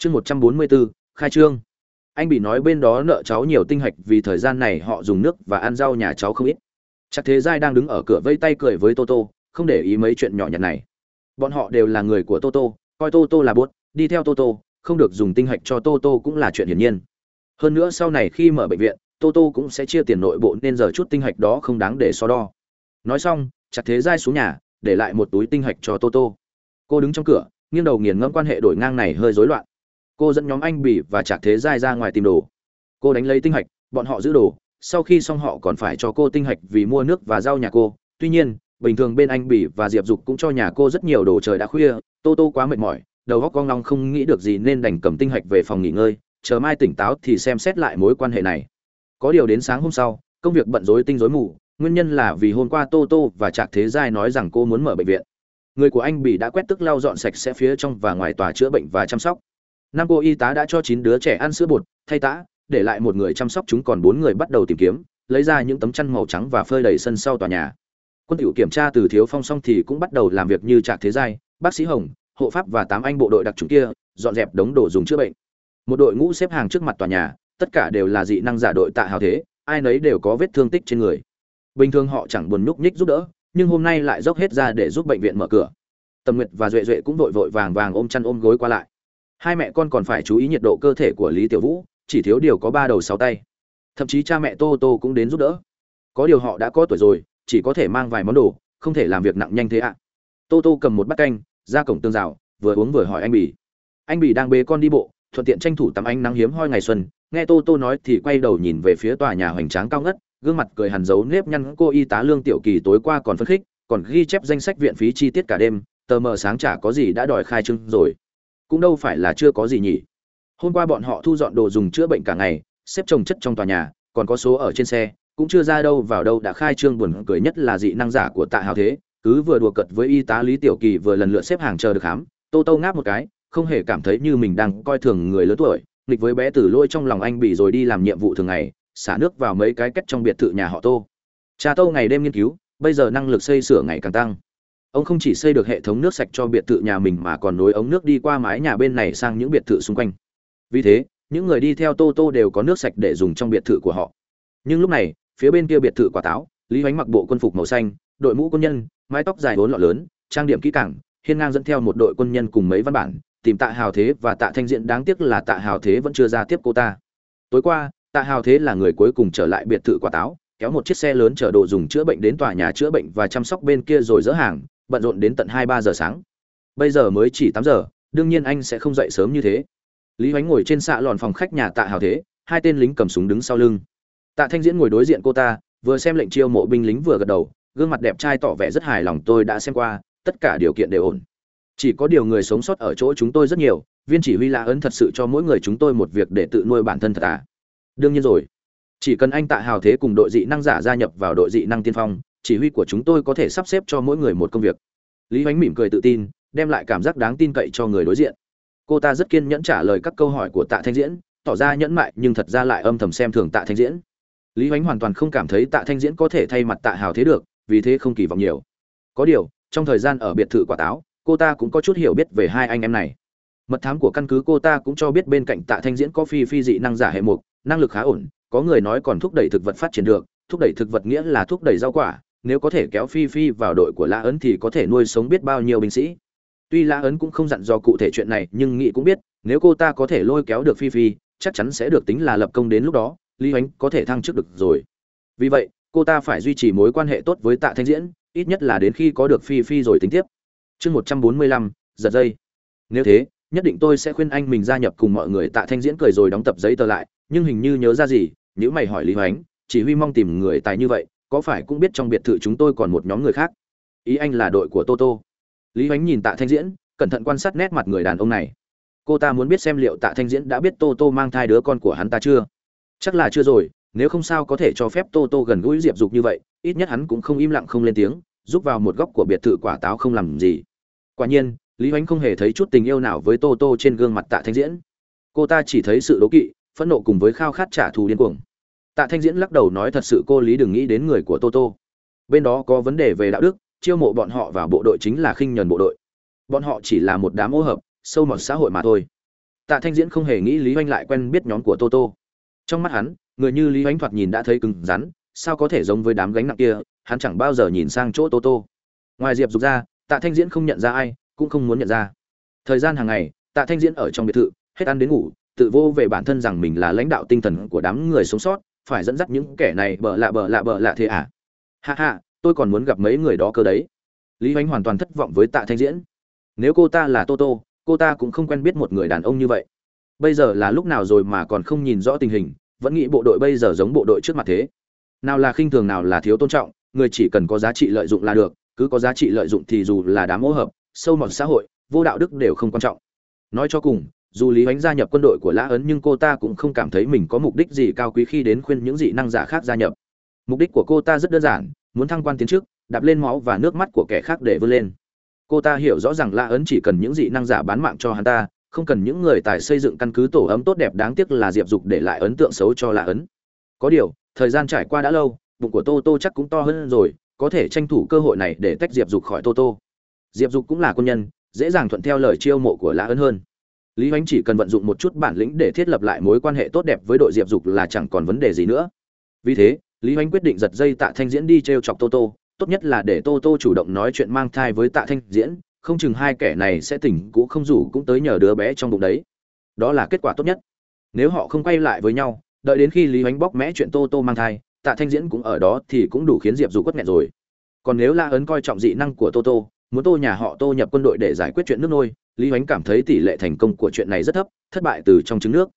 chương một trăm bốn mươi bốn khai trương. Anh bị nói bên đó nợ cháu nhiều tinh hạch vì thời gian này họ dùng nước và ăn rau nhà cháu không ít. Chắc thế giai đang đứng ở cửa vây tay cười với toto, không để ý mấy chuyện nhỏ nhặt này. Bọn họ đều là người của toto, coi toto là bốt, đi theo toto, không được dùng tinh hạch cho toto cũng là chuyện hiển nhiên. Hơn nữa sau này khi mở bệnh viện, toto cũng sẽ chia tiền nội bộ nên giờ chút tinh hạch đó không đáng để so đo. Nói xong chặt thế giai xuống nhà, để lại một túi tinh hạch cho toto. Cô đứng trong cửa, nghiêng đầu nghiền ngẫm quan hệ đổi ngang này hơi rối loạn cô dẫn nhóm anh bỉ và chặt thế giai ra ngoài tìm đồ. Cô đánh lấy tinh hạch, bọn họ giữ đồ. Sau khi xong họ còn phải cho cô tinh hạch vì mua nước và rau nhà cô. Tuy nhiên, bình thường bên anh bỉ và diệp dục cũng cho nhà cô rất nhiều đồ trời đã khuya. Tô tô quá mệt mỏi, đầu góc con long không nghĩ được gì nên đành cầm tinh hạch về phòng nghỉ ngơi. Chờ mai tỉnh táo thì xem xét lại mối quan hệ này. Có điều đến sáng hôm sau, công việc bận rối tinh rối mù. Nguyên nhân là vì hôm qua tô tô và trạc thế giai nói rằng cô muốn mở bệnh viện. Người của anh bị đã quét tức lau dọn sạch sẽ phía trong và ngoài tòa chữa bệnh và chăm sóc năm cô y tá đã cho chín đứa trẻ ăn sữa bột, thay tã, để lại một người chăm sóc chúng còn bốn người bắt đầu tìm kiếm, lấy ra những tấm chăn màu trắng và phơi đầy sân sau tòa nhà. Quân tiểu kiểm tra từ thiếu phong xong thì cũng bắt đầu làm việc như trạc thế giai, bác sĩ hồng, hộ pháp và tám anh bộ đội đặc trùng kia, dọn dẹp đống đồ dùng chữa bệnh. Một đội ngũ xếp hàng trước mặt tòa nhà, tất cả đều là dị năng giả đội tạ hào thế, ai nấy đều có vết thương tích trên người. Bình thường họ chẳng buồn nhúc nhích giúp đỡ, nhưng hôm nay lại dốc hết ra để giúp bệnh viện mở cửa. Tầm nguyệt và duệ duệ cũng vội vội vàng vàng ôm chăn ôm gối qua lại hai mẹ con còn phải chú ý nhiệt độ cơ thể của lý tiểu vũ, chỉ thiếu điều có ba đầu sáu tay. Thậm chí cha mẹ tô tô cũng đến giúp đỡ. Có điều họ đã có tuổi rồi, chỉ có thể mang vài món đồ, không thể làm việc nặng nhanh thế ạ. Tô tô cầm một bát canh, ra cổng tương rào, vừa uống vừa hỏi anh bỉ anh bỉ đang bế con đi bộ, thuận tiện tranh thủ tắm ánh nắng hiếm hoi ngày xuân. Nghe tô tô nói thì quay đầu nhìn về phía tòa nhà hoành tráng cao ngất, gương mặt cười hằn dấu nếp nhăn cô y tá lương tiểu kỳ tối qua còn phấn khích, còn ghi chép danh sách viện phí chi tiết cả đêm, tờ mờ sáng chả có gì đã đòi khai trương rồi cũng đâu phải là chưa có gì nhỉ. Hôm qua bọn họ thu dọn đồ dùng chữa bệnh cả ngày, xếp trồng chất trong tòa nhà, còn có số ở trên xe, cũng chưa ra đâu vào đâu đã khai trương buồn cười nhất là dị năng giả của tạ hào thế, cứ vừa đùa cợt với y tá lý tiểu kỳ vừa lần lượt xếp hàng chờ được khám, tô tô ngáp một cái, không hề cảm thấy như mình đang coi thường người lớn tuổi, nghịch với bé tử lôi trong lòng anh bị rồi đi làm nhiệm vụ thường ngày, xả nước vào mấy cái cách trong biệt thự nhà họ tô. Cha tô ngày đêm nghiên cứu, bây giờ năng lực xây sửa ngày càng tăng ông không chỉ xây được hệ thống nước sạch cho biệt thự nhà mình mà còn nối ống nước đi qua mái nhà bên này sang những biệt thự xung quanh. Vì thế, những người đi theo tô tô đều có nước sạch để dùng trong biệt thự của họ. Nhưng lúc này, phía bên kia biệt thự quả táo, lý hoánh mặc bộ quân phục màu xanh, đội mũ quân nhân, mái tóc dài vốn lọ lớn, trang điểm kỹ càng, hiên ngang dẫn theo một đội quân nhân cùng mấy văn bản, tìm tạ hào thế và tạ thanh diện đáng tiếc là tạ hào thế vẫn chưa ra tiếp cô ta. Tối qua, tạ hào thế là người cuối cùng trở lại biệt thự quả táo, kéo một chiếc xe lớn chở đồ dùng chữa bệnh đến tòa nhà chữa bệnh và chăm sóc bên kia rồi dỡ hàng bận rộn đến tận hai ba giờ sáng. Bây giờ mới chỉ tám giờ, đương nhiên anh sẽ không dậy sớm như thế. Lý hoánh ngồi trên xạ lòn phòng khách nhà tạ hào thế, hai tên lính cầm súng đứng sau lưng. Tạ thanh diễn ngồi đối diện cô ta, vừa xem lệnh chiêu mộ binh lính vừa gật đầu, gương mặt đẹp trai tỏ vẻ rất hài lòng, tôi đã xem qua, tất cả điều kiện đều ổn. Chỉ có điều người sống sót ở chỗ chúng tôi rất nhiều, viên chỉ huy lạ ấn thật sự cho mỗi người chúng tôi một việc để tự nuôi bản thân thật à? Đương nhiên rồi. Chỉ cần anh tạ hào thế cùng đội dị năng giả gia nhập vào đội dị năng tiên phong chỉ huy của chúng tôi có thể sắp xếp cho mỗi người một công việc. Lý hoánh mỉm cười tự tin, đem lại cảm giác đáng tin cậy cho người đối diện. Cô ta rất kiên nhẫn trả lời các câu hỏi của tạ thanh diễn, tỏ ra nhẫn mại nhưng thật ra lại âm thầm xem thường tạ thanh diễn. Lý hoánh hoàn toàn không cảm thấy tạ thanh diễn có thể thay mặt tạ hào thế được, vì thế không kỳ vọng nhiều. Có điều, trong thời gian ở biệt thự quả táo, cô ta cũng có chút hiểu biết về hai anh em này. Mật thám của căn cứ cô ta cũng cho biết bên cạnh tạ thanh diễn có phi phi dị năng giả hệ mục, năng lực khá ổn, có người nói còn thúc đẩy thực vật phát triển được, thúc đẩy thực vật nghĩa là thúc đẩy rau quả nếu có thể kéo phi phi vào đội của La ấn thì có thể nuôi sống biết bao nhiêu binh sĩ. Tuy La ấn cũng không dặn dò cụ thể chuyện này, nhưng nghị cũng biết, nếu cô ta có thể lôi kéo được phi phi, chắc chắn sẽ được tính là lập công đến lúc đó, lý hoánh có thể thăng chức được rồi. Vì vậy, cô ta phải duy trì mối quan hệ tốt với tạ thanh diễn, ít nhất là đến khi có được phi phi rồi tính tiếp. Chương một trăm bốn mươi lăm, giật dây. Nếu thế, nhất định tôi sẽ khuyên anh mình gia nhập cùng mọi người, tạ thanh diễn cười rồi đóng tập giấy tờ lại, nhưng hình như nhớ ra gì nếu mày hỏi lý hoánh, chỉ huy mong tìm người tài như vậy có phải cũng biết trong biệt thự chúng tôi còn một nhóm người khác? Ý anh là đội của toto. Lý ánh nhìn tạ thanh diễn, cẩn thận quan sát nét mặt người đàn ông này. Cô ta muốn biết xem liệu tạ thanh diễn đã biết Toto mang thai đứa con của hắn ta chưa? Chắc là chưa rồi, nếu không sao có thể cho phép Toto gần gũi diệp dục như vậy, ít nhất hắn cũng không im lặng không lên tiếng, giúp vào một góc của biệt thự quả táo không làm gì. Quả nhiên, lý ánh không hề thấy chút tình yêu nào với Toto trên gương mặt tạ thanh diễn. Cô ta chỉ thấy sự đố kỵ, phẫn nộ cùng với khao khát trả thù điên cuồng tạ thanh diễn lắc đầu nói thật sự cô lý đừng nghĩ đến người của tô tô. Bên đó có vấn đề về đạo đức, chiêu mộ bọn họ vào bộ đội chính là khinh nhờn bộ đội. Bọn họ chỉ là một đám ô hợp, sâu mọt xã hội mà thôi. Tạ thanh diễn không hề nghĩ lý oanh lại quen biết nhóm của tô tô. Trong mắt hắn, người như lý oanh thoạt nhìn đã thấy cứng rắn, sao có thể giống với đám gánh nặng kia, hắn chẳng bao giờ nhìn sang chỗ tô tô. Ngoài diệp dục ra, tạ thanh diễn không nhận ra ai, cũng không muốn nhận ra. Thời gian hàng ngày, tạ thanh diễn ở trong biệt thự, hết ăn đến ngủ, tự vô về bản thân rằng mình là lãnh đạo tinh thần của đám người sống sót phải dẫn dắt những kẻ này bợ lạ bợ lạ bợ lạ thế à? Ha ha, tôi còn muốn gặp mấy người đó cơ đấy. Lý hoánh hoàn toàn thất vọng với tạ thanh diễn. Nếu cô ta là tô tô, cô ta cũng không quen biết một người đàn ông như vậy. Bây giờ là lúc nào rồi mà còn không nhìn rõ tình hình, vẫn nghĩ bộ đội bây giờ giống bộ đội trước mặt thế. Nào là khinh thường, nào là thiếu tôn trọng, người chỉ cần có giá trị lợi dụng là được, cứ có giá trị lợi dụng thì dù là đám ô hợp, sâu mọt xã hội, vô đạo đức đều không quan trọng. Nói cho cùng dù lý ánh gia nhập quân đội của lã ấn nhưng cô ta cũng không cảm thấy mình có mục đích gì cao quý khi đến khuyên những dị năng giả khác gia nhập. Mục đích của cô ta rất đơn giản, muốn thăng quan tiến chức, đạp lên máu và nước mắt của kẻ khác để vươn lên. Cô ta hiểu rõ rằng lã ấn chỉ cần những dị năng giả bán mạng cho hắn ta, không cần những người tài xây dựng căn cứ tổ ấm tốt đẹp đáng tiếc là diệp dục để lại ấn tượng xấu cho lã ấn. Có điều, thời gian trải qua đã lâu, bụng của tô tô chắc cũng to hơn rồi, có thể tranh thủ cơ hội này để tách diệp dục khỏi tô tô. Diệp dục cũng là quân nhân, dễ dàng thuận theo lời chiêu mộ của lã ấn hơn lý hoánh chỉ cần vận dụng một chút bản lĩnh để thiết lập lại mối quan hệ tốt đẹp với đội diệp dục là chẳng còn vấn đề gì nữa. Vì thế, lý hoánh quyết định giật dây tạ thanh diễn đi t r e o chọc tô tô, tốt nhất là để tô tô chủ động nói chuyện mang thai với tạ thanh diễn, không chừng hai kẻ này sẽ tỉnh cũ không rủ cũng tới nhờ đứa bé trong bụng đấy. Đó là kết quả tốt nhất. Nếu họ không quay lại với nhau, đợi đến khi lý hoánh bóc mẽ chuyện tô tô mang thai, tạ thanh diễn cũng ở đó thì cũng đủ khiến diệp dục quất nghẹn rồi. Còn nếu la ấn coi trọng dị năng của tô tô, muốn tô nhà họ tô nhập quân đội để giải quyết chuyện nước nôi lý Hoánh cảm thấy tỷ lệ thành công của chuyện này rất thấp, thất bại từ trong trứng nước.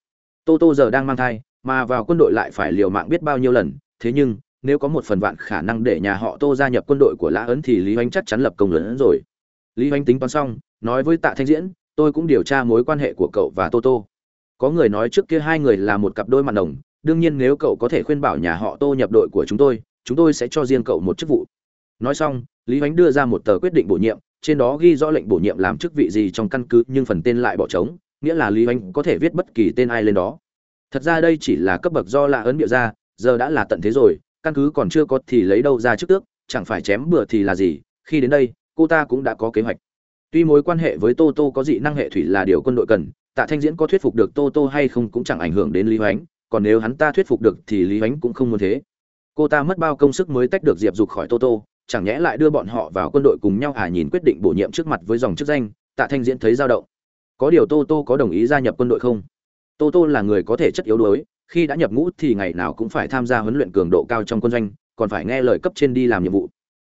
Tô tô giờ đang mang thai, mà vào quân đội lại phải liều mạng biết bao nhiêu lần, thế nhưng, nếu có một phần vạn khả năng để nhà họ tô gia nhập quân đội của lã ấn thì lý Hoánh chắc chắn lập công lớn hơn rồi. Lý Hoánh tính toán xong, nói với tạ thanh diễn, tôi cũng điều tra mối quan hệ của cậu và tô tô. Có người nói trước kia hai người là một cặp đôi mặt đồng, đương nhiên nếu cậu có thể khuyên bảo nhà họ tô nhập đội của chúng tôi chúng tôi sẽ cho riêng cậu một chức vụ. Nói xong, lý Hoánh đưa ra một tờ quyết định bổ nhiệm trên đó ghi rõ lệnh bổ nhiệm làm chức vị gì trong căn cứ, nhưng phần tên lại bỏ trống, nghĩa là lý oanh có thể viết bất kỳ tên ai lên đó. Thật ra đây chỉ là cấp bậc do lạ ấn bịa ra, giờ đã là tận thế rồi, căn cứ còn chưa có thì lấy đâu ra chức tước, chẳng phải chém bừa thì là gì, khi đến đây, cô ta cũng đã có kế hoạch. Tuy mối quan hệ với tô tô có dị năng hệ thủy là điều quân đội cần, tạ thanh diễn có thuyết phục được tô tô hay không cũng chẳng ảnh hưởng đến lý hoánh còn nếu hắn ta thuyết phục được thì lý hoánh cũng không muốn thế. Cô ta mất bao công sức mới tách được diệp dục khỏi tô tô chẳng nhẽ lại đưa bọn họ vào quân đội cùng nhau à nhìn quyết định bổ nhiệm trước mặt với dòng chức danh, tạ thanh diễn thấy dao động. Có điều tô tô có đồng ý gia nhập quân đội không? Tô tô là người có thể chất yếu đuối, khi đã nhập ngũ thì ngày nào cũng phải tham gia huấn luyện cường độ cao trong quân doanh, còn phải nghe lời cấp trên đi làm nhiệm vụ.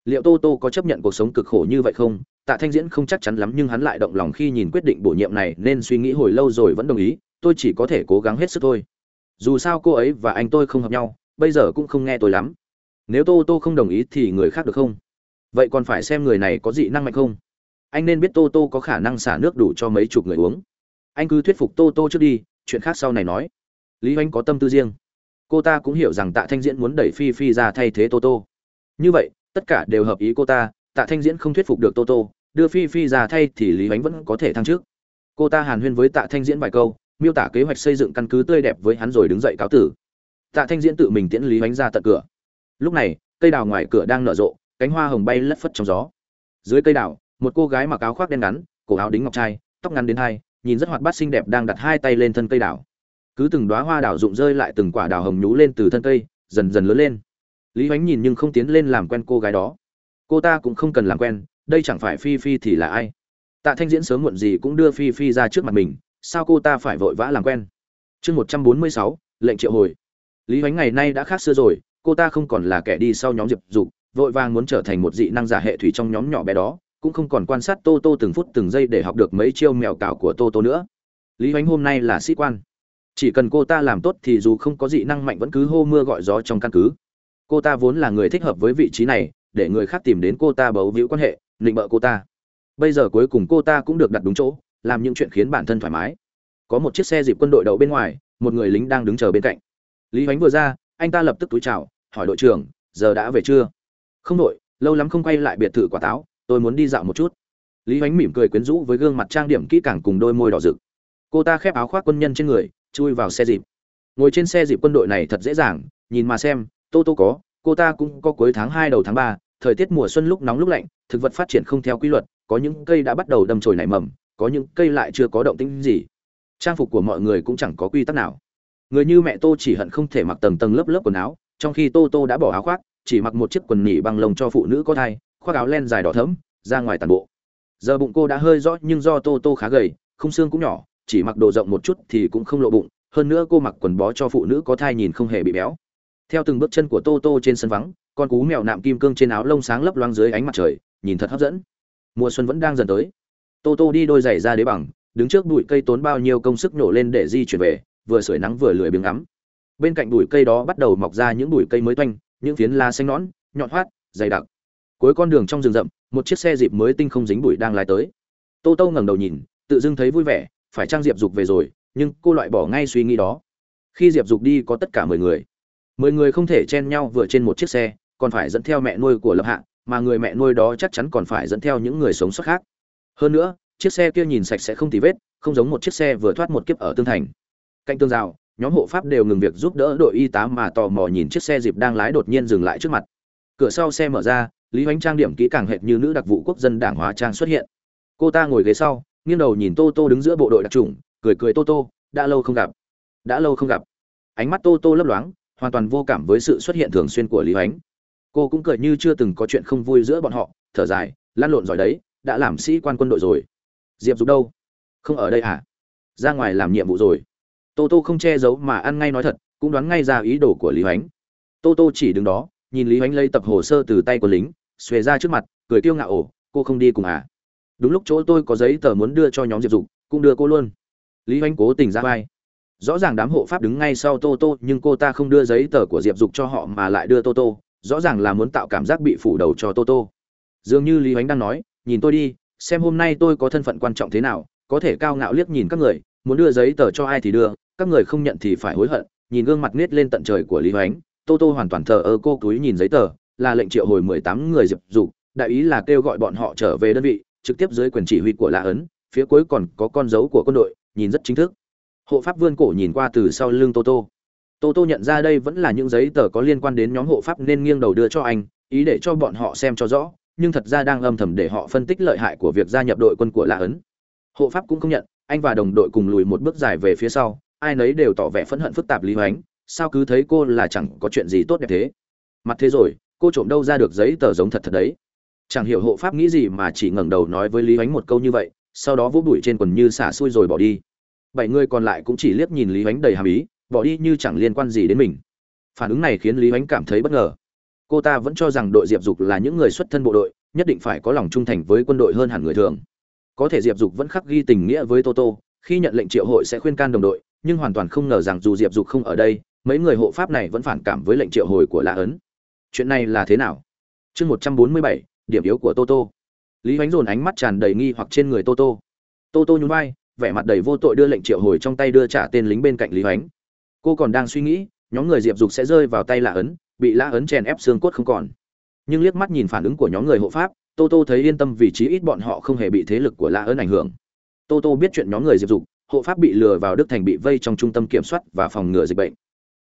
Liệu tô tô có chấp nhận cuộc sống cực khổ như vậy không? Tạ thanh diễn không chắc chắn lắm nhưng hắn lại động lòng khi nhìn quyết định bổ nhiệm này nên suy nghĩ hồi lâu rồi vẫn đồng ý, tôi chỉ có thể cố gắng hết sức thôi. Dù sao cô ấy và anh tôi không hợp nhau, bây giờ cũng không nghe tôi lắm nếu tô tô không đồng ý thì người khác được không? Vậy còn phải xem người này có dị năng mạnh không? Anh nên biết tô tô có khả năng xả nước đủ cho mấy chục người uống. Anh cứ thuyết phục tô tô trước đi, chuyện khác sau này nói. Lý oanh có tâm tư riêng. Cô ta cũng hiểu rằng tạ thanh diễn muốn đẩy phi phi ra thay thế tô tô. Như vậy, tất cả đều hợp ý cô ta, tạ thanh diễn không thuyết phục được tô tô, đưa phi phi ra thay thì lý oanh vẫn có thể thăng trước cô ta hàn huyên với tạ thanh diễn vài câu, miêu tả kế hoạch xây dựng căn cứ tươi đẹp với hắn rồi đứng dậy cáo tử. Tạ thanh diễn tự mình tiễn lý oanh ra tận cửa lúc này, cây đào ngoài cửa đang nở rộ, cánh hoa hồng bay lất phất trong gió. Dưới cây đào, một cô gái mặc áo khoác đen ngắn, cổ áo đính ngọc trai, tóc ngắn đến hai, nhìn rất hoạt bát xinh đẹp đang đặt hai tay lên thân cây đào. Cứ từng đoá hoa đào rụng rơi lại từng quả đào hồng nhú lên từ thân cây, dần dần lớn lên. Lý hoánh nhìn nhưng không tiến lên làm quen cô gái đó. Cô ta cũng không cần làm quen, đây chẳng phải phi phi thì là ai? Tạ thanh diễn sớm muộn gì cũng đưa phi phi ra trước mặt mình, sao cô ta phải vội vã làm quen? Chương một trăm bốn mươi sáu, lệnh triệu hồi. Lý hoánh ngày nay đã khác xưa rồi cô ta không còn là kẻ đi sau nhóm diệp dục, vội vàng muốn trở thành một dị năng giả hệ thủy trong nhóm nhỏ bé đó, cũng không còn quan sát tô tô từng phút từng giây để học được mấy chiêu mèo cào của tô tô nữa. Lý hoánh hôm nay là sĩ quan. Chỉ cần cô ta làm tốt thì dù không có dị năng mạnh vẫn cứ hô mưa gọi gió trong căn cứ. Cô ta vốn là người thích hợp với vị trí này, để người khác tìm đến cô ta bấu víu quan hệ, nịnh bợ cô ta. Bây giờ cuối cùng cô ta cũng được đặt đúng chỗ, làm những chuyện khiến bản thân thoải mái. Có một chiếc xe dịp quân đội đậu bên ngoài, một người lính đang đứng chờ bên cạnh. Lý hoánh vừa ra, anh ta lập tức túi chào hỏi đội trưởng, giờ đã về chưa? Không đội, lâu lắm không quay lại biệt thự quả táo, tôi muốn đi dạo một chút. Lý hoánh mỉm cười quyến rũ với gương mặt trang điểm kỹ càng cùng đôi môi đỏ rực. Cô ta khép áo khoác quân nhân trên người, chui vào xe dịp. Ngồi trên xe dịp quân đội này thật dễ dàng, nhìn mà xem, tô tô có, cô ta cũng có cuối tháng hai đầu tháng ba, thời tiết mùa xuân lúc nóng lúc lạnh, thực vật phát triển không theo quy luật, có những cây đã bắt đầu đâm chồi nảy mầm, có những cây lại chưa có động tĩnh gì. Trang phục của mọi người cũng chẳng có quy tắc nào. Người như mẹ tô chỉ hận không thể mặc tầng tầng lớp lớp quần áo trong khi tô tô đã bỏ áo khoác, chỉ mặc một chiếc quần nỉ bằng lông cho phụ nữ có thai, khoác áo len dài đỏ thẫm, ra ngoài tàn bộ. Giờ bụng cô đã hơi rõ nhưng do tô tô khá gầy, không xương cũng nhỏ, chỉ mặc đồ rộng một chút thì cũng không lộ bụng, hơn nữa cô mặc quần bó cho phụ nữ có thai nhìn không hề bị béo. Theo từng bước chân của tô tô trên sân vắng, con cú mèo nạm kim cương trên áo lông sáng lấp loáng dưới ánh mặt trời, nhìn thật hấp dẫn. Mùa xuân vẫn đang dần tới. Tô tô đi đôi giày ra đế bằng, đứng trước bụi cây tốn bao nhiêu công sức nổ lên để di chuyển về, vừa sưởi nắng vừa lười biếng ngắm bên cạnh bụi cây đó bắt đầu mọc ra những bụi cây mới toanh, những phiến lá xanh nõn, nhọn hoắt, dày đặc. Cuối con đường trong rừng rậm, một chiếc xe dịp mới tinh không dính bụi đang lái tới. Tô tô ngẩng đầu nhìn, tự dưng thấy vui vẻ, phải trang diệp dục về rồi, nhưng cô loại bỏ ngay suy nghĩ đó. Khi diệp dục đi có tất cả mười người. Mười người không thể chen nhau vừa trên một chiếc xe, còn phải dẫn theo mẹ nuôi của lập hạ, mà người mẹ nuôi đó chắc chắn còn phải dẫn theo những người sống sót khác. Hơn nữa, chiếc xe kia nhìn sạch sẽ không tì vết, không giống một chiếc xe vừa thoát một kiếp ở tương thành. Cạnh tương rào nhóm hộ pháp đều ngừng việc giúp đỡ đội y tá mà tò mò nhìn chiếc xe dịp đang lái đột nhiên dừng lại trước mặt. Cửa sau xe mở ra, lý hoánh trang điểm kỹ càng hệt như nữ đặc vụ quốc dân đảng hóa trang xuất hiện. Cô ta ngồi ghế sau, nghiêng đầu nhìn tô tô đứng giữa bộ đội đặc trùng cười cười tô tô, đã lâu không gặp. Đã lâu không gặp. Ánh mắt tô tô lấp loáng, hoàn toàn vô cảm với sự xuất hiện thường xuyên của lý hoánh. Cô cũng cười như chưa từng có chuyện không vui giữa bọn họ, thở dài, lăn lộn giỏi đấy, đã làm sĩ quan quân đội rồi. Diệp dục đâu? Không ở đây à? Ra ngoài làm nhiệm vụ rồi tô tô không che giấu mà ăn ngay nói thật, cũng đoán ngay ra ý đồ của lý hoánh. Tô tô chỉ đứng đó, nhìn lý hoánh lấy tập hồ sơ từ tay của lính, xuề ra trước mặt, cười tiêu ngạo ổ cô không đi cùng à? Đúng lúc chỗ tôi có giấy tờ muốn đưa cho nhóm diệp dục, cũng đưa cô luôn. Lý hoánh cố tình ra vai. Rõ ràng đám hộ pháp đứng ngay sau tô tô, nhưng cô ta không đưa giấy tờ của diệp dục cho họ mà lại đưa tô tô. Rõ ràng là muốn tạo cảm giác bị phủ đầu cho tô tô. Dường như lý hoánh đang nói, nhìn tôi đi, xem hôm nay tôi có thân phận quan trọng thế nào, có thể cao ngạo liếc nhìn các người muốn đưa giấy tờ cho ai thì đưa, các người không nhận thì phải hối hận, nhìn gương mặt nết lên tận trời của lý hoánh, tô tô hoàn toàn thờ ơ cô túi nhìn giấy tờ, là lệnh triệu hồi mười tám người diệp dục, đại ý là kêu gọi bọn họ trở về đơn vị, trực tiếp dưới quyền chỉ huy của lạ ấn, phía cuối còn có con dấu của quân đội, nhìn rất chính thức. Hộ pháp vươn cổ nhìn qua từ sau lưng tô tô. Tô tô nhận ra đây vẫn là những giấy tờ có liên quan đến nhóm hộ pháp nên nghiêng đầu đưa cho anh, ý để cho bọn họ xem cho rõ, nhưng thật ra đang âm thầm để họ phân tích lợi hại của việc gia nhập đội quân của lạ ấn. Hộ pháp cũng không nhận anh và đồng đội cùng lùi một bước dài về phía sau, ai nấy đều tỏ vẻ phẫn hận phức tạp lý hoánh, sao cứ thấy cô là chẳng có chuyện gì tốt đẹp thế? Mặt thế rồi, cô trộm đâu ra được giấy tờ giống thật thật đấy? Chẳng hiểu hộ pháp nghĩ gì mà chỉ ngẩng đầu nói với lý hoánh một câu như vậy, sau đó vỗ bụi trên quần như xả xuôi rồi bỏ đi. Bảy người còn lại cũng chỉ liếc nhìn lý hoánh đầy hàm ý, bỏ đi như chẳng liên quan gì đến mình. Phản ứng này khiến lý hoánh cảm thấy bất ngờ. Cô ta vẫn cho rằng đội diệp dục là những người xuất thân bộ đội, nhất định phải có lòng trung thành với quân đội hơn hẳn người thường có thể diệp dục vẫn khắc ghi tình nghĩa với toto khi nhận lệnh triệu hội sẽ khuyên can đồng đội, nhưng hoàn toàn không ngờ rằng dù diệp dục không ở đây, mấy người hộ pháp này vẫn phản cảm với lệnh triệu hồi của lạ ấn. Chuyện này là thế nào? Chương một trăm bốn mươi bảy, điểm yếu của toto lý hoánh dồn ánh mắt tràn đầy nghi hoặc trên người toto toto nhún vai, vẻ mặt đầy vô tội đưa lệnh triệu hồi trong tay đưa trả tên lính bên cạnh lý hoánh. Cô còn đang suy nghĩ, nhóm người diệp dục sẽ rơi vào tay lạ ấn, bị lạ ấn chèn ép xương cốt không còn. Nhưng liếc mắt nhìn phản ứng của nhóm người hộ pháp tô tô thấy yên tâm vì chí ít bọn họ không hề bị thế lực của La ấn ảnh hưởng. Tô tô biết chuyện nhóm người diệp dục, hộ pháp bị lừa vào đức thành bị vây trong trung tâm kiểm soát và phòng ngừa dịch bệnh.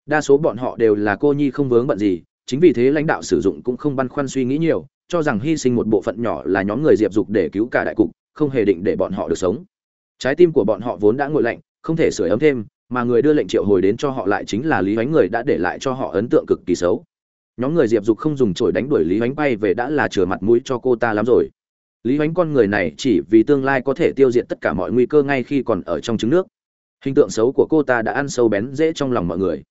Đa số bọn họ đều là cô nhi không vướng bận gì, chính vì thế lãnh đạo sử dụng cũng không băn khoăn suy nghĩ nhiều, cho rằng hy sinh một bộ phận nhỏ là nhóm người diệp dục để cứu cả đại cục, không hề định để bọn họ được sống. Trái tim của bọn họ vốn đã nguội lạnh, không thể sửa ấm thêm, mà người đưa lệnh triệu hồi đến cho họ lại chính là lý ánh người đã để lại cho họ ấn tượng cực kỳ xấu nhóm người diệp dục không dùng chổi đánh đuổi lý hoánh bay về đã là chừa mặt mũi cho cô ta lắm rồi. Lý hoánh con người này chỉ vì tương lai có thể tiêu diệt tất cả mọi nguy cơ ngay khi còn ở trong trứng nước. Hình tượng xấu của cô ta đã ăn sâu bén dễ trong lòng mọi người.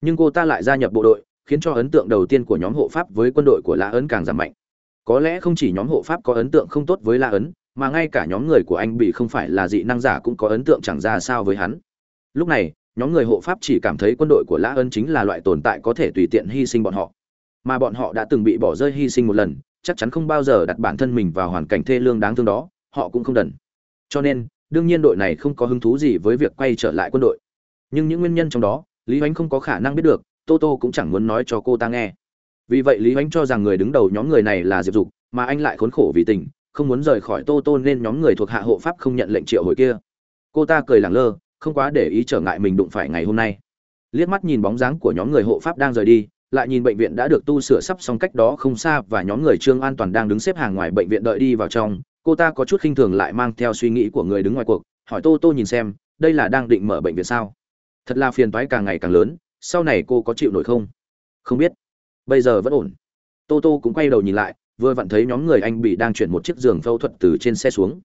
Nhưng cô ta lại gia nhập bộ đội, khiến cho ấn tượng đầu tiên của nhóm hộ pháp với quân đội của la ấn càng giảm mạnh. Có lẽ không chỉ nhóm hộ pháp có ấn tượng không tốt với la ấn, mà ngay cả nhóm người của anh bị không phải là dị năng giả cũng có ấn tượng chẳng ra sao với hắn. Lúc này, nhóm người hộ pháp chỉ cảm thấy quân đội của lã ấn chính là loại tồn tại có thể tùy tiện hy sinh bọn họ mà bọn họ đã từng bị bỏ rơi hy sinh một lần, chắc chắn không bao giờ đặt bản thân mình vào hoàn cảnh thê lương đáng thương đó, họ cũng không đần. Cho nên, đương nhiên đội này không có hứng thú gì với việc quay trở lại quân đội. Nhưng những nguyên nhân trong đó, lý h không có khả năng biết được, tô tô cũng chẳng muốn nói cho cô ta nghe. Vì vậy lý h cho rằng người đứng đầu nhóm người này là diệp dục, mà anh lại khốn khổ vì tình, không muốn rời khỏi tô tô nên nhóm người thuộc hạ hộ pháp không nhận lệnh triệu hồi kia. Cô ta cười lẳng lơ, không quá để ý trở ngại mình đụng phải ngày hôm nay. Liếc mắt nhìn bóng dáng của nhóm người hộ pháp đang rời đi lại nhìn bệnh viện đã được tu sửa sắp xong cách đó không xa và nhóm người trương an toàn đang đứng xếp hàng ngoài bệnh viện đợi đi vào trong. Cô ta có chút khinh thường lại mang theo suy nghĩ của người đứng ngoài cuộc, hỏi tô tô nhìn xem, đây là đang định mở bệnh viện sao? Thật là phiền toái càng ngày càng lớn, sau này cô có chịu nổi không? Không biết. Bây giờ vẫn ổn. Tô tô cũng quay đầu nhìn lại, vừa vặn thấy nhóm người anh bị đang chuyển một chiếc giường phẫu thuật từ trên xe xuống.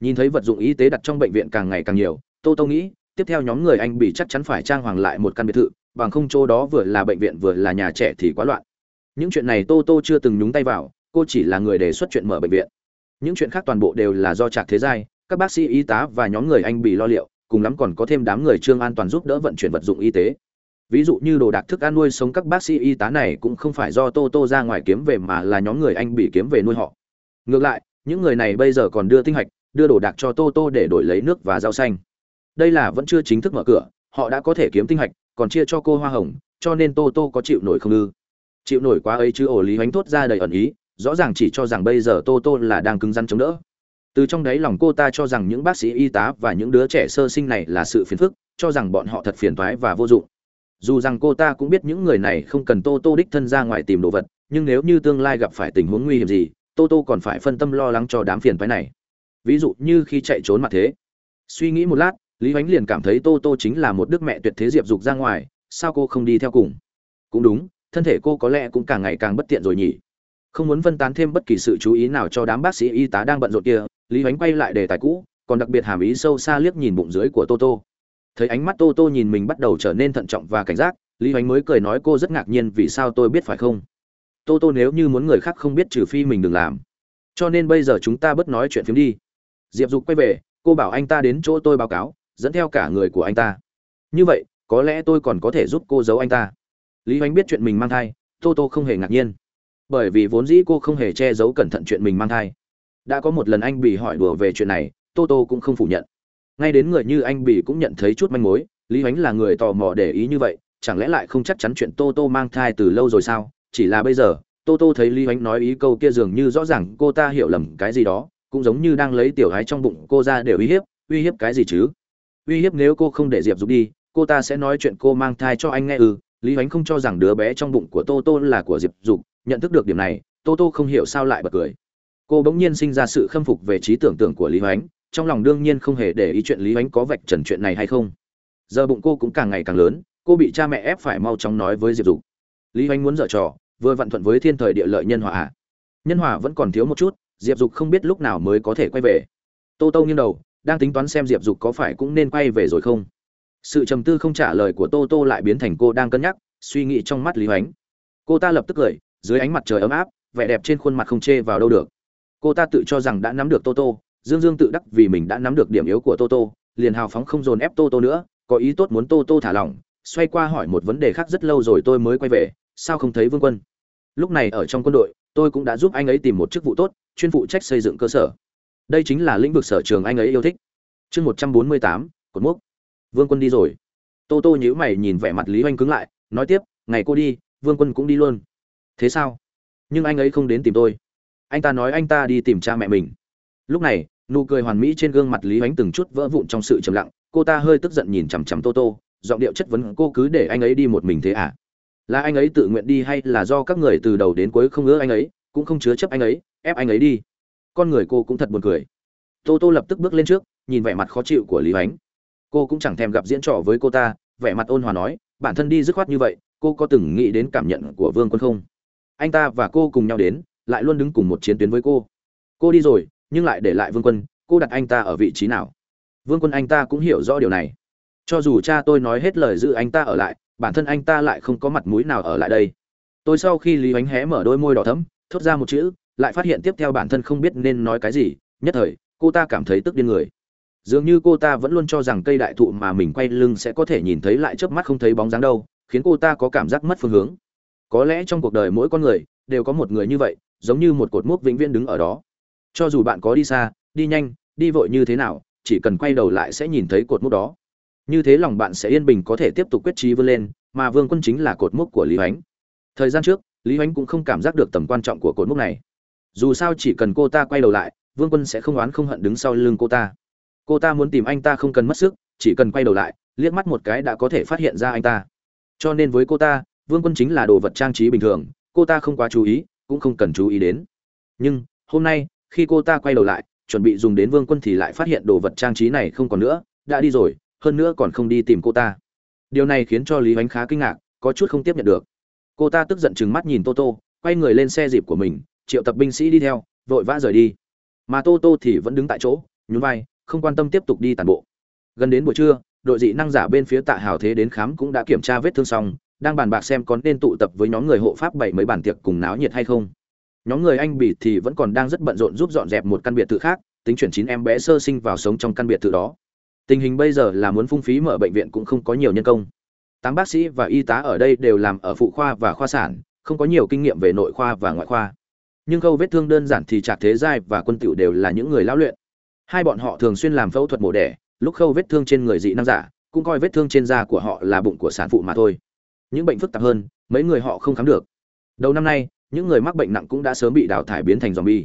Nhìn thấy vật dụng y tế đặt trong bệnh viện càng ngày càng nhiều, tô tô nghĩ, tiếp theo nhóm người anh bị chắc chắn phải trang hoàng lại một căn biệt thự bằng không chỗ đó vừa là bệnh viện vừa là nhà trẻ thì quá loạn. Những chuyện này tô tô chưa từng nhúng tay vào, cô chỉ là người đề xuất chuyện mở bệnh viện. Những chuyện khác toàn bộ đều là do trạc thế giai, các bác sĩ y tá và nhóm người anh bị lo liệu, cùng lắm còn có thêm đám người trương an toàn giúp đỡ vận chuyển vật dụng y tế. Ví dụ như đồ đạc thức ăn nuôi sống các bác sĩ y tá này cũng không phải do tô tô ra ngoài kiếm về mà là nhóm người anh bị kiếm về nuôi họ. Ngược lại, những người này bây giờ còn đưa tinh hạch, đưa đồ đạc cho tô tô để đổi lấy nước và rau xanh. Đây là vẫn chưa chính thức mở cửa, họ đã có thể kiếm tinh hạch còn chia cho cô hoa hồng, cho nên tô tô có chịu nổi không ư? Chịu nổi quá ấy chứ, ổ lý hoánh thốt ra đầy ẩn ý, rõ ràng chỉ cho rằng bây giờ tô tô là đang cứng rắn chống đỡ. Từ trong đáy lòng cô ta cho rằng những bác sĩ y tá và những đứa trẻ sơ sinh này là sự phiền phức, cho rằng bọn họ thật phiền toái và vô dụng. Dù rằng cô ta cũng biết những người này không cần tô tô đích thân ra ngoài tìm đồ vật, nhưng nếu như tương lai gặp phải tình huống nguy hiểm gì, tô tô còn phải phân tâm lo lắng cho đám phiền toái này. Ví dụ như khi chạy trốn mặt thế. Suy nghĩ một lát lý h liền cảm thấy tô tô chính là một đức mẹ tuyệt thế diệp dục ra ngoài, sao cô không đi theo cùng? Cũng đúng, thân thể cô có lẽ cũng càng ngày càng bất tiện rồi nhỉ. Không muốn phân tán thêm bất kỳ sự chú ý nào cho đám bác sĩ y tá đang bận rộn kia, lý h quay lại đề tài cũ, còn đặc biệt hàm ý sâu xa liếc nhìn bụng dưới của tô tô. Thấy ánh mắt tô tô nhìn mình bắt đầu trở nên thận trọng và cảnh giác, lý h mới cười nói cô rất ngạc nhiên vì sao tôi biết phải không? Tô tô nếu như muốn người khác không biết trừ phi mình đừng làm. Cho nên bây giờ chúng ta bớt nói chuyện phim đi. Diệp dục quay về, cô bảo anh ta đến chỗ tôi báo cáo dẫn theo cả người của anh ta. Như vậy, có lẽ tôi còn có thể giúp cô giấu anh ta. Lý hoánh biết chuyện mình mang thai, tô tô không hề ngạc nhiên. Bởi vì vốn dĩ cô không hề che giấu cẩn thận chuyện mình mang thai. Đã có một lần anh bị hỏi đùa về chuyện này, tô tô cũng không phủ nhận. Ngay đến người như anh bị cũng nhận thấy chút manh mối, lý hoánh là người tò mò để ý như vậy, chẳng lẽ lại không chắc chắn chuyện tô tô mang thai từ lâu rồi sao? Chỉ là bây giờ, tô tô thấy lý hoánh nói ý câu kia dường như rõ ràng cô ta hiểu lầm cái gì đó, cũng giống như đang lấy tiểu gái trong bụng cô ra để uy hiếp uy hiếp cái gì chứ? Uy hiếp nếu cô không để diệp dục đi, cô ta sẽ nói chuyện cô mang thai cho anh nghe ư? Lý hoánh không cho rằng đứa bé trong bụng của tô tô là của diệp dục, nhận thức được điểm này, tô tô không hiểu sao lại bật cười. Cô bỗng nhiên sinh ra sự khâm phục về trí tưởng tượng của lý hoánh, trong lòng đương nhiên không hề để ý chuyện lý hoánh có vạch trần chuyện này hay không. Giờ bụng cô cũng càng ngày càng lớn, cô bị cha mẹ ép phải mau chóng nói với diệp dục. Lý hoánh muốn dở trò, vừa vặn thuận với thiên thời địa lợi nhân hòa à? nhân hòa vẫn còn thiếu một chút, diệp dục không biết lúc nào mới có thể quay về. Tô tô nghiêng đầu đang tính toán xem diệp dục có phải cũng nên quay về rồi không. Sự trầm tư không trả lời của tô tô lại biến thành cô đang cân nhắc, suy nghĩ trong mắt lý hoánh. Cô ta lập tức cười, dưới ánh mặt trời ấm áp, vẻ đẹp trên khuôn mặt không chê vào đâu được. Cô ta tự cho rằng đã nắm được tô tô, dương dương tự đắc vì mình đã nắm được điểm yếu của tô tô, liền hào phóng không dồn ép tô tô nữa, có ý tốt muốn tô tô thả lỏng, xoay qua hỏi một vấn đề khác rất lâu rồi tôi mới quay về, sao không thấy vương quân? Lúc này ở trong quân đội, tôi cũng đã giúp anh ấy tìm một chức vụ tốt, chuyên phụ trách xây dựng cơ sở đây chính là lĩnh vực sở trường anh ấy yêu thích. Chương một trăm bốn mươi tám, cột mốc. Vương quân đi rồi. Tô tô nhíu mày nhìn vẻ mặt lý oanh cứng lại, nói tiếp, ngày cô đi, vương quân cũng đi luôn. Thế sao? Nhưng anh ấy không đến tìm tôi. Anh ta nói anh ta đi tìm cha mẹ mình. Lúc này, nụ cười hoàn mỹ trên gương mặt lý oanh từng chút vỡ vụn trong sự trầm lặng, cô ta hơi tức giận nhìn chằm chằm tô tô, giọng điệu chất vấn, cô cứ để anh ấy đi một mình thế à? Là anh ấy tự nguyện đi hay là do các người từ đầu đến cuối không ngỡ anh ấy, cũng không chứa chấp anh ấy, ép anh ấy đi? Con người cô cũng thật buồn cười. Tô tô lập tức bước lên trước, nhìn vẻ mặt khó chịu của lý ánh. Cô cũng chẳng thèm gặp diễn trò với cô ta, vẻ mặt ôn hòa nói, bản thân đi dứt khoát như vậy, cô có từng nghĩ đến cảm nhận của vương quân không? Anh ta và cô cùng nhau đến, lại luôn đứng cùng một chiến tuyến với cô. Cô đi rồi, nhưng lại để lại vương quân, cô đặt anh ta ở vị trí nào? Vương quân anh ta cũng hiểu rõ điều này. Cho dù cha tôi nói hết lời giữ anh ta ở lại, bản thân anh ta lại không có mặt mũi nào ở lại đây. Tôi sau khi lý ánh hé mở đôi môi đỏ thấm thốt ra một chữ lại phát hiện tiếp theo bản thân không biết nên nói cái gì, nhất thời, cô ta cảm thấy tức điên người. Dường như cô ta vẫn luôn cho rằng cây đại thụ mà mình quay lưng sẽ có thể nhìn thấy lại chớp mắt không thấy bóng dáng đâu, khiến cô ta có cảm giác mất phương hướng. Có lẽ trong cuộc đời mỗi con người, đều có một người như vậy, giống như một cột mốc vĩnh viễn đứng ở đó. Cho dù bạn có đi xa, đi nhanh, đi vội như thế nào, chỉ cần quay đầu lại sẽ nhìn thấy cột mốc đó. Như thế lòng bạn sẽ yên bình có thể tiếp tục quyết trí vươn lên, mà vương quân chính là cột mốc của lý hoánh. Thời gian trước, lý hoánh cũng không cảm giác được tầm quan trọng của cột mốc này dù sao chỉ cần cô ta quay đầu lại, vương quân sẽ không oán không hận đứng sau lưng cô ta. Cô ta muốn tìm anh ta không cần mất sức, chỉ cần quay đầu lại, liếc mắt một cái đã có thể phát hiện ra anh ta. Cho nên với cô ta, vương quân chính là đồ vật trang trí bình thường, cô ta không quá chú ý, cũng không cần chú ý đến. Nhưng, hôm nay, khi cô ta quay đầu lại, chuẩn bị dùng đến vương quân thì lại phát hiện đồ vật trang trí này không còn nữa, đã đi rồi, hơn nữa còn không đi tìm cô ta. Điều này khiến cho lý ánh khá kinh ngạc, có chút không tiếp nhận được. Cô ta tức giận chừng mắt nhìn tô tô, quay người lên xe dịp của mình triệu tập binh sĩ đi theo, vội vã rời đi. Mà tô tô thì vẫn đứng tại chỗ, nhún vai, không quan tâm tiếp tục đi tàn bộ. Gần đến buổi trưa, đội dị năng giả bên phía tạ hào thế đến khám cũng đã kiểm tra vết thương xong, đang bàn bạc xem có nên tụ tập với nhóm người hộ pháp bảy mấy bàn tiệc cùng náo nhiệt hay không. Nhóm người anh bị thì vẫn còn đang rất bận rộn giúp dọn dẹp một căn biệt thự khác, tính chuyển chín em bé sơ sinh vào sống trong căn biệt thự đó. Tình hình bây giờ là muốn phung phí mở bệnh viện cũng không có nhiều nhân công. Tám bác sĩ và y tá ở đây đều làm ở phụ khoa và khoa sản, không có nhiều kinh nghiệm về nội khoa và ngoại khoa nhưng khâu vết thương đơn giản thì trạc thế giai và quân tiểu đều là những người lão luyện. Hai bọn họ thường xuyên làm phẫu thuật mổ đẻ, lúc khâu vết thương trên người dị năng giả, cũng coi vết thương trên da của họ là bụng của sản phụ mà thôi. Những bệnh phức tạp hơn, mấy người họ không khám được. Đầu năm nay, những người mắc bệnh nặng cũng đã sớm bị đào thải biến thành zombie.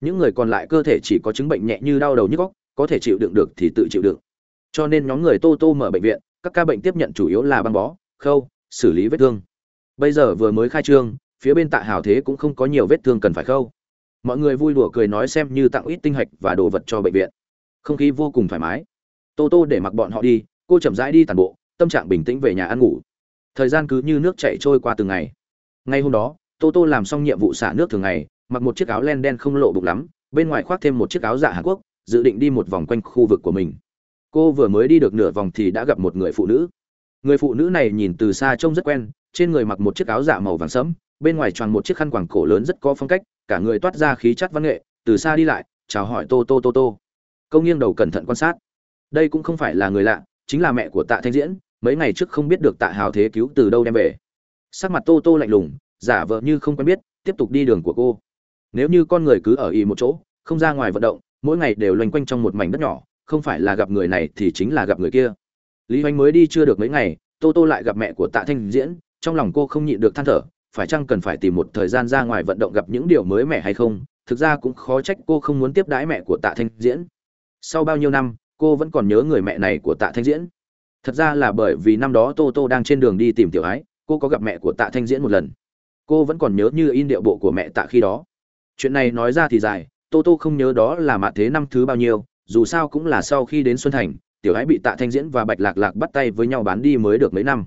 Những người còn lại cơ thể chỉ có chứng bệnh nhẹ như đau đầu nhức óc, có thể chịu đựng được thì tự chịu đựng. Cho nên nhóm người tô tô mở bệnh viện, các ca bệnh tiếp nhận chủ yếu là băng bó, khâu, xử lý vết thương. Bây giờ vừa mới khai trương phía bên tạ hào thế cũng không có nhiều vết thương cần phải khâu. Mọi người vui đùa cười nói xem như tặng ít tinh hạch và đồ vật cho bệnh viện. Không khí vô cùng thoải mái. Tô tô để mặc bọn họ đi, cô chậm rãi đi tàn bộ, tâm trạng bình tĩnh về nhà ăn ngủ. Thời gian cứ như nước chảy trôi qua từng ngày. Ngay hôm đó, tô tô làm xong nhiệm vụ xả nước thường ngày, mặc một chiếc áo len đen không lộ bụng lắm, bên ngoài khoác thêm một chiếc áo dạ hàn quốc, dự định đi một vòng quanh khu vực của mình. Cô vừa mới đi được nửa vòng thì đã gặp một người phụ nữ. Người phụ nữ này nhìn từ xa trông rất quen, trên người mặc một chiếc áo dạ màu vàng sẫm bên ngoài tròn một chiếc khăn quàng cổ lớn rất có phong cách, cả người toát ra khí chất văn nghệ, từ xa đi lại, chào hỏi tô tô tô tô. Câu nghiêng đầu cẩn thận quan sát. Đây cũng không phải là người lạ, chính là mẹ của tạ thanh diễn, mấy ngày trước không biết được tạ hào thế cứu từ đâu đem về. Sắc mặt tô tô lạnh lùng, giả vờ như không quen biết, tiếp tục đi đường của cô. Nếu như con người cứ ở y một chỗ, không ra ngoài vận động, mỗi ngày đều loanh quanh trong một mảnh đất nhỏ, không phải là gặp người này thì chính là gặp người kia. Lý hoành mới đi chưa được mấy ngày, tô tô lại gặp mẹ của tạ thanh diễn, trong lòng cô không nhịn được than thở phải chăng cần phải tìm một thời gian ra ngoài vận động gặp những điều mới mẻ hay không? Thực ra cũng khó trách cô không muốn tiếp đái mẹ của tạ thanh diễn. Sau bao nhiêu năm, cô vẫn còn nhớ người mẹ này của tạ thanh diễn. Thật ra là bởi vì năm đó tô tô đang trên đường đi tìm tiểu ái, cô có gặp mẹ của tạ thanh diễn một lần. Cô vẫn còn nhớ như in điệu bộ của mẹ tạ khi đó. Chuyện này nói ra thì dài, tô tô không nhớ đó là mạ thế năm thứ bao nhiêu, dù sao cũng là sau khi đến xuân thành, tiểu ái bị tạ thanh diễn và bạch lạc lạc bắt tay với nhau bán đi mới được mấy năm.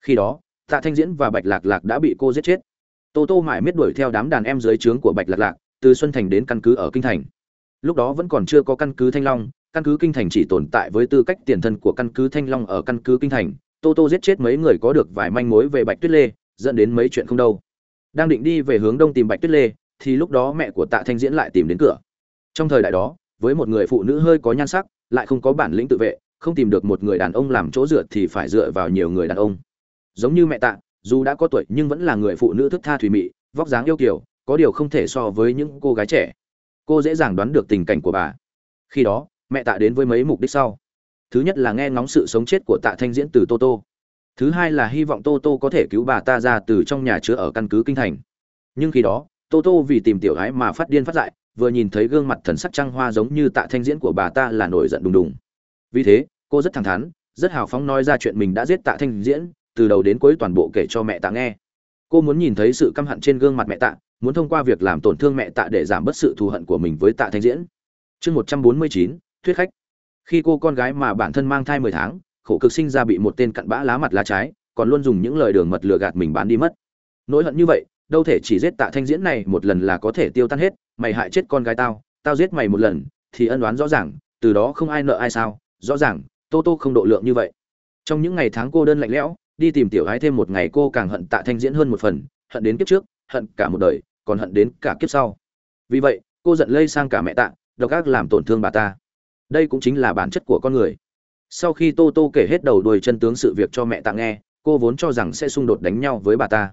Khi đó tạ thanh diễn và bạch lạc lạc đã bị cô giết chết. Tô tô mãi miết đuổi theo đám đàn em dưới trướng của bạch lạc lạc, từ xuân thành đến căn cứ ở kinh thành. Lúc đó vẫn còn chưa có căn cứ thanh long, căn cứ kinh thành chỉ tồn tại với tư cách tiền thân của căn cứ thanh long ở căn cứ kinh thành. Tô tô giết chết mấy người có được vài manh mối về bạch tuyết lê, dẫn đến mấy chuyện không đâu. Đang định đi về hướng đông tìm bạch tuyết lê, thì lúc đó mẹ của tạ thanh diễn lại tìm đến cửa. Trong thời đại đó, với một người phụ nữ hơi có nhan sắc, lại không có bản lĩnh tự vệ, không tìm được một người đàn ông làm chỗ dựa thì phải dựa vào nhiều người đàn ông giống như mẹ tạ dù đã có tuổi nhưng vẫn là người phụ nữ thức tha thùy mị vóc dáng yêu kiều có điều không thể so với những cô gái trẻ. Cô dễ dàng đoán được tình cảnh của bà. Khi đó mẹ tạ đến với mấy mục đích sau. Thứ nhất là nghe ngóng sự sống chết của tạ thanh diễn từ toto, thứ hai là hy vọng toto có thể cứu bà ta ra từ trong nhà chứa ở căn cứ kinh thành. Nhưng khi đó toto vì tìm tiểu gái mà phát điên phát dại vừa nhìn thấy gương mặt thần sắc trăng hoa giống như tạ thanh diễn của bà ta là nổi giận đùng đùng. Vì thế cô rất thẳng thắn rất hào phóng nói ra chuyện mình đã giết tạ thanh diễn từ đầu đến cuối toàn bộ kể cho mẹ tạ nghe. Cô muốn nhìn thấy sự căm hận trên gương mặt mẹ tạ, muốn thông qua việc làm tổn thương mẹ tạ để giảm bớt sự thù hận của mình với tạ thanh diễn. Chương một trăm bốn mươi chín, thuyết khách. Khi cô con gái mà bản thân mang thai mười tháng, khổ cực sinh ra bị một tên cặn bã lá mặt lá trái, còn luôn dùng những lời đường mật lừa gạt mình bán đi mất. Nỗi hận như vậy, đâu thể chỉ giết tạ thanh diễn này một lần là có thể tiêu tan hết, mày hại chết con gái tao tao giết mày một lần, thì ân oán rõ ràng, từ đó không ai nợ ai sao, rõ ràng, tô tô không độ lượng như vậy. Trong những ngày tháng cô đơn lạnh lẽo đi tìm tiểu gái thêm một ngày cô càng hận tạ thanh diễn hơn một phần, hận đến kiếp trước, hận cả một đời, còn hận đến cả kiếp sau. Vì vậy, cô giận lây sang cả mẹ tạ, độc ác làm tổn thương bà ta. Đây cũng chính là bản chất của con người. Sau khi tô tô kể hết đầu đuôi chân tướng sự việc cho mẹ tạ nghe, cô vốn cho rằng sẽ xung đột đánh nhau với bà ta.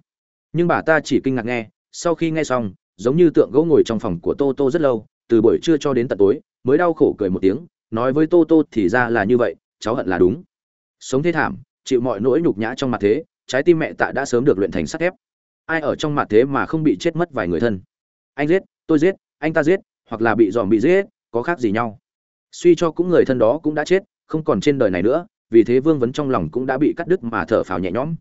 Nhưng bà ta chỉ kinh ngạc nghe, sau khi nghe xong, giống như tượng gỗ ngồi trong phòng của tô tô rất lâu, từ buổi trưa cho đến tận tối, mới đau khổ cười một tiếng, nói với tô tô thì ra là như vậy, cháu hận là đúng. Sống thế thảm chịu mọi nỗi nhục nhã trong mặt thế, trái tim mẹ tạ đã sớm được luyện thành sắt thép. Ai ở trong mặt thế mà không bị chết mất vài người thân? Anh giết, tôi giết, anh ta giết, hoặc là bị dòm bị giết, có khác gì nhau? Suy cho cũng người thân đó cũng đã chết, không còn trên đời này nữa, vì thế vương vấn trong lòng cũng đã bị cắt đứt mà thở phào nhẹ nhõm.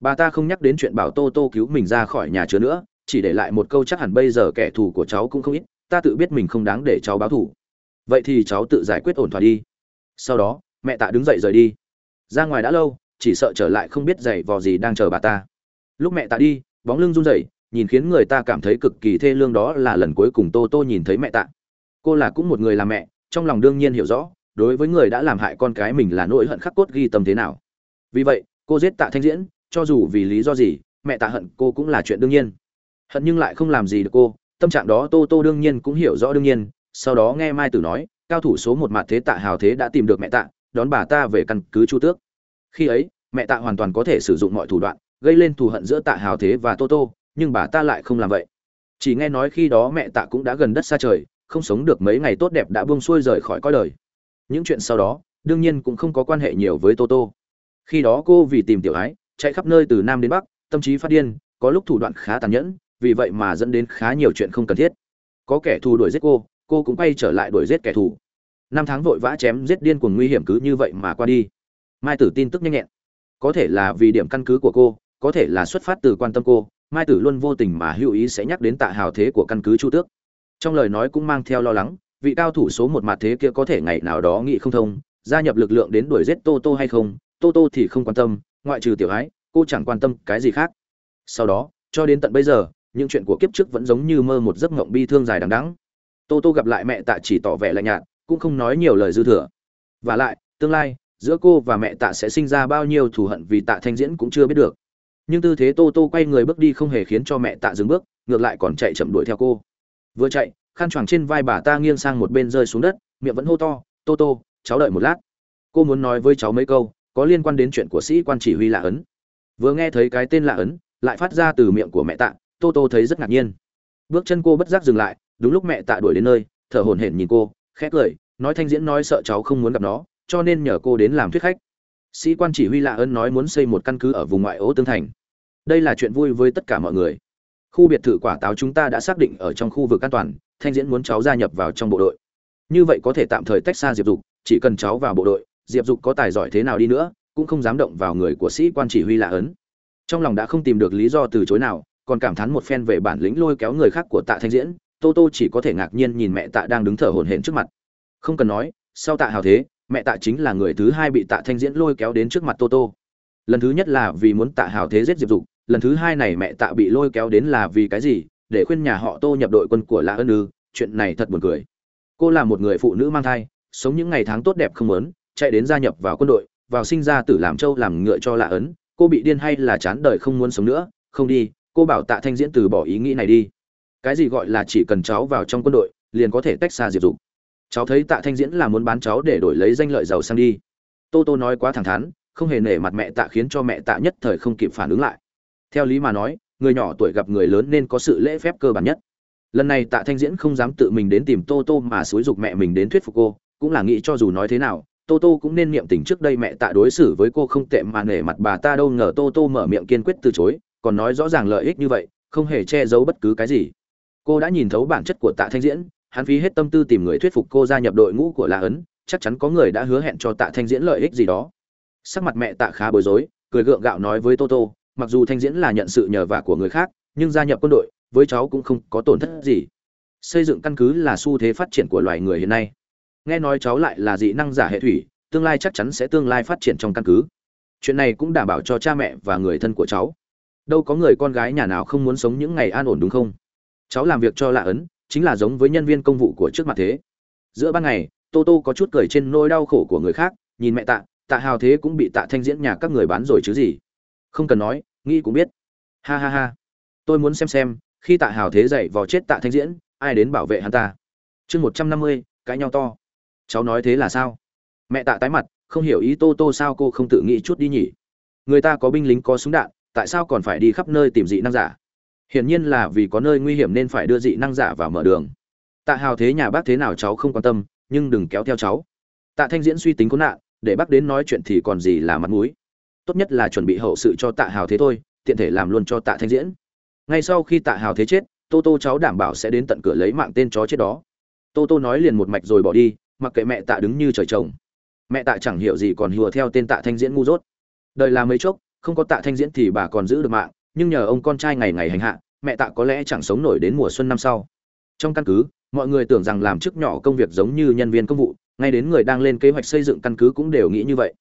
Bà ta không nhắc đến chuyện bảo tô tô cứu mình ra khỏi nhà chứa nữa, chỉ để lại một câu chắc hẳn bây giờ kẻ thù của cháu cũng không ít, ta tự biết mình không đáng để cháu báo thù. Vậy thì cháu tự giải quyết ổn thỏa đi. Sau đó, mẹ tạ đứng dậy rời đi ra ngoài đã lâu, chỉ sợ trở lại không biết giày vò gì đang chờ bà ta. Lúc mẹ tạ đi, bóng lưng run rẩy, nhìn khiến người ta cảm thấy cực kỳ thê lương đó là lần cuối cùng tô tô nhìn thấy mẹ tạ cô là cũng một người làm mẹ, trong lòng đương nhiên hiểu rõ, đối với người đã làm hại con cái mình là nỗi hận khắc cốt ghi tâm thế nào. Vì vậy, cô giết tạ thanh diễn, cho dù vì lý do gì, mẹ tạ hận cô cũng là chuyện đương nhiên. Hận nhưng lại không làm gì được cô, tâm trạng đó tô tô đương nhiên cũng hiểu rõ đương nhiên, sau đó nghe mai tử nói, cao thủ số một mặt thế tạ hào thế đã tìm được mẹ tạ đón bà ta về căn cứ chu tước. Khi ấy, mẹ tạ hoàn toàn có thể sử dụng mọi thủ đoạn, gây lên thù hận giữa tạ hào thế và tô tô, nhưng bà ta lại không làm vậy. Chỉ nghe nói khi đó mẹ tạ cũng đã gần đất xa trời, không sống được mấy ngày tốt đẹp đã buông xuôi rời khỏi coi đời. Những chuyện sau đó, đương nhiên cũng không có quan hệ nhiều với tô tô. Khi đó cô vì tìm tiểu ái, chạy khắp nơi từ nam đến bắc, tâm trí phát điên, có lúc thủ đoạn khá tàn nhẫn, vì vậy mà dẫn đến khá nhiều chuyện không cần thiết. Có kẻ thù đuổi giết cô cô cũng quay trở lại đuổi giết kẻ thù năm tháng vội vã chém giết điên cuồng nguy hiểm cứ như vậy mà qua đi. Mai tử tin tức nhanh nhẹn. Có thể là vì điểm căn cứ của cô, có thể là xuất phát từ quan tâm cô, mai tử luôn vô tình mà hữu ý sẽ nhắc đến tạ hào thế của căn cứ chu tước. Trong lời nói cũng mang theo lo lắng, vị cao thủ số một mặt thế kia có thể ngày nào đó nghị không thông, gia nhập lực lượng đến đuổi giết tô tô hay không, tô tô thì không quan tâm, ngoại trừ tiểu ái, cô chẳng quan tâm cái gì khác. Sau đó, cho đến tận bây giờ, những chuyện của kiếp trước vẫn giống như mơ một giấc mộng bi thương dài đằng đẵng. Tô tô gặp lại mẹ tạ chỉ tỏ vẻ lạnh nhạt cũng không nói nhiều lời dư thừa. Và lại, tương lai, giữa cô và mẹ tạ sẽ sinh ra bao nhiêu thù hận vì tạ thanh diễn cũng chưa biết được. Nhưng tư thế tô tô quay người bước đi không hề khiến cho mẹ tạ dừng bước, ngược lại còn chạy chậm đuổi theo cô. Vừa chạy, khăn choàng trên vai bà ta nghiêng sang một bên rơi xuống đất, miệng vẫn hô to, tô tô, cháu đợi một lát. Cô muốn nói với cháu mấy câu, có liên quan đến chuyện của sĩ quan chỉ huy lạ ấn. Vừa nghe thấy cái tên lạ ấn, lại phát ra từ miệng của mẹ tạ, tô tô thấy rất ngạc nhiên. Bước chân cô bất giác dừng lại, đúng lúc mẹ tạ đuổi đến nơi, thở hổn hển nhìn cô khét lời nói thanh diễn nói sợ cháu không muốn gặp nó, cho nên nhờ cô đến làm thuyết khách. Sĩ quan chỉ huy lạ ấn nói muốn xây một căn cứ ở vùng ngoại ô tương thành. Đây là chuyện vui với tất cả mọi người. Khu biệt thự quả táo chúng ta đã xác định ở trong khu vực an toàn, thanh diễn muốn cháu gia nhập vào trong bộ đội. Như vậy có thể tạm thời tách xa diệp dục, chỉ cần cháu vào bộ đội, diệp dục có tài giỏi thế nào đi nữa, cũng không dám động vào người của sĩ quan chỉ huy lạ ấn trong lòng đã không tìm được lý do từ chối nào, còn cảm thán một phen về bản lĩnh lôi kéo người khác của tạ thanh diễn tô tô chỉ có thể ngạc nhiên nhìn mẹ tạ đang đứng thở hổn hển trước mặt. Không cần nói, sau tạ hào thế, mẹ tạ chính là người thứ hai bị tạ thanh diễn lôi kéo đến trước mặt tô tô. Lần thứ nhất là vì muốn tạ hào thế giết diệp dục, lần thứ hai này mẹ tạ bị lôi kéo đến là vì cái gì, để khuyên nhà họ tô nhập đội quân của lã ân ư, chuyện này thật buồn cười. Cô là một người phụ nữ mang thai, sống những ngày tháng tốt đẹp không muốn, chạy đến gia nhập vào quân đội, vào sinh ra tử làm trâu làm ngựa cho lạ ấn, cô bị điên hay là chán đời không muốn sống nữa, không đi, cô bảo tạ thanh diễn từ bỏ ý nghĩ này đi cái gì gọi là chỉ cần cháu vào trong quân đội, liền có thể tách xa diệp dục. Cháu thấy tạ thanh diễn là muốn bán cháu để đổi lấy danh lợi giàu sang đi. Tô tô nói quá thẳng thắn, không hề nể mặt mẹ tạ khiến cho mẹ tạ nhất thời không kịp phản ứng lại. Theo lý mà nói, người nhỏ tuổi gặp người lớn nên có sự lễ phép cơ bản nhất. Lần này tạ thanh diễn không dám tự mình đến tìm tô tô mà xúi giục mẹ mình đến thuyết phục cô, cũng là nghĩ cho dù nói thế nào, tô tô cũng nên niệm tình trước đây mẹ tạ đối xử với cô không tệ mà nể mặt bà ta đâu ngờ tô tô mở miệng kiên quyết từ chối, còn nói rõ ràng lợi ích như vậy, không hề che giấu bất cứ cái gì cô đã nhìn thấu bản chất của tạ thanh diễn, hắn phí hết tâm tư tìm người thuyết phục cô gia nhập đội ngũ của la ấn, chắc chắn có người đã hứa hẹn cho tạ thanh diễn lợi ích gì đó. Sắc mặt mẹ tạ khá bối rối, cười gượng gạo nói với tô tô mặc dù thanh diễn là nhận sự nhờ vả của người khác, nhưng gia nhập quân đội, với cháu cũng không có tổn thất gì. Xây dựng căn cứ là xu thế phát triển của loài người hiện nay. Nghe nói cháu lại là dị năng giả hệ thủy, tương lai chắc chắn sẽ tương lai phát triển trong căn cứ. Chuyện này cũng đảm bảo cho cha mẹ và người thân của cháu. Đâu có người con gái nhà nào không muốn sống những ngày an ổn đúng không? Cháu làm việc cho lạ ấn, chính là giống với nhân viên công vụ của trước mặt thế. Giữa ban ngày, tô tô có chút cười trên nỗi đau khổ của người khác, nhìn mẹ tạ tạ hào thế cũng bị tạ thanh diễn nhà các người bán rồi chứ gì. Không cần nói, nghĩ cũng biết. Ha ha ha. Tôi muốn xem xem, khi tạ hào thế dậy vò chết tạ thanh diễn, ai đến bảo vệ hắn ta. Chương một trăm năm mươi, cãi nhau to. Cháu nói thế là sao? Mẹ tạ tái mặt, không hiểu ý tô tô sao cô không tự nghĩ chút đi nhỉ? Người ta có binh lính có súng đạn, tại sao còn phải đi khắp nơi tìm dị năng giả? Hiển nhiên là vì có nơi nguy hiểm nên phải đưa dị năng giả vào mở đường. Tạ hào thế nhà bác thế nào cháu không quan tâm, nhưng đừng kéo theo cháu. Tạ thanh diễn suy tính có nạn, để bác đến nói chuyện thì còn gì là mặt mũi. Tốt nhất là chuẩn bị hậu sự cho tạ hào thế thôi, tiện thể làm luôn cho tạ thanh diễn. Ngay sau khi tạ hào thế chết, tô tô cháu đảm bảo sẽ đến tận cửa lấy mạng tên chó chết đó. Tô tô nói liền một mạch rồi bỏ đi, mặc kệ mẹ tạ đứng như trời trồng. Mẹ tạ chẳng hiểu gì còn hùa theo tên tạ thanh diễn ngu dốt. Đời là mấy chốc, không có tạ thanh diễn thì bà còn giữ được mạng nhưng nhờ ông con trai ngày ngày hành hạ, mẹ tạ có lẽ chẳng sống nổi đến mùa xuân năm sau. Trong căn cứ, mọi người tưởng rằng làm chức nhỏ công việc giống như nhân viên công vụ, ngay đến người đang lên kế hoạch xây dựng căn cứ cũng đều nghĩ như vậy.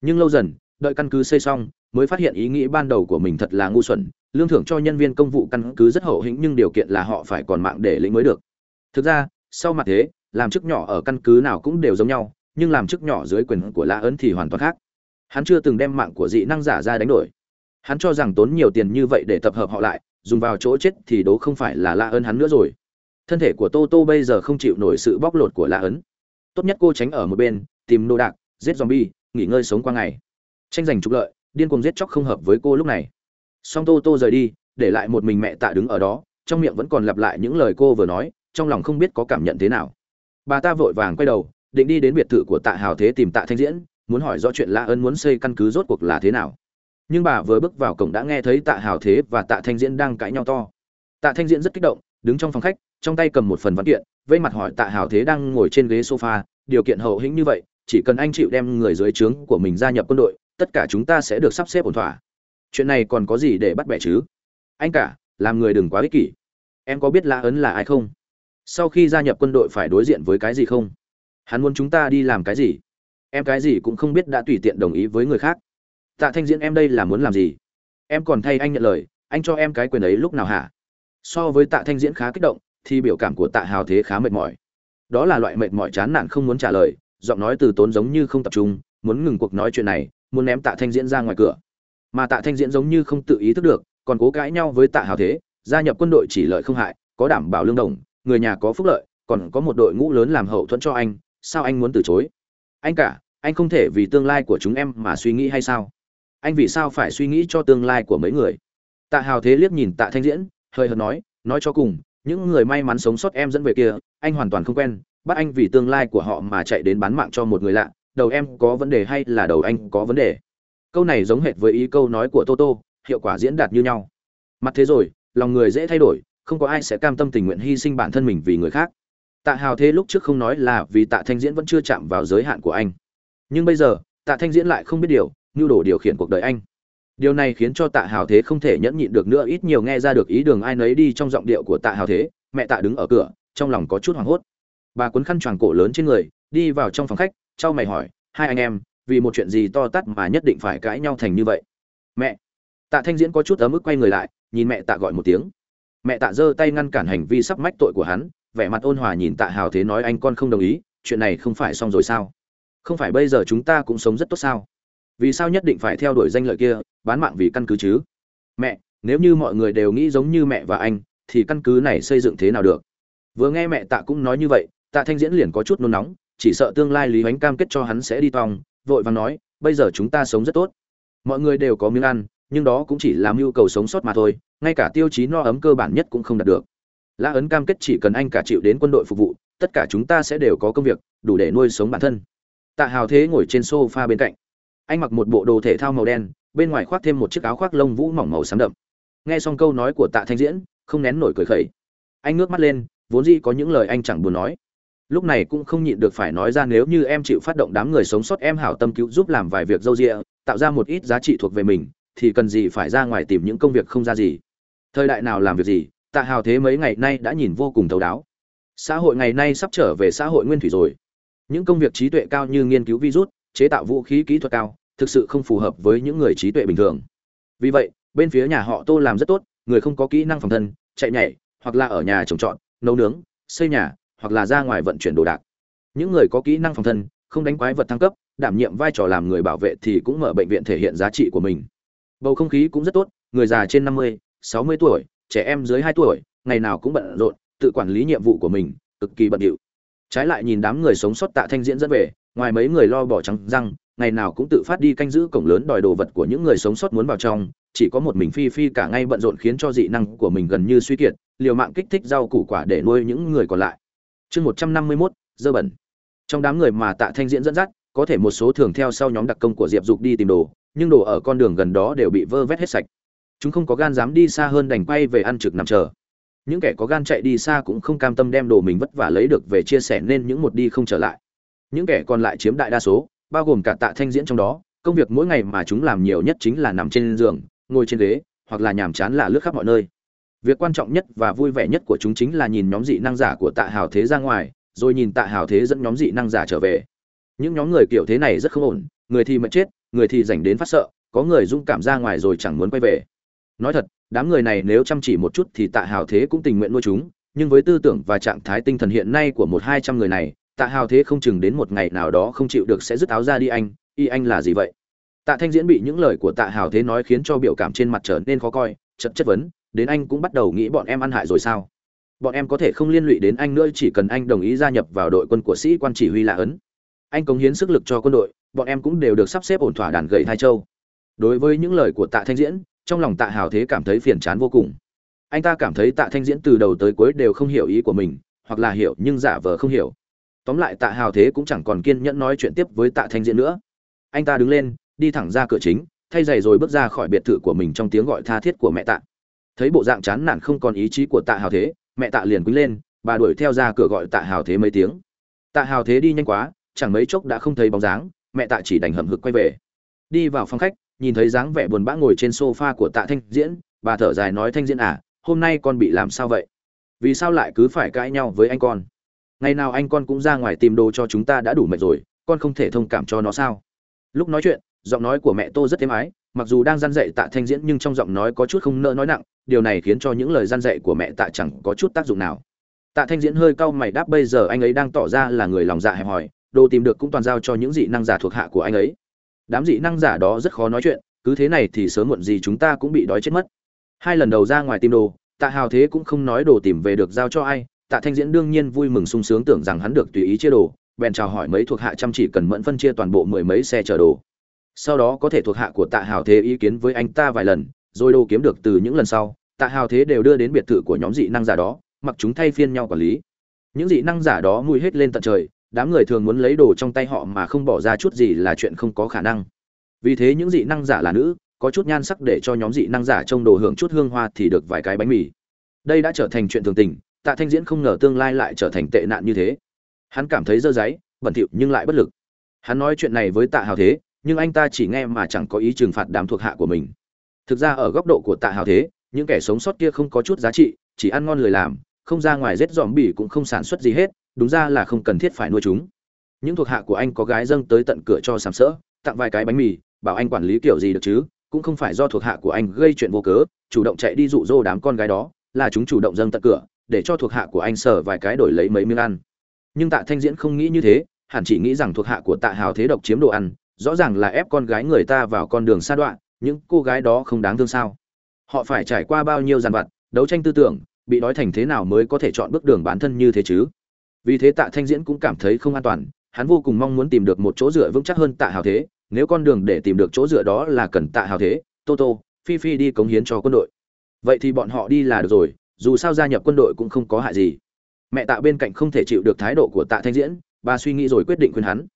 Nhưng lâu dần, đợi căn cứ xây xong, mới phát hiện ý nghĩ ban đầu của mình thật là ngu xuẩn, lương thưởng cho nhân viên công vụ căn cứ rất hậu hĩnh nhưng điều kiện là họ phải còn mạng để lĩnh mới được. Thực ra, sau mặt thế, làm chức nhỏ ở căn cứ nào cũng đều giống nhau, nhưng làm chức nhỏ dưới quyền của La ấn thì hoàn toàn khác. Hắn chưa từng đem mạng của dị năng giả ra đánh đổi hắn cho rằng tốn nhiều tiền như vậy để tập hợp họ lại, dùng vào chỗ chết thì đố không phải là la ơn hắn nữa rồi. Thân thể của tô tô bây giờ không chịu nổi sự bóc lột của la ấn tốt nhất cô tránh ở một bên, tìm đồ đạc, giết zombie, nghỉ ngơi sống qua ngày. Tranh giành trục lợi, điên cuồng giết chóc không hợp với cô lúc này. Song tô tô rời đi, để lại một mình mẹ tạ đứng ở đó, trong miệng vẫn còn lặp lại những lời cô vừa nói, trong lòng không biết có cảm nhận thế nào. Bà ta vội vàng quay đầu, định đi đến biệt thự của tạ hào thế tìm tạ thanh diễn, muốn hỏi rõ chuyện lạ ân muốn xây căn cứ rốt cuộc là thế nào nhưng bà vừa bước vào cổng đã nghe thấy tạ hào thế và tạ thanh diễn đang cãi nhau to. Tạ thanh diễn rất kích động, đứng trong phòng khách, trong tay cầm một phần văn kiện, vây mặt hỏi tạ hào thế đang ngồi trên ghế sofa, điều kiện hậu hĩnh như vậy, chỉ cần anh chịu đem người dưới trướng của mình gia nhập quân đội, tất cả chúng ta sẽ được sắp xếp ổn thỏa. Chuyện này còn có gì để bắt bẻ chứ? Anh cả, làm người đừng quá ích kỷ. Em có biết lã ấn là ai không? Sau khi gia nhập quân đội phải đối diện với cái gì không? Hắn muốn chúng ta đi làm cái gì? Em cái gì cũng không biết đã tùy tiện đồng ý với người khác tạ thanh diễn, em đây là muốn làm gì? Em còn thay anh nhận lời, anh cho em cái quyền ấy lúc nào hả? So với tạ thanh diễn khá kích động, thì biểu cảm của tạ hào thế khá mệt mỏi. Đó là loại mệt mỏi chán nản không muốn trả lời, giọng nói từ tốn giống như không tập trung, muốn ngừng cuộc nói chuyện này, muốn ném tạ thanh diễn ra ngoài cửa. Mà tạ thanh diễn giống như không tự ý thức được, còn cố cãi nhau với tạ hào thế, gia nhập quân đội chỉ lợi không hại, có đảm bảo lương đồng, người nhà có phúc lợi, còn có một đội ngũ lớn làm hậu thuẫn cho anh, sao anh muốn từ chối? Anh cả, anh không thể vì tương lai của chúng em mà suy nghĩ hay sao? Anh vì sao phải suy nghĩ cho tương lai của mấy người? Tạ hào thế liếc nhìn tạ thanh diễn, hơi hợt nói nói cho cùng, những người may mắn sống sót em dẫn về kia, anh hoàn toàn không quen, bắt anh vì tương lai của họ mà chạy đến bán mạng cho một người lạ, đầu em có vấn đề hay là đầu anh có vấn đề? Câu này giống hệt với ý câu nói của toto hiệu quả diễn đạt như nhau. Mặt thế rồi, lòng người dễ thay đổi, không có ai sẽ cam tâm tình nguyện hy sinh bản thân mình vì người khác. Tạ hào thế lúc trước không nói là vì tạ thanh diễn vẫn chưa chạm vào giới hạn của anh. Nhưng bây giờ, tạ thanh diễn lại không biết điều nhu đồ điều khiển cuộc đời anh. Điều này khiến cho tạ hào thế không thể nhẫn nhịn được nữa, ít nhiều nghe ra được ý đường ai nấy đi trong giọng điệu của tạ hào thế, mẹ tạ đứng ở cửa, trong lòng có chút hoảng hốt. Bà cuốn khăn choàng cổ lớn trên người, đi vào trong phòng khách, trao mày hỏi, hai anh em, vì một chuyện gì to tát mà nhất định phải cãi nhau thành như vậy? Mẹ. Tạ thanh diễn có chút ấm ức quay người lại, nhìn mẹ tạ gọi một tiếng. Mẹ tạ giơ tay ngăn cản hành vi sắp mách tội của hắn, vẻ mặt ôn hòa nhìn tạ hào thế nói, anh con không đồng ý, chuyện này không phải xong rồi sao? Không phải bây giờ chúng ta cũng sống rất tốt sao? Vì sao nhất định phải theo đuổi danh lợi kia, bán mạng vì căn cứ chứ? Mẹ, nếu như mọi người đều nghĩ giống như mẹ và anh, thì căn cứ này xây dựng thế nào được? Vừa nghe mẹ tạ cũng nói như vậy, tạ thanh diễn liền có chút nôn nóng, chỉ sợ tương lai lý ánh cam kết cho hắn sẽ đi tòng, vội vàng nói, bây giờ chúng ta sống rất tốt. Mọi người đều có miếng ăn, nhưng đó cũng chỉ là nhu cầu sống sót mà thôi, ngay cả tiêu chí no ấm cơ bản nhất cũng không đạt được. Lã ấn cam kết chỉ cần anh cả chịu đến quân đội phục vụ, tất cả chúng ta sẽ đều có công việc, đủ để nuôi sống bản thân. Tạ hào thế ngồi trên sofa bên cạnh anh mặc một bộ đồ thể thao màu đen, bên ngoài khoác thêm một chiếc áo khoác lông vũ mỏng màu xám đậm. Nghe xong câu nói của tạ thanh diễn, không nén nổi cười khẩy. Anh ngước mắt lên, vốn dĩ có những lời anh chẳng buồn nói. Lúc này cũng không nhịn được phải nói ra nếu như em chịu phát động đám người sống sót em hảo tâm cứu giúp làm vài việc dâu a tạo ra một ít giá trị thuộc về mình, thì cần gì phải ra ngoài tìm những công việc không ra gì. Thời đại nào làm việc gì, tạ hào thế mấy ngày nay đã nhìn vô cùng thấu đáo. Xã hội ngày nay sắp trở về xã hội nguyên thủy rồi. Những công việc trí tuệ cao như nghiên cứu virus chế tạo vũ khí kỹ thuật cao, thực sự không phù hợp với những người trí tuệ bình thường. Vì vậy, bên phía nhà họ tô làm rất tốt, người không có kỹ năng phòng thân, chạy nhảy, hoặc là ở nhà trồng trọt, nấu nướng, xây nhà, hoặc là ra ngoài vận chuyển đồ đạc. Những người có kỹ năng phòng thân, không đánh quái vật thăng cấp, đảm nhiệm vai trò làm người bảo vệ thì cũng mở bệnh viện thể hiện giá trị của mình. Bầu không khí cũng rất tốt, người già trên năm mươi, sáu mươi tuổi, trẻ em dưới hai tuổi, ngày nào cũng bận rộn, tự quản lý nhiệm vụ của mình, cực kỳ bận rộn trái lại nhìn đám người sống sót tạ thanh diễn dẫn về ngoài mấy người lo bỏ trắng răng, ngày nào cũng tự phát đi canh giữ cổng lớn đòi đồ vật của những người sống sót muốn vào trong, chỉ có một mình phi phi cả ngay bận rộn khiến cho dị năng của mình gần như suy kiệt, liều mạng kích thích rau củ quả để nuôi những người còn lại. Chương một trăm năm mươi mốt, dơ bẩn. Trong đám người mà tạ thanh diễn dẫn dắt, có thể một số thường theo sau nhóm đặc công của diệp dục đi tìm đồ, nhưng đồ ở con đường gần đó đều bị vơ vét hết sạch. Chúng không có gan dám đi xa hơn đành quay về ăn trực nằm chờ. Những kẻ có gan chạy đi xa cũng không cam tâm đem đồ mình vất vả lấy được về chia sẻ nên những một đi không trở lại những kẻ còn lại chiếm đại đa số, bao gồm cả tạ thanh diễn trong đó, công việc mỗi ngày mà chúng làm nhiều nhất chính là nằm trên giường, ngồi trên ghế, hoặc là nhàm chán là lướt khắp mọi nơi. Việc quan trọng nhất và vui vẻ nhất của chúng chính là nhìn nhóm dị năng giả của tạ hào thế ra ngoài, rồi nhìn tạ hào thế dẫn nhóm dị năng giả trở về. Những nhóm người kiểu thế này rất không ổn, người thì mất chết, người thì dành đến phát sợ, có người dũng cảm ra ngoài rồi chẳng muốn quay về. Nói thật, đám người này nếu chăm chỉ một chút thì tạ hào thế cũng tình nguyện nuôi chúng, nhưng với tư tưởng và trạng thái tinh thần hiện nay của một hai trăm người này tạ hào thế không chừng đến một ngày nào đó không chịu được sẽ dứt áo ra đi anh, y anh là gì vậy? Tạ thanh diễn bị những lời của tạ hào thế nói khiến cho biểu cảm trên mặt trở nên khó coi chật chất vấn, đến anh cũng bắt đầu nghĩ bọn em ăn hại rồi sao? Bọn em có thể không liên lụy đến anh nữa, chỉ cần anh đồng ý gia nhập vào đội quân của sĩ quan chỉ huy lạ ấn. Anh cống hiến sức lực cho quân đội, bọn em cũng đều được sắp xếp ổn thỏa đàn gậy thai châu. Đối với những lời của tạ thanh diễn, trong lòng tạ hào thế cảm thấy phiền chán vô cùng. Anh ta cảm thấy tạ thanh diễn từ đầu tới cuối đều không hiểu ý của mình, hoặc là hiểu nhưng giả vờ không hiểu tóm lại tạ hào thế cũng chẳng còn kiên nhẫn nói chuyện tiếp với tạ thanh diễn nữa. Anh ta đứng lên, đi thẳng ra cửa chính, thay giày rồi bước ra khỏi biệt thự của mình trong tiếng gọi tha thiết của mẹ tạ. Thấy bộ dạng chán nản không còn ý chí của tạ hào thế, mẹ tạ liền quýnh lên, bà đuổi theo ra cửa gọi tạ hào thế mấy tiếng. Tạ hào thế đi nhanh quá, chẳng mấy chốc đã không thấy bóng dáng, mẹ tạ chỉ đành hậm hực quay về. Đi vào phòng khách, nhìn thấy dáng vẻ buồn bã ngồi trên sofa của tạ thanh diễn, bà thở dài nói thanh diễn à hôm nay con bị làm sao vậy? Vì sao lại cứ phải cãi nhau với anh con? Ngày nào anh con cũng ra ngoài tìm đồ cho chúng ta đã đủ mệt rồi, con không thể thông cảm cho nó sao? Lúc nói chuyện, giọng nói của mẹ tô rất êm ái, mặc dù đang gian dạy tạ thanh diễn nhưng trong giọng nói có chút không nỡ nói nặng, điều này khiến cho những lời gian dạy của mẹ tạ chẳng có chút tác dụng nào. Tạ thanh diễn hơi cau mày đáp bây giờ anh ấy đang tỏ ra là người lòng dạ hẹp hòi, đồ tìm được cũng toàn giao cho những dị năng giả thuộc hạ của anh ấy. Đám dị năng giả đó rất khó nói chuyện, cứ thế này thì sớm muộn gì chúng ta cũng bị đói chết mất. Hai lần đầu ra ngoài tìm đồ, tạ hào thế cũng không nói đồ tìm về được giao cho ai tạ thanh diễn đương nhiên vui mừng sung sướng tưởng rằng hắn được tùy ý chia đồ, bèn chào hỏi mấy thuộc hạ chăm chỉ cần mẫn phân chia toàn bộ mười mấy xe chở đồ. Sau đó có thể thuộc hạ của tạ hào thế ý kiến với anh ta vài lần, rồi đồ kiếm được từ những lần sau, tạ hào thế đều đưa đến biệt thự của nhóm dị năng giả đó, mặc chúng thay phiên nhau quản lý. Những dị năng giả đó mùi hết lên tận trời, đám người thường muốn lấy đồ trong tay họ mà không bỏ ra chút gì là chuyện không có khả năng. Vì thế những dị năng giả là nữ, có chút nhan sắc để cho nhóm dị năng giả trông đồ hưởng chút hương hoa thì được vài cái bánh mì. Đây đã trở thành chuyện thường tình tạ thanh diễn không ngờ tương lai lại trở thành tệ nạn như thế. Hắn cảm thấy dơ dáy bẩn thỉu nhưng lại bất lực. Hắn nói chuyện này với tạ hào thế, nhưng anh ta chỉ nghe mà chẳng có ý trừng phạt đám thuộc hạ của mình. Thực ra ở góc độ của tạ hào thế, những kẻ sống sót kia không có chút giá trị, chỉ ăn ngon lười làm, không ra ngoài rết dòm bỉ cũng không sản xuất gì hết, đúng ra là không cần thiết phải nuôi chúng. Những thuộc hạ của anh có gái dâng tới tận cửa cho sàm sỡ, tặng vài cái bánh mì, bảo anh quản lý kiểu gì được chứ, cũng không phải do thuộc hạ của anh gây chuyện vô cớ, chủ động chạy đi dụ dỗ đám con gái đó, là chúng chủ động dâng tận cửa để cho thuộc hạ của anh sở vài cái đổi lấy mấy miếng ăn. Nhưng tạ thanh diễn không nghĩ như thế, hẳn chỉ nghĩ rằng thuộc hạ của tạ hào thế độc chiếm đồ ăn, rõ ràng là ép con gái người ta vào con đường xa đoạn những cô gái đó không đáng thương sao? Họ phải trải qua bao nhiêu giàn vặt, đấu tranh tư tưởng, bị đói thành thế nào mới có thể chọn bước đường bản thân như thế chứ? Vì thế tạ thanh diễn cũng cảm thấy không an toàn, hắn vô cùng mong muốn tìm được một chỗ dựa vững chắc hơn tạ hào thế, nếu con đường để tìm được chỗ dựa đó là cần tạ hào thế, tô tô, phi phi đi cống hiến cho quân đội. Vậy thì bọn họ đi là được rồi dù sao gia nhập quân đội cũng không có hại gì. Mẹ tạ bên cạnh không thể chịu được thái độ của tạ thanh diễn, bà suy nghĩ rồi quyết định khuyên hắn.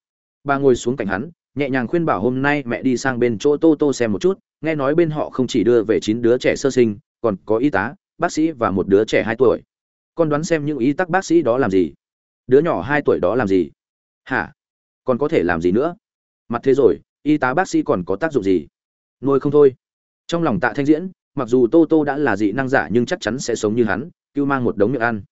Bà ngồi xuống cạnh hắn, nhẹ nhàng khuyên bảo hôm nay mẹ đi sang bên chỗ tô tô xem một chút, nghe nói bên họ không chỉ đưa về chín đứa trẻ sơ sinh, còn có y tá, bác sĩ và một đứa trẻ hai tuổi. Con đoán xem những y tắc bác sĩ đó làm gì. Đứa nhỏ hai tuổi đó làm gì. Hả? Còn có thể làm gì nữa? Mặt thế rồi, y tá bác sĩ còn có tác dụng gì? Nuôi không thôi. Trong lòng tạ thanh diễn mặc dù tô tô đã là dị năng giả nhưng chắc chắn sẽ sống như hắn cưu mang một đống miệng ăn.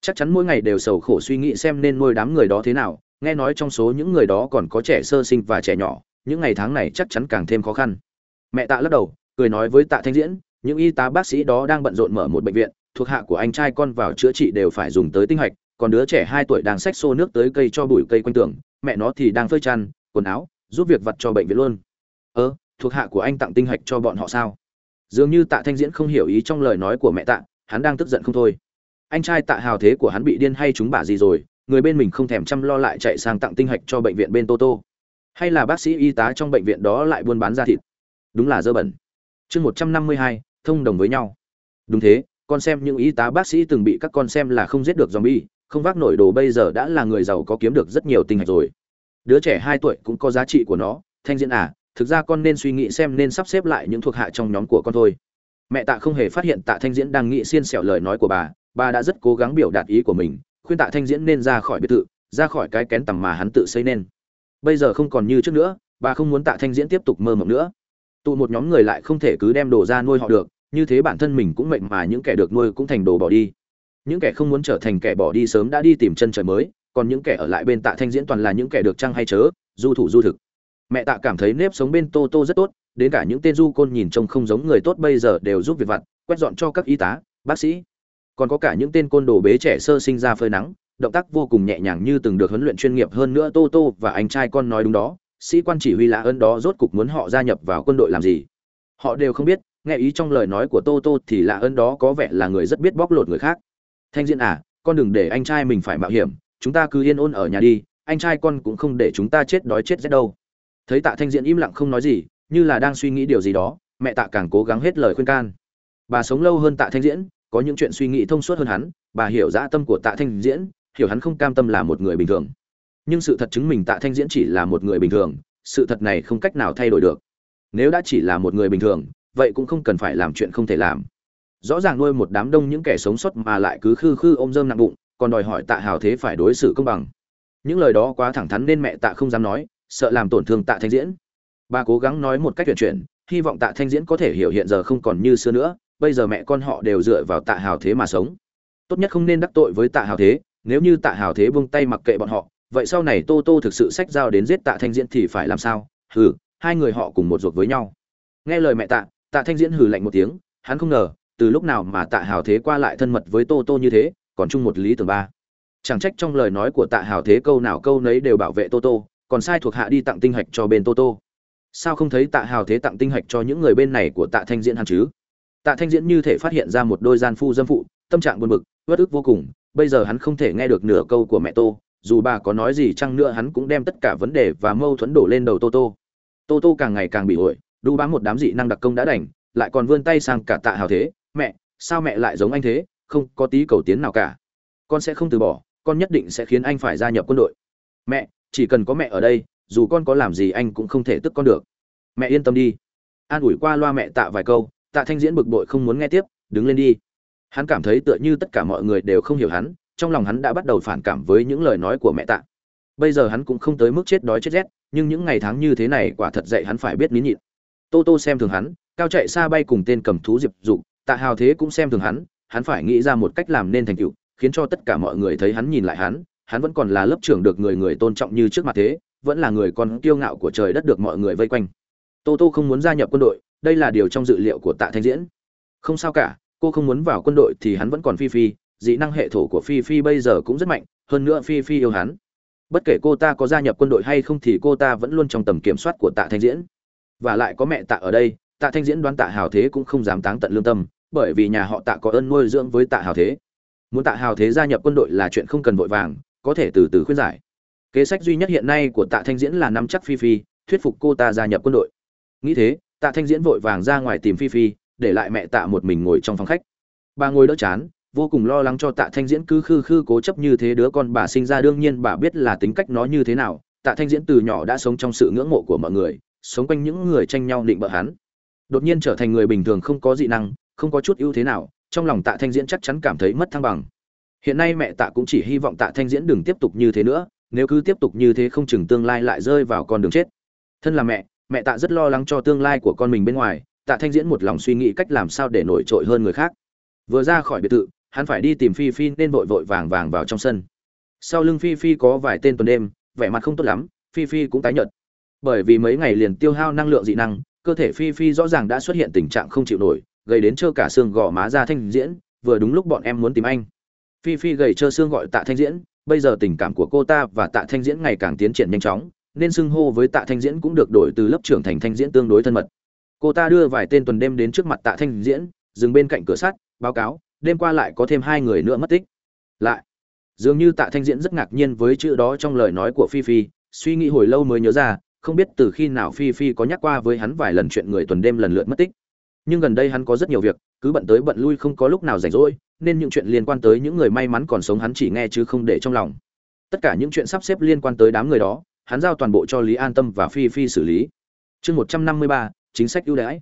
Chắc chắn mỗi ngày đều sầu khổ suy nghĩ xem nên nuôi đám người đó thế nào, nghe nói trong số những người đó còn có trẻ sơ sinh và trẻ nhỏ, những ngày tháng này chắc chắn càng thêm khó khăn. Mẹ tạ lắc đầu, cười nói với tạ thanh diễn, những y tá bác sĩ đó đang bận rộn mở một bệnh viện, thuộc hạ của anh trai con vào chữa trị đều phải dùng tới tinh hạch, còn đứa trẻ hai tuổi đang xách xô nước tới cây cho bụi cây quanh tường, mẹ nó thì đang phơi chăn, quần áo, giúp việc vặt cho bệnh viện luôn. Ơ, thuộc hạ của anh tặng tinh hạch cho bọn họ sao? Dường như tạ thanh diễn không hiểu ý trong lời nói của mẹ tạ, hắn đang tức giận không thôi. Anh trai tạ hào thế của hắn bị điên hay chúng bả gì rồi, người bên mình không thèm chăm lo lại chạy sang tặng tinh hạch cho bệnh viện bên tô tô. Hay là bác sĩ y tá trong bệnh viện đó lại buôn bán ra thịt. Đúng là dơ bẩn. Chương một trăm năm mươi hai, thông đồng với nhau. Đúng thế, con xem những y tá bác sĩ từng bị các con xem là không giết được zombie, không vác nổi đồ bây giờ đã là người giàu có kiếm được rất nhiều tinh hạch rồi. Đứa trẻ hai tuổi cũng có giá trị của nó. Thanh diễn à thực ra con nên suy nghĩ xem nên sắp xếp lại những thuộc hạ trong nhóm của con thôi. Mẹ tạ không hề phát hiện tạ thanh diễn đang nghĩ xiên xẻo lời nói của bà. Bà đã rất cố gắng biểu đạt ý của mình, khuyên tạ thanh diễn nên ra khỏi biệt thự, ra khỏi cái kén tầm mà hắn tự xây nên. Bây giờ không còn như trước nữa, bà không muốn tạ thanh diễn tiếp tục mơ mộng nữa. Tụ một nhóm người lại không thể cứ đem đồ ra nuôi họ được, như thế bản thân mình cũng mệnh mà những kẻ được nuôi cũng thành đồ bỏ đi. Những kẻ không muốn trở thành kẻ bỏ đi sớm đã đi tìm chân trời mới, còn những kẻ ở lại bên tạ thanh diễn toàn là những kẻ được trăng hay chớ, du thủ du thực mẹ tạ cảm thấy nếp sống bên tô tô rất tốt, đến cả những tên du côn nhìn trông không giống người tốt bây giờ đều giúp việc vặt, quét dọn cho các y tá, bác sĩ. Còn có cả những tên côn đồ bế trẻ sơ sinh ra phơi nắng, động tác vô cùng nhẹ nhàng như từng được huấn luyện chuyên nghiệp hơn nữa tô tô và anh trai con nói đúng đó, sĩ quan chỉ huy lạ ơn đó rốt cục muốn họ gia nhập vào quân đội làm gì. Họ đều không biết, nghe ý trong lời nói của tô tô thì lạ ơn đó có vẻ là người rất biết bóc lột người khác. Thanh diện à con đừng để anh trai mình phải mạo hiểm, chúng ta cứ yên ôn ở nhà đi, anh trai con cũng không để chúng ta chết đói chết rét đâu thấy tạ thanh diễn im lặng không nói gì, như là đang suy nghĩ điều gì đó, mẹ tạ càng cố gắng hết lời khuyên can. Bà sống lâu hơn tạ thanh diễn, có những chuyện suy nghĩ thông suốt hơn hắn, bà hiểu dã tâm của tạ thanh diễn, hiểu hắn không cam tâm là một người bình thường. Nhưng sự thật chứng minh tạ thanh diễn chỉ là một người bình thường, sự thật này không cách nào thay đổi được. Nếu đã chỉ là một người bình thường, vậy cũng không cần phải làm chuyện không thể làm. Rõ ràng nuôi một đám đông những kẻ sống sót mà lại cứ khư khư ôm dơm nặng bụng, còn đòi hỏi tạ hào thế phải đối xử công bằng. Những lời đó quá thẳng thắn nên mẹ tạ không dám nói sợ làm tổn thương tạ thanh diễn. Bà cố gắng nói một cách tuyển chuyển, hy vọng tạ thanh diễn có thể hiểu hiện giờ không còn như xưa nữa, bây giờ mẹ con họ đều dựa vào tạ hào thế mà sống. Tốt nhất không nên đắc tội với tạ hào thế, nếu như tạ hào thế buông tay mặc kệ bọn họ, vậy sau này tô tô thực sự sách dao đến giết tạ thanh diễn thì phải làm sao? Hừ, hai người họ cùng một ruột với nhau. Nghe lời mẹ tạ tạ thanh diễn hừ lạnh một tiếng, hắn không ngờ, từ lúc nào mà tạ hào thế qua lại thân mật với tô tô như thế, còn chung một lý tưởng ba. Chẳng trách trong lời nói của tạ hào thế câu nào câu nấy đều bảo vệ tô tô còn sai thuộc hạ đi tặng tinh hạch cho bên tô tô. Sao không thấy tạ hào thế tặng tinh hạch cho những người bên này của tạ thanh diễn hắn chứ? Tạ thanh diễn như thể phát hiện ra một đôi gian phu dâm phụ, tâm trạng buồn bực, uất ức vô cùng. Bây giờ hắn không thể nghe được nửa câu của mẹ tô, dù bà có nói gì chăng nữa hắn cũng đem tất cả vấn đề và mâu thuẫn đổ lên đầu tô tô. Tô tô càng ngày càng bị ổi đu bám một đám dị năng đặc công đã đành, lại còn vươn tay sang cả tạ hào thế. Mẹ, sao mẹ lại giống anh thế? Không có tí cầu tiến nào cả. Con sẽ không từ bỏ, con nhất định sẽ khiến anh phải gia nhập quân đội. Mẹ chỉ cần có mẹ ở đây, dù con có làm gì anh cũng không thể tức con được. Mẹ yên tâm đi. An ủi qua loa mẹ tạ vài câu, tạ thanh diễn bực bội không muốn nghe tiếp, đứng lên đi. Hắn cảm thấy tựa như tất cả mọi người đều không hiểu hắn, trong lòng hắn đã bắt đầu phản cảm với những lời nói của mẹ tạ. Bây giờ hắn cũng không tới mức chết đói chết rét, nhưng những ngày tháng như thế này quả thật dạy hắn phải biết nín nhịn. Tô tô xem thường hắn, cao chạy xa bay cùng tên cầm thú diệp dục, tạ hào thế cũng xem thường hắn hắn phải nghĩ ra một cách làm nên thành tựu, khiến cho tất cả mọi người thấy hắn nhìn lại hắn hắn vẫn còn là lớp trưởng được người người tôn trọng như trước mặt thế, vẫn là người con kiêu ngạo của trời đất được mọi người vây quanh. Tô tô không muốn gia nhập quân đội, đây là điều trong dự liệu của tạ thanh diễn. Không sao cả, cô không muốn vào quân đội thì hắn vẫn còn phi phi, dị năng hệ thổ của phi phi bây giờ cũng rất mạnh, hơn nữa phi phi yêu hắn. Bất kể cô ta có gia nhập quân đội hay không thì cô ta vẫn luôn trong tầm kiểm soát của tạ thanh diễn. Và lại có mẹ tạ ở đây, tạ thanh diễn đoán tạ hào thế cũng không dám táng tận lương tâm, bởi vì nhà họ tạ có ơn nuôi dưỡng với tạ hào thế. Muốn tạ hào thế gia nhập quân đội là chuyện không cần vội vàng có thể từ từ khuyên giải. Kế sách duy nhất hiện nay của tạ thanh diễn là nắm chắc phi phi, thuyết phục cô ta gia nhập quân đội. Nghĩ thế, tạ thanh diễn vội vàng ra ngoài tìm phi phi, để lại mẹ tạ một mình ngồi trong phòng khách. Bà ngồi đỡ chán, vô cùng lo lắng cho tạ thanh diễn cứ khư khư cố chấp như thế đứa con bà sinh ra đương nhiên bà biết là tính cách nó như thế nào. Tạ thanh diễn từ nhỏ đã sống trong sự ngưỡng mộ của mọi người, sống quanh những người tranh nhau định bợ hắn. Đột nhiên trở thành người bình thường không có dị năng, không có chút ưu thế nào, trong lòng tạ thanh diễn chắc chắn cảm thấy mất thăng bằng hiện nay mẹ tạ cũng chỉ hy vọng tạ thanh diễn đừng tiếp tục như thế nữa, nếu cứ tiếp tục như thế không chừng tương lai lại rơi vào con đường chết. Thân là mẹ mẹ tạ rất lo lắng cho tương lai của con mình bên ngoài, tạ thanh diễn một lòng suy nghĩ cách làm sao để nổi trội hơn người khác. Vừa ra khỏi biệt thự, hắn phải đi tìm phi phi nên vội vội vàng vàng vào trong sân. Sau lưng phi phi có vài tên tuần đêm, vẻ mặt không tốt lắm, phi phi cũng tái nhợt. Bởi vì mấy ngày liền tiêu hao năng lượng dị năng, cơ thể phi phi rõ ràng đã xuất hiện tình trạng không chịu nổi, gây đến trơ cả xương gò má ra thanh diễn, vừa đúng lúc bọn em muốn tìm anh phi phi gầy trơ xương gọi tạ thanh diễn, bây giờ tình cảm của cô ta và tạ thanh diễn ngày càng tiến triển nhanh chóng, nên xưng hô với tạ thanh diễn cũng được đổi từ lớp trưởng thành thanh diễn tương đối thân mật. Cô ta đưa vài tên tuần đêm đến trước mặt tạ thanh diễn, dừng bên cạnh cửa sắt, báo cáo, đêm qua lại có thêm hai người nữa mất tích. Lại, dường như tạ thanh diễn rất ngạc nhiên với chữ đó trong lời nói của phi phi, suy nghĩ hồi lâu mới nhớ ra, không biết từ khi nào phi phi có nhắc qua với hắn vài lần chuyện người tuần đêm lần lượt mất tích nhưng gần đây hắn có rất nhiều việc, cứ bận tới bận lui không có lúc nào rảnh rỗi, nên những chuyện liên quan tới những người may mắn còn sống hắn chỉ nghe chứ không để trong lòng. Tất cả những chuyện sắp xếp liên quan tới đám người đó, hắn giao toàn bộ cho lý an tâm và phi phi xử lý. Chương một trăm năm mươi ba, chính sách ưu đãi.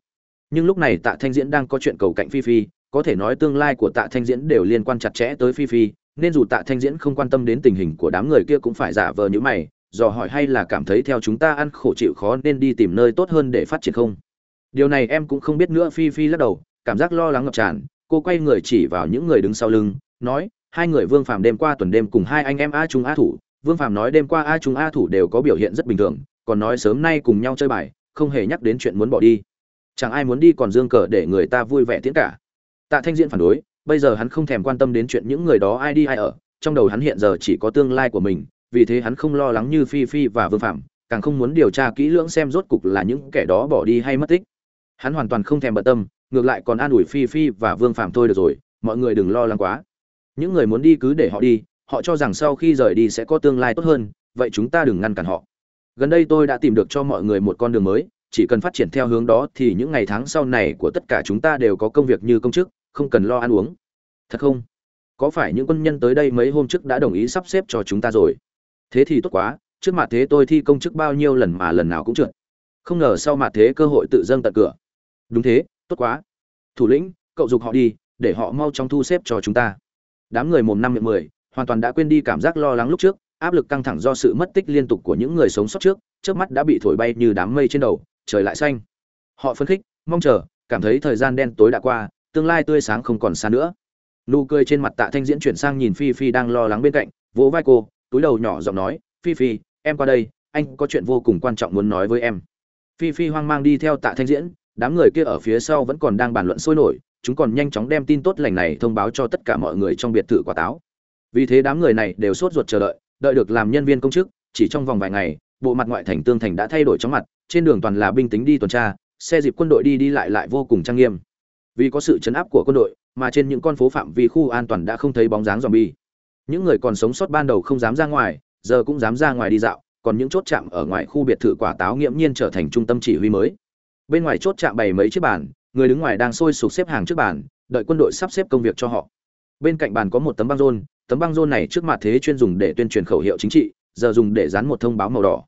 Nhưng lúc này tạ thanh diễn đang có chuyện cầu cạnh phi phi, có thể nói tương lai của tạ thanh diễn đều liên quan chặt chẽ tới phi phi, nên dù tạ thanh diễn không quan tâm đến tình hình của đám người kia cũng phải giả vờ như mày, dò hỏi hay là cảm thấy theo chúng ta ăn khổ chịu khó nên đi tìm nơi tốt hơn để phát triển không? Điều này em cũng không biết nữa, phi phi lắc đầu, cảm giác lo lắng ngập tràn. Cô quay người chỉ vào những người đứng sau lưng, nói, hai người vương phàm đêm qua tuần đêm cùng hai anh em a trung a thủ. Vương phàm nói, đêm qua a trung a thủ đều có biểu hiện rất bình thường, còn nói sớm nay cùng nhau chơi bài, không hề nhắc đến chuyện muốn bỏ đi. Chẳng ai muốn đi còn dương cờ để người ta vui vẻ tiễn cả. Tạ thanh diễn phản đối, bây giờ hắn không thèm quan tâm đến chuyện những người đó ai đi ai ở, trong đầu hắn hiện giờ chỉ có tương lai của mình, vì thế hắn không lo lắng như phi phi và vương phạm càng không muốn điều tra kỹ lưỡng xem rốt cục là những kẻ đó bỏ đi hay mất tích hắn hoàn toàn không thèm bận tâm, ngược lại còn an ủi phi phi và vương phạm thôi được rồi, mọi người đừng lo lắng quá. Những người muốn đi cứ để họ đi, họ cho rằng sau khi rời đi sẽ có tương lai tốt hơn, vậy chúng ta đừng ngăn cản họ. Gần đây tôi đã tìm được cho mọi người một con đường mới, chỉ cần phát triển theo hướng đó thì những ngày tháng sau này của tất cả chúng ta đều có công việc như công chức, không cần lo ăn uống. Thật không? Có phải những quân nhân tới đây mấy hôm trước đã đồng ý sắp xếp cho chúng ta rồi? Thế thì tốt quá, trước mặt thế tôi thi công chức bao nhiêu lần mà lần nào cũng trượt. Không ngờ sau mặt thế cơ hội tự dâng tận cửa đúng thế, tốt quá. Thủ lĩnh, cậu dục họ đi, để họ mau chóng thu xếp cho chúng ta. Đám người mồm năm miệng mười, hoàn toàn đã quên đi cảm giác lo lắng lúc trước, áp lực căng thẳng do sự mất tích liên tục của những người sống sót trước trước mắt đã bị thổi bay như đám mây trên đầu, trời lại xanh. Họ phấn khích, mong chờ, cảm thấy thời gian đen tối đã qua, tương lai tươi sáng không còn xa nữa. Nụ cười trên mặt tạ thanh diễn chuyển sang nhìn phi phi đang lo lắng bên cạnh, vỗ vai cô, túi đầu nhỏ giọng nói, phi phi, em qua đây, anh có chuyện vô cùng quan trọng muốn nói với em. Phi phi hoang mang đi theo tạ thanh diễn đám người kia ở phía sau vẫn còn đang bàn luận sôi nổi, chúng còn nhanh chóng đem tin tốt lành này thông báo cho tất cả mọi người trong biệt thự quả táo. Vì thế đám người này đều sốt ruột chờ đợi đợi được làm nhân viên công chức, chỉ trong vòng vài ngày, bộ mặt ngoại thành tương thành đã thay đổi chóng mặt, trên đường toàn là binh tính đi tuần tra, xe dịp quân đội đi đi lại lại vô cùng trang nghiêm. Vì có sự chấn áp của quân đội, mà trên những con phố phạm vi khu an toàn đã không thấy bóng dáng zombie. Những người còn sống sót ban đầu không dám ra ngoài, giờ cũng dám ra ngoài đi dạo, còn những chốt chạm ở ngoài khu biệt thự quả táo nghiễm nhiên trở thành trung tâm chỉ huy mới bên ngoài chốt chạm bày mấy chiếc bàn, người đứng ngoài đang sôi sục xếp hàng trước bàn, đợi quân đội sắp xếp công việc cho họ. Bên cạnh bàn có một tấm băng rôn, tấm băng rôn này trước mặt thế chuyên dùng để tuyên truyền khẩu hiệu chính trị, giờ dùng để dán một thông báo màu đỏ.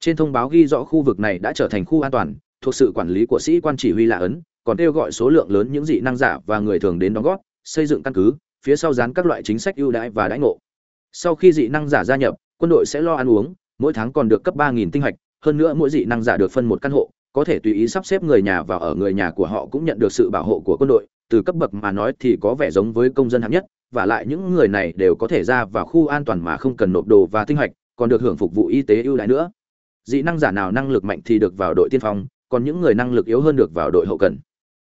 Trên thông báo ghi rõ khu vực này đã trở thành khu an toàn, thuộc sự quản lý của sĩ quan chỉ huy lạ ấn, còn kêu gọi số lượng lớn những dị năng giả và người thường đến đóng góp, xây dựng căn cứ, phía sau dán các loại chính sách ưu đãi và đãi ngộ. Sau khi dị năng giả gia nhập, quân đội sẽ lo ăn uống, mỗi tháng còn được cấp ba nghìn tinh hạch, hơn nữa mỗi dị năng giả được phân một căn hộ có thể tùy ý sắp xếp người nhà và ở người nhà của họ cũng nhận được sự bảo hộ của quân đội, từ cấp bậc mà nói thì có vẻ giống với công dân hạng nhất, và lại những người này đều có thể ra vào khu an toàn mà không cần nộp đồ và tinh hoạch, còn được hưởng phục vụ y tế ưu đãi nữa. Dị năng giả nào năng lực mạnh thì được vào đội tiên phong, còn những người năng lực yếu hơn được vào đội hậu cần.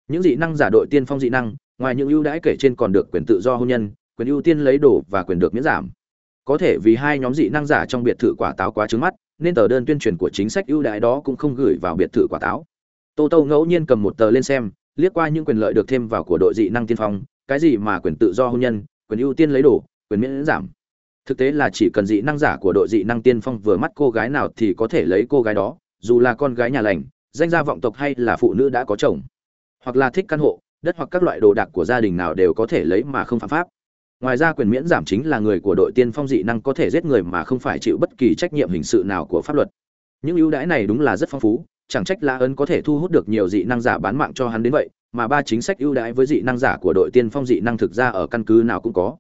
Những dị năng giả đội tiên phong dị năng, ngoài những ưu đãi kể trên còn được quyền tự do hôn nhân, quyền ưu tiên lấy đồ và quyền được miễn giảm. Có thể vì hai nhóm dị năng giả trong biệt thự quả táo quá trứng mắt nên tờ đơn tuyên truyền của chính sách ưu đãi đó cũng không gửi vào biệt thự quả táo. Tô tô ngẫu nhiên cầm một tờ lên xem, liếc qua những quyền lợi được thêm vào của đội dị năng tiên phong, cái gì mà quyền tự do hôn nhân, quyền ưu tiên lấy đồ, quyền miễn giảm. Thực tế là chỉ cần dị năng giả của đội dị năng tiên phong vừa mắt cô gái nào thì có thể lấy cô gái đó, dù là con gái nhà lành, danh gia vọng tộc hay là phụ nữ đã có chồng, hoặc là thích căn hộ, đất hoặc các loại đồ đạc của gia đình nào đều có thể lấy mà không phạm pháp ngoài ra quyền miễn giảm chính là người của đội tiên phong dị năng có thể giết người mà không phải chịu bất kỳ trách nhiệm hình sự nào của pháp luật. Những ưu đãi này đúng là rất phong phú, chẳng trách la ấn có thể thu hút được nhiều dị năng giả bán mạng cho hắn đến vậy, mà ba chính sách ưu đãi với dị năng giả của đội tiên phong dị năng thực ra ở căn cứ nào cũng có.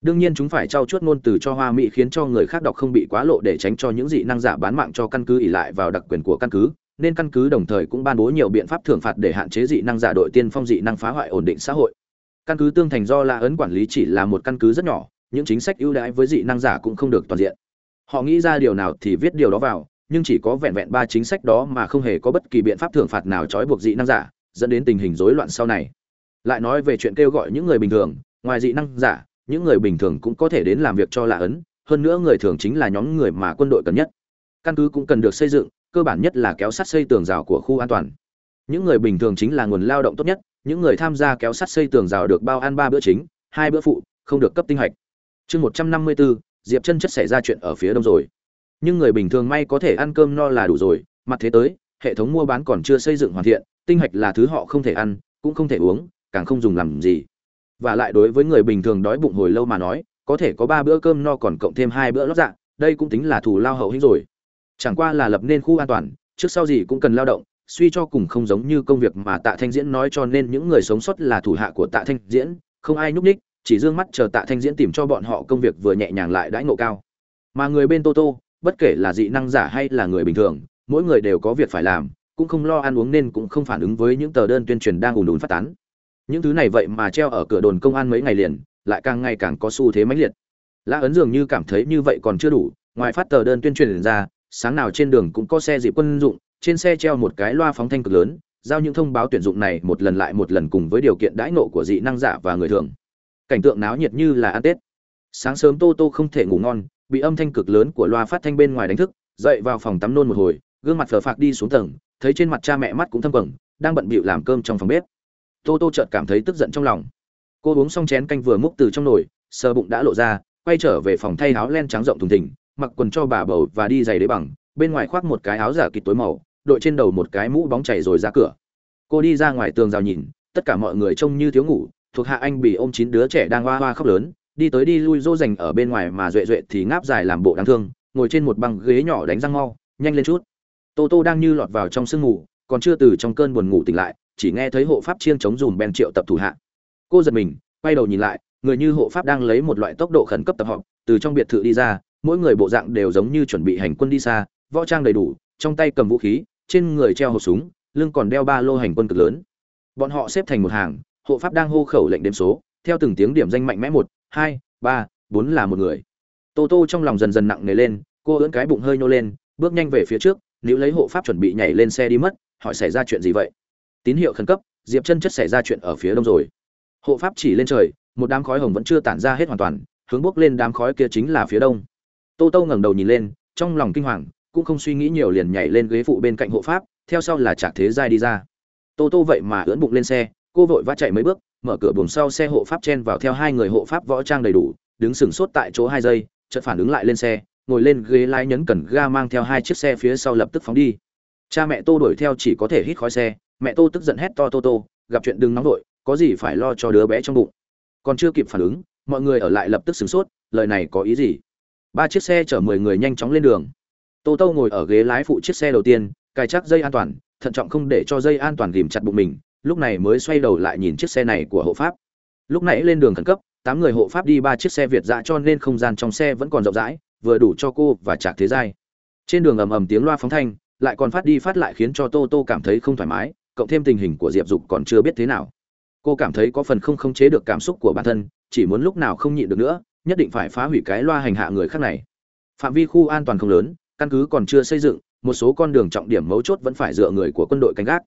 Đương nhiên chúng phải trao chuốt ngôn từ cho hoa mỹ khiến cho người khác đọc không bị quá lộ để tránh cho những dị năng giả bán mạng cho căn cứ ỉ lại vào đặc quyền của căn cứ, nên căn cứ đồng thời cũng ban bố nhiều biện pháp thưởng phạt để hạn chế dị năng giả đội tiên phong dị năng phá hoại ổn định xã hội căn cứ tương thành do la ấn quản lý chỉ là một căn cứ rất nhỏ, những chính sách ưu đãi với dị năng giả cũng không được toàn diện. Họ nghĩ ra điều nào thì viết điều đó vào, nhưng chỉ có vẹn vẹn ba chính sách đó mà không hề có bất kỳ biện pháp thưởng phạt nào trói buộc dị năng giả, dẫn đến tình hình rối loạn sau này. Lại nói về chuyện kêu gọi những người bình thường, ngoài dị năng giả, những người bình thường cũng có thể đến làm việc cho lạ ấn, hơn nữa người thường chính là nhóm người mà quân đội cần nhất. Căn cứ cũng cần được xây dựng, cơ bản nhất là kéo sát xây tường rào của khu an toàn. Những người bình thường chính là nguồn lao động tốt nhất những người tham gia kéo sắt xây tường rào được bao ăn ba bữa chính, hai bữa phụ, không được cấp tinh hạch. Chương một trăm năm mươi bốn diệp chân chất xảy ra chuyện ở phía đông rồi. Nhưng người bình thường may có thể ăn cơm no là đủ rồi, mặt thế tới, hệ thống mua bán còn chưa xây dựng hoàn thiện, tinh hạch là thứ họ không thể ăn, cũng không thể uống, càng không dùng làm gì. Và lại đối với người bình thường đói bụng hồi lâu mà nói, có thể có ba bữa cơm no còn cộng thêm hai bữa lót dạ đây cũng tính là thù lao hậu hĩnh rồi. Chẳng qua là lập nên khu an toàn, trước sau gì cũng cần lao động suy cho cùng không giống như công việc mà tạ thanh diễn nói cho nên những người sống sót là thủ hạ của tạ thanh diễn, không ai nhúc ních chỉ dương mắt chờ tạ thanh diễn tìm cho bọn họ công việc vừa nhẹ nhàng lại đãi ngộ cao. Mà người bên tô tô, bất kể là dị năng giả hay là người bình thường, mỗi người đều có việc phải làm, cũng không lo ăn uống nên cũng không phản ứng với những tờ đơn tuyên truyền đang ùn ùn phát tán. Những thứ này vậy mà treo ở cửa đồn công an mấy ngày liền, lại càng ngày càng có xu thế mãnh liệt. Lã ấn dường như cảm thấy như vậy còn chưa đủ, ngoài phát tờ đơn tuyên truyền ra, sáng nào trên đường cũng có xe dịp quân dụng trên xe treo một cái loa phóng thanh cực lớn, giao những thông báo tuyển dụng này một lần lại một lần cùng với điều kiện đãi nộ của dị năng giả và người thường. Cảnh tượng náo nhiệt như là ăn tết. Sáng sớm tô tô không thể ngủ ngon, bị âm thanh cực lớn của loa phát thanh bên ngoài đánh thức, dậy vào phòng tắm nôn một hồi, gương mặt phờ phạc đi xuống tầng, thấy trên mặt cha mẹ mắt cũng thâm quẩn đang bận bịu làm cơm trong phòng bếp. Tô tô chợt cảm thấy tức giận trong lòng. Cô uống xong chén canh vừa múc từ trong nồi, sờ bụng đã lộ ra, quay trở về phòng thay áo len trắng rộng thùng thình, mặc quần cho bà bầu và đi giày đế bằng, bên ngoài khoác một cái áo giả kịt tối màu đội trên đầu một cái mũ bóng chảy rồi ra cửa. Cô đi ra ngoài tường rào nhìn, tất cả mọi người trông như thiếu ngủ, thuộc hạ anh bị ôm chín đứa trẻ đang hoa hoa khóc lớn, đi tới đi lui rô dành ở bên ngoài mà duệ duệ thì ngáp dài làm bộ đáng thương, ngồi trên một băng ghế nhỏ đánh răng mau, nhanh lên chút. Tô tô đang như lọt vào trong sương ngủ, còn chưa từ trong cơn buồn ngủ tỉnh lại, chỉ nghe thấy hộ pháp chiêng chống dùm bèn triệu tập thủ hạ. Cô giật mình, quay đầu nhìn lại, người như hộ pháp đang lấy một loại tốc độ khẩn cấp tập họp từ trong biệt thự đi ra, mỗi người bộ dạng đều giống như chuẩn bị hành quân đi xa, võ trang đầy đủ, trong tay cầm vũ khí trên người treo hộp súng, lưng còn đeo ba lô hành quân cực lớn. Bọn họ xếp thành một hàng, hộ pháp đang hô khẩu lệnh đếm số, theo từng tiếng điểm danh mạnh mẽ một, hai, ba, bốn là một người. Tô tô trong lòng dần dần nặng nề lên, cô ưỡn cái bụng hơi nhô lên, bước nhanh về phía trước nếu lấy hộ pháp chuẩn bị nhảy lên xe đi mất, hỏi xảy ra chuyện gì vậy? Tín hiệu khẩn cấp, diệp chân chất xảy ra chuyện ở phía đông rồi. Hộ pháp chỉ lên trời, một đám khói hồng vẫn chưa tản ra hết hoàn toàn, hướng bước lên đám khói kia chính là phía đông. Tô tô ngẩng đầu nhìn lên, trong lòng kinh hoàng cũng không suy nghĩ nhiều liền nhảy lên ghế phụ bên cạnh hộ pháp, theo sau là trạc thế giai đi ra. Tô tô vậy mà ưỡn bụng lên xe, cô vội vã chạy mấy bước, mở cửa buồng sau xe hộ pháp chen vào theo hai người hộ pháp võ trang đầy đủ, đứng sừng sốt tại chỗ hai giây, chợt phản ứng lại lên xe, ngồi lên ghế lái nhấn cần ga mang theo hai chiếc xe phía sau lập tức phóng đi. Cha mẹ tô đuổi theo chỉ có thể hít khói xe, mẹ tô tức giận hét to tô tô, gặp chuyện đừng nóng vội, có gì phải lo cho đứa bé trong bụng. Còn chưa kịp phản ứng, mọi người ở lại lập tức sửng sốt, lời này có ý gì? Ba chiếc xe chở mười người nhanh chóng lên đường tô tô ngồi ở ghế lái phụ chiếc xe đầu tiên, cài chắc dây an toàn, thận trọng không để cho dây an toàn ghìm chặt bụng mình, lúc này mới xoay đầu lại nhìn chiếc xe này của hộ pháp. Lúc nãy lên đường khẩn cấp, tám người hộ pháp đi ba chiếc xe việt dã cho nên không gian trong xe vẫn còn rộng rãi, vừa đủ cho cô và chạc thế giai. Trên đường ầm ầm tiếng loa phóng thanh, lại còn phát đi phát lại khiến cho tô tô cảm thấy không thoải mái, cộng thêm tình hình của diệp dục còn chưa biết thế nào. Cô cảm thấy có phần không khống chế được cảm xúc của bản thân, chỉ muốn lúc nào không nhịn được nữa, nhất định phải phá hủy cái loa hành hạ người khác này. Phạm vi khu an toàn không lớn căn cứ còn chưa xây dựng, một số con đường trọng điểm mấu chốt vẫn phải dựa người của quân đội canh gác.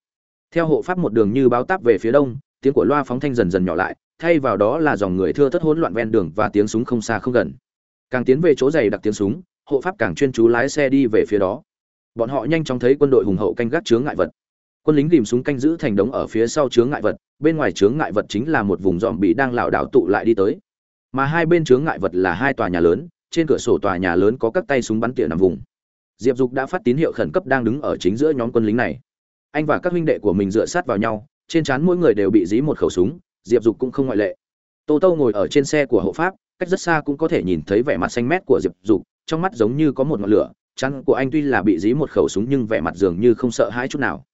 Theo hộ pháp một đường như báo táp về phía đông, tiếng của loa phóng thanh dần dần nhỏ lại, thay vào đó là dòng người thưa thất hỗn loạn ven đường và tiếng súng không xa không gần. Càng tiến về chỗ dày đặc tiếng súng, hộ pháp càng chuyên chú lái xe đi về phía đó. Bọn họ nhanh chóng thấy quân đội hùng hậu canh gác chướng ngại vật. Quân lính tìm súng canh giữ thành đống ở phía sau chướng ngại vật, bên ngoài chướng ngại vật chính là một vùng dòm bị đang lảo đảo tụ lại đi tới. Mà hai bên chướng ngại vật là hai tòa nhà lớn, trên cửa sổ tòa nhà lớn có các tay súng bắn tỉa nằm vùng diệp dục đã phát tín hiệu khẩn cấp đang đứng ở chính giữa nhóm quân lính này. Anh và các huynh đệ của mình dựa sát vào nhau, trên trán mỗi người đều bị dí một khẩu súng, diệp dục cũng không ngoại lệ. Tô tô ngồi ở trên xe của hộ pháp, cách rất xa cũng có thể nhìn thấy vẻ mặt xanh mét của diệp dục, trong mắt giống như có một ngọn lửa chắn của anh tuy là bị dí một khẩu súng nhưng vẻ mặt dường như không sợ hãi chút nào.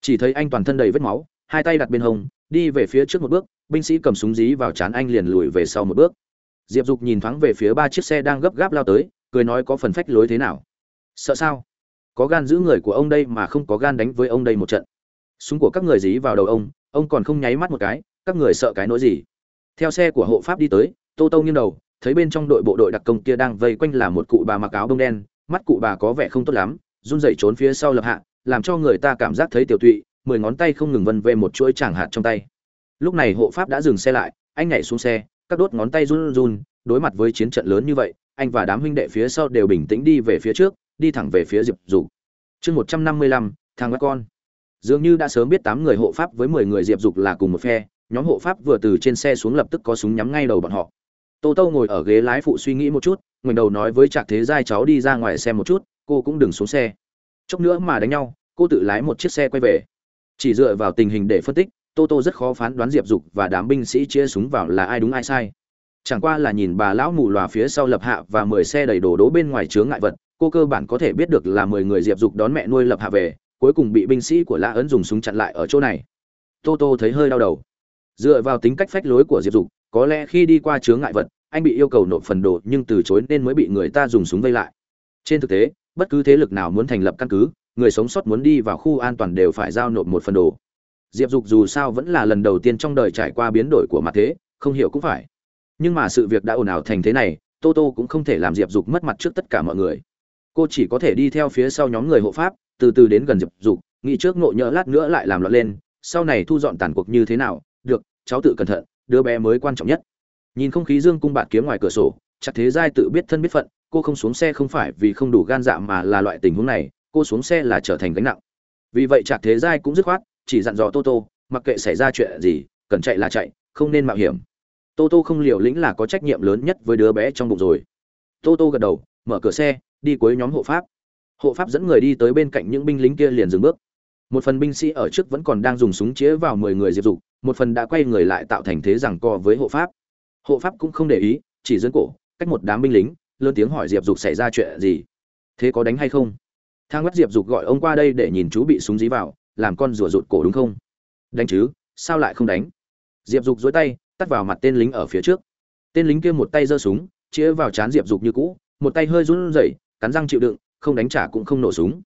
Chỉ thấy anh toàn thân đầy vết máu, hai tay đặt bên hông, đi về phía trước một bước, binh sĩ cầm súng dí vào chán anh liền lùi về sau một bước. Diệp dục nhìn thoáng về phía ba chiếc xe đang gấp gáp lao tới, cười nói có phần phách lối thế nào sợ sao? Có gan giữ người của ông đây mà không có gan đánh với ông đây một trận. Súng của các người dí vào đầu ông ông còn không nháy mắt một cái, các người sợ cái nỗi gì? Theo xe của hộ pháp đi tới, tô tô nghiêng đầu, thấy bên trong đội bộ đội đặc công kia đang vây quanh là một cụ bà mặc áo bông đen, mắt cụ bà có vẻ không tốt lắm, run rẩy trốn phía sau lập hạ, làm cho người ta cảm giác thấy tiểu tụy, mười ngón tay không ngừng vân về một chuỗi chẳng hạt trong tay. Lúc này hộ pháp đã dừng xe lại, anh nhảy xuống xe, các đốt ngón tay run run, đối mặt với chiến trận lớn như vậy, anh và đám huynh đệ phía sau đều bình tĩnh đi về phía trước đi thẳng về phía diệp dục. Chương một trăm năm mươi lăm, thằng bắt con. Dường như đã sớm biết tám người hộ pháp với mười người diệp dục là cùng một phe, nhóm hộ pháp vừa từ trên xe xuống lập tức có súng nhắm ngay đầu bọn họ. Tô tô ngồi ở ghế lái phụ suy nghĩ một chút, ngoảnh đầu nói với trạc thế giai cháu đi ra ngoài xem một chút, cô cũng đừng xuống xe. Chốc nữa mà đánh nhau, cô tự lái một chiếc xe quay về. Chỉ dựa vào tình hình để phân tích, tô tô rất khó phán đoán diệp dục và đám binh sĩ chia súng vào là ai đúng ai sai. Chẳng qua là nhìn bà lão mù lòa phía sau lập hạ và mười xe đầy đồ đố bên ngoài chướng ngại vật cô cơ bản có thể biết được là mười người diệp dục đón mẹ nuôi lập hạ về, cuối cùng bị binh sĩ của lã ấn dùng súng chặn lại ở chỗ này. Tô tô thấy hơi đau đầu. Dựa vào tính cách phách lối của diệp dục, có lẽ khi đi qua chướng ngại vật, anh bị yêu cầu nộp phần đồ nhưng từ chối nên mới bị người ta dùng súng vây lại. Trên thực tế, bất cứ thế lực nào muốn thành lập căn cứ, người sống sót muốn đi vào khu an toàn đều phải giao nộp một phần đồ. Diệp dục dù sao vẫn là lần đầu tiên trong đời trải qua biến đổi của mặt thế, không hiểu cũng phải. Nhưng mà sự việc đã ồn ào thành thế này, tô tô cũng không thể làm diệp dục mất mặt trước tất cả mọi người cô chỉ có thể đi theo phía sau nhóm người hộ pháp, từ từ đến gần diệp dục, nghĩ trước ngộ nhỡ lát nữa lại làm loạn lên, sau này thu dọn tàn cuộc như thế nào, được, cháu tự cẩn thận, đứa bé mới quan trọng nhất. Nhìn không khí dương cung bạt kiếm ngoài cửa sổ chặt thế giai tự biết thân biết phận, cô không xuống xe không phải vì không đủ gan dạ mà là loại tình huống này, cô xuống xe là trở thành gánh nặng. Vì vậy chặt thế giai cũng dứt khoát, chỉ dặn dò tô tô, mặc kệ xảy ra chuyện gì, cần chạy là chạy, không nên mạo hiểm. Tô tô không liều lĩnh là có trách nhiệm lớn nhất với đứa bé trong bụng rồi. Tô tô gật đầu, mở cửa xe đi cuối nhóm hộ pháp. Hộ pháp dẫn người đi tới bên cạnh những binh lính kia liền dừng bước. Một phần binh sĩ ở trước vẫn còn đang dùng súng chĩa vào mười người diệp dục, một phần đã quay người lại tạo thành thế rằng co với hộ pháp. Hộ pháp cũng không để ý, chỉ dẫn cổ, cách một đám binh lính, lớn tiếng hỏi diệp dục xảy ra chuyện gì. Thế có đánh hay không? Thang mắt diệp dục gọi ông qua đây để nhìn chú bị súng dí vào, làm con rủa rụt cổ đúng không? Đánh chứ, sao lại không đánh? Diệp dục dối tay, tắt vào mặt tên lính ở phía trước. Tên lính kia một tay giơ súng, chĩa vào chán diệp dục như cũ, một tay hơi run rẩy cắn răng chịu đựng, không đánh trả cũng không nổ súng.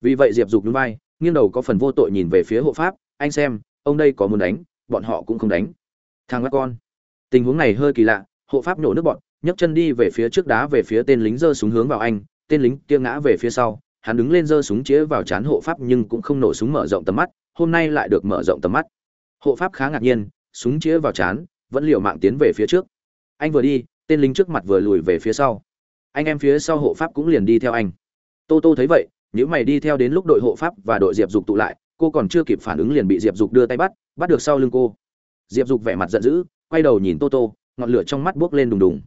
Vì vậy diệp dục núi vai, nghiêng đầu có phần vô tội nhìn về phía hộ pháp, anh xem, ông đây có muốn đánh, bọn họ cũng không đánh. Thằng các con. Tình huống này hơi kỳ lạ, hộ pháp nổ nước bọn, nhấc chân đi về phía trước đá về phía tên lính giơ súng hướng vào anh, tên lính kia ngã về phía sau, hắn đứng lên giơ súng chĩa vào chán hộ pháp nhưng cũng không nổ súng mở rộng tầm mắt, hôm nay lại được mở rộng tầm mắt. Hộ pháp khá ngạc nhiên, súng chĩa vào chán, vẫn liều mạng tiến về phía trước. Anh vừa đi, tên lính trước mặt vừa lùi về phía sau anh em phía sau hộ pháp cũng liền đi theo anh. Tô tô thấy vậy nếu mày đi theo đến lúc đội hộ pháp và đội diệp dục tụ lại, cô còn chưa kịp phản ứng liền bị diệp dục đưa tay bắt bắt được sau lưng cô. Diệp dục vẻ mặt giận dữ, quay đầu nhìn tô tô, ngọn lửa trong mắt buốc lên đùng đùng.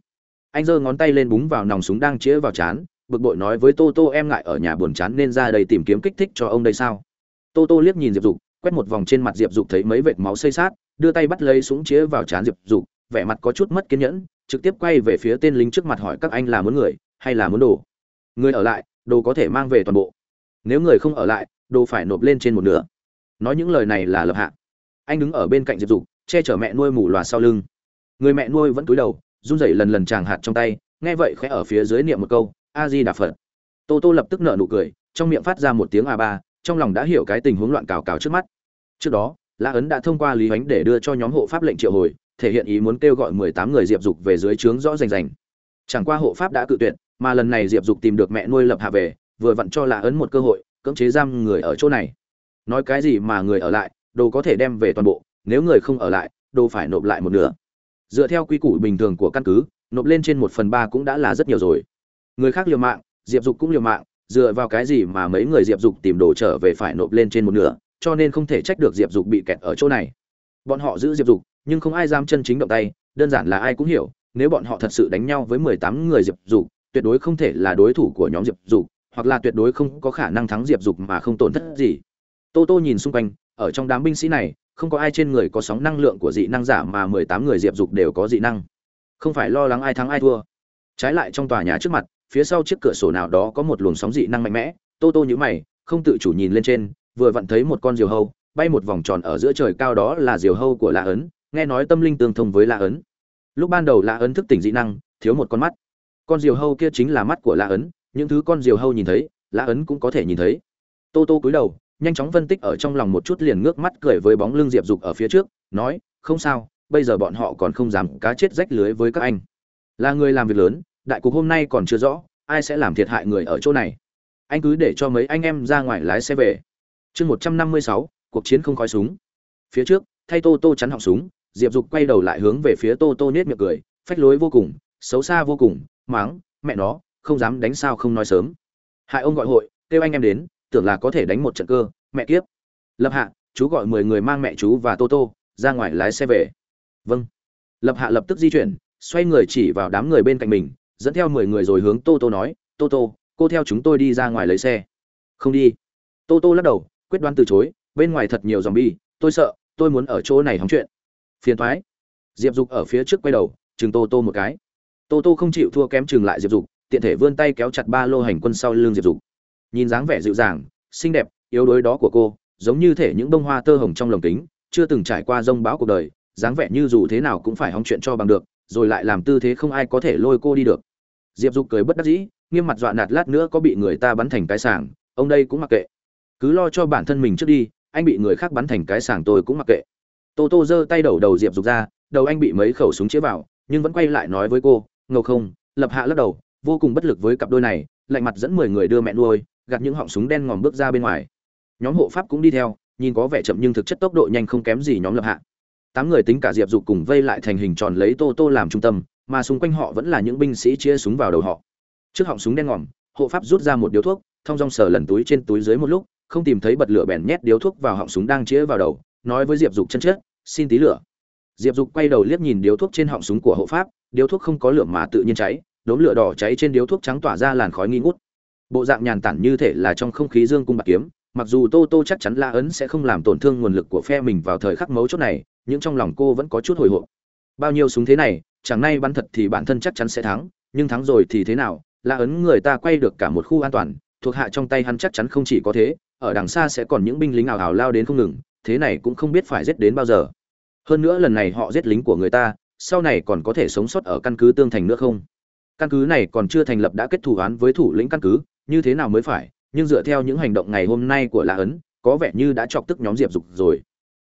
Anh giơ ngón tay lên búng vào nòng súng đang chĩa vào chán, bực bội nói với tô tô, em ngại ở nhà buồn chán nên ra đây tìm kiếm kích thích cho ông đây sao? Tô tô liếc nhìn diệp dục, quét một vòng trên mặt diệp dục thấy mấy vệt máu xây sát, đưa tay bắt lấy súng chĩa vào chán diệp dục, vẻ mặt có chút mất kiên nhẫn trực tiếp quay về phía tên lính trước mặt hỏi các anh là muốn người hay là muốn đồ. Người ở lại, đồ có thể mang về toàn bộ. Nếu người không ở lại, đồ phải nộp lên trên một nửa. Nói những lời này là lập hạ. Anh đứng ở bên cạnh diệp dục, che chở mẹ nuôi mù loà sau lưng. Người mẹ nuôi vẫn cúi đầu, run rẩy lần lần chàng hạt trong tay, nghe vậy khẽ ở phía dưới niệm một câu a di đà phật tô tô lập tức nở nụ cười, trong miệng phát ra một tiếng a ba, trong lòng đã hiểu cái tình huống loạn cào cào trước mắt. Trước đó, la ấn đã thông qua lý ánh để đưa cho nhóm hộ pháp lệnh triệu hồi thể hiện ý muốn kêu gọi mười tám người diệp dục về dưới trướng rõ rành rành. Chẳng qua hộ pháp đã cự tuyệt, mà lần này diệp dục tìm được mẹ nuôi lập hạ về, vừa vặn cho là ấn một cơ hội, cưỡng chế giam người ở chỗ này. Nói cái gì mà người ở lại, đồ có thể đem về toàn bộ, nếu người không ở lại, đồ phải nộp lại một nửa. Dựa theo quy củ bình thường của căn cứ, nộp lên trên một phần ba cũng đã là rất nhiều rồi. Người khác liều mạng, diệp dục cũng liều mạng, dựa vào cái gì mà mấy người diệp dục tìm đồ trở về phải nộp lên trên một nửa, cho nên không thể trách được diệp dục bị kẹt ở chỗ này. Bọn họ giữ diệp dục nhưng không ai dám chân chính động tay, đơn giản là ai cũng hiểu, nếu bọn họ thật sự đánh nhau với mười tám người diệp dục, tuyệt đối không thể là đối thủ của nhóm diệp dục, hoặc là tuyệt đối không có khả năng thắng diệp dục mà không tổn thất gì. Tô tô nhìn xung quanh, ở trong đám binh sĩ này, không có ai trên người có sóng năng lượng của dị năng giả mà mười tám người diệp dục đều có dị năng. Không phải lo lắng ai thắng ai thua. Trái lại trong tòa nhà trước mặt, phía sau chiếc cửa sổ nào đó có một luồng sóng dị năng mạnh mẽ. Tô tô nhíu mày, không tự chủ nhìn lên trên, vừa vặn thấy một con diều hâu, bay một vòng tròn ở giữa trời cao đó là diều hâu của La ấn nghe nói tâm linh tương thông với lạ ấn. Lúc ban đầu lạ ấn thức tỉnh dị năng, thiếu một con mắt. Con diều hâu kia chính là mắt của lạ ấn, những thứ con diều hâu nhìn thấy lạ ấn cũng có thể nhìn thấy. Tô tô cúi đầu, nhanh chóng phân tích ở trong lòng một chút liền ngước mắt cười với bóng lưng diệp dục ở phía trước, nói, không sao, bây giờ bọn họ còn không dám cá chết rách lưới với các anh. Là người làm việc lớn, đại cục hôm nay còn chưa rõ, ai sẽ làm thiệt hại người ở chỗ này? Anh cứ để cho mấy anh em ra ngoài lái xe về. Chương một trăm năm mươi sáu, cuộc chiến không khói súng. Phía trước, thay tô tô chắn họng súng diệp dục quay đầu lại hướng về phía tô tô nết miệng cười, phách lối vô cùng, xấu xa vô cùng máng mẹ nó, không dám đánh sao không nói sớm. Hại ông gọi hội, kêu anh em đến, tưởng là có thể đánh một trận cơ, mẹ kiếp. Lập hạ, chú gọi mười người mang mẹ chú và tô tô, ra ngoài lái xe về. Vâng. Lập hạ lập tức di chuyển, xoay người chỉ vào đám người bên cạnh mình, dẫn theo mười người rồi hướng tô tô nói, tô tô, cô theo chúng tôi đi ra ngoài lấy xe. Không đi. Tô tô lắc đầu, quyết đoán từ chối, bên ngoài thật nhiều dòm bi tôi sợ, tôi muốn ở chỗ này hóng chuyện phiền thoái diệp dục ở phía trước quay đầu, chừng tô tô một cái. Tô tô không chịu thua kém chừng lại diệp dục, tiện thể vươn tay kéo chặt ba lô hành quân sau lưng diệp dục. Nhìn dáng vẻ dịu dàng, xinh đẹp, yếu đuối đó của cô, giống như thể những bông hoa tơ hồng trong lồng kính, chưa từng trải qua rông bão cuộc đời, dáng vẻ như dù thế nào cũng phải hóng chuyện cho bằng được, rồi lại làm tư thế không ai có thể lôi cô đi được. Diệp dục cười bất đắc dĩ, nghiêm mặt dọa nạt lát nữa có bị người ta bắn thành cái sảng, ông đây cũng mặc kệ. Cứ lo cho bản thân mình trước đi, anh bị người khác bắn thành cái sảng tôi cũng mặc kệ tô tô giơ tay đầu đầu diệp dục ra, đầu anh bị mấy khẩu súng chĩa vào, nhưng vẫn quay lại nói với cô ngầu không, lập hạ lắc đầu, vô cùng bất lực với cặp đôi này, lạnh mặt dẫn mười người đưa mẹ nuôi, gạt những họng súng đen ngòm bước ra bên ngoài. Nhóm hộ pháp cũng đi theo, nhìn có vẻ chậm nhưng thực chất tốc độ nhanh không kém gì nhóm lập hạ. Tám người tính cả diệp dục cùng vây lại thành hình tròn lấy tô tô làm trung tâm, mà xung quanh họ vẫn là những binh sĩ chia súng vào đầu họ. Trước họng súng đen ngòm, hộ pháp rút ra một điếu thuốc, thong dong sờ lần túi trên túi dưới một lúc, không tìm thấy bật lửa bèn nhét điếu thuốc vào họng súng đang chĩa vào đầu nói với diệp dục chân chết xin tí lửa. Diệp dục quay đầu liếc nhìn điếu thuốc trên họng súng của hộ pháp, điếu thuốc không có lửa mà tự nhiên cháy, đốm lửa đỏ cháy trên điếu thuốc trắng tỏa ra làn khói nghi ngút. Bộ dạng nhàn tản như thể là trong không khí dương cung bạc kiếm, mặc dù tô tô chắc chắn la ấn sẽ không làm tổn thương nguồn lực của phe mình vào thời khắc mấu chốt này, nhưng trong lòng cô vẫn có chút hồi hộp. Bao nhiêu súng thế này, chẳng nay bắn thật thì bản thân chắc chắn sẽ thắng, nhưng thắng rồi thì thế nào? La ấn người ta quay được cả một khu an toàn, thuộc hạ trong tay hắn chắc chắn không chỉ có thế, ở đằng xa sẽ còn những binh lính ảo ảo lao đến không ngừng thế này cũng không biết phải giết đến bao giờ. Hơn nữa lần này họ giết lính của người ta, sau này còn có thể sống sót ở căn cứ tương thành nữa không? Căn cứ này còn chưa thành lập đã kết thủ án với thủ lĩnh căn cứ, như thế nào mới phải? Nhưng dựa theo những hành động ngày hôm nay của La ấn, có vẻ như đã chọc tức nhóm diệp dục rồi.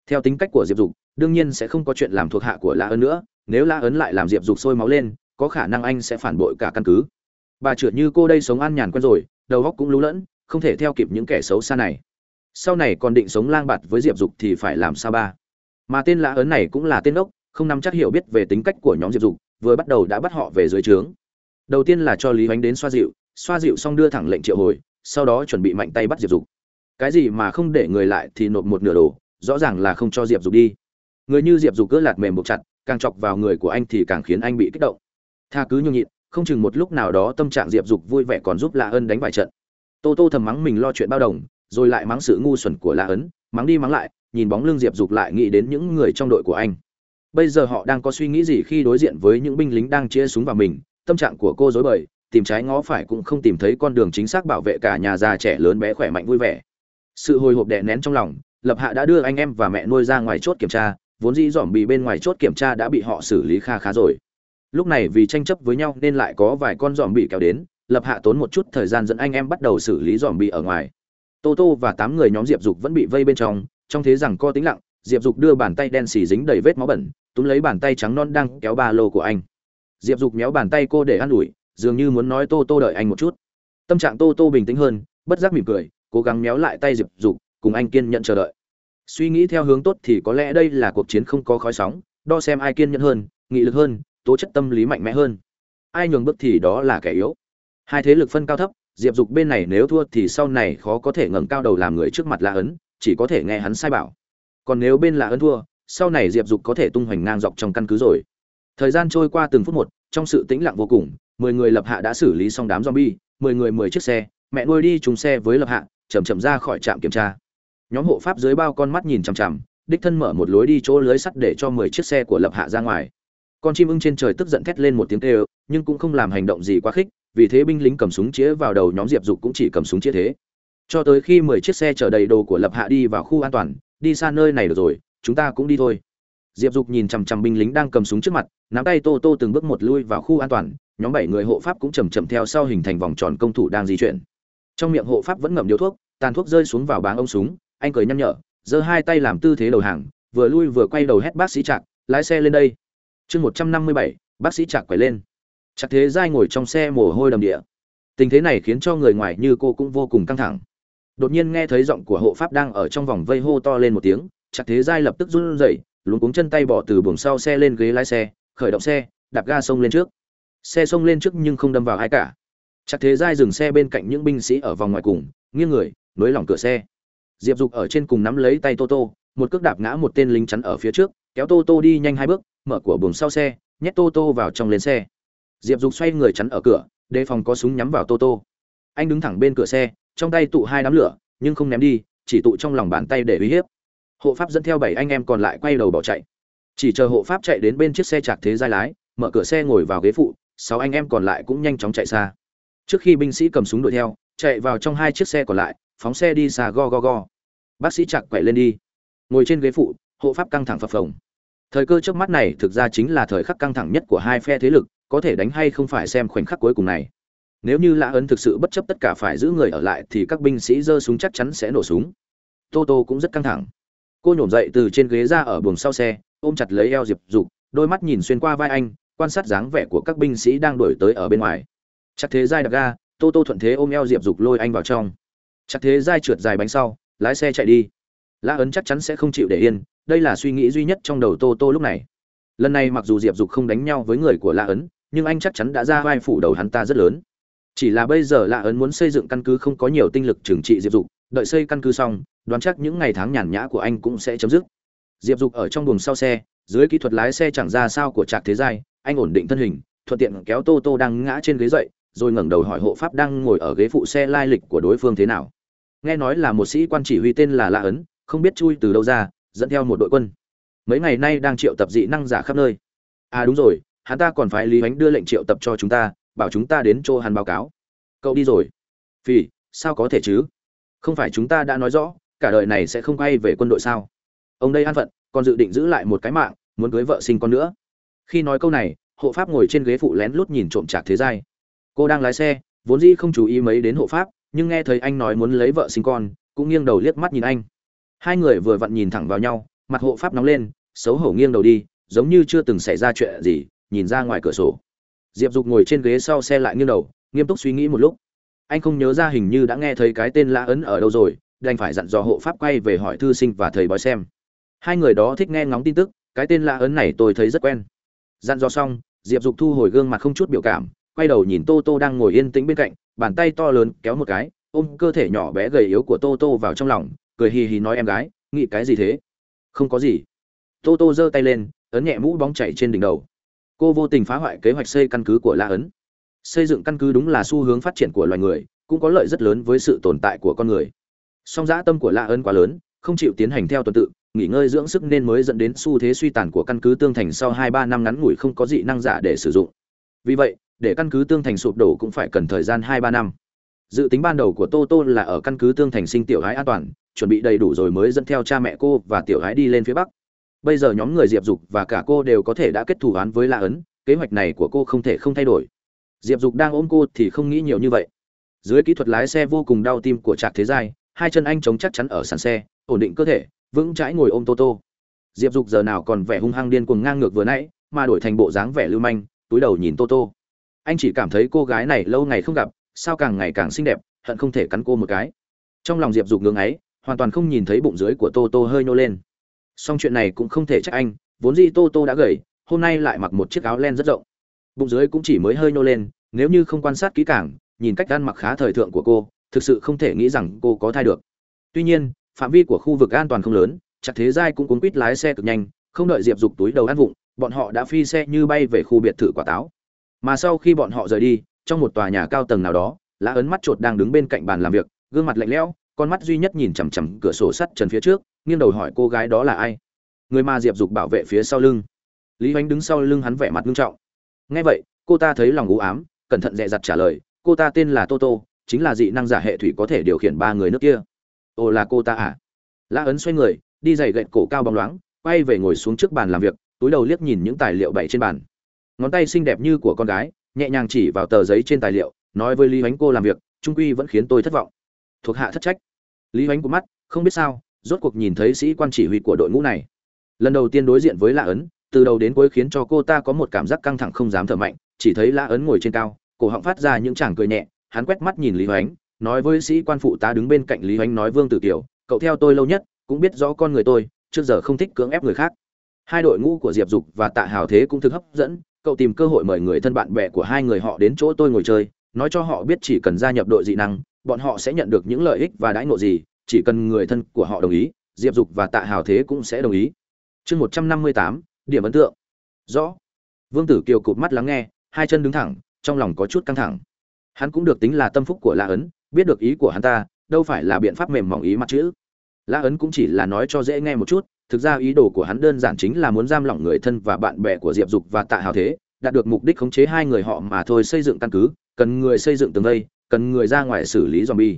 Theo tính cách của diệp dục, đương nhiên sẽ không có chuyện làm thuộc hạ của La ấn nữa. Nếu La ấn lại làm diệp dục sôi máu lên, có khả năng anh sẽ phản bội cả căn cứ. Bà trượt như cô đây sống an nhàn quen rồi, đầu óc cũng lú lẫn, không thể theo kịp những kẻ xấu xa này sau này còn định sống lang bạt với diệp dục thì phải làm sao ba? Mà tên lã ấn này cũng là tên ốc, không nắm chắc hiểu biết về tính cách của nhóm diệp dục, vừa bắt đầu đã bắt họ về dưới trướng. Đầu tiên là cho lý ánh đến xoa dịu xoa dịu xong đưa thẳng lệnh triệu hồi, sau đó chuẩn bị mạnh tay bắt diệp dục. Cái gì mà không để người lại thì nộp một nửa đồ, rõ ràng là không cho diệp dục đi. Người như diệp dục cỡ lạt mềm buộc chặt, càng chọc vào người của anh thì càng khiến anh bị kích động. Tha cứ nhung nhịn, không chừng một lúc nào đó tâm trạng diệp dục vui vẻ còn giúp lạ ơn đánh vài trận. Tô tô thầm mắng mình lo chuyện bao đồng rồi lại mắng sự ngu xuẩn của lạ ấn mắng đi mắng lại, nhìn bóng lưng diệp dục lại nghĩ đến những người trong đội của anh. Bây giờ họ đang có suy nghĩ gì khi đối diện với những binh lính đang chia súng vào mình, tâm trạng của cô rối bời, tìm trái ngó phải cũng không tìm thấy con đường chính xác bảo vệ cả nhà già trẻ lớn bé khỏe mạnh vui vẻ. Sự hồi hộp đè nén trong lòng, lập hạ đã đưa anh em và mẹ nuôi ra ngoài chốt kiểm tra, vốn dĩ dòm bị bên ngoài chốt kiểm tra đã bị họ xử lý kha khá rồi. Lúc này vì tranh chấp với nhau nên lại có vài con dòm bị kéo đến, lập hạ tốn một chút thời gian dẫn anh em bắt đầu xử lý dòm bị ở ngoài tô tô và tám người nhóm diệp dục vẫn bị vây bên trong trong thế rằng co tính lặng, diệp dục đưa bàn tay đen xì dính đầy vết máu bẩn, túm lấy bàn tay trắng non đang kéo ba lô của anh. Diệp dục méo bàn tay cô để an ủi, dường như muốn nói tô tô đợi anh một chút. Tâm trạng tô tô bình tĩnh hơn, bất giác mỉm cười, cố gắng méo lại tay diệp dục, cùng anh kiên nhận chờ đợi. Suy nghĩ theo hướng tốt thì có lẽ đây là cuộc chiến không có khói sóng, đo xem ai kiên nhẫn hơn, nghị lực hơn, tố chất tâm lý mạnh mẽ hơn. Ai nhường bước thì đó là kẻ yếu. Hai thế lực phân cao thấp diệp dục bên này nếu thua thì sau này khó có thể ngẩng cao đầu làm người trước mặt la ấn, chỉ có thể nghe hắn sai bảo. Còn nếu bên la ấn thua, sau này diệp dục có thể tung hoành ngang dọc trong căn cứ rồi. Thời gian trôi qua từng phút một, trong sự tĩnh lặng vô cùng, mười người lập hạ đã xử lý xong đám zombie, mười người mười chiếc xe, mẹ nuôi đi trúng xe với lập hạ, chậm chậm ra khỏi trạm kiểm tra. Nhóm hộ pháp dưới bao con mắt nhìn chằm chằm, đích thân mở một lối đi chỗ lưới sắt để cho mười chiếc xe của lập hạ ra ngoài. Con chim ưng trên trời tức giận thét lên một tiếng kêu, nhưng cũng không làm hành động gì quá khích vì thế binh lính cầm súng chĩa vào đầu nhóm diệp dục cũng chỉ cầm súng chĩa thế. Cho tới khi mười chiếc xe chở đầy đồ của lập hạ đi vào khu an toàn, đi xa nơi này được rồi, chúng ta cũng đi thôi. Diệp dục nhìn chằm chằm binh lính đang cầm súng trước mặt, nắm tay tô tô từng bước một lui vào khu an toàn, nhóm bảy người hộ pháp cũng chầm chậm theo sau hình thành vòng tròn công thủ đang di chuyển. Trong miệng hộ pháp vẫn ngậm điếu thuốc, tàn thuốc rơi xuống vào báng ông súng, anh cười nhăn nhở, giơ hai tay làm tư thế đầu hàng, vừa lui vừa quay đầu hét bác sĩ chạc lái xe lên đây. Chương một trăm năm mươi bảy, bác sĩ chạc quay lên chắc thế giai ngồi trong xe mồ hôi đầm địa. Tình thế này khiến cho người ngoài như cô cũng vô cùng căng thẳng. Đột nhiên nghe thấy giọng của hộ pháp đang ở trong vòng vây hô to lên một tiếng, chắc thế giai lập tức run rẩy, luống cuống chân tay bỏ từ buồng sau xe lên ghế lái xe, khởi động xe, đạp ga xông lên trước. Xe xông lên trước nhưng không đâm vào ai cả. Chắc thế giai dừng xe bên cạnh những binh sĩ ở vòng ngoài cùng, nghiêng người nới lỏng cửa xe. Diệp dục ở trên cùng nắm lấy tay tô tô, một cước đạp ngã một tên lính chắn ở phía trước, kéo tô tô đi nhanh hai bước, mở của buồng sau xe, nhét tô tô vào trong lên xe diệp dục xoay người chắn ở cửa, đề phòng có súng nhắm vào tô tô. Anh đứng thẳng bên cửa xe, trong tay tụ hai đám lửa, nhưng không ném đi, chỉ tụ trong lòng bàn tay để uy hiếp. Hộ pháp dẫn theo bảy anh em còn lại quay đầu bỏ chạy. Chỉ chờ hộ pháp chạy đến bên chiếc xe chạc thế giai lái, mở cửa xe ngồi vào ghế phụ, sáu anh em còn lại cũng nhanh chóng chạy xa. Trước khi binh sĩ cầm súng đuổi theo, chạy vào trong hai chiếc xe còn lại, phóng xe đi xa go go go. Bác sĩ chạc quậy lên đi. Ngồi trên ghế phụ, hộ pháp căng thẳng phập phồng. Thời cơ trước mắt này thực ra chính là thời khắc căng thẳng nhất của hai phe thế lực có thể đánh hay không phải xem khoảnh khắc cuối cùng này. Nếu như lã ấn thực sự bất chấp tất cả phải giữ người ở lại thì các binh sĩ giơ súng chắc chắn sẽ nổ súng. Tô tô cũng rất căng thẳng. Cô nhổm dậy từ trên ghế ra ở buồng sau xe, ôm chặt lấy eo diệp dục, đôi mắt nhìn xuyên qua vai anh, quan sát dáng vẻ của các binh sĩ đang đuổi tới ở bên ngoài. Chắc thế giai đặt ga, tô tô thuận thế ôm eo diệp dục lôi anh vào trong. Chắc thế giai trượt dài bánh sau, lái xe chạy đi. Lã ấn chắc chắn sẽ không chịu để yên, đây là suy nghĩ duy nhất trong đầu tô tô lúc này. Lần này mặc dù diệp dục không đánh nhau với người của lã ấn nhưng anh chắc chắn đã ra vai phủ đầu hắn ta rất lớn. Chỉ là bây giờ lạ ấn muốn xây dựng căn cứ không có nhiều tinh lực trừng trị diệp dục, đợi xây căn cứ xong, đoán chắc những ngày tháng nhàn nhã của anh cũng sẽ chấm dứt. Diệp dục ở trong buồng sau xe, dưới kỹ thuật lái xe chẳng ra sao của trạc thế giai, anh ổn định thân hình, thuận tiện kéo tô tô đang ngã trên ghế dậy, rồi ngẩng đầu hỏi hộ pháp đang ngồi ở ghế phụ xe lai lịch của đối phương thế nào. Nghe nói là một sĩ quan chỉ huy tên là lạ ấn, không biết chui từ đâu ra, dẫn theo một đội quân. Mấy ngày nay đang triệu tập dị năng giả khắp nơi. À đúng rồi hắn ta còn phải lý ánh đưa lệnh triệu tập cho chúng ta, bảo chúng ta đến chỗ hắn báo cáo. Cậu đi rồi. Phì, sao có thể chứ? Không phải chúng ta đã nói rõ, cả đời này sẽ không quay về quân đội sao? Ông đây an phận, còn dự định giữ lại một cái mạng, muốn cưới vợ sinh con nữa. Khi nói câu này, hộ pháp ngồi trên ghế phụ lén lút nhìn trộm chạc thế giai. Cô đang lái xe, vốn dĩ không chú ý mấy đến hộ pháp, nhưng nghe thấy anh nói muốn lấy vợ sinh con, cũng nghiêng đầu liếc mắt nhìn anh. Hai người vừa vặn nhìn thẳng vào nhau, mặt hộ pháp nóng lên, xấu hổ nghiêng đầu đi, giống như chưa từng xảy ra chuyện gì nhìn ra ngoài cửa sổ. Diệp dục ngồi trên ghế sau xe lại nghiêng đầu, nghiêm túc suy nghĩ một lúc. Anh không nhớ ra hình như đã nghe thấy cái tên lã ấn ở đâu rồi, đành phải dặn dò hộ pháp quay về hỏi thư sinh và thầy bói xem. Hai người đó thích nghe ngóng tin tức, cái tên lạ ấn này tôi thấy rất quen. Dặn dò xong, diệp dục thu hồi gương mặt không chút biểu cảm, quay đầu nhìn tô tô đang ngồi yên tĩnh bên cạnh, bàn tay to lớn kéo một cái, ôm cơ thể nhỏ bé gầy yếu của tô tô vào trong lòng, cười hì hì nói em gái, nghĩ cái gì thế? Không có gì. Tô tô giơ tay lên, ấn nhẹ mũ bóng chảy trên đỉnh đầu cô vô tình phá hoại kế hoạch xây căn cứ của la ấn xây dựng căn cứ đúng là xu hướng phát triển của loài người, cũng có lợi rất lớn với sự tồn tại của con người. Song dã tâm của la ấn quá lớn, không chịu tiến hành theo tuần tự, nghỉ ngơi dưỡng sức nên mới dẫn đến xu thế suy tàn của căn cứ tương thành sau hai ba năm ngắn ngủi không có dị năng giả để sử dụng. Vì vậy, để căn cứ tương thành sụp đổ cũng phải cần thời gian hai ba năm. Dự tính ban đầu của tô tô là ở căn cứ tương thành sinh tiểu gái an toàn, chuẩn bị đầy đủ rồi mới dẫn theo cha mẹ cô và tiểu gái đi lên phía bắc bây giờ nhóm người diệp dục và cả cô đều có thể đã kết thù án với la ấn, kế hoạch này của cô không thể không thay đổi. Diệp dục đang ôm cô thì không nghĩ nhiều như vậy. Dưới kỹ thuật lái xe vô cùng đau tim của trạc thế giai, hai chân anh chống chắc chắn ở sàn xe, ổn định cơ thể, vững chãi ngồi ôm tô tô diệp dục giờ nào còn vẻ hung hăng điên cuồng ngang ngược vừa nãy, mà đổi thành bộ dáng vẻ lưu manh, túi đầu nhìn tô tô anh chỉ cảm thấy cô gái này lâu ngày không gặp, sao càng ngày càng xinh đẹp, hận không thể cắn cô một cái. Trong lòng diệp dục ngưng ấy, hoàn toàn không nhìn thấy bụng dưới của tô tô hơi nhô lên song chuyện này cũng không thể trách anh, vốn dĩ tô tô đã gầy, hôm nay lại mặc một chiếc áo len rất rộng. Bụng dưới cũng chỉ mới hơi nhô lên, nếu như không quan sát kỹ càng, nhìn cách ăn mặc khá thời thượng của cô, thực sự không thể nghĩ rằng cô có thai được. Tuy nhiên, phạm vi của khu vực an toàn không lớn, chặt thế giai cũng cuốn quýt lái xe cực nhanh, không đợi diệp dục túi đầu ăn vụng, bọn họ đã phi xe như bay về khu biệt thự quả táo. Mà sau khi bọn họ rời đi, trong một tòa nhà cao tầng nào đó, lã ấn mắt chột đang đứng bên cạnh bàn làm việc, gương mặt lạnh lẽo con mắt duy nhất nhìn chằm chằm cửa sổ sắt trần phía trước, nghiêng đầu hỏi cô gái đó là ai. Người mà diệp dục bảo vệ phía sau lưng. Lý h đứng sau lưng hắn vẻ mặt nghiêm trọng. Nghe vậy, cô ta thấy lòng u ám, cẩn thận dè dặt trả lời, cô ta tên là toto chính là dị năng giả hệ thủy có thể điều khiển ba người nước kia. Ồ là cô ta à? Lã ấn xoay người, đi giày gậy cổ cao bóng loáng, quay về ngồi xuống trước bàn làm việc, túi đầu liếc nhìn những tài liệu bày trên bàn. Ngón tay xinh đẹp như của con gái, nhẹ nhàng chỉ vào tờ giấy trên tài liệu, nói với lý h cô làm việc, trung quy vẫn khiến tôi thất vọng thuộc hạ thất trách. Lý h của mắt, không biết sao, rốt cuộc nhìn thấy sĩ quan chỉ huy của đội ngũ này. Lần đầu tiên đối diện với lạ ấn, từ đầu đến cuối khiến cho cô ta có một cảm giác căng thẳng không dám thở mạnh, chỉ thấy lạ ấn ngồi trên cao, cổ họng phát ra những chàng cười nhẹ, hắn quét mắt nhìn lý hoánh, nói với sĩ quan phụ tá đứng bên cạnh lý hoánh nói, vương tử kiều, cậu theo tôi lâu nhất, cũng biết rõ con người tôi, trước giờ không thích cưỡng ép người khác. Hai đội ngũ của diệp dục và tạ hào thế cũng thực hấp dẫn, cậu tìm cơ hội mời người thân bạn bè của hai người họ đến chỗ tôi ngồi chơi, nói cho họ biết chỉ cần gia nhập đội dị năng bọn họ sẽ nhận được những lợi ích và đãi ngộ gì, chỉ cần người thân của họ đồng ý, diệp dục và tạ hào thế cũng sẽ đồng ý. Chương một trăm năm mươi tám, điểm ấn tượng. Rõ. Vương tử kiều cụp mắt lắng nghe, hai chân đứng thẳng, trong lòng có chút căng thẳng. Hắn cũng được tính là tâm phúc của la ấn, biết được ý của hắn ta, đâu phải là biện pháp mềm mỏng ý mặt chữ. La ấn cũng chỉ là nói cho dễ nghe một chút, thực ra ý đồ của hắn đơn giản chính là muốn giam lỏng người thân và bạn bè của diệp dục và tạ hào thế, đạt được mục đích khống chế hai người họ mà thôi xây dựng căn cứ, cần người xây dựng tường vây cần người ra ngoài xử lý zombie.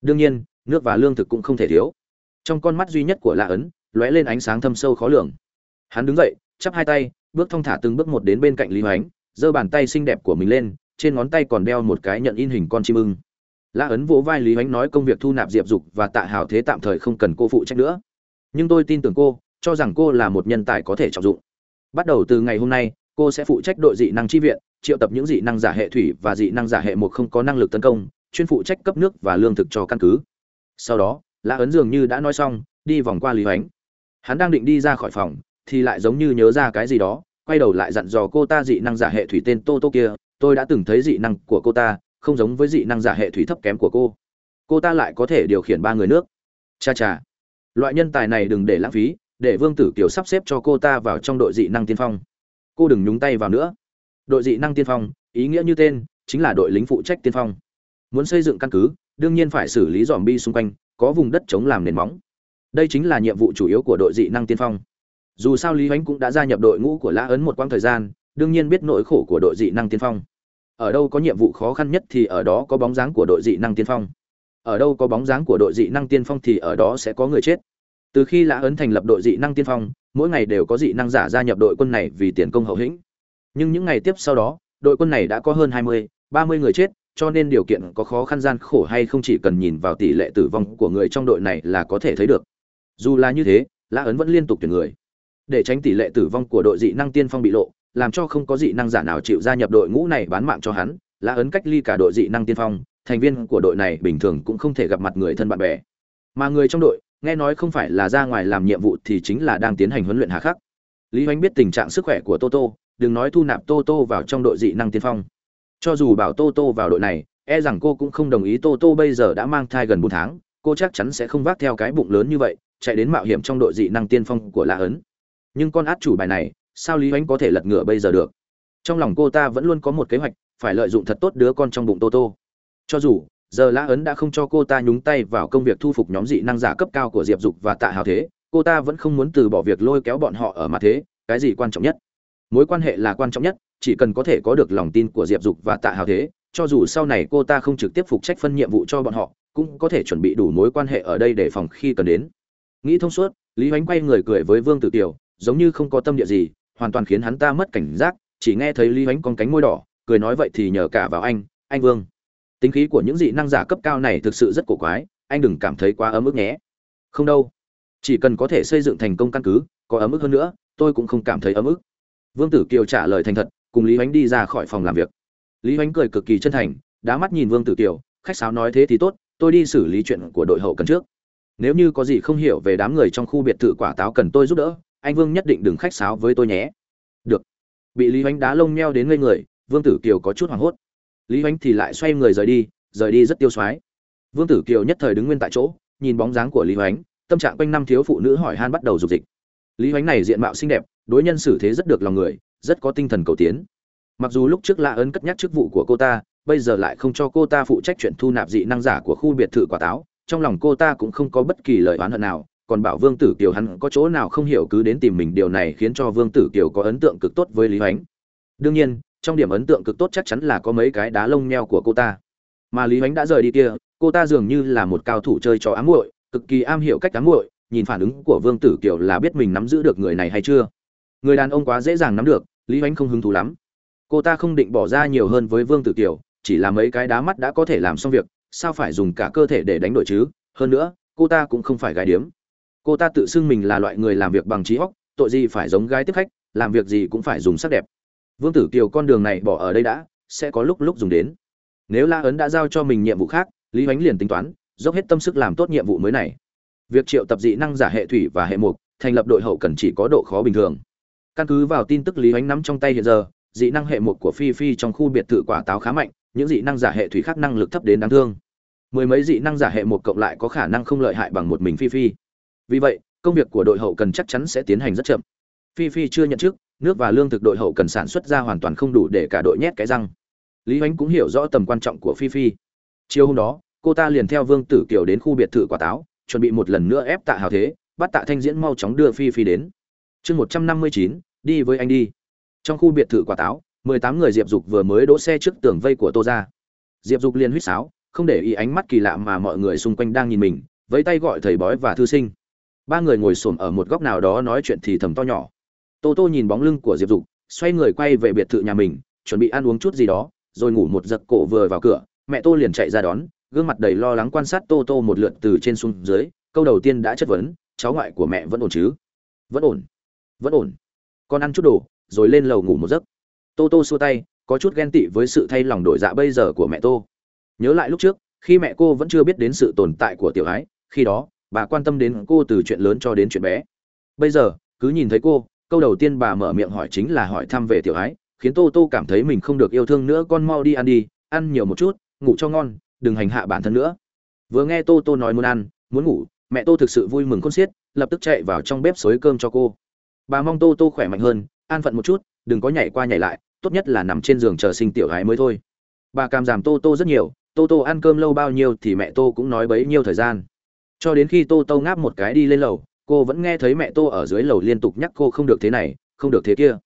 Đương nhiên, nước và lương thực cũng không thể thiếu. Trong con mắt duy nhất của La ấn, lóe lên ánh sáng thâm sâu khó lường. Hắn đứng dậy, chắp hai tay, bước thong thả từng bước một đến bên cạnh lý hoánh, giơ bàn tay xinh đẹp của mình lên, trên ngón tay còn đeo một cái nhận in hình con chim ưng. La ấn vỗ vai lý hoánh nói công việc thu nạp diệp dục và tạ hào thế tạm thời không cần cô phụ trách nữa. Nhưng tôi tin tưởng cô, cho rằng cô là một nhân tài có thể trọng dụng. Bắt đầu từ ngày hôm nay cô sẽ phụ trách đội dị năng chi viện, triệu tập những dị năng giả hệ thủy và dị năng giả hệ một không có năng lực tấn công, chuyên phụ trách cấp nước và lương thực cho căn cứ. Sau đó, lã ấn dường như đã nói xong, đi vòng qua lý hoánh. Hắn đang định đi ra khỏi phòng, thì lại giống như nhớ ra cái gì đó, quay đầu lại dặn dò cô ta dị năng giả hệ thủy tên tô tô kia, tôi đã từng thấy dị năng của cô ta, không giống với dị năng giả hệ thủy thấp kém của cô. Cô ta lại có thể điều khiển ba người nước. Cha cha. Loại nhân tài này đừng để lãng phí, để vương tử kiều sắp xếp cho cô ta vào trong đội dị năng tiên phong cô đừng nhúng tay vào nữa. Đội dị năng tiên phong, ý nghĩa như tên, chính là đội lính phụ trách tiên phong. Muốn xây dựng căn cứ, đương nhiên phải xử lý dòm bi xung quanh, có vùng đất chống làm nền móng. Đây chính là nhiệm vụ chủ yếu của đội dị năng tiên phong. Dù sao lý ánh cũng đã gia nhập đội ngũ của lã ấn một quãng thời gian, đương nhiên biết nỗi khổ của đội dị năng tiên phong. Ở đâu có nhiệm vụ khó khăn nhất thì ở đó có bóng dáng của đội dị năng tiên phong. Ở đâu có bóng dáng của đội dị năng tiên phong thì ở đó sẽ có người chết. Từ khi lã ấn thành lập đội dị năng tiên phong mỗi ngày đều có dị năng giả gia nhập đội quân này vì tiền công hậu hĩnh. Nhưng những ngày tiếp sau đó, đội quân này đã có hơn hai mươi, ba mươi người chết, cho nên điều kiện có khó khăn gian khổ hay không chỉ cần nhìn vào tỷ lệ tử vong của người trong đội này là có thể thấy được. Dù là như thế lã ấn vẫn liên tục tuyển người. Để tránh tỷ lệ tử vong của đội dị năng tiên phong bị lộ, làm cho không có dị năng giả nào chịu gia nhập đội ngũ này bán mạng cho hắn lã ấn cách ly cả đội dị năng tiên phong, thành viên của đội này bình thường cũng không thể gặp mặt người thân bạn bè. Mà người trong đội nghe nói không phải là ra ngoài làm nhiệm vụ thì chính là đang tiến hành huấn luyện hà khắc. Lý hoánh biết tình trạng sức khỏe của toto đừng nói thu nạp toto vào trong đội dị năng tiên phong. Cho dù bảo toto vào đội này e rằng cô cũng không đồng ý toto bây giờ đã mang thai gần bốn tháng, cô chắc chắn sẽ không vác theo cái bụng lớn như vậy, chạy đến mạo hiểm trong đội dị năng tiên phong của la ấn nhưng con át chủ bài này, sao lý hoánh có thể lật ngửa bây giờ được? Trong lòng cô ta vẫn luôn có một kế hoạch, phải lợi dụng thật tốt đứa con trong bụng toto cho dù giờ lã ấn đã không cho cô ta nhúng tay vào công việc thu phục nhóm dị năng giả cấp cao của diệp dục và tạ hào thế. Cô ta vẫn không muốn từ bỏ việc lôi kéo bọn họ ở mặt thế. Cái gì quan trọng nhất? Mối quan hệ là quan trọng nhất, chỉ cần có thể có được lòng tin của diệp dục và tạ hào thế, cho dù sau này cô ta không trực tiếp phục trách phân nhiệm vụ cho bọn họ, cũng có thể chuẩn bị đủ mối quan hệ ở đây để phòng khi cần đến. Nghĩ thông suốt, lý hoánh quay người cười với vương tử kiều, giống như không có tâm địa gì, hoàn toàn khiến hắn ta mất cảnh giác, chỉ nghe thấy lý hoánh con cánh môi đỏ, cười nói vậy thì nhờ cả vào anh anh vương tính khí của những dị năng giả cấp cao này thực sự rất cổ quái, anh đừng cảm thấy quá ấm ức nhé. Không đâu. Chỉ cần có thể xây dựng thành công căn cứ, có ấm ức hơn nữa, tôi cũng không cảm thấy ấm ức. Vương tử kiều trả lời thành thật, cùng lý hoánh đi ra khỏi phòng làm việc. Lý hoánh cười cực kỳ chân thành, đá mắt nhìn vương tử kiều, khách sáo nói thế thì tốt, tôi đi xử lý chuyện của đội hậu cần trước. Nếu như có gì không hiểu về đám người trong khu biệt thự quả táo cần tôi giúp đỡ, anh vương nhất định đừng khách sáo với tôi nhé. Được. Bị lý hoánh đá lông meo đến ngây người, vương tử kiều có chút hoảng hốt lý hoánh thì lại xoay người rời đi rời đi rất tiêu xoái vương tử kiều nhất thời đứng nguyên tại chỗ, nhìn bóng dáng của lý hoánh, tâm trạng quanh năm thiếu phụ nữ hỏi han bắt đầu dục dịch. Lý hoánh này diện mạo xinh đẹp, đối nhân xử thế rất được lòng người, rất có tinh thần cầu tiến. Mặc dù lúc trước lạ ấn cất nhắc chức vụ của cô ta, bây giờ lại không cho cô ta phụ trách chuyện thu nạp dị năng giả của khu biệt thự quả táo, trong lòng cô ta cũng không có bất kỳ lời oán hận nào, còn bảo vương tử kiều hắn có chỗ nào không hiểu cứ đến tìm mình, điều này khiến cho vương tử kiều có ấn tượng cực tốt với lý hoánh. Đương nhiên trong điểm ấn tượng cực tốt chắc chắn là có mấy cái đá lông nheo của cô ta. Mà lý hoánh đã rời đi kia, cô ta dường như là một cao thủ chơi trò ám muội, cực kỳ am hiểu cách ám muội, nhìn phản ứng của vương tử kiều là biết mình nắm giữ được người này hay chưa. Người đàn ông quá dễ dàng nắm được, lý hoánh không hứng thú lắm. Cô ta không định bỏ ra nhiều hơn với vương tử kiều, chỉ là mấy cái đá mắt đã có thể làm xong việc, sao phải dùng cả cơ thể để đánh đổi chứ? Hơn nữa, cô ta cũng không phải gái điếm. Cô ta tự xưng mình là loại người làm việc bằng trí óc, tội gì phải giống gái tiếp khách, làm việc gì cũng phải dùng sắc đẹp vương tử kiều con đường này bỏ ở đây đã, sẽ có lúc lúc dùng đến. Nếu la ấn đã giao cho mình nhiệm vụ khác, lý ánh liền tính toán, dốc hết tâm sức làm tốt nhiệm vụ mới này. Việc triệu tập dị năng giả hệ thủy và hệ mục, thành lập đội hậu cần chỉ có độ khó bình thường. Căn cứ vào tin tức lý ánh nắm trong tay hiện giờ, dị năng hệ mục của phi phi trong khu biệt thự quả táo khá mạnh, những dị năng giả hệ thủy khác năng lực thấp đến đáng thương. Mười mấy dị năng giả hệ mục cộng lại có khả năng không lợi hại bằng một mình phi phi. Vì vậy, công việc của đội hậu cần chắc chắn sẽ tiến hành rất chậm. Phi phi chưa nhận chức nước và lương thực đội hậu cần sản xuất ra hoàn toàn không đủ để cả đội nhét cái răng. Lý h cũng hiểu rõ tầm quan trọng của phi phi. Chiều hôm đó, cô ta liền theo vương tử kiều đến khu biệt thự quả táo, chuẩn bị một lần nữa ép tạ hào thế, bắt tạ thanh diễn mau chóng đưa phi phi đến. Chương một trăm năm mươi chín, đi với anh đi. Trong khu biệt thự quả táo, mười tám người diệp dục vừa mới đỗ xe trước tường vây của tô ra diệp dục liền huýt sáo, không để ý ánh mắt kỳ lạ mà mọi người xung quanh đang nhìn mình, vẫy tay gọi thầy bói và thư sinh. Ba người ngồi xổm ở một góc nào đó nói chuyện thì thầm to nhỏ tô tô nhìn bóng lưng của diệp dục, xoay người quay về biệt thự nhà mình, chuẩn bị ăn uống chút gì đó, rồi ngủ một giấc cổ vừa vào cửa, mẹ tô liền chạy ra đón, gương mặt đầy lo lắng quan sát tô tô một lượt từ trên xuống dưới, câu đầu tiên đã chất vấn, cháu ngoại của mẹ vẫn ổn chứ? Vẫn ổn vẫn ổn. Con ăn chút đồ, rồi lên lầu ngủ một giấc. Tô tô xua tay, có chút ghen tị với sự thay lòng đổi dạ bây giờ của mẹ tô. Nhớ lại lúc trước, khi mẹ cô vẫn chưa biết đến sự tồn tại của tiểu ái, khi đó, bà quan tâm đến cô từ chuyện lớn cho đến chuyện bé. Bây giờ, cứ nhìn thấy cô câu đầu tiên bà mở miệng hỏi chính là hỏi thăm về tiểu ái, khiến tô tô cảm thấy mình không được yêu thương nữa, con mau đi ăn đi, ăn nhiều một chút, ngủ cho ngon, đừng hành hạ bản thân nữa. Vừa nghe tô tô nói muốn ăn, muốn ngủ, mẹ tô thực sự vui mừng con xiết, lập tức chạy vào trong bếp xới cơm cho cô. Bà mong tô tô khỏe mạnh hơn, an phận một chút, đừng có nhảy qua nhảy lại, tốt nhất là nằm trên giường chờ sinh tiểu gái mới thôi. Bà cảm giảm tô tô rất nhiều, tô tô ăn cơm lâu bao nhiêu thì mẹ tô cũng nói bấy nhiêu thời gian. Cho đến khi tô tô ngáp một cái đi lên lầu cô vẫn nghe thấy mẹ tô ở dưới lầu liên tục nhắc cô không được thế này, không được thế kia.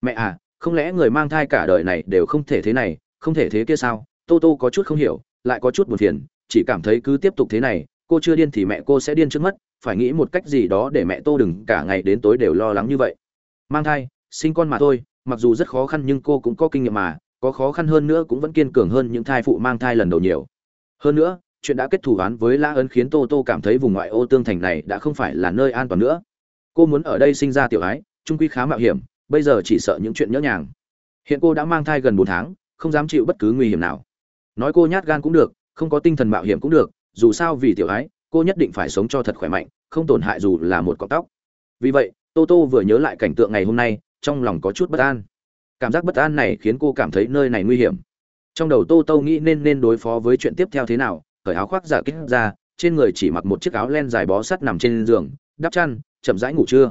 Mẹ à không lẽ người mang thai cả đời này đều không thể thế này, không thể thế kia sao? Tô tô có chút không hiểu, lại có chút buồn phiền, chỉ cảm thấy cứ tiếp tục thế này, cô chưa điên thì mẹ cô sẽ điên trước mất phải nghĩ một cách gì đó để mẹ tô đừng cả ngày đến tối đều lo lắng như vậy. Mang thai, sinh con mà thôi, mặc dù rất khó khăn nhưng cô cũng có kinh nghiệm mà, có khó khăn hơn nữa cũng vẫn kiên cường hơn những thai phụ mang thai lần đầu nhiều. Hơn nữa chuyện đã kết thù án với la ấn khiến tô tô cảm thấy vùng ngoại ô tương thành này đã không phải là nơi an toàn nữa. Cô muốn ở đây sinh ra tiểu ái, trung quy khá mạo hiểm, bây giờ chỉ sợ những chuyện nhỡ nhàng. Hiện cô đã mang thai gần bốn tháng, không dám chịu bất cứ nguy hiểm nào. Nói cô nhát gan cũng được, không có tinh thần mạo hiểm cũng được, dù sao vì tiểu ái, cô nhất định phải sống cho thật khỏe mạnh, không tổn hại dù là một cọng tóc. Vì vậy, tô tô vừa nhớ lại cảnh tượng ngày hôm nay, trong lòng có chút bất an. Cảm giác bất an này khiến cô cảm thấy nơi này nguy hiểm. Trong đầu tô tô nghĩ nên nên đối phó với chuyện tiếp theo thế nào cởi áo khoác giả kích ra, trên người chỉ mặc một chiếc áo len dài bó sắt nằm trên giường, đắp chăn, chậm rãi ngủ trưa.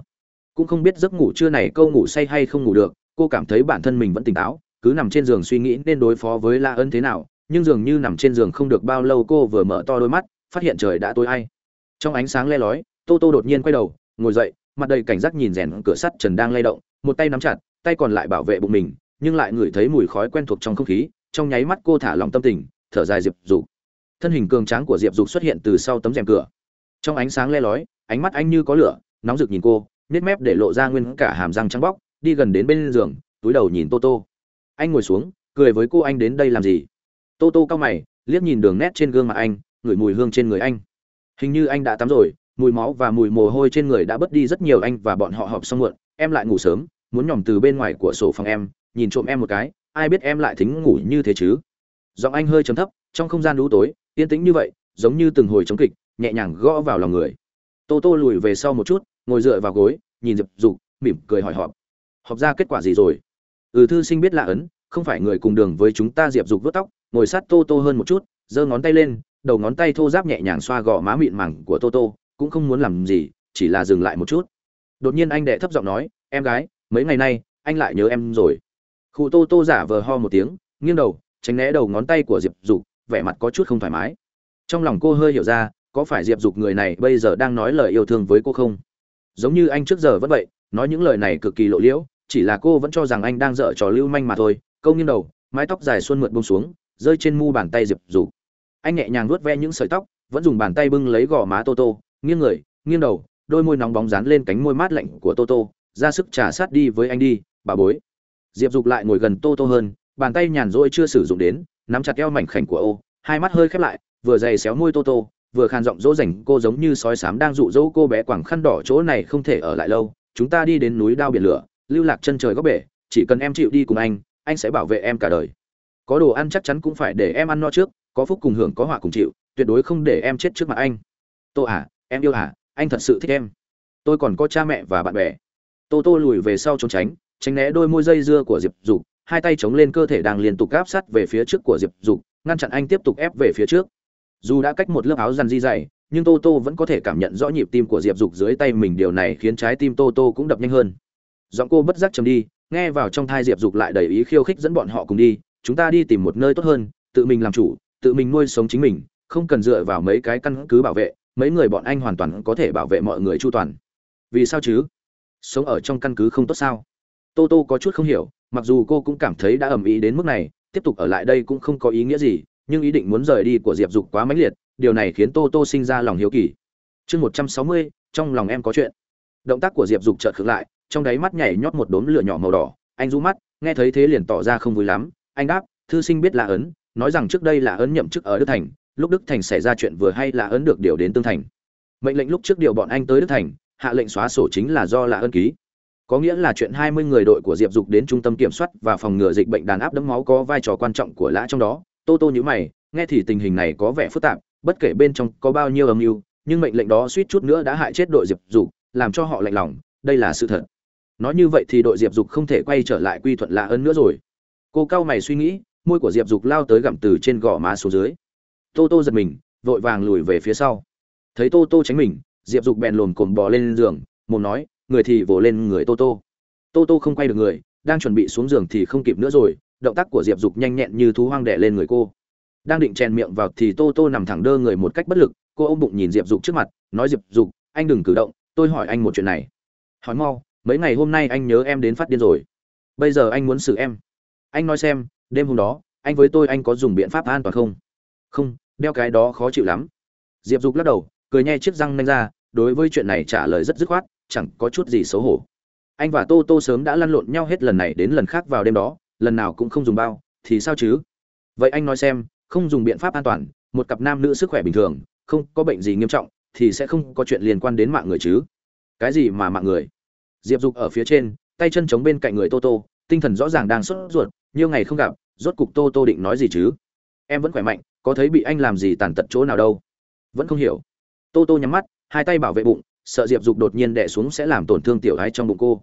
Cũng không biết giấc ngủ trưa này câu ngủ say hay không ngủ được, cô cảm thấy bản thân mình vẫn tỉnh táo, cứ nằm trên giường suy nghĩ nên đối phó với la ân thế nào, nhưng dường như nằm trên giường không được bao lâu cô vừa mở to đôi mắt, phát hiện trời đã tối ai. Trong ánh sáng le lói, tô tô đột nhiên quay đầu, ngồi dậy, mặt đầy cảnh giác nhìn rèn cửa sắt trần đang lay động, một tay nắm chặt, tay còn lại bảo vệ bụng mình, nhưng lại ngửi thấy mùi khói quen thuộc trong không khí, trong nháy mắt cô thả lòng tâm tình, thở dài diệp dục thân hình cường tráng của diệp dục xuất hiện từ sau tấm rèm cửa. Trong ánh sáng le lói, ánh mắt anh như có lửa, nóng rực nhìn cô nếp mép để lộ ra nguyên cả hàm răng trắng bóc, đi gần đến bên giường, túi đầu nhìn tô tô. Anh ngồi xuống, cười với cô anh đến đây làm gì? Tô tô cao mày, liếc nhìn đường nét trên gương mặt anh, ngửi mùi hương trên người anh. Hình như anh đã tắm rồi, mùi máu và mùi mồ hôi trên người đã bớt đi rất nhiều anh và bọn họ họp xong muộn, em lại ngủ sớm, muốn nhòm từ bên ngoài của sổ phòng em, nhìn trộm em một cái, ai biết em lại thính ngủ như thế chứ? Giọng anh hơi chấm thấp, trong không gian lũ tối yên tĩnh như vậy, giống như từng hồi chống kịch, nhẹ nhàng gõ vào lòng người. Tô tô lùi về sau một chút, ngồi dựa vào gối, nhìn diệp dục, mỉm cười hỏi họp. Họp ra kết quả gì rồi? Ừ thư sinh biết lạ ấn, không phải người cùng đường với chúng ta diệp dục vớt tóc, ngồi sát tô tô hơn một chút, giơ ngón tay lên, đầu ngón tay thô giáp nhẹ nhàng xoa gò má mịn màng của tô tô, cũng không muốn làm gì, chỉ là dừng lại một chút. Đột nhiên anh đệ thấp giọng nói, em gái, mấy ngày nay, anh lại nhớ em rồi. Khu tô tô giả vờ ho một tiếng, nghiêng đầu, tránh né đầu ngón tay của diệp dục vẻ mặt có chút không thoải mái. Trong lòng cô hơi hiểu ra, có phải diệp dục người này bây giờ đang nói lời yêu thương với cô không? Giống như anh trước giờ vẫn vậy, nói những lời này cực kỳ lộ liễu, chỉ là cô vẫn cho rằng anh đang dở trò lưu manh mà thôi. Câu nghiêng đầu, mái tóc dài xuân mượt bông xuống, rơi trên mu bàn tay diệp dục. Anh nhẹ nhàng vuốt ve những sợi tóc, vẫn dùng bàn tay bưng lấy gò má tô tô, nghiêng người, nghiêng đầu, đôi môi nóng bóng dán lên cánh môi mát lạnh của tô tô, ra sức trả sát đi với anh đi, bà bối. Diệp dục lại ngồi gần tô tô hơn, bàn tay nhàn rỗi chưa sử dụng đến nắm chặt eo mảnh khảnh của ô, hai mắt hơi khép lại, vừa dày xéo môi tô tô, vừa khàn giọng dỗ dành cô giống như sói sám đang dụ dỗ cô bé quảng khăn đỏ chỗ này không thể ở lại lâu. Chúng ta đi đến núi đao biển lửa, lưu lạc chân trời góc bể, chỉ cần em chịu đi cùng anh anh sẽ bảo vệ em cả đời. Có đồ ăn chắc chắn cũng phải để em ăn no trước, có phúc cùng hưởng có họa cùng chịu, tuyệt đối không để em chết trước mặt anh. Tô à em yêu à anh thật sự thích em. Tôi còn có cha mẹ và bạn bè. Tô tô lùi về sau trốn tránh tránh né đôi môi dây dưa của diệp dục hai tay chống lên cơ thể đang liên tục áp sát về phía trước của diệp dục, ngăn chặn anh tiếp tục ép về phía trước. Dù đã cách một lớp áo rằn di dày, nhưng tô tô vẫn có thể cảm nhận rõ nhịp tim của diệp dục dưới tay mình, điều này khiến trái tim tô tô cũng đập nhanh hơn. Giọng cô bất giác chầm đi, nghe vào trong thai diệp dục lại đầy ý khiêu khích dẫn bọn họ cùng đi, chúng ta đi tìm một nơi tốt hơn, tự mình làm chủ, tự mình nuôi sống chính mình, không cần dựa vào mấy cái căn cứ bảo vệ, mấy người bọn anh hoàn toàn có thể bảo vệ mọi người chu toàn. Vì sao chứ? Sống ở trong căn cứ không tốt sao? Tô tô có chút không hiểu mặc dù cô cũng cảm thấy đã ầm ĩ đến mức này, tiếp tục ở lại đây cũng không có ý nghĩa gì, nhưng ý định muốn rời đi của diệp dục quá mãnh liệt, điều này khiến tô tô sinh ra lòng hiếu kỳ. Chương một trăm sáu mươi, trong lòng em có chuyện. Động tác của diệp dục chợt khựng lại, trong đáy mắt nhảy nhót một đốm lửa nhỏ màu đỏ. Anh rũ mắt, nghe thấy thế liền tỏ ra không vui lắm. Anh đáp, thư sinh biết là ấn, nói rằng trước đây là ấn nhậm chức ở đức thành, lúc đức thành xảy ra chuyện vừa hay là ấn được điều đến tương thành. Mệnh lệnh lúc trước điều bọn anh tới đức thành, hạ lệnh xóa sổ chính là do là ân ký có nghĩa là chuyện 20 người đội của diệp dục đến trung tâm kiểm soát và phòng ngừa dịch bệnh đàn áp đấm máu có vai trò quan trọng của lã trong đó. Tô tô nhíu mày, nghe thì tình hình này có vẻ phức tạp, bất kể bên trong có bao nhiêu âm mưu, nhưng mệnh lệnh đó suýt chút nữa đã hại chết đội diệp dục, làm cho họ lạnh lòng, đây là sự thật. Nói như vậy thì đội diệp dục không thể quay trở lại quy thuận lạ ấn nữa rồi. Cô cao mày suy nghĩ, môi của diệp dục lao tới gặm từ trên gò má xuống dưới. Tô tô giật mình, vội vàng lùi về phía sau. Thấy tô tô tránh mình, diệp dục bèn lồm cồm bò lên giường, mồm nói người thì vồ lên người tô tô. Tô tô không quay được người, đang chuẩn bị xuống giường thì không kịp nữa rồi, động tác của diệp dục nhanh nhẹn như thú hoang đẻ lên người cô. Đang định chèn miệng vào thì tô tô nằm thẳng đơ người một cách bất lực, cô ôm bụng nhìn diệp dục trước mặt, nói diệp dục, anh đừng cử động, tôi hỏi anh một chuyện này. Hỏi mau, mấy ngày hôm nay anh nhớ em đến phát điên rồi. Bây giờ anh muốn xử em. Anh nói xem, đêm hôm đó, anh với tôi anh có dùng biện pháp an toàn không? Không, đeo cái đó khó chịu lắm. Diệp dục lắc đầu, cười nhai chiếc răng nanh ra, đối với chuyện này trả lời rất dứt khoát chẳng có chút gì xấu hổ. Anh và tô tô sớm đã lăn lộn nhau hết lần này đến lần khác vào đêm đó, lần nào cũng không dùng bao, thì sao chứ? Vậy anh nói xem, không dùng biện pháp an toàn, một cặp nam nữ sức khỏe bình thường, không có bệnh gì nghiêm trọng, thì sẽ không có chuyện liên quan đến mạng người chứ? Cái gì mà mạng người? Diệp dục ở phía trên, tay chân chống bên cạnh người tô tô, tinh thần rõ ràng đang sốt ruột, nhiều ngày không gặp, rốt cục tô tô định nói gì chứ? Em vẫn khỏe mạnh, có thấy bị anh làm gì tàn tật chỗ nào đâu? Vẫn không hiểu. Tô tô nhắm mắt, hai tay bảo vệ bụng sợ diệp dục đột nhiên đẻ xuống sẽ làm tổn thương tiểu gái trong bụng cô.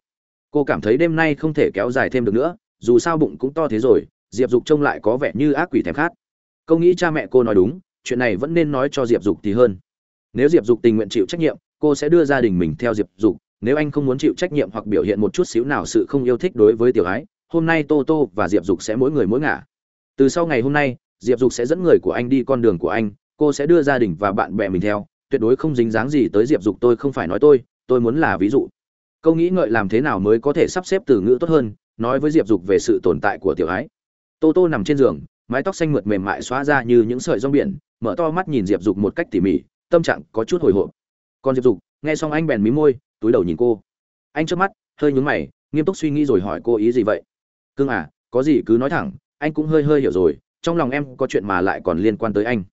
Cô cảm thấy đêm nay không thể kéo dài thêm được nữa, dù sao bụng cũng to thế rồi, diệp dục trông lại có vẻ như ác quỷ thèm khát. Câu nghĩ cha mẹ cô nói đúng, chuyện này vẫn nên nói cho diệp dục thì hơn. Nếu diệp dục tình nguyện chịu trách nhiệm, cô sẽ đưa gia đình mình theo diệp dục, nếu anh không muốn chịu trách nhiệm hoặc biểu hiện một chút xíu nào sự không yêu thích đối với tiểu ái, hôm nay tô tô và diệp dục sẽ mỗi người mỗi ngả. Từ sau ngày hôm nay, diệp dục sẽ dẫn người của anh đi con đường của anh, cô sẽ đưa gia đình và bạn bè mình theo tuyệt đối không dính dáng gì tới diệp dục tôi không phải nói tôi tôi muốn là ví dụ. Câu nghĩ ngợi làm thế nào mới có thể sắp xếp từ ngữ tốt hơn, nói với diệp dục về sự tồn tại của tiểu ái tô tô nằm trên giường, mái tóc xanh mượt mềm mại xóa ra như những sợi rong biển, mở to mắt nhìn diệp dục một cách tỉ mỉ, tâm trạng có chút hồi hộp. Còn diệp dục, nghe xong anh bèn mí môi, túi đầu nhìn cô. Anh trước mắt, hơi nhúng mày, nghiêm túc suy nghĩ rồi hỏi cô ý gì vậy? Cưng à có gì cứ nói thẳng, anh cũng hơi hơi hiểu rồi, trong lòng em có chuyện mà lại còn liên quan tới anh.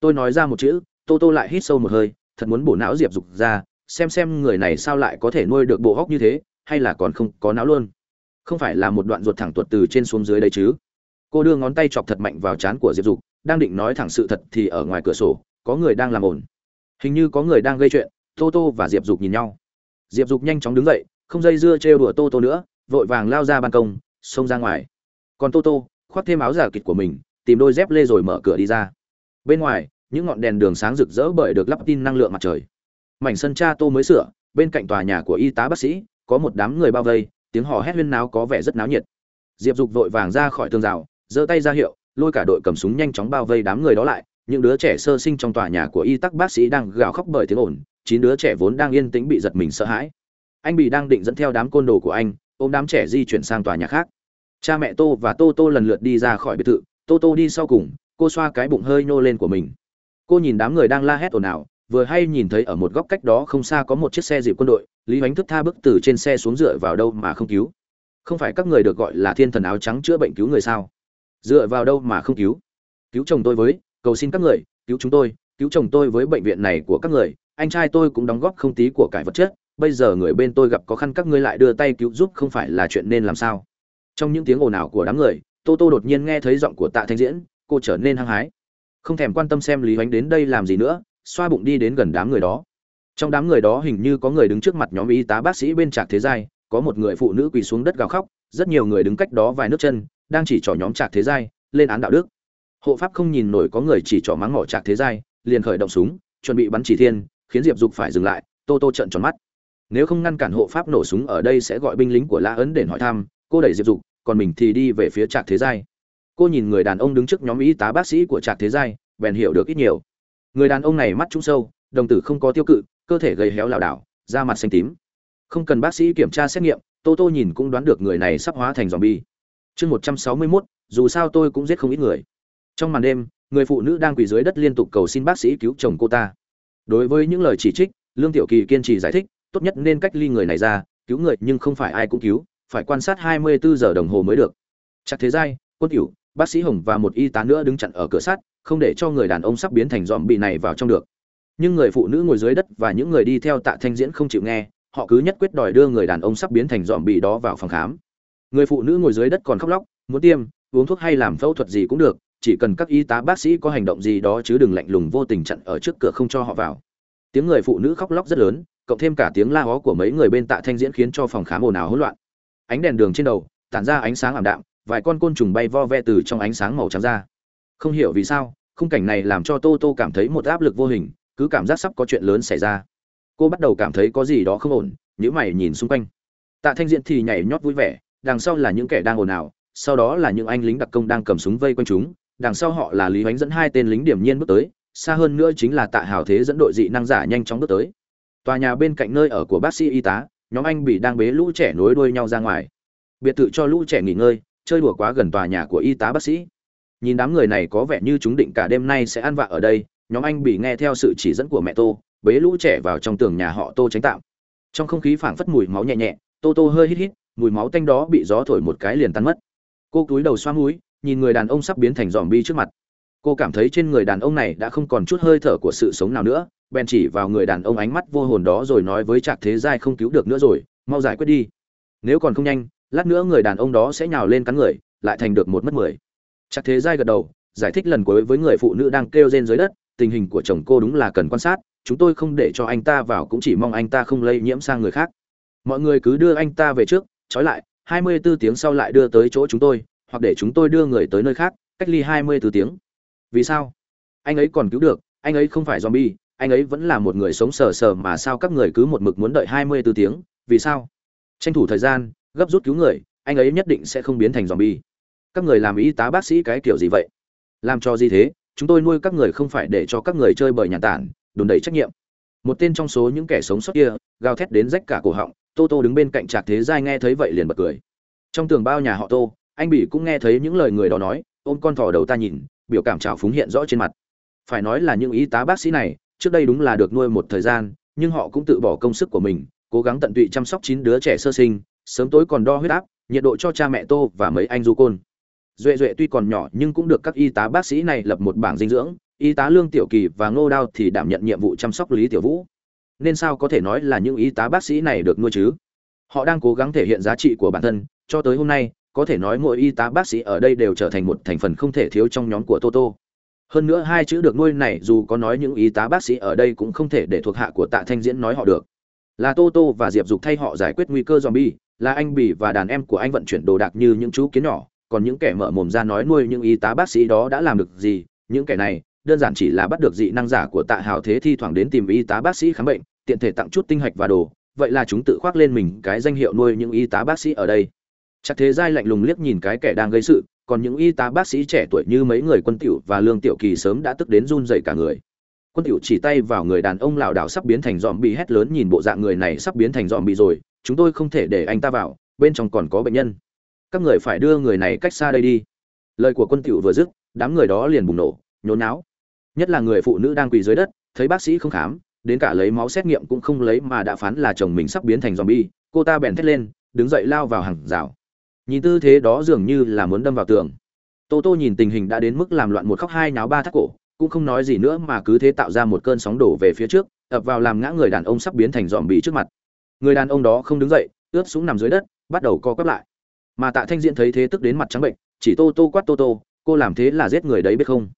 Tôi nói ra một chữ tô tô lại hít sâu một hơi, thật muốn bổ não diệp dục ra, xem xem người này sao lại có thể nuôi được bộ hóc như thế, hay là còn không có não luôn. Không phải là một đoạn ruột thẳng tuột từ trên xuống dưới đây chứ. Cô đưa ngón tay chọc thật mạnh vào trán của diệp dục, đang định nói thẳng sự thật thì ở ngoài cửa sổ, có người đang làm ổn hình như có người đang gây chuyện, tô tô và diệp dục nhìn nhau. Diệp dục nhanh chóng đứng dậy, không dây dưa trêu đùa tô tô nữa, vội vàng lao ra ban công, xông ra ngoài. Còn tô tô, khoác thêm áo giả kịch của mình, tìm đôi dép lê rồi mở cửa đi ra. Bên ngoài những ngọn đèn đường sáng rực rỡ bởi được lắp tin năng lượng mặt trời. Mảnh sân cha tô mới sửa, bên cạnh tòa nhà của y tá bác sĩ, có một đám người bao vây, tiếng hò hét huyên náo có vẻ rất náo nhiệt. Diệp dục vội vàng ra khỏi tường rào, giơ tay ra hiệu, lôi cả đội cầm súng nhanh chóng bao vây đám người đó lại. Những đứa trẻ sơ sinh trong tòa nhà của y tắc bác sĩ đang gào khóc bởi tiếng ồn, chín đứa trẻ vốn đang yên tĩnh bị giật mình sợ hãi. Anh bị đang định dẫn theo đám côn đồ của anh, ôm đám trẻ di chuyển sang tòa nhà khác. Cha mẹ tô và tô tô lần lượt đi ra khỏi biệt thự. Tô tô đi sau cùng, cô xoa cái bụng hơi nhô lên của mình cô nhìn đám người đang la hét ồn ào, vừa hay nhìn thấy ở một góc cách đó không xa có một chiếc xe dịp quân đội, lý ánh thức tha bước từ trên xe xuống dựa vào đâu mà không cứu. Không phải các người được gọi là thiên thần áo trắng chữa bệnh cứu người sao? Dựa vào đâu mà không cứu? Cứu chồng tôi với, cầu xin các người, cứu chúng tôi, cứu chồng tôi với bệnh viện này của các người, anh trai tôi cũng đóng góp không tí của cải vật chất, bây giờ người bên tôi gặp khó khăn các ngươi lại đưa tay cứu giúp không phải là chuyện nên làm sao? Trong những tiếng ồn ào của đám người, tô tô đột nhiên nghe thấy giọng của tạ thanh diễn, cô trở nên hăng hái không thèm quan tâm xem lý hoánh đến đây làm gì nữa, xoa bụng đi đến gần đám người đó. Trong đám người đó hình như có người đứng trước mặt nhóm y tá bác sĩ bên trạc thế giai, có một người phụ nữ quỳ xuống đất gào khóc, rất nhiều người đứng cách đó vài nước chân, đang chỉ trỏ nhóm trạc thế giai, lên án đạo đức. Hộ pháp không nhìn nổi có người chỉ trỏ mắng mỏ trạc thế giai, liền khởi động súng, chuẩn bị bắn chỉ thiên, khiến diệp dục phải dừng lại, tô tô trận tròn mắt. Nếu không ngăn cản hộ pháp nổ súng ở đây sẽ gọi binh lính của la ấn để hỏi thăm, cô đẩy diệp dục, còn mình thì đi về phía trạc thế giai cô nhìn người đàn ông đứng trước nhóm y tá bác sĩ của trạc thế giai, bèn hiểu được ít nhiều. Người đàn ông này mắt trũng sâu, đồng tử không có tiêu cự, cơ thể gầy héo lảo đảo, da mặt xanh tím. Không cần bác sĩ kiểm tra xét nghiệm, tô tô nhìn cũng đoán được người này sắp hóa thành dòm bi chương một trăm sáu mươi mốt, dù sao tôi cũng giết không ít người. Trong màn đêm, người phụ nữ đang quỳ dưới đất liên tục cầu xin bác sĩ cứu chồng cô ta. Đối với những lời chỉ trích, lương tiểu kỳ kiên trì giải thích, tốt nhất nên cách ly người này ra, cứu người nhưng không phải ai cũng cứu, phải quan sát 24 giờ đồng hồ mới được. Chắc thế giai, quân tiểu bác sĩ hồng và một y tá nữa đứng chặn ở cửa sắt, không để cho người đàn ông sắp biến thành dòm bị này vào trong được. Nhưng người phụ nữ ngồi dưới đất và những người đi theo tạ thanh diễn không chịu nghe, họ cứ nhất quyết đòi đưa người đàn ông sắp biến thành dòm bị đó vào phòng khám. Người phụ nữ ngồi dưới đất còn khóc lóc, muốn tiêm, uống thuốc hay làm phẫu thuật gì cũng được, chỉ cần các y tá bác sĩ có hành động gì đó chứ đừng lạnh lùng vô tình chặn ở trước cửa không cho họ vào. Tiếng người phụ nữ khóc lóc rất lớn, cộng thêm cả tiếng la hó của mấy người bên tạ thanh diễn khiến cho phòng khám ồn ào hỗn loạn. Ánh đèn đường trên đầu, tản ra ánh sáng ảm đạm vài con côn trùng bay vo ve từ trong ánh sáng màu trắng ra. Không hiểu vì sao, khung cảnh này làm cho tô tô cảm thấy một áp lực vô hình, cứ cảm giác sắp có chuyện lớn xảy ra. Cô bắt đầu cảm thấy có gì đó không ổn nhữ mày nhìn xung quanh. Tạ thanh Diện thì nhảy nhót vui vẻ, đằng sau là những kẻ đang ồn ào, sau đó là những anh lính đặc công đang cầm súng vây quanh chúng, đằng sau họ là lý hoánh dẫn hai tên lính điểm nhiên bước tới, xa hơn nữa chính là tạ hào thế dẫn đội dị năng giả nhanh chóng bước tới. Tòa nhà bên cạnh nơi ở của bác sĩ y tá, nhóm anh bị đang bế lũ trẻ nối đuôi nhau ra ngoài. Biệt thự cho lũ trẻ nghỉ ngơi chơi đùa quá gần tòa nhà của y tá bác sĩ. Nhìn đám người này có vẻ như chúng định cả đêm nay sẽ ăn vạ ở đây, nhóm anh bị nghe theo sự chỉ dẫn của mẹ tô, bế lũ trẻ vào trong tường nhà họ tô tránh tạm. Trong không khí phảng phất mùi máu nhẹ nhẹ, tô tô hơi hít hít, mùi máu tanh đó bị gió thổi một cái liền tan mất. Cô cúi đầu xoa mũi, nhìn người đàn ông sắp biến thành dòm bi trước mặt. Cô cảm thấy trên người đàn ông này đã không còn chút hơi thở của sự sống nào nữa, bèn chỉ vào người đàn ông ánh mắt vô hồn đó rồi nói với trạc thế giai không cứu được nữa rồi, mau giải quyết đi. Nếu còn không nhanh lát nữa người đàn ông đó sẽ nhào lên cắn người, lại thành được một mất mười. Chắc thế giai gật đầu, giải thích lần cuối với người phụ nữ đang kêu rên dưới đất, tình hình của chồng cô đúng là cần quan sát, chúng tôi không để cho anh ta vào cũng chỉ mong anh ta không lây nhiễm sang người khác. Mọi người cứ đưa anh ta về trước, trói lại 24 tiếng sau lại đưa tới chỗ chúng tôi, hoặc để chúng tôi đưa người tới nơi khác, cách ly 24 tiếng. Vì sao? Anh ấy còn cứu được, anh ấy không phải zombie, anh ấy vẫn là một người sống sờ sờ mà sao các người cứ một mực muốn đợi 24 tiếng, vì sao? Tranh thủ thời gian gấp rút cứu người, anh ấy nhất định sẽ không biến thành zombie. Các người làm y tá bác sĩ cái kiểu gì vậy? Làm cho gì thế? Chúng tôi nuôi các người không phải để cho các người chơi bời nhà tản, đùn đẩy trách nhiệm. Một tên trong số những kẻ sống sót kia, gào thét đến rách cả cổ họng, tô tô đứng bên cạnh trạc thế giai nghe thấy vậy liền bật cười. Trong tường bao nhà họ tô, anh bỉ cũng nghe thấy những lời người đó nói, ôm con thỏ đầu ta nhìn, biểu cảm trào phúng hiện rõ trên mặt. Phải nói là những y tá bác sĩ này, trước đây đúng là được nuôi một thời gian, nhưng họ cũng tự bỏ công sức của mình, cố gắng tận tụy chăm sóc chín đứa trẻ sơ sinh sớm tối còn đo huyết áp, nhiệt độ cho cha mẹ tô và mấy anh du côn. Duệ duệ tuy còn nhỏ nhưng cũng được các y tá bác sĩ này lập một bảng dinh dưỡng, y tá lương tiểu kỳ và ngô đao thì đảm nhận nhiệm vụ chăm sóc lý tiểu vũ. Nên sao có thể nói là những y tá bác sĩ này được nuôi chứ? Họ đang cố gắng thể hiện giá trị của bản thân, cho tới hôm nay, có thể nói mỗi y tá bác sĩ ở đây đều trở thành một thành phần không thể thiếu trong nhóm của toto hơn nữa hai chữ được nuôi này dù có nói những y tá bác sĩ ở đây cũng không thể để thuộc hạ của tạ thanh diễn nói họ được. Là toto và diệp dục thay họ giải quyết nguy cơ zombie là anh bỉ và đàn em của anh vận chuyển đồ đạc như những chú kiến nhỏ, còn những kẻ mở mồm ra nói nuôi những y tá bác sĩ đó đã làm được gì? Những kẻ này, đơn giản chỉ là bắt được dị năng giả của tạ hào thế thi thoảng đến tìm y tá bác sĩ khám bệnh, tiện thể tặng chút tinh hạch và đồ. Vậy là chúng tự khoác lên mình cái danh hiệu nuôi những y tá bác sĩ ở đây. Chắc thế giai lạnh lùng liếc nhìn cái kẻ đang gây sự, còn những y tá bác sĩ trẻ tuổi như mấy người quân tiểu và lương tiểu kỳ sớm đã tức đến run dậy cả người quân tiểu chỉ tay vào người đàn ông lảo đảo sắp biến thành dòm bị hét lớn nhìn bộ dạng người này sắp biến thành dòm bị rồi chúng tôi không thể để anh ta vào bên trong còn có bệnh nhân các người phải đưa người này cách xa đây đi lời của quân tiểu vừa dứt đám người đó liền bùng nổ nhốn náo nhất là người phụ nữ đang quỳ dưới đất thấy bác sĩ không khám đến cả lấy máu xét nghiệm cũng không lấy mà đã phán là chồng mình sắp biến thành zombie, cô ta bèn thét lên, đứng dậy lao vào hàng rào. Nhìn tư thế đó dường như là muốn đâm vào tường. Tô Tô nhìn tình hình đã đến mức làm loạn một khóc hai náo ba thắt cổ, cũng không nói gì nữa mà cứ thế tạo ra một cơn sóng đổ về phía trước, ập vào làm ngã người đàn ông sắp biến thành zombie trước mặt. Người đàn ông đó không đứng dậy, ướt súng nằm dưới đất, bắt đầu co quắp lại. Mà Tạ Thanh Diện thấy thế tức đến mặt trắng bệnh, chỉ Tô Tô quát Tô Tô, cô làm thế là giết người đấy biết không?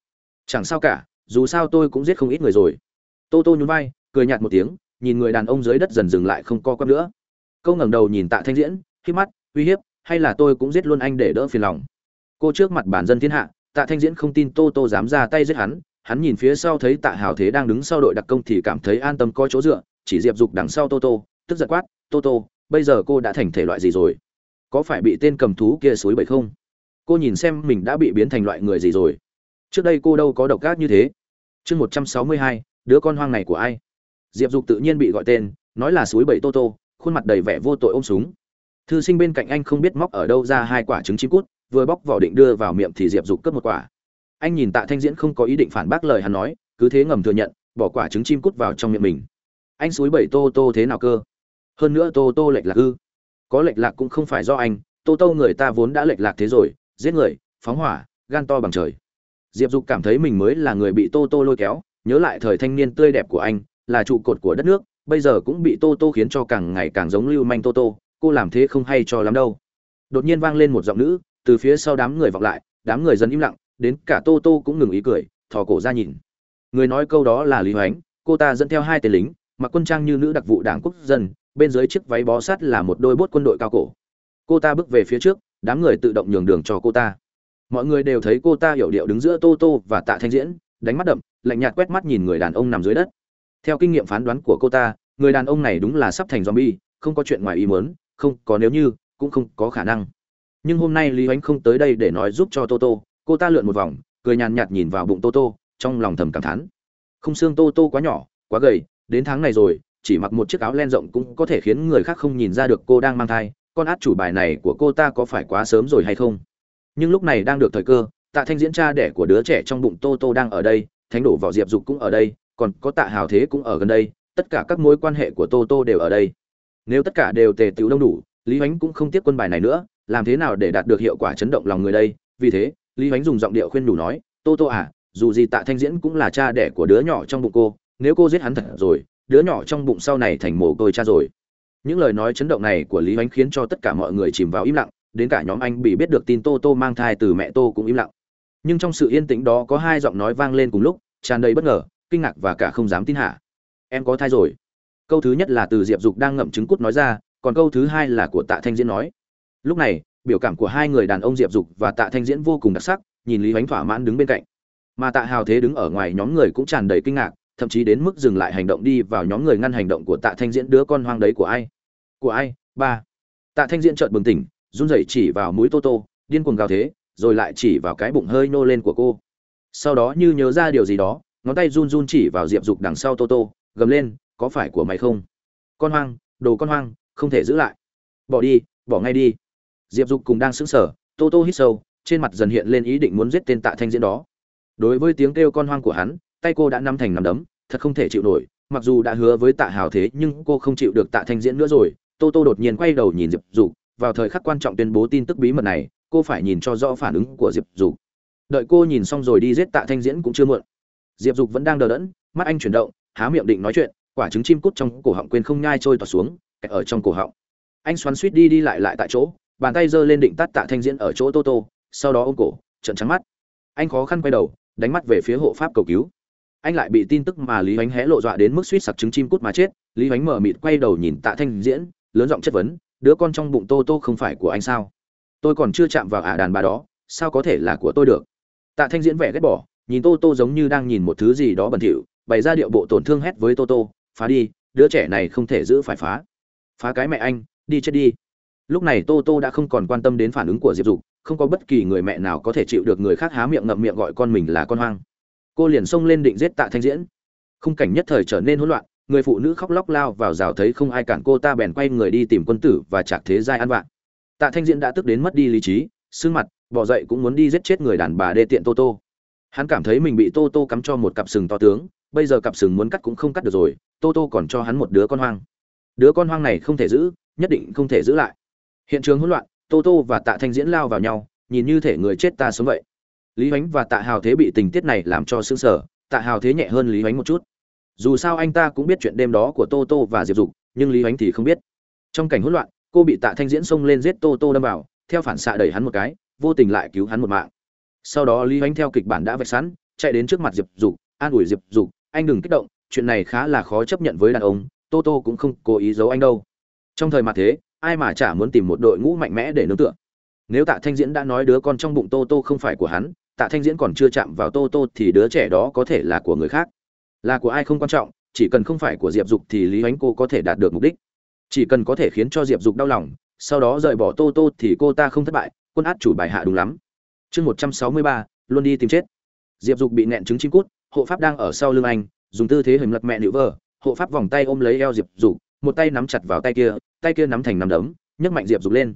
Chẳng sao cả, dù sao tôi cũng giết không ít người rồi tô tô nhún vai cười nhạt một tiếng nhìn người đàn ông dưới đất dần dừng lại không co quắp nữa câu ngẩng đầu nhìn tạ thanh diễn khi mắt uy hiếp hay là tôi cũng giết luôn anh để đỡ phiền lòng cô trước mặt bản dân thiên hạ tạ thanh diễn không tin tô tô dám ra tay giết hắn hắn nhìn phía sau thấy tạ hào thế đang đứng sau đội đặc công thì cảm thấy an tâm có chỗ dựa, chỉ diệp dục đằng sau tô tô, tức giật quát, tô tô, bây giờ cô đã thành thể loại gì rồi? Có phải bị tên cầm thú kia suối bậy không? Cô nhìn xem mình đã bị biến thành loại người gì rồi. Trước đây cô đâu có độc ác như thế. Chương một trăm sáu mươi hai, đứa con hoang này của ai? Diệp dục tự nhiên bị gọi tên, nói là suối bậy tô tô, khuôn mặt đầy vẻ vô tội ôm súng. Thư sinh bên cạnh anh không biết móc ở đâu ra hai quả trứng chim cút vừa bóc vỏ định đưa vào miệng thì diệp dục cướp một quả. Anh nhìn tạ thanh diễn không có ý định phản bác lời hắn nói, cứ thế ngầm thừa nhận, bỏ quả trứng chim cút vào trong miệng mình. Anh suối bảy tô tô thế nào cơ? Hơn nữa tô tô lệch lạc ư? Có lệch lạc cũng không phải do anh, tô tô người ta vốn đã lệch lạc thế rồi, giết người, phóng hỏa, gan to bằng trời. Diệp dục cảm thấy mình mới là người bị tô tô lôi kéo, nhớ lại thời thanh niên tươi đẹp của anh, là trụ cột của đất nước, bây giờ cũng bị tô tô khiến cho càng ngày càng giống lưu manh tô tô, cô làm thế không hay cho lắm đâu. Đột nhiên vang lên một giọng nữ từ phía sau đám người vọng lại, đám người dần im lặng, đến cả tô tô cũng ngừng ý cười, thò cổ ra nhìn. Người nói câu đó là lý hoánh, cô ta dẫn theo hai tên lính, mặc quân trang như nữ đặc vụ đảng quốc dân, bên dưới chiếc váy bó sát là một đôi bốt quân đội cao cổ. Cô ta bước về phía trước, đám người tự động nhường đường cho cô ta. Mọi người đều thấy cô ta hiểu điệu đứng giữa tô tô và tạ thanh diễn, đánh mắt đậm, lạnh nhạt quét mắt nhìn người đàn ông nằm dưới đất. Theo kinh nghiệm phán đoán của cô ta, người đàn ông này đúng là sắp thành zombie, không có chuyện ngoài ý muốn, không có nếu như, cũng không có khả năng nhưng hôm nay lý ánh không tới đây để nói giúp cho toto cô ta lượn một vòng, cười nhàn nhạt nhìn vào bụng toto trong lòng thầm cảm thán. Không xương toto quá nhỏ, quá gầy, đến tháng này rồi, chỉ mặc một chiếc áo len rộng cũng có thể khiến người khác không nhìn ra được cô đang mang thai. Con át chủ bài này của cô ta có phải quá sớm rồi hay không? Nhưng lúc này đang được thời cơ, tạ thanh diễn cha đẻ của đứa trẻ trong bụng tô tô đang ở đây, thánh đổ vào diệp dục cũng ở đây, còn có tạ hào thế cũng ở gần đây, tất cả các mối quan hệ của tô tô đều ở đây. Nếu tất cả đều tề tựu đông đủ, lý h cũng không tiếp quân bài này nữa làm thế nào để đạt được hiệu quả chấn động lòng người đây? Vì thế, lý ánh dùng giọng điệu khuyên đủ nói, tô tô à dù gì tạ thanh diễn cũng là cha đẻ của đứa nhỏ trong bụng cô, nếu cô giết hắn thật rồi, đứa nhỏ trong bụng sau này thành mồ côi cha rồi. Những lời nói chấn động này của lý ánh khiến cho tất cả mọi người chìm vào im lặng, đến cả nhóm anh bị biết được tin tô tô mang thai từ mẹ tô cũng im lặng. Nhưng trong sự yên tĩnh đó có hai giọng nói vang lên cùng lúc, tràn đầy bất ngờ, kinh ngạc và cả không dám tin hạ em có thai rồi. Câu thứ nhất là từ diệp dục đang ngậm trứng cút nói ra, còn câu thứ hai là của tạ thanh diễn nói lúc này, biểu cảm của hai người đàn ông diệp dục và tạ thanh diễn vô cùng đặc sắc, nhìn lý ánh thỏa mãn đứng bên cạnh. Mà tạ hào thế đứng ở ngoài nhóm người cũng tràn đầy kinh ngạc, thậm chí đến mức dừng lại hành động đi vào nhóm người ngăn hành động của tạ thanh diễn đứa con hoang đấy của ai? Của ai? Ba. Tạ thanh diễn trợn bừng tỉnh, run rẩy chỉ vào mũi tô tô, điên cuồng gào thế, rồi lại chỉ vào cái bụng hơi nô lên của cô. Sau đó như nhớ ra điều gì đó, ngón tay run run chỉ vào diệp dục đằng sau tô tô, gầm lên, có phải của mày không? Con hoang, đồ con hoang, không thể giữ lại. Bỏ đi, bỏ ngay đi diệp dục cùng đang sững sờ, tô tô hít sâu, trên mặt dần hiện lên ý định muốn giết tên tạ thanh diễn đó. Đối với tiếng kêu con hoang của hắn, tay cô đã nắm thành nắm đấm, thật không thể chịu nổi, mặc dù đã hứa với tạ hào thế nhưng cô không chịu được tạ thanh diễn nữa rồi. Tô tô đột nhiên quay đầu nhìn diệp dục, vào thời khắc quan trọng tuyên bố tin tức bí mật này, cô phải nhìn cho rõ phản ứng của diệp dục. Đợi cô nhìn xong rồi đi giết tạ thanh diễn cũng chưa muộn. Diệp dục vẫn đang đờ đẫn, mắt anh chuyển động, há miệng định nói chuyện, quả trứng chim cút trong cổ họng quên không nhai trôi tỏa xuống ở trong cổ họng. Anh xoắn suýt đi đi lại lại tại chỗ bàn tay giơ lên định tắt tạ thanh diễn ở chỗ tô tô, sau đó ôm cổ trận trắng mắt. Anh khó khăn quay đầu, đánh mắt về phía hộ pháp cầu cứu. Anh lại bị tin tức mà lý ánh hé lộ dọa đến mức suýt sặc trứng chim cút mà chết. Lý ánh mở mịt quay đầu nhìn tạ thanh diễn, lớn giọng chất vấn, đứa con trong bụng tô tô không phải của anh sao? Tôi còn chưa chạm vào ả đàn bà đó, sao có thể là của tôi được? Tạ thanh diễn vẻ ghét bỏ, nhìn tô tô giống như đang nhìn một thứ gì đó bẩn thỉu, bày ra điệu bộ tổn thương hét với tô tô, phá đi, đứa trẻ này không thể giữ phải phá. Phá cái mẹ anh, đi chết đi lúc này tô tô đã không còn quan tâm đến phản ứng của diệp dục, không có bất kỳ người mẹ nào có thể chịu được người khác há miệng ngậm miệng gọi con mình là con hoang. Cô liền xông lên định giết tạ thanh diễn. Khung cảnh nhất thời trở nên hỗn loạn, người phụ nữ khóc lóc lao vào rào thấy không ai cản cô ta bèn quay người đi tìm quân tử và chạc thế giai ăn vạn. Tạ thanh diễn đã tức đến mất đi lý trí sưng mặt, bỏ dậy cũng muốn đi giết chết người đàn bà đê tiện tô tô. Hắn cảm thấy mình bị tô tô cắm cho một cặp sừng to tướng, bây giờ cặp sừng muốn cắt cũng không cắt được rồi, tô tô còn cho hắn một đứa con hoang. Đứa con hoang này không thể giữ, nhất định không thể giữ lại hiện trường hỗn loạn, tô tô và tạ thanh diễn lao vào nhau, nhìn như thể người chết ta sống vậy. Lý h và tạ hào thế bị tình tiết này làm cho sững sờ, tạ hào thế nhẹ hơn lý h một chút. Dù sao anh ta cũng biết chuyện đêm đó của tô tô và diệp dục, nhưng lý h thì không biết. Trong cảnh hỗn loạn, cô bị tạ thanh diễn xông lên giết tô tô đâm vào, theo phản xạ đẩy hắn một cái, vô tình lại cứu hắn một mạng. Sau đó lý h theo kịch bản đã vạch sẵn, chạy đến trước mặt diệp dục, an ủi diệp dục, anh đừng kích động, chuyện này khá là khó chấp nhận với đàn ông, tô tô cũng không cố ý giấu anh đâu. Trong thời mặt thế ai mà chả muốn tìm một đội ngũ mạnh mẽ để nương tựa. Nếu tạ thanh diễn đã nói đứa con trong bụng tô tô không phải của hắn, tạ thanh diễn còn chưa chạm vào tô tô thì đứa trẻ đó có thể là của người khác. Là của ai không quan trọng, chỉ cần không phải của diệp dục thì lý ánh cô có thể đạt được mục đích. Chỉ cần có thể khiến cho diệp dục đau lòng, sau đó rời bỏ tô tô thì cô ta không thất bại, quân át chủ bài hạ đúng lắm. Chương một trăm sáu mươi ba, luôn đi tìm chết. Diệp dục bị nẹn trứng chim cút, hộ pháp đang ở sau lưng anh, dùng tư thế hình lật mẹ nữ vợ, hộ pháp vòng tay ôm lấy eo diệp dục, một tay nắm chặt vào tay kia tay kia nắm thành nắm đấm, nhấc mạnh diệp dục lên.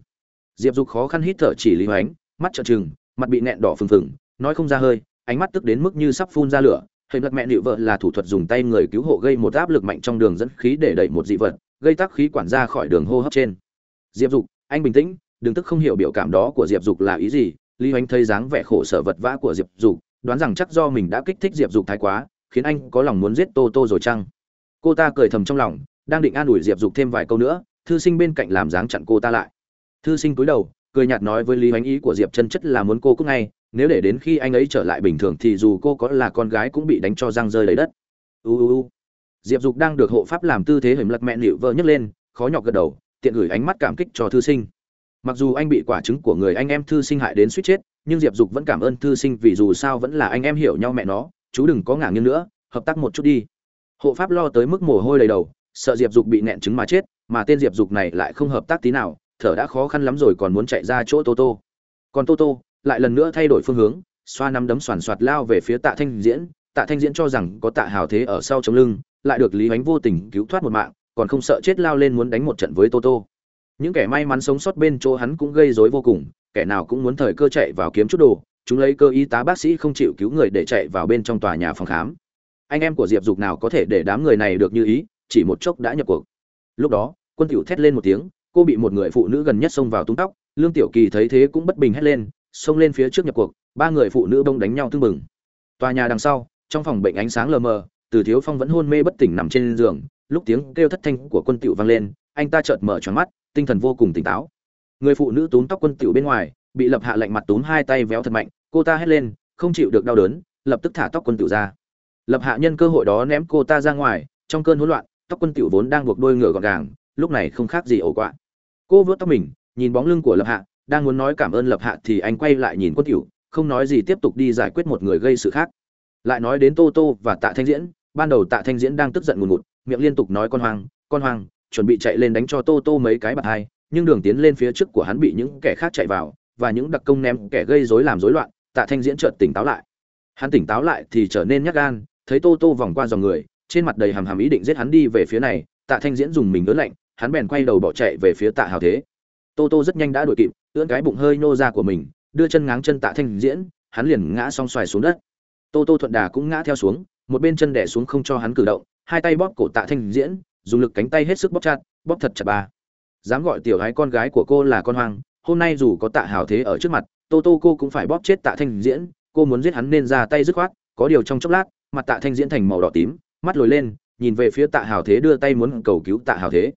Diệp dục khó khăn hít thở chỉ lý hoánh, mắt trợn trừng, mặt bị nẹn đỏ phừng phừng, nói không ra hơi, ánh mắt tức đến mức như sắp phun ra lửa hình lật mẹ nịu vợ là thủ thuật dùng tay người cứu hộ gây một áp lực mạnh trong đường dẫn khí để đẩy một dị vật, gây tắc khí quản ra khỏi đường hô hấp trên. Diệp dục, anh bình tĩnh, đừng tức không hiểu biểu cảm đó của diệp dục là ý gì, lý hoánh thấy dáng vẻ khổ sở vật vã của diệp dục, đoán rằng chắc do mình đã kích thích diệp dục thái quá, khiến anh có lòng muốn giết tô tô rồi chăng? Cô ta cười thầm trong lòng, đang định an ủi diệp dục thêm vài câu nữa thư sinh bên cạnh làm dáng chặn cô ta lại. Thư sinh cúi đầu, cười nhạt nói với lý hoánh ý của diệp chân chất là muốn cô cúc ngay, nếu để đến khi anh ấy trở lại bình thường thì dù cô có là con gái cũng bị đánh cho răng rơi lấy đất. U u u. Diệp dục đang được hộ pháp làm tư thế hình lật mẹ nịu vợ nhấc lên, khó nhọc gật đầu, tiện gửi ánh mắt cảm kích cho thư sinh. Mặc dù anh bị quả trứng của người anh em thư sinh hại đến suýt chết, nhưng diệp dục vẫn cảm ơn thư sinh vì dù sao vẫn là anh em hiểu nhau mẹ nó, chú đừng có ngả nghiêng nữa, hợp tác một chút đi. Hộ pháp lo tới mức mồ hôi đầy đầu, sợ diệp dục bị nẹn trứng mà chết mà tên diệp dục này lại không hợp tác tí nào, thở đã khó khăn lắm rồi còn muốn chạy ra chỗ tô tô. Còn tô tô lại lần nữa thay đổi phương hướng, xoa nắm đấm soàn soạt lao về phía tạ thanh diễn. Tạ thanh diễn cho rằng có tạ hào thế ở sau chống lưng, lại được lý ánh vô tình cứu thoát một mạng, còn không sợ chết lao lên muốn đánh một trận với tô tô. Những kẻ may mắn sống sót bên chỗ hắn cũng gây rối vô cùng, kẻ nào cũng muốn thời cơ chạy vào kiếm chút đồ, chúng lấy cơ y tá bác sĩ không chịu cứu người để chạy vào bên trong tòa nhà phòng khám. Anh em của diệp dục nào có thể để đám người này được như ý, chỉ một chốc đã nhập cuộc. Lúc đó quân tiểu thét lên một tiếng, cô bị một người phụ nữ gần nhất xông vào tung tóc, lương tiểu kỳ thấy thế cũng bất bình hét lên, xông lên phía trước nhập cuộc, ba người phụ nữ bông đánh nhau tưng bừng. Tòa nhà đằng sau, trong phòng bệnh ánh sáng lờ mờ, từ thiếu phong vẫn hôn mê bất tỉnh nằm trên giường, lúc tiếng kêu thất thanh của quân tiểu vang lên, anh ta chợt mở tròn mắt, tinh thần vô cùng tỉnh táo. Người phụ nữ túm tóc quân tiểu bên ngoài, bị lập hạ lệnh mặt túm hai tay véo thật mạnh, cô ta hét lên, không chịu được đau đớn, lập tức thả tóc quân tiểu ra. Lập hạ nhân cơ hội đó ném cô ta ra ngoài, trong cơn hỗn loạn, tóc quân tiểu vốn đang buộc đôi ngựa gọn gàng lúc này không khác gì ổ quạ. Cô vớt tóc mình, nhìn bóng lưng của lập hạ, đang muốn nói cảm ơn lập hạ thì anh quay lại nhìn quân tiểu không nói gì tiếp tục đi giải quyết một người gây sự khác. Lại nói đến tô tô và tạ thanh diễn, ban đầu tạ thanh diễn đang tức giận ngùn ngụt, miệng liên tục nói con hoang con hoang, chuẩn bị chạy lên đánh cho tô tô mấy cái bạt hai, nhưng đường tiến lên phía trước của hắn bị những kẻ khác chạy vào, và những đặc công ném kẻ gây rối làm rối loạn, tạ thanh diễn chợt tỉnh táo lại. Hắn tỉnh táo lại thì trở nên nhát gan, thấy tô tô vòng qua dòng người, trên mặt đầy hàm hàm ý định giết hắn đi về phía này, tạ thanh diễn dùng mình lớn lạnh hắn bèn quay đầu bỏ chạy về phía tạ hào thế. Tô tô rất nhanh đã đuổi kịp, ưỡn cái bụng hơi nô ra của mình, đưa chân ngáng chân tạ thanh diễn, hắn liền ngã song xoài xuống đất. Tô tô thuận đà cũng ngã theo xuống, một bên chân đẻ xuống không cho hắn cử động, hai tay bóp cổ tạ thanh diễn, dùng lực cánh tay hết sức bóp chặt, bóp thật chặt ba dám gọi tiểu gái con gái của cô là con hoang, hôm nay dù có tạ hào thế ở trước mặt, tô tô cô cũng phải bóp chết tạ thanh diễn, cô muốn giết hắn nên ra tay dứt khoát, có điều trong chốc lát, mặt tạ thanh diễn thành màu đỏ tím, mắt lồi lên, nhìn về phía tạ hào thế đưa tay muốn cầu cứu tạ hào thế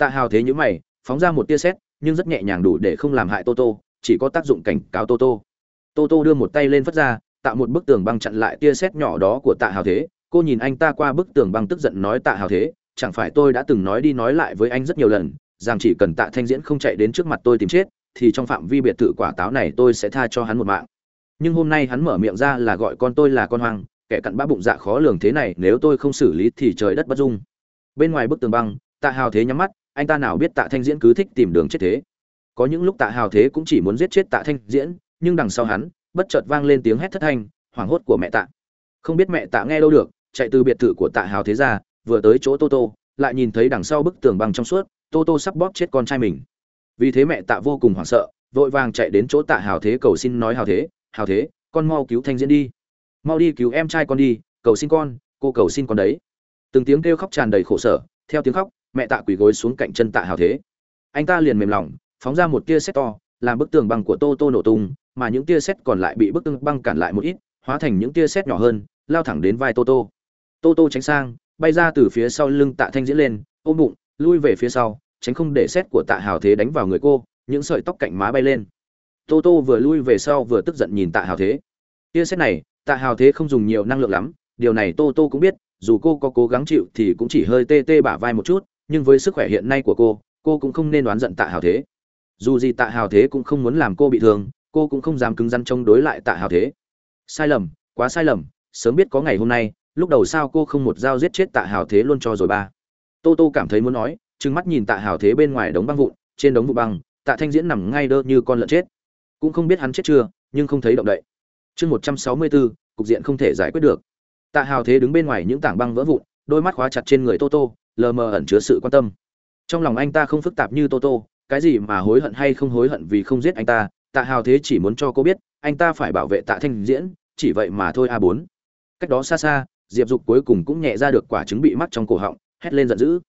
tạ hào thế nhữ mày, phóng ra một tia sét, nhưng rất nhẹ nhàng đủ để không làm hại tô tô, chỉ có tác dụng cảnh cáo tô tô. Tô tô đưa một tay lên phất ra, tạo một bức tường băng chặn lại tia sét nhỏ đó của tạ hào thế. Cô nhìn anh ta qua bức tường băng tức giận nói tạ hào thế, chẳng phải tôi đã từng nói đi nói lại với anh rất nhiều lần, rằng chỉ cần tạ thanh diễn không chạy đến trước mặt tôi tìm chết, thì trong phạm vi biệt thự quả táo này tôi sẽ tha cho hắn một mạng. Nhưng hôm nay hắn mở miệng ra là gọi con tôi là con hoang, kẻ cặn bã bụng dạ khó lường thế này, nếu tôi không xử lý thì trời đất bất dung. Bên ngoài bức tường băng, tạ hào thế nhắm mắt anh ta nào biết tạ thanh diễn cứ thích tìm đường chết thế? Có những lúc tạ hào thế cũng chỉ muốn giết chết tạ thanh diễn, nhưng đằng sau hắn, bất chợt vang lên tiếng hét thất thanh, hoảng hốt của mẹ tạ. Không biết mẹ tạ nghe đâu được, chạy từ biệt thự của tạ hào thế ra, vừa tới chỗ tô tô, lại nhìn thấy đằng sau bức tường băng trong suốt, tô tô sắp bóp chết con trai mình. Vì thế mẹ tạ vô cùng hoảng sợ, vội vàng chạy đến chỗ tạ hào thế cầu xin nói hào thế hào thế, con mau cứu thanh diễn đi. Mau đi cứu em trai con đi, cầu xin con, cô cầu xin con đấy. Từng tiếng kêu khóc tràn đầy khổ sở, theo tiếng khóc mẹ tạ quỳ gối xuống cạnh chân tạ hào thế. Anh ta liền mềm lòng, phóng ra một tia sét to, làm bức tường băng của tô tô nổ tung, mà những tia sét còn lại bị bức tường băng cản lại một ít, hóa thành những tia sét nhỏ hơn, lao thẳng đến vai tô tô. Tô tô tránh sang, bay ra từ phía sau lưng tạ thanh diễn lên, ôm bụng, lui về phía sau, tránh không để sét của tạ hào thế đánh vào người cô, những sợi tóc cạnh má bay lên. Tô tô vừa lui về sau vừa tức giận nhìn tạ hào thế. Tia sét này, tạ hào thế không dùng nhiều năng lượng lắm, điều này tô tô cũng biết, dù cô có cố gắng chịu thì cũng chỉ hơi tê tê bả vai một chút nhưng với sức khỏe hiện nay của cô cô cũng không nên đoán giận tạ hào thế. Dù gì tạ hào thế cũng không muốn làm cô bị thương, cô cũng không dám cứng rắn chống đối lại tạ hào thế. Sai lầm, quá sai lầm, sớm biết có ngày hôm nay, lúc đầu sao cô không một dao giết chết tạ hào thế luôn cho rồi ba. Tô tô cảm thấy muốn nói, trừng mắt nhìn tạ hào thế bên ngoài đống băng vụn, trên đống vụ băng, tạ thanh diễn nằm ngay đơ như con lợn chết. Cũng không biết hắn chết chưa, nhưng không thấy động đậy. Chương một trăm sáu mươi bốn, cục diện không thể giải quyết được. Tạ hào thế đứng bên ngoài những tảng băng vỡ vụn, đôi mắt khóa chặt trên người tô tô lờ mờ ẩn chứa sự quan tâm. Trong lòng anh ta không phức tạp như tô tô, cái gì mà hối hận hay không hối hận vì không giết anh ta, tạ hào thế chỉ muốn cho cô biết, anh ta phải bảo vệ tạ thanh diễn, chỉ vậy mà thôi a bốn. Cách đó xa xa, diệp dục cuối cùng cũng nhẹ ra được quả trứng bị mắc trong cổ họng, hét lên giận dữ.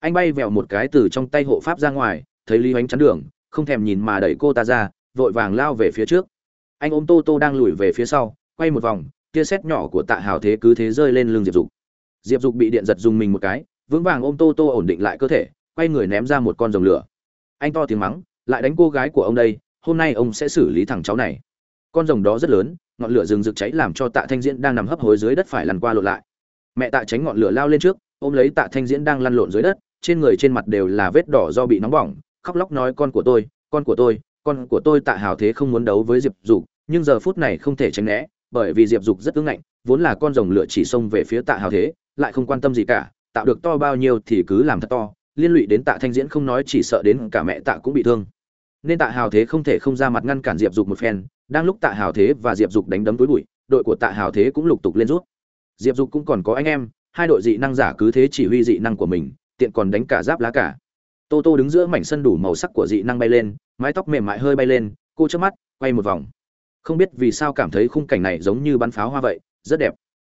Anh bay vèo một cái từ trong tay hộ pháp ra ngoài, thấy lý hoánh chắn đường, không thèm nhìn mà đẩy cô ta ra, vội vàng lao về phía trước. Anh ôm tô tô đang lùi về phía sau, quay một vòng, tia sét nhỏ của tạ hào thế cứ thế rơi lên lưng diệp dục. Diệp dục bị điện giật dùng mình một cái vững vàng ôm tô tô ổn định lại cơ thể, quay người ném ra một con rồng lửa. Anh to tiếng mắng, lại đánh cô gái của ông đây, hôm nay ông sẽ xử lý thằng cháu này. Con rồng đó rất lớn, ngọn lửa rừng rực cháy làm cho tạ thanh diễn đang nằm hấp hối dưới đất phải lăn qua lộn lại. Mẹ tạ tránh ngọn lửa lao lên trước, ôm lấy tạ thanh diễn đang lăn lộn dưới đất, trên người trên mặt đều là vết đỏ do bị nóng bỏng, khóc lóc nói, con của tôi, con của tôi, con của tôi. Tạ hào thế không muốn đấu với diệp dục, nhưng giờ phút này không thể tránh né, bởi vì diệp dục rất ưng ngạnh, vốn là con rồng lửa chỉ xông về phía tạ hào thế, lại không quan tâm gì cả tạo được to bao nhiêu thì cứ làm thật to, liên lụy đến tạ thanh diễn không nói chỉ sợ đến cả mẹ tạ cũng bị thương. Nên tạ hào thế không thể không ra mặt ngăn cản diệp dục một phen, đang lúc tạ hào thế và diệp dục đánh đấm túi bụi, đội của tạ hào thế cũng lục tục lên rút. Diệp dục cũng còn có anh em, hai đội dị năng giả cứ thế chỉ huy dị năng của mình, tiện còn đánh cả giáp lá cả. Tô tô đứng giữa mảnh sân đủ màu sắc của dị năng bay lên, mái tóc mềm mại hơi bay lên, cô chớp mắt, quay một vòng. Không biết vì sao cảm thấy khung cảnh này giống như bắn pháo hoa vậy, rất đẹp.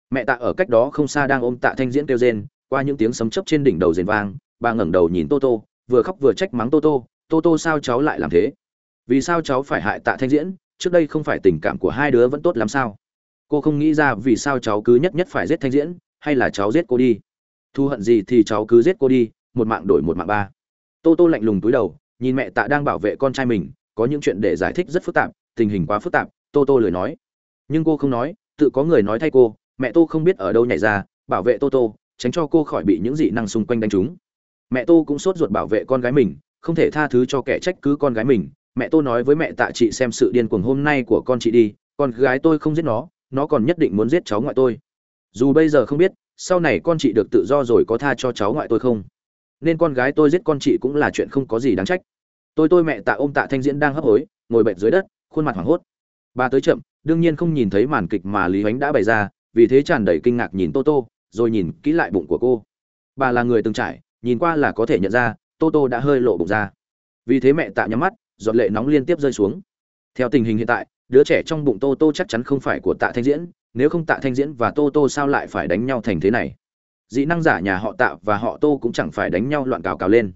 Mẹ tạ ở cách đó không xa đang ôm tạ thanh diễn kêu rên qua những tiếng sấm chớp trên đỉnh đầu rền vang, bà ngẩng đầu nhìn tô tô, vừa khóc vừa trách mắng tô tô tô tô sao cháu lại làm thế? Vì sao cháu phải hại tạ thanh diễn? Trước đây không phải tình cảm của hai đứa vẫn tốt lắm sao? Cô không nghĩ ra vì sao cháu cứ nhất nhất phải giết thanh diễn, hay là cháu giết cô đi? Thu hận gì thì cháu cứ giết cô đi, một mạng đổi một mạng ba. Tô tô lạnh lùng túi đầu, nhìn mẹ tạ đang bảo vệ con trai mình, có những chuyện để giải thích rất phức tạp, tình hình quá phức tạp, tô tô lười nói. Nhưng cô không nói, tự có người nói thay cô, mẹ tô không biết ở đâu nhảy ra, bảo vệ tô tô tránh cho cô khỏi bị những dị năng xung quanh đánh trúng. Mẹ tô cũng sốt ruột bảo vệ con gái mình, không thể tha thứ cho kẻ trách cứ con gái mình. Mẹ tô nói với mẹ tạ chị xem sự điên cuồng hôm nay của con chị đi, con gái tôi không giết nó nó còn nhất định muốn giết cháu ngoại tôi. Dù bây giờ không biết, sau này con chị được tự do rồi có tha cho cháu ngoại tôi không? Nên con gái tôi giết con chị cũng là chuyện không có gì đáng trách. Tôi tôi mẹ tạ ôm tạ thanh diễn đang hấp hối, ngồi bệnh dưới đất, khuôn mặt hoảng hốt. Bà tới chậm, đương nhiên không nhìn thấy màn kịch mà lý ánh đã bày ra, vì thế tràn đầy kinh ngạc nhìn tô tô rồi nhìn kỹ lại bụng của cô. Bà là người từng trải, nhìn qua là có thể nhận ra, tô tô đã hơi lộ bụng ra. Vì thế mẹ tạ nhắm mắt, giọt lệ nóng liên tiếp rơi xuống. Theo tình hình hiện tại, đứa trẻ trong bụng tô tô chắc chắn không phải của tạ thanh diễn, nếu không tạ thanh diễn và tô tô sao lại phải đánh nhau thành thế này? Dị năng giả nhà họ tạ và họ tô cũng chẳng phải đánh nhau loạn cào cào lên.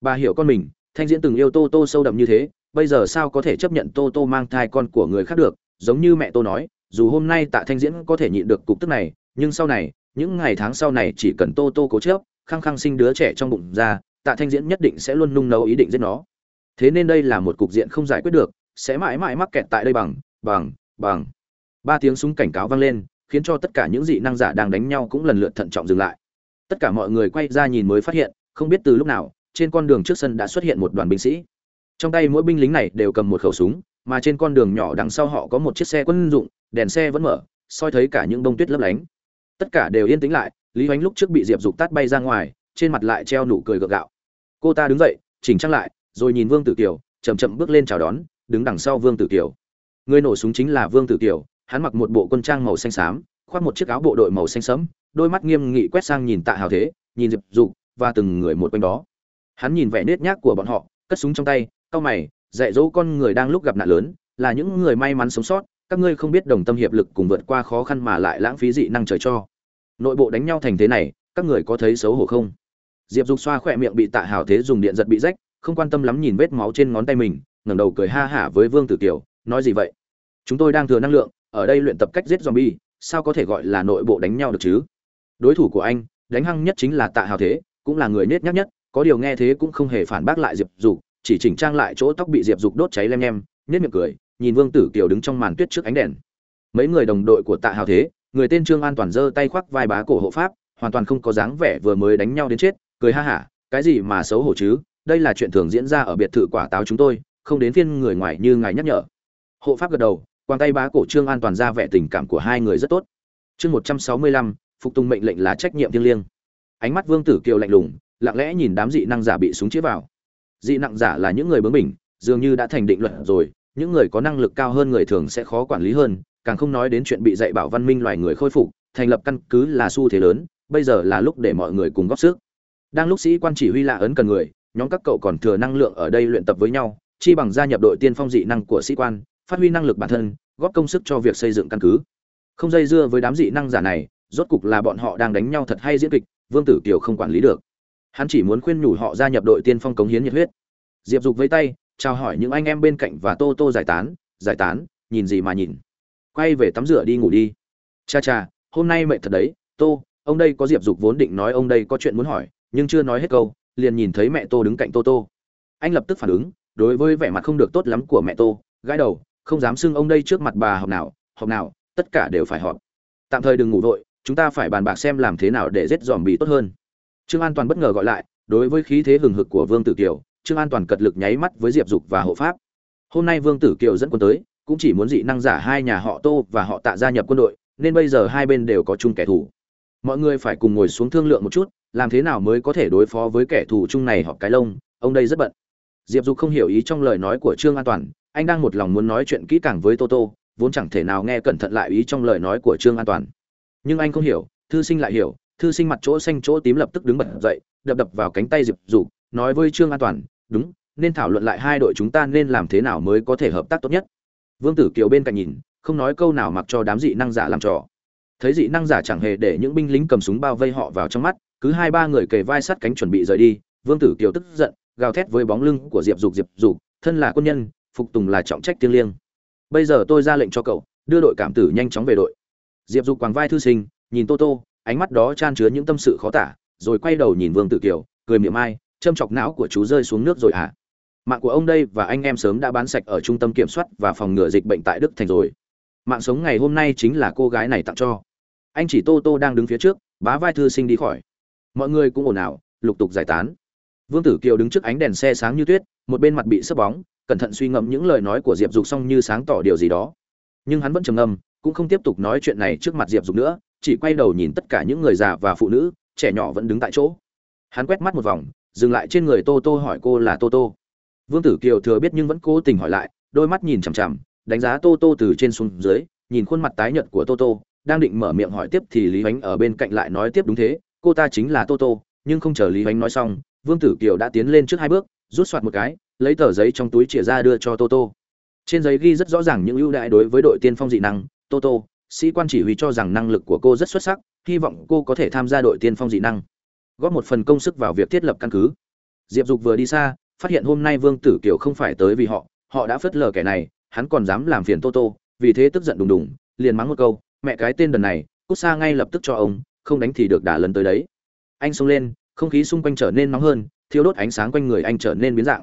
Bà hiểu con mình, thanh diễn từng yêu tô tô sâu đậm như thế, bây giờ sao có thể chấp nhận tô tô mang thai con của người khác được? Giống như mẹ tô nói, dù hôm nay tạ thanh diễn có thể nhịn được cục tức này, nhưng sau này những ngày tháng sau này chỉ cần tô tô cố chớp khăng khăng sinh đứa trẻ trong bụng ra, tạ thanh diễn nhất định sẽ luôn nung nấu ý định giết nó. Thế nên đây là một cục diện không giải quyết được, sẽ mãi mãi mắc kẹt tại đây bằng bằng bằng. Ba tiếng súng cảnh cáo vang lên, khiến cho tất cả những dị năng giả đang đánh nhau cũng lần lượt thận trọng dừng lại. Tất cả mọi người quay ra nhìn mới phát hiện, không biết từ lúc nào, trên con đường trước sân đã xuất hiện một đoàn binh sĩ. Trong tay mỗi binh lính này đều cầm một khẩu súng, mà trên con đường nhỏ đằng sau họ có một chiếc xe quân dụng, đèn xe vẫn mở, soi thấy cả những bông tuyết lấp lánh tất cả đều yên tĩnh lại, lý hoánh lúc trước bị diệp dục tát bay ra ngoài, trên mặt lại treo nụ cười gượng gạo. Cô ta đứng dậy, chỉnh trang lại, rồi nhìn vương tử kiều, chậm chậm bước lên chào đón, đứng đằng sau vương tử kiều. Người nổ súng chính là vương tử kiều, hắn mặc một bộ quân trang màu xanh xám, khoác một chiếc áo bộ đội màu xanh sẫm, đôi mắt nghiêm nghị quét sang nhìn tạ hào thế, nhìn diệp dục và từng người một quanh đó. Hắn nhìn vẻ nết nhác của bọn họ, cất súng trong tay, cau mày, dạy dỗ con người đang lúc gặp nạn lớn, là những người may mắn sống sót, các ngươi không biết đồng tâm hiệp lực cùng vượt qua khó khăn mà lại lãng phí dị năng trời cho nội bộ đánh nhau thành thế này, các người có thấy xấu hổ không? Diệp dục xoa khỏe miệng bị tạ hào thế dùng điện giật bị rách, không quan tâm lắm nhìn vết máu trên ngón tay mình, ngẩng đầu cười ha hả với vương tử kiều, nói gì vậy? Chúng tôi đang thừa năng lượng, ở đây luyện tập cách giết zombie, sao có thể gọi là nội bộ đánh nhau được chứ? Đối thủ của anh, đánh hăng nhất chính là tạ hào thế, cũng là người nết nhắc nhất, có điều nghe thế cũng không hề phản bác lại diệp dục, chỉ chỉnh trang lại chỗ tóc bị diệp dục đốt cháy lem nhem nết miệng cười, nhìn vương tử kiều đứng trong màn tuyết trước ánh đèn. Mấy người đồng đội của tạ hào thế người tên trương an toàn giơ tay khoác vai bá cổ hộ pháp, hoàn toàn không có dáng vẻ vừa mới đánh nhau đến chết, cười ha hả, cái gì mà xấu hổ chứ? Đây là chuyện thường diễn ra ở biệt thự quả táo chúng tôi, không đến phiên người ngoài như ngài nhắc nhở. Hộ pháp gật đầu quang tay bá cổ trương an toàn ra vẻ tình cảm của hai người rất tốt. Chương một trăm sáu mươi lăm, phục tùng mệnh lệnh là trách nhiệm thiêng liêng. Ánh mắt vương tử kiều lạnh lùng, lặng lẽ nhìn đám dị năng giả bị súng chĩa vào. Dị năng giả là những người bướng bỉnh, dường như đã thành định luật rồi, những người có năng lực cao hơn người thường sẽ khó quản lý hơn càng không nói đến chuyện bị dạy bảo văn minh loài người khôi phục, thành lập căn cứ là xu thế lớn, bây giờ là lúc để mọi người cùng góp sức. Đang lúc sĩ quan chỉ huy lạ ấn cần người, nhóm các cậu còn thừa năng lượng ở đây luyện tập với nhau, chi bằng gia nhập đội tiên phong dị năng của sĩ quan, phát huy năng lực bản thân, góp công sức cho việc xây dựng căn cứ. Không dây dưa với đám dị năng giả này, rốt cục là bọn họ đang đánh nhau thật hay diễn kịch, vương tử kiều không quản lý được. Hắn chỉ muốn khuyên nhủ họ gia nhập đội tiên phong cống hiến nhiệt huyết. Diệp dục với tay, chào hỏi những anh em bên cạnh và tô tô giải tán giải tán, nhìn gì mà nhìn quay về tắm rửa đi ngủ đi. Cha cha, hôm nay mệt thật đấy, tô, ông đây có diệp dục vốn định nói ông đây có chuyện muốn hỏi, nhưng chưa nói hết câu, liền nhìn thấy mẹ tô đứng cạnh tô tô. Anh lập tức phản ứng, đối với vẻ mặt không được tốt lắm của mẹ tô, gãi đầu, không dám xưng ông đây trước mặt bà học nào học nào, tất cả đều phải họp. Tạm thời đừng ngủ vội, chúng ta phải bàn bạc xem làm thế nào để giết dòm bị tốt hơn. Trương an toàn bất ngờ gọi lại, đối với khí thế hừng hực của vương tử kiều, trương an toàn cật lực nháy mắt với diệp dục và hộ pháp. Hôm nay vương tử kiều dẫn quân tới cũng chỉ muốn dị năng giả hai nhà họ tô và họ tạ gia nhập quân đội, nên bây giờ hai bên đều có chung kẻ thù. Mọi người phải cùng ngồi xuống thương lượng một chút, làm thế nào mới có thể đối phó với kẻ thù chung này họp cái lông, ông đây rất bận. Diệp dục không hiểu ý trong lời nói của trương an toàn, anh đang một lòng muốn nói chuyện kỹ càng với toto vốn chẳng thể nào nghe cẩn thận lại ý trong lời nói của trương an toàn. Nhưng anh không hiểu, thư sinh lại hiểu, thư sinh mặt chỗ xanh chỗ tím lập tức đứng bật dậy, đập đập vào cánh tay diệp dục, nói với trương an toàn, đúng, nên thảo luận lại hai đội chúng ta nên làm thế nào mới có thể hợp tác tốt nhất vương tử kiều bên cạnh nhìn, không nói câu nào mặc cho đám dị năng giả làm trò. Thấy dị năng giả chẳng hề để những binh lính cầm súng bao vây họ vào trong mắt, cứ hai ba người kề vai sát cánh chuẩn bị rời đi, vương tử kiều tức giận, gào thét với bóng lưng của diệp dục diệp dục, thân là quân nhân, phục tùng là trọng trách thiêng liêng. Bây giờ tôi ra lệnh cho cậu, đưa đội cảm tử nhanh chóng về đội. Diệp dục quàng vai thư sinh, nhìn tô tô, ánh mắt đó chan chứa những tâm sự khó tả, rồi quay đầu nhìn vương tử kiều, cười miệng mai: châm chọc não của chú rơi xuống nước rồi à? Mạng của ông đây và anh em sớm đã bán sạch ở trung tâm kiểm soát và phòng ngừa dịch bệnh tại đức thành rồi. Mạng sống ngày hôm nay chính là cô gái này tặng cho. Anh chỉ tô tô đang đứng phía trước, bá vai thư sinh đi khỏi. Mọi người cũng ồn ào, lục tục giải tán. Vương tử kiều đứng trước ánh đèn xe sáng như tuyết, một bên mặt bị sấp bóng, cẩn thận suy ngẫm những lời nói của diệp dục xong như sáng tỏ điều gì đó. Nhưng hắn vẫn trầm ngâm, cũng không tiếp tục nói chuyện này trước mặt diệp dục nữa, chỉ quay đầu nhìn tất cả những người già và phụ nữ, trẻ nhỏ vẫn đứng tại chỗ. Hắn quét mắt một vòng, dừng lại trên người tô tô hỏi cô là tô tô vương tử kiều thừa biết nhưng vẫn cố tình hỏi lại, đôi mắt nhìn chằm chằm, đánh giá tô tô từ trên xuống dưới, nhìn khuôn mặt tái nhợt của tô tô, đang định mở miệng hỏi tiếp thì lý ánh ở bên cạnh lại nói tiếp đúng thế, cô ta chính là tô tô, nhưng không chờ lý ánh nói xong, vương tử kiều đã tiến lên trước hai bước, rút soạt một cái, lấy tờ giấy trong túi chìa ra đưa cho tô tô. Trên giấy ghi rất rõ ràng những ưu đãi đối với đội tiên phong dị năng, tô tô, sĩ quan chỉ huy cho rằng năng lực của cô rất xuất sắc, hy vọng cô có thể tham gia đội tiên phong dị năng. Góp một phần công sức vào việc thiết lập căn cứ. Diệp dục vừa đi xa phát hiện hôm nay vương tử kiều không phải tới vì họ họ đã phớt lờ kẻ này hắn còn dám làm phiền tô tô vì thế tức giận đùng đùng liền mắng một câu mẹ cái tên đần này cút xa ngay lập tức cho ông không đánh thì được đả lần tới đấy. Anh xông lên không khí xung quanh trở nên nóng hơn thiếu đốt ánh sáng quanh người anh trở nên biến dạng.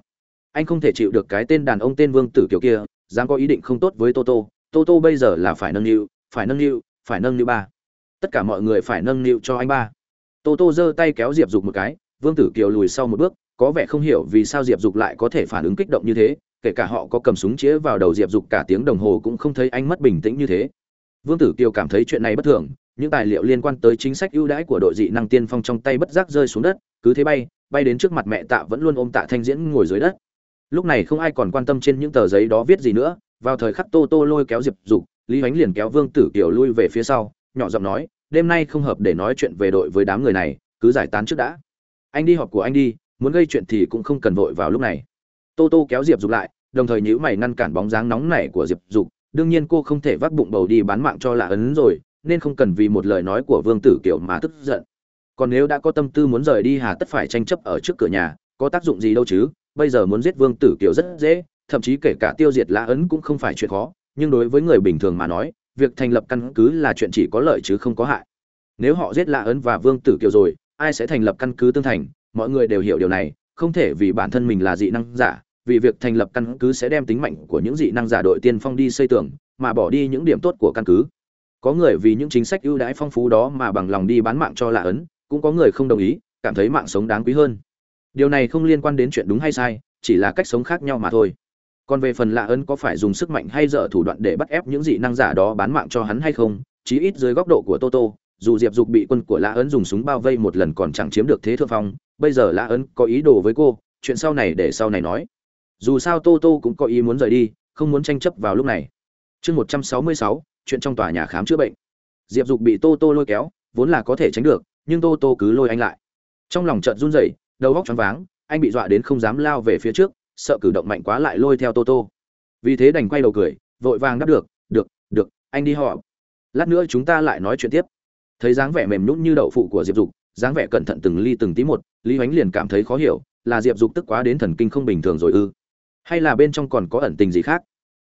Anh không thể chịu được cái tên đàn ông tên vương tử kiều kia dám có ý định không tốt với Tô Tô, Tô Tô bây giờ là phải nâng niu phải nâng niu phải nâng niu ba. Tất cả mọi người phải nâng niu cho anh ba. Tô Tô giơ tay kéo diệp dục một cái vương tử kiều lùi sau một bước có vẻ không hiểu vì sao diệp dục lại có thể phản ứng kích động như thế, kể cả họ có cầm súng chĩa vào đầu diệp dục cả tiếng đồng hồ cũng không thấy anh mất bình tĩnh như thế. Vương tử kiều cảm thấy chuyện này bất thường, những tài liệu liên quan tới chính sách ưu đãi của đội dị năng tiên phong trong tay bất giác rơi xuống đất, cứ thế bay bay đến trước mặt mẹ tạ vẫn luôn ôm tạ thanh diễn ngồi dưới đất. Lúc này không ai còn quan tâm trên những tờ giấy đó viết gì nữa, vào thời khắc tô tô lôi kéo diệp dục, lý ánh liền kéo vương tử kiều lui về phía sau, nhỏ giọng nói, đêm nay không hợp để nói chuyện về đội với đám người này, cứ giải tán trước đã. Anh đi họp của anh đi muốn gây chuyện thì cũng không cần vội vào lúc này. Tô tô kéo diệp dục lại, đồng thời nhíu mày ngăn cản bóng dáng nóng nảy của diệp dục. Đương nhiên cô không thể vác bụng bầu đi bán mạng cho lạ ấn rồi, nên không cần vì một lời nói của vương tử kiều mà tức giận. Còn nếu đã có tâm tư muốn rời đi hà tất phải tranh chấp ở trước cửa nhà, có tác dụng gì đâu chứ? Bây giờ muốn giết vương tử kiều rất dễ, thậm chí kể cả tiêu diệt lã ấn cũng không phải chuyện khó. Nhưng đối với người bình thường mà nói, việc thành lập căn cứ là chuyện chỉ có lợi chứ không có hại. Nếu họ giết lã ấn và vương tử kiều rồi, ai sẽ thành lập căn cứ tương thành? Mọi người đều hiểu điều này, không thể vì bản thân mình là dị năng giả, vì việc thành lập căn cứ sẽ đem tính mạnh của những dị năng giả đội tiên phong đi xây tường, mà bỏ đi những điểm tốt của căn cứ. Có người vì những chính sách ưu đãi phong phú đó mà bằng lòng đi bán mạng cho lạ ấn, cũng có người không đồng ý, cảm thấy mạng sống đáng quý hơn. Điều này không liên quan đến chuyện đúng hay sai, chỉ là cách sống khác nhau mà thôi. Còn về phần lạ ấn có phải dùng sức mạnh hay dở thủ đoạn để bắt ép những dị năng giả đó bán mạng cho hắn hay không, chí ít dưới góc độ của toto dù diệp dục bị quân của La ấn dùng súng bao vây một lần còn chẳng chiếm được thế thượng phong, bây giờ La ấn có ý đồ với cô, chuyện sau này để sau này nói. Dù sao tô tô cũng có ý muốn rời đi, không muốn tranh chấp vào lúc này. Chương một trăm sáu mươi sáu, chuyện trong tòa nhà khám chữa bệnh. Diệp dục bị tô tô lôi kéo, vốn là có thể tránh được, nhưng tô tô cứ lôi anh lại. Trong lòng trận run rẩy, đầu góc choáng váng, anh bị dọa đến không dám lao về phía trước, sợ cử động mạnh quá lại lôi theo tô tô. Vì thế đành quay đầu cười, vội vàng đáp được được được, anh đi họ lát nữa chúng ta lại nói chuyện tiếp thấy dáng vẻ mềm nhũn như đậu phụ của diệp dục, dáng vẻ cẩn thận từng ly từng tí một, lý ánh liền cảm thấy khó hiểu, là diệp dục tức quá đến thần kinh không bình thường rồi ư? Hay là bên trong còn có ẩn tình gì khác?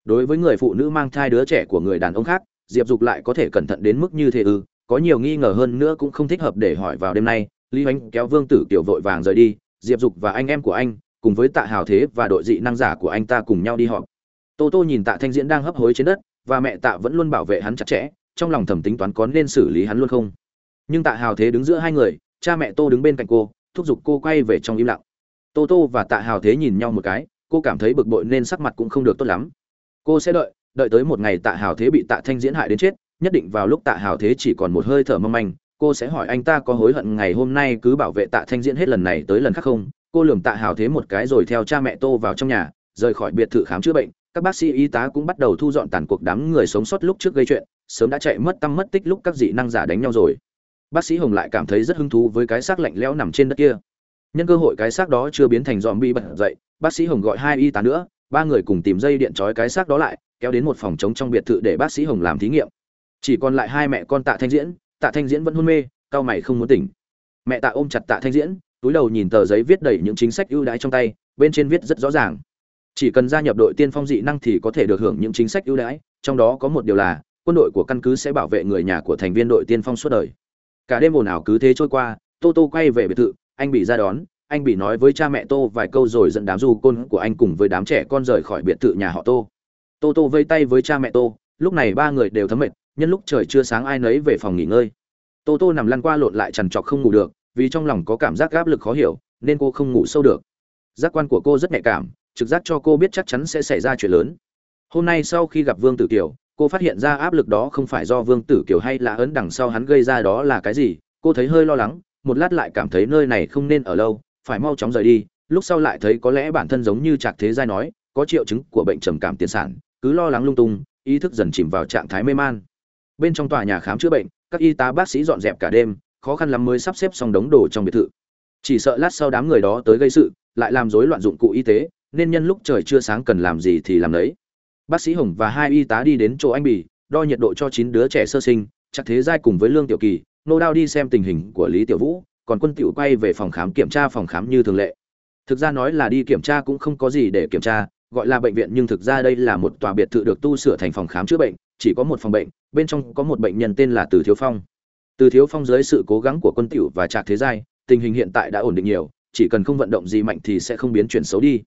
Đối với người phụ nữ mang thai đứa trẻ của người đàn ông khác, diệp dục lại có thể cẩn thận đến mức như thế ư? Có nhiều nghi ngờ hơn nữa cũng không thích hợp để hỏi vào đêm nay, lý ánh kéo vương tử kiều vội vàng rời đi, diệp dục và anh em của anh, cùng với tạ hào thế và đội dị năng giả của anh ta cùng nhau đi họp. Tô tô nhìn tạ thanh diễn đang hấp hối trên đất, và mẹ tạ vẫn luôn bảo vệ hắn chặt chẽ trong lòng thầm tính toán có nên xử lý hắn luôn không. Nhưng tạ hào thế đứng giữa hai người, cha mẹ tô đứng bên cạnh cô, thúc giục cô quay về trong im lặng. Tô tô và tạ hào thế nhìn nhau một cái, cô cảm thấy bực bội nên sắc mặt cũng không được tốt lắm. Cô sẽ đợi đợi tới một ngày tạ hào thế bị tạ thanh diễn hại đến chết, nhất định vào lúc tạ hào thế chỉ còn một hơi thở mong manh, cô sẽ hỏi anh ta có hối hận ngày hôm nay cứ bảo vệ tạ thanh diễn hết lần này tới lần khác không? Cô lườm tạ hào thế một cái rồi theo cha mẹ tô vào trong nhà, rời khỏi biệt thự khám chữa bệnh, các bác sĩ y tá cũng bắt đầu thu dọn tàn cuộc đám người sống sót lúc trước gây chuyện sớm đã chạy mất tâm mất tích lúc các dị năng giả đánh nhau rồi. Bác sĩ hồng lại cảm thấy rất hứng thú với cái xác lạnh lẽo nằm trên đất kia. Nhân cơ hội cái xác đó chưa biến thành dòm bi bật dậy, bác sĩ hồng gọi hai y tá nữa, ba người cùng tìm dây điện trói cái xác đó lại, kéo đến một phòng trống trong biệt thự để bác sĩ hồng làm thí nghiệm. Chỉ còn lại hai mẹ con tạ thanh diễn, tạ thanh diễn vẫn hôn mê cao mày không muốn tỉnh. Mẹ tạ ôm chặt tạ thanh diễn, túi đầu nhìn tờ giấy viết đầy những chính sách ưu đãi trong tay, bên trên viết rất rõ ràng. Chỉ cần gia nhập đội tiên phong dị năng thì có thể được hưởng những chính sách ưu đãi, trong đó có một điều là quân đội của căn cứ sẽ bảo vệ người nhà của thành viên đội tiên phong suốt đời. Cả đêm ồn ào cứ thế trôi qua, tô tô quay về biệt thự, anh bị ra đón, anh bị nói với cha mẹ tô vài câu rồi dẫn đám du côn của anh cùng với đám trẻ con rời khỏi biệt thự nhà họ tô. Tô tô vây tay với cha mẹ tô, lúc này ba người đều thấm mệt, nhân lúc trời chưa sáng ai nấy về phòng nghỉ ngơi. Tô tô nằm lăn qua lộn lại trằn trọc không ngủ được, vì trong lòng có cảm giác áp lực khó hiểu, nên cô không ngủ sâu được. Giác quan của cô rất nhạy cảm, trực giác cho cô biết chắc chắn sẽ xảy ra chuyện lớn. Hôm nay sau khi gặp vương tử kiều cô phát hiện ra áp lực đó không phải do vương tử kiều hay là ấn đằng sau hắn gây ra đó là cái gì, cô thấy hơi lo lắng, một lát lại cảm thấy nơi này không nên ở lâu, phải mau chóng rời đi, lúc sau lại thấy có lẽ bản thân giống như trạc thế giai nói, có triệu chứng của bệnh trầm cảm tiền sản, cứ lo lắng lung tung, ý thức dần chìm vào trạng thái mê man. Bên trong tòa nhà khám chữa bệnh, các y tá bác sĩ dọn dẹp cả đêm, khó khăn lắm mới sắp xếp xong đống đồ trong biệt thự. Chỉ sợ lát sau đám người đó tới gây sự, lại làm rối loạn dụng cụ y tế, nên nhân lúc trời chưa sáng cần làm gì thì làm đấy bác sĩ hồng và hai y tá đi đến chỗ anh bỉ đo nhiệt độ cho chín đứa trẻ sơ sinh, chắc thế giai cùng với lương tiểu kỳ, nô đao đi xem tình hình của lý tiểu vũ, còn quân tiểu quay về phòng khám kiểm tra phòng khám như thường lệ. Thực ra nói là đi kiểm tra cũng không có gì để kiểm tra, gọi là bệnh viện nhưng thực ra đây là một tòa biệt thự được tu sửa thành phòng khám chữa bệnh, chỉ có một phòng bệnh, bên trong có một bệnh nhân tên là từ thiếu phong. Từ thiếu phong dưới sự cố gắng của quân tiểu và trạc thế giai, tình hình hiện tại đã ổn định nhiều, chỉ cần không vận động gì mạnh thì sẽ không biến chuyển xấu đi.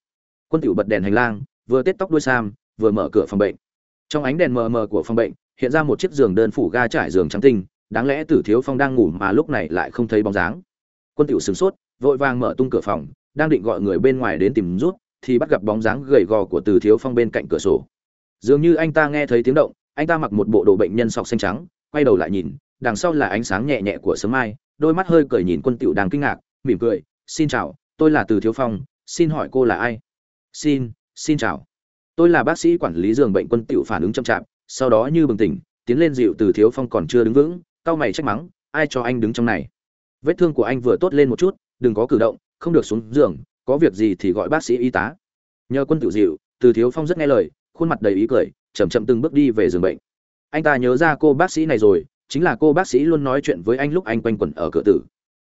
Quân tiểu bật đèn hành lang, vừa tết tóc đuôi sam vừa mở cửa phòng bệnh. Trong ánh đèn mờ mờ của phòng bệnh, hiện ra một chiếc giường đơn phủ ga trải giường trắng tinh, đáng lẽ tử thiếu phong đang ngủ mà lúc này lại không thấy bóng dáng. Quân tiểu sửng sốt, vội vàng mở tung cửa phòng, đang định gọi người bên ngoài đến tìm rút thì bắt gặp bóng dáng gầy gò của từ thiếu phong bên cạnh cửa sổ. Dường như anh ta nghe thấy tiếng động, anh ta mặc một bộ đồ bệnh nhân sọc xanh trắng, quay đầu lại nhìn, đằng sau là ánh sáng nhẹ nhẹ của sớm mai, đôi mắt hơi cười nhìn quân tiểu đang kinh ngạc, mỉm cười, xin chào, tôi là từ thiếu phong, xin hỏi cô là ai? Xin xin chào tôi là bác sĩ quản lý giường bệnh quân tiểu phản ứng chậm chạp, sau đó như bừng tỉnh, tiến lên dịu từ thiếu phong còn chưa đứng vững, cau mày trách mắng, ai cho anh đứng trong này? Vết thương của anh vừa tốt lên một chút, đừng có cử động, không được xuống giường, có việc gì thì gọi bác sĩ y tá. Nhờ quân tiểu dịu, từ thiếu phong rất nghe lời, khuôn mặt đầy ý cười, chậm chậm từng bước đi về giường bệnh. Anh ta nhớ ra cô bác sĩ này rồi, chính là cô bác sĩ luôn nói chuyện với anh lúc anh quanh quẩn ở cửa tử.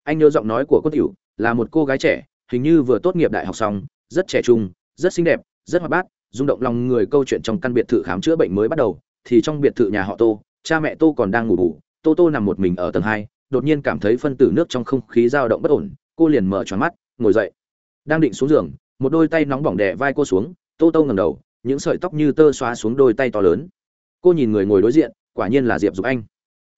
Anh nhớ giọng nói của quân tiểu, là một cô gái trẻ, hình như vừa tốt nghiệp đại học xong, rất trẻ trung, rất xinh đẹp, rất hoạt bát rung động lòng người câu chuyện trong căn biệt thự khám chữa bệnh mới bắt đầu, thì trong biệt thự nhà họ tô, cha mẹ tô còn đang ngủ ngủ. tô tô nằm một mình ở tầng hai, đột nhiên cảm thấy phân tử nước trong không khí dao động bất ổn, cô liền mở tròn mắt, ngồi dậy. Đang định xuống giường, một đôi tay nóng bỏng đè vai cô xuống, tô tô ngẩng đầu, những sợi tóc như tơ xóa xuống đôi tay to lớn. Cô nhìn người ngồi đối diện, quả nhiên là diệp dục anh.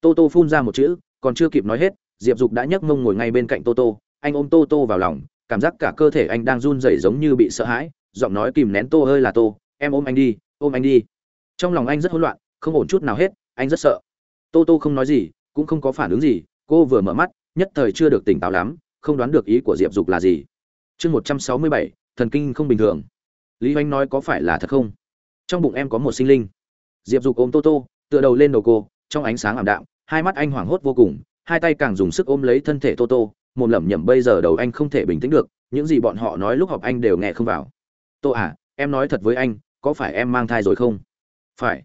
Tô tô phun ra một chữ, còn chưa kịp nói hết, diệp dục đã nhấc mông ngồi ngay bên cạnh tô tô, anh ôm tô tô vào lòng, cảm giác cả cơ thể anh đang run rẩy giống như bị sợ hãi giọng nói kìm nén tô hơi là tô, em ôm anh đi, ôm anh đi. Trong lòng anh rất hỗn loạn, không ổn chút nào hết, anh rất sợ. Tô tô không nói gì, cũng không có phản ứng gì, cô vừa mở mắt, nhất thời chưa được tỉnh táo lắm, không đoán được ý của diệp dục là gì. Chương một trăm sáu mươi bảy, thần kinh không bình thường. Lý oanh nói có phải là thật không? Trong bụng em có một sinh linh. Diệp dục ôm tô tô, tựa đầu lên đầu cô, trong ánh sáng ảm đạm, hai mắt anh hoảng hốt vô cùng, hai tay càng dùng sức ôm lấy thân thể tô tô, mồm lẩm nhẩm, bây giờ đầu anh không thể bình tĩnh được, những gì bọn họ nói lúc họp anh đều nghe không vào tô à em nói thật với anh, có phải em mang thai rồi không? Phải.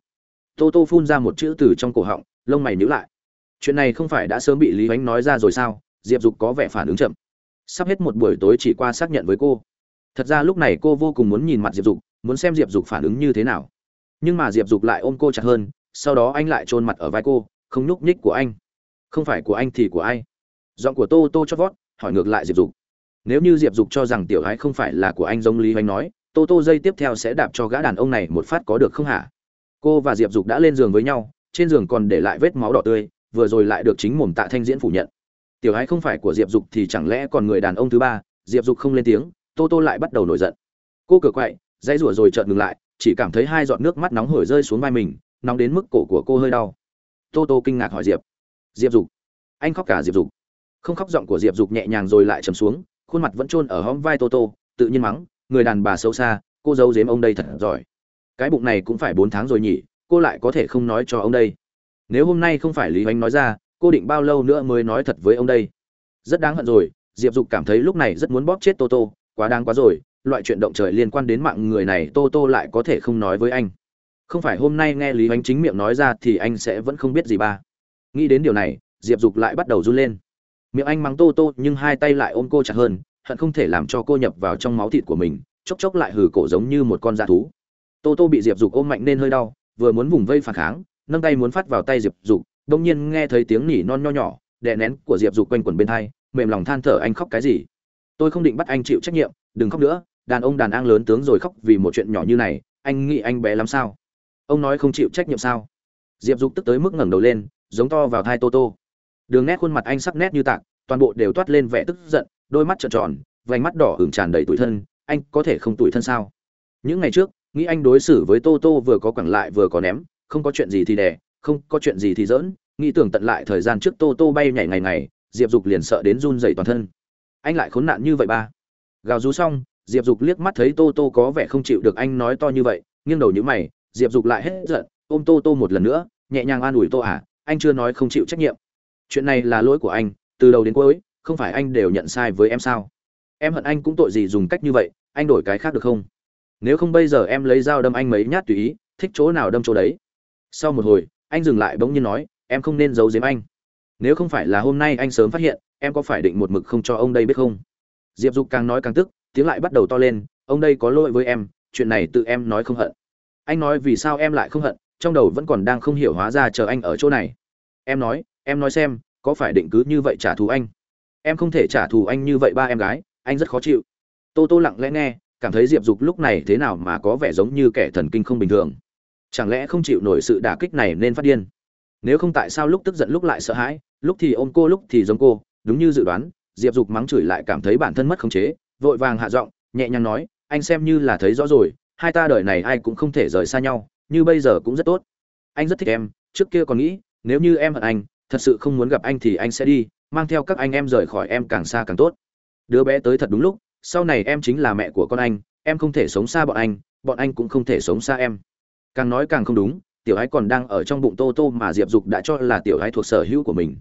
Tô tô phun ra một chữ từ trong cổ họng, lông mày nhíu lại. Chuyện này không phải đã sớm bị lý ánh nói ra rồi sao? Diệp dục có vẻ phản ứng chậm. Sắp hết một buổi tối chỉ qua xác nhận với cô. Thật ra lúc này cô vô cùng muốn nhìn mặt diệp dục, muốn xem diệp dục phản ứng như thế nào. Nhưng mà diệp dục lại ôm cô chặt hơn, sau đó anh lại chôn mặt ở vai cô, không nhúc nhích của anh. Không phải của anh thì của ai? Giọng của tô tô chót vót, hỏi ngược lại diệp dục. Nếu như diệp dục cho rằng tiểu ái không phải là của anh giống lý hoành nói tô tô dây tiếp theo sẽ đạp cho gã đàn ông này một phát có được không hả? Cô và diệp dục đã lên giường với nhau, trên giường còn để lại vết máu đỏ tươi, vừa rồi lại được chính mồm tạ thanh diễn phủ nhận. Tiểu ái không phải của diệp dục thì chẳng lẽ còn người đàn ông thứ ba? Diệp dục không lên tiếng, tô tô lại bắt đầu nổi giận. Cô cửa quậy, dãy rủa rồi chợt ngừng lại, chỉ cảm thấy hai giọt nước mắt nóng hổi rơi xuống vai mình, nóng đến mức cổ của cô hơi đau. Tô tô kinh ngạc hỏi diệp. Diệp dục. Anh khóc cả diệp dục. Không khóc giọng của diệp dục nhẹ nhàng rồi lại trầm xuống, khuôn mặt vẫn chôn ở hõm vai tô tô, tự nhiên mắng người đàn bà xấu xa, cô giấu giếm ông đây thật giỏi. Cái bụng này cũng phải bốn tháng rồi nhỉ, cô lại có thể không nói cho ông đây. Nếu hôm nay không phải lý hoánh nói ra, cô định bao lâu nữa mới nói thật với ông đây? Rất đáng hận rồi, diệp dục cảm thấy lúc này rất muốn bóp chết tô tô, quá đáng quá rồi, loại chuyện động trời liên quan đến mạng người này tô tô lại có thể không nói với anh. Không phải hôm nay nghe lý hoánh chính miệng nói ra thì anh sẽ vẫn không biết gì ba. Nghĩ đến điều này, diệp dục lại bắt đầu run lên. Miệng anh mắng tô tô nhưng hai tay lại ôm cô chặt hơn hận không thể làm cho cô nhập vào trong máu thịt của mình, chốc chốc lại hừ cổ giống như một con da thú. Tô tô bị diệp dục ôm mạnh nên hơi đau, vừa muốn vùng vây phản kháng, nâng tay muốn phát vào tay diệp dục đông nhiên nghe thấy tiếng nỉ non nho nhỏ, đè nén của diệp dục quanh quẩn bên thai, mềm lòng than thở anh khóc cái gì. Tôi không định bắt anh chịu trách nhiệm, đừng khóc nữa, đàn ông đàn an lớn tướng rồi khóc vì một chuyện nhỏ như này, anh nghĩ anh bé lắm sao? Ông nói không chịu trách nhiệm sao? Diệp dục tức tới mức ngẩng đầu lên, giống to vào thai tô tô. Đường nét khuôn mặt anh sắc nét như tạc, toàn bộ đều toát lên vẻ tức giận đôi mắt trợn tròn, vành mắt đỏ hửng tràn đầy tủi thân, anh có thể không tủi thân sao? Những ngày trước, nghĩ anh đối xử với tô tô vừa có quẳng lại vừa có ném, không có chuyện gì thì đẻ không có chuyện gì thì dỡn nghĩ tưởng tận lại thời gian trước tô tô bay nhảy ngày ngày, diệp dục liền sợ đến run dày toàn thân. Anh lại khốn nạn như vậy ba. Gào rú xong, diệp dục liếc mắt thấy tô tô có vẻ không chịu được anh nói to như vậy, nghiêng đầu như mày, diệp dục lại hết giận, ôm tô tô một lần nữa, nhẹ nhàng an ủi tô à anh chưa nói không chịu trách nhiệm. Chuyện này là lỗi của anh, từ đầu đến cuối không phải anh đều nhận sai với em sao? Em hận anh cũng tội gì dùng cách như vậy, anh đổi cái khác được không? Nếu không bây giờ em lấy dao đâm anh mấy nhát tùy ý, thích chỗ nào đâm chỗ đấy. Sau một hồi, anh dừng lại bỗng nhiên nói, em không nên giấu giếm anh. Nếu không phải là hôm nay anh sớm phát hiện, em có phải định một mực không cho ông đây biết không? Diệp dục càng nói càng tức, tiếng lại bắt đầu to lên, ông đây có lỗi với em, chuyện này tự em nói không hận. Anh nói vì sao em lại không hận, trong đầu vẫn còn đang không hiểu hóa ra chờ anh ở chỗ này. Em nói em nói xem, có phải định cứ như vậy trả thù anh? Em không thể trả thù anh như vậy ba em gái, anh rất khó chịu. Tô tô lặng lẽ nghe, cảm thấy diệp dục lúc này thế nào mà có vẻ giống như kẻ thần kinh không bình thường. Chẳng lẽ không chịu nổi sự đả kích này nên phát điên? Nếu không tại sao lúc tức giận lúc lại sợ hãi, lúc thì ôm cô lúc thì giống cô, đúng như dự đoán, diệp dục mắng chửi lại cảm thấy bản thân mất khống chế, vội vàng hạ giọng, nhẹ nhàng nói, anh xem như là thấy rõ rồi, hai ta đời này ai cũng không thể rời xa nhau, như bây giờ cũng rất tốt. Anh rất thích em, trước kia còn nghĩ, nếu như em hận anh, thật sự không muốn gặp anh thì anh sẽ đi mang theo các anh em rời khỏi em càng xa càng tốt. Đứa bé tới thật đúng lúc, sau này em chính là mẹ của con anh, em không thể sống xa bọn anh bọn anh cũng không thể sống xa em. Càng nói càng không đúng, tiểu ái còn đang ở trong bụng tô tô mà diệp dục đã cho là tiểu ái thuộc sở hữu của mình.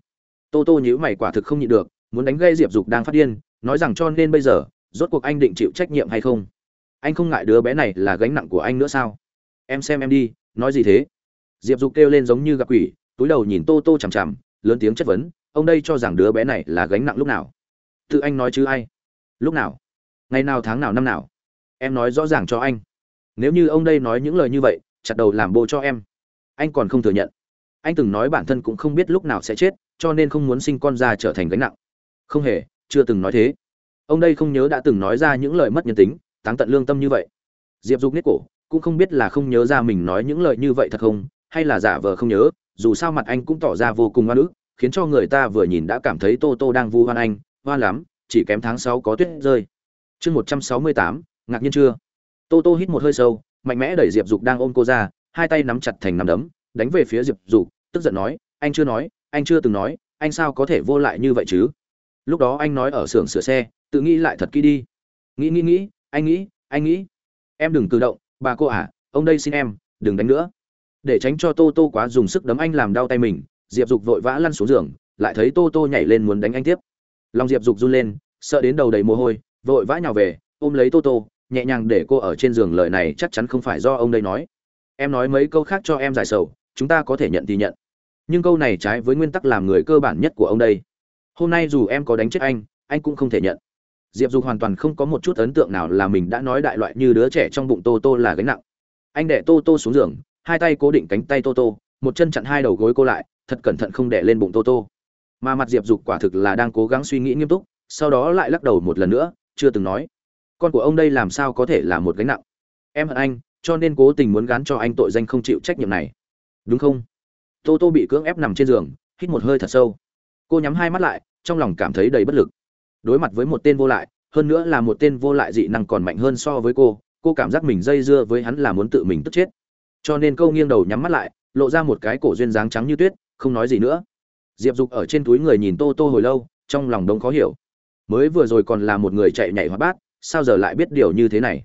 Tô tô nhữ mày quả thực không nhịn được, muốn đánh gây diệp dục đang phát điên, nói rằng cho nên bây giờ, rốt cuộc anh định chịu trách nhiệm hay không? Anh không ngại đứa bé này là gánh nặng của anh nữa sao? Em xem em đi, nói gì thế? Diệp dục kêu lên giống như gặp quỷ, túi đầu nhìn tô tô chằm chằm, lớn tiếng chất vấn ông đây cho rằng đứa bé này là gánh nặng lúc nào? Tự anh nói chứ ai? Lúc nào? Ngày nào tháng nào năm nào? Em nói rõ ràng cho anh. Nếu như ông đây nói những lời như vậy, chặt đầu làm bô cho em. Anh còn không thừa nhận. Anh từng nói bản thân cũng không biết lúc nào sẽ chết, cho nên không muốn sinh con ra trở thành gánh nặng. Không hề, chưa từng nói thế. Ông đây không nhớ đã từng nói ra những lời mất nhân tính, táng tận lương tâm như vậy. Diệp dục nết cổ, cũng không biết là không nhớ ra mình nói những lời như vậy thật không, hay là giả vờ không nhớ, dù sao mặt anh cũng tỏ ra vô cùng oan ức khiến cho người ta vừa nhìn đã cảm thấy tô tô đang vu hoan anh, hoan lắm, chỉ kém tháng sáu có tuyết rơi. Chương một trăm sáu mươi tám, ngạc nhiên chưa? Tô tô hít một hơi sâu, mạnh mẽ đẩy diệp dục đang ôm cô ra, hai tay nắm chặt thành nắm đấm, đánh về phía diệp dục, tức giận nói, anh chưa nói, anh chưa từng nói, anh sao có thể vô lại như vậy chứ? Lúc đó anh nói ở xưởng sửa xe, tự nghĩ lại thật kỹ đi. Nghĩ nghĩ nghĩ, anh nghĩ anh nghĩ. Em đừng cử động, bà cô à ông đây xin em, đừng đánh nữa. Để tránh cho tô tô quá dùng sức đấm anh làm đau tay mình diệp dục vội vã lăn xuống giường, lại thấy tô tô nhảy lên muốn đánh anh tiếp. Lòng diệp dục run lên, sợ đến đầu đầy mồ hôi, vội vã nhào về, ôm lấy tô tô, nhẹ nhàng để cô ở trên giường lời này chắc chắn không phải do ông đây nói. Em nói mấy câu khác cho em giải sầu, chúng ta có thể nhận thì nhận. Nhưng câu này trái với nguyên tắc làm người cơ bản nhất của ông đây. Hôm nay dù em có đánh chết anh anh cũng không thể nhận. Diệp dục hoàn toàn không có một chút ấn tượng nào là mình đã nói đại loại như đứa trẻ trong bụng tô tô là gánh nặng. Anh đẻ tô tô xuống giường, hai tay cố định cánh tay tô tô một chân chặn hai đầu gối cô lại, thật cẩn thận không đẻ lên bụng tô tô. Mà mặt diệp dục quả thực là đang cố gắng suy nghĩ nghiêm túc, sau đó lại lắc đầu một lần nữa, chưa từng nói, con của ông đây làm sao có thể là một gánh nặng? Em hận anh, cho nên cố tình muốn gán cho anh tội danh không chịu trách nhiệm này. Đúng không? Tô tô bị cưỡng ép nằm trên giường, hít một hơi thật sâu. Cô nhắm hai mắt lại, trong lòng cảm thấy đầy bất lực. Đối mặt với một tên vô lại, hơn nữa là một tên vô lại dị năng còn mạnh hơn so với cô cô cảm giác mình dây dưa với hắn là muốn tự mình tức chết. Cho nên câu nghiêng đầu nhắm mắt lại lộ ra một cái cổ duyên dáng trắng như tuyết, không nói gì nữa. Diệp dục ở trên túi người nhìn tô tô hồi lâu, trong lòng đông khó hiểu. Mới vừa rồi còn là một người chạy nhảy hoa bát, sao giờ lại biết điều như thế này?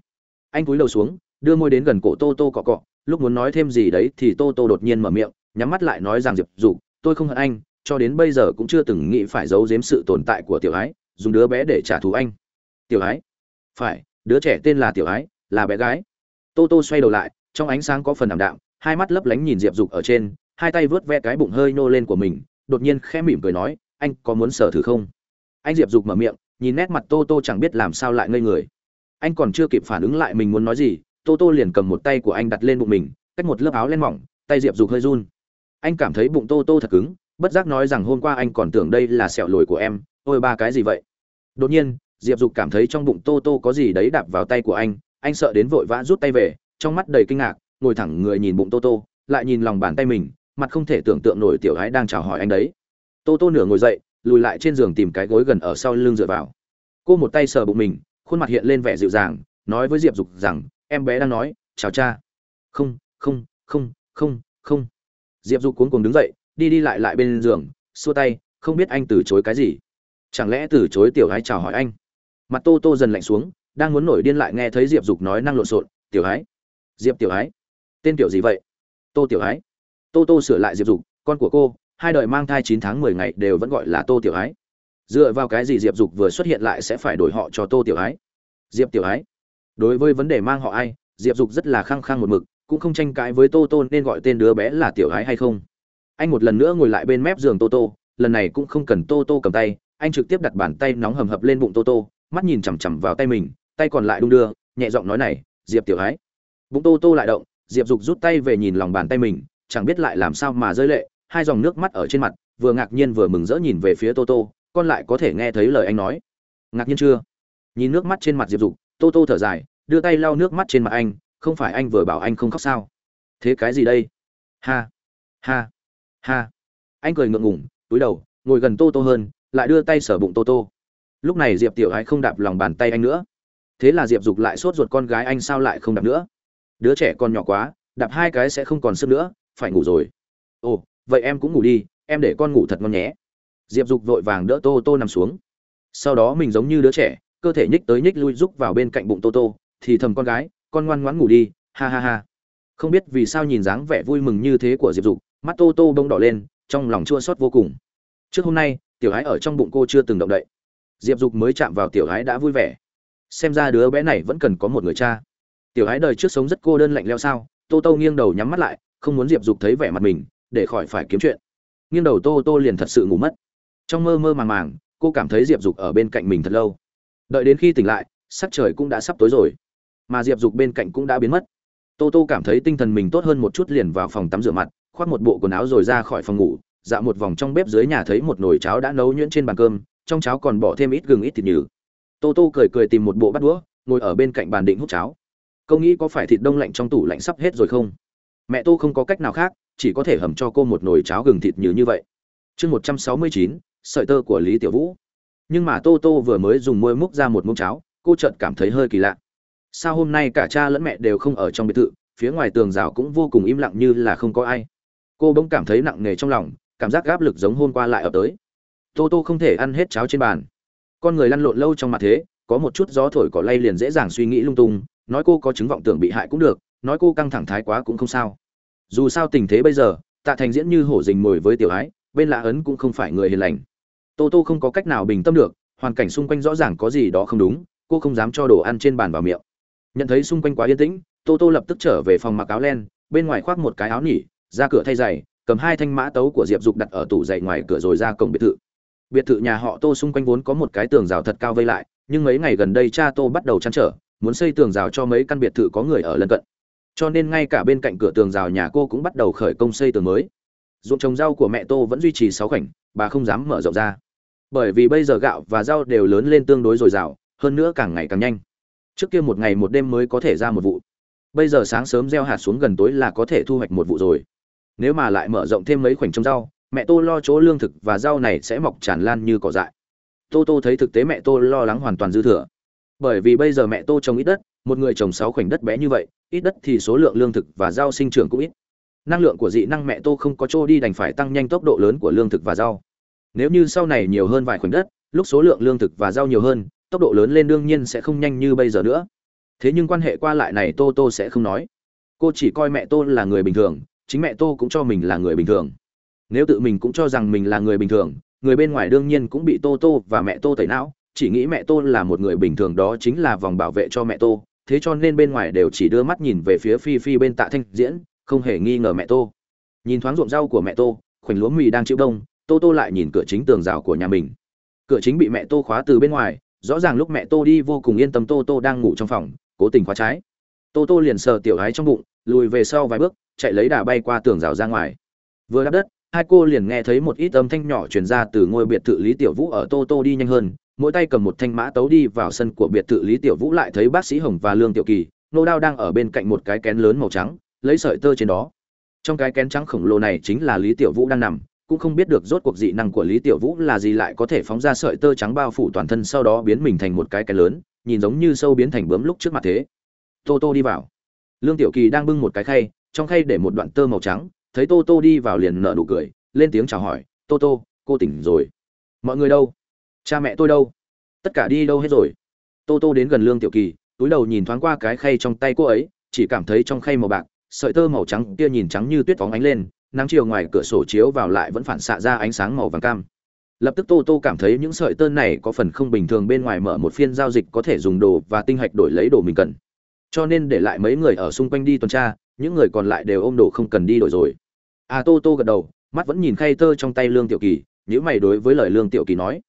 Anh cúi đầu xuống, đưa môi đến gần cổ tô tô cọ cọ, lúc muốn nói thêm gì đấy thì tô tô đột nhiên mở miệng, nhắm mắt lại nói rằng diệp dục, tôi không hận anh, cho đến bây giờ cũng chưa từng nghĩ phải giấu giếm sự tồn tại của tiểu ái, dùng đứa bé để trả thù anh. Tiểu ái? Phải, đứa trẻ tên là tiểu ái, là bé gái. Tô tô xoay đầu lại, trong ánh sáng có phần ảm đạm hai mắt lấp lánh nhìn diệp dục ở trên, hai tay vớt ve cái bụng hơi nô lên của mình, đột nhiên khẽ mỉm cười nói, anh có muốn sở thử không? Anh diệp dục mở miệng, nhìn nét mặt tô tô chẳng biết làm sao lại ngây người. Anh còn chưa kịp phản ứng lại mình muốn nói gì, tô tô liền cầm một tay của anh đặt lên bụng mình, cách một lớp áo len mỏng, tay diệp dục hơi run. Anh cảm thấy bụng tô tô thật cứng, bất giác nói rằng hôm qua anh còn tưởng đây là sẹo lồi của em, ôi ba cái gì vậy? Đột nhiên, diệp dục cảm thấy trong bụng tô tô có gì đấy đạp vào tay của anh anh sợ đến vội vã rút tay về, trong mắt đầy kinh ngạc ngồi thẳng người nhìn bụng tô tô, lại nhìn lòng bàn tay mình, mặt không thể tưởng tượng nổi tiểu gái đang chào hỏi anh đấy. Tô tô nửa ngồi dậy, lùi lại trên giường tìm cái gối gần ở sau lưng dựa vào. Cô một tay sờ bụng mình, khuôn mặt hiện lên vẻ dịu dàng, nói với diệp dục rằng, em bé đang nói, chào cha. Không không không không không. Diệp dục cuống cuồng đứng dậy, đi đi lại lại bên giường, xua tay, không biết anh từ chối cái gì. Chẳng lẽ từ chối tiểu gái chào hỏi anh? Mặt tô tô dần lạnh xuống, đang muốn nổi điên lại nghe thấy diệp dục nói năng lộn xộn, tiểu gái diệp tiểu gái tên tiểu gì vậy? Tô tiểu Ái. tô tô sửa lại diệp dục, con của cô, hai đời mang thai chín tháng mười ngày đều vẫn gọi là tô tiểu ái. Dựa vào cái gì diệp dục vừa xuất hiện lại sẽ phải đổi họ cho tô tiểu ái? Diệp tiểu ái. Đối với vấn đề mang họ ai, diệp dục rất là khăng khăng một mực, cũng không tranh cãi với tô tô nên gọi tên đứa bé là tiểu ái hay không. Anh một lần nữa ngồi lại bên mép giường tô tô, lần này cũng không cần tô tô cầm tay, anh trực tiếp đặt bàn tay nóng hầm hập lên bụng tô tô, mắt nhìn chằm chằm vào tay mình, tay còn lại đung đưa, nhẹ giọng nói này, diệp tiểu ái. Bụng tô tô lại động diệp dục rút tay về nhìn lòng bàn tay mình, chẳng biết lại làm sao mà rơi lệ, hai dòng nước mắt ở trên mặt, vừa ngạc nhiên vừa mừng rỡ nhìn về phía tô tô, con lại có thể nghe thấy lời anh nói. Ngạc nhiên chưa? Nhìn nước mắt trên mặt diệp dục, tô tô thở dài, đưa tay lau nước mắt trên mặt anh, không phải anh vừa bảo anh không khóc sao? Thế cái gì đây? Ha ha ha. Anh cười ngượng ngủng túi đầu, ngồi gần tô tô hơn, lại đưa tay sở bụng tô tô. Lúc này diệp tiểu ái không đạp lòng bàn tay anh nữa. Thế là diệp dục lại sốt ruột con gái anh sao lại không đạp nữa? Đứa trẻ còn nhỏ quá, đạp hai cái sẽ không còn sức nữa, phải ngủ rồi. Ồ, vậy em cũng ngủ đi, em để con ngủ thật ngon nhé. Diệp dục vội vàng đỡ tô tô nằm xuống. Sau đó mình giống như đứa trẻ, cơ thể nhích tới nhích lui rúc vào bên cạnh bụng tô tô, thì thầm con gái, con ngoan ngoãn ngủ đi, ha ha ha. Không biết vì sao nhìn dáng vẻ vui mừng như thế của diệp dục, mắt tô tô bông đỏ lên, trong lòng chua xót vô cùng. Trước hôm nay, tiểu ái ở trong bụng cô chưa từng động đậy. Diệp dục mới chạm vào tiểu ái đã vui vẻ. Xem ra đứa bé này vẫn cần có một người cha tiểu hái đời trước sống rất cô đơn lạnh leo sao? Tô tô nghiêng đầu nhắm mắt lại, không muốn diệp dục thấy vẻ mặt mình, để khỏi phải kiếm chuyện. Nghiêng đầu tô tô liền thật sự ngủ mất. Trong mơ mơ màng màng, cô cảm thấy diệp dục ở bên cạnh mình thật lâu. Đợi đến khi tỉnh lại, sắc trời cũng đã sắp tối rồi, mà diệp dục bên cạnh cũng đã biến mất. Tô tô cảm thấy tinh thần mình tốt hơn một chút liền vào phòng tắm rửa mặt, khoác một bộ quần áo rồi ra khỏi phòng ngủ, dạo một vòng trong bếp dưới nhà thấy một nồi cháo đã nấu nhuyễn trên bàn cơm, trong cháo còn bỏ thêm ít gừng ít thịt nhừ. Tô tô cười cười tìm một bộ bát đũa, ngồi ở bên cạnh bàn định hút cháo câu nghĩ có phải thịt đông lạnh trong tủ lạnh sắp hết rồi không? Mẹ tô không có cách nào khác, chỉ có thể hầm cho cô một nồi cháo gừng thịt như như vậy. Chương một trăm sáu mươi chín, sợi tơ của lý tiểu vũ. Nhưng mà tô tô vừa mới dùng môi múc ra một muỗng cháo, cô chợt cảm thấy hơi kỳ lạ. Sao hôm nay cả cha lẫn mẹ đều không ở trong biệt thự, phía ngoài tường rào cũng vô cùng im lặng như là không có ai. Cô bỗng cảm thấy nặng nề trong lòng, cảm giác áp lực giống hôm qua lại ập tới. Tô tô không thể ăn hết cháo trên bàn. Con người lăn lộn lâu trong mặt thế, có một chút gió thổi cỏ lay liền dễ dàng suy nghĩ lung tung nói cô có chứng vọng tưởng bị hại cũng được, nói cô căng thẳng thái quá cũng không sao. Dù sao tình thế bây giờ, tạ thành diễn như hổ dình mồi với tiểu ái, bên lạ ấn cũng không phải người hiền lành. Tô tô không có cách nào bình tâm được, hoàn cảnh xung quanh rõ ràng có gì đó không đúng, cô không dám cho đồ ăn trên bàn vào miệng. Nhận thấy xung quanh quá yên tĩnh, tô tô lập tức trở về phòng mặc áo len, bên ngoài khoác một cái áo nỉ, ra cửa thay giày, cầm hai thanh mã tấu của diệp dục đặt ở tủ giày ngoài cửa rồi ra cổng biệt thự. Biệt thự nhà họ tô xung quanh vốn có một cái tường rào thật cao vây lại, nhưng mấy ngày gần đây cha tô bắt đầu chăn trở muốn xây tường rào cho mấy căn biệt thự có người ở lân cận. Cho nên ngay cả bên cạnh cửa tường rào nhà cô cũng bắt đầu khởi công xây tường mới. Ruộng trồng rau của mẹ tô vẫn duy trì sáu khoảnh, bà không dám mở rộng ra. Bởi vì bây giờ gạo và rau đều lớn lên tương đối dồi dào, hơn nữa càng ngày càng nhanh. Trước kia một ngày một đêm mới có thể ra một vụ. Bây giờ sáng sớm gieo hạt xuống gần tối là có thể thu hoạch một vụ rồi. Nếu mà lại mở rộng thêm mấy khoảnh trồng rau, mẹ tô lo chỗ lương thực và rau này sẽ mọc tràn lan như cỏ dại. Tô tô thấy thực tế mẹ tô lo lắng hoàn toàn dư thừa bởi vì bây giờ mẹ tô trồng ít đất, một người trồng sáu khoảnh đất bé như vậy, ít đất thì số lượng lương thực và rau sinh trưởng cũng ít. Năng lượng của dị năng mẹ tô không có chỗ đi đành phải tăng nhanh tốc độ lớn của lương thực và rau. Nếu như sau này nhiều hơn vài khoảnh đất, lúc số lượng lương thực và rau nhiều hơn, tốc độ lớn lên đương nhiên sẽ không nhanh như bây giờ nữa. Thế nhưng quan hệ qua lại này tô tô sẽ không nói. Cô chỉ coi mẹ tô là người bình thường, chính mẹ tô cũng cho mình là người bình thường. Nếu tự mình cũng cho rằng mình là người bình thường, người bên ngoài đương nhiên cũng bị tô tô và mẹ tô tẩy não chỉ nghĩ mẹ tô là một người bình thường đó chính là vòng bảo vệ cho mẹ tô, thế cho nên bên ngoài đều chỉ đưa mắt nhìn về phía phi phi bên tạ thanh diễn, không hề nghi ngờ mẹ tô. Nhìn thoáng ruộng rau của mẹ tô, khoảnh lúa mì đang chịu đông, tô tô lại nhìn cửa chính tường rào của nhà mình. Cửa chính bị mẹ tô khóa từ bên ngoài, rõ ràng lúc mẹ tô đi vô cùng yên tâm tô tô đang ngủ trong phòng, cố tình khóa trái. Tô tô liền sờ tiểu gái trong bụng, lùi về sau vài bước, chạy lấy đà bay qua tường rào ra ngoài. Vừa đáp đất, hai cô liền nghe thấy một ít âm thanh nhỏ truyền ra từ ngôi biệt thự lý tiểu vũ ở tô tô đi nhanh hơn mỗi tay cầm một thanh mã tấu đi vào sân của biệt thự lý tiểu vũ lại thấy bác sĩ hồng và lương tiểu kỳ, nô đao đang ở bên cạnh một cái kén lớn màu trắng, lấy sợi tơ trên đó. Trong cái kén trắng khổng lồ này chính là lý tiểu vũ đang nằm, cũng không biết được rốt cuộc dị năng của lý tiểu vũ là gì lại có thể phóng ra sợi tơ trắng bao phủ toàn thân sau đó biến mình thành một cái kén lớn, nhìn giống như sâu biến thành bướm lúc trước mặt thế. Tô tô đi vào. Lương tiểu kỳ đang bưng một cái khay, trong khay để một đoạn tơ màu trắng, thấy tô tô đi vào liền nở nụ cười, lên tiếng chào hỏi, tô tô, cô tỉnh rồi. Mọi người đâu? Cha mẹ tôi đâu? Tất cả đi đâu hết rồi? Tô tô đến gần lương tiểu kỳ, túi đầu nhìn thoáng qua cái khay trong tay cô ấy, chỉ cảm thấy trong khay màu bạc, sợi tơ màu trắng kia nhìn trắng như tuyết phóng ánh lên, nắng chiều ngoài cửa sổ chiếu vào lại vẫn phản xạ ra ánh sáng màu vàng cam. Lập tức tô tô cảm thấy những sợi tơ này có phần không bình thường bên ngoài mở một phiên giao dịch có thể dùng đồ và tinh hạch đổi lấy đồ mình cần. Cho nên để lại mấy người ở xung quanh đi tuần tra, những người còn lại đều ôm đồ không cần đi đổi rồi. À tô tô gật đầu, mắt vẫn nhìn khay tơ trong tay lương tiểu kỳ nếu mày đối với lời lương tiểu kỳ nói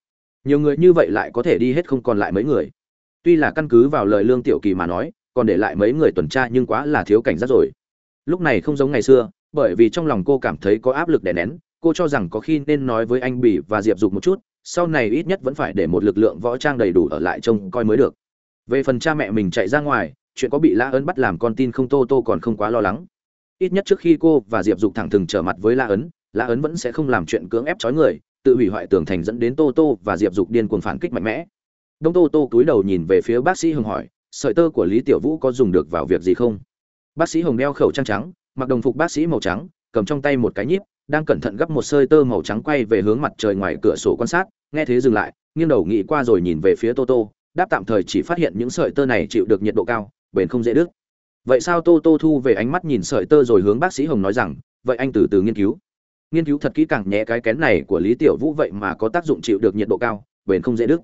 nhiều người như vậy lại có thể đi hết không còn lại mấy người. Tuy là căn cứ vào lời lương tiểu kỳ mà nói, còn để lại mấy người tuần tra nhưng quá là thiếu cảnh giác rồi. Lúc này không giống ngày xưa, bởi vì trong lòng cô cảm thấy có áp lực đè nén, cô cho rằng có khi nên nói với anh bỉ và diệp dục một chút, sau này ít nhất vẫn phải để một lực lượng võ trang đầy đủ ở lại trông coi mới được. Về phần cha mẹ mình chạy ra ngoài, chuyện có bị la ấn bắt làm con tin không tô tô còn không quá lo lắng. Ít nhất trước khi cô và diệp dục thẳng thừng trở mặt với la ấn la ấn vẫn sẽ không làm chuyện cưỡng ép trói người tự hủy hoại tường thành dẫn đến tô tô và diệp dục điên cuồng phản kích mạnh mẽ. Đông tô tô cúi đầu nhìn về phía bác sĩ hồng hỏi, sợi tơ của lý tiểu vũ có dùng được vào việc gì không? Bác sĩ hồng đeo khẩu trang trắng, mặc đồng phục bác sĩ màu trắng, cầm trong tay một cái nhíp, đang cẩn thận gấp một sợi tơ màu trắng quay về hướng mặt trời ngoài cửa sổ quan sát, nghe thế dừng lại, nghiêng đầu nghĩ qua rồi nhìn về phía tô tô, đáp tạm thời chỉ phát hiện những sợi tơ này chịu được nhiệt độ cao, bền không dễ đứt. Vậy sao tô tô thu về ánh mắt nhìn sợi tơ rồi hướng bác sĩ hồng nói rằng, vậy anh từ từ nghiên cứu nghiên cứu thật kỹ càng nhé cái kén này của lý tiểu vũ vậy mà có tác dụng chịu được nhiệt độ cao, bền không dễ đứt.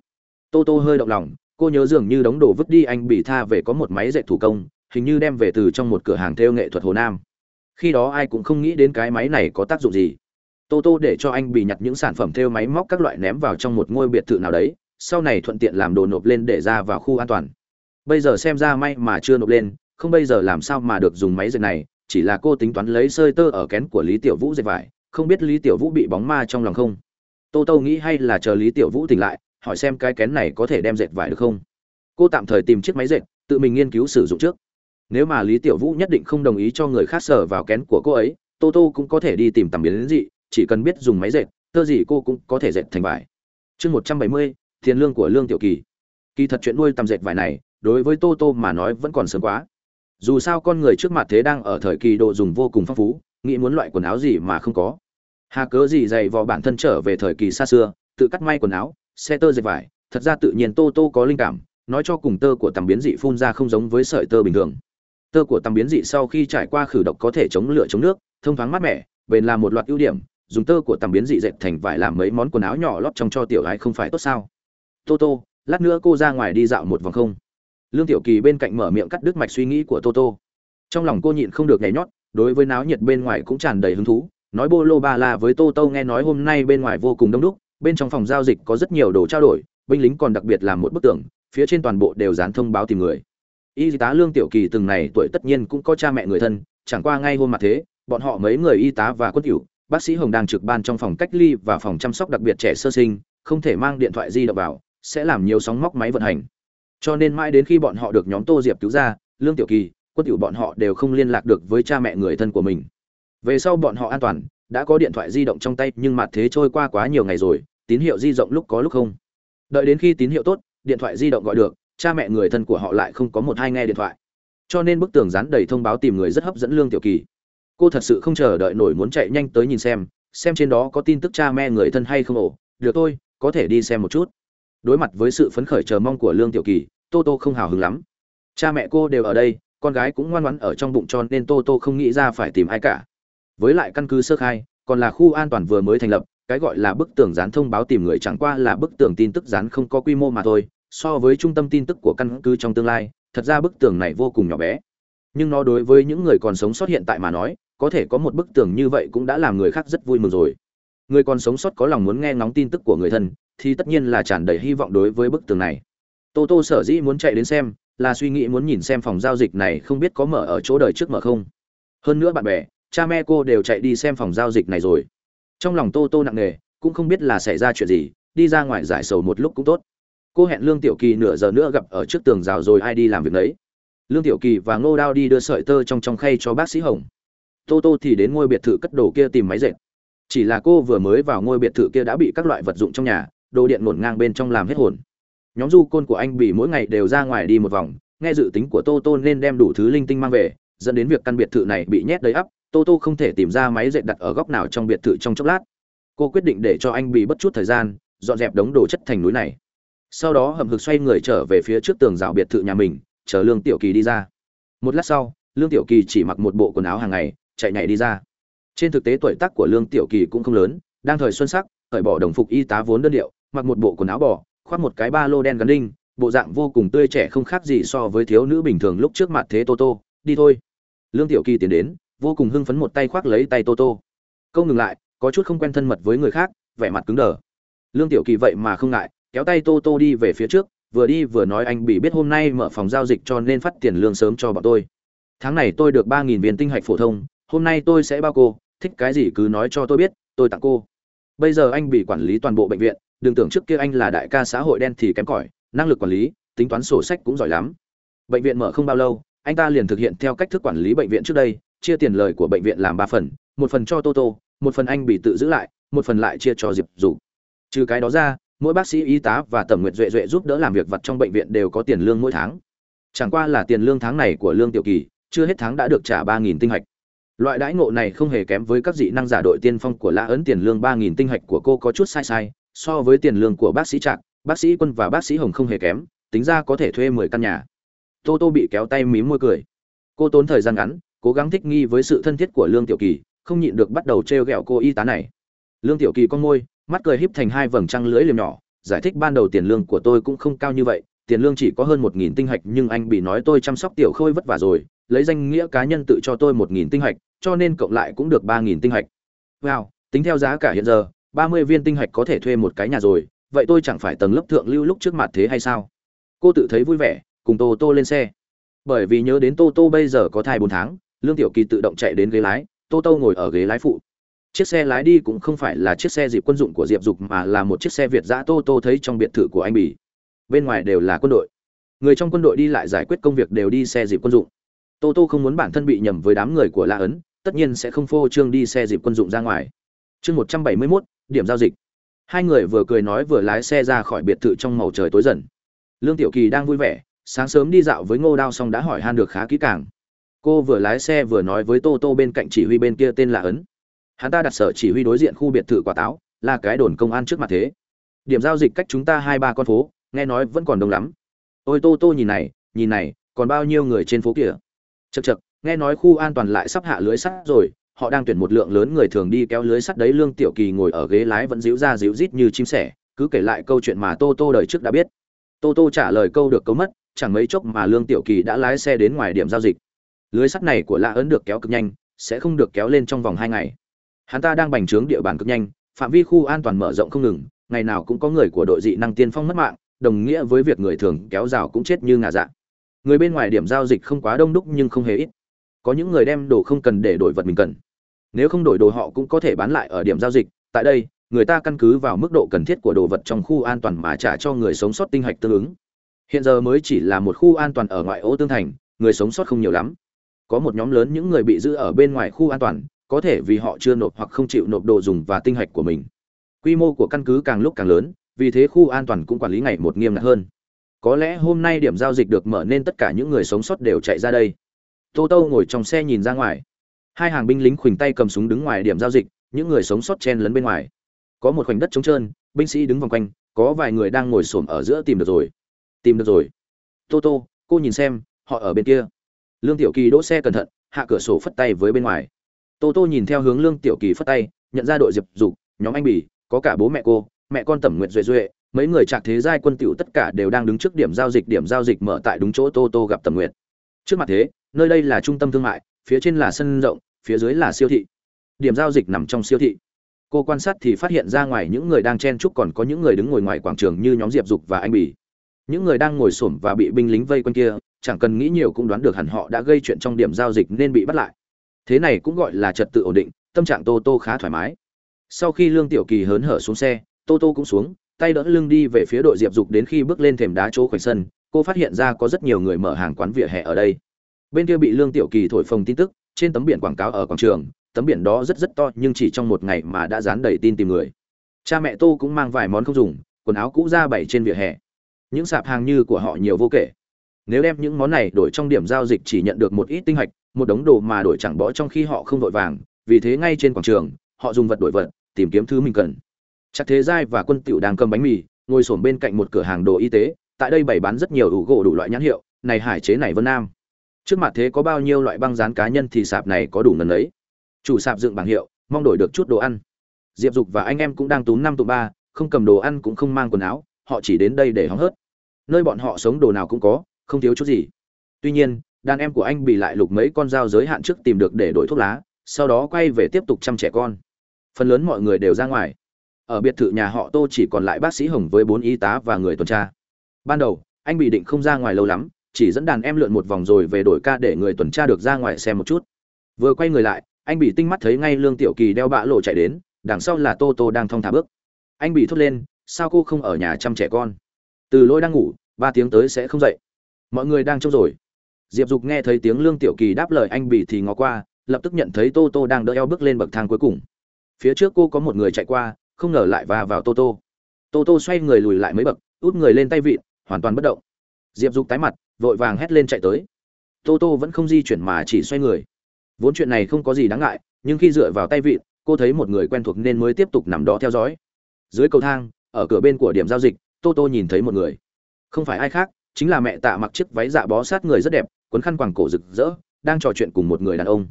Tô tô hơi động lòng, cô nhớ dường như đống đồ vứt đi anh bị tha về có một máy dệt thủ công, hình như đem về từ trong một cửa hàng theo nghệ thuật hồ nam. Khi đó ai cũng không nghĩ đến cái máy này có tác dụng gì. Tô tô để cho anh bị nhặt những sản phẩm theo máy móc các loại ném vào trong một ngôi biệt thự nào đấy, sau này thuận tiện làm đồ nộp lên để ra vào khu an toàn. Bây giờ xem ra may mà chưa nộp lên, không bây giờ làm sao mà được dùng máy dệt này, chỉ là cô tính toán lấy sơi tơ ở kén của lý tiểu vũ dệt vải không biết lý tiểu vũ bị bóng ma trong lòng không? Tô tô nghĩ hay là chờ lý tiểu vũ tỉnh lại, hỏi xem cái kén này có thể đem dệt vải được không? Cô tạm thời tìm chiếc máy dệt, tự mình nghiên cứu sử dụng trước. Nếu mà lý tiểu vũ nhất định không đồng ý cho người khác sờ vào kén của cô ấy, tô tô cũng có thể đi tìm tầm biến dị, chỉ cần biết dùng máy dệt, tơ gì cô cũng có thể dệt thành vải. Chương một trăm bảy mươi, tiền lương của lương tiểu kỳ. Kỳ thật chuyện nuôi tầm dệt vải này, đối với tô tô mà nói vẫn còn sớm quá. Dù sao con người trước mặt thế đang ở thời kỳ độ dùng vô cùng phong phú, nghĩ muốn loại quần áo gì mà không có hà cớ gì dày vò bản thân trở về thời kỳ xa xưa, tự cắt may quần áo, xe tơ dệt vải, thật ra tự nhiên tô tô có linh cảm, nói cho cùng tơ của tầm biến dị phun ra không giống với sợi tơ bình thường. Tơ của tầm biến dị sau khi trải qua khử độc có thể chống lửa chống nước, thông thoáng mát mẻ, bền là một loạt ưu điểm, dùng tơ của tầm biến dị dệt thành vải làm mấy món quần áo nhỏ lót trong cho tiểu gái không phải tốt sao? Tô tô, lát nữa cô ra ngoài đi dạo một vòng không? Lương tiểu kỳ bên cạnh mở miệng cắt đứt mạch suy nghĩ của tô tô. Trong lòng cô nhịn không được nhảy nhót, đối với náo nhiệt bên ngoài cũng tràn đầy hứng thú nói bô lô ba la với tô tô nghe nói hôm nay bên ngoài vô cùng đông đúc, bên trong phòng giao dịch có rất nhiều đồ trao đổi, binh lính còn đặc biệt làm một bức tường, phía trên toàn bộ đều dán thông báo tìm người. Y tá lương tiểu kỳ từng này tuổi tất nhiên cũng có cha mẹ người thân, chẳng qua ngay hôm mặt thế, bọn họ mấy người y tá và quân cựu bác sĩ hồng đang trực ban trong phòng cách ly và phòng chăm sóc đặc biệt trẻ sơ sinh, không thể mang điện thoại di động vào, sẽ làm nhiều sóng móc máy vận hành. Cho nên mãi đến khi bọn họ được nhóm tô diệp cứu ra, lương tiểu kỳ, quân cựu bọn họ đều không liên lạc được với cha mẹ người thân của mình về sau bọn họ an toàn, đã có điện thoại di động trong tay, nhưng mặt thế trôi qua quá nhiều ngày rồi, tín hiệu di rộng lúc có lúc không. Đợi đến khi tín hiệu tốt, điện thoại di động gọi được, cha mẹ người thân của họ lại không có một hai nghe điện thoại. Cho nên bức tường dán đầy thông báo tìm người rất hấp dẫn lương tiểu kỳ. Cô thật sự không chờ đợi nổi muốn chạy nhanh tới nhìn xem xem trên đó có tin tức cha mẹ người thân hay không ổ. Được tôi có thể đi xem một chút. Đối mặt với sự phấn khởi chờ mong của lương tiểu kỳ, tô tô không hào hứng lắm. Cha mẹ cô đều ở đây, con gái cũng ngoan ngoãn ở trong bụng tròn nên tô tô không nghĩ ra phải tìm ai cả với lại căn cứ sơ khai, còn là khu an toàn vừa mới thành lập, cái gọi là bức tường dán thông báo tìm người chẳng qua là bức tường tin tức dán không có quy mô mà thôi, so với trung tâm tin tức của căn cứ trong tương lai, thật ra bức tường này vô cùng nhỏ bé. Nhưng nó đối với những người còn sống sót hiện tại mà nói, có thể có một bức tường như vậy cũng đã làm người khác rất vui mừng rồi. Người còn sống sót có lòng muốn nghe ngóng tin tức của người thân, thì tất nhiên là tràn đầy hy vọng đối với bức tường này. Tô tô sở dĩ muốn chạy đến xem, là suy nghĩ muốn nhìn xem phòng giao dịch này không biết có mở ở chỗ đời trước mở không. Hơn nữa bạn bè cha mẹ cô đều chạy đi xem phòng giao dịch này rồi. Trong lòng tô tô nặng nề, cũng không biết là xảy ra chuyện gì, đi ra ngoài giải sầu một lúc cũng tốt. Cô hẹn lương tiểu kỳ nửa giờ nữa gặp ở trước tường rào rồi ai đi làm việc đấy lương tiểu kỳ và ngô đao đi đưa sợi tơ trong trong khay cho bác sĩ hồng. Tô tô thì đến ngôi biệt thự cất đồ kia tìm máy dệt. Chỉ là cô vừa mới vào ngôi biệt thự kia đã bị các loại vật dụng trong nhà, đồ điện ngổn ngang bên trong làm hết hồn. Nhóm du côn của anh bị mỗi ngày đều ra ngoài đi một vòng, nghe dự tính của tô tô nên đem đủ thứ linh tinh mang về, dẫn đến việc căn biệt thự này bị nhét đầy ắp tô tô không thể tìm ra máy dệt đặt ở góc nào trong biệt thự trong chốc lát. Cô quyết định để cho anh bị bất chút thời gian, dọn dẹp đống đồ chất thành núi này. Sau đó hầm hực xoay người trở về phía trước tường rào biệt thự nhà mình, chờ lương tiểu kỳ đi ra. Một lát sau, lương tiểu kỳ chỉ mặc một bộ quần áo hàng ngày, chạy nhảy đi ra. Trên thực tế tuổi tác của lương tiểu kỳ cũng không lớn, đang thời xuân sắc, cởi bỏ đồng phục y tá vốn đơn điệu, mặc một bộ quần áo bò, khoác một cái ba lô đen gắn đinh, bộ dạng vô cùng tươi trẻ không khác gì so với thiếu nữ bình thường lúc trước mặt thế tô tô. Đi thôi. Lương tiểu kỳ tiến đến vô cùng hưng phấn một tay khoác lấy tay tô tô. Câu ngừng lại, có chút không quen thân mật với người khác, vẻ mặt cứng đờ. Lương tiểu kỳ vậy mà không ngại, kéo tay tô tô đi về phía trước, vừa đi vừa nói anh bị biết hôm nay mở phòng giao dịch cho nên phát tiền lương sớm cho bọn tôi. Tháng này tôi được ba nghìn viên tinh hạch phổ thông, hôm nay tôi sẽ bao cô, thích cái gì cứ nói cho tôi biết, tôi tặng cô. Bây giờ anh bị quản lý toàn bộ bệnh viện, đừng tưởng trước kia anh là đại ca xã hội đen thì kém cỏi, năng lực quản lý, tính toán sổ sách cũng giỏi lắm. Bệnh viện mở không bao lâu, anh ta liền thực hiện theo cách thức quản lý bệnh viện trước đây chia tiền lời của bệnh viện làm ba phần, một phần cho toto một phần anh bị tự giữ lại, một phần lại chia cho diệp dù trừ cái đó ra, mỗi bác sĩ y tá và tẩm nguyệt duệ duệ giúp đỡ làm việc vặt trong bệnh viện đều có tiền lương mỗi tháng. Chẳng qua là tiền lương tháng này của lương tiểu kỳ, chưa hết tháng đã được trả ba nghìn tinh hạch. Loại đãi ngộ này không hề kém với các dị năng giả đội tiên phong của lã ấn tiền lương ba nghìn tinh hạch của cô có chút sai sai, so với tiền lương của bác sĩ trạc, bác sĩ quân và bác sĩ hồng không hề kém, tính ra có thể thuê mười căn nhà. Tô tô bị kéo tay mím môi cười. Cô tốn thời gian ngắn cố gắng thích nghi với sự thân thiết của lương tiểu kỳ, không nhịn được bắt đầu t r e o g ẹ o cô y tá này. Lương tiểu kỳ con môi, mắt cười híp thành hai vầng trăng lưỡi liềm nhỏ, giải thích ban đầu tiền lương của tôi cũng không cao như vậy, tiền lương chỉ có hơn một nghìn tinh hạch nhưng anh bị nói tôi chăm sóc tiểu khôi vất vả rồi, lấy danh nghĩa cá nhân tự cho tôi một nghìn tinh hạch, cho nên cộng lại cũng được ba nghìn tinh hạch. Wow, tính theo giá cả hiện giờ, ba mươi viên tinh hạch có thể thuê một cái nhà rồi, vậy tôi chẳng phải tầng lớp thượng lưu lúc trước mặt thế hay sao? Cô tự thấy vui vẻ, cùng tô tô lên xe. Bởi vì nhớ đến tô tô bây giờ có thai bốn tháng lương tiểu kỳ tự động chạy đến ghế lái, tô tô ngồi ở ghế lái phụ. Chiếc xe lái đi cũng không phải là chiếc xe dịp quân dụng của diệp dục mà là một chiếc xe việt giã tô tô thấy trong biệt thự của anh bỉ bên ngoài đều là quân đội. Người trong quân đội đi lại giải quyết công việc đều đi xe dịp quân dụng. Tô tô không muốn bản thân bị nhầm với đám người của la ấn, tất nhiên sẽ không phô trương đi xe dịp quân dụng ra ngoài. Chương một trăm bảy mươi mốt, điểm giao dịch. Hai người vừa cười nói vừa lái xe ra khỏi biệt thự trong màu trời tối dần. Lương tiểu kỳ đang vui vẻ, sáng sớm đi dạo với ngô đao xong đã hỏi han được khá kỹ càng cô vừa lái xe vừa nói với tô tô bên cạnh chỉ huy bên kia tên là ấn. Hắn ta đặt sở chỉ huy đối diện khu biệt thự quả táo, là cái đồn công an trước mặt thế. Điểm giao dịch cách chúng ta hai ba con phố, nghe nói vẫn còn đông lắm. Ôi tô tô nhìn này nhìn này, còn bao nhiêu người trên phố kia chật chật nghe nói khu an toàn lại sắp hạ lưới sắt rồi, họ đang tuyển một lượng lớn người thường đi kéo lưới sắt đấy, lương tiểu kỳ ngồi ở ghế lái vẫn díu ra díu rít như chim sẻ, cứ kể lại câu chuyện mà tô tô đời trước đã biết. Tô tô trả lời câu được câu mất, chẳng mấy chốc mà lương tiểu kỳ đã lái xe đến ngoài điểm giao dịch lưới sắt này của lạ ấn được kéo cực nhanh, sẽ không được kéo lên trong vòng hai ngày. Hắn ta đang bành trướng địa bàn cực nhanh, phạm vi khu an toàn mở rộng không ngừng, ngày nào cũng có người của đội dị năng tiên phong mất mạng, đồng nghĩa với việc người thường kéo rào cũng chết như ngà dạ. Người bên ngoài điểm giao dịch không quá đông đúc nhưng không hề ít. Có những người đem đồ không cần để đổi vật mình cần. Nếu không đổi đồ họ cũng có thể bán lại ở điểm giao dịch, tại đây, người ta căn cứ vào mức độ cần thiết của đồ vật trong khu an toàn mà trả cho người sống sót tinh hạch tương ứng. Hiện giờ mới chỉ là một khu an toàn ở ngoại ô tương thành, người sống sót không nhiều lắm có một nhóm lớn những người bị giữ ở bên ngoài khu an toàn, có thể vì họ chưa nộp hoặc không chịu nộp đồ dùng và tinh hạch của mình. Quy mô của căn cứ càng lúc càng lớn, vì thế khu an toàn cũng quản lý ngày một nghiêm ngặt hơn. Có lẽ hôm nay điểm giao dịch được mở nên tất cả những người sống sót đều chạy ra đây. Tô tô ngồi trong xe nhìn ra ngoài. Hai hàng binh lính khuỳnh tay cầm súng đứng ngoài điểm giao dịch, những người sống sót chen lấn bên ngoài. Có một khoảnh đất trống trơn, binh sĩ đứng vòng quanh, có vài người đang ngồi xổm ở giữa tìm được rồi. Tìm được rồi. Tô tô, cô nhìn xem, họ ở bên kia lương tiểu kỳ đỗ xe cẩn thận, hạ cửa sổ phất tay với bên ngoài. Tô tô nhìn theo hướng lương tiểu kỳ phất tay, nhận ra đội diệp dục, nhóm anh bỉ, có cả bố mẹ cô, mẹ con tẩm nguyệt duệ duệ, mấy người trạc thế giai quân tiểu tất cả đều đang đứng trước điểm giao dịch, điểm giao dịch mở tại đúng chỗ tô tô gặp tẩm nguyệt. Trước mặt thế, nơi đây là trung tâm thương mại, phía trên là sân rộng, phía dưới là siêu thị. Điểm giao dịch nằm trong siêu thị. Cô quan sát thì phát hiện ra ngoài những người đang chen chúc còn có những người đứng ngồi ngoài quảng trường như nhóm diệp dục và anh bỉ. Những người đang ngồi xổm và bị binh lính vây quanh kia chẳng cần nghĩ nhiều cũng đoán được hẳn họ đã gây chuyện trong điểm giao dịch nên bị bắt lại. Thế này cũng gọi là trật tự ổn định, tâm trạng tô tô khá thoải mái. Sau khi lương tiểu kỳ hớn hở xuống xe, tô tô cũng xuống, tay đỡ lưng đi về phía đội diệp dục đến khi bước lên thềm đá chỗ khoảnh sân, cô phát hiện ra có rất nhiều người mở hàng quán vỉa hè ở đây. Bên kia bị lương tiểu kỳ thổi phồng tin tức, trên tấm biển quảng cáo ở quảng trường, tấm biển đó rất rất to nhưng chỉ trong một ngày mà đã dán đầy tin tìm người. Cha mẹ tô cũng mang vài món không dùng, quần áo cũ ra bày trên vỉa hè. Những sạp hàng như của họ nhiều vô kể nếu đem những món này đổi trong điểm giao dịch chỉ nhận được một ít tinh hạch, một đống đồ mà đổi chẳng bỏ trong khi họ không vội vàng, vì thế ngay trên quảng trường, họ dùng vật đổi vật, tìm kiếm thứ mình cần. Chắc thế giai và quân tiểu đang cầm bánh mì, ngồi xổm bên cạnh một cửa hàng đồ y tế, tại đây bày bán rất nhiều đủ gỗ đủ loại nhãn hiệu, này hải chế này vân nam. Trước mặt thế có bao nhiêu loại băng dán cá nhân thì sạp này có đủ ngần ấy. Chủ sạp dựng bảng hiệu, mong đổi được chút đồ ăn. Diệp dục và anh em cũng đang túm năm tụ ba, không cầm đồ ăn cũng không mang quần áo, họ chỉ đến đây để hóng hớt. Nơi bọn họ sống đồ nào cũng có không thiếu chút gì. Tuy nhiên, đàn em của anh bị lại lục mấy con dao giới hạn trước tìm được để đổi thuốc lá, sau đó quay về tiếp tục chăm trẻ con. Phần lớn mọi người đều ra ngoài. Ở biệt thự nhà họ tô chỉ còn lại bác sĩ hồng với bốn y tá và người tuần tra. Ban đầu, anh bị định không ra ngoài lâu lắm, chỉ dẫn đàn em lượn một vòng rồi về đổi ca để người tuần tra được ra ngoài xem một chút. Vừa quay người lại, anh bị tinh mắt thấy ngay lương tiểu kỳ đeo bạ lộ chạy đến, đằng sau là tô tô đang thong thả bước. Anh bị thốt lên, sao cô không ở nhà chăm trẻ con? Từ lỗi đang ngủ, ba tiếng tới sẽ không dậy mọi người đang trông rồi. Diệp dục nghe thấy tiếng lương tiểu kỳ đáp lời anh bị thì ngó qua, lập tức nhận thấy tô tô đang đỡ eo bước lên bậc thang cuối cùng. Phía trước cô có một người chạy qua, không ngờ lại va vào tô tô. Tô tô xoay người lùi lại mấy bậc út người lên tay vịn, hoàn toàn bất động. Diệp dục tái mặt, vội vàng hét lên chạy tới. Tô tô vẫn không di chuyển mà chỉ xoay người. Vốn chuyện này không có gì đáng ngại, nhưng khi dựa vào tay vịn, cô thấy một người quen thuộc nên mới tiếp tục nằm đó theo dõi. Dưới cầu thang, ở cửa bên của điểm giao dịch, tô tô nhìn thấy một người. Không phải ai khác chính là mẹ tạ mặc chiếc váy dạ bó sát người rất đẹp, quấn khăn quàng cổ rực rỡ, đang trò chuyện cùng một người đàn ông.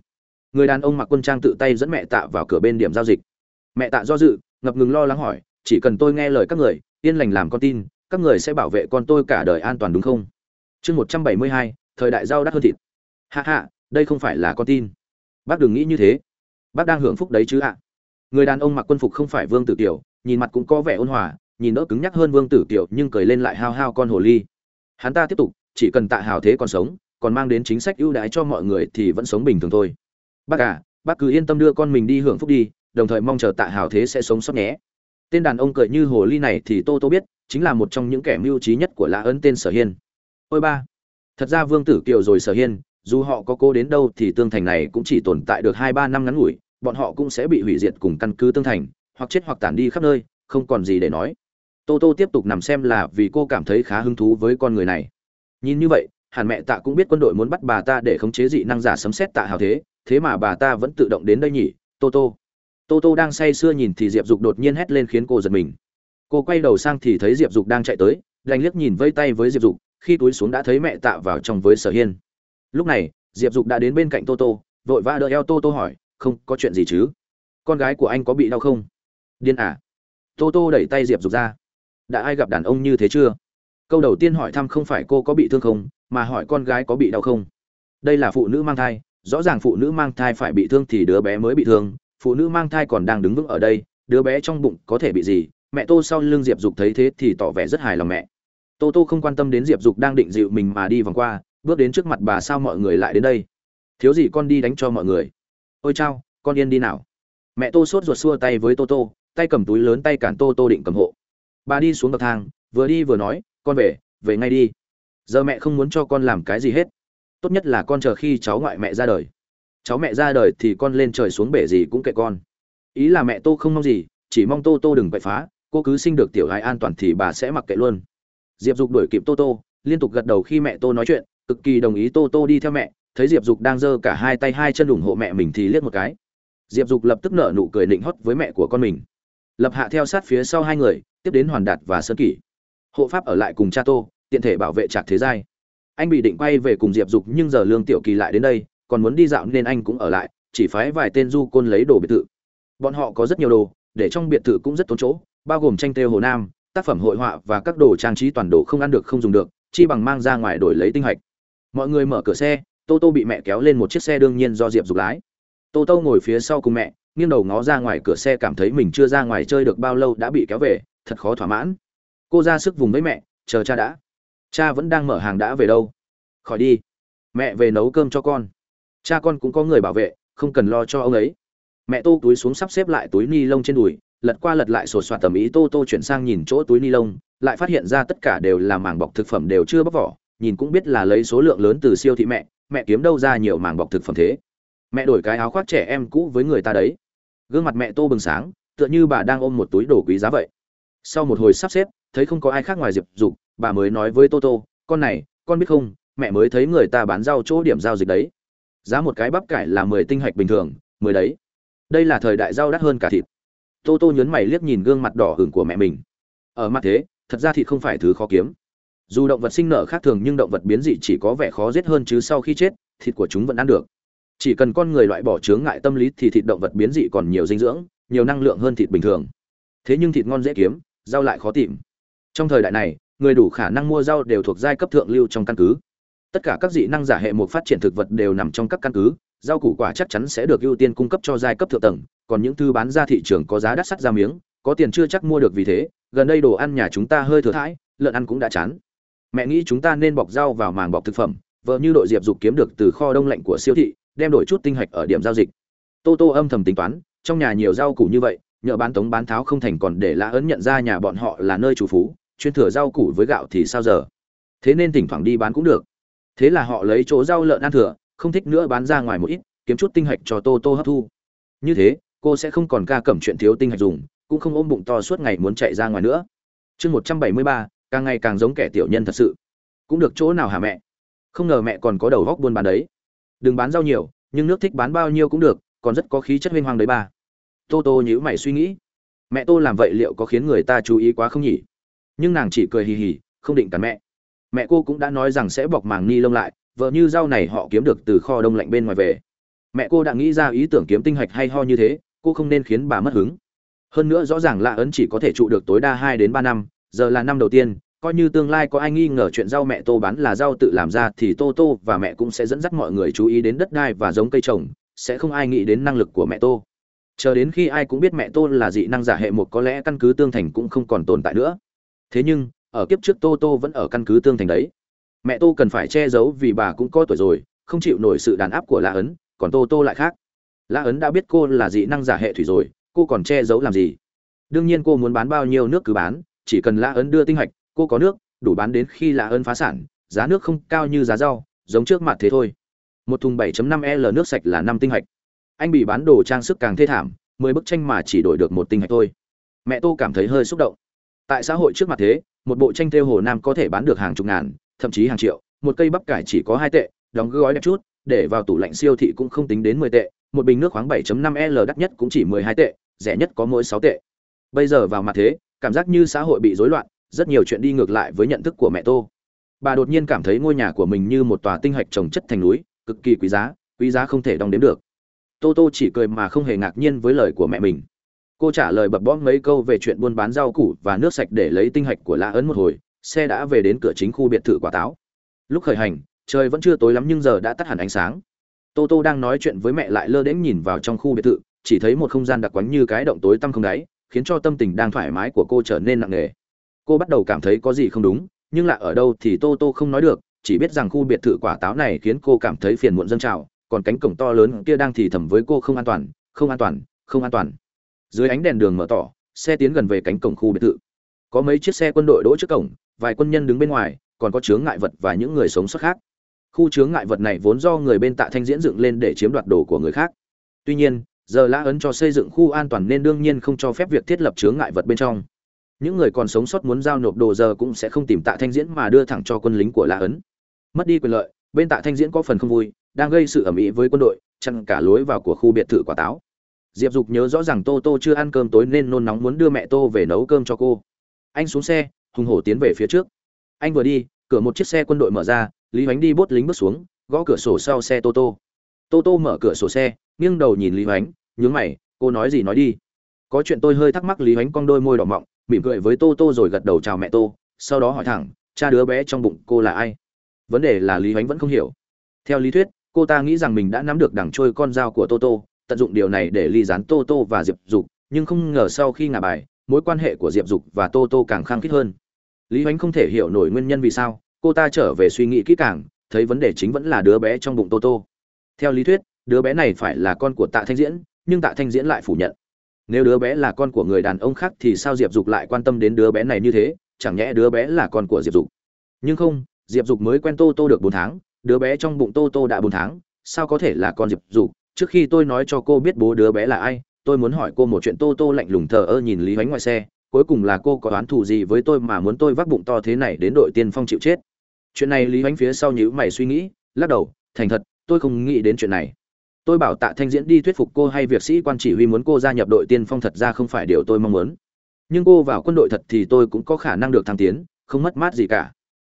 Người đàn ông mặc quân trang tự tay dẫn mẹ tạ vào cửa bên điểm giao dịch. Mẹ tạ do dự, ngập ngừng lo lắng hỏi, chỉ cần tôi nghe lời các người, yên lành làm con tin, các người sẽ bảo vệ con tôi cả đời an toàn đúng không? Chương một trăm bảy mươi hai, thời đại giao đắt hơn thịt. Hạ hạ đây không phải là con tin. Bác đừng nghĩ như thế. Bác đang hưởng phúc đấy chứ ạ. Người đàn ông mặc quân phục không phải vương tử kiều, nhìn mặt cũng có vẻ ôn hòa, nhìn đỡ cứng nhắc hơn vương tử kiều nhưng cười lên lại hao hao con hồ ly hắn ta tiếp tục, chỉ cần tạ hào thế còn sống, còn mang đến chính sách ưu đãi cho mọi người thì vẫn sống bình thường thôi. Bác à bác cứ yên tâm đưa con mình đi hưởng phúc đi, đồng thời mong chờ tạ hào thế sẽ sống sót nhé. Tên đàn ông cười như hồ ly này thì tô tô biết, chính là một trong những kẻ mưu trí nhất của lã ấn tên sở hiên. Ôi ba, thật ra vương tử kiều rồi sở hiên, dù họ có cố đến đâu thì tương thành này cũng chỉ tồn tại được hai ba năm ngắn ngủi, bọn họ cũng sẽ bị hủy diệt cùng căn cứ tương thành, hoặc chết hoặc tản đi khắp nơi, không còn gì để nói tô tô tiếp tục nằm xem là vì cô cảm thấy khá hứng thú với con người này. Nhìn như vậy, hẳn mẹ tạ cũng biết quân đội muốn bắt bà ta để khống chế dị năng giả sấm xét tạ hào thế thế mà bà ta vẫn tự động đến đây nhỉ, tô tô. Tô tô đang say sưa nhìn thì diệp dục đột nhiên hét lên khiến cô giật mình. Cô quay đầu sang thì thấy diệp dục đang chạy tới, đành liếc nhìn vây tay với diệp dục, khi túi xuống đã thấy mẹ tạ vào trong với sở hiên. Lúc này, diệp dục đã đến bên cạnh tô tô, vội vã đỡ eo tô tô hỏi, không, có chuyện gì chứ? Con gái của anh có bị đau không? Điên à? Tô tô đẩy tay diệp dục ra đã ai gặp đàn ông như thế chưa? Câu đầu tiên hỏi thăm không phải cô có bị thương không, mà hỏi con gái có bị đau không. Đây là phụ nữ mang thai, rõ ràng phụ nữ mang thai phải bị thương thì đứa bé mới bị thương, phụ nữ mang thai còn đang đứng vững ở đây, đứa bé trong bụng có thể bị gì? Mẹ tô sau lưng diệp dục thấy thế thì tỏ vẻ rất hài lòng mẹ. Tô tô không quan tâm đến diệp dục đang định dịu mình mà đi vòng qua, bước đến trước mặt bà sao mọi người lại đến đây? Thiếu gì con đi đánh cho mọi người? Ôi chao, con yên đi nào. Mẹ tô sốt ruột xua tay với tô tô, tay cầm túi lớn tay cản tô tô định cầm hộ bà đi xuống bậc thang, vừa đi vừa nói, con về về ngay đi. Giờ mẹ không muốn cho con làm cái gì hết. Tốt nhất là con chờ khi cháu ngoại mẹ ra đời. Cháu mẹ ra đời thì con lên trời xuống bể gì cũng kệ con. Ý là mẹ tô không mong gì, chỉ mong tô tô đừng quậy phá, cô cứ sinh được tiểu gái an toàn thì bà sẽ mặc kệ luôn. Diệp dục đuổi kịp tô tô, liên tục gật đầu khi mẹ tô nói chuyện, cực kỳ đồng ý tô tô đi theo mẹ, thấy diệp dục đang giơ cả hai tay hai chân ủng hộ mẹ mình thì liếc một cái. Diệp dục lập tức nở nụ cười nịnh hót với mẹ của con mình. Lập hạ theo sát phía sau hai người tiếp đến hoàn đạt và sơn kỷ. Hộ pháp ở lại cùng cha tô, tiện thể bảo vệ trạc thế giai. Anh bị định quay về cùng diệp dục nhưng giờ lương tiểu kỳ lại đến đây, còn muốn đi dạo nên anh cũng ở lại, chỉ phái vài tên du côn lấy đồ biệt thự. Bọn họ có rất nhiều đồ, để trong biệt thự cũng rất tốn chỗ, bao gồm tranh têu hồ nam, tác phẩm hội họa và các đồ trang trí toàn đồ không ăn được không dùng được, chi bằng mang ra ngoài đổi lấy tinh hạch. Mọi người mở cửa xe, tô tô bị mẹ kéo lên một chiếc xe đương nhiên do diệp dục lái. Tô tô ngồi phía sau cùng mẹ, nghiêng đầu ngó ra ngoài cửa xe cảm thấy mình chưa ra ngoài chơi được bao lâu đã bị kéo về thật khó thỏa mãn. Cô ra sức vùng với mẹ, chờ cha đã. Cha vẫn đang mở hàng đã về đâu? Khỏi đi. Mẹ về nấu cơm cho con. Cha con cũng có người bảo vệ, không cần lo cho ông ấy. Mẹ tô túi xuống sắp xếp lại túi ni lông trên đùi, lật qua lật lại sột soạt tầm ý tô tô chuyển sang nhìn chỗ túi ni lông, lại phát hiện ra tất cả đều là màng bọc thực phẩm đều chưa bóc vỏ, nhìn cũng biết là lấy số lượng lớn từ siêu thị mẹ mẹ kiếm đâu ra nhiều màng bọc thực phẩm thế. Mẹ đổi cái áo khoác trẻ em cũ với người ta đấy. Gương mặt mẹ tô bừng sáng, tựa như bà đang ôm một túi đồ quý giá vậy sau một hồi sắp xếp, thấy không có ai khác ngoài diệp dục, bà mới nói với tô tô, con này, con biết không, mẹ mới thấy người ta bán rau chỗ điểm giao dịch đấy. Giá một cái bắp cải là mười tinh hạch bình thường, mười đấy. Đây là thời đại rau đắt hơn cả thịt. Tô tô nhấn mày liếc nhìn gương mặt đỏ hửng của mẹ mình. Ở mặt thế, thật ra thịt không phải thứ khó kiếm. Dù động vật sinh nở khác thường nhưng động vật biến dị chỉ có vẻ khó giết hơn chứ sau khi chết, thịt của chúng vẫn ăn được. Chỉ cần con người loại bỏ chướng ngại tâm lý thì thịt động vật biến dị còn nhiều dinh dưỡng, nhiều năng lượng hơn thịt bình thường. Thế nhưng thịt ngon dễ kiếm rau lại khó tìm. Trong thời đại này, người đủ khả năng mua rau đều thuộc giai cấp thượng lưu trong căn cứ. Tất cả các dị năng giả hệ một phát triển thực vật đều nằm trong các căn cứ, rau củ quả chắc chắn sẽ được ưu tiên cung cấp cho giai cấp thượng tầng, còn những thứ bán ra thị trường có giá đắt sắt ra miếng, có tiền chưa chắc mua được vì thế, gần đây đồ ăn nhà chúng ta hơi thừa thãi, lợn ăn cũng đã chán. Mẹ nghĩ chúng ta nên bọc rau vào màng bọc thực phẩm, vợ như đội diệp dục kiếm được từ kho đông lạnh của siêu thị, đem đổi chút tinh hạch ở điểm giao dịch. Tô tô âm thầm tính toán, trong nhà nhiều rau củ như vậy nhờ bán tống bán tháo không thành còn để lã ấn nhận ra nhà bọn họ là nơi chủ phú, chuyên thừa rau củ với gạo thì sao giờ? Thế nên thỉnh thoảng đi bán cũng được. Thế là họ lấy chỗ rau lợn ăn thừa, không thích nữa bán ra ngoài một ít, kiếm chút tinh hạch cho tô tô hấp thu. Như thế, cô sẽ không còn ca cẩm chuyện thiếu tinh hạch dùng, cũng không ôm bụng to suốt ngày muốn chạy ra ngoài nữa. Chương một trăm bảy mươi ba, càng ngày càng giống kẻ tiểu nhân thật sự. Cũng được chỗ nào hả mẹ? Không ngờ mẹ còn có đầu góc buôn bán đấy. Đừng bán rau nhiều, nhưng nước thích bán bao nhiêu cũng được, còn rất có khí chất huyên hoang đấy ba tô tô nhữ mày suy nghĩ. Mẹ tô làm vậy liệu có khiến người ta chú ý quá không nhỉ? Nhưng nàng chỉ cười hì hì, không định cắn mẹ. Mẹ cô cũng đã nói rằng sẽ bọc màng ni lông lại, vợ như rau này họ kiếm được từ kho đông lạnh bên ngoài về. Mẹ cô đã nghĩ ra ý tưởng kiếm tinh hạch hay ho như thế, cô không nên khiến bà mất hứng. Hơn nữa rõ ràng lạ ấn chỉ có thể trụ được tối đa hai đến ba năm, giờ là năm đầu tiên, coi như tương lai có ai nghi ngờ chuyện rau mẹ tô bán là rau tự làm ra thì tô tô và mẹ cũng sẽ dẫn dắt mọi người chú ý đến đất đai và giống cây trồng, sẽ không ai nghĩ đến năng lực của mẹ tô chờ đến khi ai cũng biết mẹ tô là dị năng giả hệ một có lẽ căn cứ tương thành cũng không còn tồn tại nữa. Thế nhưng, ở kiếp trước tô tô vẫn ở căn cứ tương thành đấy. Mẹ tô cần phải che giấu vì bà cũng có tuổi rồi, không chịu nổi sự đàn áp của lã ấn, còn tô tô lại khác. Lã ấn đã biết cô là dị năng giả hệ thủy rồi, cô còn che giấu làm gì? Đương nhiên cô muốn bán bao nhiêu nước cứ bán, chỉ cần lã ấn đưa tinh hạch, cô có nước, đủ bán đến khi lã ấn phá sản, giá nước không cao như giá rau, giống trước mặt thế thôi. Một thùng 7.5 l nước sạch là năm tinh hạch anh bị bán đồ trang sức càng thê thảm, mười bức tranh mà chỉ đổi được một tinh hạch thôi. Mẹ tô cảm thấy hơi xúc động. Tại xã hội trước mặt thế, một bộ tranh thêu hồ nam có thể bán được hàng chục ngàn, thậm chí hàng triệu, một cây bắp cải chỉ có hai tệ, đóng gói đẹp chút, để vào tủ lạnh siêu thị cũng không tính đến mười tệ, một bình nước khoáng 7.5 l đắt nhất cũng chỉ mười hai tệ, rẻ nhất có mỗi sáu tệ. Bây giờ vào mặt thế, cảm giác như xã hội bị rối loạn, rất nhiều chuyện đi ngược lại với nhận thức của mẹ tô. Bà đột nhiên cảm thấy ngôi nhà của mình như một tòa tinh hạch trồng chất thành núi, cực kỳ quý giá quý giá không thể đong đếm được tô tô chỉ cười mà không hề ngạc nhiên với lời của mẹ mình. Cô trả lời bập bõm mấy câu về chuyện buôn bán rau củ và nước sạch để lấy tinh hạch của lã ấn một hồi, xe đã về đến cửa chính khu biệt thự quả táo. Lúc khởi hành, trời vẫn chưa tối lắm nhưng giờ đã tắt hẳn ánh sáng. Tô tô đang nói chuyện với mẹ lại lơ đễnh nhìn vào trong khu biệt thự, chỉ thấy một không gian đặc quánh như cái động tối tăm không đáy, khiến cho tâm tình đang thoải mái của cô trở nên nặng nề. Cô bắt đầu cảm thấy có gì không đúng, nhưng lạ ở đâu thì tô tô không nói được, chỉ biết rằng khu biệt thự quả táo này khiến cô cảm thấy phiền muộn dâng trào còn cánh cổng to lớn kia đang thì thầm với cô không an toàn, không an toàn, không an toàn. Dưới ánh đèn đường mở tỏ, xe tiến gần về cánh cổng khu biệt thự. Có mấy chiếc xe quân đội đỗ trước cổng, vài quân nhân đứng bên ngoài, còn có chướng ngại vật và những người sống sót khác. Khu chướng ngại vật này vốn do người bên tạ thanh diễn dựng lên để chiếm đoạt đồ của người khác. Tuy nhiên, giờ lã ấn cho xây dựng khu an toàn nên đương nhiên không cho phép việc thiết lập chướng ngại vật bên trong. Những người còn sống sót muốn giao nộp đồ giờ cũng sẽ không tìm tạ thanh diễn mà đưa thẳng cho quân lính của lã ấn. Mất đi quyền lợi, bên tạ thanh diễn có phần không vui đang gây sự ầm ĩ với quân đội, chặn cả lối vào của khu biệt thự quả táo. Diệp dục nhớ rõ rằng tô tô chưa ăn cơm tối nên nôn nóng muốn đưa mẹ tô về nấu cơm cho cô. Anh xuống xe, hùng hổ tiến về phía trước. Anh vừa đi, cửa một chiếc xe quân đội mở ra, lý hoánh đi bốt lính bước xuống, gõ cửa sổ sau xe tô tô. Tô tô mở cửa sổ xe, nghiêng đầu nhìn lý hoánh, nhướng mày, cô nói gì nói đi? Có chuyện tôi hơi thắc mắc, lý hoánh cong đôi môi đỏ mọng, mỉm cười với tô tô rồi gật đầu chào mẹ tô, sau đó hỏi thẳng, cha đứa bé trong bụng cô là ai? Vấn đề là lý hoánh vẫn không hiểu. Theo lý thuyết cô ta nghĩ rằng mình đã nắm được đằng trôi con dao của tô tô tận dụng điều này để ly dán tô tô và diệp dục, nhưng không ngờ sau khi ngả bài, mối quan hệ của diệp dục và tô tô càng khăng khít hơn. Lý hoánh không thể hiểu nổi nguyên nhân vì sao, cô ta trở về suy nghĩ kỹ càng, thấy vấn đề chính vẫn là đứa bé trong bụng tô tô theo lý thuyết, đứa bé này phải là con của tạ thanh diễn, nhưng tạ thanh diễn lại phủ nhận. Nếu đứa bé là con của người đàn ông khác thì sao diệp dục lại quan tâm đến đứa bé này như thế? Chẳng nhẽ đứa bé là con của diệp dục. Nhưng không, diệp dục mới quen tô tô được bốn tháng đứa bé trong bụng tô tô đã bốn tháng, sao có thể là con diệp dục? Trước khi tôi nói cho cô biết bố đứa bé là ai, tôi muốn hỏi cô một chuyện. Tô tô lạnh lùng thờ ơ nhìn lý hoánh ngoài xe, cuối cùng là cô có oán thù gì với tôi mà muốn tôi vác bụng to thế này đến đội tiên phong chịu chết? Chuyện này lý hoánh phía sau nhữ mày suy nghĩ, lắc đầu, thành thật, tôi không nghĩ đến chuyện này. Tôi bảo tạ thanh diễn đi thuyết phục cô hay việc sĩ quan chỉ huy muốn cô gia nhập đội tiên phong thật ra không phải điều tôi mong muốn. Nhưng cô vào quân đội thật thì tôi cũng có khả năng được thăng tiến, không mất mát gì cả.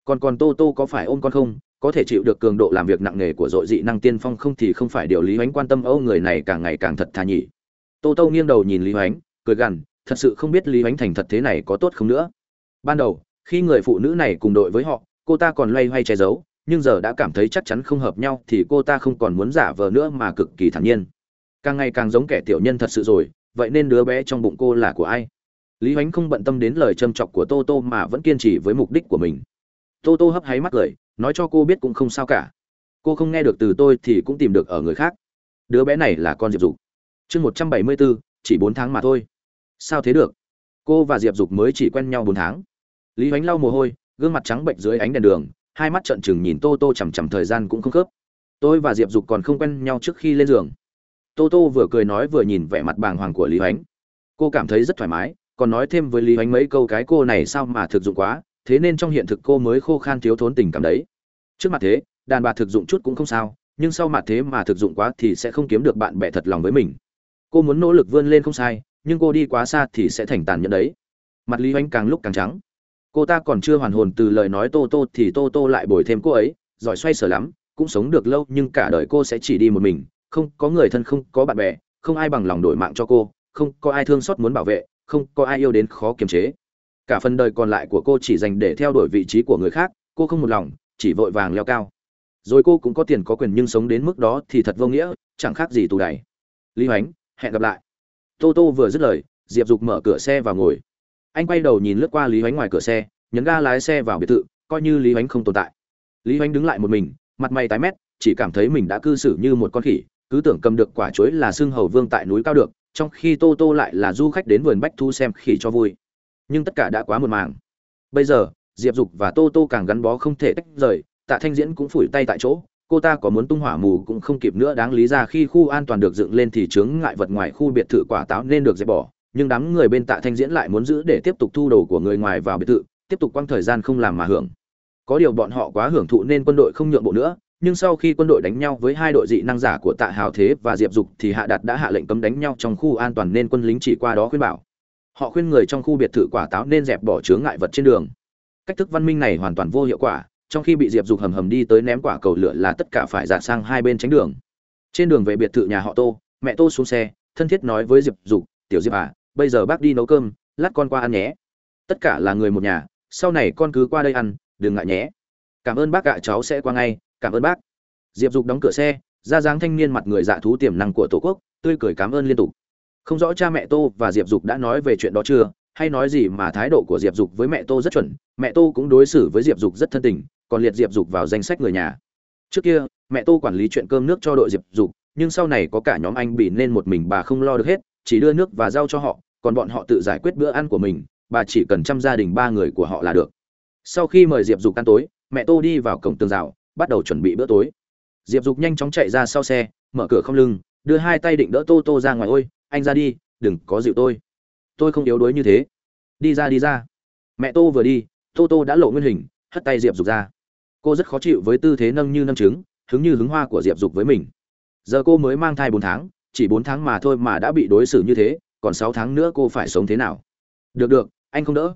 Còn còn tô tô có phải ôm con không? Có thể chịu được cường độ làm việc nặng nề của dội dị năng tiên phong không thì không phải điều lý hoánh quan tâm âu người này càng ngày càng thật thà nhỉ. Tô tô nghiêng đầu nhìn lý hoánh, cười gằn, thật sự không biết lý hoánh thành thật thế này có tốt không nữa. Ban đầu, khi người phụ nữ này cùng đội với họ, cô ta còn loay hoay che giấu, nhưng giờ đã cảm thấy chắc chắn không hợp nhau thì cô ta không còn muốn giả vờ nữa mà cực kỳ thản nhiên. Càng ngày càng giống kẻ tiểu nhân thật sự rồi, vậy nên đứa bé trong bụng cô là của ai? Lý hoánh không bận tâm đến lời châm chọc của tô tô mà vẫn kiên trì với mục đích của mình. Tô tô hấp háy mắt cười nói cho cô biết cũng không sao cả. Cô không nghe được từ tôi thì cũng tìm được ở người khác. Đứa bé này là con diệp dục. Chương một trăm bảy mươi bốn, chỉ bốn tháng mà thôi. Sao thế được? Cô và diệp dục mới chỉ quen nhau bốn tháng. Lý hoánh lau mồ hôi, gương mặt trắng bệnh dưới ánh đèn đường, hai mắt trợn trừng nhìn tô tô chằm chằm thời gian cũng không khớp. Tôi và diệp dục còn không quen nhau trước khi lên giường. Tô tô vừa cười nói vừa nhìn vẻ mặt bàng hoàng của lý hoánh. Cô cảm thấy rất thoải mái, còn nói thêm với lý hoánh mấy câu cái cô này sao mà thực dụng quá thế nên trong hiện thực cô mới khô khan thiếu thốn tình cảm đấy. Trước mặt thế, đàn bà thực dụng chút cũng không sao, nhưng sau mặt thế mà thực dụng quá thì sẽ không kiếm được bạn bè thật lòng với mình. Cô muốn nỗ lực vươn lên không sai, nhưng cô đi quá xa thì sẽ thành tàn nhẫn đấy. Mặt lý hoánh càng lúc càng trắng. Cô ta còn chưa hoàn hồn từ lời nói tô tô thì tô tô lại bồi thêm cô ấy, giỏi xoay sở lắm, cũng sống được lâu nhưng cả đời cô sẽ chỉ đi một mình, không có người thân, không có bạn bè, không ai bằng lòng đổi mạng cho cô, không có ai thương xót muốn bảo vệ, không có ai yêu đến khó kiềm chế cả phần đời còn lại của cô chỉ dành để theo đuổi vị trí của người khác, cô không một lòng, chỉ vội vàng leo cao. Rồi cô cũng có tiền có quyền nhưng sống đến mức đó thì thật vô nghĩa, chẳng khác gì tù đày lý hoánh, hẹn gặp lại. Tô tô vừa dứt lời, diệp dục mở cửa xe và ngồi. Anh quay đầu nhìn lướt qua lý hoánh ngoài cửa xe, nhấn ga lái xe vào biệt thự, coi như lý hoánh không tồn tại. Lý hoánh đứng lại một mình, mặt mày tái mét, chỉ cảm thấy mình đã cư xử như một con khỉ, cứ tưởng cầm được quả chuối là xương hầu vương tại núi cao được, trong khi tô tô lại là du khách đến vườn bách thu xem khỉ cho vui nhưng tất cả đã quá muộn màng. Bây giờ, diệp dục và tô tô càng gắn bó không thể tách rời, tạ thanh diễn cũng phủi tay tại chỗ, cô ta có muốn tung hỏa mù cũng không kịp nữa, đáng lý ra khi khu an toàn được dựng lên thì chướng ngại vật ngoài khu biệt thự quả táo nên được dẹp bỏ, nhưng đám người bên tạ thanh diễn lại muốn giữ để tiếp tục thu đồ của người ngoài vào biệt thự, tiếp tục quăng thời gian không làm mà hưởng. Có điều bọn họ quá hưởng thụ nên quân đội không nhượng bộ nữa, nhưng sau khi quân đội đánh nhau với hai đội dị năng giả của tạ hào thế và diệp dục thì hạ đạt đã hạ lệnh cấm đánh nhau trong khu an toàn nên quân lính chỉ qua đó khuyên bảo họ khuyên người trong khu biệt thự quả táo nên dẹp bỏ chướng ngại vật trên đường. Cách thức văn minh này hoàn toàn vô hiệu quả, trong khi bị diệp dục hầm hầm đi tới ném quả cầu lửa là tất cả phải giả sang hai bên tránh đường. Trên đường về biệt thự nhà họ tô, mẹ tô xuống xe, thân thiết nói với diệp dục, tiểu diệp à bây giờ bác đi nấu cơm, lát con qua ăn nhé. Tất cả là người một nhà, sau này con cứ qua đây ăn, đừng ngại nhé. Cảm ơn bác ạ, cháu sẽ qua ngay, cảm ơn bác. Diệp dục đóng cửa xe, ra dáng thanh niên mặt người dạ thú tiềm năng của tổ quốc, tươi cười cảm ơn liên tục không rõ cha mẹ tô và diệp dục đã nói về chuyện đó chưa, hay nói gì mà thái độ của diệp dục với mẹ tô rất chuẩn, mẹ tô cũng đối xử với diệp dục rất thân tình, còn liệt diệp dục vào danh sách người nhà. Trước kia, mẹ tô quản lý chuyện cơm nước cho đội diệp dục, nhưng sau này có cả nhóm anh bị nên một mình bà không lo được hết, chỉ đưa nước và rau cho họ, còn bọn họ tự giải quyết bữa ăn của mình, bà chỉ cần chăm gia đình ba người của họ là được. Sau khi mời diệp dục ăn tối, mẹ tô đi vào cổng tường rào, bắt đầu chuẩn bị bữa tối. Diệp dục nhanh chóng chạy ra sau xe, mở cửa không lưng, đưa hai tay định đỡ tô tô ra ngoài, ôi anh ra đi, đừng có dịu tôi. Tôi không yếu đuối như thế. Đi ra đi ra. Mẹ tô vừa đi, tô tô đã lộ nguyên hình, hất tay diệp dục ra. Cô rất khó chịu với tư thế nâng như nâng trứng, hứng như hứng hoa của diệp dục với mình. Giờ cô mới mang thai bốn tháng, chỉ bốn tháng mà thôi mà đã bị đối xử như thế, còn sáu tháng nữa cô phải sống thế nào? Được được, anh không đỡ.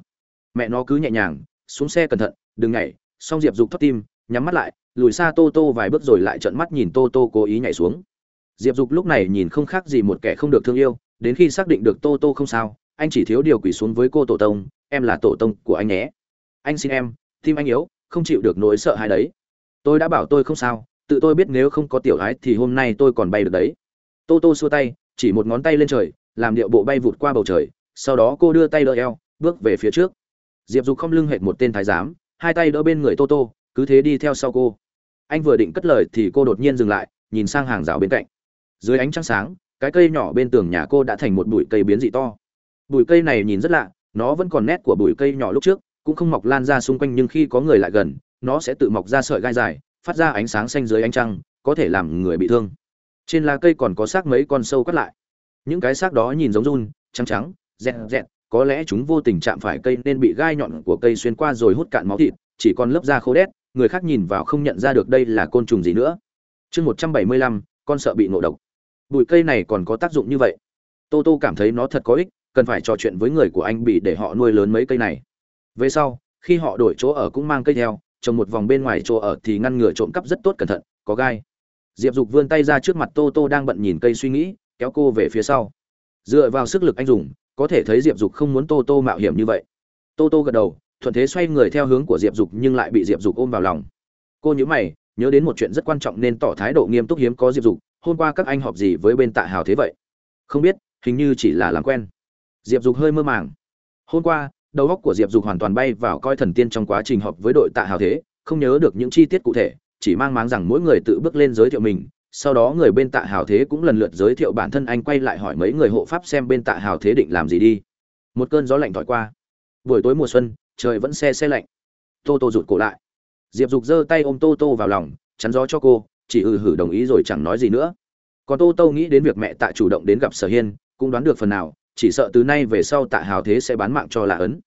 Mẹ nó cứ nhẹ nhàng, xuống xe cẩn thận, đừng nhảy. Xong diệp dục thoát tim, nhắm mắt lại, lùi xa tô tô vài bước rồi lại trợn mắt nhìn tô tô cố ý nhảy xuống diệp dục lúc này nhìn không khác gì một kẻ không được thương yêu, đến khi xác định được tô tô không sao, anh chỉ thiếu điều quỷ xuống với cô tổ tông, em là tổ tông của anh nhé. Anh xin em, tim anh yếu, không chịu được nỗi sợ hãi đấy. Tôi đã bảo tôi không sao, tự tôi biết nếu không có tiểu ái thì hôm nay tôi còn bay được đấy. Tô tô xua tay, chỉ một ngón tay lên trời, làm điệu bộ bay vụt qua bầu trời, sau đó cô đưa tay đỡ eo, bước về phía trước. Diệp dục không lưng hệt một tên thái giám, hai tay đỡ bên người tô tô, cứ thế đi theo sau cô. Anh vừa định cất lời thì cô đột nhiên dừng lại, nhìn sang hàng rào bên cạnh dưới ánh trăng sáng, cái cây nhỏ bên tường nhà cô đã thành một bụi cây biến dị to. Bụi cây này nhìn rất lạ, nó vẫn còn nét của bụi cây nhỏ lúc trước, cũng không mọc lan ra xung quanh nhưng khi có người lại gần, nó sẽ tự mọc ra sợi gai dài, phát ra ánh sáng xanh dưới ánh trăng, có thể làm người bị thương. Trên lá cây còn có xác mấy con sâu cắt lại. Những cái xác đó nhìn giống run, trắng trắng, dẹt dẹt, có lẽ chúng vô tình chạm phải cây nên bị gai nhọn của cây xuyên qua rồi hút cạn máu thịt, chỉ còn lớp da khô đét, người khác nhìn vào không nhận ra được đây là côn trùng gì nữa. Chương một trăm bảy mươi lăm, con sợ bị ngộ độc bụi cây này còn có tác dụng như vậy. Tô tô cảm thấy nó thật có ích, cần phải trò chuyện với người của anh bị để họ nuôi lớn mấy cây này. Về sau, khi họ đổi chỗ ở cũng mang cây theo, trồng một vòng bên ngoài chỗ ở thì ngăn ngừa trộm cắp rất tốt cẩn thận, có gai. Diệp dục vươn tay ra trước mặt tô tô đang bận nhìn cây suy nghĩ, kéo cô về phía sau. Dựa vào sức lực anh dùng, có thể thấy diệp dục không muốn tô tô mạo hiểm như vậy. Tô tô gật đầu, thuận thế xoay người theo hướng của diệp dục nhưng lại bị diệp dục ôm vào lòng. Cô nhớ mày, nhớ đến một chuyện rất quan trọng nên tỏ thái độ nghiêm túc hiếm có diệp dục hôm qua các anh họp gì với bên tạ hào thế vậy? Không biết, hình như chỉ là làm quen. Diệp dục hơi mơ màng. Hôm qua, đầu óc của diệp dục hoàn toàn bay vào coi thần tiên trong quá trình họp với đội tạ hào thế, không nhớ được những chi tiết cụ thể, chỉ mang máng rằng mỗi người tự bước lên giới thiệu mình, sau đó người bên tạ hào thế cũng lần lượt giới thiệu bản thân anh quay lại hỏi mấy người hộ pháp xem bên tạ hào thế định làm gì đi. Một cơn gió lạnh thổi qua. Buổi tối mùa xuân, trời vẫn xe xe lạnh. Tô tô rụt cổ lại. Diệp dục giơ tay ôm tô tô vào lòng, chắn gió cho cô chỉ ừ hử đồng ý rồi chẳng nói gì nữa. Còn tô tô nghĩ đến việc mẹ tạ chủ động đến gặp sở hiên, cũng đoán được phần nào, chỉ sợ từ nay về sau tạ hào thế sẽ bán mạng cho lạ ấn.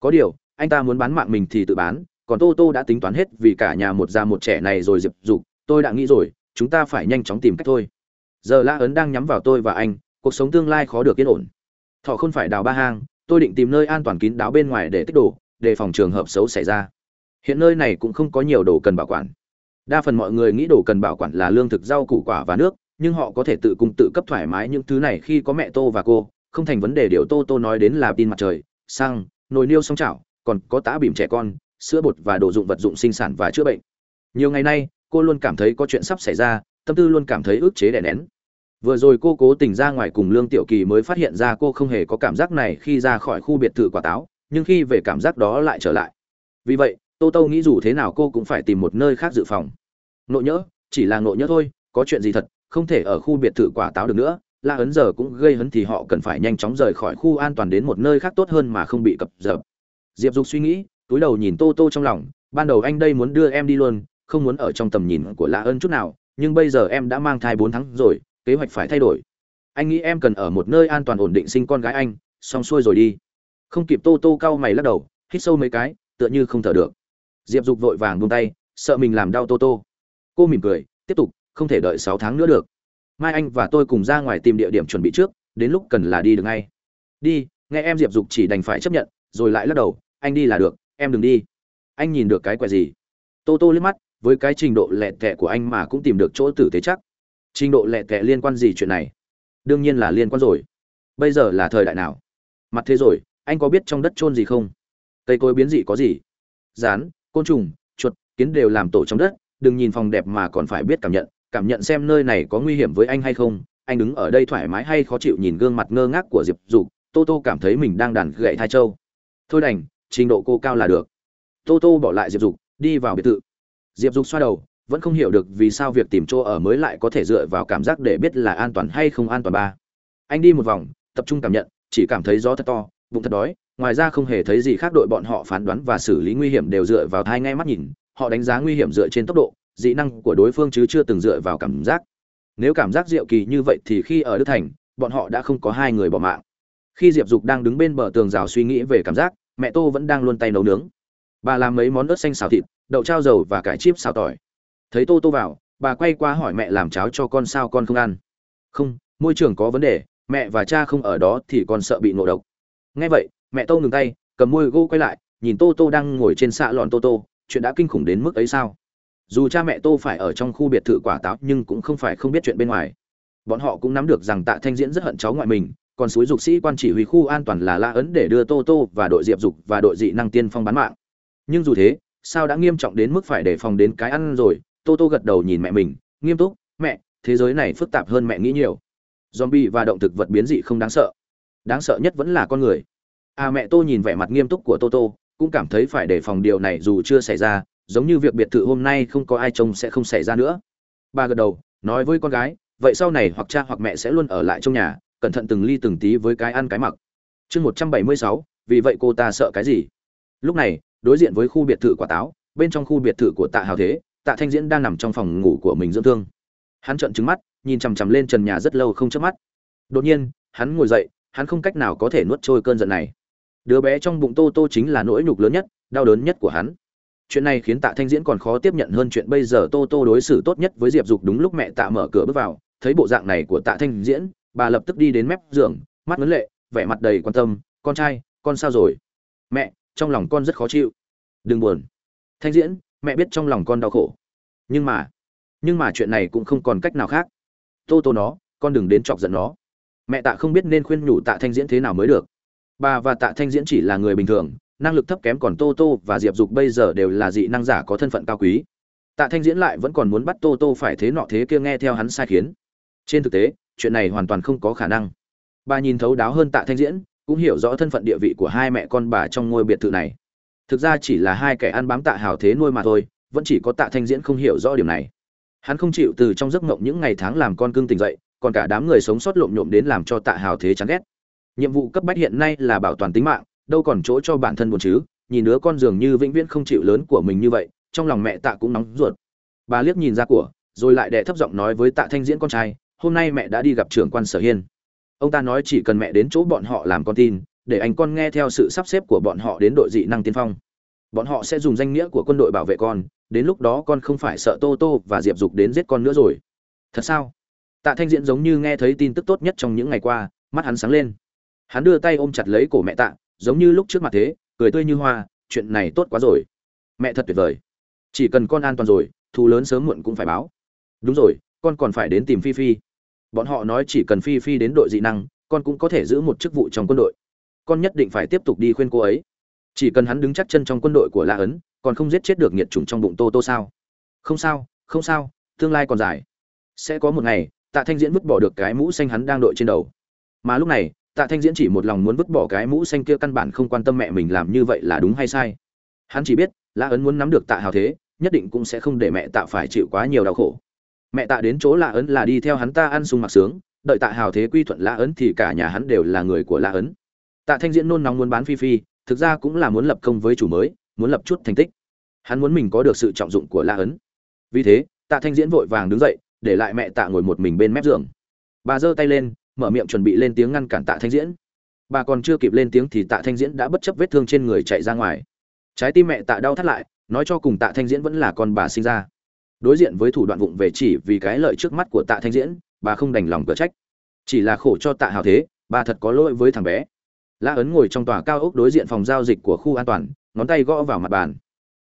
Có điều, anh ta muốn bán mạng mình thì tự bán, còn tô tô đã tính toán hết vì cả nhà một già một trẻ này rồi diệp dục, tôi đã nghĩ rồi, chúng ta phải nhanh chóng tìm cách thôi. Giờ lạ ấn đang nhắm vào tôi và anh, cuộc sống tương lai khó được yên ổn. Thọ không phải đào ba hang, tôi định tìm nơi an toàn kín đáo bên ngoài để tích đồ đề phòng trường hợp xấu xảy ra. Hiện nơi này cũng không có nhiều đồ cần bảo quản đa phần mọi người nghĩ đồ cần bảo quản là lương thực, rau củ, quả và nước, nhưng họ có thể tự cung tự cấp thoải mái những thứ này khi có mẹ tô và cô. Không thành vấn đề điều tô tô nói đến là tin mặt trời, xăng, nồi niêu song chảo, còn có tã bìm trẻ con, sữa bột và đồ dụng vật dụng sinh sản và chữa bệnh. Nhiều ngày nay, cô luôn cảm thấy có chuyện sắp xảy ra, tâm tư luôn cảm thấy ức chế đè nén. Vừa rồi cô cố tình ra ngoài cùng lương tiểu kỳ mới phát hiện ra cô không hề có cảm giác này khi ra khỏi khu biệt thự quả táo, nhưng khi về cảm giác đó lại trở lại. Vì vậy tô tô nghĩ dù thế nào cô cũng phải tìm một nơi khác dự phòng. Nộ nhỡ, chỉ là nộ nhỡ thôi, có chuyện gì thật, không thể ở khu biệt thự quả táo được nữa, la ấn giờ cũng gây hấn thì họ cần phải nhanh chóng rời khỏi khu an toàn đến một nơi khác tốt hơn mà không bị cập dập diệp dục suy nghĩ, túi đầu nhìn tô tô trong lòng, ban đầu anh đây muốn đưa em đi luôn, không muốn ở trong tầm nhìn của La ơn chút nào, nhưng bây giờ em đã mang thai bốn tháng rồi, kế hoạch phải thay đổi. Anh nghĩ em cần ở một nơi an toàn ổn định sinh con gái anh, xong xuôi rồi đi. Không kịp tô tô cau mày lắc đầu, hít sâu mấy cái, tựa như không thở được diệp dục vội vàng buông tay, sợ mình làm đau tô tô. Cô mỉm cười, tiếp tục, không thể đợi sáu tháng nữa được. Mai anh và tôi cùng ra ngoài tìm địa điểm chuẩn bị trước, đến lúc cần là đi được ngay. Đi, nghe em diệp dục chỉ đành phải chấp nhận, rồi lại lắc đầu, anh đi là được, em đừng đi. Anh nhìn được cái quẹ gì? Tô tô liếc mắt, với cái trình độ lẹ tẹ của anh mà cũng tìm được chỗ tử tế chắc. Trình độ lẹ tẹ liên quan gì chuyện này? Đương nhiên là liên quan rồi. Bây giờ là thời đại nào? Mặt thế rồi, anh có biết trong đất trôn gì không? Cây cối biến dị có gì? Rán côn trùng, chuột, kiến đều làm tổ trong đất, đừng nhìn phòng đẹp mà còn phải biết cảm nhận cảm nhận xem nơi này có nguy hiểm với anh hay không. Anh đứng ở đây thoải mái hay khó chịu nhìn gương mặt ngơ ngác của diệp dục, tô tô cảm thấy mình đang đàn gậy thai châu. Thôi đành, trình độ cô cao là được. Tô tô bỏ lại diệp dục, đi vào biệt thự. Diệp dục xoa đầu, vẫn không hiểu được vì sao việc tìm chỗ ở mới lại có thể dựa vào cảm giác để biết là an toàn hay không an toàn ba. Anh đi một vòng, tập trung cảm nhận, chỉ cảm thấy gió thật to, bụng thật đói ngoài ra không hề thấy gì khác đội bọn họ phán đoán và xử lý nguy hiểm đều dựa vào thai ngay mắt nhìn, họ đánh giá nguy hiểm dựa trên tốc độ, dị năng của đối phương chứ chưa từng dựa vào cảm giác. Nếu cảm giác diệu kỳ như vậy thì khi ở đức thành, bọn họ đã không có hai người bỏ mạng. Khi diệp dục đang đứng bên bờ tường rào suy nghĩ về cảm giác, mẹ tô vẫn đang luôn tay nấu nướng. Bà làm mấy món ớt xanh xào thịt, đậu trao dầu và cải chip xào tỏi. Thấy tô tô vào, bà quay qua hỏi mẹ làm cháo cho con sao con không ăn. Không, môi trường có vấn đề, mẹ và cha không ở đó thì con sợ bị ngộ độc. Nghe vậy mẹ tô ngừng tay, cầm môi gô quay lại, nhìn tô tô đang ngồi trên xạ lọn tô tô, chuyện đã kinh khủng đến mức ấy sao? Dù cha mẹ tô phải ở trong khu biệt thự quả táo, nhưng cũng không phải không biết chuyện bên ngoài. Bọn họ cũng nắm được rằng tạ thanh diễn rất hận cháu ngoại mình, còn suối dục sĩ quan chỉ huy khu an toàn là la ấn để đưa tô tô và đội diệp dục và đội dị năng tiên phong bán mạng. Nhưng dù thế, sao đã nghiêm trọng đến mức phải đề phòng đến cái ăn rồi? Tô tô gật đầu nhìn mẹ mình, nghiêm túc, mẹ, thế giới này phức tạp hơn mẹ nghĩ nhiều. Zombie và động thực vật biến dị không đáng sợ. Đáng sợ nhất vẫn là con người à mẹ tôi nhìn vẻ mặt nghiêm túc của Toto, cũng cảm thấy phải đề phòng điều này dù chưa xảy ra giống như việc biệt thự hôm nay không có ai trông sẽ không xảy ra nữa. Bà gật đầu nói với con gái vậy sau này hoặc cha hoặc mẹ sẽ luôn ở lại trong nhà cẩn thận từng ly từng tí với cái ăn cái mặc. Chương một trăm bảy mươi sáu vì vậy cô ta sợ cái gì? Lúc này đối diện với khu biệt thự quả táo bên trong khu biệt thự của tạ hào thế tạ thanh diễn đang nằm trong phòng ngủ của mình dưỡng thương. Hắn trợn trừng mắt nhìn chằm chằm lên trần nhà rất lâu không chớp mắt. Đột nhiên hắn ngồi dậy hắn không cách nào có thể nuốt trôi cơn giận này đứa bé trong bụng tô tô chính là nỗi nhục lớn nhất, đau đớn nhất của hắn. Chuyện này khiến tạ thanh diễn còn khó tiếp nhận hơn chuyện bây giờ tô tô đối xử tốt nhất với diệp dục đúng lúc mẹ tạ mở cửa bước vào, thấy bộ dạng này của tạ thanh diễn, bà lập tức đi đến mép giường, mắt vấn lệ, vẻ mặt đầy quan tâm, con trai, con sao rồi? Mẹ, trong lòng con rất khó chịu. Đừng buồn. Thanh diễn, mẹ biết trong lòng con đau khổ. Nhưng mà nhưng mà chuyện này cũng không còn cách nào khác. Tô tô nó, con đừng đến chọc giận nó. Mẹ tạ không biết nên khuyên nhủ tạ thanh diễn thế nào mới được bà và tạ thanh diễn chỉ là người bình thường, năng lực thấp kém còn tô tô và diệp dục bây giờ đều là dị năng giả có thân phận cao quý. Tạ thanh diễn lại vẫn còn muốn bắt tô tô phải thế nọ thế kia nghe theo hắn sai khiến. Trên thực tế, chuyện này hoàn toàn không có khả năng. Bà nhìn thấu đáo hơn tạ thanh diễn, cũng hiểu rõ thân phận địa vị của hai mẹ con bà trong ngôi biệt thự này. Thực ra chỉ là hai kẻ ăn bám tạ hào thế nuôi mà thôi, vẫn chỉ có tạ thanh diễn không hiểu rõ điểm này. Hắn không chịu từ trong giấc mộng những ngày tháng làm con cưng tỉnh dậy, còn cả đám người sống sót lộm nhộm đến làm cho tạ hào thế chán ghét nhiệm vụ cấp bách hiện nay là bảo toàn tính mạng, đâu còn chỗ cho bản thân buồn chứ, nhìn đứa con dường như vĩnh viễn không chịu lớn của mình như vậy, trong lòng mẹ tạ cũng nóng ruột. Bà liếc nhìn ra của, rồi lại đẻ thấp giọng nói với tạ thanh diễn con trai, hôm nay mẹ đã đi gặp trưởng quan sở hiên. Ông ta nói chỉ cần mẹ đến chỗ bọn họ làm con tin, để anh con nghe theo sự sắp xếp của bọn họ đến đội dị năng tiên phong. Bọn họ sẽ dùng danh nghĩa của quân đội bảo vệ con, đến lúc đó con không phải sợ tô tô và diệp dục đến giết con nữa rồi. Thật sao? Tạ thanh diễn giống như nghe thấy tin tức tốt nhất trong những ngày qua, mắt hắn sáng lên hắn đưa tay ôm chặt lấy cổ mẹ tạ, giống như lúc trước mặt thế, cười tươi như hoa, chuyện này tốt quá rồi. Mẹ thật tuyệt vời. Chỉ cần con an toàn rồi, thù lớn sớm muộn cũng phải báo. Đúng rồi, con còn phải đến tìm phi phi. Bọn họ nói chỉ cần phi phi đến đội dị năng, con cũng có thể giữ một chức vụ trong quân đội. Con nhất định phải tiếp tục đi khuyên cô ấy. Chỉ cần hắn đứng chắc chân trong quân đội của la ấn, còn không giết chết được nhiệt chủng trong bụng tô tô sao? Không sao không sao, tương lai còn dài. Sẽ có một ngày, tạ thanh diễn vứt bỏ được cái mũ xanh hắn đang đội trên đầu. Mà lúc này tạ thanh diễn chỉ một lòng muốn vứt bỏ cái mũ xanh kia căn bản không quan tâm mẹ mình làm như vậy là đúng hay sai. Hắn chỉ biết la ấn muốn nắm được tạ hào thế, nhất định cũng sẽ không để mẹ tạ phải chịu quá nhiều đau khổ. Mẹ tạ đến chỗ la ấn là đi theo hắn ta ăn sung mặc sướng, đợi tạ hào thế quy thuận la ấn thì cả nhà hắn đều là người của la ấn. Tạ thanh diễn nôn nóng muốn bán phi phi, thực ra cũng là muốn lập công với chủ mới, muốn lập chút thành tích. Hắn muốn mình có được sự trọng dụng của la ấn. Vì thế, tạ thanh diễn vội vàng đứng dậy, để lại mẹ tạ ngồi một mình bên mép giường. Bà giơ tay lên mở miệng chuẩn bị lên tiếng ngăn cản tạ thanh diễn. Bà còn chưa kịp lên tiếng thì tạ thanh diễn đã bất chấp vết thương trên người chạy ra ngoài. Trái tim mẹ tạ đau thắt lại, nói cho cùng tạ thanh diễn vẫn là con bà sinh ra. Đối diện với thủ đoạn vụng về chỉ vì cái lợi trước mắt của tạ thanh diễn, bà không đành lòng cửa trách. Chỉ là khổ cho tạ hào thế, bà thật có lỗi với thằng bé. La ấn ngồi trong tòa cao ốc đối diện phòng giao dịch của khu an toàn, ngón tay gõ vào mặt bàn.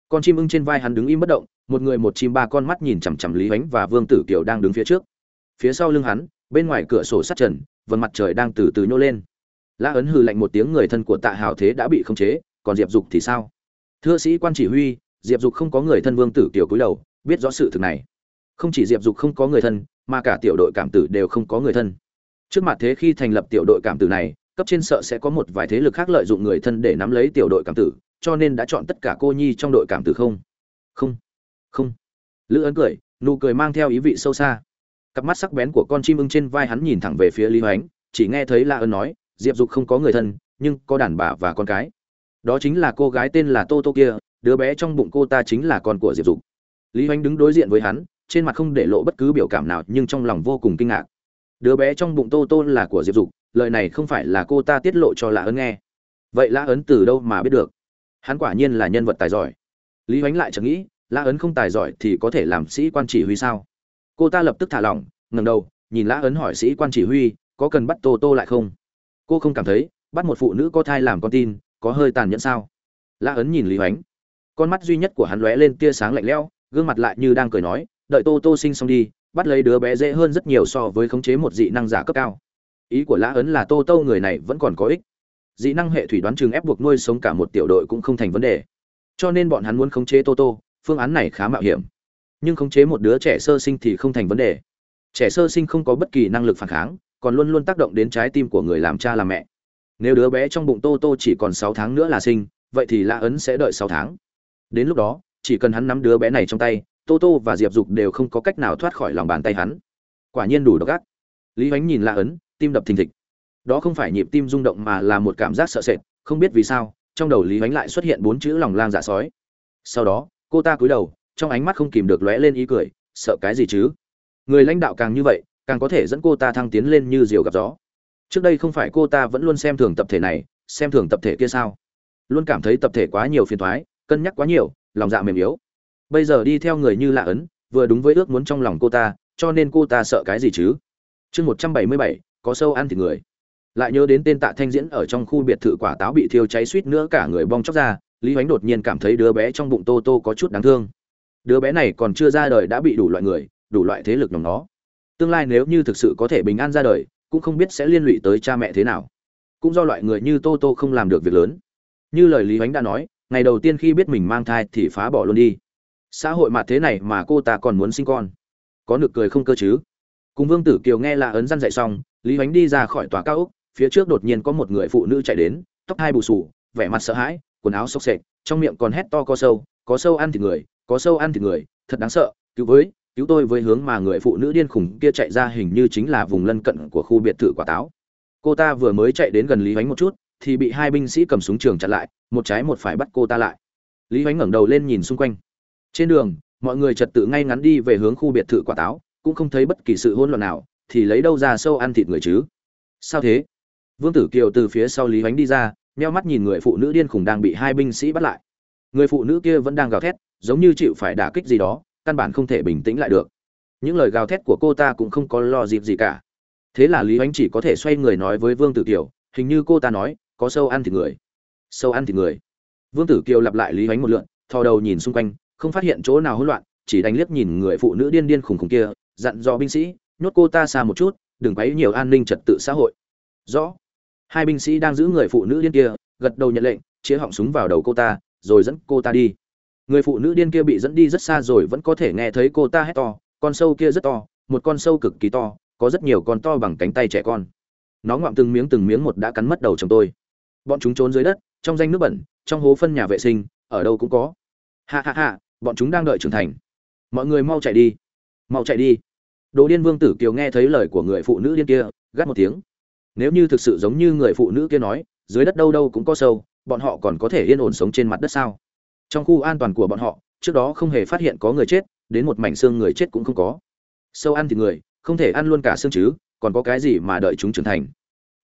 Con chim ưng trên vai hắn đứng im bất động, một người một chim ba con mắt nhìn chằm chằm lý ánh và vương tử kiều đang đứng phía trước. Phía sau lưng hắn bên ngoài cửa sổ sát trần vần mặt trời đang từ từ nhô lên. La ấn hừ lạnh một tiếng người thân của tạ hào thế đã bị khống chế, còn diệp dục thì sao? Thưa sĩ quan chỉ huy, diệp dục không có người thân vương tử kiều cúi đầu, biết rõ sự thực này. Không chỉ diệp dục không có người thân, mà cả tiểu đội cảm tử đều không có người thân. Trước mặt thế khi thành lập tiểu đội cảm tử này, cấp trên sợ sẽ có một vài thế lực khác lợi dụng người thân để nắm lấy tiểu đội cảm tử, cho nên đã chọn tất cả cô nhi trong đội cảm tử không? Không. Không. Lữ ấn cười, nụ cười mang theo ý vị sâu xa cặp mắt sắc bén của con chim ưng trên vai hắn nhìn thẳng về phía lý hoánh, chỉ nghe thấy la ấn nói, diệp dục không có người thân, nhưng có đàn bà và con cái. Đó chính là cô gái tên là tô tô kia, đứa bé trong bụng cô ta chính là con của diệp dục. Lý hoánh đứng đối diện với hắn, trên mặt không để lộ bất cứ biểu cảm nào, nhưng trong lòng vô cùng kinh ngạc. Đứa bé trong bụng tô tô là của diệp dục, lời này không phải là cô ta tiết lộ cho lã ấn nghe. Vậy lã ấn từ đâu mà biết được? Hắn quả nhiên là nhân vật tài giỏi. Lý hoánh lại chẳng nghĩ lã ấn không tài giỏi thì có thể làm sĩ quan chỉ huy sao? Cô ta lập tức thả lỏng ngầm đầu, nhìn lã ấn hỏi sĩ quan chỉ huy, có cần bắt tô tô lại không? Cô không cảm thấy, bắt một phụ nữ có thai làm con tin, có hơi tàn nhẫn sao? Lã ấn nhìn lý hoánh, con mắt duy nhất của hắn lóe lên tia sáng lạnh lẽo, gương mặt lại như đang cười nói, đợi tô tô sinh xong đi, bắt lấy đứa bé dễ hơn rất nhiều so với khống chế một dị năng giả cấp cao. Ý của lã ấn là tô tô người này vẫn còn có ích. Dị năng hệ thủy đoán chừng ép buộc nuôi sống cả một tiểu đội cũng không thành vấn đề. Cho nên bọn hắn muốn khống chế tô tô, phương án này khá mạo hiểm nhưng khống chế một đứa trẻ sơ sinh thì không thành vấn đề. Trẻ sơ sinh không có bất kỳ năng lực phản kháng, còn luôn luôn tác động đến trái tim của người làm cha làm mẹ. Nếu đứa bé trong bụng tô tô chỉ còn sáu tháng nữa là sinh, vậy thì La ấn sẽ đợi sáu tháng. Đến lúc đó, chỉ cần hắn nắm đứa bé này trong tay, tô tô và diệp dục đều không có cách nào thoát khỏi lòng bàn tay hắn. Quả nhiên đủ độc ác. Lý h nhìn La ấn, tim đập thình thịch. Đó không phải nhịp tim rung động mà là một cảm giác sợ sệt, không biết vì sao, trong đầu lý h lại xuất hiện bốn chữ lòng lang dạ sói. Sau đó, cô ta cúi đầu trong ánh mắt không kìm được lóe lên ý cười, sợ cái gì chứ? Người lãnh đạo càng như vậy, càng có thể dẫn cô ta thăng tiến lên như diều gặp gió. Trước đây không phải cô ta vẫn luôn xem thường tập thể này, xem thường tập thể kia sao? Luôn cảm thấy tập thể quá nhiều phiền thoái cân nhắc quá nhiều, lòng dạ mềm yếu. Bây giờ đi theo người như lạ ấn, vừa đúng với ước muốn trong lòng cô ta, cho nên cô ta sợ cái gì chứ? Chương một trăm bảy mươi bảy, có sâu ăn thịt người. Lại nhớ đến tên tạ thanh diễn ở trong khu biệt thự quả táo bị thiêu cháy suýt nữa cả người bong chóc ra, lý hoánh đột nhiên cảm thấy đứa bé trong bụng tô tô có chút đáng thương đứa bé này còn chưa ra đời đã bị đủ loại người, đủ loại thế lực nhóm nó. Tương lai nếu như thực sự có thể bình an ra đời, cũng không biết sẽ liên lụy tới cha mẹ thế nào. Cũng do loại người như tô tô không làm được việc lớn. Như lời lý ánh đã nói, ngày đầu tiên khi biết mình mang thai thì phá bỏ luôn đi. Xã hội mặt thế này mà cô ta còn muốn sinh con. Có nực cười không cơ chứ? Cùng vương tử kiều nghe là ấn răn dạy xong, lý ánh đi ra khỏi tòa cao ốc, phía trước đột nhiên có một người phụ nữ chạy đến, tóc hai bù sù, vẻ mặt sợ hãi, quần áo xốc xệch, trong miệng còn hét to có sâu có sâu ăn thịt người có sâu ăn thịt người, thật đáng sợ, cứu với, cứu tôi với hướng mà người phụ nữ điên khủng kia chạy ra hình như chính là vùng lân cận của khu biệt thự quả táo. Cô ta vừa mới chạy đến gần lý ánh một chút, thì bị hai binh sĩ cầm súng trường chặn lại, một trái một phải bắt cô ta lại. Lý ánh ngẩng đầu lên nhìn xung quanh. Trên đường, mọi người trật tự ngay ngắn đi về hướng khu biệt thự quả táo, cũng không thấy bất kỳ sự hỗn loạn nào, thì lấy đâu ra sâu ăn thịt người chứ? Sao thế? Vương tử kiều từ phía sau lý ánh đi ra neo mắt nhìn người phụ nữ điên khùng đang bị hai binh sĩ bắt lại. Người phụ nữ kia vẫn đang gào thét giống như chịu phải đả kích gì đó, căn bản không thể bình tĩnh lại được. Những lời gào thét của cô ta cũng không có lo dịp gì cả. Thế là lý hoánh chỉ có thể xoay người nói với vương tử kiều, hình như cô ta nói, có sâu ăn thịt người, sâu ăn thịt người. Vương tử kiều lặp lại lý hoánh một lượn, thò đầu nhìn xung quanh, không phát hiện chỗ nào hỗn loạn, chỉ đánh liếc nhìn người phụ nữ điên điên khùng khùng kia, dặn dò binh sĩ, nhốt cô ta xa một chút, đừng quấy nhiều an ninh trật tự xã hội. Rõ. Hai binh sĩ đang giữ người phụ nữ điên kia, gật đầu nhận lệnh, chĩa họng súng vào đầu cô ta, rồi dẫn cô ta đi người phụ nữ điên kia bị dẫn đi rất xa rồi vẫn có thể nghe thấy cô ta hét to, con sâu kia rất to, một con sâu cực kỳ to, có rất nhiều con to bằng cánh tay trẻ con. Nó ngoạm từng miếng từng miếng một đã cắn mất đầu chồng tôi. Bọn chúng trốn dưới đất, trong danh nước bẩn, trong hố phân nhà vệ sinh, ở đâu cũng có. Hạ hạ hạ bọn chúng đang đợi trưởng thành. Mọi người mau chạy đi. Mau chạy đi. Đồ điên vương tử kiều nghe thấy lời của người phụ nữ điên kia, gắt một tiếng. Nếu như thực sự giống như người phụ nữ kia nói, dưới đất đâu đâu cũng có sâu, bọn họ còn có thể yên ổn sống trên mặt đất sao? Trong khu an toàn của bọn họ, trước đó không hề phát hiện có người chết, đến một mảnh xương người chết cũng không có. Sâu ăn thì người, không thể ăn luôn cả xương chứ, còn có cái gì mà đợi chúng trưởng thành?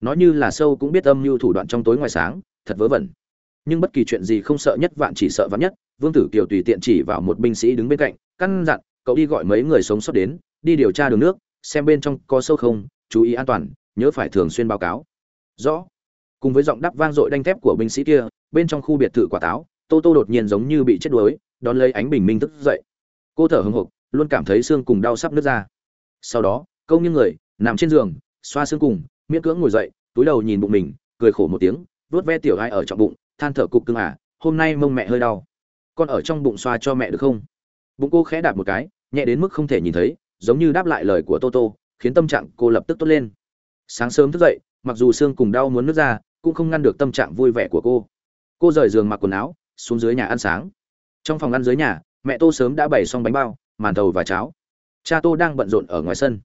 Nói như là sâu cũng biết âm mưu thủ đoạn trong tối ngoài sáng, thật vớ vẩn. Nhưng bất kỳ chuyện gì không sợ nhất vạn chỉ sợ vắn nhất, vương tử kiều tùy tiện chỉ vào một binh sĩ đứng bên cạnh, căn dặn, cậu đi gọi mấy người sống sót đến, đi điều tra đường nước, xem bên trong có sâu không, chú ý an toàn, nhớ phải thường xuyên báo cáo. Rõ. Cùng với giọng đắp vang dội đanh thép của binh sĩ kia, bên trong khu biệt thự quả táo tô tô đột nhiên giống như bị chết đuối, đón lấy ánh bình minh thức dậy. Cô thở hừng hực, luôn cảm thấy xương cùng đau sắp nứt ra. Sau đó, câu như người, nằm trên giường, xoa xương cùng, miễn cưỡng ngồi dậy, túi đầu nhìn bụng mình, cười khổ một tiếng, vuốt ve tiểu hai ở trong bụng, than thở cục cưng à hôm nay mông mẹ hơi đau. Con ở trong bụng xoa cho mẹ được không? Bụng cô khẽ đạp một cái, nhẹ đến mức không thể nhìn thấy, giống như đáp lại lời của toto khiến tâm trạng cô lập tức tốt lên. Sáng sớm thức dậy, mặc dù xương cùng đau muốn nứt ra, cũng không ngăn được tâm trạng vui vẻ của cô. Cô rời giường mặc quần áo xuống dưới nhà ăn sáng. Trong phòng ăn dưới nhà, mẹ tô sớm đã bày xong bánh bao, màn tàu và cháo. Cha tô đang bận rộn ở ngoài sân.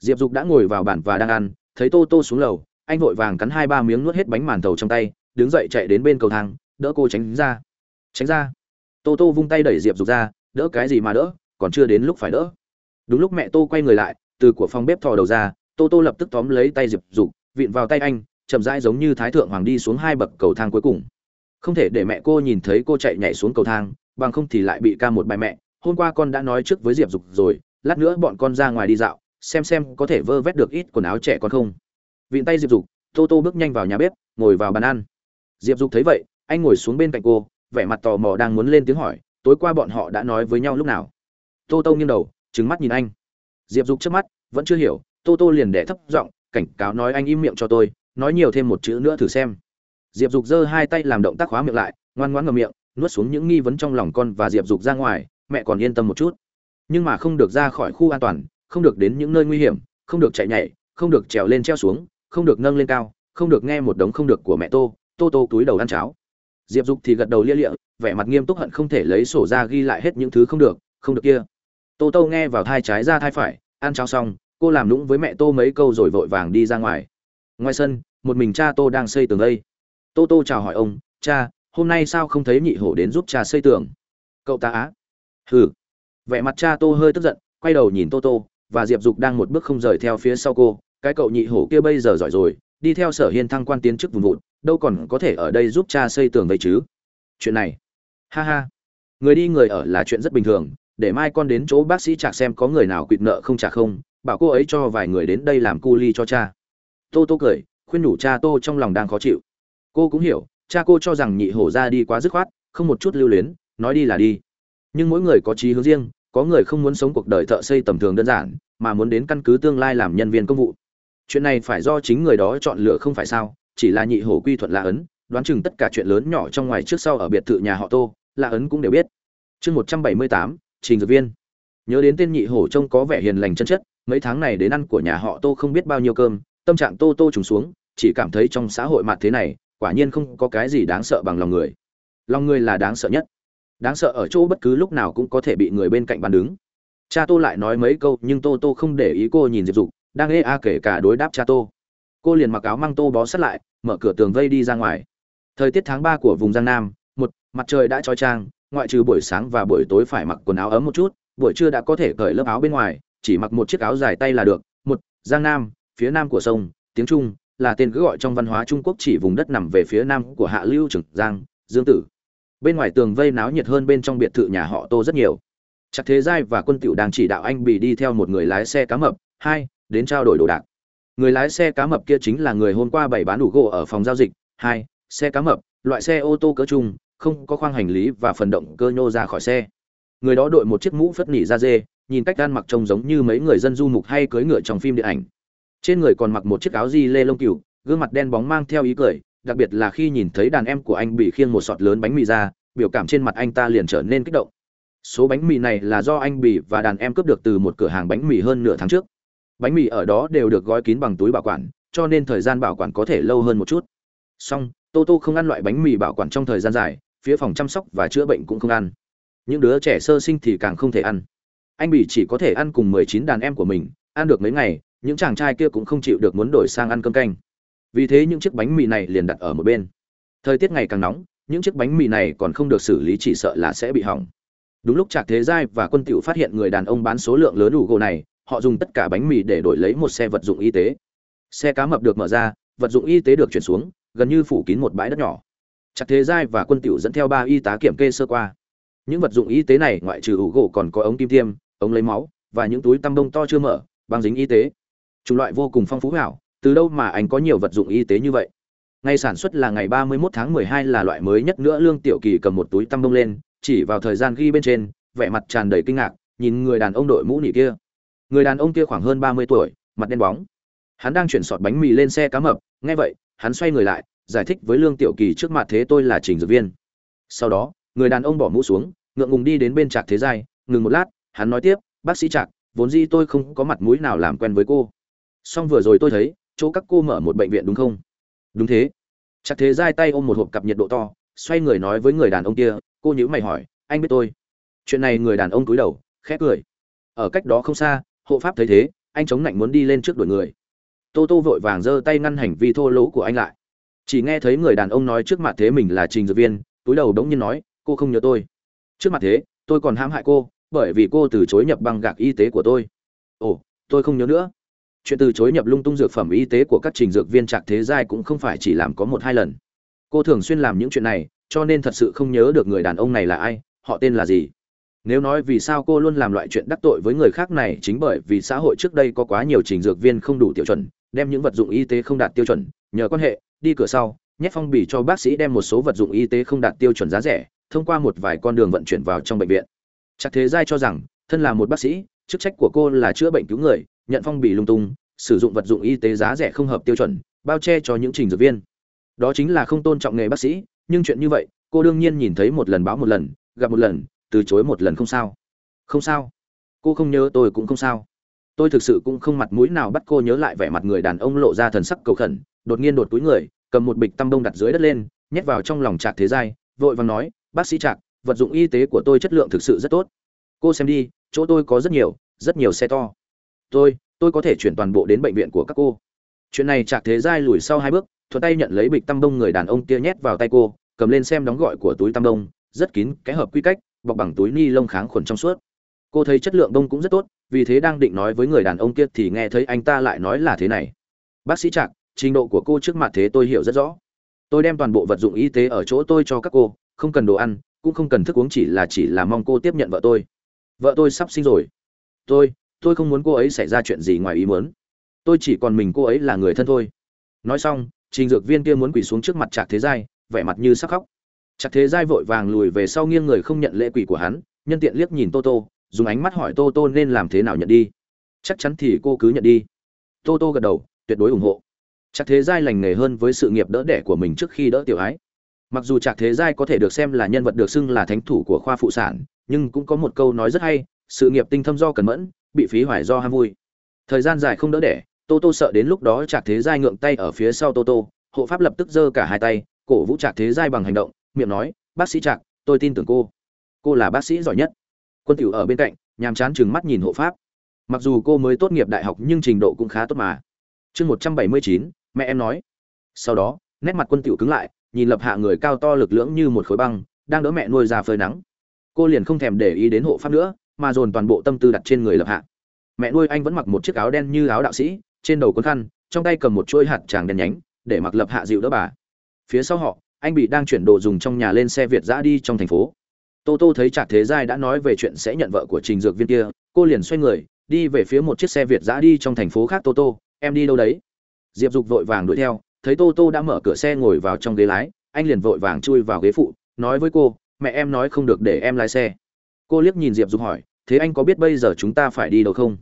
Diệp dục đã ngồi vào bàn và đang ăn, thấy tô tô xuống lầu, anh vội vàng cắn hai ba miếng nuốt hết bánh màn tàu trong tay, đứng dậy chạy đến bên cầu thang, đỡ cô tránh ra. Tránh ra. Tô tô vung tay đẩy diệp dục ra, đỡ cái gì mà đỡ, còn chưa đến lúc phải đỡ. Đúng lúc mẹ tô quay người lại, từ của phòng bếp thò đầu ra, tô tô lập tức tóm lấy tay diệp dục, vịn vào tay anh, chậm rãi giống như thái thượng hoàng đi xuống hai bậc cầu thang cuối cùng không thể để mẹ cô nhìn thấy cô chạy nhảy xuống cầu thang, bằng không thì lại bị ca một bài mẹ. Hôm qua con đã nói trước với diệp dục rồi, lát nữa bọn con ra ngoài đi dạo, xem xem có thể vơ vét được ít quần áo trẻ con không. Vịn tay diệp dục, tô tô bước nhanh vào nhà bếp, ngồi vào bàn ăn. Diệp dục thấy vậy, anh ngồi xuống bên cạnh cô, vẻ mặt tò mò đang muốn lên tiếng hỏi, tối qua bọn họ đã nói với nhau lúc nào? Tô tô nghiêng đầu trứng mắt nhìn anh. Diệp dục trước mắt, vẫn chưa hiểu, tô tô liền đẻ thấp giọng, cảnh cáo nói, anh im miệng cho tôi, nói nhiều thêm một chữ nữa thử xem diệp dục giơ hai tay làm động tác khóa miệng lại, ngoan ngoãn ngậm miệng, nuốt xuống những nghi vấn trong lòng con và diệp dục ra ngoài, mẹ còn yên tâm một chút. Nhưng mà không được ra khỏi khu an toàn, không được đến những nơi nguy hiểm, không được chạy nhảy, không được trèo lên treo xuống, không được nâng lên cao, không được nghe một đống không được của mẹ tô tô tô túi đầu ăn cháo. Diệp dục thì gật đầu lia lịa, vẻ mặt nghiêm túc hận không thể lấy sổ ra ghi lại hết những thứ không được không được kia. Tô tô nghe vào thai trái ra thai phải, ăn cháo xong, cô làm lũng với mẹ tô mấy câu rồi vội vàng đi ra ngoài. Ngoài sân, một mình cha tô đang xây tường đây tô tô chào hỏi ông, cha, hôm nay sao không thấy nhị hổ đến giúp cha xây tường? Cậu ta á? Hừ. Vẻ mặt cha tô hơi tức giận, quay đầu nhìn tô tô, và diệp dục đang một bước không rời theo phía sau cô. Cái cậu nhị hổ kia bây giờ giỏi rồi, đi theo sở hiên thăng quan tiến chức vùng vụt, đâu còn có thể ở đây giúp cha xây tường vậy chứ? Chuyện này? Ha ha. Người đi người ở là chuyện rất bình thường, để mai con đến chỗ bác sĩ chạc xem có người nào quỵt nợ không trả không, bảo cô ấy cho vài người đến đây làm cu ly cho cha. Tô tô cười, khuyên nhủ cha tô trong lòng đang khó chịu cô cũng hiểu, cha cô cho rằng nhị hổ ra đi quá dứt khoát, không một chút lưu luyến, nói đi là đi. Nhưng mỗi người có chí hướng riêng, có người không muốn sống cuộc đời thợ xây tầm thường đơn giản, mà muốn đến căn cứ tương lai làm nhân viên công vụ. Chuyện này phải do chính người đó chọn lựa không phải sao, chỉ là nhị hổ quy thuận lạ ấn, đoán chừng tất cả chuyện lớn nhỏ trong ngoài trước sau ở biệt thự nhà họ tô lạ ấn cũng đều biết. Chương một trăm bảy mươi tám, trình dược viên. Nhớ đến tên nhị hổ trông có vẻ hiền lành chân chất, mấy tháng này đến ăn của nhà họ tô không biết bao nhiêu cơm, tâm trạng tô tô trùng xuống, chỉ cảm thấy trong xã hội mặt thế này quả nhiên không có cái gì đáng sợ bằng lòng người. Lòng người là đáng sợ nhất. Đáng sợ ở chỗ bất cứ lúc nào cũng có thể bị người bên cạnh bàn đứng. Cha tô lại nói mấy câu, nhưng tô tô không để ý cô nhìn diệp dục, đang ê a kể cả đối đáp cha tô. Cô liền mặc áo mang tô bó sát lại, mở cửa tường vây đi ra ngoài. Thời tiết tháng ba của vùng giang nam, một, mặt trời đã trói trang, ngoại trừ buổi sáng và buổi tối phải mặc quần áo ấm một chút, buổi trưa đã có thể cởi lớp áo bên ngoài, chỉ mặc một chiếc áo dài tay là được. Một, giang nam, phía nam của sông, tiếng trung là tên cứ gọi trong văn hóa trung quốc chỉ vùng đất nằm về phía nam của hạ lưu trường giang, dương tử. Bên ngoài tường vây náo nhiệt hơn bên trong biệt thự nhà họ tô rất nhiều. Chắc thế giai và quân tiểu đang chỉ đạo anh bị đi theo một người lái xe cá mập, hai, đến trao đổi đồ đạc. Người lái xe cá mập kia chính là người hôm qua bày bán đủ gỗ ở phòng giao dịch, hai, xe cá mập, loại xe ô tô cỡ trung, không có khoang hành lý và phần động cơ nhô ra khỏi xe. Người đó đội một chiếc mũ phất nỉ da dê, nhìn cách ăn mặc trông giống như mấy người dân du mục hay cưỡi ngựa trong phim điện ảnh trên người còn mặc một chiếc áo di lê lông cừu, gương mặt đen bóng mang theo ý cười, đặc biệt là khi nhìn thấy đàn em của anh bị khiêng một sọt lớn bánh mì ra, biểu cảm trên mặt anh ta liền trở nên kích động. Số bánh mì này là do anh bì và đàn em cướp được từ một cửa hàng bánh mì hơn nửa tháng trước. Bánh mì ở đó đều được gói kín bằng túi bảo quản, cho nên thời gian bảo quản có thể lâu hơn một chút. Song tô tô không ăn loại bánh mì bảo quản trong thời gian dài, phía phòng chăm sóc và chữa bệnh cũng không ăn. Những đứa trẻ sơ sinh thì càng không thể ăn. Anh bỉ chỉ có thể ăn cùng mười chín đàn em của mình, ăn được mấy ngày những chàng trai kia cũng không chịu được muốn đổi sang ăn cơm canh. Vì thế những chiếc bánh mì này liền đặt ở một bên. Thời tiết ngày càng nóng, những chiếc bánh mì này còn không được xử lý chỉ sợ là sẽ bị hỏng. Đúng lúc trạc thế giai và quân tiểu phát hiện người đàn ông bán số lượng lớn đủ gỗ này, họ dùng tất cả bánh mì để đổi lấy một xe vật dụng y tế. Xe cá mập được mở ra, vật dụng y tế được chuyển xuống, gần như phủ kín một bãi đất nhỏ. Trạc thế giai và quân tiểu dẫn theo ba y tá kiểm kê sơ qua. Những vật dụng y tế này ngoại trừ ủ gỗ còn có ống kim tiêm, ống lấy máu và những túi tăm bông to chưa mở, băng dính y tế chủng loại vô cùng phong phú hảo, từ đâu mà anh có nhiều vật dụng y tế như vậy? Ngày sản xuất là ngày 31 tháng 12 là loại mới nhất nữa, lương tiểu kỳ cầm một túi tăm bông lên, chỉ vào thời gian ghi bên trên, vẻ mặt tràn đầy kinh ngạc, nhìn người đàn ông đội mũ nỉ kia. Người đàn ông kia khoảng hơn 30 tuổi, mặt đen bóng. Hắn đang chuyển sọt bánh mì lên xe cá mập, nghe vậy, hắn xoay người lại, giải thích với lương tiểu kỳ trước mặt thế tôi là trình dược viên. Sau đó, người đàn ông bỏ mũ xuống, ngượng ngùng đi đến bên trạc thế giai, ngừng một lát, hắn nói tiếp, bác sĩ trạc, vốn dĩ tôi không có mặt mũi nào làm quen với cô song vừa rồi tôi thấy, chỗ các cô mở một bệnh viện đúng không? Đúng thế. Chắc thế giai tay ôm một hộp cặp nhiệt độ to, xoay người nói với người đàn ông kia, cô nhữ mày hỏi, anh biết tôi? Chuyện này người đàn ông cúi đầu, khẽ cười. Ở cách đó không xa, hộ pháp thấy thế, anh chống lạnh muốn đi lên trước đuổi người. Tô tô vội vàng giơ tay ngăn hành vi thô lỗ của anh lại. Chỉ nghe thấy người đàn ông nói trước mặt thế mình là trình dược viên, túi đầu đống nhiên nói, cô không nhớ tôi. Trước mặt thế, tôi còn hãm hại cô, bởi vì cô từ chối nhập bằng gạc y tế của tôi. Ồ, tôi không nhớ nữa chuyện từ chối nhập lung tung dược phẩm y tế của các trình dược viên trạc thế giai cũng không phải chỉ làm có một hai lần. Cô thường xuyên làm những chuyện này, cho nên thật sự không nhớ được người đàn ông này là ai, họ tên là gì. Nếu nói vì sao cô luôn làm loại chuyện đắc tội với người khác này, chính bởi vì xã hội trước đây có quá nhiều trình dược viên không đủ tiêu chuẩn, đem những vật dụng y tế không đạt tiêu chuẩn, nhờ quan hệ, đi cửa sau, nhét phong bì cho bác sĩ đem một số vật dụng y tế không đạt tiêu chuẩn giá rẻ, thông qua một vài con đường vận chuyển vào trong bệnh viện. Chắc thế giai cho rằng, thân là một bác sĩ, chức trách của cô là chữa bệnh cứu người nhận phong bì lung tung, sử dụng vật dụng y tế giá rẻ không hợp tiêu chuẩn, bao che cho những trình dược viên. Đó chính là không tôn trọng nghề bác sĩ, nhưng chuyện như vậy, cô đương nhiên nhìn thấy một lần báo một lần, gặp một lần, từ chối một lần không sao. Không sao. Cô không nhớ tôi cũng không sao. Tôi thực sự cũng không mặt mũi nào bắt cô nhớ lại vẻ mặt người đàn ông lộ ra thần sắc cầu khẩn, đột nhiên đột túi người, cầm một bịch tăm đông đặt dưới đất lên, nhét vào trong lòng trạc thế giai, vội vàng nói, bác sĩ trạc, vật dụng y tế của tôi chất lượng thực sự rất tốt. Cô xem đi, chỗ tôi có rất nhiều rất nhiều xe to tôi tôi có thể chuyển toàn bộ đến bệnh viện của các cô. Chuyện này chạc thế giai lùi sau hai bước, thuận tay nhận lấy bịch tăm đông người đàn ông kia nhét vào tay cô, cầm lên xem đóng gọi của túi tăm đông, rất kín cái hợp quy cách, bọc bằng túi ni lông kháng khuẩn trong suốt. Cô thấy chất lượng đông cũng rất tốt, vì thế đang định nói với người đàn ông kia thì nghe thấy anh ta lại nói là thế này. Bác sĩ trạc, trình độ của cô trước mặt thế tôi hiểu rất rõ. Tôi đem toàn bộ vật dụng y tế ở chỗ tôi cho các cô, không cần đồ ăn, cũng không cần thức uống, chỉ là chỉ là mong cô tiếp nhận vợ tôi. Vợ tôi sắp sinh rồi. Tôi tôi không muốn cô ấy xảy ra chuyện gì ngoài ý muốn. Tôi chỉ còn mình cô ấy là người thân thôi. Nói xong, trình dược viên kia muốn quỳ xuống trước mặt trạc thế giai, vẻ mặt như sắc khóc. Trạc thế giai vội vàng lùi về sau nghiêng người không nhận lễ quỳ của hắn, nhân tiện liếc nhìn tô tô, dùng ánh mắt hỏi tô tô nên làm thế nào nhận đi. Chắc chắn thì cô cứ nhận đi. Tô tô gật đầu, tuyệt đối ủng hộ. Trạc thế giai lành nghề hơn với sự nghiệp đỡ đẻ của mình trước khi đỡ tiểu ái. Mặc dù trạc thế giai có thể được xem là nhân vật được xưng là thánh thủ của khoa phụ sản, nhưng cũng có một câu nói rất hay, sự nghiệp tinh thâm do cần mẫn bị phí hoài do ham vui. Thời gian dài không đỡ đẻ, tô tô sợ đến lúc đó trạc thế giai ngượng tay ở phía sau tô tô, hộ pháp lập tức giơ cả hai tay, cổ vũ trạc thế giai bằng hành động, miệng nói, bác sĩ trạc, tôi tin tưởng cô. Cô là bác sĩ giỏi nhất. Quân tiểu ở bên cạnh, nhàm chán chừng mắt nhìn hộ pháp. Mặc dù cô mới tốt nghiệp đại học nhưng trình độ cũng khá tốt mà. Chương một trăm bảy mươi chín, mẹ em nói. Sau đó, nét mặt quân tiểu cứng lại, nhìn lập hạ người cao to lực lưỡng như một khối băng, đang đỡ mẹ nuôi ra phơi nắng. Cô liền không thèm để ý đến hộ pháp nữa mà dồn toàn bộ tâm tư đặt trên người lập hạ. Mẹ nuôi anh vẫn mặc một chiếc áo đen như áo đạo sĩ, trên đầu cuốn khăn, trong tay cầm một chuỗi hạt tràng đen nhánh, để mặc lập hạ dịu đỡ bà. Phía sau họ, anh bị đang chuyển đồ dùng trong nhà lên xe việt giã đi trong thành phố. Tô tô thấy trạc thế giai đã nói về chuyện sẽ nhận vợ của trình dược viên kia, cô liền xoay người, đi về phía một chiếc xe việt giã đi trong thành phố khác tô tô, em đi đâu đấy? Diệp dục vội vàng đuổi theo, thấy tô tô đã mở cửa xe ngồi vào trong ghế lái, anh liền vội vàng chui vào ghế phụ, nói với cô, mẹ em nói không được để em lái xe. Cô liếc nhìn diệp dục hỏi thế anh có biết bây giờ chúng ta phải đi đâu không?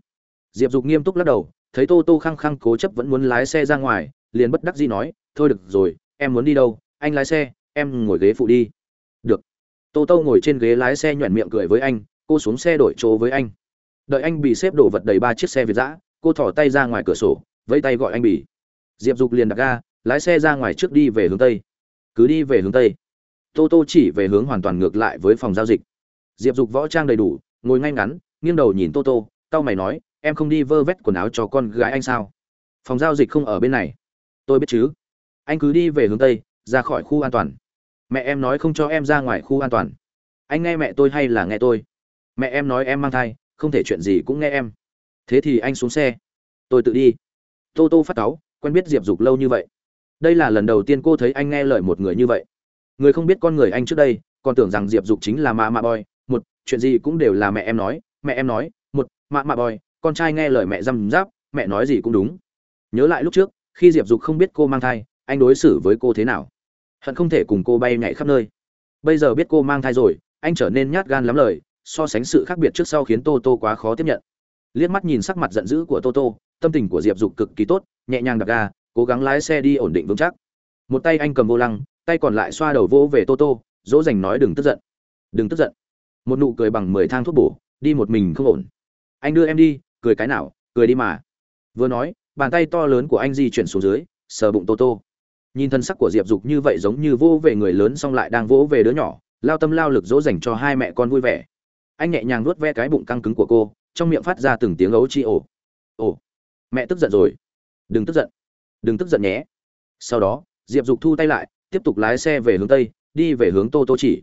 Diệp dục nghiêm túc lắc đầu, thấy tô tô khăng khăng cố chấp vẫn muốn lái xe ra ngoài, liền bất đắc dĩ nói, thôi được rồi, em muốn đi đâu? Anh lái xe, em ngồi ghế phụ đi. Được. Tô tô ngồi trên ghế lái xe nhoẻn miệng cười với anh, cô xuống xe đổi chỗ với anh. Đợi anh bị xếp đổ vật đầy ba chiếc xe việt giã cô thỏ tay ra ngoài cửa sổ, vẫy tay gọi anh bỉ. Diệp dục liền đặt ga, lái xe ra ngoài trước đi về hướng tây. Cứ đi về hướng tây. Tô tô chỉ về hướng hoàn toàn ngược lại với phòng giao dịch. Diệp dục võ trang đầy đủ ngồi ngay ngắn, nghiêng đầu nhìn tô tô tao mày nói, em không đi vơ vét quần áo cho con gái anh sao? Phòng giao dịch không ở bên này. Tôi biết chứ. Anh cứ đi về hướng tây, ra khỏi khu an toàn. Mẹ em nói không cho em ra ngoài khu an toàn. Anh nghe mẹ tôi hay là nghe tôi? Mẹ em nói em mang thai, không thể chuyện gì cũng nghe em. Thế thì anh xuống xe. Tôi tự đi. Tô tô phát cáu, quen biết diệp dục lâu như vậy. Đây là lần đầu tiên cô thấy anh nghe lời một người như vậy. Người không biết con người anh trước đây, còn tưởng rằng diệp dục chính là ma ma boy chuyện gì cũng đều là mẹ em nói, mẹ em nói, một, mạ mạ bòi. con trai nghe lời mẹ răm giáp, mẹ nói gì cũng đúng. Nhớ lại lúc trước, khi diệp dục không biết cô mang thai, anh đối xử với cô thế nào. Hận không thể cùng cô bay nhảy khắp nơi. Bây giờ biết cô mang thai rồi, anh trở nên nhát gan lắm lời, so sánh sự khác biệt trước sau khiến tô tô quá khó tiếp nhận. Liếc mắt nhìn sắc mặt giận dữ của tô tô, tâm tình của diệp dục cực kỳ tốt, nhẹ nhàng đặt ga, cố gắng lái xe đi ổn định vững chắc. Một tay anh cầm vô lăng, tay còn lại xoa đầu vỗ về tô tô, dỗ dành nói đừng tức giận, đừng tức giận một nụ cười bằng mười thang thuốc bổ, đi một mình không ổn. Anh đưa em đi, cười cái nào, cười đi mà. Vừa nói, bàn tay to lớn của anh di chuyển xuống dưới, sờ bụng tô tô. Nhìn thân sắc của diệp dục như vậy giống như vỗ về người lớn xong lại đang vỗ về đứa nhỏ, lao tâm lao lực dỗ dành cho hai mẹ con vui vẻ. Anh nhẹ nhàng nuốt ve cái bụng căng cứng của cô, trong miệng phát ra từng tiếng ấu chi ồ. Ồ, mẹ tức giận rồi. Đừng tức giận, đừng tức giận nhé. Sau đó, diệp dục thu tay lại, tiếp tục lái xe về hướng tây, đi về hướng tô tô chỉ.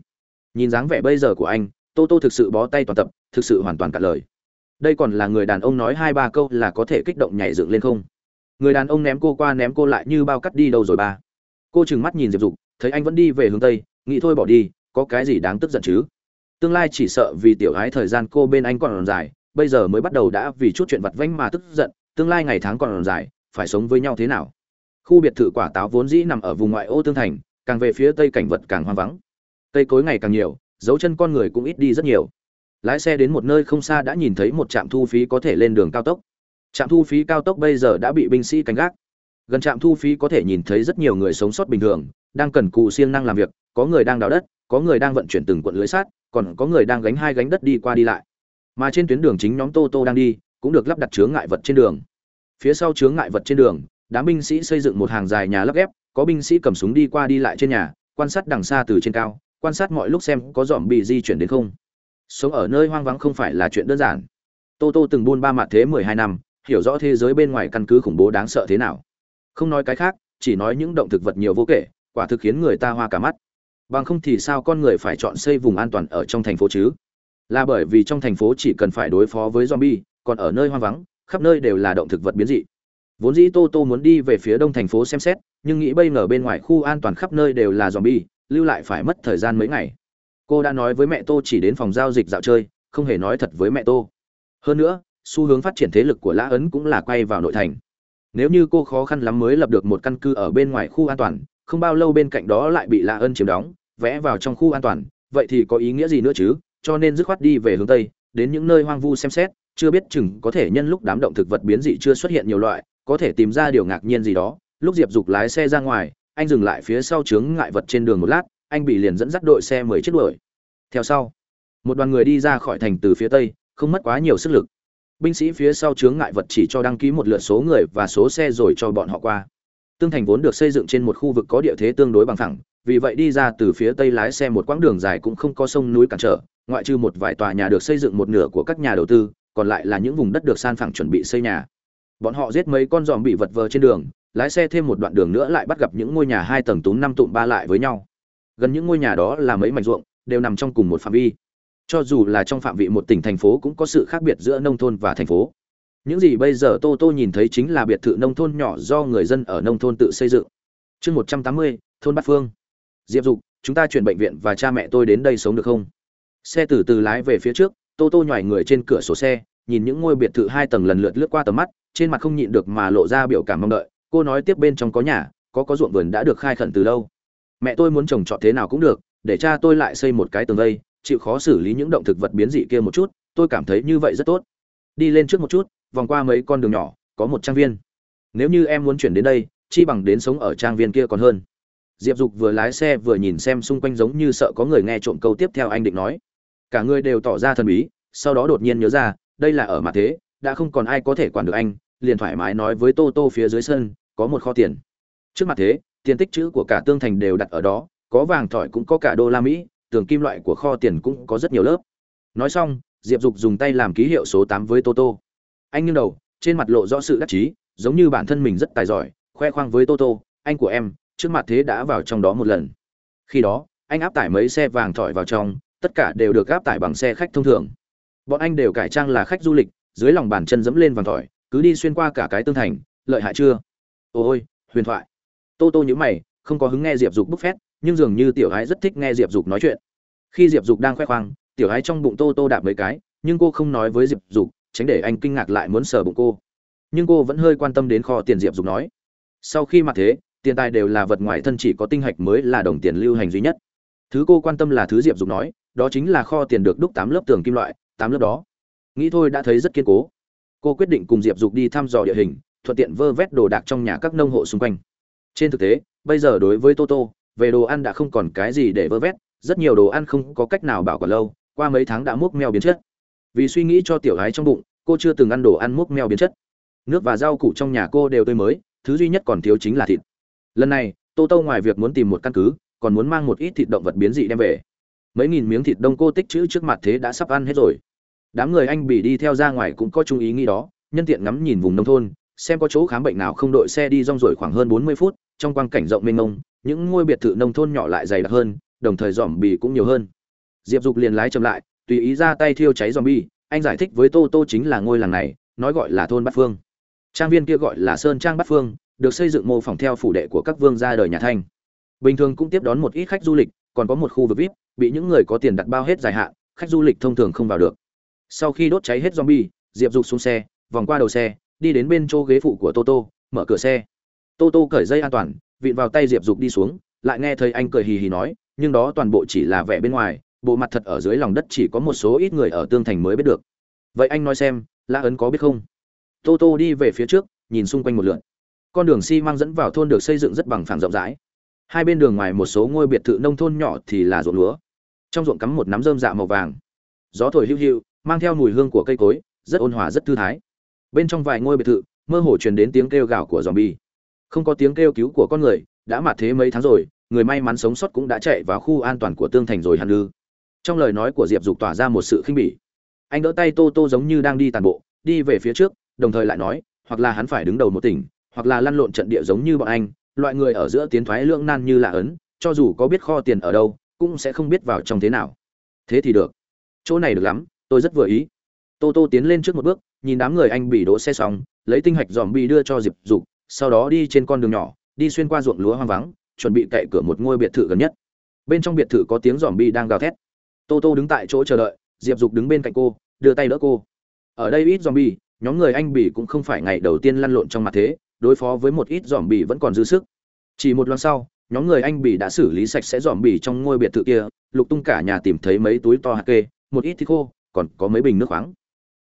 Nhìn dáng vẻ bây giờ của anh tô tô thực sự bó tay toàn tập, thực sự hoàn toàn cả lời. Đây còn là người đàn ông nói hai ba câu là có thể kích động nhảy dựng lên không? Người đàn ông ném cô qua ném cô lại như bao cắt đi đâu rồi ba? Cô trừng mắt nhìn diệp dục, thấy anh vẫn đi về hướng tây, nghĩ thôi bỏ đi, có cái gì đáng tức giận chứ? Tương lai chỉ sợ vì tiểu gái thời gian cô bên anh còn dài, bây giờ mới bắt đầu đã vì chút chuyện vặt vãnh mà tức giận, tương lai ngày tháng còn dài, phải sống với nhau thế nào? Khu biệt thự quả táo vốn dĩ nằm ở vùng ngoại ô tương thành, càng về phía tây cảnh vật càng hoang vắng. Cây cối ngày càng nhiều dấu chân con người cũng ít đi rất nhiều. Lái xe đến một nơi không xa đã nhìn thấy một trạm thu phí có thể lên đường cao tốc. Trạm thu phí cao tốc bây giờ đã bị binh sĩ canh gác. Gần trạm thu phí có thể nhìn thấy rất nhiều người sống sót bình thường, đang cần cù siêng năng làm việc, có người đang đào đất, có người đang vận chuyển từng quận lưới sát còn có người đang gánh hai gánh đất đi qua đi lại. Mà trên tuyến đường chính nhóm tô tô đang đi, cũng được lắp đặt chướng ngại vật trên đường. Phía sau chướng ngại vật trên đường, đám binh sĩ xây dựng một hàng dài nhà lắp ghép, có binh sĩ cầm súng đi qua đi lại trên nhà, quan sát đằng xa từ trên cao quan sát mọi lúc xem có dòm bị di chuyển đến không. Sống ở nơi hoang vắng không phải là chuyện đơn giản. Tô tô từng buôn ba mặt thế mười hai năm, hiểu rõ thế giới bên ngoài căn cứ khủng bố đáng sợ thế nào. Không nói cái khác, chỉ nói những động thực vật nhiều vô kể, quả thực khiến người ta hoa cả mắt. Bằng không thì sao con người phải chọn xây vùng an toàn ở trong thành phố chứ? Là bởi vì trong thành phố chỉ cần phải đối phó với zombie, còn ở nơi hoang vắng, khắp nơi đều là động thực vật biến dị. Vốn dĩ tô tô muốn đi về phía đông thành phố xem xét, nhưng nghĩ bây giờ bên ngoài khu an toàn khắp nơi đều là zombie lưu lại phải mất thời gian mấy ngày. Cô đã nói với mẹ tô chỉ đến phòng giao dịch dạo chơi, không hề nói thật với mẹ tô. Hơn nữa, xu hướng phát triển thế lực của lã ấn cũng là quay vào nội thành. Nếu như cô khó khăn lắm mới lập được một căn cứ ở bên ngoài khu an toàn, không bao lâu bên cạnh đó lại bị lã ấn chiếm đóng, vẽ vào trong khu an toàn, vậy thì có ý nghĩa gì nữa chứ? Cho nên dứt khoát đi về hướng tây, đến những nơi hoang vu xem xét, chưa biết chừng có thể nhân lúc đám động thực vật biến dị chưa xuất hiện nhiều loại, có thể tìm ra điều ngạc nhiên gì đó. Lúc diệp dục lái xe ra ngoài anh dừng lại phía sau chướng ngại vật trên đường một lát, anh bị liền dẫn dắt đội xe mười chiếc đuổi. Theo sau, một đoàn người đi ra khỏi thành từ phía tây, không mất quá nhiều sức lực. Binh sĩ phía sau chướng ngại vật chỉ cho đăng ký một lượt số người và số xe rồi cho bọn họ qua. Tương thành vốn được xây dựng trên một khu vực có địa thế tương đối bằng thẳng, vì vậy đi ra từ phía tây lái xe một quãng đường dài cũng không có sông núi cản trở, ngoại trừ một vài tòa nhà được xây dựng một nửa của các nhà đầu tư, còn lại là những vùng đất được san phẳng chuẩn bị xây nhà bọn họ giết mấy con giòm bị vật vờ trên đường, lái xe thêm một đoạn đường nữa lại bắt gặp những ngôi nhà hai tầng túm năm tụm ba lại với nhau. Gần những ngôi nhà đó là mấy mảnh ruộng, đều nằm trong cùng một phạm vi. Cho dù là trong phạm vị một tỉnh thành phố cũng có sự khác biệt giữa nông thôn và thành phố. Những gì bây giờ tô tô nhìn thấy chính là biệt thự nông thôn nhỏ do người dân ở nông thôn tự xây dựng. Chương một trăm tám mươi, thôn bát phương. Diệp dục, chúng ta chuyển bệnh viện và cha mẹ tôi đến đây sống được không? Xe từ từ lái về phía trước, tô tô nhòi người trên cửa sổ xe, nhìn những ngôi biệt thự hai tầng lần lượt lướt qua tầm mắt trên mặt không nhịn được mà lộ ra biểu cảm mong đợi, cô nói tiếp bên trong có nhà, có có ruộng vườn đã được khai khẩn từ lâu. Mẹ tôi muốn trồng trọt thế nào cũng được, để cha tôi lại xây một cái tường vây, chịu khó xử lý những động thực vật biến dị kia một chút, tôi cảm thấy như vậy rất tốt. Đi lên trước một chút, vòng qua mấy con đường nhỏ, có một trang viên. Nếu như em muốn chuyển đến đây, chi bằng đến sống ở trang viên kia còn hơn. Diệp dục vừa lái xe vừa nhìn xem xung quanh giống như sợ có người nghe trộm câu tiếp theo anh định nói. Cả người đều tỏ ra thần bí, sau đó đột nhiên nhớ ra, đây là ở mặt thế đã không còn ai có thể quản được anh, liền thoải mái nói với tô tô phía dưới sân, có một kho tiền. Trước mặt thế, tiền tích chữ của cả tương thành đều đặt ở đó, có vàng thỏi cũng có cả đô la mỹ, tường kim loại của kho tiền cũng có rất nhiều lớp. Nói xong, diệp dục dùng tay làm ký hiệu số tám với tô tô. Anh nghiêng đầu, trên mặt lộ rõ sự đắc chí, giống như bản thân mình rất tài giỏi, khoe khoang với tô tô, anh của em, trước mặt thế đã vào trong đó một lần. Khi đó, anh áp tải mấy xe vàng thỏi vào trong, tất cả đều được áp tải bằng xe khách thông thường. Bọn anh đều cải trang là khách du lịch dưới lòng bàn chân dẫm lên vàng thỏi, cứ đi xuyên qua cả cái tương thành, lợi hại chưa? Ôi huyền thoại. Tô tô nhữ mày, không có hứng nghe diệp dục bức phét, nhưng dường như tiểu gái rất thích nghe diệp dục nói chuyện. Khi diệp dục đang khoe khoang, tiểu gái trong bụng tô tô đạp mấy cái, nhưng cô không nói với diệp dục, tránh để anh kinh ngạc lại muốn sờ bụng cô. Nhưng cô vẫn hơi quan tâm đến kho tiền diệp dục nói. Sau khi mặc thế, tiền tài đều là vật ngoài thân chỉ có tinh hạch mới là đồng tiền lưu hành duy nhất. Thứ cô quan tâm là thứ diệp dục nói, đó chính là kho tiền được đúc tám lớp tường kim loại, tám lớp đó nghĩ thôi đã thấy rất kiên cố. Cô quyết định cùng diệp dục đi thăm dò địa hình, thuận tiện vơ vét đồ đạc trong nhà các nông hộ xung quanh. Trên thực tế, bây giờ đối với toto, về đồ ăn đã không còn cái gì để vơ vét, rất nhiều đồ ăn không có cách nào bảo quản lâu, qua mấy tháng đã múc meo biến chất. Vì suy nghĩ cho tiểu gái trong bụng, cô chưa từng ăn đồ ăn múc meo biến chất. Nước và rau củ trong nhà cô đều tươi mới, thứ duy nhất còn thiếu chính là thịt. Lần này tô tô ngoài việc muốn tìm một căn cứ, còn muốn mang một ít thịt động vật biến dị đem về. Mấy nghìn miếng thịt đông cô tích trữ trước mặt thế đã sắp ăn hết rồi đám người anh bị đi theo ra ngoài cũng có chung ý nghĩ đó, nhân tiện ngắm nhìn vùng nông thôn, xem có chỗ khám bệnh nào không đội xe đi rong ruổi khoảng hơn 40 phút, trong quang cảnh rộng mênh mông, những ngôi biệt thự nông thôn nhỏ lại dày đặc hơn, đồng thời dòm bì cũng nhiều hơn. Diệp dục liền lái chậm lại, tùy ý ra tay thiêu cháy dòm bì. anh giải thích với tô tô chính là ngôi làng này, nói gọi là thôn bát phương. Trang viên kia gọi là sơn trang bát phương, được xây dựng mô phỏng theo phủ đệ của các vương gia đời nhà thanh. Bình thường cũng tiếp đón một ít khách du lịch, còn có một khu vực vip bị những người có tiền đặt bao hết dài hạn, khách du lịch thông thường không vào được sau khi đốt cháy hết zombie, diệp dục xuống xe, vòng qua đầu xe, đi đến bên chỗ ghế phụ của toto mở cửa xe. Toto cởi dây an toàn, vịn vào tay diệp dục đi xuống, lại nghe thấy anh cười hì hì nói, nhưng đó toàn bộ chỉ là vẻ bên ngoài, bộ mặt thật ở dưới lòng đất chỉ có một số ít người ở tương thành mới biết được. Vậy anh nói xem, la ấn có biết không? Toto đi về phía trước, nhìn xung quanh một lượn. Con đường xi măng dẫn vào thôn được xây dựng rất bằng phẳng rộng rãi. Hai bên đường ngoài một số ngôi biệt thự nông thôn nhỏ thì là ruộng lúa. Trong ruộng cắm một nắm rơm dạ màu vàng. Gió thổi hữu hữu mang theo mùi hương của cây cối, rất ôn hòa, rất thư thái. Bên trong vài ngôi biệt thự, mơ hồ truyền đến tiếng kêu gào của dòm bi không có tiếng kêu cứu của con người, đã mặt thế mấy tháng rồi, người may mắn sống sót cũng đã chạy vào khu an toàn của tương thành rồi hàn lư trong lời nói của diệp dục tỏa ra một sự khinh bỉ. Anh đỡ tay tô tô giống như đang đi tàn bộ, đi về phía trước, đồng thời lại nói, hoặc là hắn phải đứng đầu một tỉnh, hoặc là lăn lộn trận địa giống như bọn anh, loại người ở giữa tiến thoái lưỡng nan như là ấn, cho dù có biết kho tiền ở đâu, cũng sẽ không biết vào trong thế nào. Thế thì được. Chỗ này được lắm tôi rất vừa ý. Tô tô tiến lên trước một bước, nhìn đám người anh bị đỗ xe xong, lấy tinh hạch dòm bi đưa cho diệp dục, sau đó đi trên con đường nhỏ, đi xuyên qua ruộng lúa hoang vắng, chuẩn bị cậy cửa một ngôi biệt thự gần nhất. Bên trong biệt thự có tiếng dòm bi đang gào thét. Tô tô đứng tại chỗ chờ đợi, diệp dục đứng bên cạnh cô, đưa tay đỡ cô. Ở đây ít dòm bi, nhóm người anh bỉ cũng không phải ngày đầu tiên lăn lộn trong mặt thế, đối phó với một ít dòm bỉ vẫn còn dư sức. Chỉ một lần sau, nhóm người anh bỉ đã xử lý sạch sẽ dòm bỉ trong ngôi biệt thự kia, lục tung cả nhà tìm thấy mấy túi to hạt kê, một ít thịt khô còn có mấy bình nước khoáng.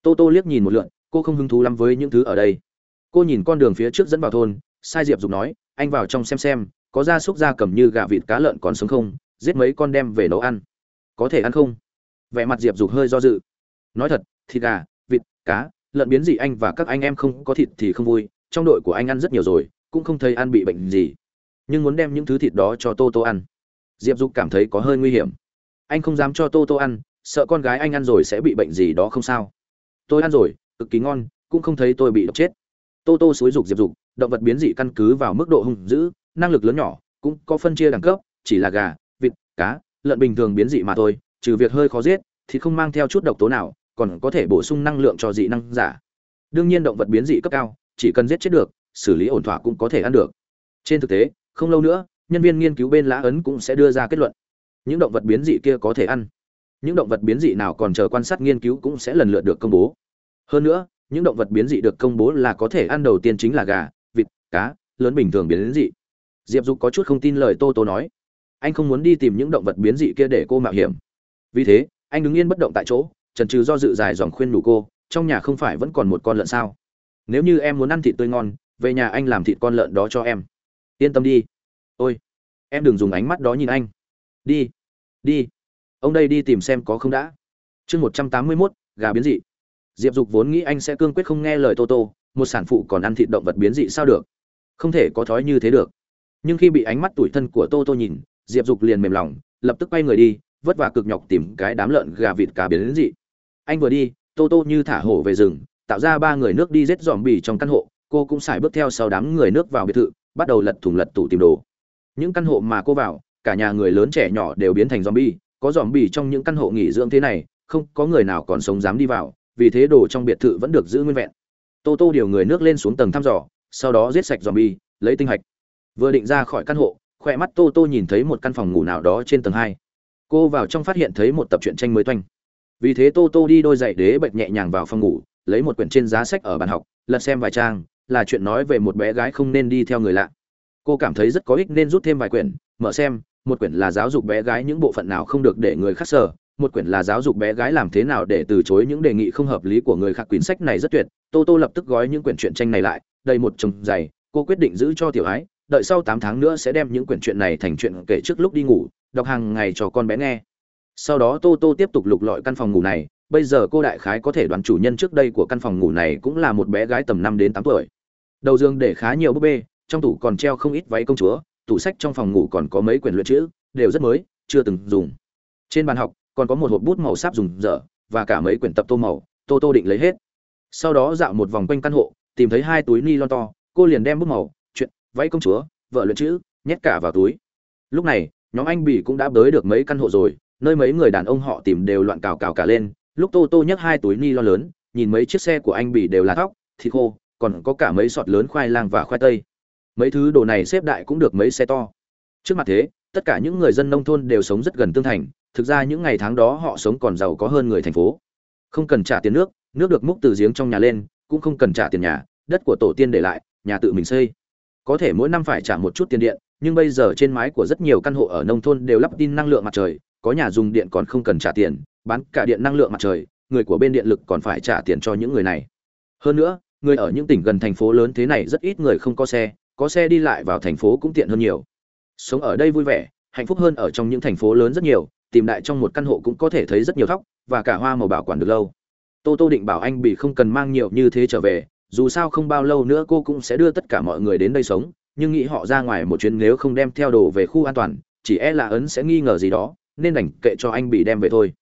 Tô tô liếc nhìn một lượn, cô không hứng thú lắm với những thứ ở đây. Cô nhìn con đường phía trước dẫn vào thôn, sai diệp dục nói, anh vào trong xem xem, có gia súc gia cầm như gà vịt cá lợn còn sống không, giết mấy con đem về nấu ăn. Có thể ăn không? Vẻ mặt diệp dục hơi do dự. Nói thật, thịt gà, vịt, cá, lợn biến gì anh và các anh em không có thịt thì không vui, trong đội của anh ăn rất nhiều rồi, cũng không thấy ăn bị bệnh gì. Nhưng muốn đem những thứ thịt đó cho tô tô ăn. Diệp dục cảm thấy có hơi nguy hiểm. Anh không dám cho tô tô ăn sợ con gái anh ăn rồi sẽ bị bệnh gì đó không sao. Tôi ăn rồi, cực kỳ ngon, cũng không thấy tôi bị độc chết. Tô tô xúi dục diệp dục, động vật biến dị căn cứ vào mức độ hung dữ, năng lực lớn nhỏ, cũng có phân chia đẳng cấp, chỉ là gà, vịt, cá, lợn bình thường biến dị mà thôi, trừ việc hơi khó giết, thì không mang theo chút độc tố nào, còn có thể bổ sung năng lượng cho dị năng giả. Đương nhiên động vật biến dị cấp cao, chỉ cần giết chết được, xử lý ổn thỏa cũng có thể ăn được. Trên thực tế, không lâu nữa, nhân viên nghiên cứu bên lã ấn cũng sẽ đưa ra kết luận. Những động vật biến dị kia có thể ăn những động vật biến dị nào còn chờ quan sát nghiên cứu cũng sẽ lần lượt được công bố. Hơn nữa, những động vật biến dị được công bố là có thể ăn đầu tiên chính là gà, vịt, cá, lớn bình thường biến dị. Diệp dục có chút không tin lời tô tô nói. Anh không muốn đi tìm những động vật biến dị kia để cô mạo hiểm. Vì thế, anh đứng yên bất động tại chỗ trần trừ do dự dài dòng khuyên đủ cô, trong nhà không phải vẫn còn một con lợn sao? Nếu như em muốn ăn thịt tươi ngon, về nhà anh làm thịt con lợn đó cho em. Yên tâm đi. Ôi, em đừng dùng ánh mắt đó nhìn anh. Đi đi ông đây đi tìm xem có không đã. Chương một trăm tám mươi mốt gà biến dị. Diệp dục vốn nghĩ anh sẽ cương quyết không nghe lời tô tô một sản phụ còn ăn thịt động vật biến dị sao được? Không thể có thói như thế được. Nhưng khi bị ánh mắt tủi thân của tô tô nhìn diệp dục liền mềm lòng lập tức quay người đi vất vả cực nhọc tìm cái đám lợn gà vịt cá biến dị. Anh vừa đi tô tô như thả hổ về rừng tạo ra ba người nước đi rết dòm bì trong căn hộ cô cũng xài bước theo sau đám người nước vào biệt thự bắt đầu lật thùng lật tủ tìm đồ. Những căn hộ mà cô vào cả nhà người lớn trẻ nhỏ đều biến thành zombie, có zombie trong những căn hộ nghỉ dưỡng thế này, không có người nào còn sống dám đi vào, vì thế đồ trong biệt thự vẫn được giữ nguyên vẹn. Tô Tô điều người nước lên xuống tầng thăm dò, sau đó giết sạch zombie, lấy tinh hạch. Vừa định ra khỏi căn hộ, khỏe mắt Tô Tô nhìn thấy một căn phòng ngủ nào đó trên tầng hai. Cô vào trong phát hiện thấy một tập truyện tranh mới toanh. Vì thế Tô Tô đi đôi giày đế bệnh nhẹ nhàng vào phòng ngủ, lấy một quyển trên giá sách ở bàn học, lật xem vài trang, là chuyện nói về một bé gái không nên đi theo người lạ. Cô cảm thấy rất có ích nên rút thêm vài quyển, mở xem, một quyển là giáo dục bé gái những bộ phận nào không được để người khác sở một quyển là giáo dục bé gái làm thế nào để từ chối những đề nghị không hợp lý của người khác. Quyển sách này rất tuyệt, tô tô lập tức gói những quyển truyện tranh này lại, đầy một chồng dày, cô quyết định giữ cho tiểu ái, đợi sau tám tháng nữa sẽ đem những quyển truyện này thành chuyện kể trước lúc đi ngủ, đọc hàng ngày cho con bé nghe. Sau đó tô tô tiếp tục lục lọi căn phòng ngủ này, bây giờ cô đại khái có thể đoán chủ nhân trước đây của căn phòng ngủ này cũng là một bé gái tầm năm đến tám tuổi. Đầu giường để khá nhiều búp bê, trong tủ còn treo không ít váy công chúa tủ sách trong phòng ngủ còn có mấy quyển luyện chữ, đều rất mới, chưa từng dùng. Trên bàn học, còn có một hộp bút màu sáp dùng dở, và cả mấy quyển tập tô màu, tô tô định lấy hết. Sau đó dạo một vòng quanh căn hộ, tìm thấy hai túi ni lon to, cô liền đem bút màu, chuyện, váy công chúa, vợ luyện chữ, nhét cả vào túi. Lúc này, nhóm anh bỉ cũng đã bới được mấy căn hộ rồi, nơi mấy người đàn ông họ tìm đều loạn cào cào cả lên. Lúc tô tô nhấc hai túi ni lon lớn, nhìn mấy chiếc xe của anh bỉ đều là thóc, thịt khô, còn có cả mấy sọt lớn khoai lang và khoai tây mấy thứ đồ này xếp đại cũng được mấy xe to. Trước mặt thế, tất cả những người dân nông thôn đều sống rất gần tương thành, thực ra những ngày tháng đó họ sống còn giàu có hơn người thành phố. Không cần trả tiền nước nước được múc từ giếng trong nhà lên, cũng không cần trả tiền nhà, đất của tổ tiên để lại, nhà tự mình xây. Có thể mỗi năm phải trả một chút tiền điện, nhưng bây giờ trên mái của rất nhiều căn hộ ở nông thôn đều lắp tin năng lượng mặt trời, có nhà dùng điện còn không cần trả tiền, bán cả điện năng lượng mặt trời, người của bên điện lực còn phải trả tiền cho những người này. Hơn nữa, người ở những tỉnh gần thành phố lớn thế này rất ít người không có xe có xe đi lại vào thành phố cũng tiện hơn nhiều. Sống ở đây vui vẻ, hạnh phúc hơn ở trong những thành phố lớn rất nhiều, tìm đại trong một căn hộ cũng có thể thấy rất nhiều thóc, và cả hoa màu bảo quản được lâu. Tô tô định bảo anh bị không cần mang nhiều như thế trở về, dù sao không bao lâu nữa cô cũng sẽ đưa tất cả mọi người đến đây sống, nhưng nghĩ họ ra ngoài một chuyến nếu không đem theo đồ về khu an toàn, chỉ e là ấn sẽ nghi ngờ gì đó, nên đành kệ cho anh bị đem về thôi.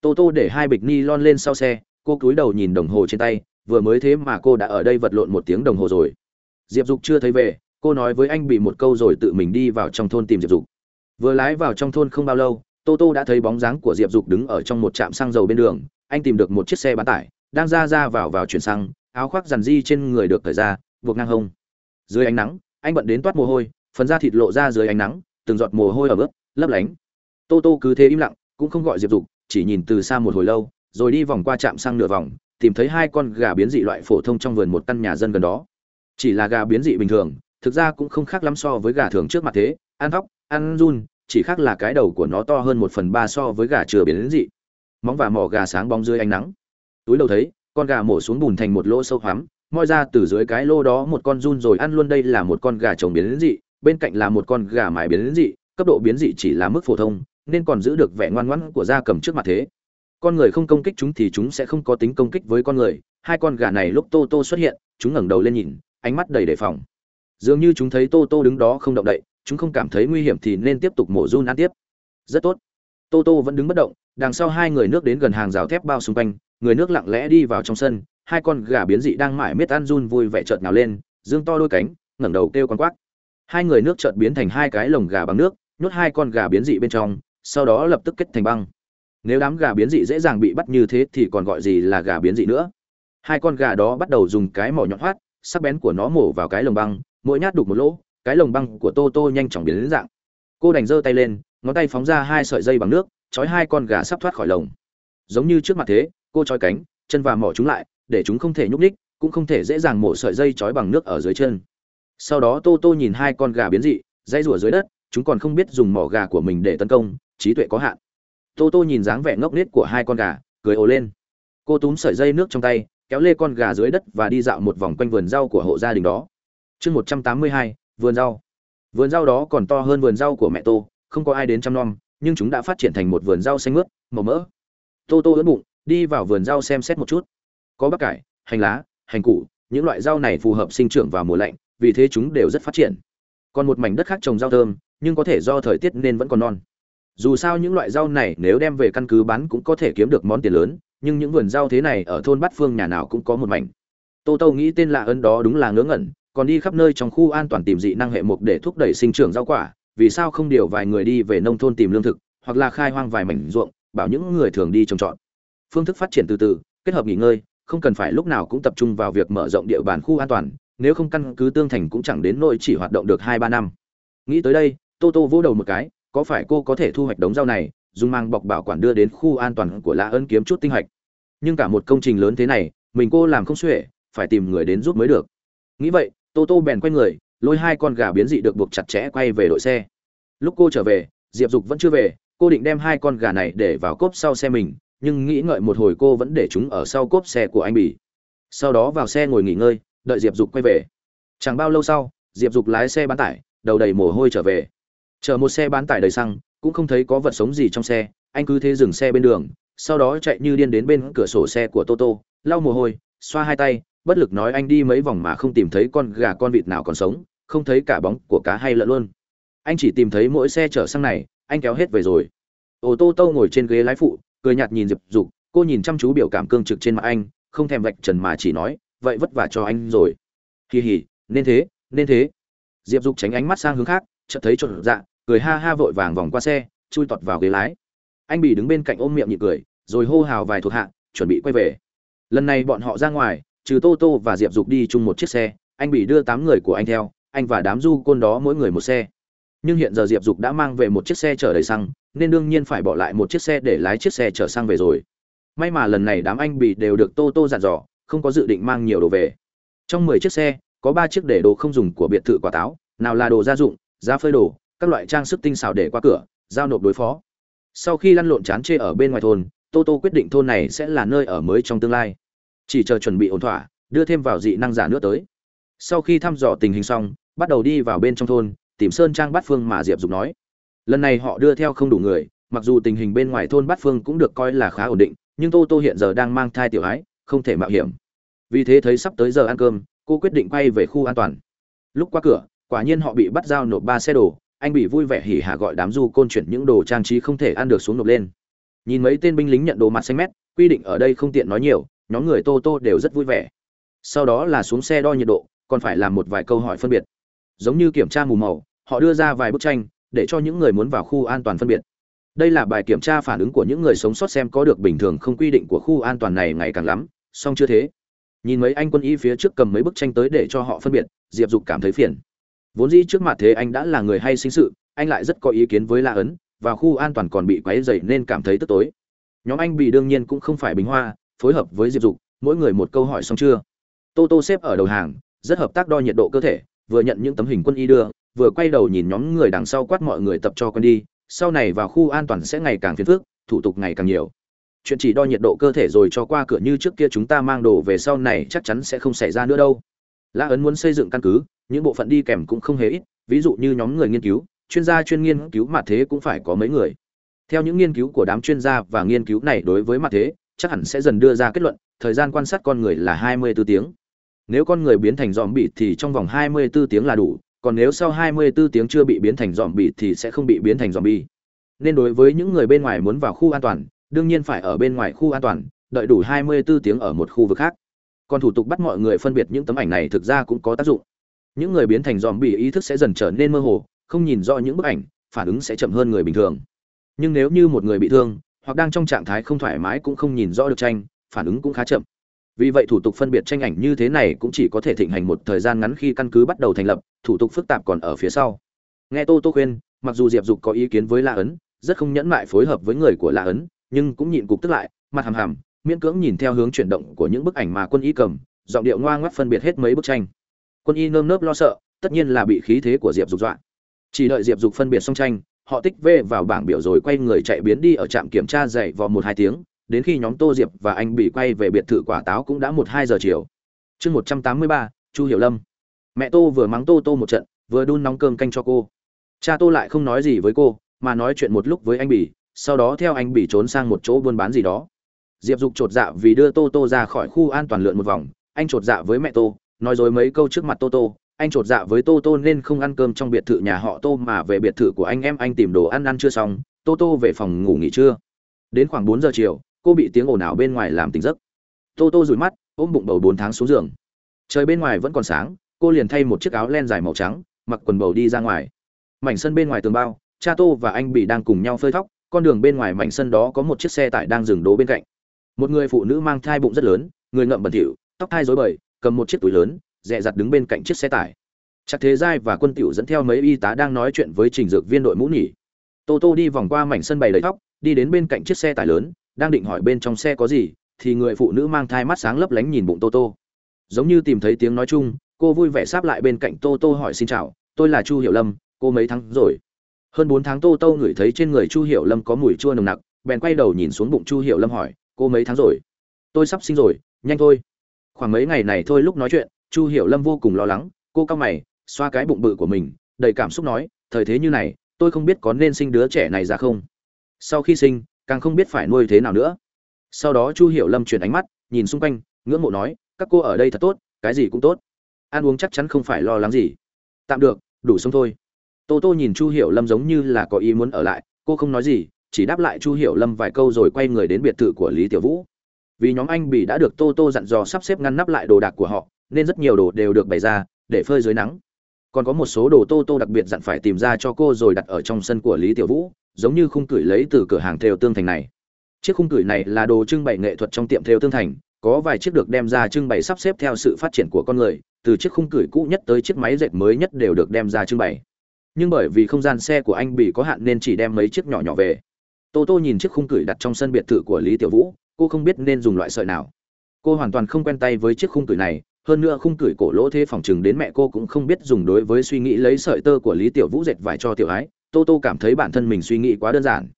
Tô tô để hai bịch ni lon lên sau xe, cô cúi đầu nhìn đồng hồ trên tay, vừa mới thế mà cô đã ở đây vật lộn một tiếng đồng hồ rồi diệp dục chưa thấy về, cô nói với anh bị một câu rồi tự mình đi vào trong thôn tìm diệp dục. Vừa lái vào trong thôn không bao lâu, tô tô đã thấy bóng dáng của diệp dục đứng ở trong một trạm xăng dầu bên đường. Anh tìm được một chiếc xe bán tải, đang ra ra vào vào chuyển xăng, áo khoác dằn di trên người được cởi ra, buộc ngang hông. Dưới ánh nắng, anh bận đến toát mồ hôi, phần da thịt lộ ra dưới ánh nắng, từng giọt mồ hôi ở bước lấp lánh. Tô tô cứ thế im lặng, cũng không gọi diệp dục, chỉ nhìn từ xa một hồi lâu, rồi đi vòng qua trạm xăng nửa vòng, tìm thấy hai con gà biến dị loại phổ thông trong vườn một căn nhà dân gần đó chỉ là gà biến dị bình thường, thực ra cũng không khác lắm so với gà thường trước mặt thế, ăn thóc ăn run, chỉ khác là cái đầu của nó to hơn một phần ba so với gà chừa biến dị. Móng và mỏ gà sáng bóng dưới ánh nắng. Túi đầu thấy, con gà mổ xuống bùn thành một lỗ sâu hoắm, moi ra từ dưới cái lô đó một con run rồi ăn luôn đây là một con gà trồng biến dị, bên cạnh là một con gà mái biến dị, cấp độ biến dị chỉ là mức phổ thông, nên còn giữ được vẻ ngoan ngoãn của da cầm trước mặt thế. Con người không công kích chúng thì chúng sẽ không có tính công kích với con người, hai con gà này lúc tô tô xuất hiện, chúng ngẩng đầu lên nhìn ánh mắt đầy đề phòng. Dường như chúng thấy tô tô đứng đó không động đậy, chúng không cảm thấy nguy hiểm thì nên tiếp tục mổ run ăn tiếp. Rất tốt. Tô tô vẫn đứng bất động, đằng sau hai người nước đến gần hàng rào thép bao xung quanh, người nước lặng lẽ đi vào trong sân, hai con gà biến dị đang mải miết ăn run vui vẻ chợt nào lên, dương to đôi cánh, ngẩng đầu kêu con quát hai người nước chợt biến thành hai cái lồng gà bằng nước, nhốt hai con gà biến dị bên trong, sau đó lập tức kết thành băng. Nếu đám gà biến dị dễ dàng bị bắt như thế thì còn gọi gì là gà biến dị nữa? Hai con gà đó bắt đầu dùng cái mỏ nhọn hoắt sắc bén của nó mổ vào cái lồng băng, mỗi nhát đục một lỗ, cái lồng băng của tô tô nhanh chóng biến đến dạng. Cô đành giơ tay lên, ngón tay phóng ra hai sợi dây bằng nước, trói hai con gà sắp thoát khỏi lồng. Giống như trước mặt thế, cô trói cánh, chân và mỏ chúng lại, để chúng không thể nhúc ních cũng không thể dễ dàng mổ sợi dây trói bằng nước ở dưới chân. Sau đó tô tô nhìn hai con gà biến dị dây rủa dưới đất, chúng còn không biết dùng mỏ gà của mình để tấn công, trí tuệ có hạn. Tô tô nhìn dáng vẻ ngốc nghếch của hai con gà, cười ồ lên. Cô túm sợi dây nước trong tay kéo lê con gà dưới đất và đi dạo một vòng quanh vườn rau của hộ gia đình đó. Chương một trăm tám mươi hai, vườn rau. Vườn rau đó còn to hơn vườn rau của mẹ tô, không có ai đến chăm nom, nhưng chúng đã phát triển thành một vườn rau xanh mướt, màu mỡ. Tô tô ớt bụng, đi vào vườn rau xem xét một chút. Có bắp cải, hành lá, hành củ, những loại rau này phù hợp sinh trưởng vào mùa lạnh, vì thế chúng đều rất phát triển. Còn một mảnh đất khác trồng rau thơm, nhưng có thể do thời tiết nên vẫn còn non. Dù sao những loại rau này nếu đem về căn cứ bán cũng có thể kiếm được món tiền lớn nhưng những vườn rau thế này ở thôn bát phương nhà nào cũng có một mảnh. Tô tô nghĩ tên lạ ấn đó đúng là ngớ ngẩn, còn đi khắp nơi trong khu an toàn tìm dị năng hệ mục để thúc đẩy sinh trưởng rau quả, vì sao không điều vài người đi về nông thôn tìm lương thực, hoặc là khai hoang vài mảnh ruộng, bảo những người thường đi trồng trọt. Phương thức phát triển từ từ, kết hợp nghỉ ngơi, không cần phải lúc nào cũng tập trung vào việc mở rộng địa bàn khu an toàn, nếu không căn cứ tương thành cũng chẳng đến nỗi chỉ hoạt động được hai ba năm. Nghĩ tới đây, tô tô vỗ đầu một cái, có phải cô có thể thu hoạch đống rau này dùng mang bọc bảo quản đưa đến khu an toàn của lã ân kiếm chút tinh hạch nhưng cả một công trình lớn thế này, mình cô làm không xuể, phải tìm người đến giúp mới được. Nghĩ vậy, tô tô bèn quay người, lôi hai con gà biến dị được buộc chặt chẽ quay về đội xe. Lúc cô trở về, diệp dục vẫn chưa về, cô định đem hai con gà này để vào cốp sau xe mình, nhưng nghĩ ngợi một hồi cô vẫn để chúng ở sau cốp xe của anh bỉ sau đó vào xe ngồi nghỉ ngơi, đợi diệp dục quay về. Chẳng bao lâu sau, diệp dục lái xe bán tải, đầu đầy mồ hôi trở về. Chở một xe bán tải đầy xăng cũng không thấy có vật sống gì trong xe, anh cứ thế dừng xe bên đường, sau đó chạy như điên đến bên cửa sổ xe của toto, lau mồ hôi, xoa hai tay, bất lực nói anh đi mấy vòng mà không tìm thấy con gà con vịt nào còn sống, không thấy cả bóng của cá hay lợn luôn. Anh chỉ tìm thấy mỗi xe chở xăng này, anh kéo hết về rồi. Ô tô tô ngồi trên ghế lái phụ, cười nhạt nhìn diệp dục, cô nhìn chăm chú biểu cảm cương trực trên mặt anh, không thèm vạch trần mà chỉ nói, vậy vất vả cho anh rồi. Kỳ hỉ nên thế nên thế. Diệp dục tránh ánh mắt sang hướng khác, chợt thấy trộn dạ cười ha ha vội vàng vòng qua xe, chui tọt vào ghế lái. Anh bị đứng bên cạnh ôm miệng nhịn cười, rồi hô hào vài thuộc hạ, chuẩn bị quay về. Lần này bọn họ ra ngoài, trừ tô tô và diệp dục đi chung một chiếc xe, anh bị đưa tám người của anh theo, anh và đám du côn đó mỗi người một xe. Nhưng hiện giờ diệp dục đã mang về một chiếc xe chở đầy xăng, nên đương nhiên phải bỏ lại một chiếc xe để lái chiếc xe chở xăng về rồi. May mà lần này đám anh bị đều được tô tô dặn dò, không có dự định mang nhiều đồ về. Trong mười chiếc xe, có ba chiếc để đồ không dùng của biệt thự quả táo, nào là đồ gia dụng, giá phơi đồ các loại trang sức tinh xảo để qua cửa, giao nộp đối phó. Sau khi lăn lộn chán chê ở bên ngoài thôn, tô tô quyết định thôn này sẽ là nơi ở mới trong tương lai. Chỉ chờ chuẩn bị ổn thỏa, đưa thêm vào dị năng giả nữa tới. Sau khi thăm dò tình hình xong, bắt đầu đi vào bên trong thôn, tìm sơn trang bát phương mà diệp dục nói. Lần này họ đưa theo không đủ người, mặc dù tình hình bên ngoài thôn bát phương cũng được coi là khá ổn định, nhưng tô tô hiện giờ đang mang thai tiểu ái, không thể mạo hiểm. Vì thế thấy sắp tới giờ ăn cơm, cô quyết định quay về khu an toàn. Lúc qua cửa, quả nhiên họ bị bắt giao nộp ba xe đồ anh bị vui vẻ hỉ hạ gọi đám du côn chuyển những đồ trang trí không thể ăn được xuống nộp lên. Nhìn mấy tên binh lính nhận đồ mặt xanh mét, quy định ở đây không tiện nói nhiều, nhóm người tô tô đều rất vui vẻ. Sau đó là xuống xe đo nhiệt độ, còn phải làm một vài câu hỏi phân biệt. Giống như kiểm tra mù màu, họ đưa ra vài bức tranh, để cho những người muốn vào khu an toàn phân biệt. Đây là bài kiểm tra phản ứng của những người sống sót xem có được bình thường không quy định của khu an toàn này ngày càng lắm song chưa thế? Nhìn mấy anh quân y phía trước cầm mấy bức tranh tới để cho họ phân biệt, diệp dục cảm thấy phiền vốn dĩ trước mặt thế anh đã là người hay sinh sự, anh lại rất có ý kiến với la ấn, và khu an toàn còn bị quấy dày nên cảm thấy tức tối. Nhóm anh bị đương nhiên cũng không phải bình hoa, phối hợp với diệp dục, mỗi người một câu hỏi xong chưa? Tô tô xếp ở đầu hàng, rất hợp tác đo nhiệt độ cơ thể, vừa nhận những tấm hình quân y đưa, vừa quay đầu nhìn nhóm người đằng sau quát mọi người tập cho con đi, sau này vào khu an toàn sẽ ngày càng phiền phức, thủ tục ngày càng nhiều. Chuyện chỉ đo nhiệt độ cơ thể rồi cho qua cửa như trước kia chúng ta mang đồ về sau này chắc chắn sẽ không xảy ra nữa đâu. La ấn muốn xây dựng căn cứ những bộ phận đi kèm cũng không hề ít, ví dụ như nhóm người nghiên cứu, chuyên gia chuyên nghiên cứu mặt thế cũng phải có mấy người. Theo những nghiên cứu của đám chuyên gia và nghiên cứu này đối với mặt thế, chắc hẳn sẽ dần đưa ra kết luận, thời gian quan sát con người là 24 tiếng. Nếu con người biến thành dòm bị thì trong vòng 24 tiếng là đủ, còn nếu sau 24 tiếng chưa bị biến thành dòm bị thì sẽ không bị biến thành dòm bị. nên đối với những người bên ngoài muốn vào khu an toàn, đương nhiên phải ở bên ngoài khu an toàn, đợi đủ 24 tiếng ở một khu vực khác. Còn thủ tục bắt mọi người phân biệt những tấm ảnh này thực ra cũng có tác dụng những người biến thành dòm bị ý thức sẽ dần trở nên mơ hồ, không nhìn rõ những bức ảnh, phản ứng sẽ chậm hơn người bình thường. Nhưng nếu như một người bị thương, hoặc đang trong trạng thái không thoải mái cũng không nhìn rõ được tranh, phản ứng cũng khá chậm. Vì vậy thủ tục phân biệt tranh ảnh như thế này cũng chỉ có thể thịnh hành một thời gian ngắn khi căn cứ bắt đầu thành lập, thủ tục phức tạp còn ở phía sau. Nghe tô tô khuyên, mặc dù diệp dục có ý kiến với la ấn, rất không nhẫn mại phối hợp với người của la ấn, nhưng cũng nhịn cục tức lại, mặt hàm hàm, miễn cưỡng nhìn theo hướng chuyển động của những bức ảnh mà quân y cầm, giọng điệu ngoa ngoắt phân biệt hết mấy bức tranh quân y nơm nớp lo sợ, tất nhiên là bị khí thế của diệp dục dọa. Chỉ đợi diệp dục phân biệt xong tranh, họ tích vê vào bảng biểu rồi quay người chạy biến đi ở trạm kiểm tra dậy vào một hai tiếng, đến khi nhóm tô diệp và anh bị quay về biệt thự quả táo cũng đã một hai giờ chiều. Chương một trăm tám mươi ba, chu hiểu lâm. Mẹ tô vừa mắng tô tô một trận, vừa đun nóng cơm canh cho cô. Cha tô lại không nói gì với cô, mà nói chuyện một lúc với anh bỉ, sau đó theo anh bỉ trốn sang một chỗ buôn bán gì đó. Diệp dục chột dạ vì đưa tô tô ra khỏi khu an toàn lượn một vòng, anh chột dạ với mẹ tô nói dối mấy câu trước mặt tô tô, anh chột dạ với tô tô nên không ăn cơm trong biệt thự nhà họ tô mà về biệt thự của anh em anh tìm đồ ăn ăn chưa xong, tô tô về phòng ngủ nghỉ trưa. Đến khoảng bốn giờ chiều, cô bị tiếng ồn ào bên ngoài làm tỉnh giấc. Tô tô rủi mắt, ôm bụng bầu bốn tháng xuống giường. Trời bên ngoài vẫn còn sáng, cô liền thay một chiếc áo len dài màu trắng, mặc quần bầu đi ra ngoài. Mảnh sân bên ngoài tường bao, cha tô và anh bị đang cùng nhau phơi thóc con đường bên ngoài mảnh sân đó có một chiếc xe tải đang dừng đỗ bên cạnh. Một người phụ nữ mang thai bụng rất lớn, người ngậm bẩn thỉu, tóc thai rối bời cầm một chiếc túi lớn dẹ dặt đứng bên cạnh chiếc xe tải. Chắc thế giai và quân tiểu dẫn theo mấy y tá đang nói chuyện với trình dược viên đội mũ nhỉ tô tô đi vòng qua mảnh sân bày đầy thóc đi đến bên cạnh chiếc xe tải lớn, đang định hỏi bên trong xe có gì, thì người phụ nữ mang thai mắt sáng lấp lánh nhìn bụng tô tô. Giống như tìm thấy tiếng nói chung, cô vui vẻ sáp lại bên cạnh tô tô hỏi xin chào, tôi là chu hiểu lâm, cô mấy tháng rồi? Hơn bốn tháng tô tô ngửi thấy trên người chu hiểu lâm có mùi chua nồng nặc, bèn quay đầu nhìn xuống bụng chu hiểu lâm hỏi, cô mấy tháng rồi? Tôi sắp sinh rồi, nhanh thôi khoảng mấy ngày này thôi lúc nói chuyện, chu hiểu lâm vô cùng lo lắng, cô cao mày, xoa cái bụng bự của mình, đầy cảm xúc nói, thời thế như này, tôi không biết có nên sinh đứa trẻ này ra không. Sau khi sinh, càng không biết phải nuôi thế nào nữa. Sau đó chu hiểu lâm chuyển ánh mắt, nhìn xung quanh, ngưỡng mộ nói, các cô ở đây thật tốt, cái gì cũng tốt. Ăn uống chắc chắn không phải lo lắng gì. Tạm được, đủ sống thôi. Tô tô nhìn chu hiểu lâm giống như là có ý muốn ở lại, cô không nói gì, chỉ đáp lại chu hiểu lâm vài câu rồi quay người đến biệt thự của lý tiểu vũ vì nhóm anh bị đã được tô tô dặn dò sắp xếp ngăn nắp lại đồ đạc của họ, nên rất nhiều đồ đều được bày ra, để phơi dưới nắng. Còn có một số đồ tô tô đặc biệt dặn phải tìm ra cho cô rồi đặt ở trong sân của lý tiểu vũ, giống như khung cửi lấy từ cửa hàng thêu tương thành này. Chiếc khung cửi này là đồ trưng bày nghệ thuật trong tiệm thêu tương thành, có vài chiếc được đem ra trưng bày sắp xếp theo sự phát triển của con người, từ chiếc khung cửi cũ nhất tới chiếc máy dệt mới nhất đều được đem ra trưng bày. Nhưng bởi vì không gian xe của anh bị có hạn nên chỉ đem mấy chiếc nhỏ nhỏ về. Tô tô nhìn chiếc khung cửi đặt trong sân biệt thự của lý tiểu vũ cô không biết nên dùng loại sợi nào. Cô hoàn toàn không quen tay với chiếc khung cửi này, hơn nữa khung cửi cổ lỗ thế phòng chừng đến mẹ cô cũng không biết dùng đối với suy nghĩ lấy sợi tơ của lý tiểu vũ dệt vải cho tiểu ái, tô tô cảm thấy bản thân mình suy nghĩ quá đơn giản.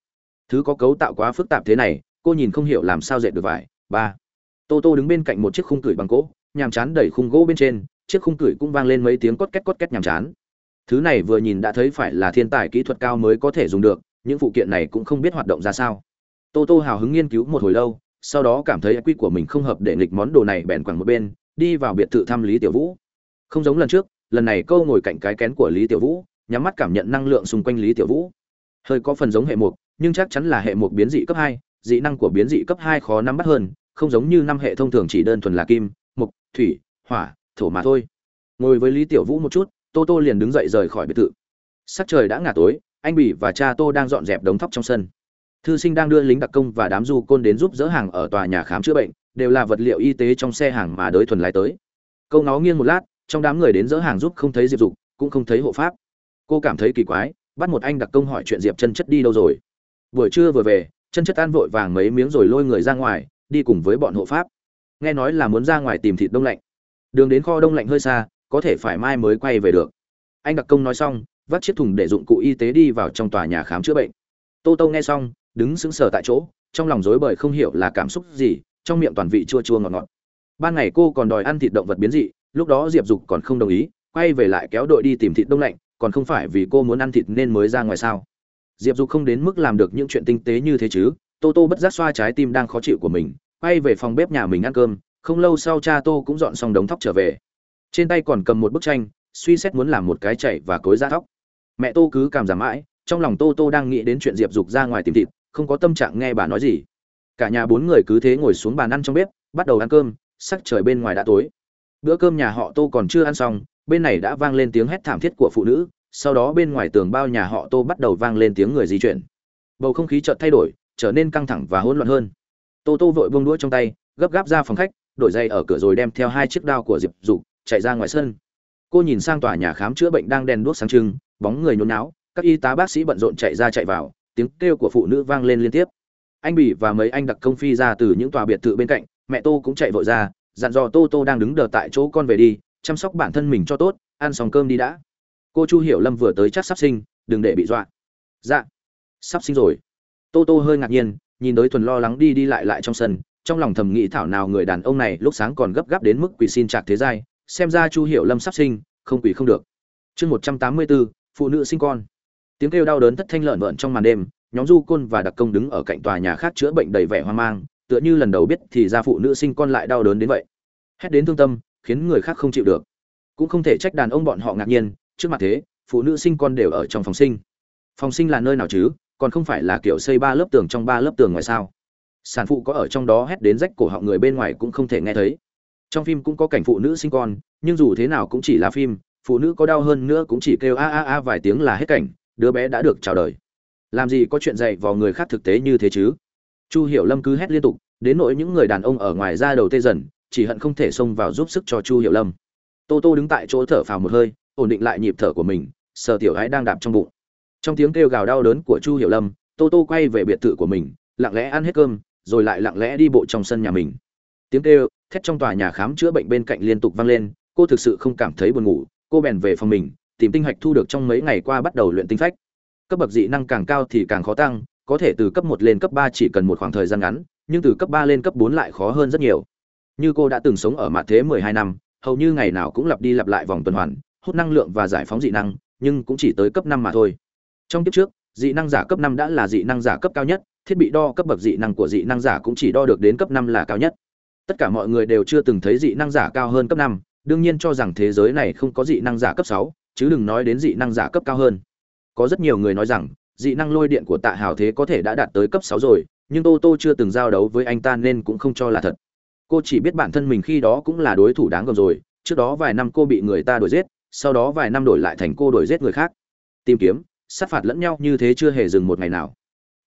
Thứ có cấu tạo quá phức tạp thế này, cô nhìn không hiểu làm sao dệt được vải. Ba. Tô tô đứng bên cạnh một chiếc khung cửi bằng gỗ, nhàm chán đẩy khung gỗ bên trên, chiếc khung cửi cũng vang lên mấy tiếng cốt két cốt két nhàm chán. Thứ này vừa nhìn đã thấy phải là thiên tài kỹ thuật cao mới có thể dùng được, những phụ kiện này cũng không biết hoạt động ra sao. Tô tô hào hứng nghiên cứu một hồi lâu sau đó cảm thấy quy của mình không hợp để nghịch món đồ này bèn quẳng một bên, đi vào biệt thự thăm lý tiểu vũ. Không giống lần trước, lần này câu ngồi cạnh cái kén của lý tiểu vũ, nhắm mắt cảm nhận năng lượng xung quanh lý tiểu vũ. Hơi có phần giống hệ mục, nhưng chắc chắn là hệ mục biến dị cấp hai, dị năng của biến dị cấp hai khó nắm bắt hơn, không giống như năm hệ thông thường chỉ đơn thuần là kim, mục, thủy, hỏa, thổ mà thôi. Ngồi với lý tiểu vũ một chút, tô tô liền đứng dậy rời khỏi biệt thự. Sắc trời đã ngả tối, anh bỉ và cha tô đang dọn dẹp đống thóc trong sân thư sinh đang đưa lính đặc công và đám du côn đến giúp dỡ hàng ở tòa nhà khám chữa bệnh, đều là vật liệu y tế trong xe hàng mà đới thuần lái tới. Câu nó nghiêng một lát, trong đám người đến dỡ hàng giúp không thấy diệp dục, cũng không thấy hộ pháp. Cô cảm thấy kỳ quái, bắt một anh đặc công hỏi chuyện diệp chân chất đi đâu rồi? Buổi trưa vừa về, chân chất ăn vội vàng mấy miếng rồi lôi người ra ngoài, đi cùng với bọn hộ pháp. Nghe nói là muốn ra ngoài tìm thịt đông lạnh. Đường đến kho đông lạnh hơi xa, có thể phải mai mới quay về được. Anh đặc công nói xong vắt chiếc thùng để dụng cụ y tế đi vào trong tòa nhà khám chữa bệnh. Tô tô nghe xong đứng sững sờ tại chỗ, trong lòng rối bời không hiểu là cảm xúc gì, trong miệng toàn vị chua chua ngọt ngọt. Ban ngày cô còn đòi ăn thịt động vật biến dị, lúc đó diệp dục còn không đồng ý, quay về lại kéo đội đi tìm thịt đông lạnh, còn không phải vì cô muốn ăn thịt nên mới ra ngoài sao? Diệp dục không đến mức làm được những chuyện tinh tế như thế chứ, tô tô bất giác xoa trái tim đang khó chịu của mình, quay về phòng bếp nhà mình ăn cơm, không lâu sau cha tô cũng dọn xong đống thóc trở về. Trên tay còn cầm một bức tranh, suy xét muốn làm một cái chạy và cối ra thóc. Mẹ tô cứ cảm giảm mãi, trong lòng tô tô đang nghĩ đến chuyện diệp dục ra ngoài tìm thịt không có tâm trạng nghe bà nói gì. Cả nhà bốn người cứ thế ngồi xuống bàn ăn trong bếp, bắt đầu ăn cơm, sắc trời bên ngoài đã tối. Bữa cơm nhà họ tô còn chưa ăn xong, bên này đã vang lên tiếng hét thảm thiết của phụ nữ, sau đó bên ngoài tường bao nhà họ tô bắt đầu vang lên tiếng người di chuyển. Bầu không khí chợt thay đổi, trở nên căng thẳng và hỗn loạn hơn. Tô tô vội buông đũa trong tay, gấp gáp ra phòng khách, đổi dây ở cửa rồi đem theo hai chiếc đao của diệp dục, chạy ra ngoài sân. Cô nhìn sang tòa nhà khám chữa bệnh đang đèn đuốc sáng trưng, bóng người nhốn náo các y tá bác sĩ bận rộn chạy ra chạy vào tiếng kêu của phụ nữ vang lên liên tiếp. Anh bỉ và mấy anh đặc công phi ra từ những tòa biệt thự bên cạnh, mẹ tô cũng chạy vội ra, dặn dò tô tô đang đứng đờ tại chỗ con về đi, chăm sóc bản thân mình cho tốt, ăn xong cơm đi đã. Cô chu hiểu lâm vừa tới chắc sắp sinh, đừng để bị dọa. Dạ sắp sinh rồi. Tô tô hơi ngạc nhiên, nhìn đối thuần lo lắng đi đi lại lại trong sân, trong lòng thầm nghĩ thảo nào người đàn ông này lúc sáng còn gấp gáp đến mức quỳ xin trạc thế giai, xem ra chu hiểu lâm sắp sinh, không quỳ không được. Chương một trăm tám mươi bốn phụ nữ sinh con tiếng kêu đau đớn thất thanh lợn vợn trong màn đêm, nhóm du côn và đặc công đứng ở cạnh tòa nhà khác chữa bệnh đầy vẻ hoang mang, tựa như lần đầu biết thì gia phụ nữ sinh con lại đau đớn đến vậy. Hét đến thương tâm, khiến người khác không chịu được. Cũng không thể trách đàn ông bọn họ ngạc nhiên, trước mặt thế, phụ nữ sinh con đều ở trong phòng sinh. Phòng sinh là nơi nào chứ? Còn không phải là kiểu xây ba lớp tường trong ba lớp tường ngoài sao? Sản phụ có ở trong đó hét đến rách cổ họng người bên ngoài cũng không thể nghe thấy. Trong phim cũng có cảnh phụ nữ sinh con, nhưng dù thế nào cũng chỉ là phim, phụ nữ có đau hơn nữa cũng chỉ kêu a a a vài tiếng là hết cảnh đứa bé đã được chào đời. Làm gì có chuyện dạy vào người khác thực tế như thế chứ? Chu hiểu lâm cứ hét liên tục, đến nỗi những người đàn ông ở ngoài ra đầu tê dần, chỉ hận không thể xông vào giúp sức cho chu hiểu lâm. Tô tô đứng tại chỗ thở phào một hơi, ổn định lại nhịp thở của mình, sờ tiểu gái đang đạp trong bụng. Trong tiếng kêu gào đau đớn của chu hiểu lâm, tô tô quay về biệt thự của mình, lặng lẽ ăn hết cơm, rồi lại lặng lẽ đi bộ trong sân nhà mình. Tiếng kêu, thét trong tòa nhà khám chữa bệnh bên cạnh liên tục vang lên, cô thực sự không cảm thấy buồn ngủ, cô bèn về phòng mình tìm tinh hạch thu được trong mấy ngày qua bắt đầu luyện tinh phách. Cấp bậc dị năng càng cao thì càng khó tăng, có thể từ cấp một lên cấp ba chỉ cần một khoảng thời gian ngắn, nhưng từ cấp ba lên cấp bốn lại khó hơn rất nhiều. Như cô đã từng sống ở mặt thế mười hai năm, hầu như ngày nào cũng lặp đi lặp lại vòng tuần hoàn, hút năng lượng và giải phóng dị năng, nhưng cũng chỉ tới cấp năm mà thôi. Trong kiếp trước, dị năng giả cấp năm đã là dị năng giả cấp cao nhất, thiết bị đo cấp bậc dị năng của dị năng giả cũng chỉ đo được đến cấp năm là cao nhất. Tất cả mọi người đều chưa từng thấy dị năng giả cao hơn cấp năm, đương nhiên cho rằng thế giới này không có dị năng giả cấp sáu chứ đừng nói đến dị năng giả cấp cao hơn. Có rất nhiều người nói rằng, dị năng lôi điện của tạ hào thế có thể đã đạt tới cấp sáu rồi, nhưng tô tô chưa từng giao đấu với anh ta nên cũng không cho là thật. Cô chỉ biết bản thân mình khi đó cũng là đối thủ đáng gờm rồi, trước đó vài năm cô bị người ta đuổi giết, sau đó vài năm đổi lại thành cô đuổi giết người khác. Tìm kiếm, sát phạt lẫn nhau như thế chưa hề dừng một ngày nào.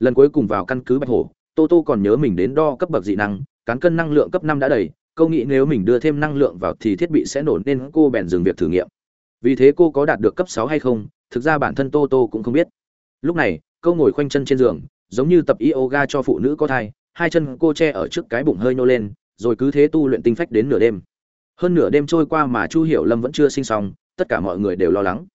Lần cuối cùng vào căn cứ bạch hổ, tô tô còn nhớ mình đến đo cấp bậc dị năng, cán cân năng lượng cấp năm đã đầy câu nghĩ nếu mình đưa thêm năng lượng vào thì thiết bị sẽ nổ nên cô bèn dừng việc thử nghiệm vì thế cô có đạt được cấp sáu hay không, thực ra bản thân tô tô cũng không biết. Lúc này câu ngồi khoanh chân trên giường, giống như tập yoga cho phụ nữ có thai, hai chân cô che ở trước cái bụng hơi nô lên, rồi cứ thế tu luyện tinh phách đến nửa đêm. Hơn nửa đêm trôi qua mà chu hiểu lâm vẫn chưa sinh xong, tất cả mọi người đều lo lắng.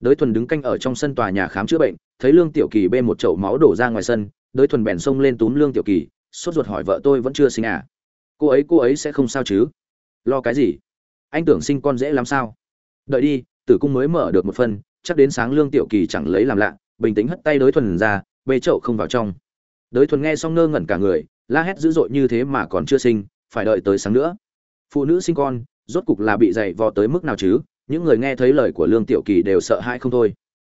Đới thuần đứng canh ở trong sân tòa nhà khám chữa bệnh, thấy lương tiểu kỳ bê một chậu máu đổ ra ngoài sân, đới thuần bèn xông lên túm lương tiểu kỳ, sốt ruột hỏi vợ tôi vẫn chưa sinh à? Cô ấy cô ấy sẽ không sao chứ? Lo cái gì? Anh tưởng sinh con dễ lắm sao? Đợi đi, tử cung mới mở được một phân, chắc đến sáng lương tiểu kỳ chẳng lấy làm lạ, bình tĩnh hất tay đới thuần ra, bê chậu không vào trong. Đới thuần nghe xong ngơ ngẩn cả người, la hét dữ dội như thế mà còn chưa sinh, phải đợi tới sáng nữa. Phụ nữ sinh con, rốt cục là bị dày vò tới mức nào chứ? Những người nghe thấy lời của lương tiểu kỳ đều sợ hãi không thôi.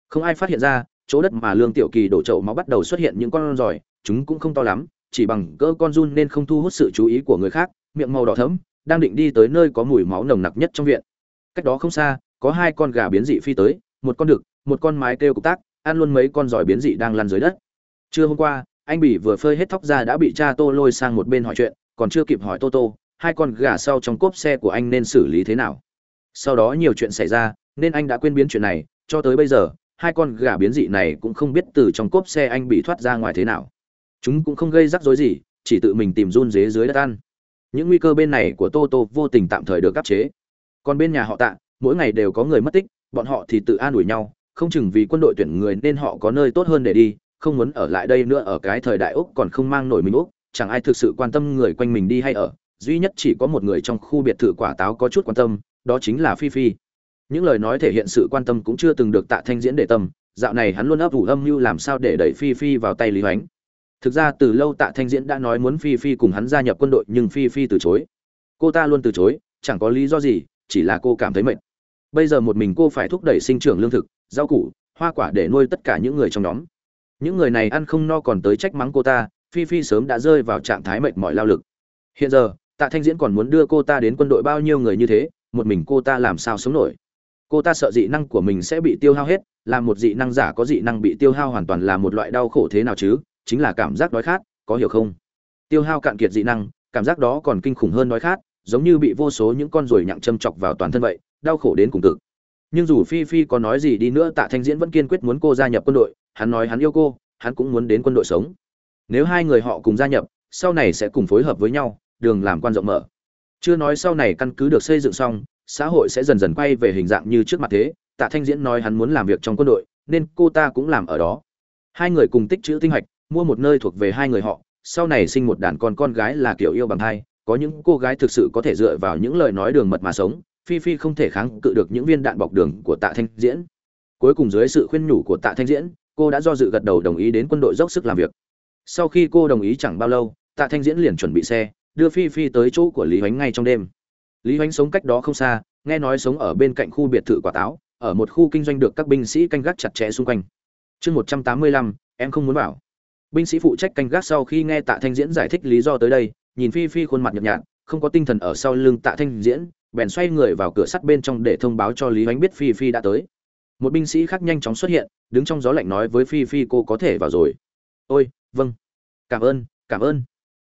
Không ai phát hiện ra, chỗ đất mà lương tiểu kỳ đổ chậu máu bắt đầu xuất hiện những con giỏi chúng cũng không to lắm, chỉ bằng cỡ con run nên không thu hút sự chú ý của người khác, miệng màu đỏ thẫm, đang định đi tới nơi có mùi máu nồng nặc nhất trong viện cách đó không xa, có hai con gà biến dị phi tới, một con đực, một con mái kêu cục tác, ăn luôn mấy con giỏi biến dị đang lăn dưới đất. Trưa hôm qua, anh bỉ vừa phơi hết tóc ra đã bị cha tô lôi sang một bên hỏi chuyện, còn chưa kịp hỏi tô tô, hai con gà sau trong cốp xe của anh nên xử lý thế nào? Sau đó nhiều chuyện xảy ra, nên anh đã quên biến chuyện này, cho tới bây giờ, hai con gà biến dị này cũng không biết từ trong cốp xe anh bị thoát ra ngoài thế nào. Chúng cũng không gây rắc rối gì, chỉ tự mình tìm run dế dưới đất ăn. Những nguy cơ bên này của tô tô vô tình tạm thời được áp chế còn bên nhà họ tạ, mỗi ngày đều có người mất tích, bọn họ thì tự an ủi nhau, không chừng vì quân đội tuyển người nên họ có nơi tốt hơn để đi, không muốn ở lại đây nữa ở cái thời đại úc còn không mang nổi mình úc, chẳng ai thực sự quan tâm người quanh mình đi hay ở, duy nhất chỉ có một người trong khu biệt thự quả táo có chút quan tâm, đó chính là phi phi. Những lời nói thể hiện sự quan tâm cũng chưa từng được tạ thanh diễn để tâm, dạo này hắn luôn ấp ủ âm mưu làm sao để đẩy phi phi vào tay lý hoánh. Thực ra từ lâu tạ thanh diễn đã nói muốn phi phi cùng hắn gia nhập quân đội nhưng phi phi từ chối. Cô ta luôn từ chối, chẳng có lý do gì chỉ là cô cảm thấy mệt. Bây giờ một mình cô phải thúc đẩy sinh trưởng lương thực, rau củ, hoa quả để nuôi tất cả những người trong nhóm. Những người này ăn không no còn tới trách mắng cô ta, phi phi sớm đã rơi vào trạng thái mệt mỏi lao lực. Hiện giờ, tạ thanh diễn còn muốn đưa cô ta đến quân đội bao nhiêu người như thế, một mình cô ta làm sao sống nổi? Cô ta sợ dị năng của mình sẽ bị tiêu hao hết, là một dị năng giả có dị năng bị tiêu hao hoàn toàn là một loại đau khổ thế nào chứ? Chính là cảm giác đói khát, có hiểu không? Tiêu hao cạn kiệt dị năng, cảm giác đó còn kinh khủng hơn đói khát giống như bị vô số những con ruồi nhặng châm chọc vào toàn thân vậy, đau khổ đến cùng cực. Nhưng dù phi phi có nói gì đi nữa, tạ thanh diễn vẫn kiên quyết muốn cô gia nhập quân đội, hắn nói hắn yêu cô, hắn cũng muốn đến quân đội sống. Nếu hai người họ cùng gia nhập, sau này sẽ cùng phối hợp với nhau, đường làm quan rộng mở. Chưa nói sau này căn cứ được xây dựng xong, xã hội sẽ dần dần quay về hình dạng như trước mặt thế, tạ thanh diễn nói hắn muốn làm việc trong quân đội, nên cô ta cũng làm ở đó. Hai người cùng tích chữ tinh hạch mua một nơi thuộc về hai người họ, sau này sinh một đàn con con gái là kiểu yêu bằng hai có những cô gái thực sự có thể dựa vào những lời nói đường mật mà sống, phi phi không thể kháng cự được những viên đạn bọc đường của tạ thanh diễn. Cuối cùng dưới sự khuyên nhủ của tạ thanh diễn, cô đã do dự gật đầu đồng ý đến quân đội dốc sức làm việc. Sau khi cô đồng ý chẳng bao lâu, tạ thanh diễn liền chuẩn bị xe, đưa phi phi tới chỗ của lý hoánh ngay trong đêm. Lý hoánh sống cách đó không xa, nghe nói sống ở bên cạnh khu biệt thự quả táo, ở một khu kinh doanh được các binh sĩ canh gác chặt chẽ xung quanh. Chương một trăm tám mươi lăm, em không muốn bảo. binh sĩ phụ trách canh gác sau khi nghe tạ thanh diễn giải thích lý do tới đây nhìn phi phi khuôn mặt nhợt nhạt, không có tinh thần ở sau lưng tạ thanh diễn, bèn xoay người vào cửa sắt bên trong để thông báo cho lý ánh biết phi phi đã tới. Một binh sĩ khác nhanh chóng xuất hiện, đứng trong gió lạnh nói với phi phi cô có thể vào rồi. Ôi vâng. Cảm ơn cảm ơn.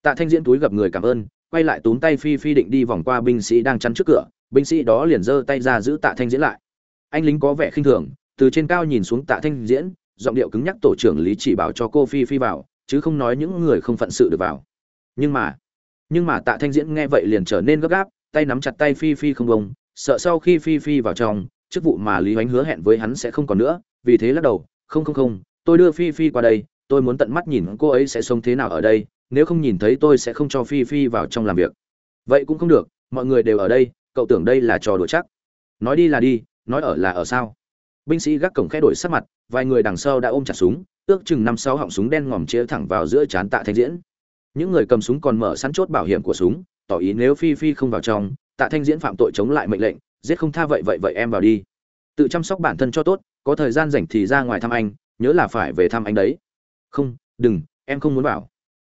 Tạ thanh diễn túi gặp người cảm ơn, quay lại túm tay phi phi định đi vòng qua binh sĩ đang chắn trước cửa, binh sĩ đó liền giơ tay ra giữ tạ thanh diễn lại. Anh lính có vẻ khinh thường, từ trên cao nhìn xuống tạ thanh diễn, giọng điệu cứng nhắc tổ trưởng lý chỉ bảo cho cô phi phi vào, chứ không nói những người không phận sự được vào. Nhưng mà nhưng mà tạ thanh diễn nghe vậy liền trở nên gấp gáp, tay nắm chặt tay phi phi không bông sợ sau khi phi phi vào trong, chức vụ mà lý hoánh hứa hẹn với hắn sẽ không còn nữa, vì thế lắc đầu, không không không, tôi đưa phi phi qua đây, tôi muốn tận mắt nhìn cô ấy sẽ sống thế nào ở đây, nếu không nhìn thấy tôi sẽ không cho phi phi vào trong làm việc. Vậy cũng không được, mọi người đều ở đây, cậu tưởng đây là trò đùa chắc. Nói đi là đi, nói ở là ở sao? Binh sĩ gác cổng khẽ đổi sắc mặt, vài người đằng sau đã ôm chặt súng, ước chừng năm sáu họng súng đen ngòm chia thẳng vào giữa trán tạ thanh diễn những người cầm súng còn mở sẵn chốt bảo hiểm của súng, tỏ ý nếu phi phi không vào trong, tạ thanh diễn phạm tội chống lại mệnh lệnh, giết không tha vậy vậy vậy em vào đi. Tự chăm sóc bản thân cho tốt, có thời gian rảnh thì ra ngoài thăm anh, nhớ là phải về thăm anh đấy. Không, đừng, em không muốn vào.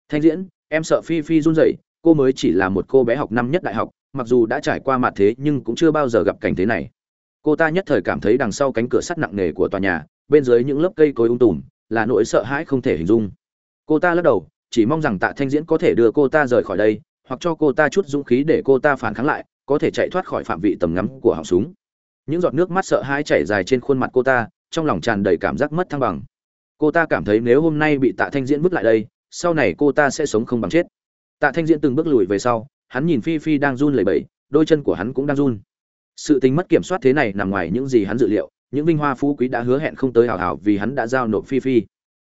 Thanh diễn, em sợ phi phi run rẩy, cô mới chỉ là một cô bé học năm nhất đại học, mặc dù đã trải qua mặt thế nhưng cũng chưa bao giờ gặp cảnh thế này. Cô ta nhất thời cảm thấy đằng sau cánh cửa sắt nặng nề của tòa nhà, bên dưới những lớp cây cối ung tùm, là nỗi sợ hãi không thể hình dung. Cô ta lắc đầu chỉ mong rằng tạ thanh diễn có thể đưa cô ta rời khỏi đây, hoặc cho cô ta chút dũng khí để cô ta phản kháng lại, có thể chạy thoát khỏi phạm vị tầm ngắm của họng súng. Những giọt nước mắt sợ hãi chảy dài trên khuôn mặt cô ta, trong lòng tràn đầy cảm giác mất thăng bằng. Cô ta cảm thấy nếu hôm nay bị tạ thanh diễn vứt lại đây, sau này cô ta sẽ sống không bằng chết. Tạ thanh diễn từng bước lùi về sau, hắn nhìn phi phi đang run lẩy bẩy, đôi chân của hắn cũng đang run. Sự tính mất kiểm soát thế này nằm ngoài những gì hắn dự liệu, những vinh hoa phú quý đã hứa hẹn không tới hào hào vì hắn đã giao nộp phi phi.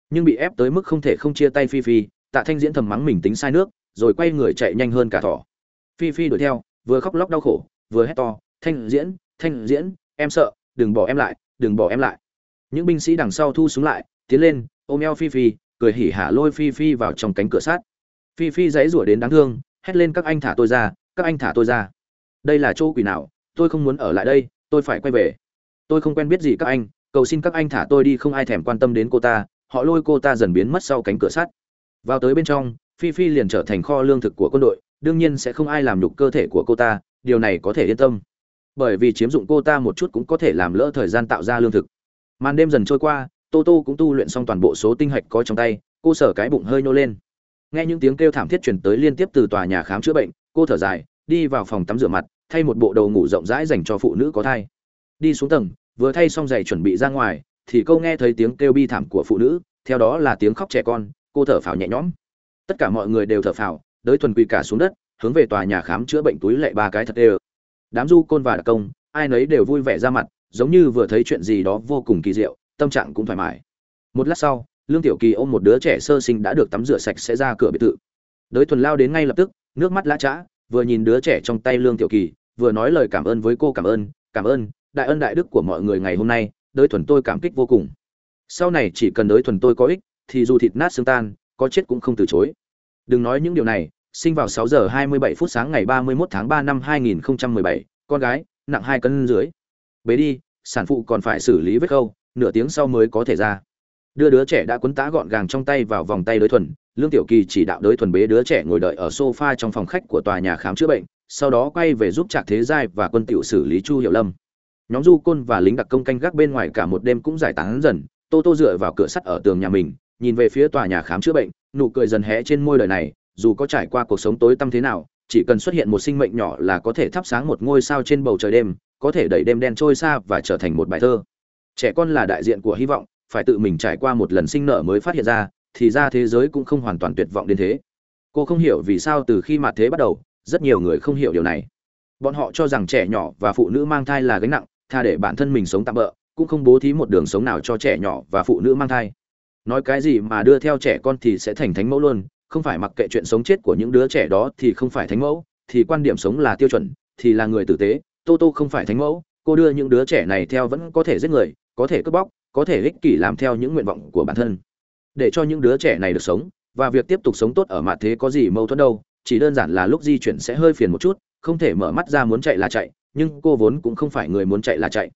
Nhưng bị ép tới mức không thể không chia tay phi phi tạ thanh diễn thầm mắng mình tính sai nước, rồi quay người chạy nhanh hơn cả thỏ. Phi phi đuổi theo, vừa khóc lóc đau khổ, vừa hét to, thanh diễn thanh diễn, em sợ, đừng bỏ em lại, đừng bỏ em lại. Những binh sĩ đằng sau thu súng lại, tiến lên, ôm eo phi phi, cười hỉ hả lôi phi phi vào trong cánh cửa sát phi phi dãy rủa đến đáng thương, hét lên, các anh thả tôi ra, các anh thả tôi ra. Đây là chỗ quỷ nào? Tôi không muốn ở lại đây, tôi phải quay về. Tôi không quen biết gì các anh, cầu xin các anh thả tôi đi, không ai thèm quan tâm đến cô ta. Họ lôi cô ta dần biến mất sau cánh cửa sắt vào tới bên trong, phi phi liền trở thành kho lương thực của quân đội, đương nhiên sẽ không ai làm nhục cơ thể của cô ta, điều này có thể yên tâm. Bởi vì chiếm dụng cô ta một chút cũng có thể làm lỡ thời gian tạo ra lương thực. Màn đêm dần trôi qua, tô tô cũng tu luyện xong toàn bộ số tinh hạch có trong tay, cô sở cái bụng hơi nhô lên. Nghe những tiếng kêu thảm thiết chuyển tới liên tiếp từ tòa nhà khám chữa bệnh, cô thở dài, đi vào phòng tắm rửa mặt, thay một bộ đầu ngủ rộng rãi dành cho phụ nữ có thai. Đi xuống tầng, vừa thay xong giày chuẩn bị ra ngoài, thì câu nghe thấy tiếng kêu bi thảm của phụ nữ, theo đó là tiếng khóc trẻ con cô thở phào nhẹ nhõm. Tất cả mọi người đều thở phào, đới thuần quỳ cả xuống đất, hướng về tòa nhà khám chữa bệnh túi lệ ba cái thật đều. Đám du côn và đặc công, ai nấy đều vui vẻ ra mặt, giống như vừa thấy chuyện gì đó vô cùng kỳ diệu, tâm trạng cũng thoải mái. Một lát sau, lương tiểu kỳ ôm một đứa trẻ sơ sinh đã được tắm rửa sạch sẽ ra cửa biệt thự. Đới thuần lao đến ngay lập tức, nước mắt lã chã vừa nhìn đứa trẻ trong tay lương tiểu kỳ, vừa nói lời cảm ơn với cô cảm ơn cảm ơn, đại ân đại đức của mọi người ngày hôm nay, đới thuần tôi cảm kích vô cùng. Sau này chỉ cần đới thuần tôi có ích thì dù thịt nát xương tan có chết cũng không từ chối đừng nói những điều này sinh vào 6 giờ 27 phút sáng ngày 31 tháng 3 năm 2017, con gái, nặng 2 cân dưới. Bế đi, sản phụ còn phải xử lý vết khâu, nửa tiếng sau mới có thể ra. Đưa đứa trẻ đã quấn tã gọn gàng trong tay vào vòng tay đối thuần, Lương Tiểu Kỳ chỉ đạo đối thuần bế đứa trẻ ngồi đợi ở sofa trong phòng khách của tòa nhà khám chữa bệnh, sau đó quay về giúp Trạc Thế Giai và quân tiểu xử lý Chu Hiểu Lâm. Nhóm du côn và lính đặc công canh gác bên ngoài cả một đêm cũng giải tán dần, Tô Tô dựa vào cửa sắt ở tường nhà mình, nhìn về phía tòa nhà khám chữa bệnh, nụ cười dần hé trên môi đời này, dù có trải qua cuộc sống tối tăm thế nào, chỉ cần xuất hiện một sinh mệnh nhỏ là có thể thắp sáng một ngôi sao trên bầu trời đêm, có thể đẩy đêm đen trôi xa và trở thành một bài thơ. Trẻ con là đại diện của hy vọng, phải tự mình trải qua một lần sinh nở mới phát hiện ra, thì ra thế giới cũng không hoàn toàn tuyệt vọng đến thế. Cô không hiểu vì sao từ khi mà thế bắt đầu, rất nhiều người không hiểu điều này. Bọn họ cho rằng trẻ nhỏ và phụ nữ mang thai là gánh nặng, tha để bản thân mình sống tạm bỡ, cũng không bố thí một đường sống nào cho trẻ nhỏ và phụ nữ mang thai. Nói cái gì mà đưa theo trẻ con thì sẽ thành thánh mẫu luôn, không phải mặc kệ chuyện sống chết của những đứa trẻ đó thì không phải thánh mẫu thì quan điểm sống là tiêu chuẩn thì là người tử tế tô tô không phải thánh mẫu cô đưa những đứa trẻ này theo vẫn có thể giết người có thể cướp bóc có thể ích kỷ làm theo những nguyện vọng của bản thân. Để cho những đứa trẻ này được sống và việc tiếp tục sống tốt ở mặt thế có gì mâu thuẫn đâu chỉ đơn giản là lúc di chuyển sẽ hơi phiền một chút không thể mở mắt ra muốn chạy là chạy nhưng cô vốn cũng không phải người muốn chạy là chạy.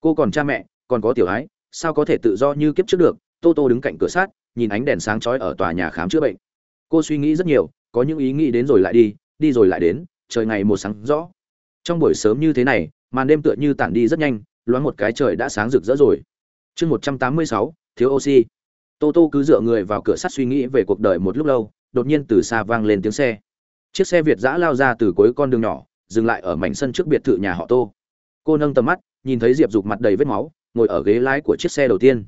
Cô còn cha mẹ còn có tiểu ái sao có thể tự do như kiếp trước được tô tô đứng cạnh cửa sát nhìn ánh đèn sáng chói ở tòa nhà khám chữa bệnh. Cô suy nghĩ rất nhiều, có những ý nghĩ đến rồi lại đi đi rồi lại đến, trời ngày một sáng rõ. Trong buổi sớm như thế này, màn đêm tựa như tản đi rất nhanh, loáng một cái trời đã sáng rực rỡ rồi. Chương một trăm tám mươi sáu, thiếu oxy. Tô tô cứ dựa người vào cửa sắt suy nghĩ về cuộc đời một lúc lâu, đột nhiên từ xa vang lên tiếng xe. Chiếc xe việt giã lao ra từ cuối con đường nhỏ, dừng lại ở mảnh sân trước biệt thự nhà họ tô. Cô nâng tầm mắt, nhìn thấy diệp dục mặt đầy vết máu, ngồi ở ghế lái của chiếc xe đầu tiên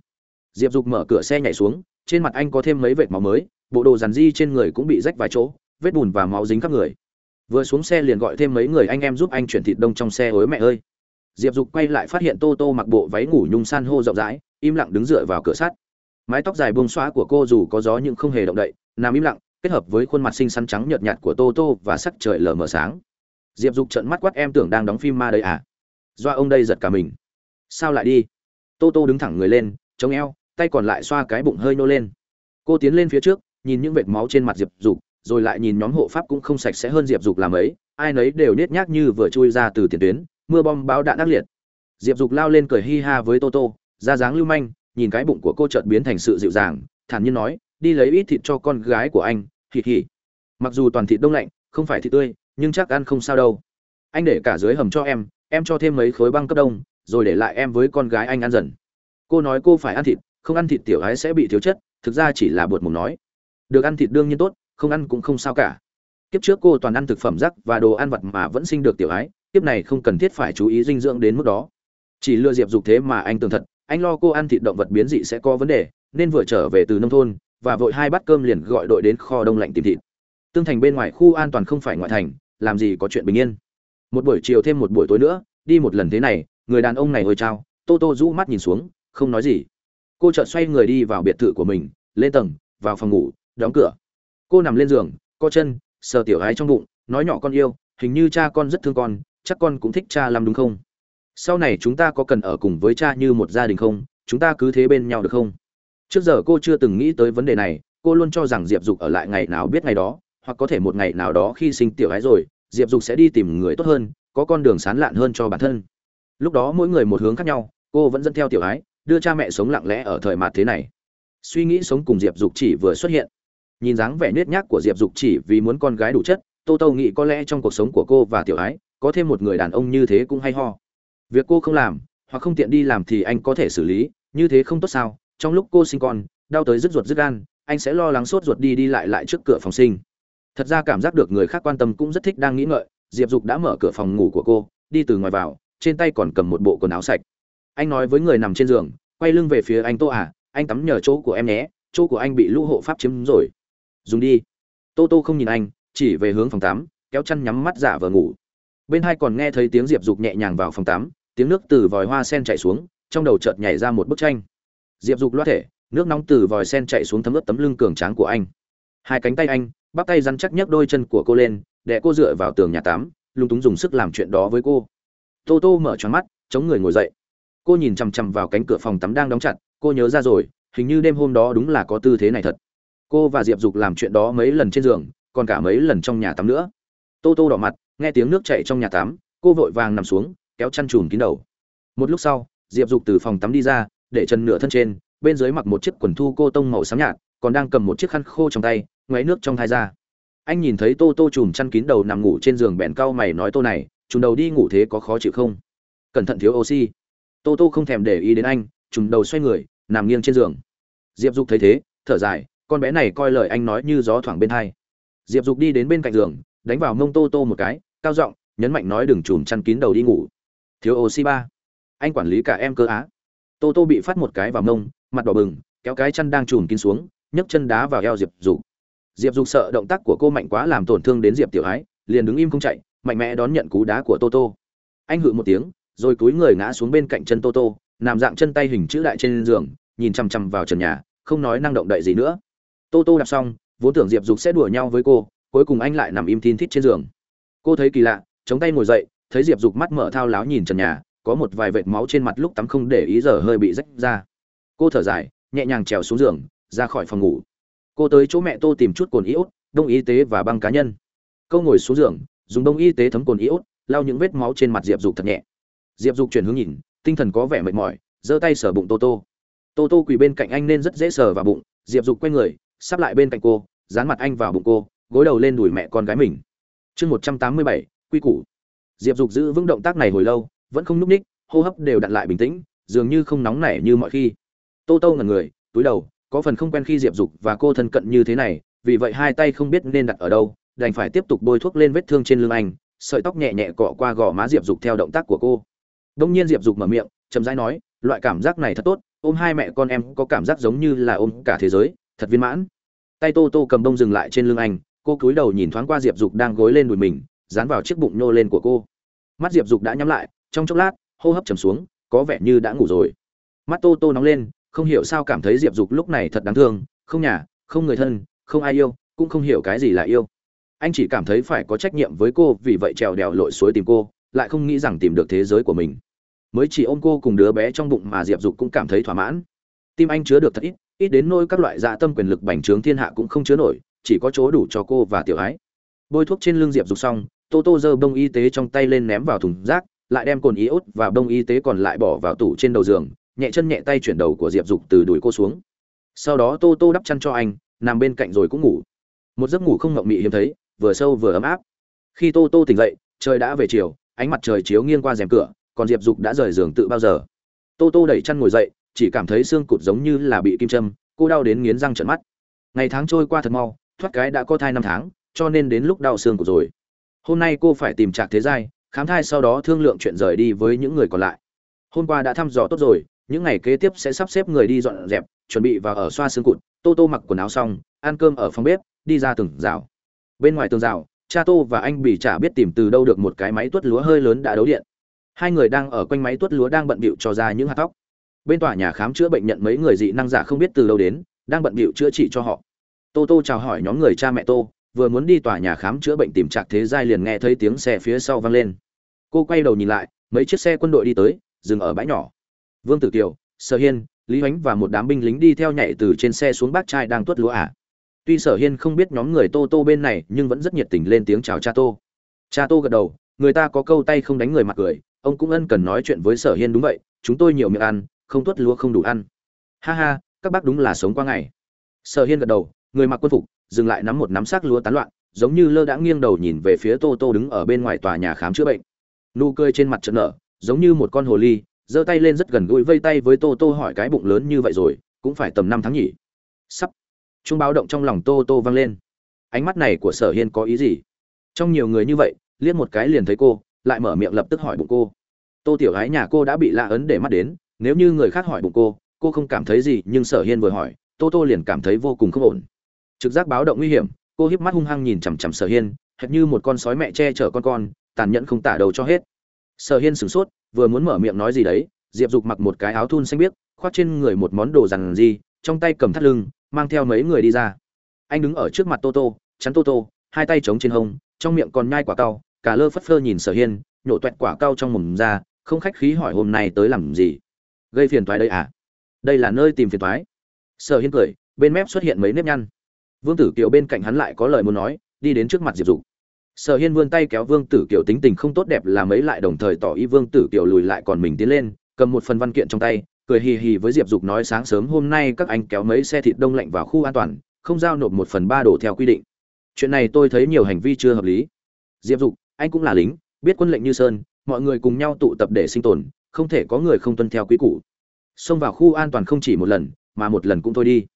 diệp dục mở cửa xe nhảy xuống, trên mặt anh có thêm mấy vệt máu mới, bộ đồ dàn di trên người cũng bị rách vài chỗ, vết bùn và máu dính khắp người. Vừa xuống xe liền gọi thêm mấy người anh em giúp anh chuyển thịt đông trong xe ối mẹ ơi. Diệp dục quay lại phát hiện tô tô mặc bộ váy ngủ nhung san hô rộng rãi, im lặng đứng dựa vào cửa sắt. Mái tóc dài buông xóa của cô dù có gió nhưng không hề động đậy, nằm im lặng, kết hợp với khuôn mặt xinh xắn trắng nhợt nhạt của tô tô và sắc trời lờ mờ sáng. Diệp dục trợn mắt quát, em tưởng đang đóng phim ma đấy à? Do ông đây giật cả mình. Sao lại đi? Tô tô đứng thẳng người lên, chống eo tay còn lại xoa cái bụng hơi nô lên. Cô tiến lên phía trước nhìn những vệt máu trên mặt diệp dục rồi lại nhìn nhóm hộ pháp cũng không sạch sẽ hơn diệp dục làm ấy ai nấy đều nết nhác như vừa chui ra từ tiền tuyến mưa bom báo đạn ác liệt. Diệp dục lao lên cười hi ha với Toto, ra dáng lưu manh nhìn cái bụng của cô chợt biến thành sự dịu dàng thản nhiên nói đi lấy ít thịt cho con gái của anh hì hì. Mặc dù toàn thịt đông lạnh không phải thịt tươi nhưng chắc ăn không sao đâu. Anh để cả dưới hầm cho em em cho thêm mấy khối băng cấp đông rồi để lại em với con gái anh ăn dần. Cô nói cô phải ăn thịt không ăn thịt tiểu hái sẽ bị thiếu chất, thực ra chỉ là bột mồm nói. Được ăn thịt đương nhiên tốt, không ăn cũng không sao cả. Kiếp trước cô toàn ăn thực phẩm rắc và đồ ăn vặt mà vẫn sinh được tiểu ái, kiếp này không cần thiết phải chú ý dinh dưỡng đến mức đó. Chỉ lừa diệp dục thế mà anh tưởng thật, anh lo cô ăn thịt động vật biến dị sẽ có vấn đề, nên vừa trở về từ nông thôn, và vội hai bát cơm liền gọi đội đến kho đông lạnh tìm thịt. Tương thành bên ngoài khu an toàn không phải ngoại thành, làm gì có chuyện bình yên. Một buổi chiều thêm một buổi tối nữa, đi một lần thế này, người đàn ông này hơi trao tô tô rũ mắt nhìn xuống, không nói gì cô chợt xoay người đi vào biệt thự của mình, lên tầng, vào phòng ngủ, đóng cửa. Cô nằm lên giường, co chân, sờ tiểu gái trong bụng, nói nhỏ con yêu, hình như cha con rất thương con, chắc con cũng thích cha làm đúng không? Sau này chúng ta có cần ở cùng với cha như một gia đình không? Chúng ta cứ thế bên nhau được không? Trước giờ cô chưa từng nghĩ tới vấn đề này, cô luôn cho rằng diệp dục ở lại ngày nào biết ngày đó, hoặc có thể một ngày nào đó khi sinh tiểu gái rồi, diệp dục sẽ đi tìm người tốt hơn, có con đường sán lạn hơn cho bản thân. Lúc đó mỗi người một hướng khác nhau, cô vẫn dẫn theo tiểu gái đưa cha mẹ sống lặng lẽ ở thời mạt thế này. Suy nghĩ sống cùng diệp dục chỉ vừa xuất hiện. Nhìn dáng vẻ nết nhác của diệp dục chỉ vì muốn con gái đủ chất, tô tô nghĩ có lẽ trong cuộc sống của cô và tiểu ái, có thêm một người đàn ông như thế cũng hay ho. Việc cô không làm, hoặc không tiện đi làm thì anh có thể xử lý, như thế không tốt sao? Trong lúc cô sinh con, đau tới rứt ruột rứt gan, anh sẽ lo lắng sốt ruột đi đi lại lại trước cửa phòng sinh. Thật ra cảm giác được người khác quan tâm cũng rất thích đang nghĩ ngợi, diệp dục đã mở cửa phòng ngủ của cô, đi từ ngoài vào, trên tay còn cầm một bộ quần áo sạch anh nói với người nằm trên giường, quay lưng về phía anh tô à anh tắm nhờ chỗ của em nhé, chỗ của anh bị lũ hộ pháp chiếm rồi. Dùng đi. Tô tô không nhìn anh, chỉ về hướng phòng tắm, kéo chăn nhắm mắt giả vờ ngủ. Bên hai còn nghe thấy tiếng diệp dục nhẹ nhàng vào phòng tắm, tiếng nước từ vòi hoa sen chạy xuống, trong đầu chợt nhảy ra một bức tranh. Diệp dục loát thể, nước nóng từ vòi sen chạy xuống thấm ướt tấm lưng cường tráng của anh. Hai cánh tay anh, bắp tay rắn chắc nhấc đôi chân của cô lên để cô dựa vào tường nhà tắm, lung túng dùng sức làm chuyện đó với cô. Tô tô mở tròn mắt, chống người ngồi dậy cô nhìn chằm chằm vào cánh cửa phòng tắm đang đóng chặt, cô nhớ ra rồi, hình như đêm hôm đó đúng là có tư thế này thật. Cô và diệp dục làm chuyện đó mấy lần trên giường, còn cả mấy lần trong nhà tắm nữa. Tô tô đỏ mặt, nghe tiếng nước chảy trong nhà tắm, cô vội vàng nằm xuống, kéo chăn chùm kín đầu. Một lúc sau, diệp dục từ phòng tắm đi ra, để chân nửa thân trên, bên dưới mặc một chiếc quần thu cô tông màu xám nhạt, còn đang cầm một chiếc khăn khô trong tay, ngoáy nước trong thai ra anh nhìn thấy tô tô chùm chăn kín đầu nằm ngủ trên giường bèn cau mày nói tô này chùm đầu đi ngủ thế có khó chịu không? Cẩn thận thiếu oxy tô tô không thèm để ý đến anh trùng đầu xoay người, nằm nghiêng trên giường. Diệp dục thấy thế, thở dài, con bé này coi lời anh nói như gió thoảng bên thai diệp dục đi đến bên cạnh giường, đánh vào mông tô tô một cái, cao giọng, nhấn mạnh nói đừng chùm chăn kín đầu đi ngủ. Thiếu oxy ba. Anh quản lý cả em cơ á. Tô tô bị phát một cái vào mông, mặt đỏ bừng, kéo cái chăn đang chùm kín xuống, nhấc chân đá vào eo diệp dục. Diệp dục sợ động tác của cô mạnh quá làm tổn thương đến diệp tiểu ái, liền đứng im không chạy, mạnh mẽ đón nhận cú đá của tô tô. Anh hự một tiếng rồi cúi người ngã xuống bên cạnh chân tô tô, nằm dạng chân tay hình chữ đại trên giường, nhìn chằm chằm vào trần nhà, không nói năng động đậy gì nữa. Tô tô đạp xong, vốn tưởng diệp dục sẽ đùa nhau với cô, cuối cùng anh lại nằm im thin thít trên giường. Cô thấy kỳ lạ, chống tay ngồi dậy, thấy diệp dục mắt mở thao láo nhìn trần nhà, có một vài vệt máu trên mặt lúc tắm không để ý giờ hơi bị rách ra. Cô thở dài, nhẹ nhàng trèo xuống giường, ra khỏi phòng ngủ. Cô tới chỗ mẹ tô tìm chút cồn iốt, đông y tế và băng cá nhân. Câu ngồi xuống giường, dùng đông y tế thấm cồn iốt, lau những vết máu trên mặt diệp dục thật nhẹ diệp dục chuyển hướng nhìn, tinh thần có vẻ mệt mỏi, giơ tay sờ bụng tô tô. Tô tô quỳ bên cạnh anh nên rất dễ sờ vào bụng, diệp dục quay người, sắp lại bên cạnh cô, dán mặt anh vào bụng cô, gối đầu lên đùi mẹ con gái mình. Chương một trăm tám mươi bảy, quy củ. Diệp dục giữ vững động tác này hồi lâu, vẫn không n ú c ních hô hấp đều đặn lại bình tĩnh, dường như không nóng nảy như mọi khi. Tô tô ngần người, túi đầu, có phần không quen khi diệp dục và cô thân cận như thế này, vì vậy hai tay không biết nên đặt ở đâu, đành phải tiếp tục bôi thuốc lên vết thương trên lưng anh, sợi tóc nhẹ nhẹ cọ qua gò má diệp dục theo động tác của cô đông nhiên diệp dục mở miệng, chậm rãi nói, loại cảm giác này thật tốt, ôm hai mẹ con em có cảm giác giống như là ôm cả thế giới, thật viên mãn. Tay tô tô cầm đông dừng lại trên lưng anh, cô cúi đầu nhìn thoáng qua diệp dục đang gối lên đùi mình, dán vào chiếc bụng nô lên của cô. Mắt diệp dục đã nhắm lại, trong chốc lát, hô hấp trầm xuống, có vẻ như đã ngủ rồi. Mắt tô tô nóng lên, không hiểu sao cảm thấy diệp dục lúc này thật đáng thương, không nhà, không người thân, không ai yêu, cũng không hiểu cái gì là yêu. Anh chỉ cảm thấy phải có trách nhiệm với cô, vì vậy trèo đèo lội suối tìm cô lại không nghĩ rằng tìm được thế giới của mình. Mới chỉ ôm cô cùng đứa bé trong bụng mà diệp dục cũng cảm thấy thỏa mãn. Tim anh chứa được thật ít ít đến nỗi các loại dạ tâm quyền lực bành trướng thiên hạ cũng không chứa nổi, chỉ có chỗ đủ cho cô và tiểu ái. Bôi thuốc trên lưng diệp dục xong, tô tô giơ bông y tế trong tay lên ném vào thùng rác, lại đem cồn iốt và bông y tế còn lại bỏ vào tủ trên đầu giường, nhẹ chân nhẹ tay chuyển đầu của diệp dục từ đuổi cô xuống. Sau đó tô tô đắp chăn cho anh, nằm bên cạnh rồi cũng ngủ. Một giấc ngủ không ngậm mị hiếm thấy, vừa sâu vừa ấm áp. Khi tô tô tỉnh dậy, trời đã về chiều ánh mặt trời chiếu nghiêng qua rèm cửa, còn diệp dục đã rời giường tự bao giờ. Tô tô đẩy chăn ngồi dậy, chỉ cảm thấy xương cụt giống như là bị kim châm, cô đau đến nghiến răng trận mắt. Ngày tháng trôi qua thật mau, thoát cái đã có thai năm tháng, cho nên đến lúc đau xương cụt rồi. Hôm nay cô phải tìm trạc thế giai, khám thai sau đó thương lượng chuyện rời đi với những người còn lại. Hôm qua đã thăm dò tốt rồi, những ngày kế tiếp sẽ sắp xếp người đi dọn dẹp, chuẩn bị vào ở xoa xương cụt. Tô tô mặc quần áo xong, ăn cơm ở phòng bếp, đi ra từng rào. Bên ngoài tường rào cha tô và anh bị chả biết tìm từ đâu được một cái máy tuốt lúa hơi lớn đã đấu điện. Hai người đang ở quanh máy tuốt lúa đang bận bịu cho ra những hạt tóc. Bên tòa nhà khám chữa bệnh nhận mấy người dị năng giả không biết từ đâu đến, đang bận bịu chữa trị cho họ. Tô tô chào hỏi nhóm người cha mẹ tô, vừa muốn đi tòa nhà khám chữa bệnh tìm trạc thế giai liền nghe thấy tiếng xe phía sau vang lên. Cô quay đầu nhìn lại, mấy chiếc xe quân đội đi tới, dừng ở bãi nhỏ. Vương tử kiều, sở hiên, lý h và một đám binh lính đi theo nhảy từ trên xe xuống bác trai đang tuất lúa ả à tuy sở hiên không biết nhóm người tô tô bên này, nhưng vẫn rất nhiệt tình lên tiếng chào cha tô. Cha tô gật đầu, người ta có câu tay không đánh người mặt cười, ông cũng ân cần nói chuyện với sở hiên đúng vậy, chúng tôi nhiều miệng ăn, không tuất lúa không đủ ăn. Ha ha, các bác đúng là sống qua ngày. Sở hiên gật đầu, người mặc quân phục, dừng lại nắm một nắm xác lúa tán loạn, giống như lơ đã nghiêng đầu nhìn về phía tô tô đứng ở bên ngoài tòa nhà khám chữa bệnh. Nụ cười trên mặt trận nở, giống như một con hồ ly, giơ tay lên rất gần gũi vây tay với tô tô hỏi cái bụng lớn như vậy rồi, cũng phải tầm năm tháng nhỉ. Sắp trung báo động trong lòng tô tô vang lên. Ánh mắt này của sở hiên có ý gì? Trong nhiều người như vậy, liếc một cái liền thấy cô, lại mở miệng lập tức hỏi bụng cô. Tô tiểu gái nhà cô đã bị lạ ấn để mắt đến, nếu như người khác hỏi bụng cô cô không cảm thấy gì, nhưng sở hiên vừa hỏi, tô tô liền cảm thấy vô cùng không ổn. Trực giác báo động nguy hiểm, cô híp mắt hung hăng nhìn chằm chằm sở hiên, hệt như một con sói mẹ che chở con con, tàn nhẫn không tả đầu cho hết. Sở hiên sửng sốt, vừa muốn mở miệng nói gì đấy, diệp dục mặc một cái áo thun xanh biếc, khoác trên người một món đồ rằng gì trong tay cầm thắt lưng mang theo mấy người đi ra. Anh đứng ở trước mặt tô tô, chắn tô tô, hai tay chống trên hông, trong miệng còn nhai quả cau, cả lơ phất phơ nhìn sở hiên, nhổ toẹt quả cau trong mồm ra, không khách khí hỏi hôm nay tới làm gì. Gây phiền toái đây à? Đây là nơi tìm phiền toái. Sở hiên cười, bên mép xuất hiện mấy nếp nhăn. Vương tử kiều bên cạnh hắn lại có lời muốn nói, đi đến trước mặt diệp dục. Sở hiên vươn tay kéo vương tử kiều tính tình không tốt đẹp làm ấy lại đồng thời tỏ ý vương tử kiều lùi lại còn mình tiến lên, cầm một phần văn kiện trong tay cười hì hì với diệp dục nói sáng sớm hôm nay các anh kéo mấy xe thịt đông lạnh vào khu an toàn, không giao nộp một phần ba đổ theo quy định. Chuyện này tôi thấy nhiều hành vi chưa hợp lý. Diệp dục, anh cũng là lính, biết quân lệnh như sơn, mọi người cùng nhau tụ tập để sinh tồn, không thể có người không tuân theo quy củ. Xông vào khu an toàn không chỉ một lần, mà một lần cũng thôi đi.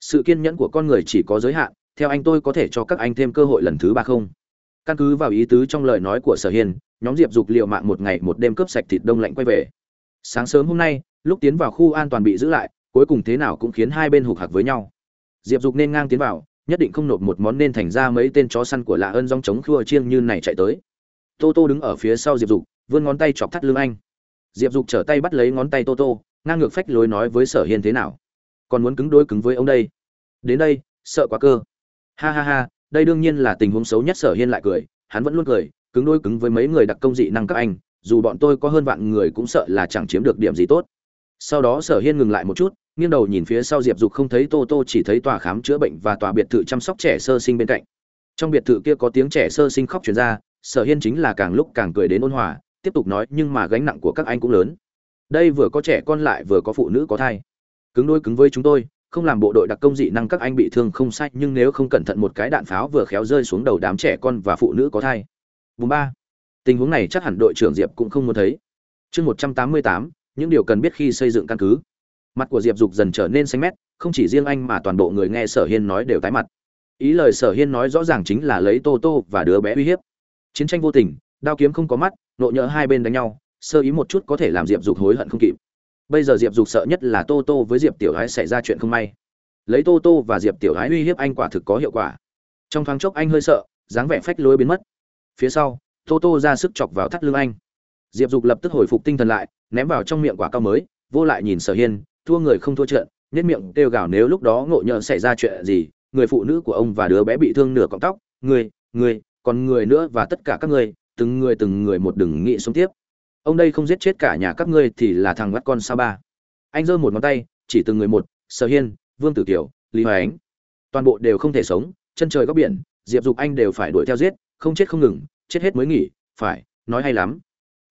Sự kiên nhẫn của con người chỉ có giới hạn, theo anh tôi có thể cho các anh thêm cơ hội lần thứ ba không? Căn cứ vào ý tứ trong lời nói của sở Hiền, nhóm diệp dục liệu mạng một ngày một đêm cướp sạch thịt đông lạnh quay về. Sáng sớm hôm nay lúc tiến vào khu an toàn bị giữ lại, cuối cùng thế nào cũng khiến hai bên hụt hạc với nhau. Diệp dục nên ngang tiến vào, nhất định không nộp một món nên thành ra mấy tên chó săn của lạ ơn dòng trống khua chiêng như này chạy tới. Tô tô đứng ở phía sau diệp dục, vươn ngón tay chọc thắt lưng anh. Diệp dục trở tay bắt lấy ngón tay tô tô, ngang ngược phách lối nói với sở hiên thế nào? Còn muốn cứng đôi cứng với ông đây? Đến đây, sợ quá cơ. Ha ha ha, đây đương nhiên là tình huống xấu nhất sở hiên lại cười, hắn vẫn luôn cười, cứng đôi cứng với mấy người đặc công dị năng các anh, dù bọn tôi có hơn vạn người cũng sợ là chẳng chiếm được điểm gì tốt sau đó sở hiên ngừng lại một chút, nghiêng đầu nhìn phía sau diệp dục không thấy tô tô, chỉ thấy tòa khám chữa bệnh và tòa biệt thự chăm sóc trẻ sơ sinh bên cạnh. Trong biệt thự kia có tiếng trẻ sơ sinh khóc truyền ra, sở hiên chính là càng lúc càng cười đến ôn hòa, tiếp tục nói, nhưng mà gánh nặng của các anh cũng lớn. Đây vừa có trẻ con lại vừa có phụ nữ có thai. Cứng đôi cứng với chúng tôi, không làm bộ đội đặc công dị năng các anh bị thương không sai, nhưng nếu không cẩn thận một cái đạn pháo vừa khéo rơi xuống đầu đám trẻ con và phụ nữ có thai. Vùng ba. Tình huống này chắc hẳn đội trưởng diệp cũng không muốn thấy. Chương một trăm tám mươi tám những điều cần biết khi xây dựng căn cứ. Mặt của diệp dục dần trở nên xanh mét, không chỉ riêng anh mà toàn bộ người nghe sở hiên nói đều tái mặt. Ý lời sở hiên nói rõ ràng chính là lấy tô tô và đứa bé uy hiếp. Chiến tranh vô tình, đao kiếm không có mắt, nộ nhỡ hai bên đánh nhau, sơ ý một chút có thể làm diệp dục hối hận không kịp. Bây giờ diệp dục sợ nhất là tô tô với diệp tiểu gái xảy ra chuyện không may. Lấy tô tô và diệp tiểu gái uy hiếp anh quả thực có hiệu quả. Trong thoáng chốc anh hơi sợ, dáng vẻ phách lối biến mất. Phía sau, tô tô ra sức chọc vào thắt lưng anh. Diệp dục lập tức hồi phục tinh thần lại ném vào trong miệng quả cao mới, vô lại nhìn sở hiên, thua người không thua trận nhất miệng kêu gào nếu lúc đó ngộ nhỡ xảy ra chuyện gì, người phụ nữ của ông và đứa bé bị thương nửa cọng tóc người người còn người nữa và tất cả các người từng người từng người một đừng nghĩ sống tiếp. Ông đây không giết chết cả nhà các ngươi thì là thằng bắt con sao ba. Anh giơ một ngón tay, chỉ từng người một, sở hiên, vương tử kiều, lý hoài ánh, toàn bộ đều không thể sống, chân trời góc biển, diệp dục anh đều phải đuổi theo giết, không chết không ngừng, chết hết mới nghỉ, phải, nói hay lắm.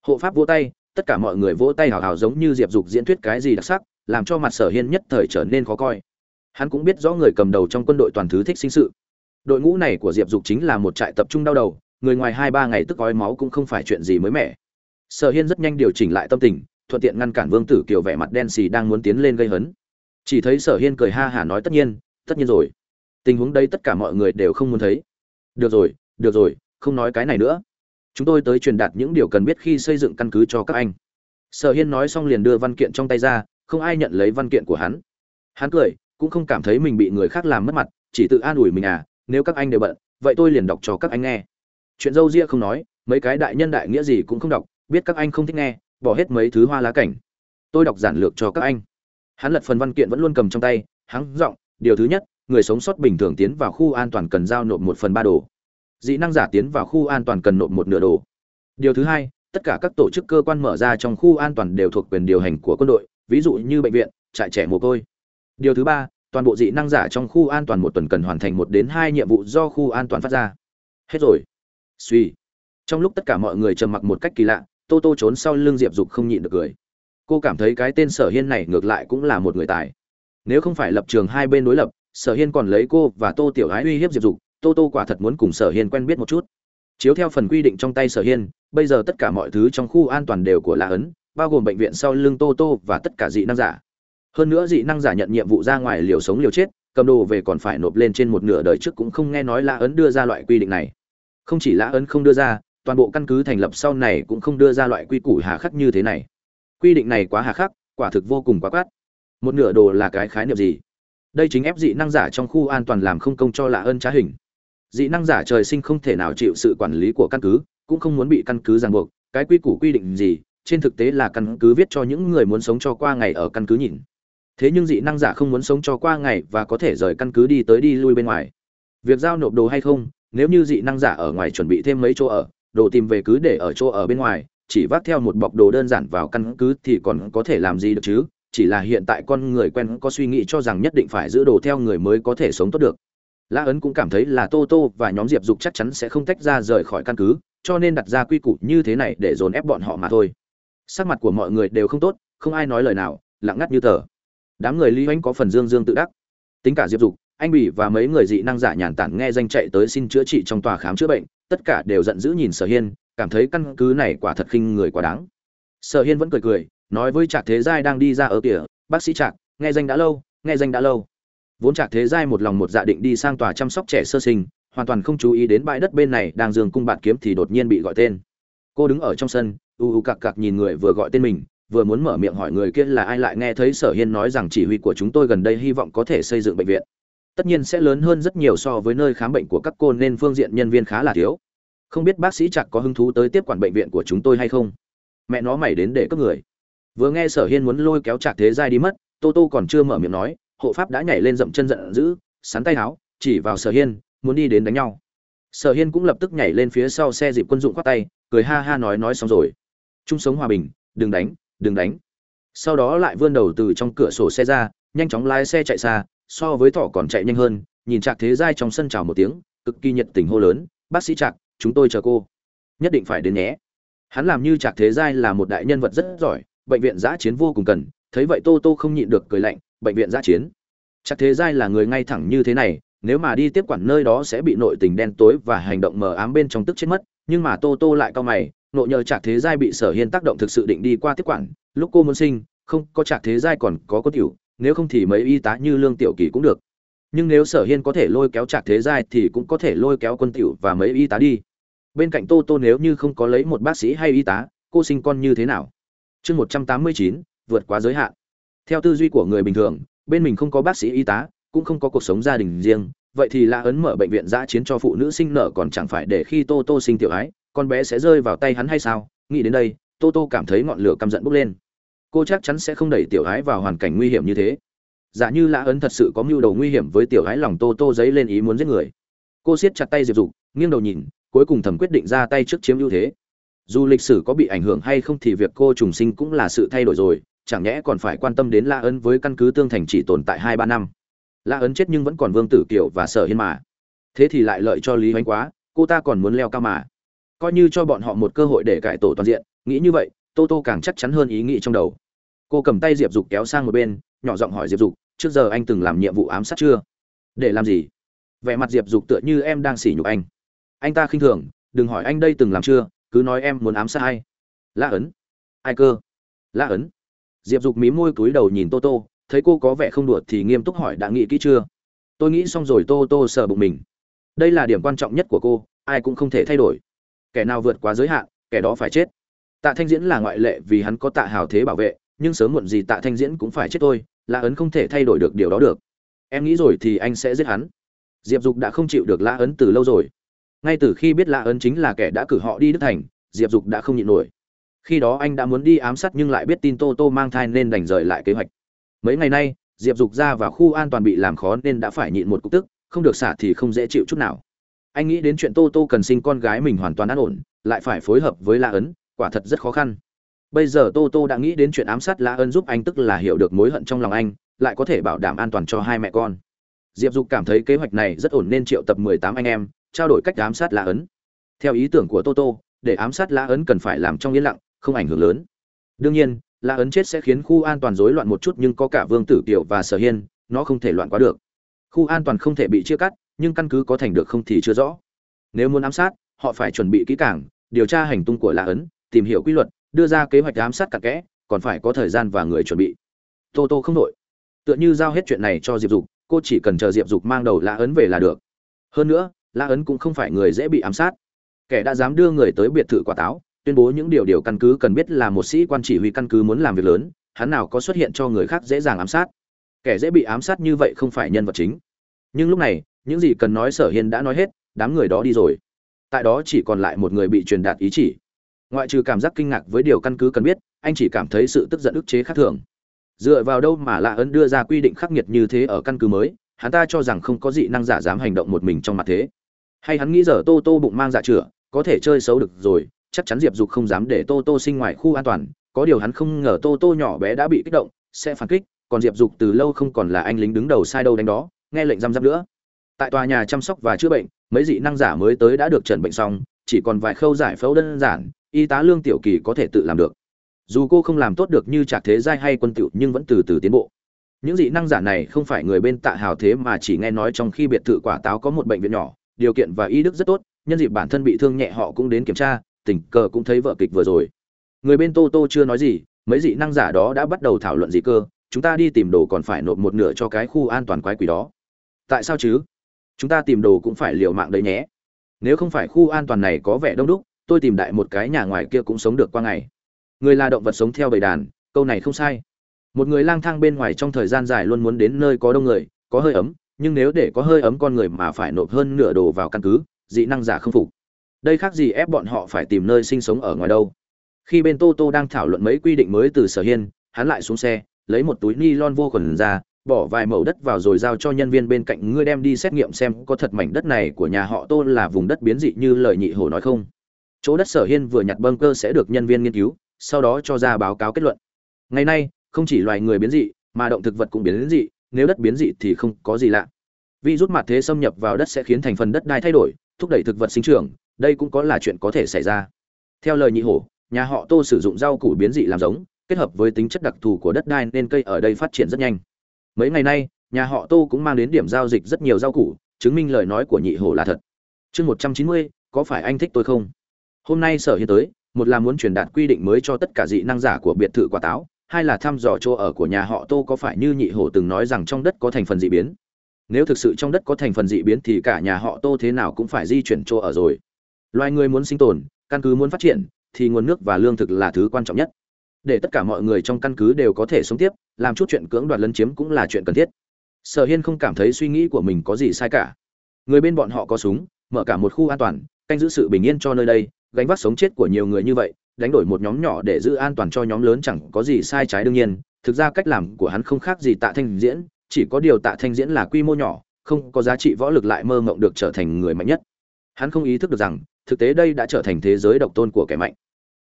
Hộ pháp vỗ tay tất cả mọi người vỗ tay hào hào giống như diệp dục diễn thuyết cái gì đặc sắc, làm cho mặt sở hiên nhất thời trở nên khó coi. Hắn cũng biết rõ người cầm đầu trong quân đội toàn thứ thích sinh sự. Đội ngũ này của diệp dục chính là một trại tập trung đau đầu, người ngoài hai ba ngày tức gói máu cũng không phải chuyện gì mới mẻ. Sở hiên rất nhanh điều chỉnh lại tâm tình, thuận tiện ngăn cản vương tử kiều vẻ mặt đen xì đang muốn tiến lên gây hấn. Chỉ thấy sở hiên cười ha hả nói tất nhiên tất nhiên rồi. Tình huống đây tất cả mọi người đều không muốn thấy. Được rồi được rồi, không nói cái này nữa chúng tôi tới truyền đạt những điều cần biết khi xây dựng căn cứ cho các anh. Sở hiên nói xong liền đưa văn kiện trong tay ra, không ai nhận lấy văn kiện của hắn. Hắn cười, cũng không cảm thấy mình bị người khác làm mất mặt, chỉ tự an ủi mình à nếu các anh đều bận, vậy tôi liền đọc cho các anh nghe. Chuyện dâu ria không nói, mấy cái đại nhân đại nghĩa gì cũng không đọc, biết các anh không thích nghe, bỏ hết mấy thứ hoa lá cảnh. Tôi đọc giản lược cho các anh. Hắn lật phần văn kiện vẫn luôn cầm trong tay hắn giọng, điều thứ nhất, người sống sót bình thường tiến vào khu an toàn cần giao nộp một phần ba đồ dị năng giả tiến vào khu an toàn cần nộp một nửa đồ. Điều thứ hai, tất cả các tổ chức cơ quan mở ra trong khu an toàn đều thuộc quyền điều hành của quân đội, ví dụ như bệnh viện, trại trẻ mồ côi. Điều thứ ba, toàn bộ dị năng giả trong khu an toàn một tuần cần hoàn thành một đến hai nhiệm vụ do khu an toàn phát ra. Hết rồi. Suy. Trong lúc tất cả mọi người trầm mặc một cách kỳ lạ, tô tô trốn sau lưng diệp dục không nhịn được cười. Cô cảm thấy cái tên sở hiên này ngược lại cũng là một người tài. Nếu không phải lập trường hai bên đối lập, sở hiên còn lấy cô và tô tiểu ái uy hiếp diệp dục tô tô quả thật muốn cùng sở hiên quen biết một chút. Chiếu theo phần quy định trong tay sở hiên, bây giờ tất cả mọi thứ trong khu an toàn đều của lạ ấn, bao gồm bệnh viện sau lưng tô tô và tất cả dị năng giả. Hơn nữa dị năng giả nhận nhiệm vụ ra ngoài liều sống liều chết, cầm đồ về còn phải nộp lên trên một nửa đời trước cũng không nghe nói lạ ấn đưa ra loại quy định này. Không chỉ lạ ấn không đưa ra, toàn bộ căn cứ thành lập sau này cũng không đưa ra loại quy củ hà khắc như thế này. Quy định này quá hà khắc, quả thực vô cùng quá quát. Một nửa đồ là cái khái niệm gì? Đây chính ép dị năng giả trong khu an toàn làm không công cho lạ ơn trá hình dị năng giả trời sinh không thể nào chịu sự quản lý của căn cứ, cũng không muốn bị căn cứ ràng buộc. Cái quy củ quy định gì, trên thực tế là căn cứ viết cho những người muốn sống cho qua ngày ở căn cứ nhìn. Thế nhưng dị năng giả không muốn sống cho qua ngày và có thể rời căn cứ đi tới đi lui bên ngoài. Việc giao nộp đồ hay không, nếu như dị năng giả ở ngoài chuẩn bị thêm mấy chỗ ở, đồ tìm về cứ để ở chỗ ở bên ngoài, chỉ vác theo một bọc đồ đơn giản vào căn cứ thì còn có thể làm gì được chứ? Chỉ là hiện tại con người quen có suy nghĩ cho rằng nhất định phải giữ đồ theo người mới có thể sống tốt được lã ấn cũng cảm thấy là tô tô và nhóm diệp dục chắc chắn sẽ không tách ra rời khỏi căn cứ, cho nên đặt ra quy củ như thế này để dồn ép bọn họ mà thôi. Sắc mặt của mọi người đều không tốt, không ai nói lời nào, lặng ngắt như tờ. Đám người lý oanh có phần dương dương tự đắc. Tính cả diệp dục, anh bỉ và mấy người dị năng giả nhàn tản nghe danh chạy tới xin chữa trị trong tòa khám chữa bệnh, tất cả đều giận dữ nhìn sở hiên, cảm thấy căn cứ này quả thật khinh người quá đáng. Sở hiên vẫn cười cười, nói với trạc thế giai đang đi ra ở kìa, bác sĩ trạc, nghe danh đã lâu, nghe danh đã lâu vốn trạc thế giai một lòng một dạ định đi sang tòa chăm sóc trẻ sơ sinh, hoàn toàn không chú ý đến bãi đất bên này đang dường cung bạt kiếm thì đột nhiên bị gọi tên. Cô đứng ở trong sân, u u cặc cặc nhìn người vừa gọi tên mình, vừa muốn mở miệng hỏi người kia là ai lại nghe thấy sở hiên nói rằng chỉ huy của chúng tôi gần đây hy vọng có thể xây dựng bệnh viện. Tất nhiên sẽ lớn hơn rất nhiều so với nơi khám bệnh của các cô nên phương diện nhân viên khá là thiếu. Không biết bác sĩ chặt có hứng thú tới tiếp quản bệnh viện của chúng tôi hay không? Mẹ nó mày đến để cướp người. Vừa nghe sở hiên muốn lôi kéo trạc thế giai đi mất, tô tô còn chưa mở miệng nói hộ pháp đã nhảy lên dậm chân giận dữ, sắn tay áo chỉ vào sở hiên, muốn đi đến đánh nhau. Sở hiên cũng lập tức nhảy lên phía sau xe dịp quân dụng khoác tay, cười ha ha nói nói xong rồi. Chung sống hòa bình, đừng đánh đừng đánh. Sau đó lại vươn đầu từ trong cửa sổ xe ra, nhanh chóng lái xe chạy xa, so với thỏ còn chạy nhanh hơn, nhìn trạc thế giai trong sân chào một tiếng, cực kỳ nhiệt tình hô lớn, bác sĩ trạc, chúng tôi chờ cô. Nhất định phải đến nhé. Hắn làm như trạc thế giai là một đại nhân vật rất giỏi, bệnh viện giã chiến vô cùng cần, thấy vậy tô tô không nhịn được cười lạnh bệnh viện giã chiến. Chắc thế giai là người ngay thẳng như thế này, nếu mà đi tiếp quản nơi đó sẽ bị nội tình đen tối và hành động mờ ám bên trong tức chết mất, nhưng mà tô tô lại cao mày, nội nhờ trạc thế giai bị sở hiên tác động thực sự định đi qua tiếp quản, lúc cô muốn sinh, không, có trạc thế giai còn có có tiểu nếu không thì mấy y tá như lương tiểu kỳ cũng được. Nhưng nếu sở hiên có thể lôi kéo trạc thế giai thì cũng có thể lôi kéo quân tiểu và mấy y tá đi. Bên cạnh tô tô nếu như không có lấy một bác sĩ hay y tá, cô sinh con như thế nào? Chương một trăm tám mươi chín, vượt quá giới hạn theo tư duy của người bình thường, bên mình không có bác sĩ y tá, cũng không có cuộc sống gia đình riêng, vậy thì la ấn mở bệnh viện giã chiến cho phụ nữ sinh nở còn chẳng phải để khi tô tô sinh tiểu ái, con bé sẽ rơi vào tay hắn hay sao? Nghĩ đến đây, tô tô cảm thấy ngọn lửa căm giận bốc lên. Cô chắc chắn sẽ không đẩy tiểu ái vào hoàn cảnh nguy hiểm như thế. Giả như lã ấn thật sự có mưu đồ nguy hiểm với tiểu ái lòng tô tô dấy lên ý muốn giết người. Cô siết chặt tay diệp dục, nghiêng đầu nhìn, cuối cùng thầm quyết định ra tay trước chiếm ưu thế. Dù lịch sử có bị ảnh hưởng hay không thì việc cô trùng sinh cũng là sự thay đổi rồi chẳng nhẽ còn phải quan tâm đến la ấn với căn cứ tương thành chỉ tồn tại hai ba năm. La ấn chết nhưng vẫn còn vương tử kiều và sở hiên mà. Thế thì lại lợi cho lý hoánh quá, cô ta còn muốn leo cao mà. Coi như cho bọn họ một cơ hội để cải tổ toàn diện, nghĩ như vậy, tô tô càng chắc chắn hơn ý nghĩ trong đầu. Cô cầm tay diệp dục kéo sang một bên, nhỏ giọng hỏi diệp dục, trước giờ anh từng làm nhiệm vụ ám sát chưa? Để làm gì? Vẻ mặt diệp dục tựa như em đang sỉ nhục anh. Anh ta khinh thường, đừng hỏi anh đây từng làm chưa, cứ nói em muốn ám sát ai. La ấn. Ai cơ? La ấn diệp dục mí môi cúi đầu nhìn tô tô, thấy cô có vẻ không đùa thì nghiêm túc hỏi đã nghĩ kỹ chưa? Tôi nghĩ xong rồi tô tô sờ bụng mình. Đây là điểm quan trọng nhất của cô, ai cũng không thể thay đổi. Kẻ nào vượt quá giới hạn, kẻ đó phải chết. Tạ thanh diễn là ngoại lệ vì hắn có tạ hào thế bảo vệ, nhưng sớm muộn gì tạ thanh diễn cũng phải chết tôi lã ấn không thể thay đổi được điều đó được. Em nghĩ rồi thì anh sẽ giết hắn. Diệp dục đã không chịu được lã ấn từ lâu rồi. Ngay từ khi biết lã ấn chính là kẻ đã cử họ đi đức thành, diệp dục đã không nhịn nổi khi đó anh đã muốn đi ám sát nhưng lại biết tin tô tô mang thai nên đành rời lại kế hoạch. Mấy ngày nay, diệp dục ra vào khu an toàn bị làm khó nên đã phải nhịn một cục tức, không được xả thì không dễ chịu chút nào. Anh nghĩ đến chuyện tô tô cần sinh con gái mình hoàn toàn an ổn, lại phải phối hợp với la ấn, quả thật rất khó khăn. Bây giờ tô tô đã nghĩ đến chuyện ám sát la ấn giúp anh tức là hiểu được mối hận trong lòng anh, lại có thể bảo đảm an toàn cho hai mẹ con. Diệp dục cảm thấy kế hoạch này rất ổn nên triệu tập mười tám anh em, trao đổi cách ám sát la ấn. Theo ý tưởng của tô tô, để ám sát la ấn cần phải làm trong yên lặng không ảnh hưởng lớn. Đương nhiên là ấn chết sẽ khiến khu an toàn rối loạn một chút nhưng có cả vương tử kiều và sở hiên, nó không thể loạn quá được. Khu an toàn không thể bị chia cắt, nhưng căn cứ có thành được không thì chưa rõ. Nếu muốn ám sát, họ phải chuẩn bị kỹ càng, điều tra hành tung của la ấn, tìm hiểu quy luật, đưa ra kế hoạch ám sát cặn kẽ, còn phải có thời gian và người chuẩn bị. Tô tô không đổi. tựa như giao hết chuyện này cho diệp dục, cô chỉ cần chờ diệp dục mang đầu la ấn về là được. Hơn nữa, la ấn cũng không phải người dễ bị ám sát. Kẻ đã dám đưa người tới biệt thự quả táo tuyên bố những điều điều căn cứ cần biết là một sĩ quan chỉ huy căn cứ muốn làm việc lớn, hắn nào có xuất hiện cho người khác dễ dàng ám sát. Kẻ dễ bị ám sát như vậy không phải nhân vật chính. Nhưng lúc này, những gì cần nói sở hiên đã nói hết, đám người đó đi rồi. Tại đó chỉ còn lại một người bị truyền đạt ý chỉ. Ngoại trừ cảm giác kinh ngạc với điều căn cứ cần biết, anh chỉ cảm thấy sự tức giận ức chế khác thường. Dựa vào đâu mà lạ ấn đưa ra quy định khắc nghiệt như thế ở căn cứ mới, hắn ta cho rằng không có dị năng giả dám hành động một mình trong mặt thế. Hay hắn nghĩ giờ tô tô bụng mang dạ chửa có thể chơi xấu được rồi chắc chắn diệp dục không dám để tô tô sinh ngoài khu an toàn, có điều hắn không ngờ tô tô nhỏ bé đã bị kích động, sẽ phản kích, còn diệp dục từ lâu không còn là anh lính đứng đầu sai đâu đánh đó, nghe lệnh giam giam nữa. Tại tòa nhà chăm sóc và chữa bệnh, mấy dị năng giả mới tới đã được trần bệnh xong, chỉ còn vài khâu giải phẫu đơn giản, y tá lương tiểu kỳ có thể tự làm được. Dù cô không làm tốt được như trạc thế giai hay quân tiểu, nhưng vẫn từ từ tiến bộ. Những dị năng giả này không phải người bên tạ hào thế mà chỉ nghe nói trong khi biệt thự quả táo có một bệnh viện nhỏ, điều kiện và y đức rất tốt, nhân dịp bản thân bị thương nhẹ họ cũng đến kiểm tra tình cờ cũng thấy vợ kịch vừa rồi. Người bên tô tô chưa nói gì, mấy dị năng giả đó đã bắt đầu thảo luận gì cơ, chúng ta đi tìm đồ còn phải nộp một nửa cho cái khu an toàn quái quỷ đó. Tại sao chứ? Chúng ta tìm đồ cũng phải liều mạng đấy nhé. Nếu không phải khu an toàn này có vẻ đông đúc, tôi tìm đại một cái nhà ngoài kia cũng sống được qua ngày. Người là động vật sống theo bầy đàn, câu này không sai. Một người lang thang bên ngoài trong thời gian dài luôn muốn đến nơi có đông người, có hơi ấm, nhưng nếu để có hơi ấm con người mà phải nộp hơn nửa đồ vào căn cứ, dị năng giả không phục đây khác gì ép bọn họ phải tìm nơi sinh sống ở ngoài đâu. Khi bên tô tô đang thảo luận mấy quy định mới từ sở hiên, hắn lại xuống xe, lấy một túi ni lon vô khuẩn ra, bỏ vài mẫu đất vào rồi giao cho nhân viên bên cạnh ngươi đem đi xét nghiệm xem có thật mảnh đất này của nhà họ tô là vùng đất biến dị như lời nhị hổ nói không. Chỗ đất sở hiên vừa nhặt bâng cơ sẽ được nhân viên nghiên cứu, sau đó cho ra báo cáo kết luận. Ngày nay, không chỉ loài người biến dị, mà động thực vật cũng biến dị, nếu đất biến dị thì không có gì lạ. Vi rút mặt thế xâm nhập vào đất sẽ khiến thành phần đất đai thay đổi, thúc đẩy thực vật sinh trưởng đây cũng có là chuyện có thể xảy ra. Theo lời nhị hổ, nhà họ tô sử dụng rau củ biến dị làm giống, kết hợp với tính chất đặc thù của đất đai nên cây ở đây phát triển rất nhanh. Mấy ngày nay, nhà họ tô cũng mang đến điểm giao dịch rất nhiều rau củ, chứng minh lời nói của nhị hổ là thật. Chương một trăm chín mươi, có phải anh thích tôi không? Hôm nay sở hiện tới, một là muốn truyền đạt quy định mới cho tất cả dị năng giả của biệt thự quả táo, hai là thăm dò chỗ ở của nhà họ tô có phải như nhị hổ từng nói rằng trong đất có thành phần dị biến. Nếu thực sự trong đất có thành phần dị biến thì cả nhà họ tô thế nào cũng phải di chuyển chỗ ở rồi loài người muốn sinh tồn, căn cứ muốn phát triển, thì nguồn nước và lương thực là thứ quan trọng nhất. Để tất cả mọi người trong căn cứ đều có thể sống tiếp, làm chút chuyện cưỡng đoạt lấn chiếm cũng là chuyện cần thiết. Sở hiên không cảm thấy suy nghĩ của mình có gì sai cả. Người bên bọn họ có súng, mở cả một khu an toàn, canh giữ sự bình yên cho nơi đây, gánh vác sống chết của nhiều người như vậy, đánh đổi một nhóm nhỏ để giữ an toàn cho nhóm lớn chẳng có gì sai trái đương nhiên. Thực ra cách làm của hắn không khác gì tạ thanh diễn, chỉ có điều tạ thanh diễn là quy mô nhỏ, không có giá trị võ lực lại mơ mộng được trở thành người mạnh nhất. Hắn không ý thức được rằng thực tế đây đã trở thành thế giới độc tôn của kẻ mạnh.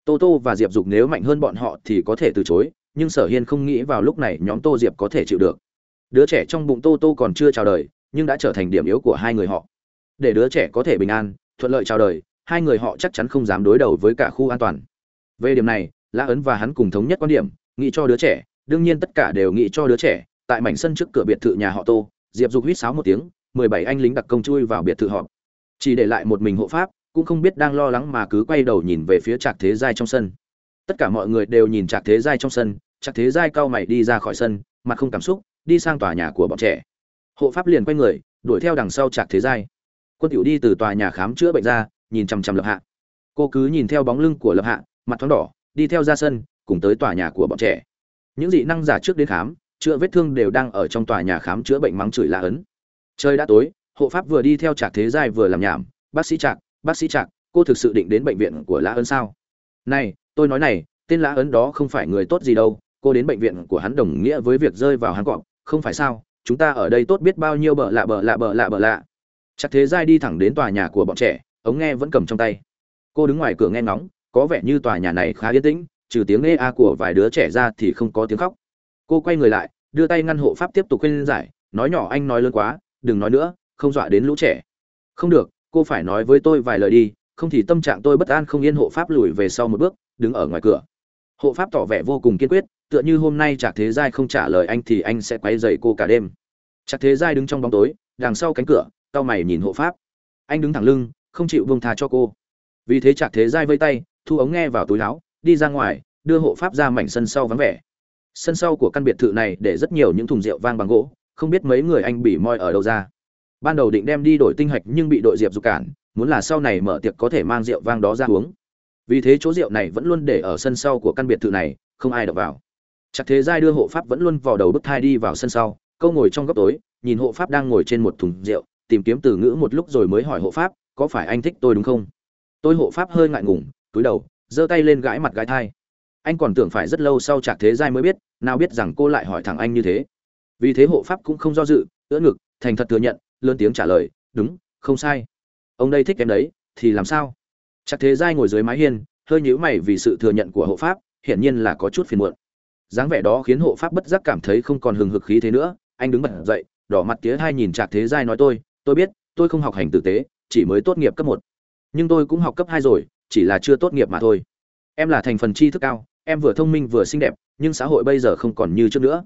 Tô tô và diệp dục nếu mạnh hơn bọn họ thì có thể từ chối, nhưng sở hiên không nghĩ vào lúc này nhóm tô diệp có thể chịu được. Đứa trẻ trong bụng tô tô còn chưa chào đời, nhưng đã trở thành điểm yếu của hai người họ. Để đứa trẻ có thể bình an, thuận lợi chào đời, hai người họ chắc chắn không dám đối đầu với cả khu an toàn. Về điểm này lã ấn và hắn cùng thống nhất quan điểm, nghĩ cho đứa trẻ, đương nhiên tất cả đều nghĩ cho đứa trẻ. Tại mảnh sân trước cửa biệt thự nhà họ tô, diệp dục huýt sáo một tiếng, mười bảy anh lính đặc công chui vào biệt thự họ chỉ để lại một mình hộ pháp cũng không biết đang lo lắng mà cứ quay đầu nhìn về phía trạc thế giai trong sân. Tất cả mọi người đều nhìn trạc thế giai trong sân, trạc thế giai cau mày đi ra khỏi sân, mặt không cảm xúc, đi sang tòa nhà của bọn trẻ. Hộ pháp liền quay người, đuổi theo đằng sau trạc thế giai. Quân tiểu đi từ tòa nhà khám chữa bệnh ra, nhìn chằm chằm lập hạ. Cô cứ nhìn theo bóng lưng của lập hạ, mặt thoáng đỏ, đi theo ra sân, cùng tới tòa nhà của bọn trẻ. Những dị năng giả trước đến khám, chữa vết thương đều đang ở trong tòa nhà khám chữa bệnh mắng chửi la ấn. Trời đã tối, hộ pháp vừa đi theo trạc thế giai vừa làm nhảm, bác sĩ trạc bác sĩ trạc, cô thực sự định đến bệnh viện của lã ấn sao? Này, tôi nói này, tên lã ấn đó không phải người tốt gì đâu, cô đến bệnh viện của hắn đồng nghĩa với việc rơi vào hắn cọp, không phải sao? Chúng ta ở đây tốt biết bao nhiêu bợ lạ bợ lạ bợ lạ bợ lạ. Chắc thế giai đi thẳng đến tòa nhà của bọn trẻ, ống nghe vẫn cầm trong tay. Cô đứng ngoài cửa nghe ngóng, có vẻ như tòa nhà này khá yên tĩnh, trừ tiếng nghe a của vài đứa trẻ ra thì không có tiếng khóc. Cô quay người lại, đưa tay ngăn hộ pháp tiếp tục khuyên giải, nói nhỏ anh nói lớn quá, đừng nói nữa, không dọa đến lũ trẻ. Không được cô phải nói với tôi vài lời đi không thì tâm trạng tôi bất an không yên hộ pháp lùi về sau một bước đứng ở ngoài cửa hộ pháp tỏ vẻ vô cùng kiên quyết tựa như hôm nay chạc Thế Giai không trả lời anh thì anh sẽ quấy rầy cô cả đêm. chạc Thế Giai đứng trong bóng tối, đằng sau cánh cửa, cau mày nhìn hộ pháp. Anh đứng thẳng lưng, không chịu vương tha cho cô. Vì thế chạc Thế Giai vây tay, thu ống nghe vào túi áo, đi ra ngoài, đưa hộ pháp ra mảnh sân sau vắng vẻ. Sân sau của căn biệt thự này để rất nhiều những thùng rượu vang bằng gỗ, không biết mấy người anh bị moi ở đâu ra. Ban đầu định đem đi đổi tinh hạch nhưng bị đội Diệp dục cản, muốn là sau này mở tiệc có thể mang rượu vang đó ra uống. Vì thế chỗ rượu này vẫn luôn để ở sân sau của căn biệt thự này, không ai đập vào. Chắc thế giai đưa hộ pháp vẫn luôn vào đầu bức thai đi vào sân sau, câu ngồi trong góc tối, nhìn hộ pháp đang ngồi trên một thùng rượu, tìm kiếm từ ngữ một lúc rồi mới hỏi hộ pháp, có phải anh thích tôi đúng không? Tôi hộ pháp hơi ngại ngùng, túi đầu, giơ tay lên gãi mặt gãi thai. Anh còn tưởng phải rất lâu sau Trạc Thế Giai mới biết, nào biết rằng cô lại hỏi thẳng anh như thế. Vì thế hộ pháp cũng không do dự, ưỡn ngực, thành thật thừa nhận, lớn tiếng trả lời, "Đúng, không sai. Ông đây thích em đấy, thì làm sao?" Trạc Thế Giai ngồi dưới mái hiên, hơi nhíu mày vì sự thừa nhận của hộ pháp, hiển nhiên là có chút phiền muộn dáng vẻ đó khiến hộ pháp bất giác cảm thấy không còn hừng hực khí thế nữa anh đứng bật dậy đỏ mặt tía hai nhìn trạc thế giai nói tôi tôi biết tôi không học hành tử tế chỉ mới tốt nghiệp cấp một nhưng tôi cũng học cấp hai rồi chỉ là chưa tốt nghiệp mà thôi em là thành phần tri thức cao em vừa thông minh vừa xinh đẹp nhưng xã hội bây giờ không còn như trước nữa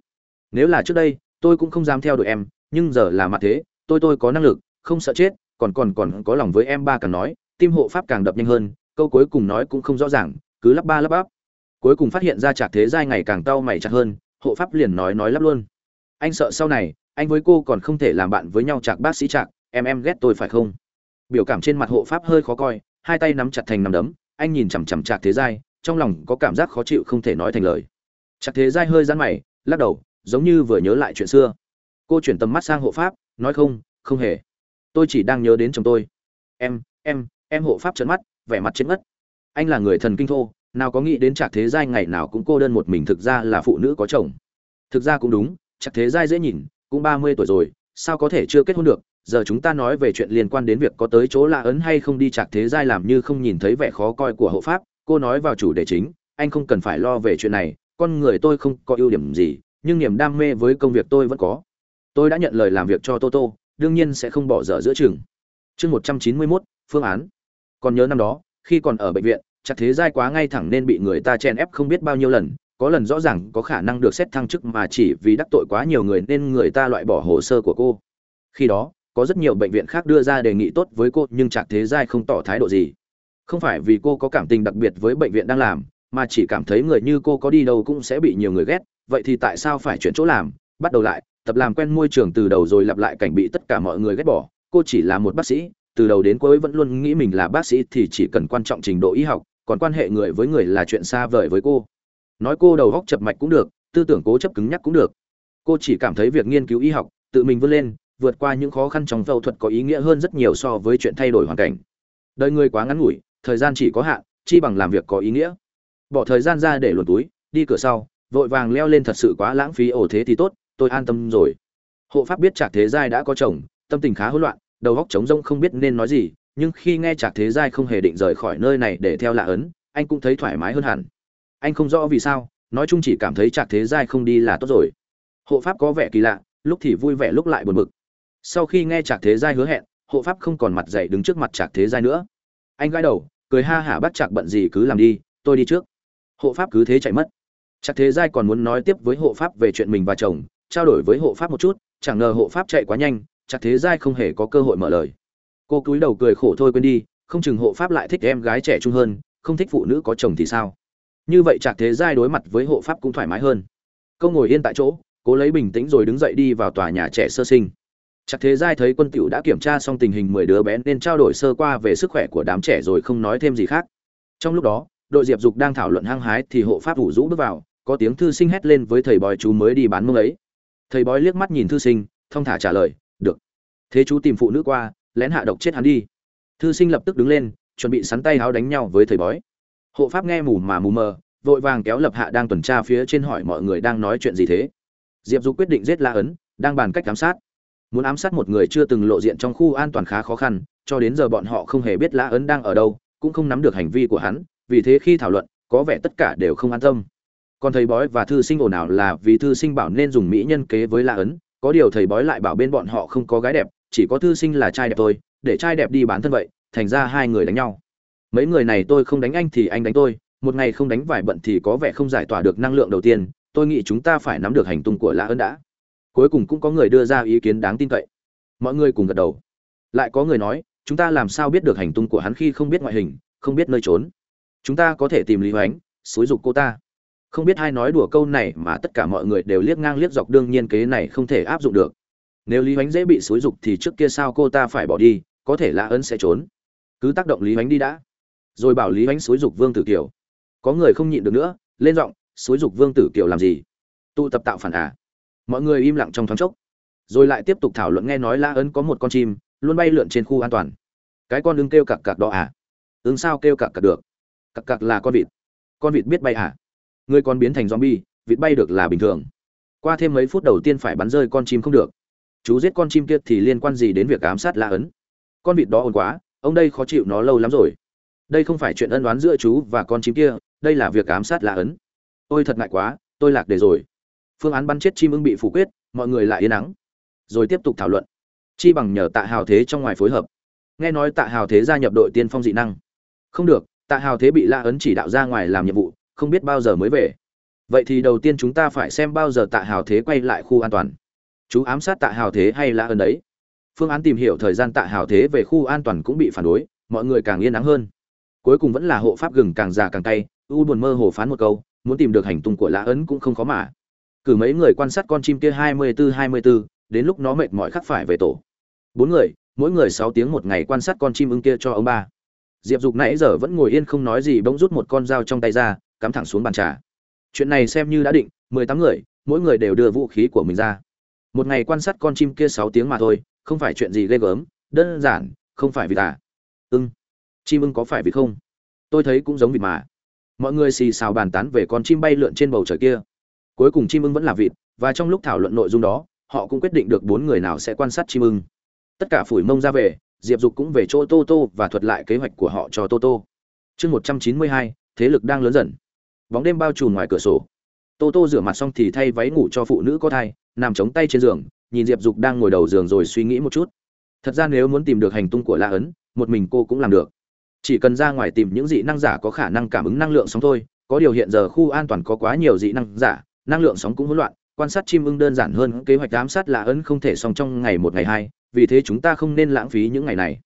nếu là trước đây tôi cũng không dám theo đuổi em nhưng giờ là mặt thế tôi tôi có năng lực, không sợ chết, còn còn còn có lòng với em ba càng nói, tim hộ pháp càng đập nhanh hơn, câu cuối cùng nói cũng không rõ ràng, cứ lắp ba, lắp bắp. Cuối cùng phát hiện ra trạc thế giai ngày càng tao mày chặt hơn, hộ pháp liền nói nói lắp luôn. Anh sợ sau này, anh với cô còn không thể làm bạn với nhau chạc bác sĩ chạc, em em ghét tôi phải không? Biểu cảm trên mặt hộ pháp hơi khó coi, hai tay nắm chặt thành nắm đấm, anh nhìn chằm chằm chạc thế giai trong lòng có cảm giác khó chịu không thể nói thành lời. Chạc thế giai hơi rán mày, lắc đầu, giống như vừa nhớ lại chuyện xưa. Cô chuyển tầm mắt sang hộ pháp nói không không hề. Tôi chỉ đang nhớ đến chồng tôi. Em em em hộ pháp trợn mắt, vẻ mặt chết ngất. Anh là người thần kinh thô, nào có nghĩ đến trạc thế giai ngày nào cũng cô đơn một mình thực ra là phụ nữ có chồng. Thực ra cũng đúng trạc thế giai dễ nhìn, cũng ba mươi tuổi rồi, sao có thể chưa kết hôn được? Giờ chúng ta nói về chuyện liên quan đến việc có tới chỗ lạ ấn hay không đi trạc thế giai làm như không nhìn thấy vẻ khó coi của hậu pháp, cô nói vào chủ đề chính, anh không cần phải lo về chuyện này, con người tôi không có ưu điểm gì, nhưng niềm đam mê với công việc tôi vẫn có tôi đã nhận lời làm việc cho toto, đương nhiên sẽ không bỏ dở giữa chừng. Chương một trăm chín mươi mốt, phương án. Còn nhớ năm đó, khi còn ở bệnh viện chặt thế giai quá ngay thẳng nên bị người ta chen ép không biết bao nhiêu lần, có lần rõ ràng có khả năng được xét thăng chức mà chỉ vì đắc tội quá nhiều người nên người ta loại bỏ hồ sơ của cô. Khi đó, có rất nhiều bệnh viện khác đưa ra đề nghị tốt với cô, nhưng trạc thế giai không tỏ thái độ gì. Không phải vì cô có cảm tình đặc biệt với bệnh viện đang làm, mà chỉ cảm thấy người như cô có đi đâu cũng sẽ bị nhiều người ghét, vậy thì tại sao phải chuyển chỗ làm? Bắt đầu lại tập làm quen môi trường từ đầu rồi lặp lại cảnh bị tất cả mọi người ghét bỏ. Cô chỉ là một bác sĩ, từ đầu đến cuối vẫn luôn nghĩ mình là bác sĩ thì chỉ cần quan trọng trình độ y học, còn quan hệ người với người là chuyện xa vời với cô. Nói cô đầu góc chập mạch cũng được, tư tưởng cố chấp cứng nhắc cũng được. Cô chỉ cảm thấy việc nghiên cứu y học, tự mình vươn lên, vượt qua những khó khăn trong phẫu thuật có ý nghĩa hơn rất nhiều so với chuyện thay đổi hoàn cảnh. Đời người quá ngắn ngủi, thời gian chỉ có hạn, chi bằng làm việc có ý nghĩa. Bỏ thời gian ra để luồn túi, đi cửa sau, vội vàng leo lên thật sự quá lãng phí ổ thế thì tốt tôi an tâm rồi hộ pháp biết trạc thế giai đã có chồng tâm tình khá hỗn loạn đầu óc trống rỗng không biết nên nói gì nhưng khi nghe Trạc Thế Giai không hề định rời khỏi nơi này để theo lạ ấn, anh cũng thấy thoải mái hơn hẳn. Anh không rõ vì sao, nói chung chỉ cảm thấy Trạc Thế Giai không đi là tốt rồi. Hộ pháp có vẻ kỳ lạ, lúc thì vui vẻ lúc lại buồn bực. Sau khi nghe Trạc Thế Giai hứa hẹn, hộ pháp không còn mặt dày đứng trước mặt Trạc Thế Giai nữa. Anh gãi đầu, cười ha hả bắt Trạc bận gì cứ làm đi, tôi đi trước. hộ pháp cứ thế chạy mất trạc thế giai còn muốn nói tiếp với hộ pháp về chuyện mình và chồng trao đổi với hộ pháp một chút, chẳng ngờ hộ pháp chạy quá nhanh, chắc thế giai không hề có cơ hội mở lời. Cô cúi đầu cười khổ thôi quên đi, không chừng hộ pháp lại thích em gái trẻ trung hơn, không thích phụ nữ có chồng thì sao? Như vậy chạc thế giai đối mặt với hộ pháp cũng thoải mái hơn. Câu ngồi yên tại chỗ, cố lấy bình tĩnh rồi đứng dậy đi vào tòa nhà trẻ sơ sinh. Chặt thế giai thấy quân tiểu đã kiểm tra xong tình hình mười đứa bé nên trao đổi sơ qua về sức khỏe của đám trẻ rồi không nói thêm gì khác. Trong lúc đó, đội diệp dục đang thảo luận hăng hái thì hộ pháp ủ rũ bước vào, có tiếng thư sinh hét lên với thầy bói chú mới đi bán mông ấy thầy bói liếc mắt nhìn thư sinh, thong thả trả lời, được. Thế chú tìm phụ nữ qua, lén hạ độc chết hắn đi. Thư sinh lập tức đứng lên, chuẩn bị sắn tay háo đánh nhau với thầy bói. Hộ pháp nghe mù mà mù mờ, vội vàng kéo lập hạ đang tuần tra phía trên hỏi mọi người đang nói chuyện gì thế. Diệp dục quyết định giết la ấn, đang bàn cách ám sát. Muốn ám sát một người chưa từng lộ diện trong khu an toàn khá khó khăn, cho đến giờ bọn họ không hề biết la ấn đang ở đâu, cũng không nắm được hành vi của hắn, vì thế khi thảo luận, có vẻ tất cả đều không an tâm còn thầy bói và thư sinh ồn ào là vì thư sinh bảo nên dùng mỹ nhân kế với la ấn. Có điều thầy bói lại bảo bên bọn họ không có gái đẹp, chỉ có thư sinh là trai đẹp thôi. Để trai đẹp đi bán thân vậy, thành ra hai người đánh nhau. Mấy người này tôi không đánh anh thì anh đánh tôi. Một ngày không đánh vải bận thì có vẻ không giải tỏa được năng lượng đầu tiên. Tôi nghĩ chúng ta phải nắm được hành tung của lã ấn đã. Cuối cùng cũng có người đưa ra ý kiến đáng tin cậy. Mọi người cùng gật đầu. Lại có người nói, chúng ta làm sao biết được hành tung của hắn khi không biết ngoại hình, không biết nơi trốn? Chúng ta có thể tìm lý hoánh, xúi dục cô ta không biết hai nói đùa câu này mà tất cả mọi người đều liếc ngang liếc dọc, đương nhiên kế này không thể áp dụng được. Nếu lý ánh dễ bị xúi dục thì trước kia sao cô ta phải bỏ đi, có thể lã ấn sẽ trốn. Cứ tác động lý ánh đi đã. Rồi bảo lý ánh xúi dục vương tử kiều. Có người không nhịn được nữa, lên giọng, xúi dục vương tử kiều làm gì? Tụ tập tạo phản à? Mọi người im lặng trong thoáng chốc. Rồi lại tiếp tục thảo luận nghe nói la ấn có một con chim, luôn bay lượn trên khu an toàn. Cái con ưng kêu cặc cặc đó à? Ưng sao kêu cặc cặc được? Cặc cặc là con vịt. Con vịt biết bay à? Người còn biến thành zombie, vịt bay được là bình thường. Qua thêm mấy phút đầu tiên phải bắn rơi con chim không được. Chú giết con chim kia thì liên quan gì đến việc ám sát la ấn con vịt đó ổn quá, ông đây khó chịu nó lâu lắm rồi. Đây không phải chuyện ân oán giữa chú và con chim kia, đây là việc ám sát la ấn ôi thật ngại quá, tôi lạc đề rồi. Phương án bắn chết chim ưng bị phủ quyết, mọi người lại yên nắng rồi tiếp tục thảo luận. Chi bằng nhờ tạ hào thế trong ngoài phối hợp. Nghe nói tạ hào thế gia nhập đội tiên phong dị năng. Không được, tạ hào thế bị la ấn chỉ đạo ra ngoài làm nhiệm vụ không biết bao giờ mới về. Vậy thì đầu tiên chúng ta phải xem bao giờ tạ hào thế quay lại khu an toàn. Chú ám sát tạ hào thế hay là ơn đấy? Phương án tìm hiểu thời gian tạ hào thế về khu an toàn cũng bị phản đối, mọi người càng yên nắng hơn. Cuối cùng vẫn là hộ pháp gừng càng già càng tay u buồn mơ hồ phán một câu, muốn tìm được hành tung của lã ấn cũng không khó mà. Cử mấy người quan sát con chim kia hai mươi bốn hai mươi bốn đến lúc nó mệt mỏi khắc phải về tổ. Bốn người, mỗi người sáu tiếng một ngày quan sát con chim ưng kia cho ông ba. Diệp dục nãy giờ vẫn ngồi yên không nói gì, bỗng rút một con dao trong tay ra cắm thẳng xuống bàn trà. Chuyện này xem như đã định, mười tám người, mỗi người đều đưa vũ khí của mình ra. Một ngày quan sát con chim kia sáu tiếng mà thôi, không phải chuyện gì ghê gớm, đơn giản, không phải vì à ưng. Chim ưng có phải vì không? Tôi thấy cũng giống vịt mà. Mọi người xì xào bàn tán về con chim bay lượn trên bầu trời kia. Cuối cùng chim ưng vẫn là vịt, và trong lúc thảo luận nội dung đó, họ cũng quyết định được bốn người nào sẽ quan sát chim ưng. Tất cả phủi mông ra về, diệp dục cũng về chỗ tô tô và thuật lại kế hoạch của họ cho tô tô. Chương một trăm chín mươi hai, thế lực đang lớn dần bóng đêm bao trùm ngoài cửa sổ. Tô tô rửa mặt xong thì thay váy ngủ cho phụ nữ có thai, nằm chống tay trên giường, nhìn diệp dục đang ngồi đầu giường rồi suy nghĩ một chút. Thật ra nếu muốn tìm được hành tung của la ấn, một mình cô cũng làm được. Chỉ cần ra ngoài tìm những dị năng giả có khả năng cảm ứng năng lượng sóng thôi, có điều hiện giờ khu an toàn có quá nhiều dị năng giả, năng lượng sóng cũng hỗn loạn, quan sát chim ưng đơn giản hơn, kế hoạch giám sát là ấn không thể xong trong ngày một, ngày hai, vì thế chúng ta không nên lãng phí những ngày này.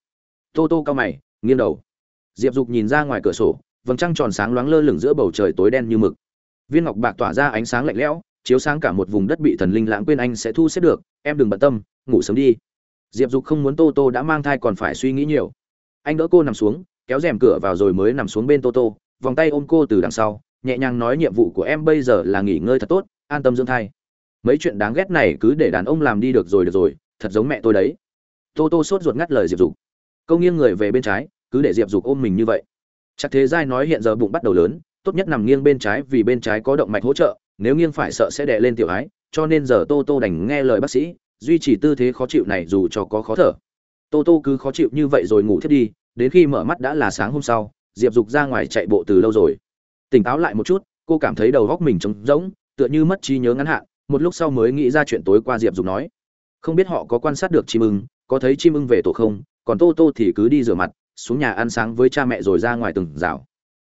Tô tô cao mày, nghiêng đầu. Diệp dục nhìn ra ngoài cửa sổ vầng trăng tròn sáng loáng lơ lửng giữa bầu trời tối đen như mực. Viên ngọc bạc tỏa ra ánh sáng lạnh lẽo, chiếu sáng cả một vùng đất bị thần linh lãng quên anh sẽ thu xếp được. Em đừng bận tâm, ngủ sớm đi. Diệp dục không muốn tô tô đã mang thai còn phải suy nghĩ nhiều. Anh đỡ cô nằm xuống, kéo rèm cửa vào rồi mới nằm xuống bên tô tô, vòng tay ôm cô từ đằng sau, nhẹ nhàng nói nhiệm vụ của em bây giờ là nghỉ ngơi thật tốt, an tâm dưỡng thai. Mấy chuyện đáng ghét này cứ để đàn ông làm đi được rồi được rồi, thật giống mẹ tôi đấy. Tô tô sốt ruột ngắt lời diệp dục. Câu nghiêng người về bên trái, cứ để diệp dục ôm mình như vậy chắc thế giai nói hiện giờ bụng bắt đầu lớn, tốt nhất nằm nghiêng bên trái vì bên trái có động mạch hỗ trợ, nếu nghiêng phải sợ sẽ đè lên tiểu ái, cho nên giờ tô tô đành nghe lời bác sĩ, duy trì tư thế khó chịu này dù cho có khó thở. Tô tô cứ khó chịu như vậy rồi ngủ thiết đi, đến khi mở mắt đã là sáng hôm sau, diệp dục ra ngoài chạy bộ từ lâu rồi. Tỉnh táo lại một chút, cô cảm thấy đầu óc mình trống rỗng, tựa như mất trí nhớ ngắn hạn, một lúc sau mới nghĩ ra chuyện tối qua diệp dục nói. Không biết họ có quan sát được chim ưng, có thấy chim ưng về tổ không, còn tô tô thì cứ đi rửa mặt xuống nhà ăn sáng với cha mẹ rồi ra ngoài từng rào.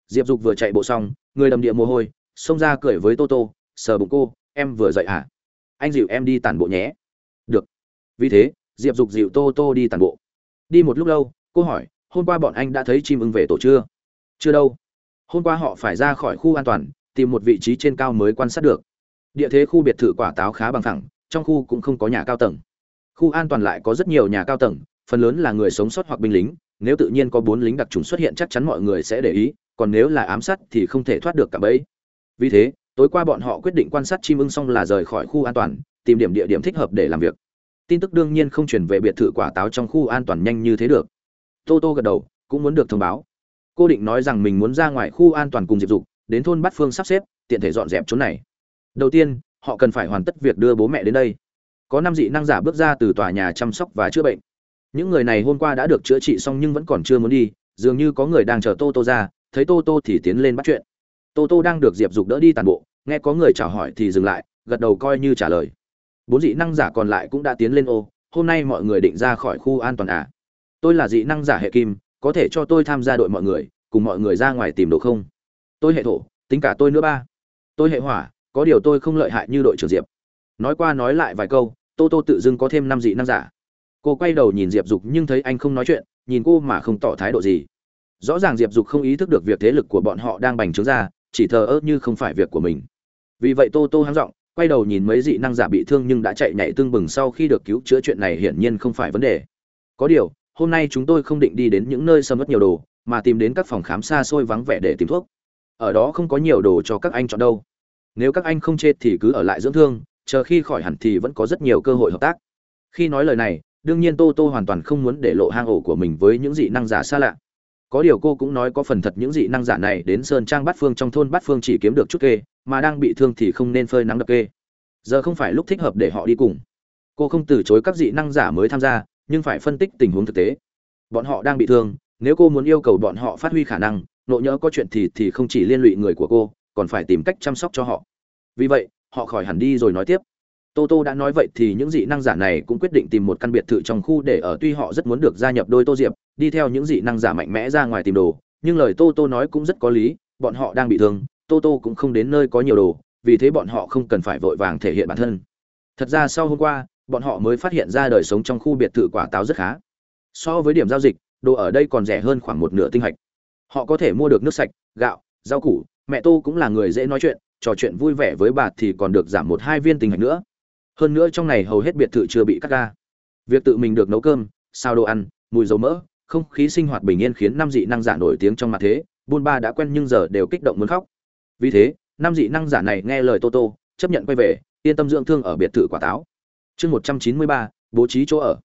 Diệp dục vừa chạy bộ xong, người đầm địa mồ hôi, xông ra cười với tô tô, sờ bụng cô, em vừa dậy à anh dịu em đi tản bộ nhé. Được. Vì thế, diệp dục dịu tô tô đi tản bộ. Đi một lúc lâu, cô hỏi, hôm qua bọn anh đã thấy chim ưng về tổ chưa? Chưa đâu. Hôm qua họ phải ra khỏi khu an toàn, tìm một vị trí trên cao mới quan sát được. Địa thế khu biệt thự quả táo khá bằng thẳng trong khu cũng không có nhà cao tầng. Khu an toàn lại có rất nhiều nhà cao tầng, phần lớn là người sống sót hoặc binh lính nếu tự nhiên có bốn lính đặc trùng xuất hiện chắc chắn mọi người sẽ để ý, còn nếu là ám sát thì không thể thoát được cả bẫy. Vì thế, tối qua bọn họ quyết định quan sát chim ưng xong là rời khỏi khu an toàn, tìm điểm địa điểm thích hợp để làm việc. Tin tức đương nhiên không chuyển về biệt thự quả táo trong khu an toàn nhanh như thế được. Tô tô gật đầu, cũng muốn được thông báo. Cô định nói rằng mình muốn ra ngoài khu an toàn cùng diệp dục, đến thôn bát phương sắp xếp, tiện thể dọn dẹp chỗ này. Đầu tiên, họ cần phải hoàn tất việc đưa bố mẹ đến đây. Có năm dị năng giả bước ra từ tòa nhà chăm sóc và chữa bệnh những người này hôm qua đã được chữa trị xong nhưng vẫn còn chưa muốn đi, dường như có người đang chờ tô tô ra, thấy tô tô thì tiến lên bắt chuyện. Tô tô đang được diệp dục đỡ đi tàn bộ, nghe có người chào hỏi thì dừng lại, gật đầu coi như trả lời. Bốn dị năng giả còn lại cũng đã tiến lên, ô, hôm nay mọi người định ra khỏi khu an toàn à? Tôi là dị năng giả hệ kim, có thể cho tôi tham gia đội mọi người, cùng mọi người ra ngoài tìm đồ không? Tôi hệ thổ, tính cả tôi nữa ba. Tôi hệ hỏa, có điều tôi không lợi hại như đội trưởng diệp. Nói qua nói lại vài câu tô tô tự dưng có thêm năm dị năng giả cô quay đầu nhìn diệp dục nhưng thấy anh không nói chuyện, nhìn cô mà không tỏ thái độ gì. Rõ ràng diệp dục không ý thức được việc thế lực của bọn họ đang bành trướng ra, chỉ thờ ơ như không phải việc của mình. Vì vậy tô tô háng r quay đầu nhìn mấy dị năng giả bị thương nhưng đã chạy nhảy tương bừng sau khi được cứu chữa chuyện này hiển nhiên không phải vấn đề. Có điều, hôm nay chúng tôi không định đi đến những nơi sâm mất nhiều đồ, mà tìm đến các phòng khám xa xôi vắng vẻ để tìm thuốc. Ở đó không có nhiều đồ cho các anh chọn đâu. Nếu các anh không chết thì cứ ở lại dưỡng thương, chờ khi khỏi hẳn thì vẫn có rất nhiều cơ hội hợp tác. Khi nói lời này đương nhiên tô tô hoàn toàn không muốn để lộ hang ổ của mình với những dị năng giả xa lạ. Có điều cô cũng nói có phần thật những dị năng giả này đến sơn trang bát phương trong thôn bát phương chỉ kiếm được chút kê, mà đang bị thương thì không nên phơi nắng đập kê. Giờ không phải lúc thích hợp để họ đi cùng. Cô không từ chối các dị năng giả mới tham gia, nhưng phải phân tích tình huống thực tế. Bọn họ đang bị thương, nếu cô muốn yêu cầu bọn họ phát huy khả năng, nộ nhỡ có chuyện thì thì không chỉ liên lụy người của cô, còn phải tìm cách chăm sóc cho họ. Vì vậy, họ khỏi hẳn đi rồi nói tiếp tô tô đã nói vậy thì những dị năng giả này cũng quyết định tìm một căn biệt thự trong khu để ở. Tuy họ rất muốn được gia nhập đôi tô diệp, đi theo những dị năng giả mạnh mẽ ra ngoài tìm đồ, nhưng lời tô tô nói cũng rất có lý, bọn họ đang bị thương, tô tô cũng không đến nơi có nhiều đồ, vì thế bọn họ không cần phải vội vàng thể hiện bản thân. Thật ra sau hôm qua, bọn họ mới phát hiện ra đời sống trong khu biệt thự quả táo rất khá. So với điểm giao dịch, đồ ở đây còn rẻ hơn khoảng một nửa tinh hạch. Họ có thể mua được nước sạch, gạo, rau củ, mẹ tô cũng là người dễ nói chuyện, trò chuyện vui vẻ với bà thì còn được giảm một hai viên tinh hạch nữa hơn nữa trong này hầu hết biệt thự chưa bị cắt ga. Việc tự mình được nấu cơm sao đồ ăn, mùi dầu mỡ, không khí sinh hoạt bình yên khiến năm dị năng giả nổi tiếng trong mặt thế, buôn ba đã quen nhưng giờ đều kích động muốn khóc. Vì thế, năm dị năng giả này nghe lời tô tô, chấp nhận quay về, yên tâm dưỡng thương ở biệt thự quả táo. Chương một trăm chín mươi ba, bố trí chỗ ở.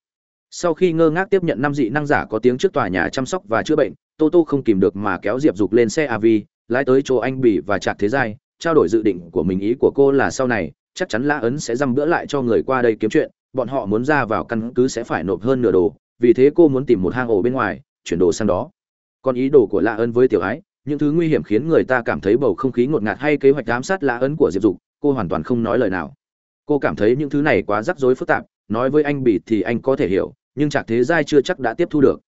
Sau khi ngơ ngác tiếp nhận năm dị năng giả có tiếng trước tòa nhà chăm sóc và chữa bệnh, tô tô không kìm được mà kéo diệp dục lên xe av lái tới chỗ anh bỉ và trạc thế giai, trao đổi dự định của mình ý của cô là sau này chắc chắn La ấn sẽ dăm bữa lại cho người qua đây kiếm chuyện, bọn họ muốn ra vào căn cứ sẽ phải nộp hơn nửa đồ, vì thế cô muốn tìm một hang ổ bên ngoài, chuyển đồ sang đó. Còn ý đồ của La ấn với tiểu ái, những thứ nguy hiểm khiến người ta cảm thấy bầu không khí ngột ngạt hay kế hoạch giám sát La ấn của diệp dục, cô hoàn toàn không nói lời nào. Cô cảm thấy những thứ này quá rắc rối phức tạp, nói với anh bị thì anh có thể hiểu, nhưng chạc thế giai chưa chắc đã tiếp thu được.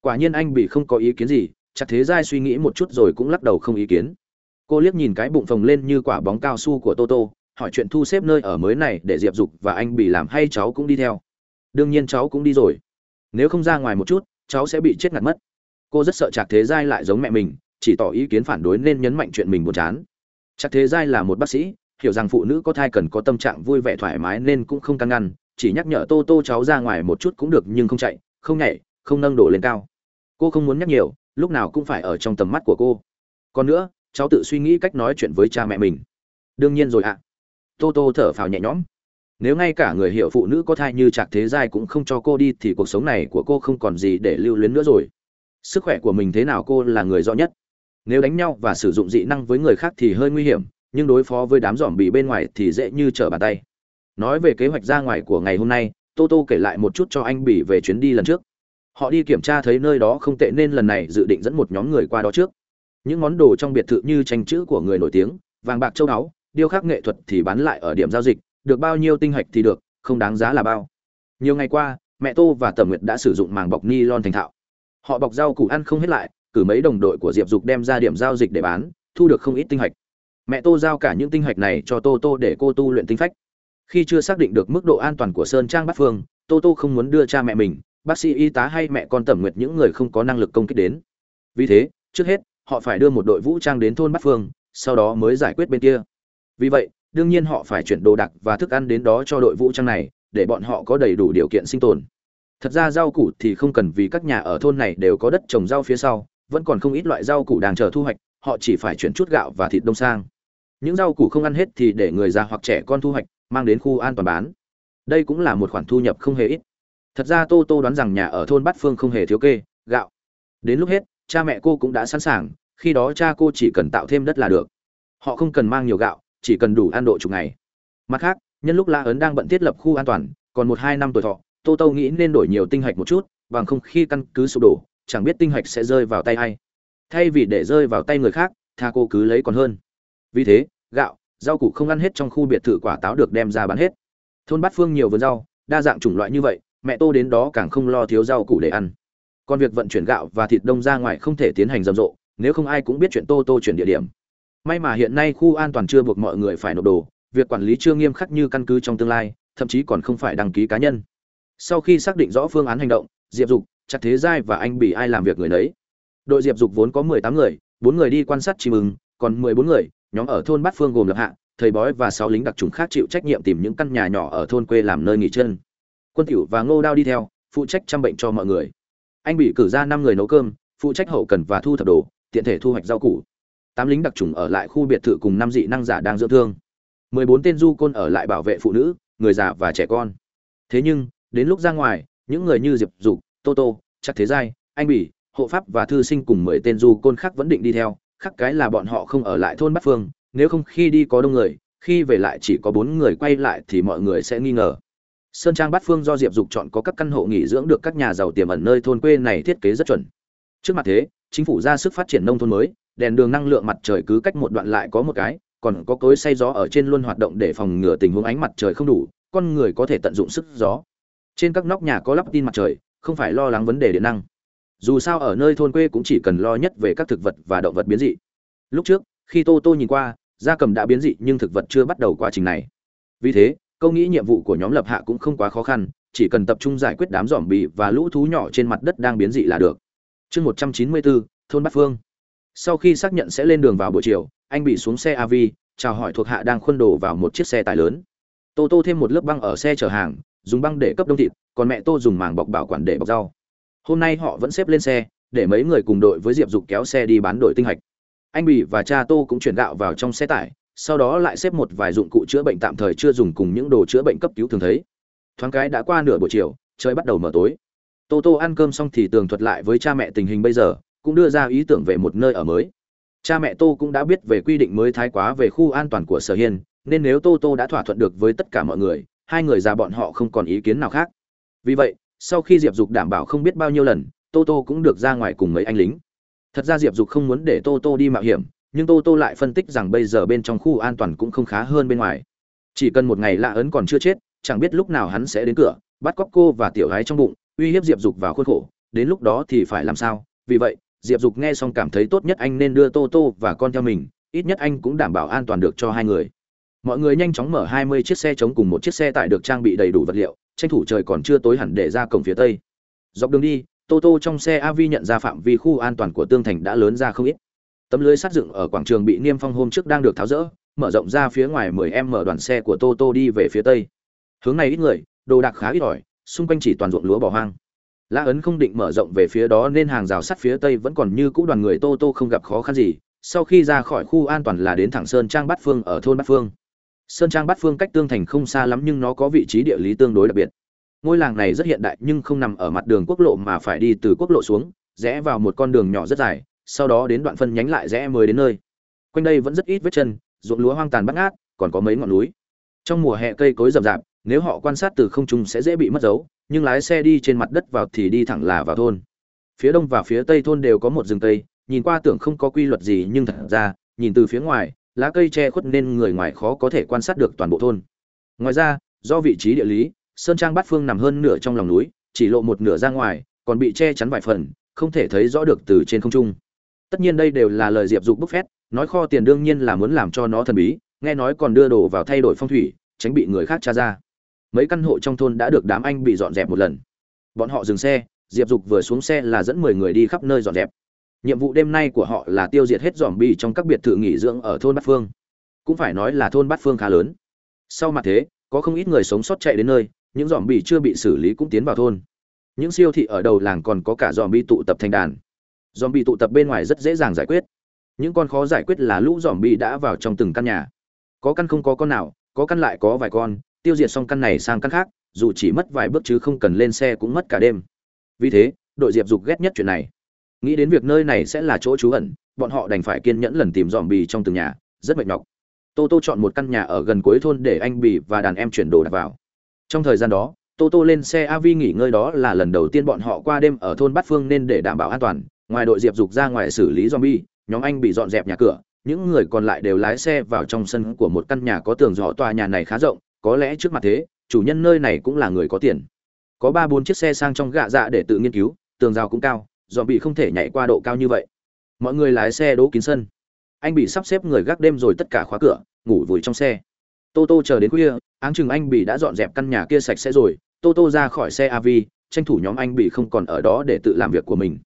Quả nhiên anh bị không có ý kiến gì chạc thế giai suy nghĩ một chút rồi cũng lắc đầu không ý kiến. Cô liếc nhìn cái bụng phồng lên như quả bóng cao su của toto hỏi chuyện thu xếp nơi ở mới này để diệp dục và anh bị làm hay cháu cũng đi theo. Đương nhiên cháu cũng đi rồi. Nếu không ra ngoài một chút, cháu sẽ bị chết ngạt mất. Cô rất sợ chạc thế giai lại giống mẹ mình, chỉ tỏ ý kiến phản đối nên nhấn mạnh chuyện mình buồn chán. Chạc thế giai là một bác sĩ, hiểu rằng phụ nữ có thai cần có tâm trạng vui vẻ thoải mái nên cũng không can ngăn, chỉ nhắc nhở tô tô cháu ra ngoài một chút cũng được nhưng không chạy, không nhảy, không nâng đổ lên cao. Cô không muốn nhắc nhiều, lúc nào cũng phải ở trong tầm mắt của cô. Còn nữa, cháu tự suy nghĩ cách nói chuyện với cha mẹ mình. Đương nhiên rồi ạ tô tô thở phào nhẹ nhõm. Nếu ngay cả người hiểu phụ nữ có thai như trạc thế giai cũng không cho cô đi thì cuộc sống này của cô không còn gì để lưu luyến nữa rồi. Sức khỏe của mình thế nào cô là người rõ nhất. Nếu đánh nhau và sử dụng dị năng với người khác thì hơi nguy hiểm, nhưng đối phó với đám dòm bị bên ngoài thì dễ như trở bàn tay. Nói về kế hoạch ra ngoài của ngày hôm nay, tô tô kể lại một chút cho anh bỉ về chuyến đi lần trước. Họ đi kiểm tra thấy nơi đó không tệ nên lần này dự định dẫn một nhóm người qua đó trước. Những món đồ trong biệt thự như tranh chữ của người nổi tiếng, vàng bạc châu báu điêu khắc nghệ thuật thì bán lại ở điểm giao dịch, được bao nhiêu tinh hạch thì được, không đáng giá là bao. Nhiều ngày qua, mẹ tô và tẩm nguyệt đã sử dụng màng bọc ni lon thành thạo. Họ bọc rau củ ăn không hết lại, cử mấy đồng đội của diệp dục đem ra điểm giao dịch để bán, thu được không ít tinh hạch. Mẹ tô giao cả những tinh hạch này cho tô tô để cô tu luyện tinh phách. Khi chưa xác định được mức độ an toàn của sơn trang bát phương, tô tô không muốn đưa cha mẹ mình, bác sĩ y tá hay mẹ con tẩm nguyệt những người không có năng lực công kích đến. Vì thế, trước hết, họ phải đưa một đội vũ trang đến thôn bát phương, sau đó mới giải quyết bên kia vì vậy, đương nhiên họ phải chuyển đồ đạc và thức ăn đến đó cho đội vũ trang này, để bọn họ có đầy đủ điều kiện sinh tồn. Thật ra rau củ thì không cần vì các nhà ở thôn này đều có đất trồng rau phía sau, vẫn còn không ít loại rau củ đang chờ thu hoạch, họ chỉ phải chuyển chút gạo và thịt đông sang. Những rau củ không ăn hết thì để người già hoặc trẻ con thu hoạch, mang đến khu an toàn bán. Đây cũng là một khoản thu nhập không hề ít. Thật ra tô tô đoán rằng nhà ở thôn bát phương không hề thiếu kê, gạo. Đến lúc hết, cha mẹ cô cũng đã sẵn sàng, khi đó cha cô chỉ cần tạo thêm đất là được. Họ không cần mang nhiều gạo chỉ cần đủ ăn độ chục ngày. Mặt khác, nhân lúc la ấn đang bận thiết lập khu an toàn, còn một hai năm tuổi thọ, tô tô nghĩ nên đổi nhiều tinh hạch một chút, bằng không khi căn cứ sụp đổ, chẳng biết tinh hạch sẽ rơi vào tay ai. Thay vì để rơi vào tay người khác, tha cô cứ lấy còn hơn. Vì thế, gạo, rau củ không ăn hết trong khu biệt thự quả táo được đem ra bán hết. Thôn bát phương nhiều vườn rau, đa dạng chủng loại như vậy, mẹ tô đến đó càng không lo thiếu rau củ để ăn. Còn việc vận chuyển gạo và thịt đông ra ngoài không thể tiến hành rầm rộ, nếu không ai cũng biết chuyện tô tô chuyển địa điểm may mà hiện nay khu an toàn chưa buộc mọi người phải nộp đồ, việc quản lý chưa nghiêm khắc như căn cứ trong tương lai, thậm chí còn không phải đăng ký cá nhân. Sau khi xác định rõ phương án hành động, diệp dục chặt thế giai và anh bị ai làm việc người nấy. Đội diệp dục vốn có mười tám người, bốn người đi quan sát chim ưng, còn mười bốn người, nhóm ở thôn bát phương gồm lập hạ, thầy bói và sáu lính đặc trùng khác chịu trách nhiệm tìm những căn nhà nhỏ ở thôn quê làm nơi nghỉ chân. Quân tiểu và ngô đao đi theo, phụ trách chăm bệnh cho mọi người. Anh bị cử ra năm người nấu cơm, phụ trách hậu cần và thu thập đồ, tiện thể thu hoạch rau củ tám lính đặc trùng ở lại khu biệt thự cùng năm dị năng giả đang dưỡng thương. Mười bốn tên du côn ở lại bảo vệ phụ nữ, người già và trẻ con. Thế nhưng, đến lúc ra ngoài, những người như diệp dục, tô tô chắc thế giai, anh bỉ, hộ pháp và thư sinh cùng mười tên du côn khác vẫn định đi theo khác cái là bọn họ không ở lại thôn bát phương, nếu không khi đi có đông người, khi về lại chỉ có bốn người quay lại thì mọi người sẽ nghi ngờ. Sơn trang bát phương do diệp dục chọn có các căn hộ nghỉ dưỡng được các nhà giàu tiềm ẩn nơi thôn quê này thiết kế rất chuẩn. Trước mặt thế, chính phủ ra sức phát triển nông thôn mới đèn đường năng lượng mặt trời cứ cách một đoạn lại có một cái, còn có cối say gió ở trên luôn hoạt động để phòng ngừa tình huống ánh mặt trời không đủ, con người có thể tận dụng sức gió. Trên các nóc nhà có lắp tin mặt trời, không phải lo lắng vấn đề điện năng. Dù sao ở nơi thôn quê cũng chỉ cần lo nhất về các thực vật và động vật biến dị. Lúc trước, khi tô tô nhìn qua, gia cầm đã biến dị nhưng thực vật chưa bắt đầu quá trình này. Vì thế, câu nghĩ nhiệm vụ của nhóm lập hạ cũng không quá khó khăn, chỉ cần tập trung giải quyết đám dòm bì và lũ thú nhỏ trên mặt đất đang biến dị là được. Chương một trăm chín mươi bốn, thôn bát phương sau khi xác nhận sẽ lên đường vào buổi chiều, anh bị xuống xe av chào hỏi thuộc hạ đang khuân đồ vào một chiếc xe tải lớn. Tô tô thêm một lớp băng ở xe chở hàng, dùng băng để cấp đông thịt, còn mẹ tô dùng màng bọc bảo quản để bọc rau. Hôm nay họ vẫn xếp lên xe, để mấy người cùng đội với diệp dục kéo xe đi bán đổi tinh hạch. Anh bỉ và cha tô cũng chuyển gạo vào trong xe tải, sau đó lại xếp một vài dụng cụ chữa bệnh tạm thời chưa dùng cùng những đồ chữa bệnh cấp cứu thường thấy. Thoáng cái đã qua nửa buổi chiều, trời bắt đầu mở tối. Tô tô ăn cơm xong thì tường thuật lại với cha mẹ tình hình bây giờ cũng đưa ra ý tưởng về một nơi ở mới. Cha mẹ tô cũng đã biết về quy định mới thái quá về khu an toàn của sở hiên, nên nếu tô tô đã thỏa thuận được với tất cả mọi người, hai người già bọn họ không còn ý kiến nào khác. Vì vậy, sau khi diệp dục đảm bảo không biết bao nhiêu lần, tô tô cũng được ra ngoài cùng mấy anh lính. Thật ra diệp dục không muốn để tô tô đi mạo hiểm, nhưng tô tô lại phân tích rằng bây giờ bên trong khu an toàn cũng không khá hơn bên ngoài. Chỉ cần một ngày lạ ấn còn chưa chết, chẳng biết lúc nào hắn sẽ đến cửa, bắt cóc cô và tiểu gái trong bụng, uy hiếp diệp dục vào khuôn khổ, đến lúc đó thì phải làm sao? Vì vậy diệp dục nghe xong cảm thấy tốt nhất anh nên đưa tô tô và con theo mình, ít nhất anh cũng đảm bảo an toàn được cho hai người. Mọi người nhanh chóng mở hai mươi chiếc xe chống cùng một chiếc xe tải được trang bị đầy đủ vật liệu, tranh thủ trời còn chưa tối hẳn để ra cổng phía tây. Dọc đường đi, tô tô trong xe av nhận ra phạm vi khu an toàn của tương thành đã lớn ra không ít. Tấm lưới sát dựng ở quảng trường bị niêm phong hôm trước đang được tháo rỡ, mở rộng ra phía ngoài 10 em mở đoàn xe của tô tô đi về phía tây. Hướng này ít người, đồ đạc khá ít ỏi, xung quanh chỉ toàn ruộng lúa bỏ hoang lã ấn không định mở rộng về phía đó nên hàng rào sắt phía tây vẫn còn như cũ đoàn người tô tô không gặp khó khăn gì. Sau khi ra khỏi khu an toàn là đến thẳng sơn trang bát phương ở thôn bát phương. Sơn trang bát phương cách tương thành không xa lắm nhưng nó có vị trí địa lý tương đối đặc biệt. Ngôi làng này rất hiện đại nhưng không nằm ở mặt đường quốc lộ mà phải đi từ quốc lộ xuống, rẽ vào một con đường nhỏ rất dài, sau đó đến đoạn phân nhánh lại rẽ mới đến nơi. Quanh đây vẫn rất ít vết chân, ruộng lúa hoang tàn bắt ngát, còn có mấy ngọn núi. Trong mùa hè cây cối rậm rạp nếu họ quan sát từ không trung sẽ dễ bị mất dấu, nhưng lái xe đi trên mặt đất vào thì đi thẳng là vào thôn. Phía đông và phía tây thôn đều có một rừng tây nhìn qua tưởng không có quy luật gì nhưng thật ra, nhìn từ phía ngoài, lá cây che khuất nên người ngoài khó có thể quan sát được toàn bộ thôn. Ngoài ra, do vị trí địa lý, sơn trang bát phương nằm hơn nửa trong lòng núi, chỉ lộ một nửa ra ngoài, còn bị che chắn vài phần, không thể thấy rõ được từ trên không trung. Tất nhiên đây đều là lời diệp dục bức phét, nói kho tiền đương nhiên là muốn làm cho nó thần bí, nghe nói còn đưa đồ vào thay đổi phong thủy, tránh bị người khác tra ra mấy căn hộ trong thôn đã được đám anh bị dọn dẹp một lần. Bọn họ dừng xe, diệp dục vừa xuống xe là dẫn mười người đi khắp nơi dọn dẹp. Nhiệm vụ đêm nay của họ là tiêu diệt hết dòm bi trong các biệt thự nghỉ dưỡng ở thôn bát phương. Cũng phải nói là thôn bát phương khá lớn. Sau mặt thế, có không ít người sống sót chạy đến nơi, những dòm bi chưa bị xử lý cũng tiến vào thôn. Những siêu thị ở đầu làng còn có cả dòm bi tụ tập thành đàn. Dòm bi tụ tập bên ngoài rất dễ dàng giải quyết. Những con khó giải quyết là lũ dòm bi đã vào trong từng căn nhà. Có căn không có con nào, có căn lại có vài con tiêu diệt xong căn này sang căn khác, dù chỉ mất vài bước chứ không cần lên xe cũng mất cả đêm. Vì thế, đội diệp dục ghét nhất chuyện này. Nghĩ đến việc nơi này sẽ là chỗ trú ẩn, bọn họ đành phải kiên nhẫn lần tìm dòm bì trong từng nhà, rất mệt nhọc. Tô tô chọn một căn nhà ở gần cuối thôn để anh bì và đàn em chuyển đồ đặt vào. Trong thời gian đó, tô tô lên xe av nghỉ ngơi đó là lần đầu tiên bọn họ qua đêm ở thôn bát phương nên để đảm bảo an toàn, ngoài đội diệp dục ra ngoài xử lý zombie, nhóm anh bị dọn dẹp nhà cửa, những người còn lại đều lái xe vào trong sân của một căn nhà có tường rõ tòa nhà này khá rộng có lẽ trước mặt thế, chủ nhân nơi này cũng là người có tiền. Có ba bốn chiếc xe sang trong gạ dạ để tự nghiên cứu, tường rào cũng cao, dọn bị không thể nhảy qua độ cao như vậy. Mọi người lái xe đỗ kín sân. Anh bị sắp xếp người gác đêm rồi tất cả khóa cửa, ngủ vùi trong xe. Tô tô chờ đến khuya, áng chừng anh bị đã dọn dẹp căn nhà kia sạch sẽ rồi, tô tô ra khỏi xe av tranh thủ nhóm anh bị không còn ở đó để tự làm việc của mình.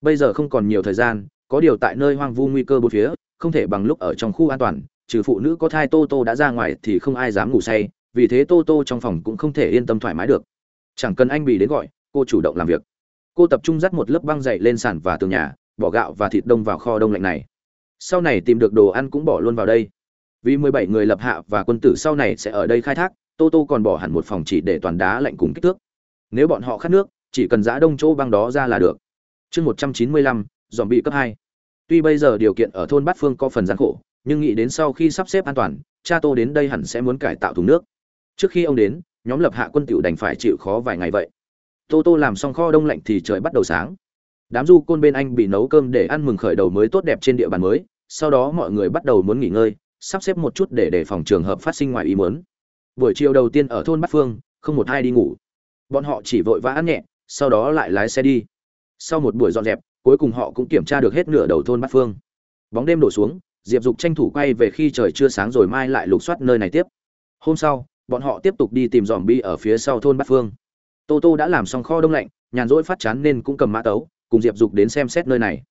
Bây giờ không còn nhiều thời gian, có điều tại nơi hoang vu nguy cơ bốn phía, không thể bằng lúc ở trong khu an toàn, trừ phụ nữ có thai tô tô đã ra ngoài thì không ai dám ngủ say vì thế tô tô trong phòng cũng không thể yên tâm thoải mái được. Chẳng cần anh bị đến gọi, cô chủ động làm việc. Cô tập trung dắt một lớp băng dày lên sàn và tường nhà, bỏ gạo và thịt đông vào kho đông lạnh này. Sau này tìm được đồ ăn cũng bỏ luôn vào đây. Vì mười bảy người lập hạ và quân tử sau này sẽ ở đây khai thác, tô tô còn bỏ hẳn một phòng chỉ để toàn đá lạnh cùng kích thước. Nếu bọn họ khát nước, chỉ cần giã đông chỗ băng đó ra là được. Chương một trăm chín mươi lăm dòm bị cấp hai. Tuy bây giờ điều kiện ở thôn bát phương có phần gian khổ, nhưng nghĩ đến sau khi sắp xếp an toàn, cha tô đến đây hẳn sẽ muốn cải tạo thùng nước trước khi ông đến, nhóm lập hạ quân tiểu đành phải chịu khó vài ngày vậy. Tô tô làm xong kho đông lạnh thì trời bắt đầu sáng. Đám du côn bên anh bị nấu cơm để ăn mừng khởi đầu mới tốt đẹp trên địa bàn mới, sau đó mọi người bắt đầu muốn nghỉ ngơi, sắp xếp một chút để đề phòng trường hợp phát sinh ngoài ý muốn. Buổi chiều đầu tiên ở thôn bát phương, không một ai đi ngủ. Bọn họ chỉ vội vã ăn nhẹ, sau đó lại lái xe đi. Sau một buổi dọn dẹp, cuối cùng họ cũng kiểm tra được hết nửa đầu thôn bát phương. Bóng đêm đổ xuống, diệp dục tranh thủ quay về khi trời chưa sáng rồi mai lại lục soát nơi này tiếp. Hôm sau bọn họ tiếp tục đi tìm dòm bi ở phía sau thôn bát phương. Tô tô đã làm xong kho đông lạnh, nhàn rỗi phát chán nên cũng cầm mã tấu, cùng diệp dục đến xem xét nơi này.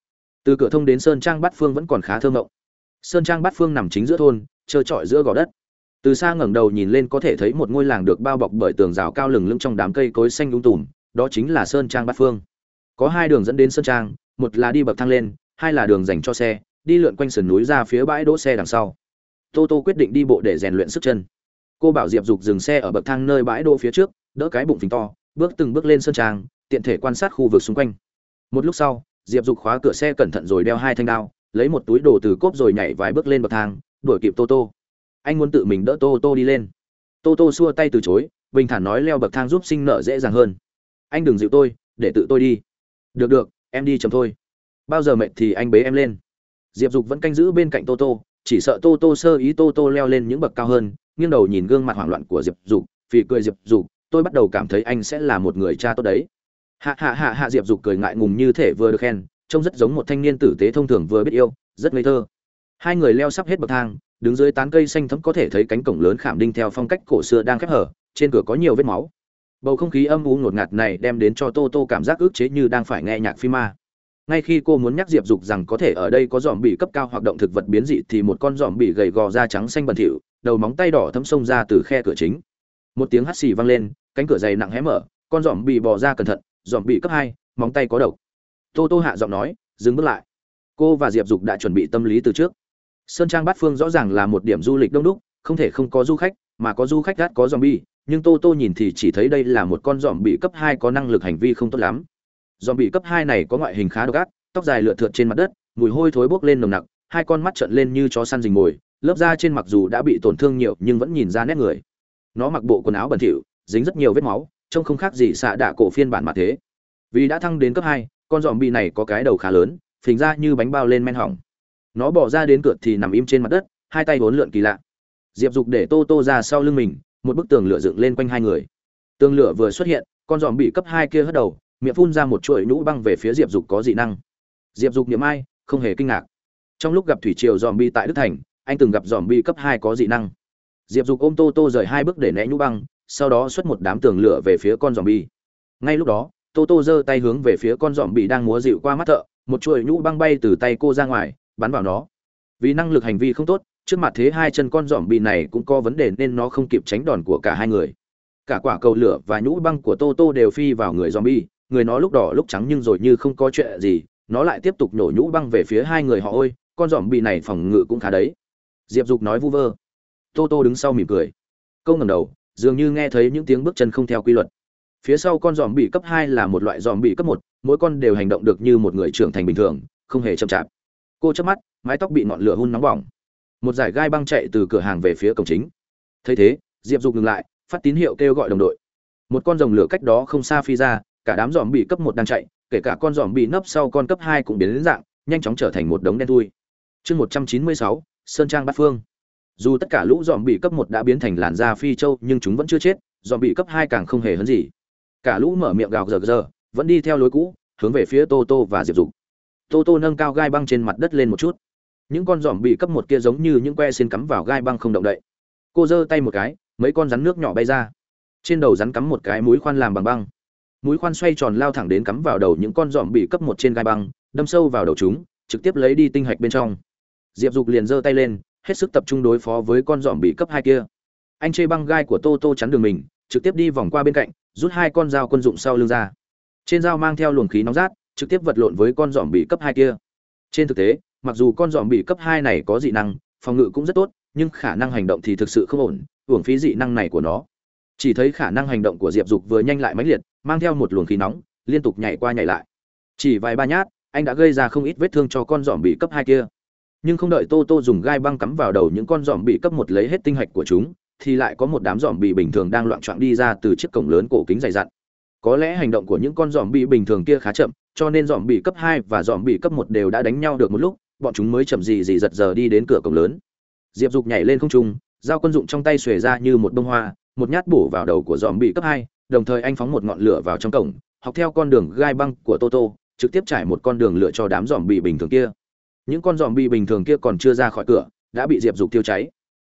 Từ cửa thông đến sơn trang bát phương vẫn còn khá thơ ngộng. Sơn trang bát phương nằm chính giữa thôn, trơ trọi giữa gò đất. Từ xa ngẩng đầu nhìn lên có thể thấy một ngôi làng được bao bọc bởi tường rào cao lừng lững trong đám cây cối xanh lung tùm, đó chính là sơn trang bát phương. Có hai đường dẫn đến sơn trang, một là đi bậc thang lên, hai là đường dành cho xe, đi lượn quanh sườn núi ra phía bãi đỗ xe đằng sau. Tô tô quyết định đi bộ để rèn luyện sức chân cô bảo diệp dục dừng xe ở bậc thang nơi bãi đỗ phía trước, đỡ cái bụng phình to, bước từng bước lên sơn trang tiện thể quan sát khu vực xung quanh. Một lúc sau, diệp dục khóa cửa xe cẩn thận rồi đeo hai thanh đao, lấy một túi đồ từ cốp rồi nhảy vài bước lên bậc thang, đuổi kịp tô tô. Anh muốn tự mình đỡ tô tô đi lên. Tô tô xua tay từ chối, bình thản nói leo bậc thang giúp sinh nợ dễ dàng hơn. Anh đừng dịu tôi, để tự tôi đi. Được được, em đi chầm thôi. Bao giờ mệt thì anh bế em lên. Diệp dục vẫn canh giữ bên cạnh tô tô, chỉ sợ tô tô sơ ý tô tô leo lên những bậc cao hơn nghiêng đầu nhìn gương mặt hoảng loạn của diệp dục, phì cười diệp dục, tôi bắt đầu cảm thấy anh sẽ là một người cha tốt đấy. Hạ hạ hạ hạ diệp dục cười ngại ngùng như thể vừa được khen, trông rất giống một thanh niên tử tế thông thường vừa biết yêu, rất ngây thơ. Hai người leo sắp hết bậc thang, đứng dưới tán cây xanh thấm có thể thấy cánh cổng lớn khảm đinh theo phong cách cổ xưa đang khép hở, trên cửa có nhiều vết máu. Bầu không khí âm u ngột ngạt này đem đến cho tô tô cảm giác ức chế như đang phải nghe nhạc phim ma ngay khi cô muốn nhắc diệp dục rằng có thể ở đây có dòm bị cấp cao hoạt động thực vật biến dị thì một con dòm bị gầy gò da trắng xanh bẩn thỉu, đầu móng tay đỏ thấm sông ra từ khe cửa chính. Một tiếng hắt xì vang lên, cánh cửa dày nặng hé mở, con dòm bị bò ra cẩn thận dòm bị cấp hai, móng tay có độc. Tô tô hạ giọng nói, dừng bước lại. Cô và diệp dục đã chuẩn bị tâm lý từ trước. Sơn trang bát phương rõ ràng là một điểm du lịch đông đúc, không thể không có du khách, mà có du khách gắt có dòm bi nhưng tô tô nhìn thì chỉ thấy đây là một con dòm bị cấp hai có năng lực hành vi không tốt lắm dòm bị cấp hai này có ngoại hình khá độc ác, tóc dài lượn thượt trên mặt đất, mùi hôi thối bốc lên nồng nặc, hai con mắt trợn lên như chó săn rình mồi, lớp da trên mặc dù đã bị tổn thương nhiều nhưng vẫn nhìn ra nét người. Nó mặc bộ quần áo bẩn thỉu, dính rất nhiều vết máu, trông không khác gì xạ đạ cổ phiên bản mà thế. Vì đã thăng đến cấp hai, con dòm bị này có cái đầu khá lớn, phình ra như bánh bao lên men hỏng. Nó bỏ ra đến cửa thì nằm im trên mặt đất, hai tay vốn lượn kỳ lạ. Diệp dục để tô tô ra sau lưng mình, một bức tường lửa dựng lên quanh hai người. Tường lửa vừa xuất hiện, con dòm bị cấp hai kia hất đầu miệng phun ra một chuỗi nhũ băng về phía diệp dục có dị năng. Diệp dục niệm ai, không hề kinh ngạc. Trong lúc gặp thủy triều dòm bi tại đức thành, anh từng gặp dòm bi cấp hai có dị năng. Diệp dục ôm tô tô rời hai bước để né nhũ băng, sau đó xuất một đám tường lửa về phía con dòm bi ngay lúc đó, tô tô giơ tay hướng về phía con dòm bi đang múa dịu qua mắt thợ, một chuỗi nhũ băng bay từ tay cô ra ngoài, bắn vào nó. Vì năng lực hành vi không tốt, trước mặt thế hai chân con dòm bi này cũng có vấn đề nên nó không kịp tránh đòn của cả hai người. Cả quả cầu lửa và nhũ băng của tô tô đều phi vào người zombie người nó lúc đỏ lúc trắng nhưng rồi như không có chuyện gì, nó lại tiếp tục nổ nhũ băng về phía hai người họ ôi, con dòm bị này phòng ngự cũng khá đấy. Diệp dục nói vu vơ. Tô tô đứng sau mỉm cười. Câu ngầm đầu, dường như nghe thấy những tiếng bước chân không theo quy luật. Phía sau con dòm bị cấp hai là một loại dòm bị cấp một, mỗi con đều hành động được như một người trưởng thành bình thường, không hề chậm chạp. Cô chớp mắt, mái tóc bị ngọn lửa hun nóng bỏng. Một giải gai băng chạy từ cửa hàng về phía cổng chính. Thấy thế, diệp dục ngừng lại, phát tín hiệu kêu gọi đồng đội. Một con rồng lửa cách đó không xa phi ra cả đám dòm bị cấp một đang chạy, kể cả con dòm bị nấp sau con cấp hai cũng biến đến dạng, nhanh chóng trở thành một đống đen thui. Chương một trăm chín mươi sáu, sơn trang bát phương. Dù tất cả lũ dòm bị cấp một đã biến thành làn da phi châu, nhưng chúng vẫn chưa chết dòm bị cấp hai càng không hề hấn gì. Cả lũ mở miệng gào gờ gờ vẫn đi theo lối cũ, hướng về phía tô tô và diệp dục. Tô tô nâng cao gai băng trên mặt đất lên một chút. Những con dòm bị cấp một kia giống như những que xin cắm vào gai băng không động đậy. Cô giơ tay một cái, mấy con rắn nước nhỏ bay ra. Trên đầu rắn cắm một cái mũi khoan làm bằng băng mũi khoan xoay tròn lao thẳng đến cắm vào đầu những con dòm bị cấp một trên gai băng, đâm sâu vào đầu chúng, trực tiếp lấy đi tinh hạch bên trong. Diệp dục liền giơ tay lên, hết sức tập trung đối phó với con dòm bị cấp hai kia. Anh chê băng gai của tô tô chắn đường mình, trực tiếp đi vòng qua bên cạnh, rút hai con dao quân dụng sau lưng ra. Trên dao mang theo luồng khí nóng rát, trực tiếp vật lộn với con dòm bị cấp hai kia. Trên thực tế, mặc dù con dòm bị cấp hai này có dị năng, phòng ngự cũng rất tốt, nhưng khả năng hành động thì thực sự không ổn, uổng phí dị năng này của nó. Chỉ thấy khả năng hành động của diệp dục vừa nhanh lại mãnh liệt mang theo một luồng khí nóng, liên tục nhảy qua nhảy lại. Chỉ vài ba nhát, anh đã gây ra không ít vết thương cho con dòm bị cấp hai kia. Nhưng không đợi tô tô dùng gai băng cắm vào đầu những con dòm bị cấp một lấy hết tinh hạch của chúng, thì lại có một đám dòm bị bình thường đang loạn trọn đi ra từ chiếc cổng lớn cổ kính dày dặn. Có lẽ hành động của những con dòm bị bình thường kia khá chậm, cho nên dòm bị cấp hai và dòm bị cấp một đều đã đánh nhau được một lúc, bọn chúng mới chậm gì gì giật giờ đi đến cửa cổng lớn. Diệp dục nhảy lên không trung, dao quân dụng trong tay xuề ra như một bông hoa, một nhát bổ vào đầu của dòm bị cấp hai đồng thời anh phóng một ngọn lửa vào trong cổng, học theo con đường gai băng của toto, trực tiếp trải một con đường lửa cho đám dòm bị bình thường kia. Những con dòm bị bình thường kia còn chưa ra khỏi cửa, đã bị diệp dục tiêu cháy.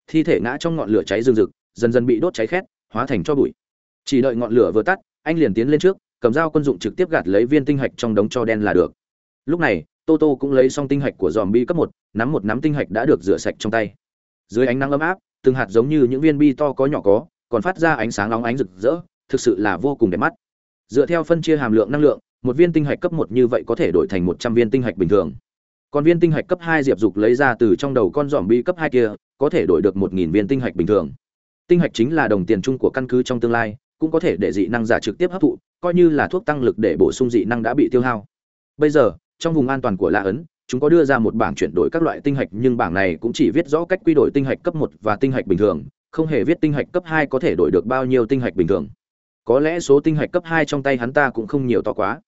Thi thể ngã trong ngọn lửa cháy rừng rực, dần dần bị đốt cháy khét, hóa thành cho bụi. Chỉ đợi ngọn lửa vừa tắt, anh liền tiến lên trước, cầm dao quân dụng trực tiếp gạt lấy viên tinh hạch trong đống cho đen là được. Lúc này, Toto cũng lấy xong tinh hạch của dòm bi cấp một, nắm một nắm tinh hạch đã được rửa sạch trong tay. Dưới ánh nắng ấm áp, từng hạt giống như những viên bi to có nhỏ có, còn phát ra ánh sáng nóng ánh rực rỡ thực sự là vô cùng đẹp mắt. Dựa theo phân chia hàm lượng năng lượng, một viên tinh hạch cấp một như vậy có thể đổi thành một trăm viên tinh hạch bình thường. Còn viên tinh hạch cấp hai diệp dục lấy ra từ trong đầu con dòm bi cấp hai kia, có thể đổi được một nghìn viên tinh hạch bình thường. Tinh hạch chính là đồng tiền chung của căn cứ trong tương lai, cũng có thể để dị năng giả trực tiếp hấp thụ, coi như là thuốc tăng lực để bổ sung dị năng đã bị tiêu hao. Bây giờ, trong vùng an toàn của lạ ấn, chúng có đưa ra một bảng chuyển đổi các loại tinh hạch, nhưng bảng này cũng chỉ viết rõ cách quy đổi tinh hạch cấp một và tinh hạch bình thường, không hề viết tinh hạch cấp hai có thể đổi được bao nhiêu tinh hạch bình thường có lẽ số tinh hạch cấp hai trong tay hắn ta cũng không nhiều to quá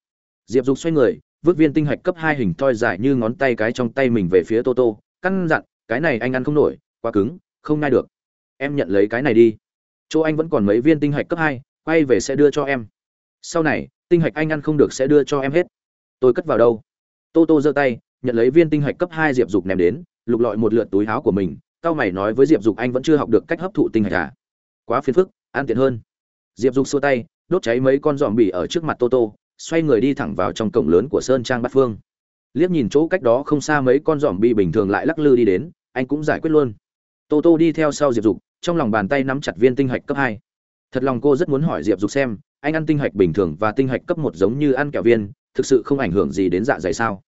diệp dục xoay người vứt viên tinh hạch cấp hai hình thoi dài như ngón tay cái trong tay mình về phía Toto, căn dặn, cái này anh ăn không nổi, quá cứng, không nai được. Em nhận lấy cái này đi. Chỗ anh vẫn còn mấy viên tinh hạch cấp hai, quay về sẽ đưa cho em. Sau này, tinh hạch anh ăn không được sẽ đưa cho em hết. Tôi cất vào đâu? Toto giơ tay, nhận lấy viên tinh hạch cấp hai Diệp Dục ném đến, lục lọi một lượt túi áo của mình, cao mày nói với Diệp Dục anh vẫn chưa học được cách hấp thụ tinh hạch à? Quá phiền phức, ăn tiện hơn. Diệp Dục xua tay, đốt cháy mấy con giòm bỉ ở trước mặt Toto, xoay người đi thẳng vào trong cổng lớn của sơn trang bát phương. Liếc nhìn chỗ cách đó không xa mấy con giòm bỉ bình thường lại lắc lư đi đến anh cũng giải quyết luôn. Tô tô đi theo sau diệp dục trong lòng bàn tay nắm chặt viên tinh hạch cấp hai. Thật lòng cô rất muốn hỏi diệp dục xem anh ăn tinh hạch bình thường và tinh hạch cấp một giống như ăn kẹo viên thực sự không ảnh hưởng gì đến dạ dày sao?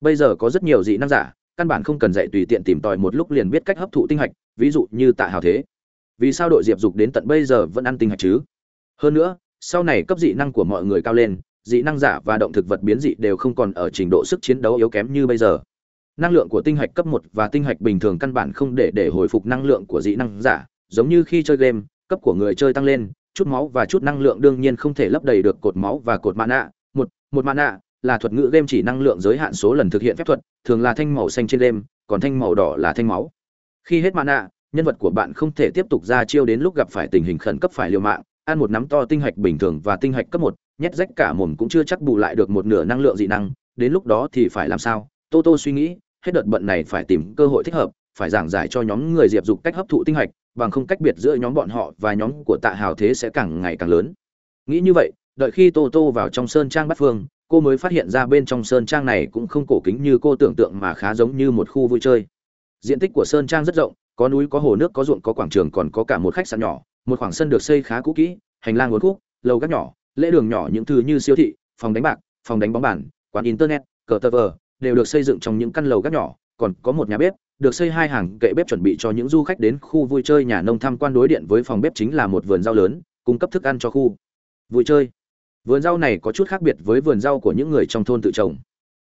Bây giờ có rất nhiều dị năng giả căn bản không cần dạy tùy tiện tìm tòi một lúc liền biết cách hấp thụ tinh hạch ví dụ như tạ hào thế. Vì sao đội diệp dục đến tận bây giờ vẫn ăn tinh hạch chứ? Hơn nữa sau này cấp dị năng của mọi người cao lên dị năng giả và động thực vật biến dị đều không còn ở trình độ sức chiến đấu yếu kém như bây giờ. Năng lượng của tinh hạch cấp một và tinh hạch bình thường căn bản không để để hồi phục năng lượng của dị năng giả, giống như khi chơi game, cấp của người chơi tăng lên, chút máu và chút năng lượng đương nhiên không thể lấp đầy được cột máu và cột mana. Một, một mana là thuật ngữ game chỉ năng lượng giới hạn số lần thực hiện phép thuật, thường là thanh màu xanh trên game, còn thanh màu đỏ là thanh máu. Khi hết mana, nhân vật của bạn không thể tiếp tục ra chiêu đến lúc gặp phải tình hình khẩn cấp phải liều mạng, ăn một nắm to tinh hạch bình thường và tinh hạch cấp một, nhét rách cả mồm cũng chưa chắc bù lại được một nửa năng lượng dị năng, đến lúc đó thì phải làm sao? Tô tô suy nghĩ, hết đợt bận này phải tìm cơ hội thích hợp, phải giảng giải cho nhóm người diệp dục cách hấp thụ tinh hạch, bằng không cách biệt giữa nhóm bọn họ và nhóm của tạ hào thế sẽ càng ngày càng lớn. Nghĩ như vậy, đợi khi tô tô vào trong sơn trang bắt phương, cô mới phát hiện ra bên trong sơn trang này cũng không cổ kính như cô tưởng tượng mà khá giống như một khu vui chơi. Diện tích của sơn trang rất rộng, có núi, có hồ nước, có ruộng, có quảng trường, còn có cả một khách sạn nhỏ một khoảng sân được xây khá cũ kỹ, hành lang uốn khúc, lầu gác nhỏ, lễ đường nhỏ những thứ như siêu thị, phòng đánh bạc, phòng đánh bóng bàn, quán internet, cờ tờ vờ, đều được xây dựng trong những căn lầu gác nhỏ. Còn có một nhà bếp, được xây hai hàng kệ bếp chuẩn bị cho những du khách đến khu vui chơi nhà nông tham quan đối điện với phòng bếp chính là một vườn rau lớn, cung cấp thức ăn cho khu vui chơi. Vườn rau này có chút khác biệt với vườn rau của những người trong thôn tự trồng.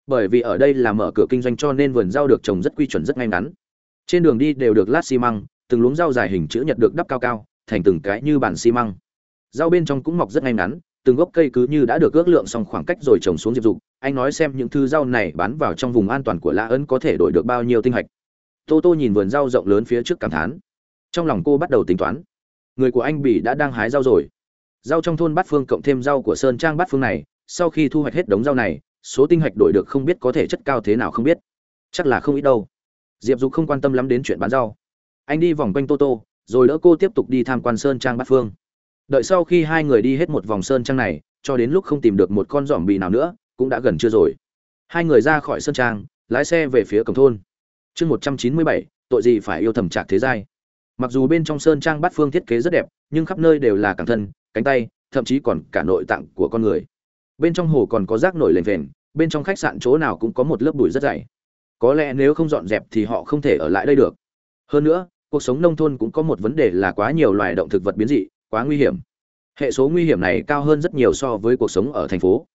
Bởi vì ở đây là mở cửa kinh doanh cho nên vườn rau được trồng rất quy chuẩn rất ngay ngắn. Trên đường đi đều được lát xi măng, từng luống rau dài hình chữ nhật được đắp cao cao thành từng cái như bản xi măng. Rau bên trong cũng mọc rất ngay ngắn, từng gốc cây cứ như đã được ước lượng xong khoảng cách rồi trồng xuống diệp dục. Anh nói xem những thứ rau này bán vào trong vùng an toàn của la ấn có thể đổi được bao nhiêu tinh hạch. Tô tô nhìn vườn rau rộng lớn phía trước cảm thán. Trong lòng cô bắt đầu tính toán. Người của anh bỉ đã đang hái rau rồi. Rau trong thôn bát phương cộng thêm rau của sơn trang bát phương này, sau khi thu hoạch hết đống rau này, số tinh hạch đổi được không biết có thể chất cao thế nào không biết. Chắc là không ít đâu. Diệp dục không quan tâm lắm đến chuyện bán rau. Anh đi vòng quanh tô tô rồi đỡ cô tiếp tục đi tham quan sơn trang bát phương. Đợi sau khi hai người đi hết một vòng sơn trang này, cho đến lúc không tìm được một con giỏm bì nào nữa, cũng đã gần trưa rồi. Hai người ra khỏi sơn trang, lái xe về phía cổng thôn. Chương một trăm chín mươi bảy, tội gì phải yêu thầm trạc thế giai. Mặc dù bên trong sơn trang bát phương thiết kế rất đẹp, nhưng khắp nơi đều là cẳng thân, cánh tay, thậm chí còn cả nội tạng của con người. Bên trong hồ còn có rác nổi lềnh phềnh bên trong khách sạn chỗ nào cũng có một lớp bụi rất dày. Có lẽ nếu không dọn dẹp thì họ không thể ở lại đây được. Hơn nữa cuộc sống nông thôn cũng có một vấn đề là quá nhiều loài động thực vật biến dị, quá nguy hiểm. Hệ số nguy hiểm này cao hơn rất nhiều so với cuộc sống ở thành phố.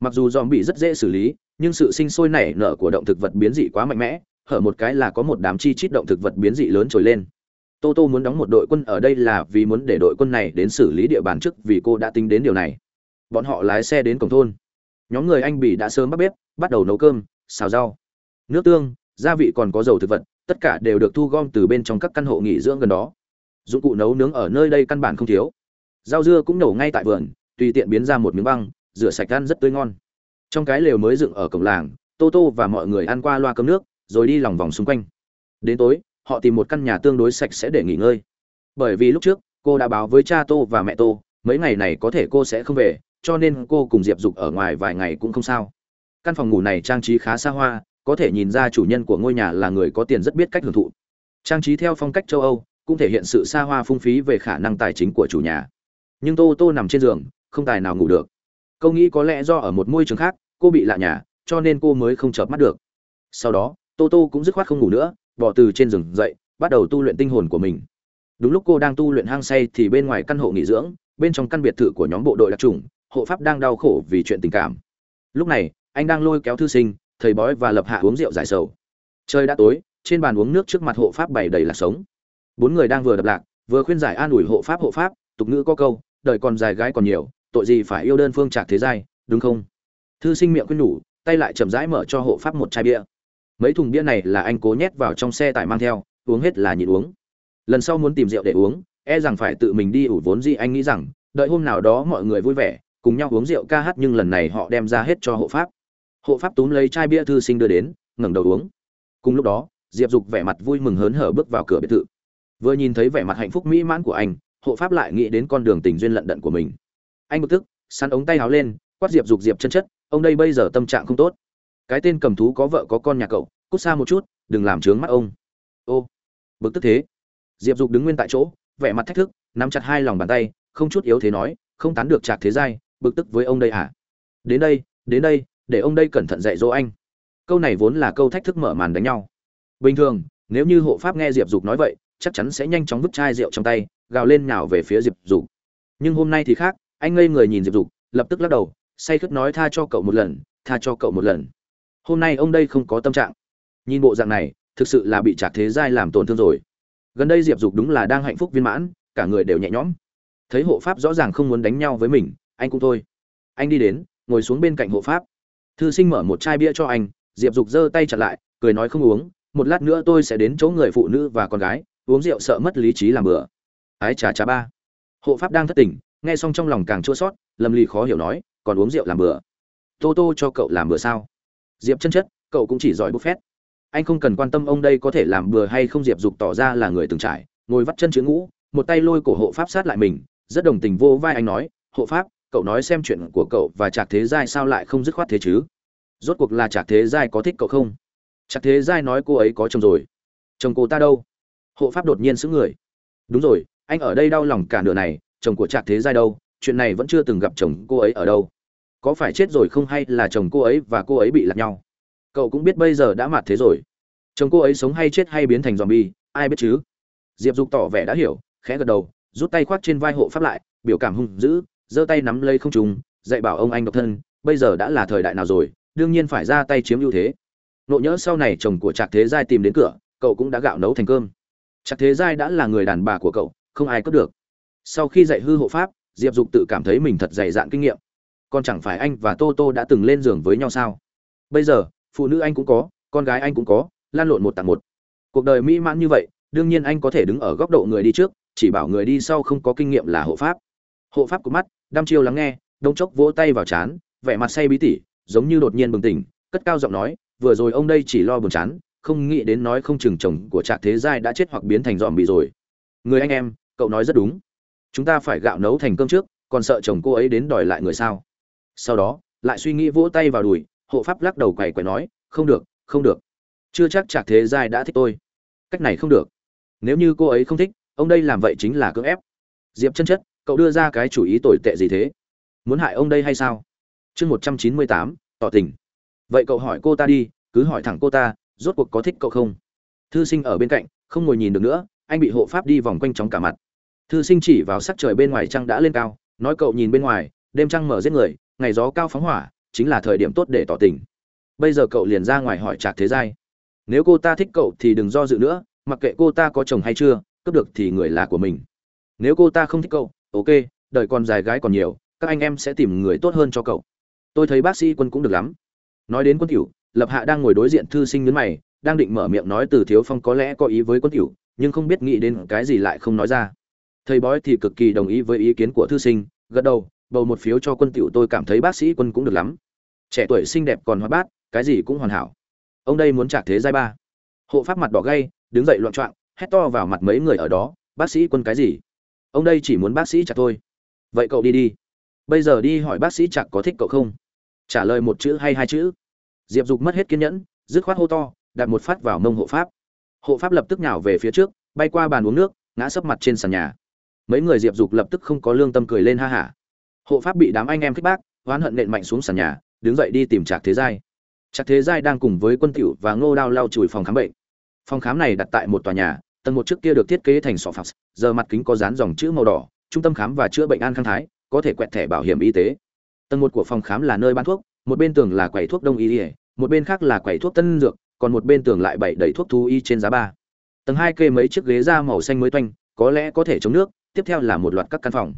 Mặc dù dòm bị rất dễ xử lý, nhưng sự sinh sôi nảy nở của động thực vật biến dị quá mạnh mẽ, hở một cái là có một đám chi chít động thực vật biến dị lớn trồi lên. Tô tô muốn đóng một đội quân ở đây là vì muốn để đội quân này đến xử lý địa bàn trước vì cô đã tính đến điều này. Bọn họ lái xe đến cổng thôn. Nhóm người anh bỉ đã sớm bắt bếp, bắt đầu nấu cơm, xào rau. Nước tương, gia vị còn có dầu thực vật tất cả đều được thu gom từ bên trong các căn hộ nghỉ dưỡng gần đó. Dụng cụ nấu nướng ở nơi đây căn bản không thiếu. Rau dưa cũng nổ ngay tại vườn, tùy tiện biến ra một miếng băng, rửa sạch ăn rất tươi ngon. Trong cái lều mới dựng ở cổng làng, tô tô và mọi người ăn qua loa cơm nước, rồi đi lòng vòng xung quanh. Đến tối, họ tìm một căn nhà tương đối sạch sẽ để nghỉ ngơi. Bởi vì lúc trước, cô đã báo với cha tô và mẹ tô, mấy ngày này có thể cô sẽ không về, cho nên cô cùng diệp dục ở ngoài vài ngày cũng không sao. Căn phòng ngủ này trang trí khá xa hoa có thể nhìn ra chủ nhân của ngôi nhà là người có tiền rất biết cách hưởng thụ. Trang trí theo phong cách châu âu, cũng thể hiện sự xa hoa phung phí về khả năng tài chính của chủ nhà. Nhưng tô tô nằm trên giường, không tài nào ngủ được. Câu nghĩ có lẽ do ở một môi trường khác, cô bị lạ nhà, cho nên cô mới không chợp mắt được. Sau đó, tô tô cũng dứt khoát không ngủ nữa, bỏ từ trên giường dậy, bắt đầu tu luyện tinh hồn của mình. Đúng lúc cô đang tu luyện hang say thì bên ngoài căn hộ nghỉ dưỡng, bên trong căn biệt thự của nhóm bộ đội đặc trùng hộ pháp đang đau khổ vì chuyện tình cảm. Lúc này, anh đang lôi kéo thư sinh thầy bói và lập hạ uống rượu giải sầu. Trời đã tối, trên bàn uống nước trước mặt hộ pháp bày đầy lạc sống. Bốn người đang vừa đập lạc, vừa khuyên giải an ủi hộ pháp hộ pháp, tục ngữ có câu, đời còn dài gái còn nhiều, tội gì phải yêu đơn phương trạc thế giai, đúng không? Thư sinh miệng khuyên nhủ, tay lại chậm rãi mở cho hộ pháp một chai bia. Mấy thùng bia này là anh cố nhét vào trong xe tải mang theo, uống hết là nhịn uống. Lần sau muốn tìm rượu để uống e rằng phải tự mình đi ủ vốn gì anh nghĩ rằng, đợi hôm nào đó mọi người vui vẻ, cùng nhau uống rượu ca hát nhưng lần này họ đem ra hết cho hộ pháp hộ pháp túm lấy chai bia thư sinh đưa đến, ngẩng đầu uống. Cùng lúc đó, diệp dục vẻ mặt vui mừng hớn hở bước vào cửa biệt thự. Vừa nhìn thấy vẻ mặt hạnh phúc mỹ mãn của anh, hộ pháp lại nghĩ đến con đường tình duyên lận đận của mình. Anh bực tức, săn ống tay háo lên, quát diệp dục diệp chân chất, ông đây bây giờ tâm trạng không tốt. Cái tên cầm thú có vợ có con nhà cậu, cút xa một chút, đừng làm trướng mắt ông. Ô, bực tức thế. Diệp dục đứng nguyên tại chỗ, vẻ mặt thách thức, nắm chặt hai lòng bàn tay, không chút yếu thế nói, không tán được trạc thế giai, bực tức với ông đây à? Đến đây đến đây để ông đây cẩn thận dạy dỗ anh. Câu này vốn là câu thách thức mở màn đánh nhau. Bình thường, nếu như hộ pháp nghe diệp dục nói vậy, chắc chắn sẽ nhanh chóng vứt chai rượu trong tay, gào lên nào về phía diệp dục. Nhưng hôm nay thì khác, anh ngây người nhìn diệp dục, lập tức lắc đầu, say khướt nói tha cho cậu một lần, tha cho cậu một lần. Hôm nay ông đây không có tâm trạng. Nhìn bộ dạng này, thực sự là bị trạc thế giai làm tổn thương rồi. Gần đây diệp dục đúng là đang hạnh phúc viên mãn, cả người đều nhẹ nhõm. Thấy hộ pháp rõ ràng không muốn đánh nhau với mình, anh cũng thôi. Anh đi đến, ngồi xuống bên cạnh hộ pháp thư sinh mở một chai bia cho anh, diệp dục giơ tay chặt lại, cười nói không uống, một lát nữa tôi sẽ đến chỗ người phụ nữ và con gái, uống rượu sợ mất lý trí làm bữa ái trà trà ba. Hộ pháp đang thất tỉnh, nghe xong trong lòng càng chua sót lâm ly khó hiểu nói, còn uống rượu làm bữa tô tô cho cậu làm bữa sao? Diệp chân chất, cậu cũng chỉ giỏi bốc phét anh không cần quan tâm ông đây có thể làm bừa hay không, diệp dục tỏ ra là người từng trải, ngồi vắt chân chữ ngũ, một tay lôi cổ hộ pháp sát lại mình, rất đồng tình vô vai anh nói, hộ pháp cậu nói xem chuyện của cậu và trạc thế giai sao lại không dứt khoát thế chứ? Rốt cuộc là trạc thế giai có thích cậu không? Trạc thế giai nói cô ấy có chồng rồi. Chồng cô ta đâu? Hộ pháp đột nhiên sững người. Đúng rồi, anh ở đây đau lòng cả nửa này, chồng của trạc thế giai đâu? Chuyện này vẫn chưa từng gặp chồng cô ấy ở đâu. Có phải chết rồi không hay là chồng cô ấy và cô ấy bị lạc nhau? Cậu cũng biết bây giờ đã mặt thế rồi. Chồng cô ấy sống hay chết hay biến thành zombie, ai biết chứ? Diệp dục tỏ vẻ đã hiểu, khẽ gật đầu, rút tay khoác trên vai hộ pháp lại, biểu cảm hung dữ giơ tay nắm lấy không trùng dạy bảo ông anh độc thân, bây giờ đã là thời đại nào rồi, đương nhiên phải ra tay chiếm ưu thế. Nộ nhỡ sau này chồng của trạc thế giai tìm đến cửa, cậu cũng đã gạo nấu thành cơm. Trạc thế giai đã là người đàn bà của cậu, không ai cướp được. Sau khi dạy hư hộ pháp, diệp dục tự cảm thấy mình thật dày dạn kinh nghiệm. Còn chẳng phải anh và tô tô đã từng lên giường với nhau sao? Bây giờ, phụ nữ anh cũng có, con gái anh cũng có, lan lộn một tặng một. Cuộc đời mỹ mãn như vậy, đương nhiên anh có thể đứng ở góc độ người đi trước, chỉ bảo người đi sau không có kinh nghiệm là hộ pháp. Hộ pháp của mắt đăm chiêu lắng nghe đông chốc vỗ tay vào chán, vẻ mặt say bí tỉ, giống như đột nhiên bừng tỉnh, cất cao giọng nói, vừa rồi ông đây chỉ lo buồn chán, không nghĩ đến nói không chừng chồng của trạc thế giai đã chết hoặc biến thành dòm bị rồi. Người anh em, cậu nói rất đúng. Chúng ta phải gạo nấu thành cơm trước, còn sợ chồng cô ấy đến đòi lại người sao? Sau đó, lại suy nghĩ vỗ tay vào đùi, hộ pháp lắc đầu quầy quầy nói, không được không được. Chưa chắc trạc thế giai đã thích tôi. Cách này không được. Nếu như cô ấy không thích, ông đây làm vậy chính là cưỡng ép. Diệp chân chất cậu đưa ra cái chủ ý tồi tệ gì thế? Muốn hại ông đây hay sao? Chương một trăm chín mươi tám, tỏ tình. Vậy cậu hỏi cô ta đi, cứ hỏi thẳng cô ta, rốt cuộc có thích cậu không? Thư sinh ở bên cạnh, không ngồi nhìn được nữa, anh bị hộ pháp đi vòng quanh chóng cả mặt. Thư sinh chỉ vào sắc trời bên ngoài trăng đã lên cao, nói cậu nhìn bên ngoài, đêm trăng mở giết người, ngày gió cao phóng hỏa, chính là thời điểm tốt để tỏ tình. Bây giờ cậu liền ra ngoài hỏi trạc thế giai. Nếu cô ta thích cậu thì đừng do dự nữa, mặc kệ cô ta có chồng hay chưa, cướp được thì người là của mình. Nếu cô ta không thích cậu ok, đời còn dài gái còn nhiều, các anh em sẽ tìm người tốt hơn cho cậu. Tôi thấy bác sĩ quân cũng được lắm. Nói đến quân tiểu lập hạ đang ngồi đối diện thư sinh nhấn mày, đang định mở miệng nói từ thiếu phong có lẽ có ý với quân tiểu nhưng không biết nghĩ đến cái gì lại không nói ra. Thầy bói thì cực kỳ đồng ý với ý kiến của thư sinh, gật đầu, bầu một phiếu cho quân tiểu tôi cảm thấy bác sĩ quân cũng được lắm. Trẻ tuổi xinh đẹp còn hoa bát, cái gì cũng hoàn hảo. Ông đây muốn chạc thế giai ba. Hộ pháp mặt đỏ gay, đứng dậy loạn choạng, hét to vào mặt mấy người ở đó, bác sĩ quân cái gì? Ông đây chỉ muốn bác sĩ chặt thôi. Vậy cậu đi đi. Bây giờ đi hỏi bác sĩ chặt có thích cậu không? Trả lời một chữ hay hai chữ. Diệp dục mất hết kiên nhẫn, dứt khoát hô to, đặt một phát vào mông hộ pháp. Hộ pháp lập tức nhào về phía trước, bay qua bàn uống nước, ngã sấp mặt trên sàn nhà. Mấy người diệp dục lập tức không có lương tâm cười lên ha hả. Hộ pháp bị đám anh em khích bác, oán hận nện mạnh xuống sàn nhà, đứng dậy đi tìm trạc thế giai. Trạc thế giai đang cùng với quân tiểu và ngô đao lau chùi phòng khám bệnh. Phòng khám này đặt tại một tòa nhà tầng một trước kia được thiết kế thành sọ phạc giờ mặt kính có dán dòng chữ màu đỏ, trung tâm khám và chữa bệnh an khang thái, có thể quẹt thẻ bảo hiểm y tế. Tầng một của phòng khám là nơi bán thuốc, một bên tường là quầy thuốc đông y một bên khác là quầy thuốc tân dược, còn một bên tường lại bày đầy thuốc thú y trên giá ba. Tầng hai kê mấy chiếc ghế da màu xanh mới toanh, có lẽ có thể chống nước, tiếp theo là một loạt các căn phòng.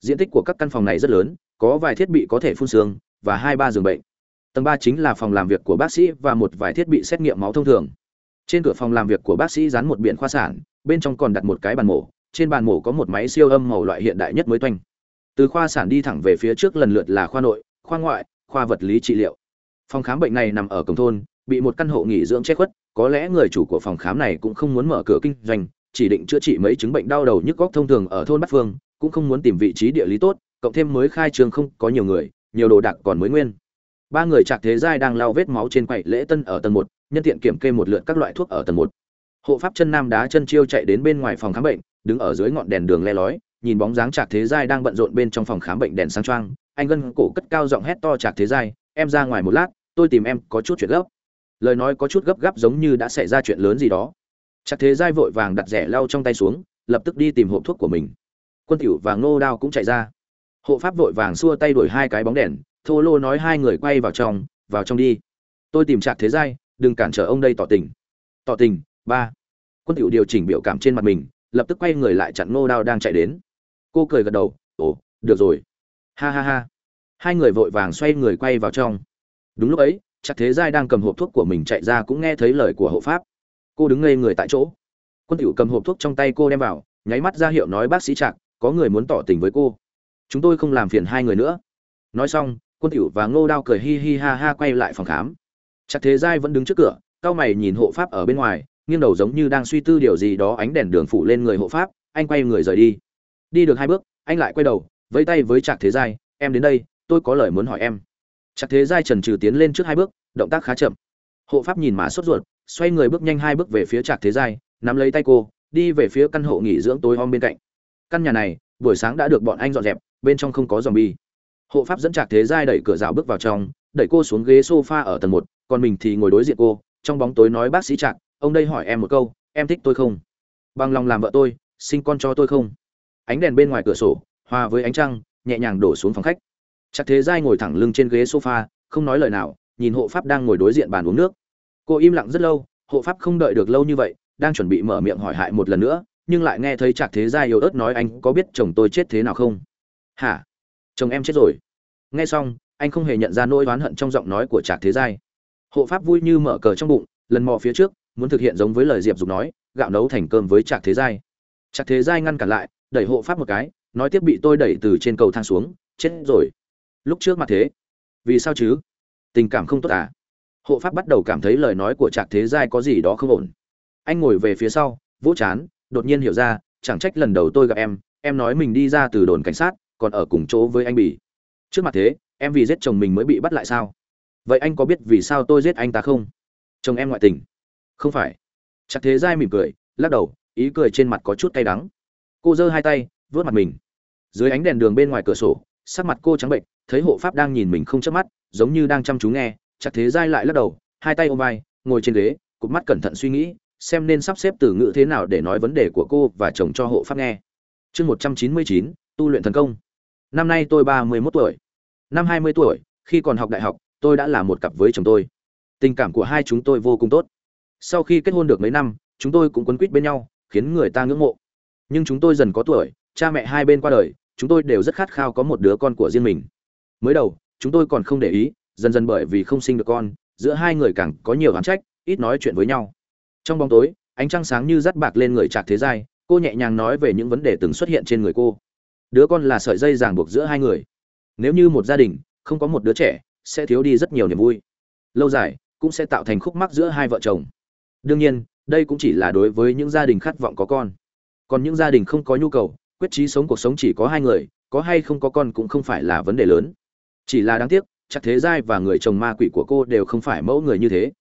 Diện tích của các căn phòng này rất lớn, có vài thiết bị có thể phun sương và hai ba giường bệnh. Tầng ba chính là phòng làm việc của bác sĩ và một vài thiết bị xét nghiệm máu thông thường trên cửa phòng làm việc của bác sĩ dán một biển khoa sản bên trong còn đặt một cái bàn mổ trên bàn mổ có một máy siêu âm màu loại hiện đại nhất mới toanh từ khoa sản đi thẳng về phía trước lần lượt là khoa nội khoa ngoại khoa vật lý trị liệu phòng khám bệnh này nằm ở cổng thôn bị một căn hộ nghỉ dưỡng che khuất có lẽ người chủ của phòng khám này cũng không muốn mở cửa kinh doanh chỉ định chữa trị mấy chứng bệnh đau đầu nhức góc thông thường ở thôn Bát Phương, cũng không muốn tìm vị trí địa lý tốt, cộng thêm mới khai trường không có nhiều người, nhiều đồ đạc còn mới nguyên. Ba người Trạc Thế Giai đang lau vết máu trên quầy lễ tân ở tầng một, nhân tiện kiểm kê một lượt các loại thuốc ở tầng một. Hộ pháp chân nam đá chân chiêu chạy đến bên ngoài phòng khám bệnh, đứng ở dưới ngọn đèn đường le lói, nhìn bóng dáng Trạc Thế Giai đang bận rộn bên trong phòng khám bệnh đèn sáng choang, anh gân cổ cất cao giọng hét to Trạc Thế Giai, "Em ra ngoài một lát, tôi tìm em có chút chuyện gấp." Lời nói có chút gấp gáp giống như đã xảy ra chuyện lớn gì đó trạc thế giai vội vàng đặt rẻ lau trong tay xuống lập tức đi tìm hộp thuốc của mình quân tiểu và ngô đao cũng chạy ra hộ pháp vội vàng xua tay đuổi hai cái bóng đèn thô lô nói hai người quay vào trong vào trong đi. Tôi tìm trạc thế giai, đừng cản trở ông đây tỏ tình. Tỏ tình, ba. Quân tiểu điều chỉnh biểu cảm trên mặt mình, lập tức quay người lại chặn ngô đao đang chạy đến. Cô cười gật đầu, ồ, được rồi. Ha ha ha. Hai người vội vàng xoay người quay vào trong. Đúng lúc ấy chắc thế giai đang cầm hộp thuốc của mình chạy ra cũng nghe thấy lời của hộ pháp. Cô đứng ngây người tại chỗ. Quân tiểu cầm hộp thuốc trong tay cô đem vào, nháy mắt ra hiệu nói, bác sĩ trạc, có người muốn tỏ tình với cô. Chúng tôi không làm phiền hai người nữa. Nói xong quân tiểu và ngô đao cười hi hi ha ha quay lại phòng khám. Chắc thế giai vẫn đứng trước cửa cao mày nhìn hộ pháp ở bên ngoài, nghiêng đầu giống như đang suy tư điều gì đó ánh đèn đường phủ lên người hộ pháp, anh quay người rời đi. Đi được hai bước, anh lại quay đầu, vẫy tay với trạc thế giai, em đến đây, tôi có lời muốn hỏi em. Trạc thế giai trần trừ tiến lên trước hai bước, động tác khá chậm. Hộ pháp nhìn mà sốt ruột, xoay người bước nhanh hai bước về phía trạc thế giai, nắm lấy tay cô, đi về phía căn hộ nghỉ dưỡng tối om bên cạnh. Căn nhà này, buổi sáng đã được bọn anh dọn dẹp, bên trong không có dòm bi hộ pháp dẫn trạc thế giai đẩy cửa rào bước vào trong, đẩy cô xuống ghế sofa ở tầng một, còn mình thì ngồi đối diện cô, trong bóng tối nói bác sĩ trạc, ông đây hỏi em một câu, em thích tôi không? Bằng lòng làm vợ tôi, sinh con cho tôi không? Ánh đèn bên ngoài cửa sổ, hòa với ánh trăng, nhẹ nhàng đổ xuống phòng khách. Trạc thế giai ngồi thẳng lưng trên ghế sofa, không nói lời nào, nhìn hộ pháp đang ngồi đối diện bàn uống nước. Cô im lặng rất lâu, hộ pháp không đợi được lâu như vậy, đang chuẩn bị mở miệng hỏi hại một lần nữa, nhưng lại nghe thấy trạc thế giai yếu ớt nói, anh có biết chồng tôi chết thế nào không? Hả? Chồng em chết rồi. Nghe xong, anh không hề nhận ra nỗi oán hận trong giọng nói của trạc thế giai. Hộ pháp vui như mở cờ trong bụng, lần mò phía trước, muốn thực hiện giống với lời diệp dục nói, gạo nấu thành cơm với trạc thế giai. Trạc thế giai ngăn cản lại, đẩy hộ pháp một cái, nói tiếp bị tôi đẩy từ trên cầu thang xuống, chết rồi. Lúc trước mặt thế. Vì sao chứ? Tình cảm không tốt à? Hộ pháp bắt đầu cảm thấy lời nói của trạc thế giai có gì đó không ổn. Anh ngồi về phía sau, vỗ chán, đột nhiên hiểu ra, chẳng trách lần đầu tôi gặp em em nói mình đi ra từ đồn cảnh sát còn ở cùng chỗ với anh bỉ trước mặt thế, em vì giết chồng mình mới bị bắt lại sao? Vậy anh có biết vì sao tôi giết anh ta không? Chồng em ngoại tình. Không phải. Chắc thế giai mỉm cười, lắc đầu, ý cười trên mặt có chút cay đắng. Cô giơ hai tay vớt mặt mình. Dưới ánh đèn đường bên ngoài cửa sổ, sắc mặt cô trắng bệnh thấy hộ pháp đang nhìn mình không chớp mắt, giống như đang chăm chú nghe, chắc thế giai lại lắc đầu, hai tay ôm vai, ngồi trên ghế, cụp mắt cẩn thận suy nghĩ, xem nên sắp xếp từ ngữ thế nào để nói vấn đề của cô và chồng cho hộ pháp nghe. Chương một trăm chín mươi chín, tu luyện thần công năm nay tôi ba mươi mốt tuổi. Năm hai mươi tuổi, khi còn học đại học, tôi đã là một cặp với chồng tôi. Tình cảm của hai chúng tôi vô cùng tốt. Sau khi kết hôn được mấy năm, chúng tôi cũng quấn quýt bên nhau, khiến người ta ngưỡng mộ. Nhưng chúng tôi dần có tuổi, cha mẹ hai bên qua đời, chúng tôi đều rất khát khao có một đứa con của riêng mình. Mới đầu, chúng tôi còn không để ý, dần dần bởi vì không sinh được con, giữa hai người càng có nhiều oán trách, ít nói chuyện với nhau. Trong bóng tối, ánh trăng sáng như dắt bạc lên người trạc thế giai, cô nhẹ nhàng nói về những vấn đề từng xuất hiện trên người cô đứa con là sợi dây ràng buộc giữa hai người. Nếu như một gia đình, không có một đứa trẻ, sẽ thiếu đi rất nhiều niềm vui. Lâu dài, cũng sẽ tạo thành khúc mắc giữa hai vợ chồng. Đương nhiên, đây cũng chỉ là đối với những gia đình khát vọng có con. Còn những gia đình không có nhu cầu, quyết trí sống cuộc sống chỉ có hai người, có hay không có con cũng không phải là vấn đề lớn. Chỉ là đáng tiếc, chắc thế giai và người chồng ma quỷ của cô đều không phải mẫu người như thế.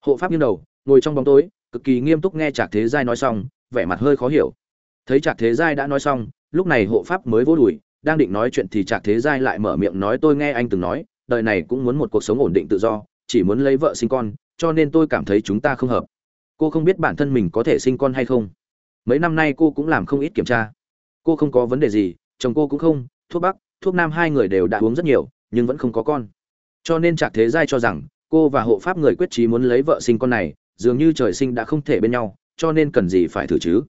Hộ pháp nghiêng đầu, ngồi trong bóng tối, cực kỳ nghiêm túc nghe trạc thế giai nói xong, vẻ mặt hơi khó hiểu. Thấy trạc thế giai đã nói xong lúc này hộ pháp mới vô đùi, đang định nói chuyện thì trạc thế giai lại mở miệng nói, tôi nghe anh từng nói, đời này cũng muốn một cuộc sống ổn định tự do, chỉ muốn lấy vợ sinh con, cho nên tôi cảm thấy chúng ta không hợp. Cô không biết bản thân mình có thể sinh con hay không. Mấy năm nay cô cũng làm không ít kiểm tra. Cô không có vấn đề gì, chồng cô cũng không, thuốc bắc, thuốc nam hai người đều đã uống rất nhiều, nhưng vẫn không có con. Cho nên trạc thế giai cho rằng, cô và hộ pháp người quyết trí muốn lấy vợ sinh con này, dường như trời sinh đã không thể bên nhau, cho nên cần gì phải thử chứ.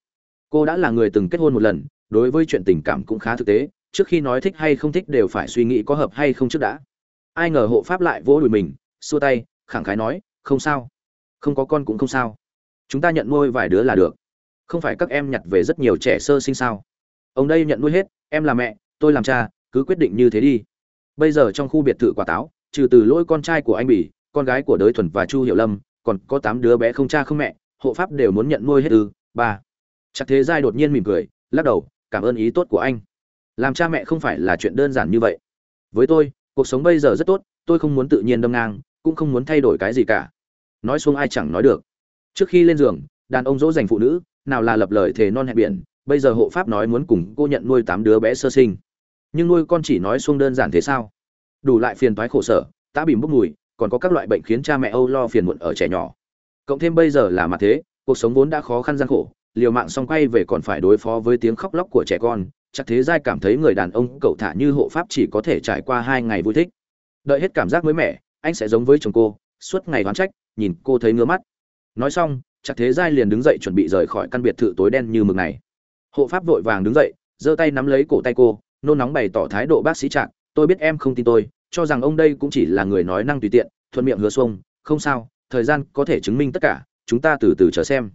Cô đã là người từng kết hôn một lần đối với chuyện tình cảm cũng khá thực tế, trước khi nói thích hay không thích đều phải suy nghĩ có hợp hay không trước đã. Ai ngờ hộ pháp lại vỗ đùi mình, xua tay, khẳng khái nói, không sao. Không có con cũng không sao. Chúng ta nhận nuôi vài đứa là được. Không phải các em nhặt về rất nhiều trẻ sơ sinh sao? Ông đây nhận nuôi hết, em là mẹ, tôi làm cha, cứ quyết định như thế đi. Bây giờ trong khu biệt thự quả táo, trừ từ lỗi con trai của anh bỉ, con gái của đới thuần và chu hiểu lâm, còn có tám đứa bé không cha không mẹ, hộ pháp đều muốn nhận nuôi hết ư? Ba. Chắc thế giai đột nhiên mỉm cười, lắc đầu cảm ơn ý tốt của anh. Làm cha mẹ không phải là chuyện đơn giản như vậy. Với tôi, cuộc sống bây giờ rất tốt, tôi không muốn tự nhiên đâm ngang, cũng không muốn thay đổi cái gì cả. Nói xuống ai chẳng nói được. Trước khi lên giường, đàn ông dỗ dành phụ nữ, nào là lập lời thề non hẹn biển, bây giờ hộ pháp nói muốn cùng cô nhận nuôi tám đứa bé sơ sinh. Nhưng nuôi con chỉ nói xuống đơn giản thế sao? Đủ lại phiền toái khổ sở, tá bìm bốc mùi, còn có các loại bệnh khiến cha mẹ âu lo phiền muộn ở trẻ nhỏ. Cộng thêm bây giờ là mặt thế, cuộc sống vốn đã khó khăn gian khổ liều mạng xong quay về còn phải đối phó với tiếng khóc lóc của trẻ con, chắc thế giai cảm thấy người đàn ông cậu thả như hộ pháp chỉ có thể trải qua hai ngày vui thích. Đợi hết cảm giác mới mẻ, anh sẽ giống với chồng cô, suốt ngày oán trách, nhìn cô thấy ngứa mắt. Nói xong, chắc thế giai liền đứng dậy chuẩn bị rời khỏi căn biệt thự tối đen như mực này. Hộ pháp vội vàng đứng dậy, giơ tay nắm lấy cổ tay cô, nôn nóng bày tỏ thái độ bác sĩ trạng, tôi biết em không tin tôi, cho rằng ông đây cũng chỉ là người nói năng tùy tiện, thuận miệng hứa xuông, không sao, thời gian có thể chứng minh tất cả, chúng ta từ từ chờ xem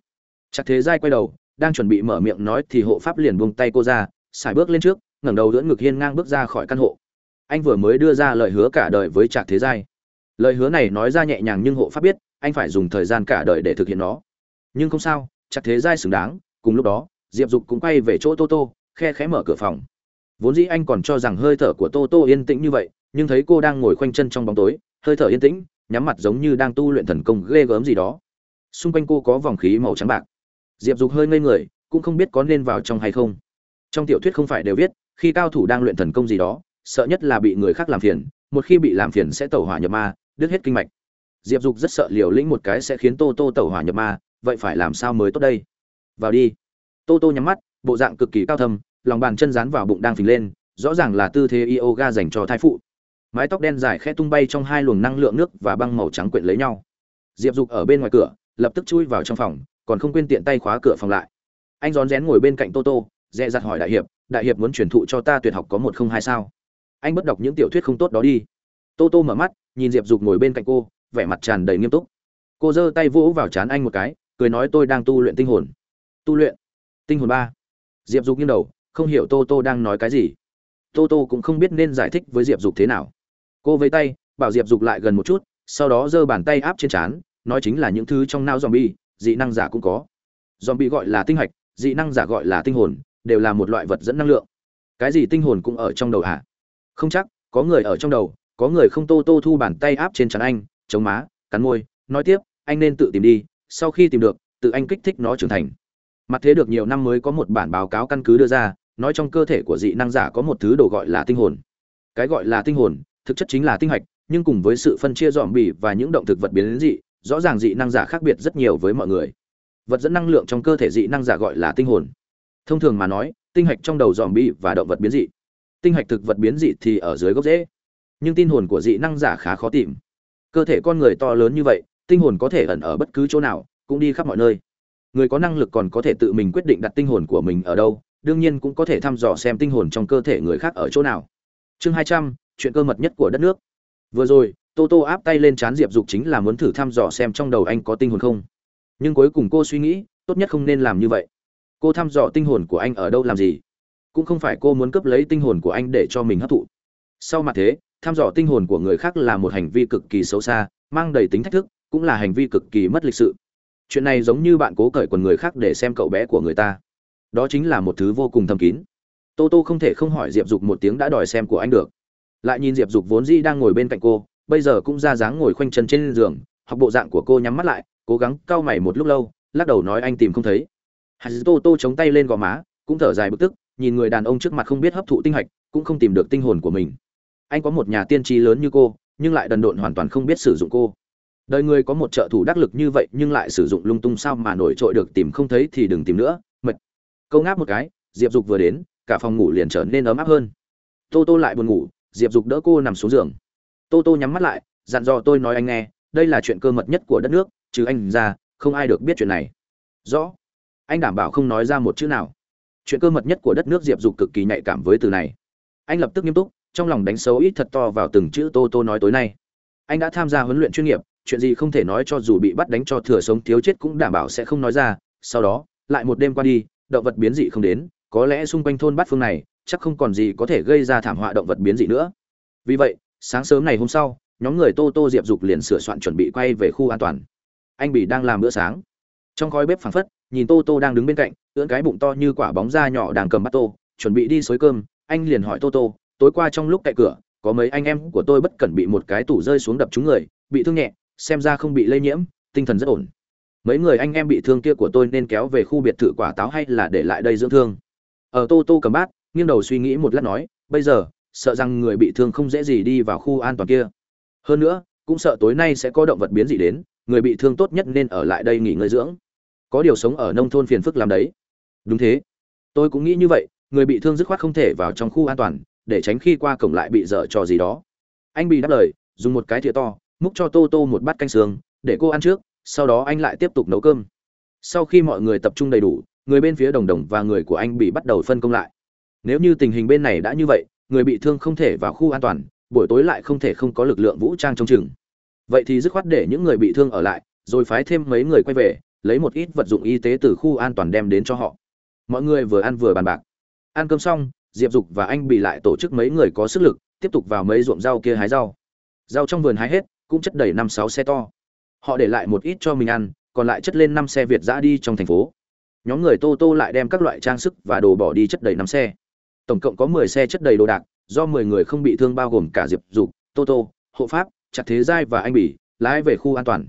chắc thế giai quay đầu, đang chuẩn bị mở miệng nói thì hộ pháp liền buông tay cô ra xài bước lên trước, ngẩng đầu đỡ ngực hiên ngang bước ra khỏi căn hộ. Anh vừa mới đưa ra lời hứa cả đời với trạc thế giai. Lời hứa này nói ra nhẹ nhàng nhưng hộ pháp biết, anh phải dùng thời gian cả đời để thực hiện nó. Nhưng không sao, trạc thế giai xứng đáng, cùng lúc đó, diệp dục cũng quay về chỗ tô tô, khe khẽ mở cửa phòng. Vốn dĩ anh còn cho rằng hơi thở của tô tô yên tĩnh như vậy, nhưng thấy cô đang ngồi khoanh chân trong bóng tối, hơi thở yên tĩnh, nhắm mặt giống như đang tu luyện thần công ghê gớm gì đó. Xung quanh cô có vòng khí màu trắng bạc diệp dục hơi ngây người, cũng không biết có nên vào trong hay không. Trong tiểu thuyết không phải đều viết, khi cao thủ đang luyện thần công gì đó, sợ nhất là bị người khác làm phiền, một khi bị làm phiền sẽ tẩu hỏa nhập ma, đứt hết kinh mạch. Diệp dục rất sợ liều lĩnh một cái sẽ khiến tô tô tẩu hỏa nhập ma, vậy phải làm sao mới tốt đây? Vào đi. Tô tô nhắm mắt, bộ dạng cực kỳ cao thâm, lòng bàn chân dán vào bụng đang phình lên, rõ ràng là tư thế yoga dành cho thai phụ. Mái tóc đen dài khẽ tung bay trong hai luồng năng lượng nước và băng màu trắng quyện lấy nhau. Diệp dục ở bên ngoài cửa, lập tức chui vào trong phòng còn không quên tiện tay khóa cửa phòng lại. Anh rón rén ngồi bên cạnh tô tô, dè dặt hỏi đại hiệp đại hiệp muốn truyền thụ cho ta tuyệt học có một không hai sao? Anh bất đọc những tiểu thuyết không tốt đó đi. Tô tô mở mắt, nhìn diệp dục ngồi bên cạnh cô, vẻ mặt tràn đầy nghiêm túc. Cô giơ tay vỗ vào trán anh một cái, cười nói, tôi đang tu luyện tinh hồn. Tu luyện? Tinh hồn ba? Diệp dục nghiêng đầu, không hiểu tô tô đang nói cái gì. Tô tô cũng không biết nên giải thích với diệp dục thế nào. Cô vẫy tay, bảo diệp dục lại gần một chút, sau đó giơ bàn tay áp trên trán, nói chính là những thứ trong não zombie dị năng giả cũng có. Zombie gọi là tinh hạch, dị năng giả gọi là tinh hồn, đều là một loại vật dẫn năng lượng. Cái gì tinh hồn cũng ở trong đầu hả? Không chắc, có người ở trong đầu, có người không tô tô thu bàn tay áp trên trán anh, chống má, cắn môi, nói tiếp, anh nên tự tìm đi, sau khi tìm được, tự anh kích thích nó trưởng thành. Mặt thế được nhiều năm mới có một bản báo cáo căn cứ đưa ra, nói trong cơ thể của dị năng giả có một thứ đồ gọi là tinh hồn. Cái gọi là tinh hồn, thực chất chính là tinh hạch, nhưng cùng với sự phân chia dòm bỉ và những động thực vật biến dị rõ ràng dị năng giả khác biệt rất nhiều với mọi người. Vật dẫn năng lượng trong cơ thể dị năng giả gọi là tinh hồn. Thông thường mà nói, tinh hạch trong đầu dòm bi và động vật biến dị. Tinh hạch thực vật biến dị thì ở dưới gốc rễ. Nhưng tinh hồn của dị năng giả khá khó tìm. Cơ thể con người to lớn như vậy, tinh hồn có thể ẩn ở bất cứ chỗ nào, cũng đi khắp mọi nơi. Người có năng lực còn có thể tự mình quyết định đặt tinh hồn của mình ở đâu, đương nhiên cũng có thể thăm dò xem tinh hồn trong cơ thể người khác ở chỗ nào. Chương hai trăm, chuyện cơ mật nhất của đất nước. Vừa rồi tô tô áp tay lên chán diệp dục chính là muốn thử thăm dò xem trong đầu anh có tinh hồn không. Nhưng cuối cùng cô suy nghĩ, tốt nhất không nên làm như vậy. Cô thăm dò tinh hồn của anh ở đâu làm gì? Cũng không phải cô muốn cướp lấy tinh hồn của anh để cho mình hấp thụ. Sau mặt thế, thăm dò tinh hồn của người khác là một hành vi cực kỳ xấu xa, mang đầy tính thách thức, cũng là hành vi cực kỳ mất lịch sự. Chuyện này giống như bạn cố cởi quần người khác để xem cậu bé của người ta. Đó chính là một thứ vô cùng thầm kín. Tô tô không thể không hỏi diệp dục một tiếng đã đòi xem của anh được. Lại nhìn diệp dục vốn dĩ đang ngồi bên cạnh cô bây giờ cũng ra dáng ngồi khoanh chân trên giường, học bộ dạng của cô nhắm mắt lại, cố gắng cau mày một lúc lâu, lắc đầu nói anh tìm không thấy. Hạt tô tô chống tay lên gò má, cũng thở dài bực tức, nhìn người đàn ông trước mặt không biết hấp thụ tinh hạch, cũng không tìm được tinh hồn của mình. Anh có một nhà tiên tri lớn như cô, nhưng lại đần độn hoàn toàn không biết sử dụng cô. Đời người có một trợ thủ đắc lực như vậy, nhưng lại sử dụng lung tung sao mà nổi trội được tìm không thấy thì đừng tìm nữa, mệt. Câu ngáp một cái, diệp dục vừa đến, cả phòng ngủ liền trở nên ấm áp hơn. Tô tô lại buồn ngủ, diệp dục đỡ cô nằm xuống giường tô tô nhắm mắt lại, dặn dò tôi nói anh nghe, đây là chuyện cơ mật nhất của đất nước, trừ anh ra, không ai được biết chuyện này. Rõ. Anh đảm bảo không nói ra một chữ nào. Chuyện cơ mật nhất của đất nước diệp dục cực kỳ nhạy cảm với từ này. Anh lập tức nghiêm túc, trong lòng đánh xấu ít thật to vào từng chữ tô tô nói tối nay. Anh đã tham gia huấn luyện chuyên nghiệp, chuyện gì không thể nói cho dù bị bắt đánh cho thừa sống thiếu chết cũng đảm bảo sẽ không nói ra. Sau đó, lại một đêm qua đi, động vật biến dị không đến, có lẽ xung quanh thôn bát phương này, chắc không còn gì có thể gây ra thảm họa động vật biến dị nữa. Vì vậy sáng sớm ngày hôm sau, nhóm người tô tô diệp dục liền sửa soạn chuẩn bị quay về khu an toàn. Anh bị đang làm bữa sáng. Trong khói bếp phảng phất, nhìn tô tô đang đứng bên cạnh, ưỡn cái bụng to như quả bóng da nhỏ đang cầm bát tô, chuẩn bị đi xối cơm, anh liền hỏi tô tô, tối qua trong lúc cậy cửa, có mấy anh em của tôi bất cẩn bị một cái tủ rơi xuống đập trúng người, bị thương nhẹ, xem ra không bị lây nhiễm, tinh thần rất ổn. Mấy người anh em bị thương kia của tôi nên kéo về khu biệt thự quả táo hay là để lại đây dưỡng thương? Ở tô tô cầm bát, nghiêng đầu suy nghĩ một lát nói, bây giờ sợ rằng người bị thương không dễ gì đi vào khu an toàn kia. Hơn nữa, cũng sợ tối nay sẽ có động vật biến dị đến, người bị thương tốt nhất nên ở lại đây nghỉ ngơi dưỡng. Có điều sống ở nông thôn phiền phức làm đấy. Đúng thế. Tôi cũng nghĩ như vậy, người bị thương dứt khoát không thể vào trong khu an toàn, để tránh khi qua cổng lại bị dở trò gì đó. Anh bị đáp lời, dùng một cái thìa to, múc cho tô tô một bát canh xương, để cô ăn trước, sau đó anh lại tiếp tục nấu cơm. Sau khi mọi người tập trung đầy đủ, người bên phía đồng đồng và người của anh bị bắt đầu phân công lại. Nếu như tình hình bên này đã như vậy người bị thương không thể vào khu an toàn, buổi tối lại không thể không có lực lượng vũ trang trong chừng. Vậy thì dứt khoát để những người bị thương ở lại, rồi phái thêm mấy người quay về, lấy một ít vật dụng y tế từ khu an toàn đem đến cho họ. Mọi người vừa ăn vừa bàn bạc. Ăn cơm xong, diệp dục và anh bị lại tổ chức mấy người có sức lực, tiếp tục vào mấy ruộng rau kia hái rau. Rau trong vườn hái hết, cũng chất đầy năm sáu xe to. Họ để lại một ít cho mình ăn, còn lại chất lên năm xe việt giã đi trong thành phố. Nhóm người tô tô lại đem các loại trang sức và đồ bỏ đi chất đầy năm xe tổng cộng có mười xe chất đầy đồ đạc do mười người không bị thương bao gồm cả diệp dục Toto, hộ pháp chặt thế giai và anh bỉ lái về khu an toàn.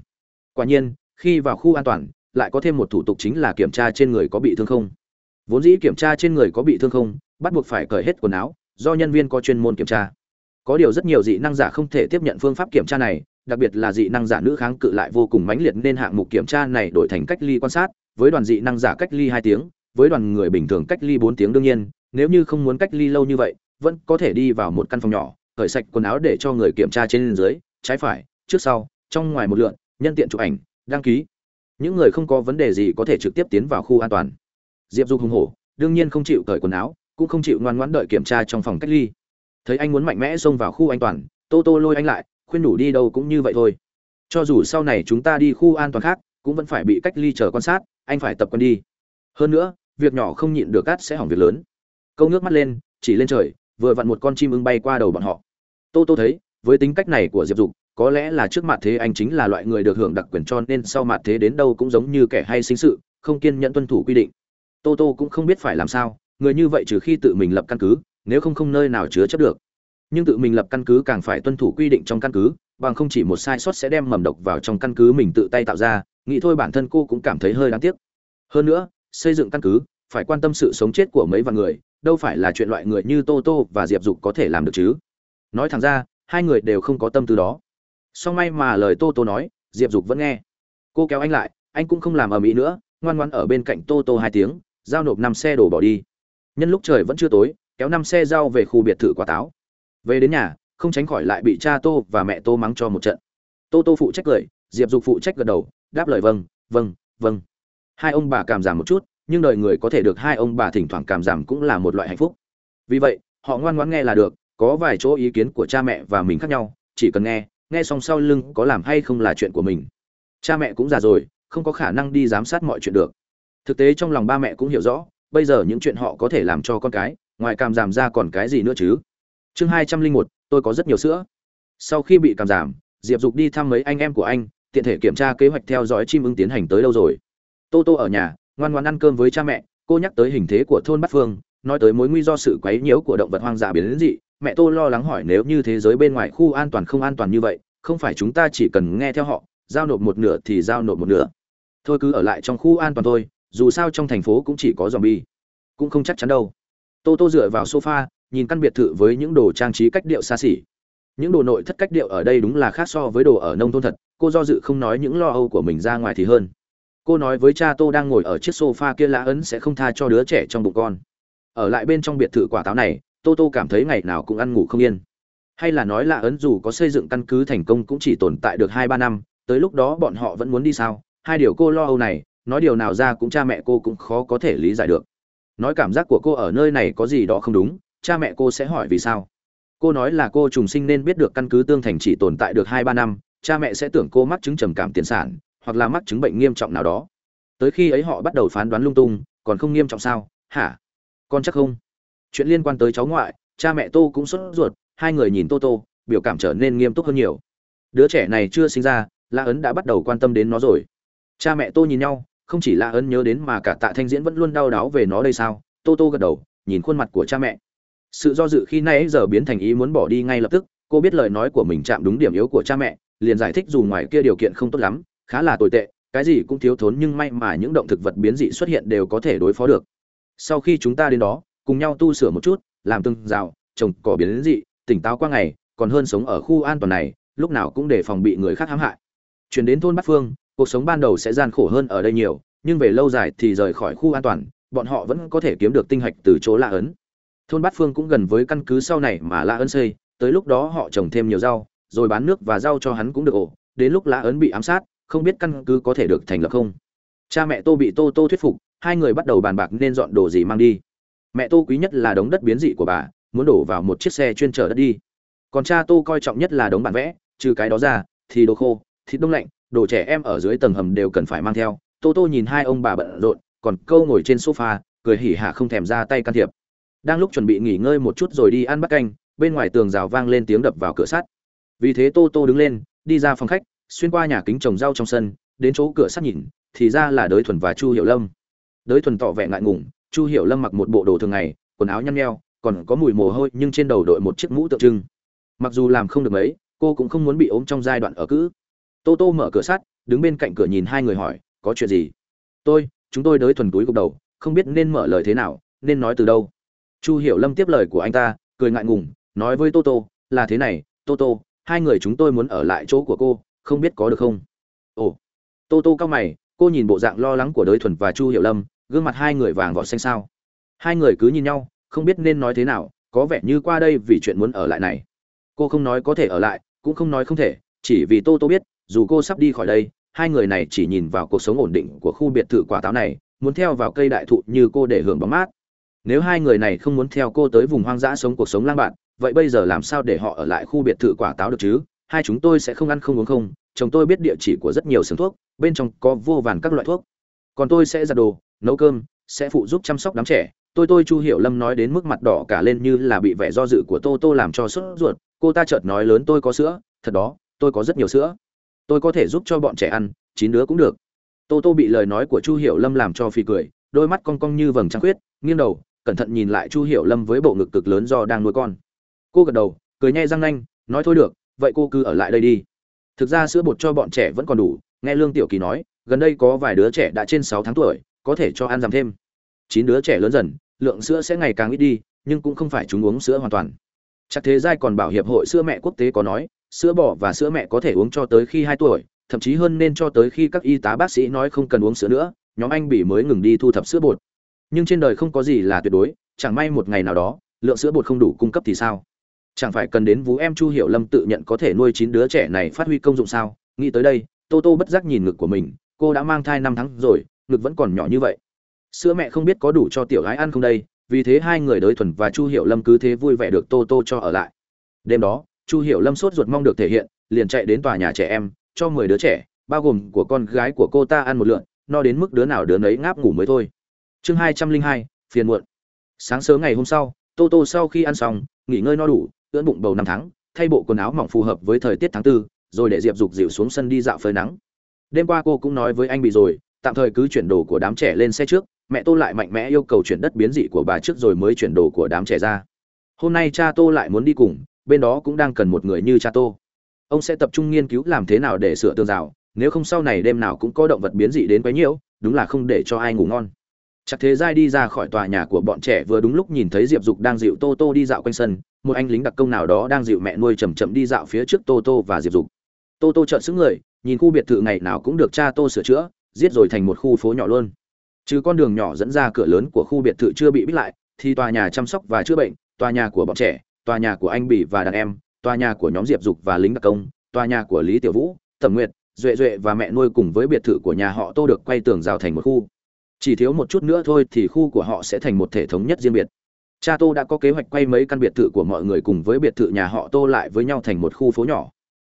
Quả nhiên khi vào khu an toàn lại có thêm một thủ tục chính là kiểm tra trên người có bị thương không. Vốn dĩ kiểm tra trên người có bị thương không bắt buộc phải cởi hết quần áo do nhân viên có chuyên môn kiểm tra. Có điều rất nhiều dị năng giả không thể tiếp nhận phương pháp kiểm tra này đặc biệt là dị năng giả nữ kháng cự lại vô cùng mãnh liệt nên hạng mục kiểm tra này đổi thành cách ly quan sát với đoàn dị năng giả cách ly hai tiếng với đoàn người bình thường cách ly bốn tiếng đương nhiên nếu như không muốn cách ly lâu như vậy, vẫn có thể đi vào một căn phòng nhỏ, cởi sạch quần áo để cho người kiểm tra trên dưới, trái phải, trước sau, trong ngoài một lượn, nhân tiện chụp ảnh, đăng ký. Những người không có vấn đề gì có thể trực tiếp tiến vào khu an toàn. Diệp dục hùng hổ, đương nhiên không chịu cởi quần áo, cũng không chịu ngoan ngoãn đợi kiểm tra trong phòng cách ly. Thấy anh muốn mạnh mẽ xông vào khu an toàn, tô tô lôi anh lại, khuyên đủ đi đâu cũng như vậy thôi. Cho dù sau này chúng ta đi khu an toàn khác, cũng vẫn phải bị cách ly chờ quan sát, anh phải tập quen đi. Hơn nữa, việc nhỏ không nhịn được cát sẽ hỏng việc lớn câu nước mắt lên, chỉ lên trời, vừa vặn một con chim ưng bay qua đầu bọn họ. Tô tô thấy, với tính cách này của diệp dục, có lẽ là trước mặt thế anh chính là loại người được hưởng đặc quyền cho nên sau mặt thế đến đâu cũng giống như kẻ hay sinh sự, không kiên nhẫn tuân thủ quy định. Tô tô cũng không biết phải làm sao, người như vậy trừ khi tự mình lập căn cứ, nếu không không nơi nào chứa chấp được. Nhưng tự mình lập căn cứ càng phải tuân thủ quy định trong căn cứ, bằng không chỉ một sai sót sẽ đem mầm độc vào trong căn cứ mình tự tay tạo ra, nghĩ thôi bản thân cô cũng cảm thấy hơi đáng tiếc. Hơn nữa, xây dựng căn cứ, phải quan tâm sự sống chết của mấy vạn người đâu phải là chuyện loại người như tô tô và diệp dục có thể làm được chứ? Nói thẳng ra, hai người đều không có tâm tư đó. Song may mà lời tô tô nói, diệp dục vẫn nghe. Cô kéo anh lại, anh cũng không làm ở mỹ nữa, ngoan ngoan ở bên cạnh tô tô hai tiếng, giao nộp năm xe đổ bỏ đi. Nhân lúc trời vẫn chưa tối, kéo năm xe giao về khu biệt thự quả táo. Về đến nhà, không tránh khỏi lại bị cha tô và mẹ tô mắng cho một trận. Tô tô phụ trách cười, diệp dục phụ trách gật đầu, đáp lời vâng vâng vâng. Hai ông bà cảm giảm một chút nhưng đời người có thể được hai ông bà thỉnh thoảng cảm giảm cũng là một loại hạnh phúc. Vì vậy, họ ngoan ngoãn nghe là được, có vài chỗ ý kiến của cha mẹ và mình khác nhau, chỉ cần nghe nghe xong sau lưng có làm hay không là chuyện của mình. Cha mẹ cũng già rồi, không có khả năng đi giám sát mọi chuyện được. Thực tế trong lòng ba mẹ cũng hiểu rõ, bây giờ những chuyện họ có thể làm cho con cái, ngoài cảm giảm ra còn cái gì nữa chứ? Chương hai trăm linh một, tôi có rất nhiều sữa. Sau khi bị cảm giảm, diệp dục đi thăm mấy anh em của anh, tiện thể kiểm tra kế hoạch theo dõi chim ưng tiến hành tới đâu rồi. Tô tô ở nhà ngoan ngoan ăn cơm với cha mẹ, cô nhắc tới hình thế của thôn bát phương, nói tới mối nguy do sự quấy nhiễu của động vật hoang dã biến đến dị, mẹ tô lo lắng hỏi nếu như thế giới bên ngoài khu an toàn không an toàn như vậy, không phải chúng ta chỉ cần nghe theo họ, giao nộp một nửa thì giao nộp một nửa. Thôi cứ ở lại trong khu an toàn thôi, dù sao trong thành phố cũng chỉ có dòm bi cũng không chắc chắn đâu. Tô tô dựa vào sofa, nhìn căn biệt thự với những đồ trang trí cách điệu xa xỉ. Những đồ nội thất cách điệu ở đây đúng là khác so với đồ ở nông thôn thật, cô do dự không nói những lo âu của mình ra ngoài thì hơn cô nói với cha tô đang ngồi ở chiếc sofa kia lã ấn sẽ không tha cho đứa trẻ trong bụng con. Ở lại bên trong biệt thự quả táo này, tô tô cảm thấy ngày nào cũng ăn ngủ không yên. Hay là nói là ấn dù có xây dựng căn cứ thành công cũng chỉ tồn tại được hai ba năm, tới lúc đó bọn họ vẫn muốn đi sao? Hai điều cô lo âu này, nói điều nào ra cũng cha mẹ cô cũng khó có thể lý giải được. Nói cảm giác của cô ở nơi này có gì đó không đúng, cha mẹ cô sẽ hỏi vì sao? Cô nói là cô trùng sinh nên biết được căn cứ tương thành chỉ tồn tại được hai ba năm, cha mẹ sẽ tưởng cô mắc chứng trầm cảm tiền sản hoặc là mắc chứng bệnh nghiêm trọng nào đó. Tới khi ấy họ bắt đầu phán đoán lung tung, còn không nghiêm trọng sao? Hả? Con chắc không? Chuyện liên quan tới cháu ngoại, cha mẹ tô cũng sốt ruột, hai người nhìn tô tô, biểu cảm trở nên nghiêm túc hơn nhiều. Đứa trẻ này chưa sinh ra, la ấn đã bắt đầu quan tâm đến nó rồi. Cha mẹ tô nhìn nhau, không chỉ la ấn nhớ đến mà cả tạ thanh diễn vẫn luôn đau đáu về nó đây sao? Tô tô gật đầu, nhìn khuôn mặt của cha mẹ. Sự do dự khi nay giờ biến thành ý muốn bỏ đi ngay lập tức, cô biết lời nói của mình chạm đúng điểm yếu của cha mẹ, liền giải thích dù ngoài kia điều kiện không tốt lắm khá là tồi tệ, cái gì cũng thiếu thốn nhưng may mà những động thực vật biến dị xuất hiện đều có thể đối phó được. Sau khi chúng ta đến đó, cùng nhau tu sửa một chút, làm từng rào, trồng cỏ biến dị, tỉnh táo qua ngày, còn hơn sống ở khu an toàn này, lúc nào cũng để phòng bị người khác hãm hại. Chuyển đến thôn bắc phương, cuộc sống ban đầu sẽ gian khổ hơn ở đây nhiều, nhưng về lâu dài thì rời khỏi khu an toàn, bọn họ vẫn có thể kiếm được tinh hạch từ chỗ lạ ấn. Thôn bát phương cũng gần với căn cứ sau này mà lạ ấn xây, tới lúc đó họ trồng thêm nhiều rau, rồi bán nước và rau cho hắn cũng được ổ, đến lúc lạ ấn bị ám sát không biết căn cứ có thể được thành lập không. Cha mẹ tô bị tô tô thuyết phục, hai người bắt đầu bàn bạc nên dọn đồ gì mang đi. Mẹ tô quý nhất là đống đất biến dị của bà, muốn đổ vào một chiếc xe chuyên chở đất đi. Còn cha tô coi trọng nhất là đống bản vẽ, trừ cái đó ra, thì đồ khô, thịt đông lạnh, đồ trẻ em ở dưới tầng hầm đều cần phải mang theo. Tô tô nhìn hai ông bà bận rộn, còn câu ngồi trên sofa, cười hỉ hả không thèm ra tay can thiệp. Đang lúc chuẩn bị nghỉ ngơi một chút rồi đi ăn bắt canh, bên ngoài tường rào vang lên tiếng đập vào cửa sắt. Vì thế tô tô đứng lên, đi ra phòng khách xuyên qua nhà kính trồng rau trong sân, đến chỗ cửa sắt nhìn, thì ra là đới thuần và chu hiểu lâm. Đới thuần tỏ vẻ ngại ngùng, chu hiểu lâm mặc một bộ đồ thường ngày, quần áo nhăn nheo, còn có mùi mồ hôi, nhưng trên đầu đội một chiếc mũ tượng trưng. Mặc dù làm không được mấy, cô cũng không muốn bị ốm trong giai đoạn ở cữ. Tô tô mở cửa sắt, đứng bên cạnh cửa nhìn hai người hỏi, có chuyện gì? Tôi, chúng tôi đới thuần túi gục đầu, không biết nên mở lời thế nào, nên nói từ đâu. Chu hiểu lâm tiếp lời của anh ta, cười ngại ngùng, nói với tô tô, là thế này, tô tô, hai người chúng tôi muốn ở lại chỗ của cô không biết có được không? Ồ. Tô tô cao mày, cô nhìn bộ dạng lo lắng của đới thuần và chu hiểu lâm, gương mặt hai người vàng vọt xanh sao hai người cứ nhìn nhau, không biết nên nói thế nào, có vẻ như qua đây vì chuyện muốn ở lại này. Cô không nói có thể ở lại, cũng không nói không thể, chỉ vì tô tô biết, dù cô sắp đi khỏi đây, hai người này chỉ nhìn vào cuộc sống ổn định của khu biệt thự quả táo này, muốn theo vào cây đại thụ như cô để hưởng bóng mát. Nếu hai người này không muốn theo cô tới vùng hoang dã sống cuộc sống lang bạn vậy bây giờ làm sao để họ ở lại khu biệt thự quả táo được chứ? Hai chúng tôi sẽ không ăn không uống không, chồng tôi biết địa chỉ của rất nhiều xưởng thuốc, bên trong có vô vàn các loại thuốc. Còn tôi sẽ giặt đồ, nấu cơm, sẽ phụ giúp chăm sóc đám trẻ. Tôi tôi chu hiểu lâm nói đến mức mặt đỏ cả lên như là bị vẻ do dự của tô tô làm cho sốt ruột. Cô ta chợt nói lớn, tôi có sữa, thật đó, tôi có rất nhiều sữa. Tôi có thể giúp cho bọn trẻ ăn, chín đứa cũng được. Tô tô bị lời nói của chu hiểu lâm làm cho phì cười, đôi mắt cong cong như vầng trăng khuyết, nghiêng đầu, cẩn thận nhìn lại chu hiểu lâm với bộ ngực cực lớn do đang nuôi con. Cô gật đầu, cười nhai răng nanh, nói, thôi được vậy cô cứ ở lại đây đi. Thực ra sữa bột cho bọn trẻ vẫn còn đủ, nghe lương tiểu kỳ nói, gần đây có vài đứa trẻ đã trên sáu tháng tuổi, có thể cho ăn giảm thêm. Chín đứa trẻ lớn dần, lượng sữa sẽ ngày càng ít đi, nhưng cũng không phải chúng uống sữa hoàn toàn. Chắc thế giai còn bảo hiệp hội sữa mẹ quốc tế có nói, sữa bò và sữa mẹ có thể uống cho tới khi hai tuổi, thậm chí hơn nên cho tới khi các y tá bác sĩ nói không cần uống sữa nữa, nhóm anh bị mới ngừng đi thu thập sữa bột. Nhưng trên đời không có gì là tuyệt đối, chẳng may một ngày nào đó, lượng sữa bột không đủ cung cấp thì sao? Chẳng phải cần đến vú em chu hiểu lâm tự nhận có thể nuôi chín đứa trẻ này phát huy công dụng sao? Nghĩ tới đây, tô tô bất giác nhìn ngực của mình, cô đã mang thai năm tháng rồi, ngực vẫn còn nhỏ như vậy. Sữa mẹ không biết có đủ cho tiểu gái ăn không đây, vì thế hai người đới thuần và chu hiểu lâm cứ thế vui vẻ được tô tô cho ở lại. Đêm đó, chu hiểu lâm sốt ruột mong được thể hiện, liền chạy đến tòa nhà trẻ em, cho mười đứa trẻ, bao gồm của con gái của cô ta ăn một lượn, no đến mức đứa nào đứa nấy ngáp ngủ mới thôi. Chương hai trăm linh hai, phiền muộn. Sáng sớm ngày hôm sau, tô tô sau khi ăn xong, nghỉ ngơi no đủ ưỡn bụng bầu năm tháng, thay bộ quần áo mỏng phù hợp với thời tiết tháng tư, rồi để diệp dục dịu xuống sân đi dạo phơi nắng. Đêm qua cô cũng nói với anh bị rồi, tạm thời cứ chuyển đồ của đám trẻ lên xe trước, mẹ tô lại mạnh mẽ yêu cầu chuyển đất biến dị của bà trước rồi mới chuyển đồ của đám trẻ ra. Hôm nay cha tô lại muốn đi cùng, bên đó cũng đang cần một người như cha tô. Ông sẽ tập trung nghiên cứu làm thế nào để sửa tường rào, nếu không sau này đêm nào cũng có động vật biến dị đến quấy nhiễu, đúng là không để cho ai ngủ ngon. Chắc thế giai đi ra khỏi tòa nhà của bọn trẻ vừa đúng lúc nhìn thấy diệp dục đang dịu tô tô đi dạo quanh sân một anh lính đặc công nào đó đang dịu mẹ nuôi chầm chậm đi dạo phía trước tô tô và diệp dục. Tô tô trợn xứng người, nhìn khu biệt thự ngày nào cũng được cha tô sửa chữa, giết rồi thành một khu phố nhỏ luôn. Trừ con đường nhỏ dẫn ra cửa lớn của khu biệt thự chưa bị bít lại, thì tòa nhà chăm sóc và chữa bệnh, tòa nhà của bọn trẻ, tòa nhà của anh bỉ và đàn em, tòa nhà của nhóm diệp dục và lính đặc công, tòa nhà của lý tiểu vũ thẩm nguyệt, duệ duệ và mẹ nuôi cùng với biệt thự của nhà họ tô được quay tường rào thành một khu. Chỉ thiếu một chút nữa thôi thì khu của họ sẽ thành một thể thống nhất riêng biệt cha tô đã có kế hoạch quay mấy căn biệt thự của mọi người cùng với biệt thự nhà họ tô lại với nhau thành một khu phố nhỏ.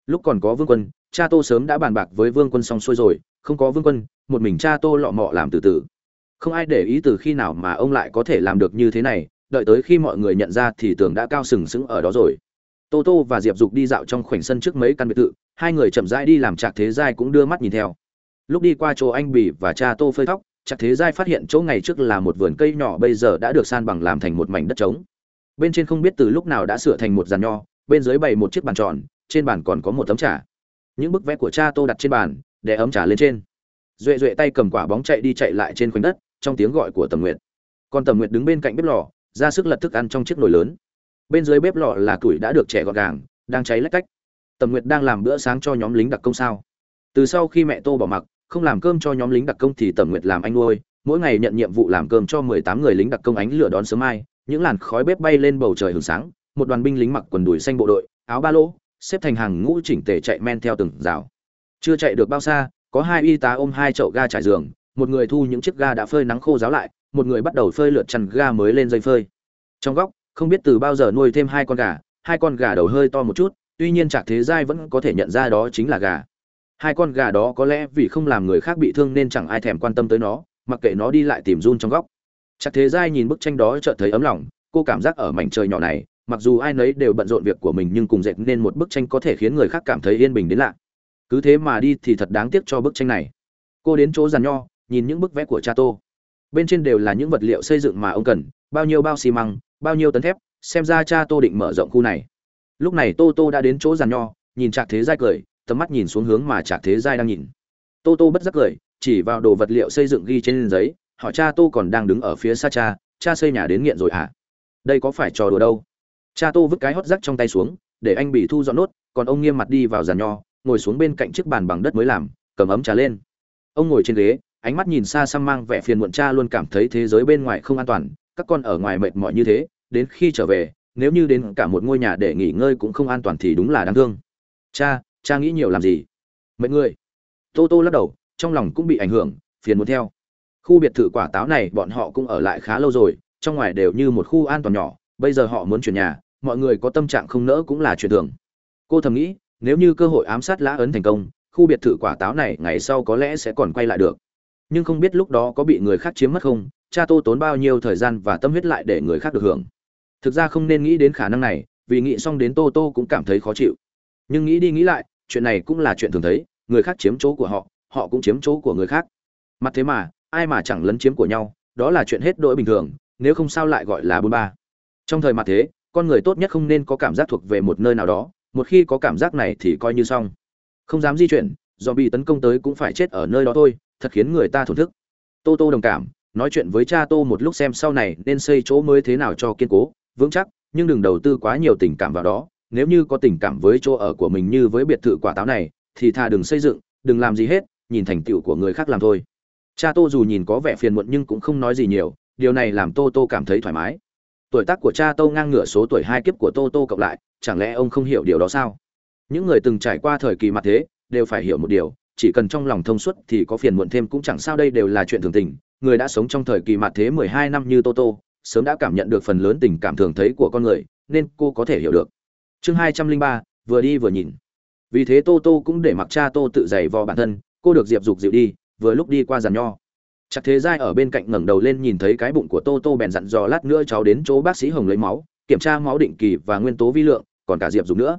Lúc còn có vương quân, cha tô sớm đã bàn bạc với vương quân xong xuôi rồi, không có vương quân, một mình cha tô lọ mọ làm từ từ. Không ai để ý từ khi nào mà ông lại có thể làm được như thế này, đợi tới khi mọi người nhận ra thì tường đã cao sừng sững ở đó rồi. Tô tô và diệp dục đi dạo trong khoảnh sân trước mấy căn biệt thự, hai người chậm rãi đi làm trạc thế giai cũng đưa mắt nhìn theo. Lúc đi qua chỗ anh bỉ và cha tô phơi tóc chắc thế giai phát hiện chỗ ngày trước là một vườn cây nhỏ, bây giờ đã được san bằng làm thành một mảnh đất trống. Bên trên không biết từ lúc nào đã sửa thành một giàn nho, bên dưới bày một chiếc bàn tròn, trên bàn còn có một tấm trà. Những bức vẽ của cha tô đặt trên bàn, để ấm trà lên trên. Duệ duệ tay cầm quả bóng chạy đi chạy lại trên khoảnh đất, trong tiếng gọi của tầm nguyệt. Còn tầm nguyệt đứng bên cạnh bếp lò, ra sức lật thức ăn trong chiếc nồi lớn. Bên dưới bếp lò là củi đã được trẻ gọt gàng, đang cháy lách cách. Tầm nguyệt đang làm bữa sáng cho nhóm lính đặc công sao. Từ sau khi mẹ tô bỏ mặc không làm cơm cho nhóm lính đặc công thì tẩm nguyệt làm anh nuôi, mỗi ngày nhận nhiệm vụ làm cơm cho mười tám người lính đặc công ánh lửa đón sớm mai, những làn khói bếp bay lên bầu trời hừng sáng, một đoàn binh lính mặc quần đùi xanh bộ đội, áo ba lỗ, xếp thành hàng ngũ chỉnh tề chạy men theo từng rào. Chưa chạy được bao xa, có hai y tá ôm hai chậu ga trải giường, một người thu những chiếc ga đã phơi nắng khô ráo lại, một người bắt đầu phơi lượt chăn ga mới lên dây phơi. Trong góc, không biết từ bao giờ nuôi thêm hai con gà, hai con gà đầu hơi to một chút, tuy nhiên chạc thế giai vẫn có thể nhận ra đó chính là gà hai con gà đó có lẽ vì không làm người khác bị thương nên chẳng ai thèm quan tâm tới nó, mặc kệ nó đi lại tìm run trong góc. Chắc thế giai nhìn bức tranh đó chợt thấy ấm lòng, cô cảm giác ở mảnh trời nhỏ này, mặc dù ai nấy đều bận rộn việc của mình nhưng cùng dệt nên một bức tranh có thể khiến người khác cảm thấy yên bình đến lạ. Cứ thế mà đi thì thật đáng tiếc cho bức tranh này. Cô đến chỗ giàn nho, nhìn những bức vẽ của cha tô. Bên trên đều là những vật liệu xây dựng mà ông cần, bao nhiêu bao xi măng, bao nhiêu tấn thép, xem ra cha tô định mở rộng khu này. Lúc này tô tô đã đến chỗ giàn nho, nhìn trạc thế giai cười tầm mắt nhìn xuống hướng mà trạc thế giai đang nhìn. Tô tô bất giác cười, chỉ vào đồ vật liệu xây dựng ghi trên giấy, hỏi cha tô còn đang đứng ở phía xa cha cha xây nhà đến nghiện rồi hả? Đây có phải trò đùa đâu? Cha tô vứt cái hót rắc trong tay xuống, để anh bị thu dọn nốt, còn ông nghiêm mặt đi vào giàn nho, ngồi xuống bên cạnh chiếc bàn bằng đất mới làm, cầm ấm trà lên. Ông ngồi trên ghế, ánh mắt nhìn xa xăm mang vẻ phiền muộn cha luôn cảm thấy thế giới bên ngoài không an toàn, các con ở ngoài mệt mỏi như thế, đến khi trở về, nếu như đến cả một ngôi nhà để nghỉ ngơi cũng không an toàn thì đúng là đáng thương. Cha cha nghĩ nhiều làm gì? Mấy người tô tô lắc đầu, trong lòng cũng bị ảnh hưởng, phiền muốn theo. Khu biệt thự quả táo này bọn họ cũng ở lại khá lâu rồi, trong ngoài đều như một khu an toàn nhỏ, bây giờ họ muốn chuyển nhà, mọi người có tâm trạng không nỡ cũng là chuyện thường. Cô thầm nghĩ, nếu như cơ hội ám sát lã ấn thành công, khu biệt thự quả táo này ngày sau có lẽ sẽ còn quay lại được. Nhưng không biết lúc đó có bị người khác chiếm mất không, cha tô tốn bao nhiêu thời gian và tâm huyết lại để người khác được hưởng. Thực ra không nên nghĩ đến khả năng này, vì nghĩ xong đến tô tô cũng cảm thấy khó chịu. Nhưng nghĩ đi nghĩ lại chuyện này cũng là chuyện thường thấy, người khác chiếm chỗ của họ họ cũng chiếm chỗ của người khác. Mặt thế mà, ai mà chẳng lấn chiếm của nhau, đó là chuyện hết đỗi bình thường, nếu không sao lại gọi là bôn ba. Trong thời mặt thế, con người tốt nhất không nên có cảm giác thuộc về một nơi nào đó, một khi có cảm giác này thì coi như xong. Không dám di chuyển do bị tấn công tới cũng phải chết ở nơi đó thôi, thật khiến người ta thổn thức. Tô tô đồng cảm, nói chuyện với cha tô một lúc xem sau này nên xây chỗ mới thế nào cho kiên cố, vững chắc, nhưng đừng đầu tư quá nhiều tình cảm vào đó nếu như có tình cảm với chỗ ở của mình như với biệt thự quả táo này, thì thà đừng xây dựng, đừng làm gì hết, nhìn thành tựu của người khác làm thôi. Cha tô dù nhìn có vẻ phiền muộn nhưng cũng không nói gì nhiều, điều này làm tô tô cảm thấy thoải mái. Tuổi tác của cha tô ngang ngửa số tuổi hai kiếp của tô tô cộng lại, chẳng lẽ ông không hiểu điều đó sao? Những người từng trải qua thời kỳ mặt thế, đều phải hiểu một điều, chỉ cần trong lòng thông suốt thì có phiền muộn thêm cũng chẳng sao, đây đều là chuyện thường tình. Người đã sống trong thời kỳ mặt thế mười hai năm như tô tô, sớm đã cảm nhận được phần lớn tình cảm thường thấy của con người, nên cô có thể hiểu được chương hai trăm linh ba, vừa đi vừa nhìn. Vì thế tô tô cũng để mặc cha tô tự giày vò bản thân, cô được diệp dục dịu đi, vừa lúc đi qua giàn nho. Chắc thế giai ở bên cạnh ngẩng đầu lên nhìn thấy cái bụng của tô tô bèn dặn dò lát nữa cháu đến chỗ bác sĩ hồng lấy máu, kiểm tra máu định kỳ và nguyên tố vi lượng, còn cả diệp dục nữa.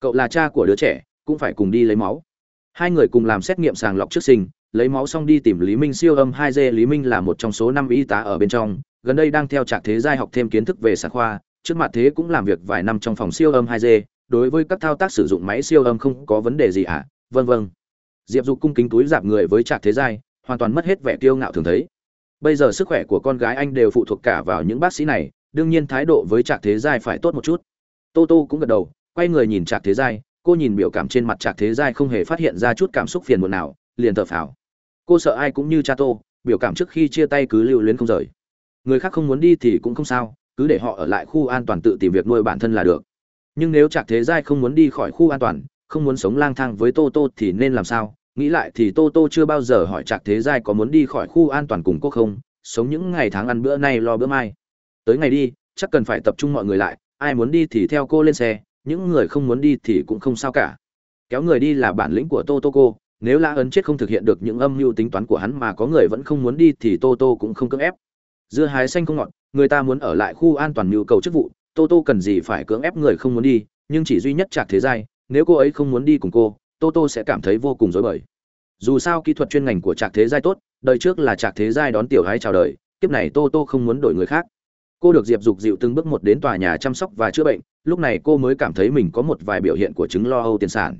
Cậu là cha của đứa trẻ, cũng phải cùng đi lấy máu. Hai người cùng làm xét nghiệm sàng lọc trước sinh, lấy máu xong đi tìm lý minh siêu âm hai d lý minh là một trong số năm y tá ở bên trong, gần đây đang theo trạc thế giai học thêm kiến thức về sản khoa trước mặt thế cũng làm việc vài năm trong phòng siêu âm hai d, đối với các thao tác sử dụng máy siêu âm không có vấn đề gì ạ à? vâng vâng. Diệp dục cung kính túi giáp người với trạc thế giai, hoàn toàn mất hết vẻ kiêu ngạo thường thấy. Bây giờ sức khỏe của con gái anh đều phụ thuộc cả vào những bác sĩ này, đương nhiên thái độ với trạc thế giai phải tốt một chút. Tô tô cũng gật đầu, quay người nhìn trạc thế giai, cô nhìn biểu cảm trên mặt trạc thế giai không hề phát hiện ra chút cảm xúc phiền muộn nào, liền thở phào. Cô sợ ai cũng như cha tô, biểu cảm trước khi chia tay cứ lưu luyến không rời. Người khác không muốn đi thì cũng không sao cứ để họ ở lại khu an toàn tự tìm việc nuôi bản thân là được. Nhưng nếu trạc thế giai không muốn đi khỏi khu an toàn, không muốn sống lang thang với tô tô thì nên làm sao? Nghĩ lại thì tô tô chưa bao giờ hỏi trạc thế giai có muốn đi khỏi khu an toàn cùng cô không, sống những ngày tháng ăn bữa nay lo bữa mai. Tới ngày đi, chắc cần phải tập trung mọi người lại, ai muốn đi thì theo cô lên xe, những người không muốn đi thì cũng không sao cả. Kéo người đi là bản lĩnh của tô tô cô, nếu la ấn chết không thực hiện được những âm mưu tính toán của hắn mà có người vẫn không muốn đi thì tô tô cũng không cưỡng ép. Dưa hái xanh không ngọt người ta muốn ở lại khu an toàn nhu cầu chức vụ, tô tô cần gì phải cưỡng ép người không muốn đi, nhưng chỉ duy nhất chạc thế giai, nếu cô ấy không muốn đi cùng cô, tô tô sẽ cảm thấy vô cùng dối bời. Dù sao kỹ thuật chuyên ngành của trạc thế giai tốt, đời trước là trạc thế giai đón tiểu gái chào đời, kiếp này tô tô không muốn đổi người khác. Cô được diệp dục dịu từng bước một đến tòa nhà chăm sóc và chữa bệnh, lúc này cô mới cảm thấy mình có một vài biểu hiện của chứng lo âu tiền sản.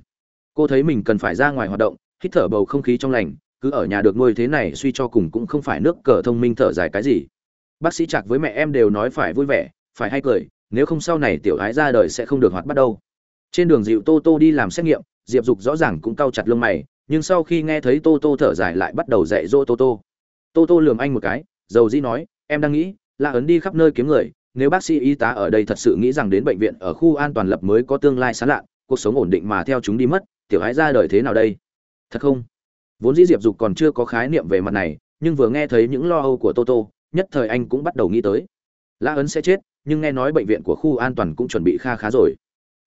Cô thấy mình cần phải ra ngoài hoạt động, hít thở bầu không khí trong lành, cứ ở nhà được nuôi thế này suy cho cùng cũng không phải nước cờ thông minh thở dài cái gì bác sĩ chạc với mẹ em đều nói phải vui vẻ, phải hay cười, nếu không sau này tiểu ái ra đời sẽ không được hoạt bắt đâu. Trên đường dịu tô tô đi làm xét nghiệm, diệp dục rõ ràng cũng cau chặt lông mày, nhưng sau khi nghe thấy tô tô thở dài lại bắt đầu dạy dỗ tô tô. Tô tô lườm anh một cái, dầu dĩ nói, em đang nghĩ là ấn đi khắp nơi kiếm người, nếu bác sĩ y tá ở đây thật sự nghĩ rằng đến bệnh viện ở khu an toàn lập mới có tương lai sán lạ, cuộc sống ổn định mà theo chúng đi mất, tiểu ái ra đời thế nào đây? Thật không? Vốn dĩ diệp dục còn chưa có khái niệm về mặt này, nhưng vừa nghe thấy những lo âu của tô tô nhất thời anh cũng bắt đầu nghĩ tới. La ấn sẽ chết, nhưng nghe nói bệnh viện của khu an toàn cũng chuẩn bị kha khá rồi.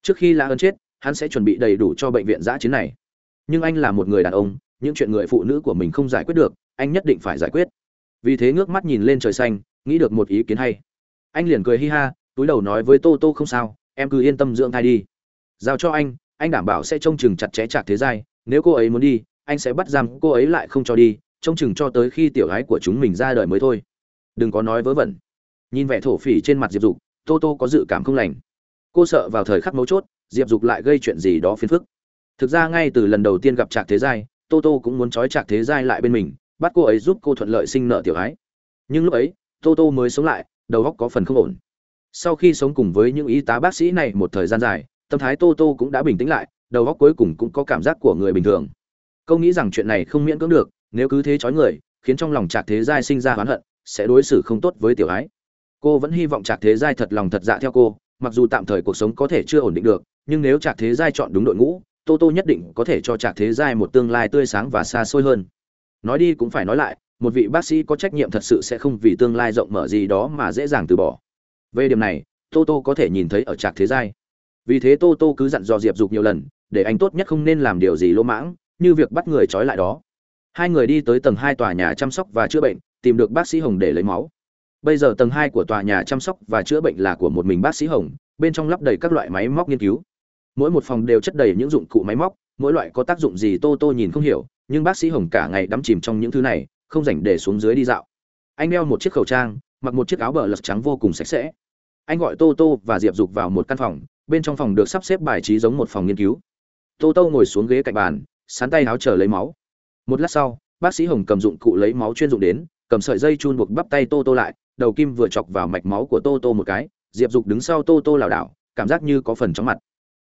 Trước khi la ấn chết, hắn sẽ chuẩn bị đầy đủ cho bệnh viện giã chiến này. Nhưng anh là một người đàn ông, những chuyện người phụ nữ của mình không giải quyết được, anh nhất định phải giải quyết. Vì thế ngước mắt nhìn lên trời xanh, nghĩ được một ý kiến hay. Anh liền cười hi ha, túi đầu nói với tô tô không sao, em cứ yên tâm dưỡng thai đi. Giao cho anh anh đảm bảo sẽ trông chừng chặt chẽ chặt thế giai, nếu cô ấy muốn đi, anh sẽ bắt giam, cô ấy lại không cho đi, trông chừng cho tới khi tiểu gái của chúng mình ra đời mới thôi đừng có nói vớ vẩn. Nhìn vẻ thổ phỉ trên mặt diệp dục, tô tô có dự cảm không lành. Cô sợ vào thời khắc mấu chốt, diệp dục lại gây chuyện gì đó phiền phức. Thực ra ngay từ lần đầu tiên gặp trạc thế giai, tô tô cũng muốn trói trạc thế giai lại bên mình, bắt cô ấy giúp cô thuận lợi sinh nợ tiểu ái. Nhưng lúc ấy, tô tô mới sống lại, đầu óc có phần không ổn. Sau khi sống cùng với những y tá bác sĩ này một thời gian dài, tâm thái tô tô cũng đã bình tĩnh lại, đầu óc cuối cùng cũng có cảm giác của người bình thường. Câu nghĩ rằng chuyện này không miễn cưỡng được, nếu cứ thế chói người, khiến trong lòng trạc thế giai sinh ra oán hận sẽ đối xử không tốt với tiểu ái. Cô vẫn hy vọng trạc thế giai thật lòng thật dạ theo cô, mặc dù tạm thời cuộc sống có thể chưa ổn định được, nhưng nếu trạc thế giai chọn đúng đội ngũ, tô tô nhất định có thể cho trạc thế giai một tương lai tươi sáng và xa xôi hơn. Nói đi cũng phải nói lại, một vị bác sĩ có trách nhiệm thật sự sẽ không vì tương lai rộng mở gì đó mà dễ dàng từ bỏ. Về điểm này, tô tô có thể nhìn thấy ở trạc thế giai. Vì thế tô tô cứ dặn dò diệp dục nhiều lần, để anh tốt nhất không nên làm điều gì lỗ mãng, như việc bắt người trói lại đó. Hai người đi tới tầng hai tòa nhà chăm sóc và chữa bệnh tìm được bác sĩ hồng để lấy máu. Bây giờ tầng hai của tòa nhà chăm sóc và chữa bệnh là của một mình bác sĩ hồng, bên trong lắp đầy các loại máy móc nghiên cứu. Mỗi một phòng đều chất đầy những dụng cụ máy móc, mỗi loại có tác dụng gì tô tô nhìn không hiểu, nhưng bác sĩ hồng cả ngày đắm chìm trong những thứ này, không dành để xuống dưới đi dạo. Anh đeo một chiếc khẩu trang, mặc một chiếc áo bờ lật trắng vô cùng sạch sẽ. Anh gọi tô tô và diệp dục vào một căn phòng, bên trong phòng được sắp xếp bài trí giống một phòng nghiên cứu. Tô tô ngồi xuống ghế cạnh bàn, sán tay áo chờ lấy máu. Một lát sau, bác sĩ hồng cầm dụng cụ lấy máu chuyên dụng đến cầm sợi dây chun buộc bắp tay tô tô lại, đầu kim vừa chọc vào mạch máu của tô tô một cái, diệp dục đứng sau tô tô lảo đảo, cảm giác như có phần chóng mặt.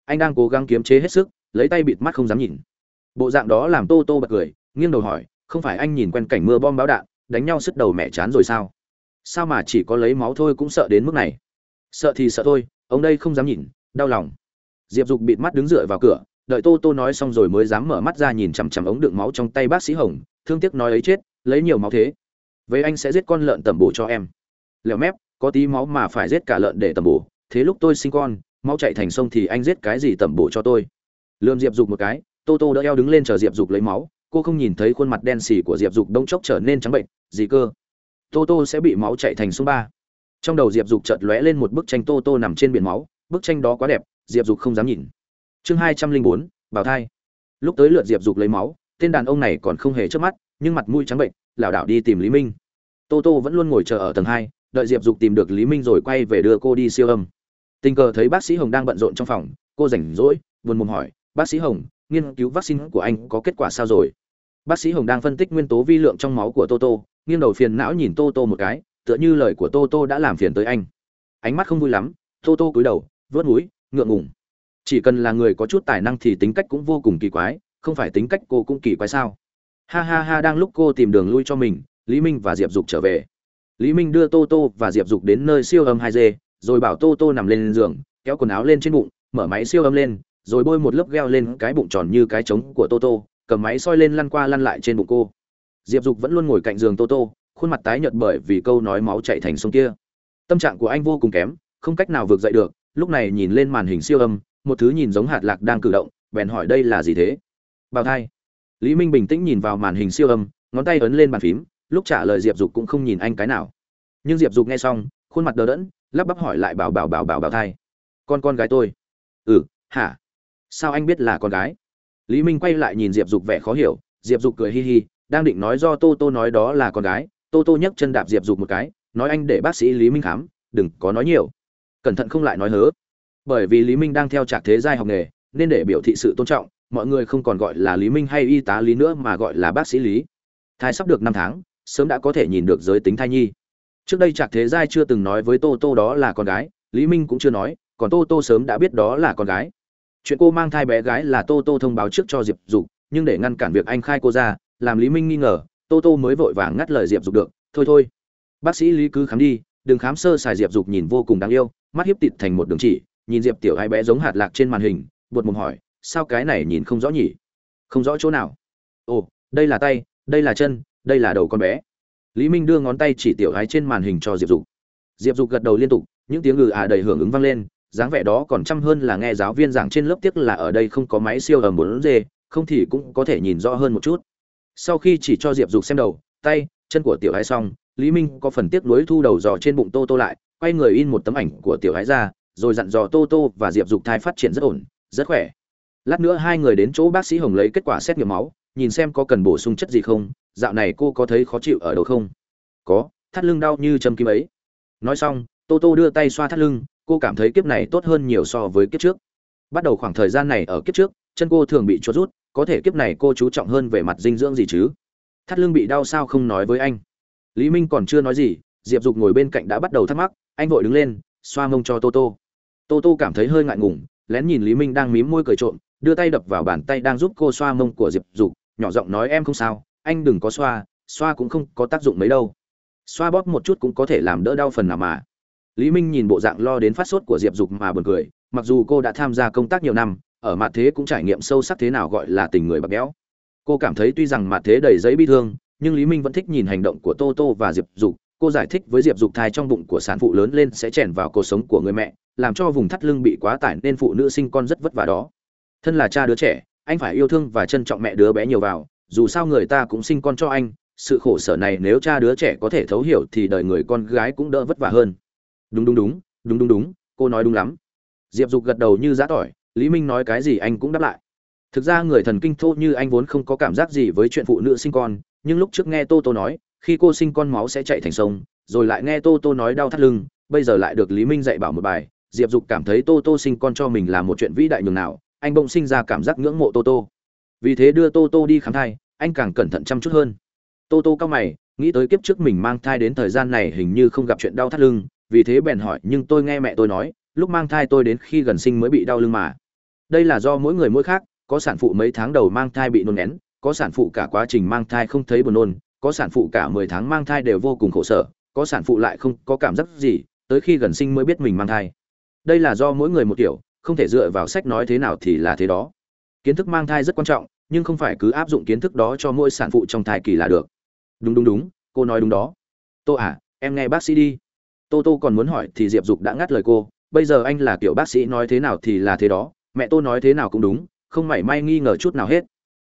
Anh đang cố gắng kiếm chế hết sức, lấy tay bịt mắt không dám nhìn. Bộ dạng đó làm tô tô bật cười, nghiêng đầu hỏi, không phải anh nhìn quen cảnh mưa bom báo đạn, đánh nhau sức đầu mẹ chán rồi sao? Sao mà chỉ có lấy máu thôi cũng sợ đến mức này? Sợ thì sợ thôi, ông đây không dám nhìn, đau lòng. Diệp dục bịt mắt đứng dựa vào cửa, đợi tô tô nói xong rồi mới dám mở mắt ra nhìn chằm chằm ống đựng máu trong tay bác sĩ hồng, thương tiếc nói ấy chết, lấy nhiều máu thế vậy anh sẽ giết con lợn tầm bổ cho em. Lẹo mép, có tí máu mà phải giết cả lợn để tầm bổ. Thế lúc tôi sinh con máu chạy thành sông thì anh giết cái gì tầm bổ cho tôi? Lườm diệp dục một cái, tô tô đỡ eo đứng lên chờ diệp dục lấy máu. Cô không nhìn thấy khuôn mặt đen xì của diệp dục đông chốc trở nên trắng bệnh. Gì cơ? Tô tô sẽ bị máu chạy thành sông ba. Trong đầu diệp dục chợt lóe lên một bức tranh tô tô nằm trên biển máu. Bức tranh đó quá đẹp, diệp dục không dám nhìn. Chương hai trăm linh bốn, bào thai. Lúc tới lượt diệp dục lấy máu, tên đàn ông này còn không hề chớp mắt, nhưng mặt mũi trắng bệnh lảo đảo đi tìm lý minh. Tô tô vẫn luôn ngồi chờ ở tầng hai, đợi diệp dục tìm được lý minh rồi quay về đưa cô đi siêu âm. Tình cờ thấy bác sĩ hồng đang bận rộn trong phòng, cô rảnh rỗi, buồn mồm hỏi, bác sĩ hồng, nghiên cứu vaccine của anh có kết quả sao rồi? Bác sĩ hồng đang phân tích nguyên tố vi lượng trong máu của toto nghiêng đầu phiền não nhìn toto một cái, tựa như lời của toto đã làm phiền tới anh. Ánh mắt không vui lắm toto cúi đầu vớt núi ngượng ngùng. Chỉ cần là người có chút tài năng thì tính cách cũng vô cùng kỳ quái, không phải tính cách cô cũng kỳ quái sao? Ha ha ha, đang lúc cô tìm đường lui cho mình, lý minh và diệp dục trở về. Lý minh đưa tô tô và diệp dục đến nơi siêu âm hai d rồi bảo tô tô nằm lên giường, kéo quần áo lên trên bụng, mở máy siêu âm lên, rồi bôi một lớp gel lên cái bụng tròn như cái trống của tô tô, cầm máy soi lên lăn qua lăn lại trên bụng cô. Diệp dục vẫn luôn ngồi cạnh giường tô tô, khuôn mặt tái nhợt bởi vì câu nói máu chạy thành sông kia. Tâm trạng của anh vô cùng kém, không cách nào vượt dậy được, lúc này nhìn lên màn hình siêu âm, một thứ nhìn giống hạt lạc đang cử động, bèn hỏi đây là gì thế? Bào thai lý minh bình tĩnh nhìn vào màn hình siêu âm, ngón tay ấn lên bàn phím, lúc trả lời diệp dục cũng không nhìn anh cái nào. Nhưng diệp dục nghe xong, khuôn mặt đờ đẫn, lắp bắp hỏi lại bảo bảo bảo bảo bảo thai. Con con gái tôi. Ừ hả? Sao anh biết là con gái? Lý minh quay lại nhìn diệp dục vẻ khó hiểu, diệp dục cười hi hi, đang định nói do tô tô nói đó là con gái, tô tô nhấc chân đạp diệp dục một cái, nói anh để bác sĩ lý minh khám, đừng có nói nhiều. Cẩn thận không lại nói hớ. Bởi vì lý minh đang theo trạc thế giai học nghề, nên để biểu thị sự tôn trọng mọi người không còn gọi là lý minh hay y tá lý nữa mà gọi là bác sĩ lý. Thai sắp được năm tháng, sớm đã có thể nhìn được giới tính thai nhi. Trước đây trạc thế giai chưa từng nói với tô tô đó là con gái, lý minh cũng chưa nói, còn tô tô sớm đã biết đó là con gái. Chuyện cô mang thai bé gái là tô tô thông báo trước cho diệp dục, nhưng để ngăn cản việc anh khai cô ra, làm lý minh nghi ngờ, tô tô mới vội vàng ngắt lời diệp dục được, thôi thôi, bác sĩ lý cứ khám đi, đừng khám sơ xài diệp dục nhìn vô cùng đáng yêu, mắt hiếp tịt thành một đường chỉ, nhìn diệp tiểu hai bé giống hạt lạc trên màn hình, buột mồm hỏi sao cái này nhìn không rõ nhỉ? Không rõ chỗ nào? Ồ, đây là tay, đây là chân, đây là đầu con bé. Lý minh đưa ngón tay chỉ tiểu gái trên màn hình cho diệp dục. Diệp dục gật đầu liên tục, những tiếng ngừ à đầy hưởng ứng vang lên, dáng vẻ đó còn chăm hơn là nghe giáo viên giảng trên lớp tiếc là ở đây không có máy siêu ầm bốn d không thì cũng có thể nhìn rõ hơn một chút. Sau khi chỉ cho diệp dục xem đầu, tay, chân của tiểu gái xong, lý minh có phần tiếc nuối thu đầu dò trên bụng tô tô lại, quay người in một tấm ảnh của tiểu gái ra, rồi dặn dò tô tô và diệp dục thai phát triển rất ổn, rất khỏe lát nữa hai người đến chỗ bác sĩ hồng lấy kết quả xét nghiệm máu, nhìn xem có cần bổ sung chất gì không, dạo này cô có thấy khó chịu ở đâu không? Có, thắt lưng đau như châm kim ấy. Nói xong, tô tô đưa tay xoa thắt lưng, cô cảm thấy kiếp này tốt hơn nhiều so với kiếp trước. Bắt đầu khoảng thời gian này ở kiếp trước, chân cô thường bị chuột rút, có thể kiếp này cô chú trọng hơn về mặt dinh dưỡng gì chứ? Thắt lưng bị đau sao không nói với anh? Lý minh còn chưa nói gì, diệp dục ngồi bên cạnh đã bắt đầu thắc mắc, anh vội đứng lên, xoa mông cho tô tô. Tô tô cảm thấy hơi ngại ngùng, lén nhìn lý minh đang mím môi cười trộm đưa tay đập vào bàn tay đang giúp cô xoa mông của diệp dục, nhỏ giọng nói, em không sao, anh đừng có xoa xoa cũng không có tác dụng mấy đâu. Xoa bóp một chút cũng có thể làm đỡ đau phần nào mà. Lý minh nhìn bộ dạng lo đến phát sốt của diệp dục mà buồn cười, mặc dù cô đã tham gia công tác nhiều năm, ở mặt thế cũng trải nghiệm sâu sắc thế nào gọi là tình người bạc béo cô cảm thấy tuy rằng mặt thế đầy giấy bi thương, nhưng lý minh vẫn thích nhìn hành động của tô tô và diệp dục. Cô giải thích với diệp dục thai trong bụng của sản phụ lớn lên sẽ chèn vào cuộc sống của người mẹ, làm cho vùng thắt lưng bị quá tải nên phụ nữ sinh con rất vất vả đó thân là cha đứa trẻ, anh phải yêu thương và trân trọng mẹ đứa bé nhiều vào, dù sao người ta cũng sinh con cho anh, sự khổ sở này nếu cha đứa trẻ có thể thấu hiểu thì đời người con gái cũng đỡ vất vả hơn. Đúng đúng đúng đúng đúng đúng, cô nói đúng lắm. Diệp dục gật đầu như giã tỏi, lý minh nói cái gì anh cũng đáp lại. Thực ra người thần kinh thô như anh vốn không có cảm giác gì với chuyện phụ nữ sinh con, nhưng lúc trước nghe tô tô nói, khi cô sinh con máu sẽ chạy thành sông, rồi lại nghe tô tô nói đau thắt lưng, bây giờ lại được lý minh dạy bảo một bài, diệp dục cảm thấy tô tô sinh con cho mình là một chuyện vĩ đại nhường nào anh bỗng sinh ra cảm giác ngưỡng mộ tô tô. Vì thế đưa tô tô đi khám thai, anh càng cẩn thận chăm chút hơn. Tô tô cao mày, nghĩ tới kiếp trước mình mang thai đến thời gian này hình như không gặp chuyện đau thắt lưng, vì thế bèn hỏi, nhưng tôi nghe mẹ tôi nói, lúc mang thai tôi đến khi gần sinh mới bị đau lưng mà. Đây là do mỗi người mỗi khác, có sản phụ mấy tháng đầu mang thai bị nôn nén có sản phụ cả quá trình mang thai không thấy buồn nôn, có sản phụ cả mười tháng mang thai đều vô cùng khổ sở, có sản phụ lại không có cảm giác gì, tới khi gần sinh mới biết mình mang thai. Đây là do mỗi người một kiểu không thể dựa vào sách nói thế nào thì là thế đó. Kiến thức mang thai rất quan trọng, nhưng không phải cứ áp dụng kiến thức đó cho mỗi sản phụ trong thai kỳ là được. Đúng đúng đúng, cô nói đúng đó. Tô à em nghe bác sĩ đi. Tô tô còn muốn hỏi thì diệp dục đã ngắt lời cô, bây giờ anh là kiểu bác sĩ nói thế nào thì là thế đó, mẹ tô nói thế nào cũng đúng, không mảy may nghi ngờ chút nào hết.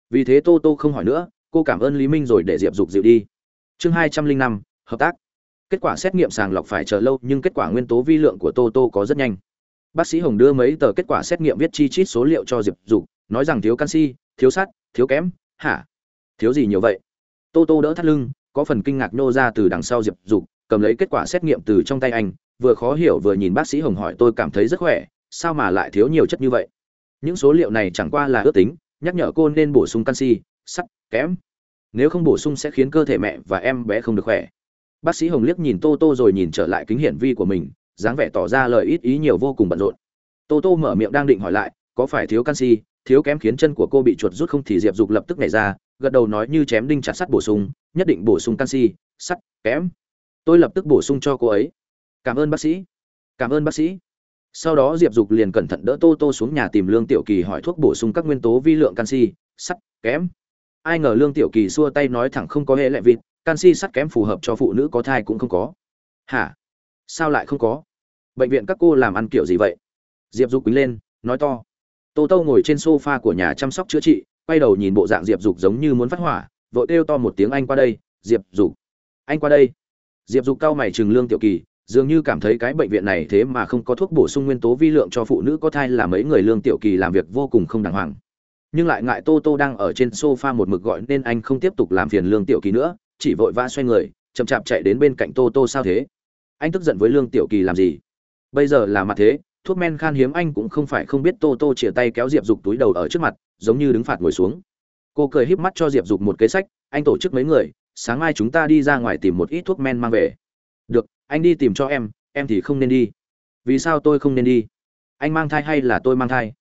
Vì thế tô tô không hỏi nữa, cô cảm ơn lý minh rồi để diệp dục dịu đi. Chương hai trăm linh năm, hợp tác. Kết quả xét nghiệm sàng lọc phải chờ lâu, nhưng kết quả nguyên tố vi lượng của tô tô có rất nhanh bác sĩ hồng đưa mấy tờ kết quả xét nghiệm viết chi chít số liệu cho diệp dục, nói rằng thiếu canxi, thiếu sắt, thiếu kém, hả? Thiếu gì nhiều vậy? Tô tô đỡ thắt lưng, có phần kinh ngạc nô ra từ đằng sau diệp dục, cầm lấy kết quả xét nghiệm từ trong tay anh, vừa khó hiểu vừa nhìn bác sĩ hồng hỏi tôi cảm thấy rất khỏe, sao mà lại thiếu nhiều chất như vậy? Những số liệu này chẳng qua là ước tính, nhắc nhở cô nên bổ sung canxi, sắt, kém. Nếu không bổ sung sẽ khiến cơ thể mẹ và em bé không được khỏe. Bác sĩ hồng liếc nhìn tô tô rồi nhìn trở lại kính hiển vi của mình dáng vẻ tỏ ra lời ít ý nhiều vô cùng bận rộn. Tô tô mở miệng đang định hỏi lại, có phải thiếu canxi, thiếu kém khiến chân của cô bị chuột rút không thì diệp dục lập tức nhảy ra, gật đầu nói như chém đinh chặt sắt bổ sung, nhất định bổ sung canxi, sắt, kém. Tôi lập tức bổ sung cho cô ấy. Cảm ơn bác sĩ. Cảm ơn bác sĩ. Sau đó diệp dục liền cẩn thận đỡ tô tô xuống nhà tìm lương tiểu kỳ hỏi thuốc bổ sung các nguyên tố vi lượng canxi, sắt, kém. Ai ngờ lương tiểu kỳ xua tay nói thẳng không có hệ lệ vịt, canxi, sắt, kém phù hợp cho phụ nữ có thai cũng không có. Hả? Sao lại không có? Bệnh viện các cô làm ăn kiểu gì vậy? Diệp dục quýnh lên, nói to. Tô tô ngồi trên sofa của nhà chăm sóc chữa trị, quay đầu nhìn bộ dạng diệp dục giống như muốn phát hỏa, vội kêu to một tiếng anh qua đây, diệp dục, anh qua đây. Diệp dục cao mày trừng lương tiểu kỳ, dường như cảm thấy cái bệnh viện này thế mà không có thuốc bổ sung nguyên tố vi lượng cho phụ nữ có thai là mấy người lương tiểu kỳ làm việc vô cùng không đàng hoàng. Nhưng lại ngại tô tô đang ở trên sofa một mực gọi nên anh không tiếp tục làm phiền lương tiểu kỳ nữa, chỉ vội vã xoay người, chậm chạp chạy đến bên cạnh tô tô, sao thế? Anh tức giận với lương tiểu kỳ làm gì? Bây giờ là mặt thế, thuốc men khan hiếm anh cũng không phải không biết tô tô chĩa tay kéo diệp dục túi đầu ở trước mặt, giống như đứng phạt ngồi xuống. Cô cười híp mắt cho diệp dục một kế sách, anh tổ chức mấy người, sáng mai chúng ta đi ra ngoài tìm một ít thuốc men mang về. Được, anh đi tìm cho em em thì không nên đi. Vì sao tôi không nên đi? Anh mang thai hay là tôi mang thai?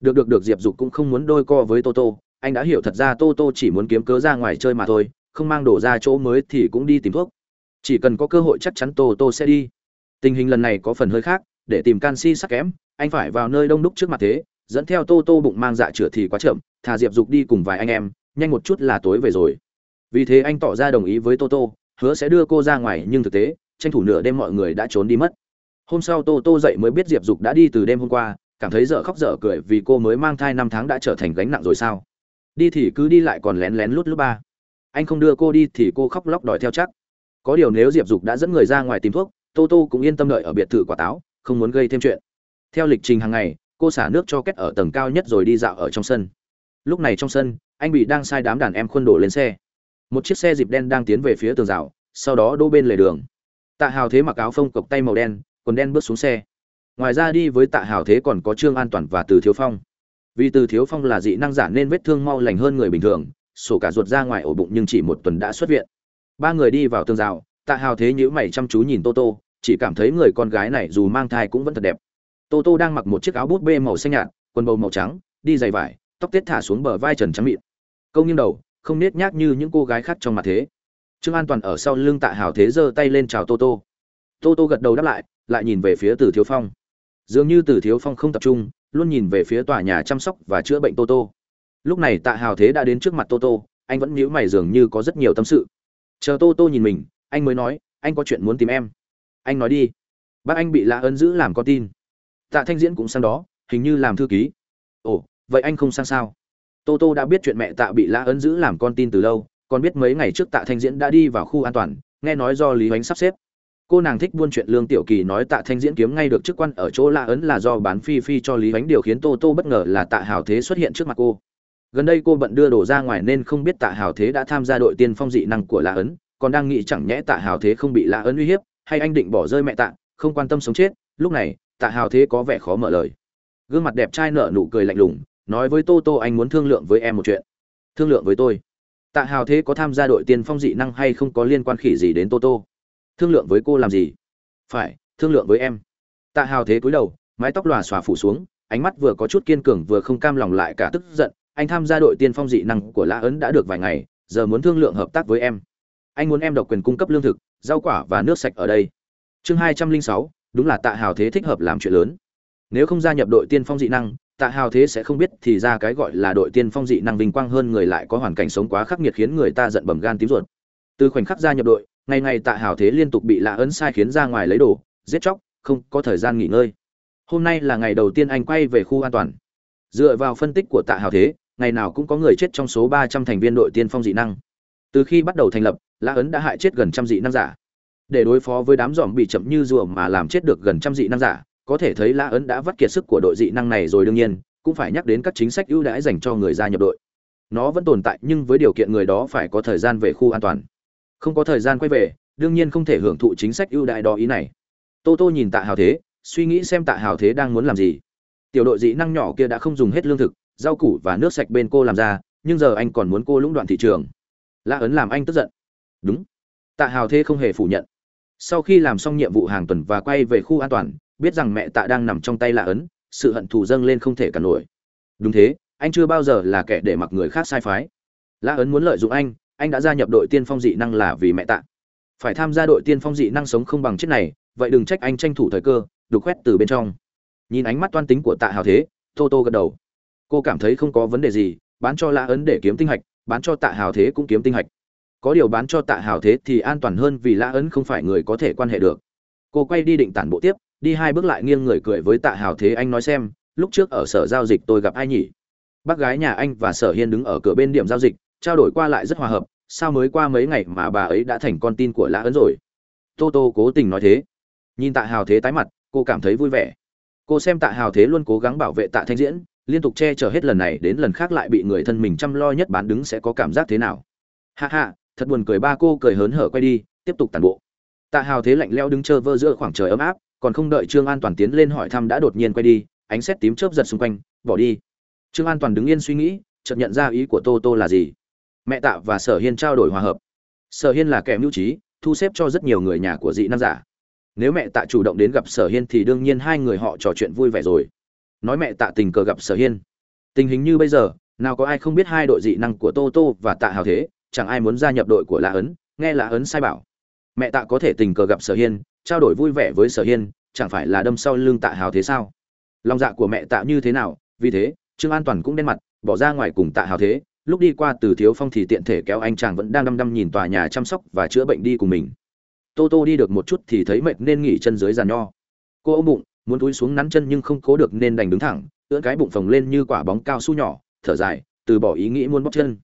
Được được được, diệp dục cũng không muốn đôi co với tô tô. anh đã hiểu thật ra tô tô chỉ muốn kiếm cớ ra ngoài chơi mà thôi, không mang đổ ra chỗ mới thì cũng đi tìm thuốc chỉ cần có cơ hội chắc chắn toto sẽ đi. Tình hình lần này có phần hơi khác, để tìm canxi sắc kém, anh phải vào nơi đông đúc trước mặt thế, dẫn theo toto bụng mang dạ chửa thì quá chậm, thà diệp dục đi cùng vài anh em, nhanh một chút là tối về rồi. Vì thế anh tỏ ra đồng ý với toto hứa sẽ đưa cô ra ngoài nhưng thực tế, tranh thủ nửa đêm mọi người đã trốn đi mất. Hôm sau tô tô dậy mới biết diệp dục đã đi từ đêm hôm qua, cảm thấy dở khóc dở cười vì cô mới mang thai năm tháng đã trở thành gánh nặng rồi sao? Đi thì cứ đi lại còn lén lén lút lút ba. Anh không đưa cô đi thì cô khóc lóc đòi theo chắc có điều nếu diệp dục đã dẫn người ra ngoài tìm thuốc, tô tô cũng yên tâm đợi ở biệt thự quả táo, không muốn gây thêm chuyện. Theo lịch trình hàng ngày, cô xả nước cho kết ở tầng cao nhất rồi đi dạo ở trong sân. Lúc này trong sân, anh bị đang sai đám đàn em khuân đổ lên xe. Một chiếc xe dịp đen đang tiến về phía tường rào, sau đó đỗ bên lề đường. Tạ hào thế mặc áo phông cộc tay màu đen, quần đen bước xuống xe. Ngoài ra đi với tạ hào thế còn có trương an toàn và từ thiếu phong. Vì từ thiếu phong là dị năng giả nên vết thương mau lành hơn người bình thường, sổ cả ruột ra ngoài ổ bụng nhưng chỉ một tuần đã xuất viện ba người đi vào tường rào, tạ hào thế nhữ mày chăm chú nhìn tô tô, chỉ cảm thấy người con gái này dù mang thai cũng vẫn thật đẹp. Tô tô đang mặc một chiếc áo bút bê màu xanh nhạt, quần bầu màu trắng, đi giày vải, tóc tết thả xuống bờ vai trần trắng mịn. Câu nghiêng đầu, không nết nhác như những cô gái khác trong mặt thế. Trương an toàn ở sau lưng tạ hào thế giơ tay lên chào tô tô. Tô tô gật đầu đáp lại lại nhìn về phía từ thiếu phong. Dường như từ thiếu phong không tập trung, luôn nhìn về phía tòa nhà chăm sóc và chữa bệnh tô tô. Lúc này tạ hào thế đã đến trước mặt tô tô, anh vẫn nhíu mày dường như có rất nhiều tâm sự chờ tô tô nhìn mình, anh mới nói, anh có chuyện muốn tìm em. Anh nói đi. Bác anh bị lạ ấn giữ làm con tin. Tạ thanh diễn cũng sang đó, hình như làm thư ký. Ồ, vậy anh không sang sao? Tô tô đã biết chuyện mẹ tạ bị lã ấn giữ làm con tin từ lâu, còn biết mấy ngày trước tạ thanh diễn đã đi vào khu an toàn, nghe nói do lý hoánh sắp xếp. Cô nàng thích buôn chuyện lương tiểu kỳ nói tạ thanh diễn kiếm ngay được chức quan ở chỗ lã ấn là do bán phi phi cho lý hoánh, điều khiến tô tô bất ngờ là tạ hào thế xuất hiện trước mặt cô gần đây cô bận đưa đồ ra ngoài nên không biết tạ hào thế đã tham gia đội tiên phong dị năng của lã ấn, còn đang nghĩ chẳng nhẽ tạ hào thế không bị lã ấn uy hiếp, hay anh định bỏ rơi mẹ tạ, không quan tâm sống chết, lúc này, tạ hào thế có vẻ khó mở lời. Gương mặt đẹp trai nở nụ cười lạnh lùng, nói với tô tô anh muốn thương lượng với em một chuyện. Thương lượng với tôi? Tạ hào thế có tham gia đội tiên phong dị năng hay không có liên quan khỉ gì đến tô tô? Thương lượng với cô làm gì? Phải, thương lượng với em. Tạ hào thế cúi đầu, mái tóc lòa xòa phủ xuống, ánh mắt vừa có chút kiên cường vừa không cam lòng lại cả tức giận anh tham gia đội tiên phong dị năng của lã ấn đã được vài ngày, giờ muốn thương lượng hợp tác với em. Anh muốn em độc quyền cung cấp lương thực, rau quả và nước sạch ở đây. Chương hai trăm linh sáu, đúng là tạ hào thế thích hợp làm chuyện lớn. Nếu không gia nhập đội tiên phong dị năng, tạ hào thế sẽ không biết thì ra cái gọi là đội tiên phong dị năng vinh quang hơn người lại có hoàn cảnh sống quá khắc nghiệt khiến người ta giận bầm gan tím ruột. Từ khoảnh khắc gia nhập đội, ngày ngày tạ hào thế liên tục bị lạ ấn sai khiến ra ngoài lấy đồ, giết chóc, không có thời gian nghỉ ngơi. Hôm nay là ngày đầu tiên anh quay về khu an toàn. Dựa vào phân tích của tạ hào thế ngày nào cũng có người chết trong số ba trăm thành viên đội tiên phong dị năng. Từ khi bắt đầu thành lập lã ấn đã hại chết gần trăm dị năng giả. Để đối phó với đám dòm bị chậm như rùa mà làm chết được gần trăm dị năng giả, có thể thấy lã ấn đã vắt kiệt sức của đội dị năng này rồi đương nhiên, cũng phải nhắc đến các chính sách ưu đãi dành cho người gia nhập đội. Nó vẫn tồn tại, nhưng với điều kiện người đó phải có thời gian về khu an toàn. Không có thời gian quay về, đương nhiên không thể hưởng thụ chính sách ưu đãi đó ý này. Tô tô nhìn tạ hào thế, suy nghĩ xem tạ hào thế đang muốn làm gì. Tiểu đội dị năng nhỏ kia đã không dùng hết lương thực rau củ và nước sạch bên cô làm ra, nhưng giờ anh còn muốn cô lũng đoạn thị trường. La ấn làm anh tức giận. Đúng. Tạ hào thế không hề phủ nhận. Sau khi làm xong nhiệm vụ hàng tuần và quay về khu an toàn, biết rằng mẹ tạ đang nằm trong tay lạ ấn, sự hận thù dâng lên không thể cản nổi. Đúng thế, anh chưa bao giờ là kẻ để mặc người khác sai phái. La ấn muốn lợi dụng anh anh đã gia nhập đội tiên phong dị năng là vì mẹ tạ. Phải tham gia đội tiên phong dị năng sống không bằng chết này, vậy đừng trách anh tranh thủ thời cơ, đục khoét từ bên trong. Nhìn ánh mắt toan tính của tạ hào thế, tô tô gật đầu cô cảm thấy không có vấn đề gì, bán cho lã ấn để kiếm tinh hạch, bán cho tạ hào thế cũng kiếm tinh hạch. Có điều bán cho tạ hào thế thì an toàn hơn vì lã ấn không phải người có thể quan hệ được. Cô quay đi định tản bộ tiếp, đi hai bước lại nghiêng người cười với tạ hào thế anh nói xem, lúc trước ở sở giao dịch tôi gặp ai nhỉ? Bác gái nhà anh và sở hiên đứng ở cửa bên điểm giao dịch, trao đổi qua lại rất hòa hợp, sao mới qua mấy ngày mà bà ấy đã thành con tin của lã ấn rồi? Tô tô cố tình nói thế. Nhìn tạ hào thế tái mặt, cô cảm thấy vui vẻ. Cô xem tạ hào thế luôn cố gắng bảo vệ tạ thanh diễn liên tục che chở hết lần này đến lần khác lại bị người thân mình chăm lo nhất bán đứng sẽ có cảm giác thế nào? Hạ hạ thật buồn cười, ba cô cười hớn hở quay đi, tiếp tục tàn bộ. Tạ hào thế lạnh leo đứng chờ vơ giữa khoảng trời ấm áp, còn không đợi trương an toàn tiến lên hỏi thăm đã đột nhiên quay đi, ánh xét tím chớp giật xung quanh, bỏ đi. Trương an toàn đứng yên suy nghĩ, chợt nhận ra ý của tô tô là gì. Mẹ tạ và sở hiên trao đổi hòa hợp. Sở hiên là kẻ mưu trí, thu xếp cho rất nhiều người nhà của dị nam giả. Nếu mẹ tạ chủ động đến gặp sở hiên thì đương nhiên hai người họ trò chuyện vui vẻ rồi nói mẹ tạ tình cờ gặp sở hiên. Tình hình như bây giờ, nào có ai không biết hai đội dị năng của tô tô và tạ hào thế, chẳng ai muốn gia nhập đội của lã ấn, nghe lã ấn sai bảo. Mẹ tạ có thể tình cờ gặp sở hiên, trao đổi vui vẻ với sở hiên, chẳng phải là đâm sau lưng tạ hào thế sao? Lòng dạ của mẹ tạ như thế nào? Vì thế, trương an toàn cũng đen mặt, bỏ ra ngoài cùng tạ hào thế. Lúc đi qua từ thiếu phong thì tiện thể kéo anh chàng vẫn đang đăm đăm nhìn tòa nhà chăm sóc và chữa bệnh đi cùng mình. Tô tô đi được một chút thì thấy mệt nên nghỉ chân dưới giàn nho. Cô ôm bụng muốn túi xuống nắn chân nhưng không cố được nên đành đứng thẳng, ưỡn cái bụng phồng lên như quả bóng cao su nhỏ, thở dài, từ bỏ ý nghĩ muốn bóc chân.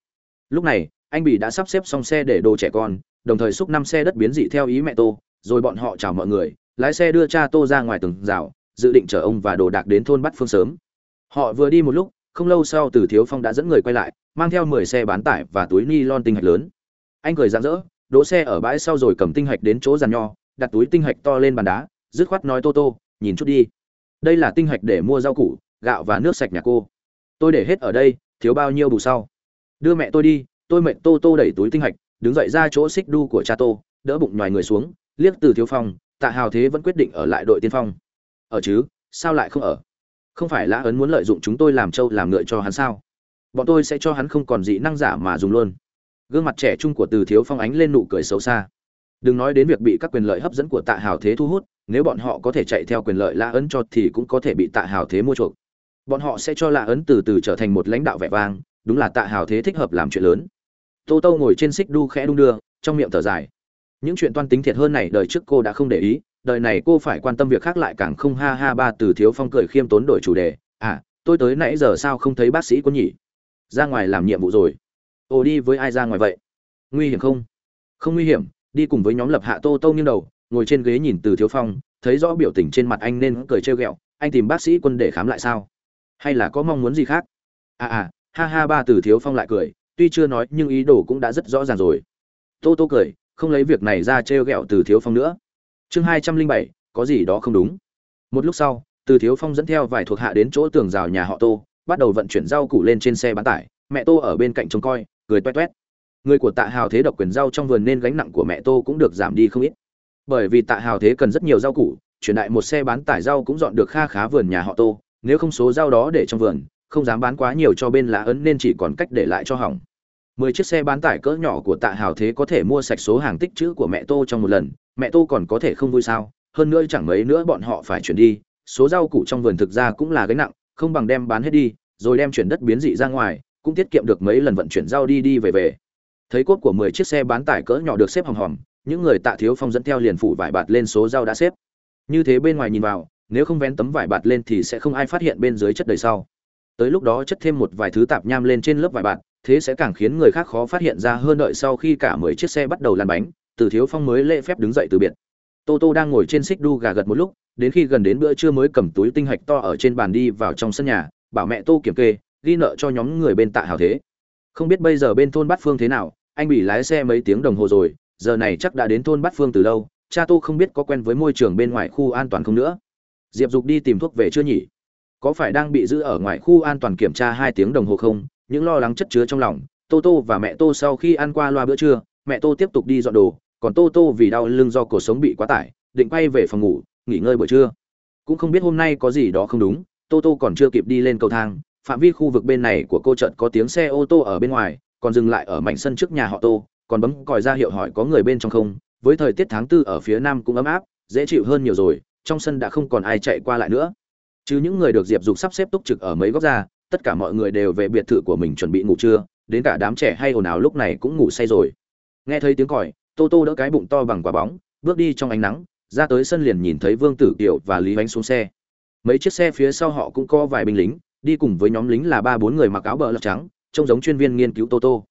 Lúc này, anh bị đã sắp xếp xong xe để đồ trẻ con, đồng thời xúc năm xe đất biến dị theo ý mẹ tô, rồi bọn họ chào mọi người, lái xe đưa cha tô ra ngoài từng rào, dự định chở ông và đồ đạc đến thôn bắt phương sớm. Họ vừa đi một lúc, không lâu sau từ thiếu phong đã dẫn người quay lại, mang theo mười xe bán tải và túi ni lon tinh hạch lớn. Anh cười rạng rỡ, đỗ xe ở bãi sau rồi cầm tinh hạch đến chỗ giàn nho, đặt túi tinh hạch to lên bàn đá, dứt khoát nói tô tô nhìn chút đi. Đây là tinh hạch để mua rau củ, gạo và nước sạch nhà cô. Tôi để hết ở đây, thiếu bao nhiêu bù sau. Đưa mẹ tôi đi, tôi mệnh tô tô đẩy túi tinh hạch, đứng dậy ra chỗ xích đu của cha tô đỡ bụng ngoài người xuống, liếc từ thiếu phong, tạ hào thế vẫn quyết định ở lại đội tiên phong. Ở chứ, sao lại không ở? Không phải lã ấn muốn lợi dụng chúng tôi làm trâu làm ngựa cho hắn sao? Bọn tôi sẽ cho hắn không còn dị năng giả mà dùng luôn. Gương mặt trẻ trung của từ thiếu phong ánh lên nụ cười xấu xa đừng nói đến việc bị các quyền lợi hấp dẫn của tạ hào thế thu hút, nếu bọn họ có thể chạy theo quyền lợi la ấn cho thì cũng có thể bị tạ hào thế mua chuộc. Bọn họ sẽ cho la ấn từ từ trở thành một lãnh đạo vẻ vang, đúng là tạ hào thế thích hợp làm chuyện lớn. Tô tô ngồi trên xích đu khẽ đung đưa, trong miệng thở dài. Những chuyện toan tính thiệt hơn này đời trước cô đã không để ý, đời này cô phải quan tâm việc khác lại càng không ha ha ba từ thiếu phong cười khiêm tốn đổi chủ đề. À tôi tới nãy giờ sao không thấy bác sĩ có nhỉ? Ra ngoài làm nhiệm vụ rồi. Ồ, đi với ai ra ngoài vậy? Nguy hiểm không? Không nguy hiểm đi cùng với nhóm lập hạ tô tô nghiêng đầu, ngồi trên ghế nhìn từ thiếu phong, thấy rõ biểu tình trên mặt anh nên cười trêu ghẹo, anh tìm bác sĩ quân để khám lại sao? Hay là có mong muốn gì khác? À à ha ha, ba từ thiếu phong lại cười, tuy chưa nói nhưng ý đồ cũng đã rất rõ ràng rồi. Tô tô cười, không lấy việc này ra trêu ghẹo từ thiếu phong nữa. Chương hai trăm linh bảy, có gì đó không đúng. Một lúc sau, từ thiếu phong dẫn theo vài thuộc hạ đến chỗ tường rào nhà họ tô, bắt đầu vận chuyển rau củ lên trên xe bán tải, mẹ tô ở bên cạnh trông coi, cười toét toét người của tạ hào thế độc quyền rau trong vườn nên gánh nặng của mẹ tô cũng được giảm đi không ít. Bởi vì tạ hào thế cần rất nhiều rau củ chuyển đại một xe bán tải rau cũng dọn được kha khá vườn nhà họ tô, nếu không số rau đó để trong vườn, không dám bán quá nhiều cho bên lá ấn nên chỉ còn cách để lại cho hỏng. Mười chiếc xe bán tải cỡ nhỏ của tạ hào thế có thể mua sạch số hàng tích chữ của mẹ tô trong một lần, mẹ tô còn có thể không vui sao? Hơn nữa chẳng mấy nữa bọn họ phải chuyển đi, số rau củ trong vườn thực ra cũng là gánh nặng, không bằng đem bán hết đi, rồi đem chuyển đất biến dị ra ngoài, cũng tiết kiệm được mấy lần vận chuyển rau đi đi về về thấy cốt của mười chiếc xe bán tải cỡ nhỏ được xếp hòm hòm, những người tạ thiếu phong dẫn theo liền phủ vải bạt lên số rau đã xếp. Như thế bên ngoài nhìn vào, nếu không vén tấm vải bạt lên thì sẽ không ai phát hiện bên dưới chất đầy sau. Tới lúc đó chất thêm một vài thứ tạp nham lên trên lớp vải bạt, thế sẽ càng khiến người khác khó phát hiện ra hơn đợi sau khi cả mười chiếc xe bắt đầu lăn bánh, từ thiếu phong mới lễ phép đứng dậy từ biệt. Tô tô đang ngồi trên xích đu gà gật một lúc, đến khi gần đến bữa trưa mới cầm túi tinh hạch to ở trên bàn đi vào trong sân nhà, bảo mẹ tô kiểm kê, ghi nợ cho nhóm người bên tạ hào thế không biết bây giờ bên thôn bát phương thế nào, anh bị lái xe mấy tiếng đồng hồ rồi, giờ này chắc đã đến thôn bát phương từ lâu, cha tô không biết có quen với môi trường bên ngoài khu an toàn không nữa. Diệp dục đi tìm thuốc về chưa nhỉ? Có phải đang bị giữ ở ngoài khu an toàn kiểm tra hai tiếng đồng hồ không? Những lo lắng chất chứa trong lòng, tô tô và mẹ tô sau khi ăn qua loa bữa trưa, mẹ tô tiếp tục đi dọn đồ, còn tô tô vì đau lưng do cuộc sống bị quá tải, định quay về phòng ngủ, nghỉ ngơi buổi trưa. Cũng không biết hôm nay có gì đó không đúng, tô tô còn chưa kịp đi lên cầu thang phạm vi khu vực bên này của cô chợt có tiếng xe ô tô ở bên ngoài, còn dừng lại ở mảnh sân trước nhà họ tô, còn bấm còi ra hiệu hỏi có người bên trong không. Với thời tiết tháng tư ở phía nam cũng ấm áp, dễ chịu hơn nhiều rồi, trong sân đã không còn ai chạy qua lại nữa. Chứ những người được diệp dục sắp xếp túc trực ở mấy góc ra, tất cả mọi người đều về biệt thự của mình chuẩn bị ngủ trưa, đến cả đám trẻ hay ồn ào lúc này cũng ngủ say rồi. Nghe thấy tiếng còi, tô tô đỡ cái bụng to bằng quả bóng, bước đi trong ánh nắng, ra tới sân liền nhìn thấy vương tử kiều và lý ánh xuống xe. Mấy chiếc xe phía sau họ cũng có vài binh lính đi cùng với nhóm lính là ba bốn người mặc áo bờ lọc trắng, trông giống chuyên viên nghiên cứu tô tô.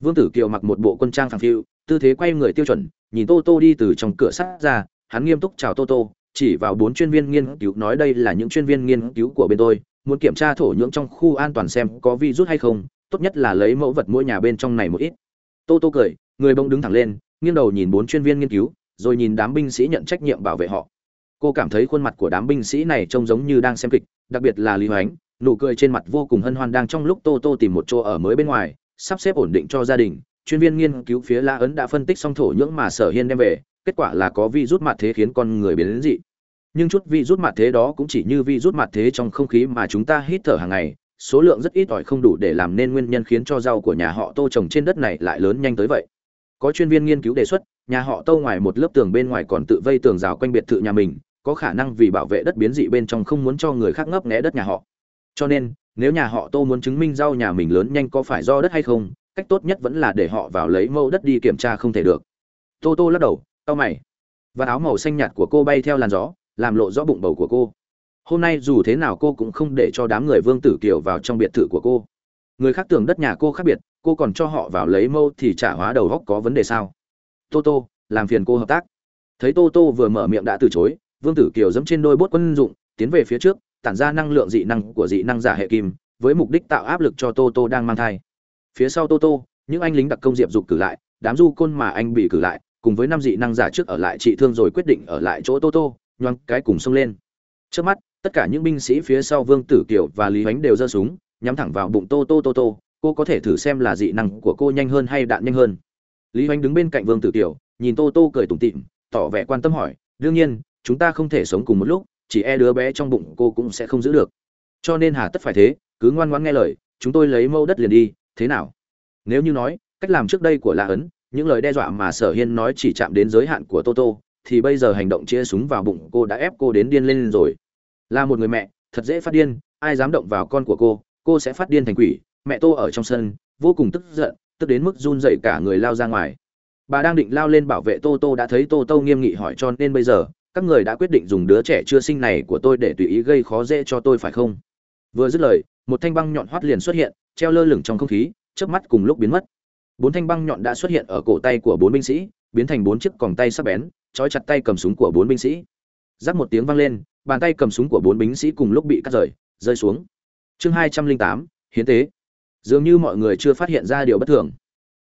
Vương tử kiều mặc một bộ quân trang phẳng phiu, tư thế quay người tiêu chuẩn, nhìn tô tô đi từ trong cửa sắt ra, hắn nghiêm túc chào tô tô, chỉ vào bốn chuyên viên nghiên cứu nói đây là những chuyên viên nghiên cứu của bên tôi, muốn kiểm tra thổ nhưỡng trong khu an toàn xem có virus hay không, tốt nhất là lấy mẫu vật mỗi nhà bên trong này một ít. Tô tô cười, người bông đứng thẳng lên, nghiêng đầu nhìn bốn chuyên viên nghiên cứu, rồi nhìn đám binh sĩ nhận trách nhiệm bảo vệ họ. Cô cảm thấy khuôn mặt của đám binh sĩ này trông giống như đang xem kịch, đặc biệt là lý hoánh nụ cười trên mặt vô cùng hân hoan đang trong lúc tô tô tìm một chỗ ở mới bên ngoài, sắp xếp ổn định cho gia đình, chuyên viên nghiên cứu phía la ấn đã phân tích xong thổ nhưỡng mà sở hiên đem về, kết quả là có vi rút mặt thế khiến con người biến đến dị. Nhưng chút vi rút mặt thế đó cũng chỉ như vi rút mặt thế trong không khí mà chúng ta hít thở hàng ngày, số lượng rất ít ỏi không đủ để làm nên nguyên nhân khiến cho rau của nhà họ tô trồng trên đất này lại lớn nhanh tới vậy. Có chuyên viên nghiên cứu đề xuất, nhà họ tô ngoài một lớp tường bên ngoài còn tự vây tường rào quanh biệt thự nhà mình, có khả năng vì bảo vệ đất biến dị bên trong không muốn cho người khác ngấp nghé đất nhà họ cho nên, nếu nhà họ tô muốn chứng minh rau nhà mình lớn nhanh có phải do đất hay không, cách tốt nhất vẫn là để họ vào lấy mẫu đất đi kiểm tra không thể được. Tô tô lắc đầu tao mày. Và áo màu xanh nhạt của cô bay theo làn gió, làm lộ rõ bụng bầu của cô. Hôm nay dù thế nào cô cũng không để cho đám người vương tử kiều vào trong biệt thự của cô. Người khác tưởng đất nhà cô khác biệt, cô còn cho họ vào lấy mâu thì trả hóa đầu góc có vấn đề sao? Tô tô, làm phiền cô hợp tác. Thấy tô tô vừa mở miệng đã từ chối, vương tử kiều dẫm trên đôi bốt quân dụng, tiến về phía trước tản ra năng lượng dị năng của dị năng giả hệ kim, với mục đích tạo áp lực cho tô tô đang mang thai. Phía sau tô tô, những anh lính đặc công diệp dục cử lại, đám du côn mà anh bị cử lại, cùng với năm dị năng giả trước ở lại trị thương rồi quyết định ở lại chỗ tô tô nhoang cái cùng xông lên. Trước mắt, tất cả những binh sĩ phía sau vương tử kiều và lý ánh đều giơ súng, nhắm thẳng vào bụng tô tô tô tô, cô có thể thử xem là dị năng của cô nhanh hơn hay đạn nhanh hơn. Lý ánh đứng bên cạnh vương tử kiều, nhìn tô tô cười tủm tỉm, tỏ vẻ quan tâm hỏi, đương nhiên, chúng ta không thể sống cùng một lúc chỉ e đứa bé trong bụng cô cũng sẽ không giữ được. Cho nên hà tất phải thế, cứ ngoan ngoãn nghe lời, chúng tôi lấy mẫu đất liền đi, thế nào? Nếu như nói, cách làm trước đây của la ấn, những lời đe dọa mà sở hiên nói chỉ chạm đến giới hạn của toto thì bây giờ hành động chia súng vào bụng cô đã ép cô đến điên lên rồi. Là một người mẹ, thật dễ phát điên, ai dám động vào con của cô cô sẽ phát điên thành quỷ. Mẹ tô ở trong sân, vô cùng tức giận, tức đến mức run dậy cả người lao ra ngoài. Bà đang định lao lên bảo vệ tô tô đã thấy tô tô nghiêm nghị hỏi cho nên bây giờ các người đã quyết định dùng đứa trẻ chưa sinh này của tôi để tùy ý gây khó dễ cho tôi phải không? Vừa dứt lời, một thanh băng nhọn hoắt liền xuất hiện, treo lơ lửng trong không khí, chớp mắt cùng lúc biến mất. Bốn thanh băng nhọn đã xuất hiện ở cổ tay của bốn binh sĩ, biến thành bốn chiếc còng tay sắc bén, trói chặt tay cầm súng của bốn binh sĩ. Giáp một tiếng vang lên, bàn tay cầm súng của bốn binh sĩ cùng lúc bị cắt rời, rơi xuống. Chương hai trăm linh tám, hiến tế. Dường như mọi người chưa phát hiện ra điều bất thường.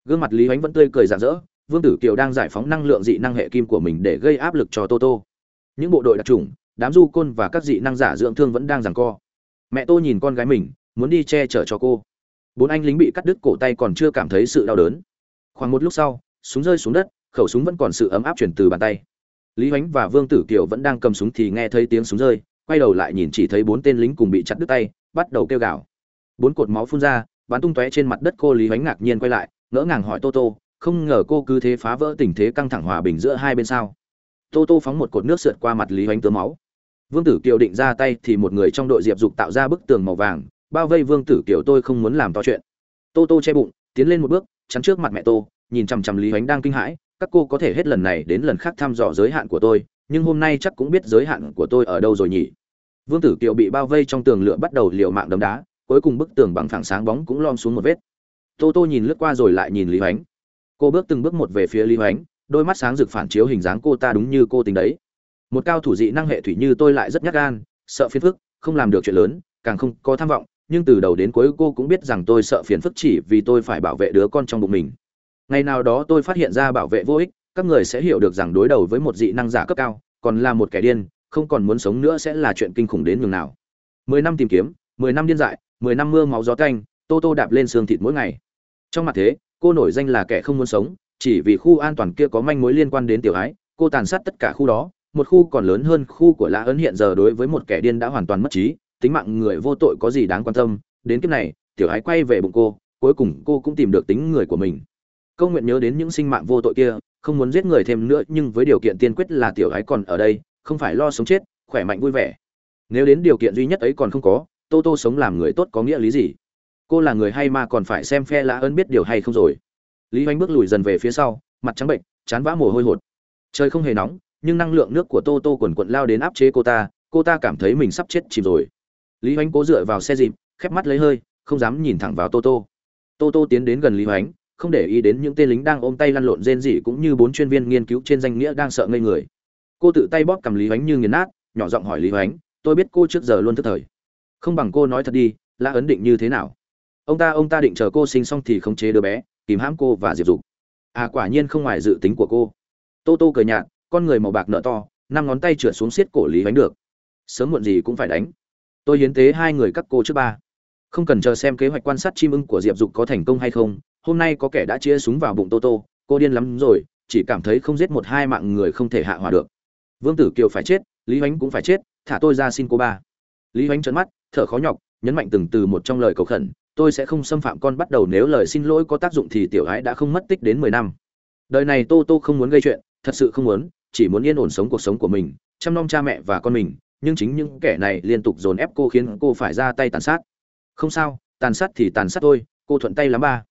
Gương mặt lý ánh vẫn tươi cười rạng rỡ, vương tử kiều đang giải phóng năng lượng dị năng hệ kim của mình để gây áp lực cho tô tô những bộ đội đặc trùng đám du côn và các dị năng giả dưỡng thương vẫn đang giằng co. Mẹ tô nhìn con gái mình, muốn đi che chở cho cô. Bốn anh lính bị cắt đứt cổ tay còn chưa cảm thấy sự đau đớn. Khoảng một lúc sau, súng rơi xuống đất, khẩu súng vẫn còn sự ấm áp chuyển từ bàn tay. Lý h và vương tử kiều vẫn đang cầm súng thì nghe thấy tiếng súng rơi, quay đầu lại nhìn chỉ thấy bốn tên lính cùng bị chặt đứt tay, bắt đầu kêu gào. Bốn cột máu phun ra, bắn tung tóe trên mặt đất cô lý h ngạc nhiên quay lại, ngỡ ngàng hỏi tô tô, không ngờ cô cứ thế phá vỡ tình thế căng thẳng hòa bình giữa hai bên sao? Tô tô phóng một cột nước sượt qua mặt lý hoánh tớ máu. Vương tử kiều định ra tay thì một người trong đội diệp dục tạo ra bức tường màu vàng, bao vây vương tử kiều tôi không muốn làm to chuyện. Tô tô che bụng, tiến lên một bước, chắn trước mặt mẹ tô, nhìn chằm chằm lý hoánh đang kinh hãi, các cô có thể hết lần này đến lần khác thăm dò giới hạn của tôi, nhưng hôm nay chắc cũng biết giới hạn của tôi ở đâu rồi nhỉ? Vương tử kiều bị bao vây trong tường lửa bắt đầu liều mạng đấm đá, cuối cùng bức tường bằng phẳng sáng bóng cũng lom xuống một vết. Tô tô nhìn lướt qua rồi lại nhìn lý hoánh. Cô bước từng bước một về phía lý hoánh đôi mắt sáng rực phản chiếu hình dáng cô ta đúng như cô tính đấy. Một cao thủ dị năng hệ thủy như tôi lại rất nhát gan, sợ phiền phức, không làm được chuyện lớn, càng không có tham vọng, nhưng từ đầu đến cuối cô cũng biết rằng tôi sợ phiền phức chỉ vì tôi phải bảo vệ đứa con trong bụng mình. Ngày nào đó tôi phát hiện ra bảo vệ vô ích, các người sẽ hiểu được rằng đối đầu với một dị năng giả cấp cao, còn là một kẻ điên, không còn muốn sống nữa sẽ là chuyện kinh khủng đến nhường nào. Mười năm tìm kiếm, mười năm điên dại, mười năm mưa máu gió canh tô tô đạp lên xương thịt mỗi ngày. Trong mặt thế, cô nổi danh là kẻ không muốn sống chỉ vì khu an toàn kia có manh mối liên quan đến tiểu ái, cô tàn sát tất cả khu đó, một khu còn lớn hơn khu của lã ấn hiện giờ đối với một kẻ điên đã hoàn toàn mất trí, tính mạng người vô tội có gì đáng quan tâm, đến kiếp này, tiểu ái quay về bụng cô, cuối cùng cô cũng tìm được tính người của mình. Câu nguyện nhớ đến những sinh mạng vô tội kia, không muốn giết người thêm nữa, nhưng với điều kiện tiên quyết là tiểu ái còn ở đây, không phải lo sống chết, khỏe mạnh vui vẻ. Nếu đến điều kiện duy nhất ấy còn không có, tô tô sống làm người tốt có nghĩa lý gì? Cô là người hay mà còn phải xem phe lã ơn biết điều hay không rồi lý hoành bước lùi dần về phía sau, mặt trắng bệnh, chán vã mồ hôi hột. Trời không hề nóng, nhưng năng lượng nước của tô tô quần quận lao đến áp chế cô ta cô ta cảm thấy mình sắp chết chìm rồi. Lý hoành cố dựa vào xe dịp, khép mắt lấy hơi, không dám nhìn thẳng vào tô tô. Tô tô tiến đến gần lý hoành không để ý đến những tên lính đang ôm tay lăn lộn rên rỉ cũng như bốn chuyên viên nghiên cứu trên danh nghĩa đang sợ ngây người. Cô tự tay bóp cầm lý hoánh như nghiền nát, nhỏ giọng hỏi lý hoánh, tôi biết cô trước giờ luôn thức thời. Không bằng cô nói thật đi, lã ấn định như thế nào? Ông ta ông ta định chờ cô sinh xong thì khống chế đứa bé kìm hãm cô và diệp dục. À quả nhiên không ngoài dự tính của cô. Tô tô cười nhạt, con người màu bạc nợ to, năm ngón tay trượt xuống xiết cổ lý đánh được. Sớm muộn gì cũng phải đánh. Tôi hiến tế hai người các cô trước ba. Không cần chờ xem kế hoạch quan sát chim ưng của diệp dục có thành công hay không, hôm nay có kẻ đã chia súng vào bụng tô tô, cô điên lắm rồi, chỉ cảm thấy không giết một hai mạng người không thể hạ hòa được. Vương tử kiều phải chết, lý hoánh cũng phải chết, thả tôi ra xin cô ba. Lý hoánh trấn mắt, thở khó nhọc, nhấn mạnh từng từ một trong lời cầu khẩn tôi sẽ không xâm phạm con bắt đầu nếu lời xin lỗi có tác dụng thì tiểu ái đã không mất tích đến mười năm. Đời này tô tô không muốn gây chuyện, thật sự không muốn, chỉ muốn yên ổn sống cuộc sống của mình, chăm nom cha mẹ và con mình, nhưng chính những kẻ này liên tục dồn ép cô khiến cô phải ra tay tàn sát. Không sao, tàn sát thì tàn sát thôi, cô thuận tay lắm ba.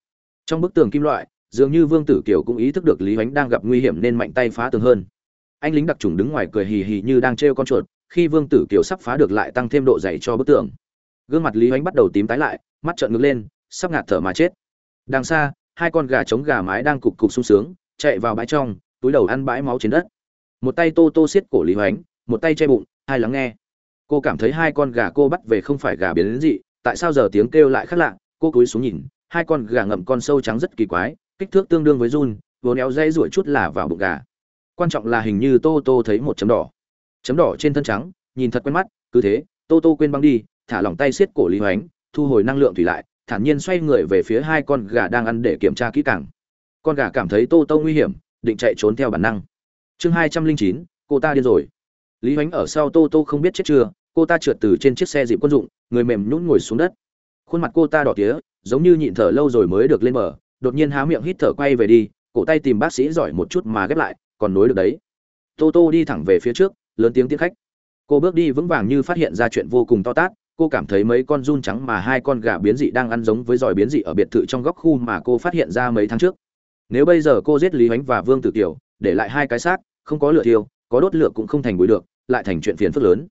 Trong bức tường kim loại, dường như vương tử kiều cũng ý thức được lý ánh đang gặp nguy hiểm nên mạnh tay phá tường hơn. Anh lính đặc trùng đứng ngoài cười hì hì như đang trêu con chuột, khi vương tử kiều sắp phá được lại tăng thêm độ dày cho bức tường gương mặt lý ánh bắt đầu tím tái lại, mắt trợn ngược lên, sắp ngạt thở mà chết. Đằng xa, hai con gà trống gà mái đang cục cục sung sướng, chạy vào bãi trong, túi đầu ăn bãi máu trên đất. Một tay tô tô xiết cổ lý hoánh, một tay che bụng, hai lắng nghe. Cô cảm thấy hai con gà cô bắt về không phải gà biến đến dị, tại sao giờ tiếng kêu lại khác lạ? Cô cúi xuống nhìn, hai con gà ngậm con sâu trắng rất kỳ quái, kích thước tương đương với run vốn éo dây ruổi chút là vào bụng gà. Quan trọng là hình như tô tô thấy một chấm đỏ. Chấm đỏ trên thân trắng, nhìn thật quen mắt, cứ thế, tô tô quên băng đi thả lỏng tay xiết cổ lý hoánh, thu hồi năng lượng thủy lại, thản nhiên xoay người về phía hai con gà đang ăn để kiểm tra kỹ càng. Con gà cảm thấy tô tô nguy hiểm, định chạy trốn theo bản năng. Chương hai trăm linh chín, cô ta điên rồi. Lý hoánh ở sau tô tô không biết chết chưa, cô ta trượt từ trên chiếc xe dịp quân dụng, người mềm nhún ngồi xuống đất. Khuôn mặt cô ta đỏ tía, giống như nhịn thở lâu rồi mới được lên bờ, đột nhiên há miệng hít thở quay về đi, cổ tay tìm bác sĩ giỏi một chút mà ghép lại, còn nối được đấy. Tô tô đi thẳng về phía trước, lớn tiếng tiếng khách. Cô bước đi vững vàng như phát hiện ra chuyện vô cùng to tát cô cảm thấy mấy con run trắng mà hai con gà biến dị đang ăn giống với giỏi biến dị ở biệt thự trong góc khu mà cô phát hiện ra mấy tháng trước. Nếu bây giờ cô giết lý ánh và vương tử kiều, để lại hai cái xác, không có lửa thiêu, có đốt lửa cũng không thành bụi được, lại thành chuyện phiền phức lớn.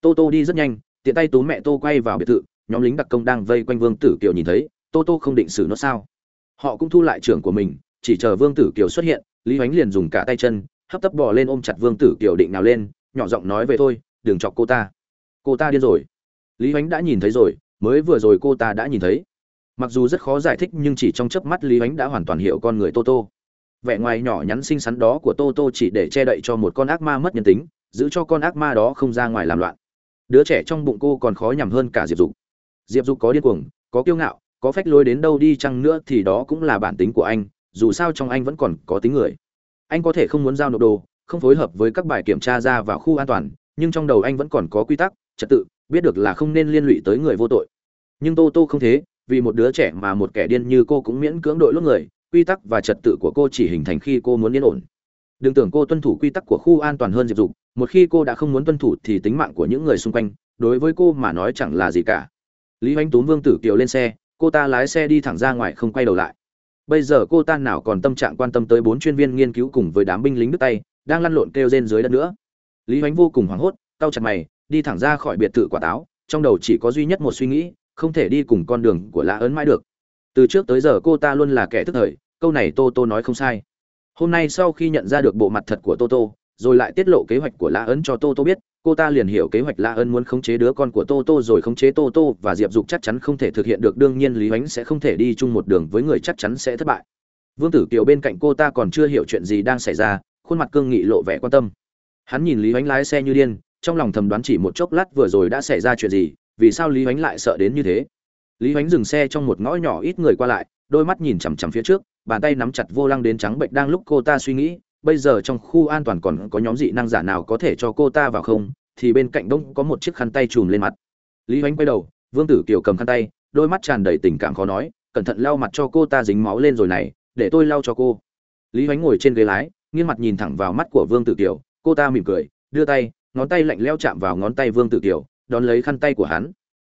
Tô tô đi rất nhanh, tiện tay túm mẹ tô quay vào biệt thự, nhóm lính đặc công đang vây quanh vương tử kiều nhìn thấy, tô tô không định xử nó sao. Họ cũng thu lại trưởng của mình, chỉ chờ vương tử kiều xuất hiện, lý ánh liền dùng cả tay chân, hấp tấp bò lên ôm chặt vương tử kiều định nào lên, nhỏ giọng nói về thôi, đừng chọc cô ta. Cô ta điên rồi lý ánh đã nhìn thấy rồi, mới vừa rồi cô ta đã nhìn thấy. Mặc dù rất khó giải thích nhưng chỉ trong chớp mắt lý ánh đã hoàn toàn hiểu con người tô tô. Vẻ ngoài nhỏ nhắn xinh xắn đó của tô tô chỉ để che đậy cho một con ác ma mất nhân tính, giữ cho con ác ma đó không ra ngoài làm loạn. Đứa trẻ trong bụng cô còn khó nhằm hơn cả diệp dục. Diệp dục có điên cuồng, có kiêu ngạo, có phách lối đến đâu đi chăng nữa thì đó cũng là bản tính của anh, dù sao trong anh vẫn còn có tính người. Anh có thể không muốn giao nộp đồ, không phối hợp với các bài kiểm tra ra vào khu an toàn, nhưng trong đầu anh vẫn còn có quy tắc, trật tự biết được là không nên liên lụy tới người vô tội. Nhưng tô tô không thế, vì một đứa trẻ mà một kẻ điên như cô cũng miễn cưỡng đội lốt người, quy tắc và trật tự của cô chỉ hình thành khi cô muốn yên ổn. Đừng tưởng cô tuân thủ quy tắc của khu an toàn hơn diệp dục, một khi cô đã không muốn tuân thủ thì tính mạng của những người xung quanh, đối với cô mà nói chẳng là gì cả. Lý oanh túm vương tử kiều lên xe, cô ta lái xe đi thẳng ra ngoài không quay đầu lại. Bây giờ cô ta nào còn tâm trạng quan tâm tới bốn chuyên viên nghiên cứu cùng với đám binh lính nước tay, đang lăn lộn kêu rên dưới đất nữa. Lý oanh vô cùng hoảng hốt, cau chặt mày đi thẳng ra khỏi biệt thự quả táo, trong đầu chỉ có duy nhất một suy nghĩ, không thể đi cùng con đường của lã ấn mãi được. Từ trước tới giờ cô ta luôn là kẻ thức thời, câu này tô tô nói không sai. Hôm nay sau khi nhận ra được bộ mặt thật của tô tô, rồi lại tiết lộ kế hoạch của lã ấn cho tô tô biết, cô ta liền hiểu kế hoạch lã ấn muốn khống chế đứa con của tô tô rồi khống chế tô tô và diệp dục chắc chắn không thể thực hiện được, đương nhiên lý ánh sẽ không thể đi chung một đường với người chắc chắn sẽ thất bại. Vương tử kiều bên cạnh cô ta còn chưa hiểu chuyện gì đang xảy ra, khuôn mặt cương nghị lộ vẻ quan tâm. Hắn nhìn lý ánh lái xe như điên trong lòng thầm đoán chỉ một chốc lát vừa rồi đã xảy ra chuyện gì, vì sao lý ánh lại sợ đến như thế? Lý ánh dừng xe trong một ngõ nhỏ ít người qua lại, đôi mắt nhìn chằm chằm phía trước, bàn tay nắm chặt vô lăng đến trắng bệnh đang lúc cô ta suy nghĩ, bây giờ trong khu an toàn còn có nhóm dị năng giả nào có thể cho cô ta vào không? Thì bên cạnh đông có một chiếc khăn tay chùm lên mặt. Lý ánh quay đầu, vương tử kiều cầm khăn tay, đôi mắt tràn đầy tình cảm khó nói, cẩn thận lau mặt cho cô ta dính máu lên rồi này, để tôi lau cho cô. Lý ánh ngồi trên ghế lái, nghiêng mặt nhìn thẳng vào mắt của vương tử kiều, cô ta mỉm cười, đưa tay ngón tay lạnh leo chạm vào ngón tay vương tử kiều, đón lấy khăn tay của hắn.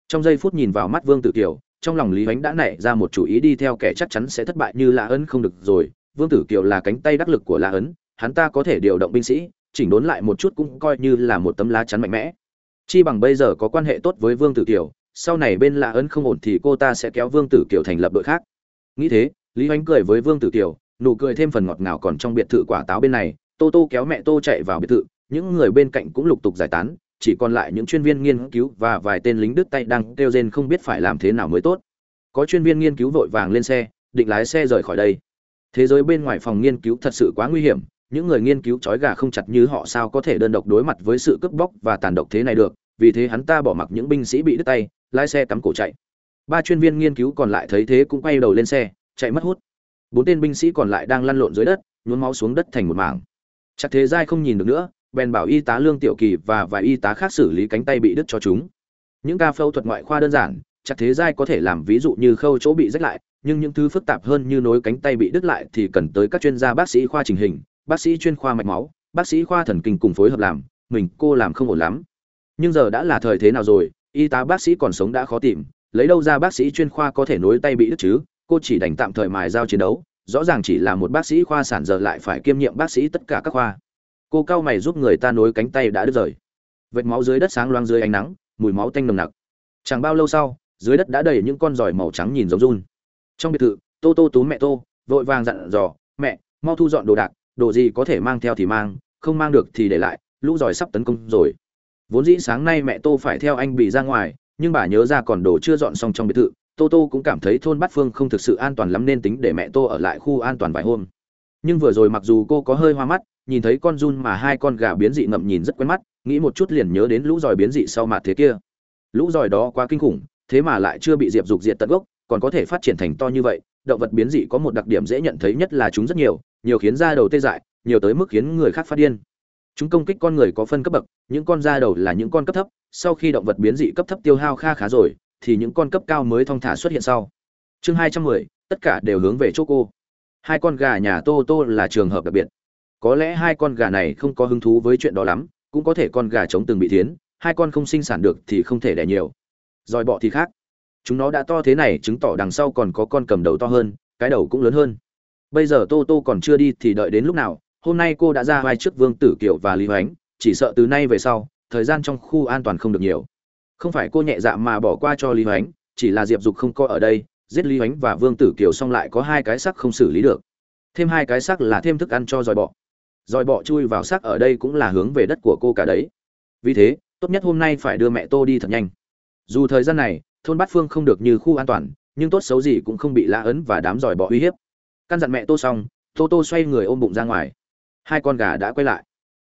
Trong giây phút nhìn vào mắt vương tử kiều, trong lòng lý ánh đã nảy ra một chủ ý đi theo kẻ chắc chắn sẽ thất bại như lạ ấn không được rồi. Vương tử kiều là cánh tay đắc lực của lạ ấn, hắn ta có thể điều động binh sĩ, chỉnh đốn lại một chút cũng coi như là một tấm lá chắn mạnh mẽ. Chi bằng bây giờ có quan hệ tốt với vương tử kiều, sau này bên lạ ấn không ổn thì cô ta sẽ kéo vương tử kiều thành lập đội khác. Nghĩ thế, lý ánh cười với vương tử kiều, nụ cười thêm phần ngọt ngào còn trong biệt thự quả táo bên này. Tô tô kéo mẹ tô chạy vào biệt thự những người bên cạnh cũng lục tục giải tán, chỉ còn lại những chuyên viên nghiên cứu và vài tên lính đứt tay đang kêu rên không biết phải làm thế nào mới tốt. Có chuyên viên nghiên cứu vội vàng lên xe, định lái xe rời khỏi đây. Thế giới bên ngoài phòng nghiên cứu thật sự quá nguy hiểm, những người nghiên cứu trói gà không chặt như họ sao có thể đơn độc đối mặt với sự cướp bóc và tàn độc thế này được, vì thế hắn ta bỏ mặc những binh sĩ bị đứt tay, lái xe cắm cổ chạy. Ba chuyên viên nghiên cứu còn lại thấy thế cũng quay đầu lên xe, chạy mất hút. Bốn tên binh sĩ còn lại đang lăn lộn dưới đất, nhuốm máu xuống đất thành một mảng. Chắc thế giai không nhìn được nữa bèn bảo y tá lương tiểu kỳ và vài y tá khác xử lý cánh tay bị đứt cho chúng. Những ca phẫu thuật ngoại khoa đơn giản chặt thế giai có thể làm ví dụ như khâu chỗ bị rách lại, nhưng những thứ phức tạp hơn như nối cánh tay bị đứt lại thì cần tới các chuyên gia bác sĩ khoa trình hình, bác sĩ chuyên khoa mạch máu, bác sĩ khoa thần kinh cùng phối hợp làm, mình cô làm không ổn lắm. Nhưng giờ đã là thời thế nào rồi, y tá bác sĩ còn sống đã khó tìm, lấy đâu ra bác sĩ chuyên khoa có thể nối tay bị đứt chứ? Cô chỉ đành tạm thời mài giao chiến đấu, rõ ràng chỉ là một bác sĩ khoa sản giờ lại phải kiêm nhiệm bác sĩ tất cả các khoa cô cao mày giúp người ta nối cánh tay đã đứt rời. Vệt máu dưới đất sáng loang dưới ánh nắng, mùi máu tanh nồng nặc. Chẳng bao lâu sau, dưới đất đã đầy những con giỏi màu trắng nhìn giống run. Trong biệt thự, tô tô tú mẹ tô, vội vàng dặn dò, mẹ, mau thu dọn đồ đạc, đồ gì có thể mang theo thì mang, không mang được thì để lại, lũ giỏi sắp tấn công rồi. Vốn dĩ sáng nay mẹ tô phải theo anh bị ra ngoài, nhưng bà nhớ ra còn đồ chưa dọn xong trong biệt thự, tô tô cũng cảm thấy thôn bát phương không thực sự an toàn lắm nên tính để mẹ tô ở lại khu an toàn vài hôm. Nhưng vừa rồi mặc dù cô có hơi hoa mắt nhìn thấy con run mà hai con gà biến dị ngậm nhìn rất quen mắt, nghĩ một chút liền nhớ đến lũ giỏi biến dị sau mặt thế kia. Lũ giỏi đó quá kinh khủng, thế mà lại chưa bị diệp dục diệt tận gốc, còn có thể phát triển thành to như vậy, động vật biến dị có một đặc điểm dễ nhận thấy nhất là chúng rất nhiều nhiều khiến da đầu tê dại, nhiều tới mức khiến người khác phát điên. Chúng công kích con người có phân cấp bậc, những con da đầu là những con cấp thấp, sau khi động vật biến dị cấp thấp tiêu hao kha khá rồi, thì những con cấp cao mới thong thả xuất hiện sau. Chương hai trăm mười, tất cả đều hướng về chỗ cô. Hai con gà nhà tô tô là trường hợp đặc biệt có lẽ hai con gà này không có hứng thú với chuyện đó lắm, cũng có thể con gà trống từng bị thiến, hai con không sinh sản được thì không thể đẻ nhiều. Dòi bọ thì khác. Chúng nó đã to thế này, chứng tỏ đằng sau còn có con cầm đầu to hơn, cái đầu cũng lớn hơn. Bây giờ tô tô còn chưa đi thì đợi đến lúc nào, hôm nay cô đã ra vai trước vương tử kiều và lý hoánh, chỉ sợ từ nay về sau, thời gian trong khu an toàn không được nhiều. Không phải cô nhẹ dạ mà bỏ qua cho lý hoánh, chỉ là diệp dục không có ở đây, giết lý hoánh và vương tử kiều xong lại có hai cái xác không xử lý được. Thêm hai cái xác là thêm thức ăn cho dòi bọ dòi bọ chui vào xác ở đây cũng là hướng về đất của cô cả đấy. Vì thế, tốt nhất hôm nay phải đưa mẹ tô đi thật nhanh. Dù thời gian này, thôn bát phương không được như khu an toàn, nhưng tốt xấu gì cũng không bị la ấn và đám dòi bọ uy hiếp. Căn dặn mẹ tô xong, tô tô xoay người ôm bụng ra ngoài. Hai con gà đã quay lại.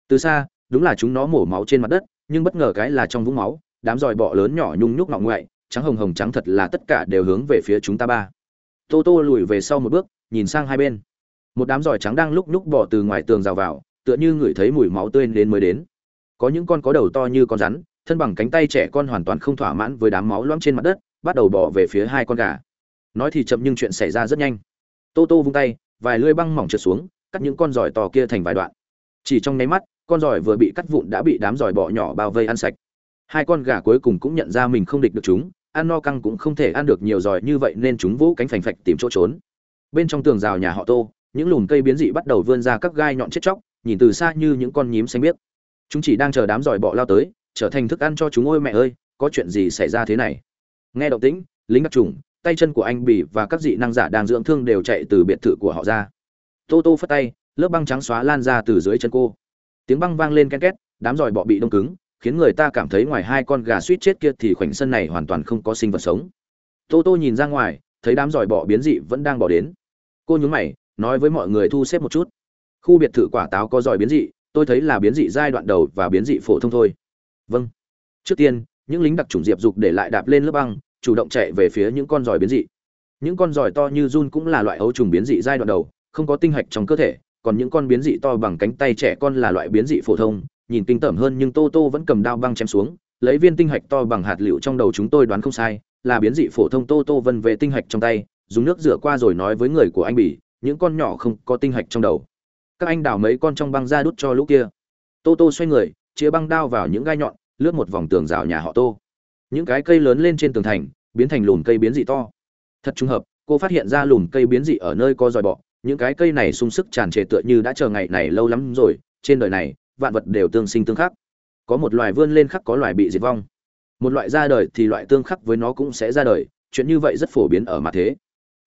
Từ xa, đúng là chúng nó mổ máu trên mặt đất, nhưng bất ngờ cái là trong vũng máu, đám dòi bọ lớn nhỏ nhung nhúc ngọng ngoại, trắng hồng hồng trắng thật là tất cả đều hướng về phía chúng ta ba. Tô tô lùi về sau một bước, nhìn sang hai bên một đám giỏi trắng đang lúc lúc bỏ từ ngoài tường rào vào, tựa như ngửi thấy mùi máu tươi đến mới đến. Có những con có đầu to như con rắn, thân bằng cánh tay trẻ con hoàn toàn không thỏa mãn với đám máu loãng trên mặt đất, bắt đầu bỏ về phía hai con gà. Nói thì chậm nhưng chuyện xảy ra rất nhanh. Tô tô vung tay, vài lưỡi băng mỏng trượt xuống, cắt những con giỏi to kia thành vài đoạn. Chỉ trong nháy mắt, con giỏi vừa bị cắt vụn đã bị đám giỏi bọ nhỏ bao vây ăn sạch. Hai con gà cuối cùng cũng nhận ra mình không địch được chúng, ăn no căng cũng không thể ăn được nhiều giỏi như vậy nên chúng vỗ cánh phành phạch tìm chỗ trốn. Bên trong tường rào nhà họ tô những lùm cây biến dị bắt đầu vươn ra các gai nhọn chết chóc, nhìn từ xa như những con nhím xanh biếc. Chúng chỉ đang chờ đám giỏi bọ lao tới, trở thành thức ăn cho chúng. Ôi mẹ ơi, có chuyện gì xảy ra thế này? Nghe động tĩnh, lính đặc trùng, tay chân của anh bỉ và các dị năng giả đang dưỡng thương đều chạy từ biệt thự của họ ra. Tô tô phất tay, lớp băng trắng xóa lan ra từ dưới chân cô. Tiếng băng vang lên ken két, đám giỏi bọ bị đông cứng, khiến người ta cảm thấy ngoài hai con gà suýt chết kia thì khoảnh sân này hoàn toàn không có sinh vật sống. Tô tô nhìn ra ngoài, thấy đám giỏi bọ biến dị vẫn đang bỏ đến. Cô nhún mày nói với mọi người thu xếp một chút. Khu biệt thự quả táo có giỏi biến dị, tôi thấy là biến dị giai đoạn đầu và biến dị phổ thông thôi. Vâng. Trước tiên, những lính đặc trùng diệp dục để lại đạp lên lớp băng, chủ động chạy về phía những con giỏi biến dị. Những con giỏi to như run cũng là loại ấu trùng biến dị giai đoạn đầu, không có tinh hạch trong cơ thể, còn những con biến dị to bằng cánh tay trẻ con là loại biến dị phổ thông, nhìn kinh tởm hơn nhưng tô tô vẫn cầm đao băng chém xuống, lấy viên tinh hạch to bằng hạt liệu trong đầu chúng tôi đoán không sai, là biến dị phổ thông tô tô vân về tinh hạch trong tay, dùng nước rửa qua rồi nói với người của anh bỉ những con nhỏ không có tinh hạch trong đầu. Các anh đào mấy con trong băng ra đút cho lũ kia. Tô tô xoay người chia băng đao vào những gai nhọn, lướt một vòng tường rào nhà họ tô. Những cái cây lớn lên trên tường thành, biến thành lùm cây biến dị to. Thật trùng hợp, cô phát hiện ra lùm cây biến dị ở nơi có dòi bọ. Những cái cây này sung sức tràn trề tựa như đã chờ ngày này lâu lắm rồi, trên đời này, vạn vật đều tương sinh tương khắc. Có một loài vươn lên khắc có loài bị diệt vong. Một loại ra đời thì loại tương khắc với nó cũng sẽ ra đời, chuyện như vậy rất phổ biến ở mặt thế.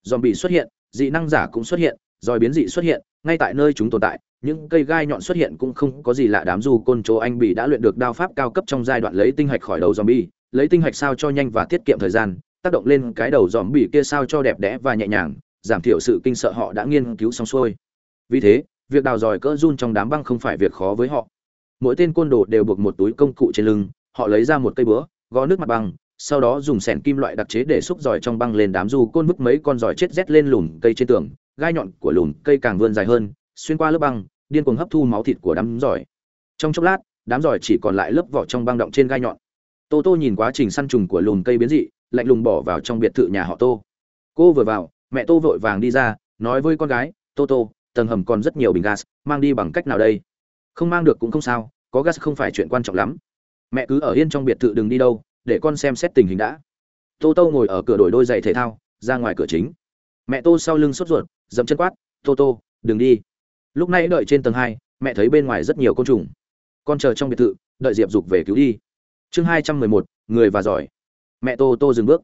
Dòm bị xuất hiện dị năng giả cũng xuất hiện rồi biến dị xuất hiện, ngay tại nơi chúng tồn tại, những cây gai nhọn xuất hiện cũng không có gì lạ đám du côn chỗ anh bị đã luyện được đao pháp cao cấp trong giai đoạn lấy tinh hạch khỏi đầu zombie, lấy tinh hạch sao cho nhanh và tiết kiệm thời gian, tác động lên cái đầu zombie kia sao cho đẹp đẽ và nhẹ nhàng, giảm thiểu sự kinh sợ họ đã nghiên cứu xong xuôi. Vì thế, việc đào dòi cỡ run trong đám băng không phải việc khó với họ. Mỗi tên côn đồ đều buộc một túi công cụ trên lưng, họ lấy ra một cây búa, gõ nước mặt băng sau đó dùng sẻn kim loại đặc chế để xúc giỏi trong băng lên đám du côn vứt mấy con giỏi chết rét lên lùm cây trên tường, gai nhọn của lùm cây càng vươn dài hơn, xuyên qua lớp băng, điên cuồng hấp thu máu thịt của đám giỏi. Trong chốc lát, đám giỏi chỉ còn lại lớp vỏ trong băng động trên gai nhọn. Tô tô nhìn quá trình săn trùng của lùm cây biến dị, lạnh lùng bỏ vào trong biệt thự nhà họ tô. Cô vừa vào, mẹ tô vội vàng đi ra, nói với con gái, tô tô, tầng hầm còn rất nhiều bình gas, mang đi bằng cách nào đây? Không mang được cũng không sao, có gas không phải chuyện quan trọng lắm. Mẹ cứ ở yên trong biệt thự đừng đi đâu để con xem xét tình hình đã. Tô tô ngồi ở cửa đổi đôi giày thể thao, ra ngoài cửa chính. Mẹ tô sau lưng sốt ruột dậm chân quát, tô tô, đừng đi. Lúc nãy đợi trên tầng hai, mẹ thấy bên ngoài rất nhiều côn trùng. Con chờ trong biệt thự, đợi diệp dục về cứu đi. Chương hai trăm mười một, người và giỏi. Mẹ tô tô dừng bước.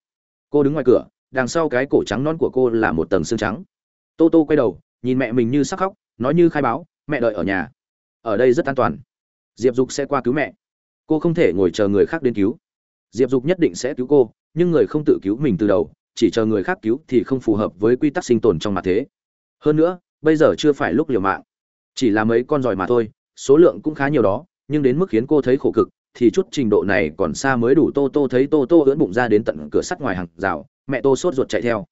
Cô đứng ngoài cửa, đằng sau cái cổ trắng non của cô là một tầng xương trắng. Tô tô quay đầu, nhìn mẹ mình như sắc khóc, nói như khai báo, mẹ đợi ở nhà. Ở đây rất an toàn. Diệp dục sẽ qua cứu mẹ. Cô không thể ngồi chờ người khác đến cứu diệp dục nhất định sẽ cứu cô, nhưng người không tự cứu mình từ đầu, chỉ chờ người khác cứu thì không phù hợp với quy tắc sinh tồn trong mặt thế. Hơn nữa, bây giờ chưa phải lúc liều mạng. Chỉ là mấy con giỏi mà thôi, số lượng cũng khá nhiều đó, nhưng đến mức khiến cô thấy khổ cực, thì chút trình độ này còn xa mới đủ tô tô thấy tô tô ưỡn bụng ra đến tận cửa sắt ngoài hàng rào, mẹ tô sốt ruột chạy theo.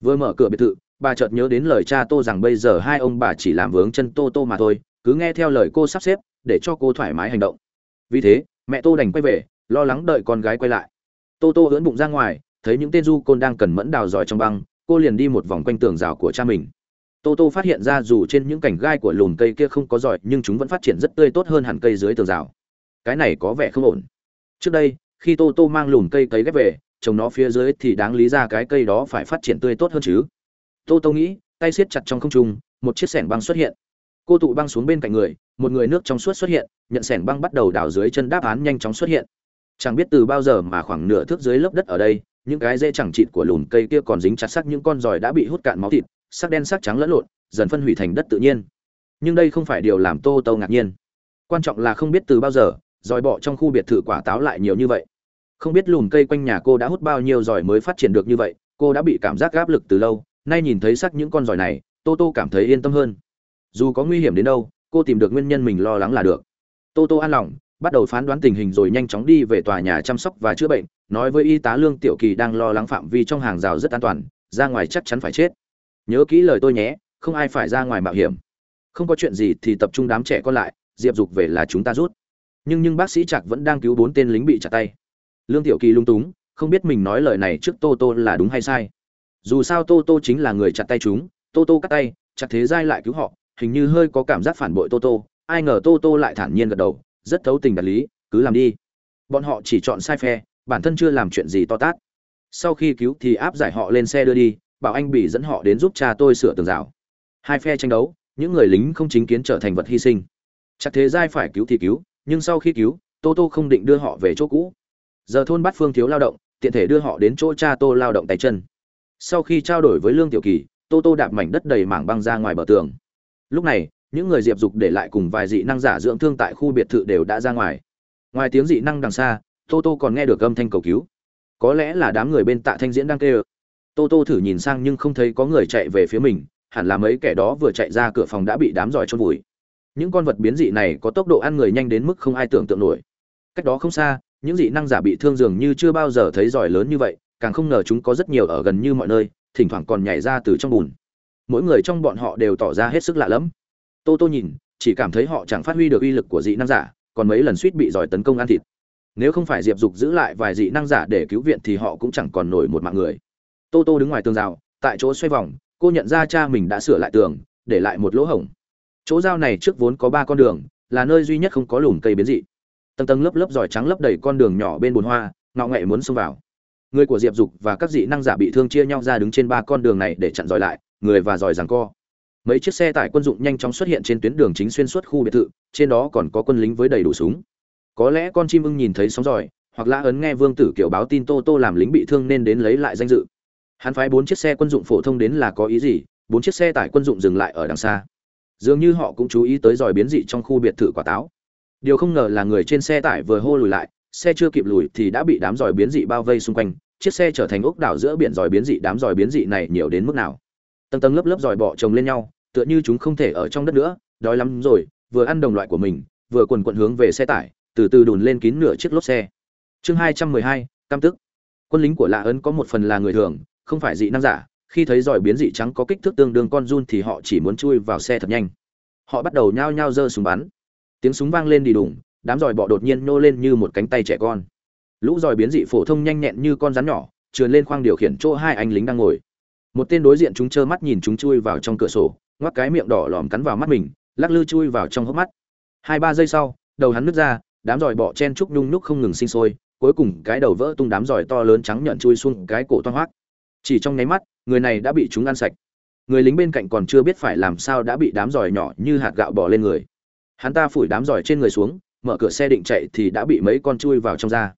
Vừa mở cửa biệt thự, bà chợt nhớ đến lời cha tô rằng bây giờ hai ông bà chỉ làm vướng chân tô tô mà thôi, cứ nghe theo lời cô sắp xếp, để cho cô thoải mái hành động. Vì thế, mẹ tô đành quay về lo lắng đợi con gái quay lại. Tô tô ưỡn bụng ra ngoài, thấy những tên du côn đang cần mẫn đào giỏi trong băng, cô liền đi một vòng quanh tường rào của cha mình. Tô tô phát hiện ra dù trên những cành gai của lùm cây kia không có giỏi, nhưng chúng vẫn phát triển rất tươi tốt hơn hẳn cây dưới tường rào. Cái này có vẻ không ổn. Trước đây, khi tô tô mang lùm cây cấy ghép về, trồng nó phía dưới thì đáng lý ra cái cây đó phải phát triển tươi tốt hơn chứ. Tô tô nghĩ, tay siết chặt trong không trung, một chiếc sẻng băng xuất hiện. Cô tụ băng xuống bên cạnh người, một người nước trong suốt xuất hiện, nhận sẻng băng bắt đầu đào dưới chân đáp án nhanh chóng xuất hiện chẳng biết từ bao giờ mà khoảng nửa thước dưới lớp đất ở đây, những cái dễ chẳng chịt của lùn cây kia còn dính chặt sắc những con giòi đã bị hút cạn máu thịt sắc đen sắc trắng lẫn lộn, dần phân hủy thành đất tự nhiên. Nhưng đây không phải điều làm tô tô ngạc nhiên. Quan trọng là không biết từ bao giờ, giòi bọ trong khu biệt thự quả táo lại nhiều như vậy. Không biết lùn cây quanh nhà cô đã hút bao nhiêu giòi mới phát triển được như vậy, cô đã bị cảm giác áp lực từ lâu, nay nhìn thấy sắc những con giòi này, tô tô cảm thấy yên tâm hơn. Dù có nguy hiểm đến đâu, cô tìm được nguyên nhân mình lo lắng là được. Tô tô an lòng bắt đầu phán đoán tình hình rồi nhanh chóng đi về tòa nhà chăm sóc và chữa bệnh, nói với y tá lương tiểu kỳ đang lo lắng phạm vi trong hàng rào rất an toàn, ra ngoài chắc chắn phải chết. Nhớ kỹ lời tôi nhé, không ai phải ra ngoài mạo hiểm. Không có chuyện gì thì tập trung đám trẻ con lại, diệp dục về là chúng ta rút. Nhưng nhưng bác sĩ trạc vẫn đang cứu bốn tên lính bị chặt tay. Lương tiểu kỳ lung túng, không biết mình nói lời này trước tô tô là đúng hay sai. Dù sao tô tô chính là người chặt tay chúng, tô tô cắt tay, chặt thế giai lại cứu họ, hình như hơi có cảm giác phản bội tô tô. Ai ngờ tô tô lại thản nhiên gật đầu rất thấu tình đạt lý, cứ làm đi. Bọn họ chỉ chọn sai phe, bản thân chưa làm chuyện gì to tát. Sau khi cứu thì áp giải họ lên xe đưa đi, bảo anh bị dẫn họ đến giúp cha tôi sửa tường rào. Hai phe tranh đấu, những người lính không chính kiến trở thành vật hy sinh. Chắc thế giai phải cứu thì cứu, nhưng sau khi cứu, tô tô không định đưa họ về chỗ cũ. Giờ thôn bát phương thiếu lao động, tiện thể đưa họ đến chỗ cha tô lao động tay chân. Sau khi trao đổi với lương tiểu kỳ, tô tô đạp mảnh đất đầy mảng băng ra ngoài bờ tường. Lúc này những người diệp dục để lại cùng vài dị năng giả dưỡng thương tại khu biệt thự đều đã ra ngoài. Ngoài tiếng dị năng đằng xa, tô tô còn nghe được âm thanh cầu cứu. Có lẽ là đám người bên tạ thanh diễn đang kêu. Tô tô thử nhìn sang nhưng không thấy có người chạy về phía mình, hẳn là mấy kẻ đó vừa chạy ra cửa phòng đã bị đám giỏi trôn vùi. Những con vật biến dị này có tốc độ ăn người nhanh đến mức không ai tưởng tượng nổi. Cách đó không xa, những dị năng giả bị thương dường như chưa bao giờ thấy giỏi lớn như vậy, càng không ngờ chúng có rất nhiều ở gần như mọi nơi, thỉnh thoảng còn nhảy ra từ trong bùn. Mỗi người trong bọn họ đều tỏ ra hết sức lạ lẫm tô tô nhìn, chỉ cảm thấy họ chẳng phát huy được uy lực của dị năng giả, còn mấy lần suýt bị giỏi tấn công ăn thịt. Nếu không phải diệp dục giữ lại vài dị năng giả để cứu viện thì họ cũng chẳng còn nổi một mạng người. Tô tô đứng ngoài tường rào, tại chỗ xoay vòng, cô nhận ra cha mình đã sửa lại tường, để lại một lỗ hổng. Chỗ giao này trước vốn có ba con đường, là nơi duy nhất không có lùm cây biến dị. Tầng tầng lớp lớp giỏi trắng lấp đầy con đường nhỏ bên bồn hoa, ngọ nghệ muốn xông vào. Người của diệp dục và các dị năng giả bị thương chia nhau ra đứng trên ba con đường này để chặn giỏi lại, người và giỏi rằng co mấy chiếc xe tải quân dụng nhanh chóng xuất hiện trên tuyến đường chính xuyên suốt khu biệt thự, trên đó còn có quân lính với đầy đủ súng. Có lẽ con chim ưng nhìn thấy sóng giỏi, hoặc lã ấn nghe vương tử kiểu báo tin tô tô làm lính bị thương nên đến lấy lại danh dự. Hắn phái bốn chiếc xe quân dụng phổ thông đến là có ý gì, bốn chiếc xe tải quân dụng dừng lại ở đằng xa. Dường như họ cũng chú ý tới giỏi biến dị trong khu biệt thự quả táo. Điều không ngờ là người trên xe tải vừa hô lùi lại, xe chưa kịp lùi thì đã bị đám giỏi biến dị bao vây xung quanh, chiếc xe trở thành ốc đảo giữa biển giỏi biến dị đám giỏi biến dị này nhiều đến mức nào. Tầng tầng lớp lớp giỏi bọ chồng lên nhau tựa như chúng không thể ở trong đất nữa, đói lắm rồi, vừa ăn đồng loại của mình, vừa quần quận hướng về xe tải, từ từ đùn lên kín nửa chiếc lốp xe. Chương hai trăm mười hai, cam tức quân lính của lạ ấn có một phần là người thường, không phải dị năng giả, khi thấy giỏi biến dị trắng có kích thước tương đương con run thì họ chỉ muốn chui vào xe thật nhanh. Họ bắt đầu nhao nhao giơ súng bắn. Tiếng súng vang lên đi đùng, đám giỏi bọ đột nhiên nô lên như một cánh tay trẻ con. Lũ giỏi biến dị phổ thông nhanh nhẹn như con rắn nhỏ, trườn lên khoang điều khiển chỗ hai anh lính đang ngồi. Một tên đối diện chúng trơ mắt nhìn chúng chui vào trong cửa sổ ngoắc cái miệng đỏ lòm cắn vào mắt mình, lắc lư chui vào trong hốc mắt. Hai ba giây sau, đầu hắn nứt ra, đám giỏi bọ chen trúc nhung nhúc không ngừng sinh sôi, cuối cùng cái đầu vỡ tung đám giỏi to lớn trắng nhận chui xuống cái cổ toang hoác. Chỉ trong nháy mắt, người này đã bị chúng ăn sạch. Người lính bên cạnh còn chưa biết phải làm sao đã bị đám giỏi nhỏ như hạt gạo bỏ lên người. Hắn ta phủi đám giỏi trên người xuống, mở cửa xe định chạy thì đã bị mấy con chui vào trong da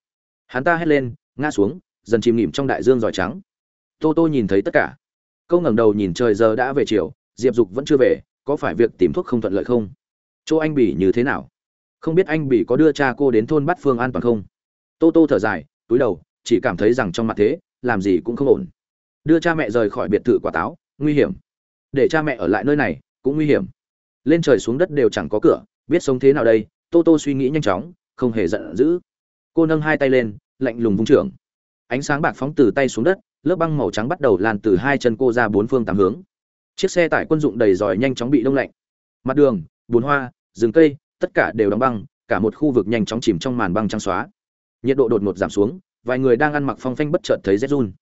hắn ta hét lên, ngã xuống, dần chìm nghỉm trong đại dương giỏi trắng. Tô tô nhìn thấy tất cả. Câu ngẩng đầu nhìn trời giờ đã về chiều diệp dục vẫn chưa về, có phải việc tìm thuốc không thuận lợi không? Chỗ anh bỉ như thế nào? Không biết anh Bỉ có đưa cha cô đến thôn bát phương an toàn không? Tô tô thở dài, túi đầu, chỉ cảm thấy rằng trong mặt thế, làm gì cũng không ổn. Đưa cha mẹ rời khỏi biệt thự quả táo, nguy hiểm. Để cha mẹ ở lại nơi này, cũng nguy hiểm. Lên trời xuống đất đều chẳng có cửa, biết sống thế nào đây? Tô tô suy nghĩ nhanh chóng, không hề giận dữ. Cô nâng hai tay lên, lạnh lùng vung trưởng. Ánh sáng bạc phóng từ tay xuống đất, lớp băng màu trắng bắt đầu lan từ hai chân cô ra bốn phương tám hướng chiếc xe tải quân dụng đầy giỏi nhanh chóng bị đông lạnh. Mặt đường, bùn hoa, rừng cây, tất cả đều đóng băng, cả một khu vực nhanh chóng chìm trong màn băng trắng xóa. Nhiệt độ đột ngột giảm xuống, vài người đang ăn mặc phong phanh bất chợt thấy rét run.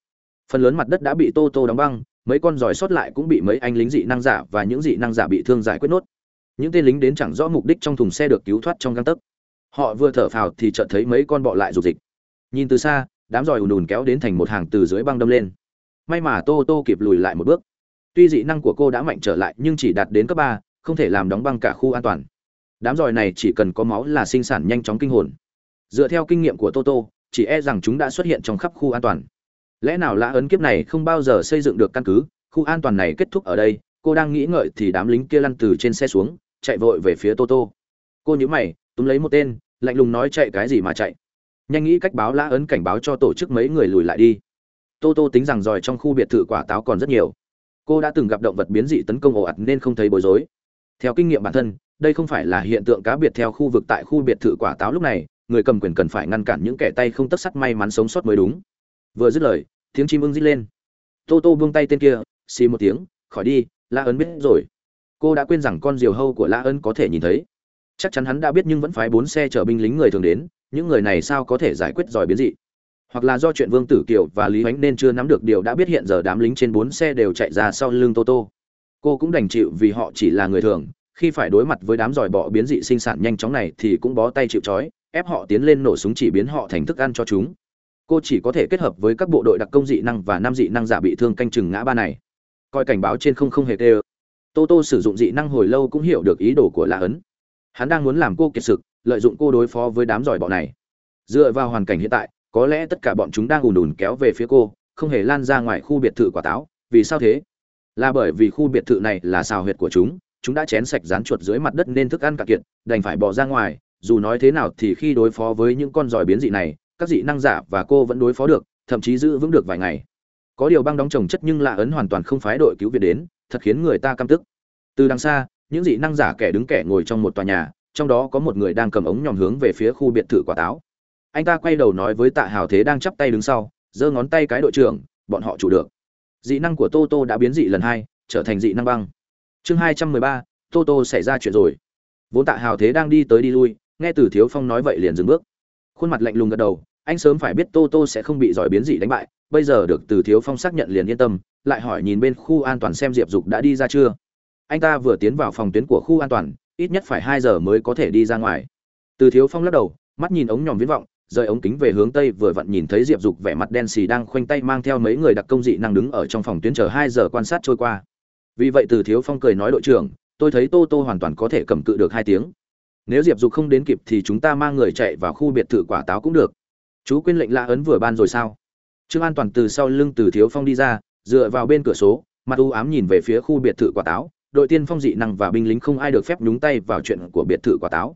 Phần lớn mặt đất đã bị tô tô đóng băng, mấy con giỏi sót lại cũng bị mấy anh lính dị năng giả và những dị năng giả bị thương giải quyết nốt. Những tên lính đến chẳng rõ mục đích trong thùng xe được cứu thoát trong găng tấc. Họ vừa thở phào thì chợt thấy mấy con bọ lại rục dịch nhìn từ xa, đám giỏi ùn ùn kéo đến thành một hàng từ dưới băng đâm lên. May mà tô tô kịp lùi lại một bước tuy dị năng của cô đã mạnh trở lại, nhưng chỉ đạt đến cấp ba, không thể làm đóng băng cả khu an toàn. Đám giỏi này chỉ cần có máu là sinh sản nhanh chóng kinh hồn. Dựa theo kinh nghiệm của toto, chỉ e rằng chúng đã xuất hiện trong khắp khu an toàn. Lẽ nào lã ấn kiếp này không bao giờ xây dựng được căn cứ? Khu an toàn này kết thúc ở đây, cô đang nghĩ ngợi thì đám lính kia lăn từ trên xe xuống, chạy vội về phía toto. Cô nhíu mày, túm lấy một tên, lạnh lùng nói chạy cái gì mà chạy. Nhanh nghĩ cách báo lã ấn cảnh báo cho tổ chức mấy người lùi lại đi. Toto tính rằng giỏi trong khu biệt thự quả táo còn rất nhiều cô đã từng gặp động vật biến dị tấn công ồ ạt nên không thấy bối rối. Theo kinh nghiệm bản thân, đây không phải là hiện tượng cá biệt theo khu vực tại khu biệt thự quả táo lúc này, người cầm quyền cần phải ngăn cản những kẻ tay không tất sắt may mắn sống sót mới đúng. Vừa dứt lời, tiếng chim ưng rít lên. Tô tô buông tay tên kia, xì một tiếng, khỏi đi, la ấn biết rồi. Cô đã quên rằng con diều hâu của la ấn có thể nhìn thấy. Chắc chắn hắn đã biết nhưng vẫn phái bốn xe chở binh lính người thường đến, những người này sao có thể giải quyết giỏi biến dị? Hoặc là do chuyện vương tử kiều và lý Hoánh nên chưa nắm được điều đã biết hiện giờ đám lính trên bốn xe đều chạy ra sau lưng tô tô. Cô cũng đành chịu vì họ chỉ là người thường, khi phải đối mặt với đám giỏi bọ biến dị sinh sản nhanh chóng này thì cũng bó tay chịu trói, ép họ tiến lên nổ súng chỉ biến họ thành thức ăn cho chúng. Cô chỉ có thể kết hợp với các bộ đội đặc công dị năng và nam dị năng giả bị thương canh chừng ngã ba này. Coi cảnh báo trên không không hề tê tô tô sử dụng dị năng hồi lâu cũng hiểu được ý đồ của La ấn hắn đang muốn làm cô kiệt sực lợi dụng cô đối phó với đám giỏi bọ này. Dựa vào hoàn cảnh hiện tại có lẽ tất cả bọn chúng đang ùn ùn kéo về phía cô, không hề lan ra ngoài khu biệt thự quả táo. Vì sao thế? Là bởi vì khu biệt thự này là xào huyệt của chúng chúng đã chén sạch rán chuột dưới mặt đất nên thức ăn cạn kiệt, đành phải bỏ ra ngoài. Dù nói thế nào thì khi đối phó với những con giỏi biến dị này, các dị năng giả và cô vẫn đối phó được, thậm chí giữ vững được vài ngày. Có điều băng đóng trồng chất nhưng lạ ấn hoàn toàn không phái đội cứu viện đến, thật khiến người ta căm tức. Từ đằng xa, những dị năng giả kẻ đứng kẻ ngồi trong một tòa nhà, trong đó có một người đang cầm ống nhòm hướng về phía khu biệt thự quả táo anh ta quay đầu nói với tạ hào thế đang chắp tay đứng sau, giơ ngón tay cái đội trưởng, bọn họ chủ được. Dị năng của tô tô đã biến dị lần hai, trở thành dị năng băng. Chương hai trăm mười ba, tô tô xảy ra chuyện rồi. Vốn tạ hào thế đang đi tới đi lui, nghe từ thiếu phong nói vậy liền dừng bước. Khuôn mặt lạnh lùng gật đầu, anh sớm phải biết tô tô sẽ không bị giỏi biến dị đánh bại, bây giờ được từ thiếu phong xác nhận liền yên tâm, lại hỏi nhìn bên khu an toàn xem diệp dục đã đi ra chưa. Anh ta vừa tiến vào phòng tuyến của khu an toàn, ít nhất phải hai giờ mới có thể đi ra ngoài. Từ thiếu phong lắc đầu, mắt nhìn ống nhòm viễn vọng rời ống kính về hướng tây vừa vặn nhìn thấy diệp dục vẻ mặt đen xì đang khoanh tay mang theo mấy người đặc công dị năng đứng ở trong phòng tuyến chờ hai giờ quan sát trôi qua. Vì vậy từ thiếu phong cười nói đội trưởng, tôi thấy tô tô hoàn toàn có thể cầm cự được hai tiếng. Nếu diệp dục không đến kịp thì chúng ta mang người chạy vào khu biệt thự quả táo cũng được. Chú quyên lệnh lạ ấn vừa ban rồi sao? Trương an toàn từ sau lưng từ thiếu phong đi ra, dựa vào bên cửa số, mặt u ám nhìn về phía khu biệt thự quả táo. Đội tiên phong dị năng và binh lính không ai được phép nhúng tay vào chuyện của biệt thự quả táo.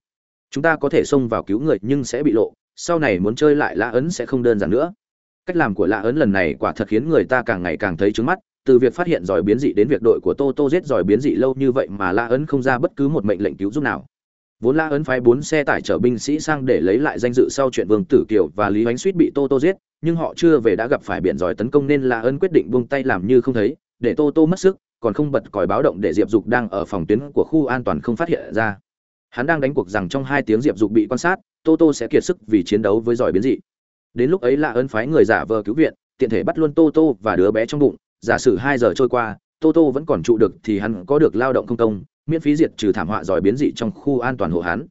Chúng ta có thể xông vào cứu người nhưng sẽ bị lộ sau này muốn chơi lại lã ấn sẽ không đơn giản nữa. Cách làm của lã ấn lần này quả thật khiến người ta càng ngày càng thấy trứng mắt, từ việc phát hiện giỏi biến dị đến việc đội của tô tô giết giỏi biến dị lâu như vậy mà La ấn không ra bất cứ một mệnh lệnh cứu giúp nào. Vốn la ấn phái bốn xe tải chở binh sĩ sang để lấy lại danh dự sau chuyện vương tử kiều và lý ánh suýt bị tô tô giết, nhưng họ chưa về đã gặp phải biển giỏi tấn công nên la ấn quyết định buông tay làm như không thấy, để tô tô mất sức, còn không bật còi báo động để diệp dục đang ở phòng tuyến của khu an toàn không phát hiện ra. Hắn đang đánh cuộc rằng trong hai tiếng diệp dục bị quan sát tô tô sẽ kiệt sức vì chiến đấu với giỏi biến dị. Đến lúc ấy la ấn phái người giả vờ cứu viện, tiện thể bắt luôn tô tô và đứa bé trong bụng. Giả sử hai giờ trôi qua, tô tô vẫn còn trụ được thì hắn có được lao động không công, miễn phí diệt trừ thảm họa giỏi biến dị trong khu an toàn hộ hán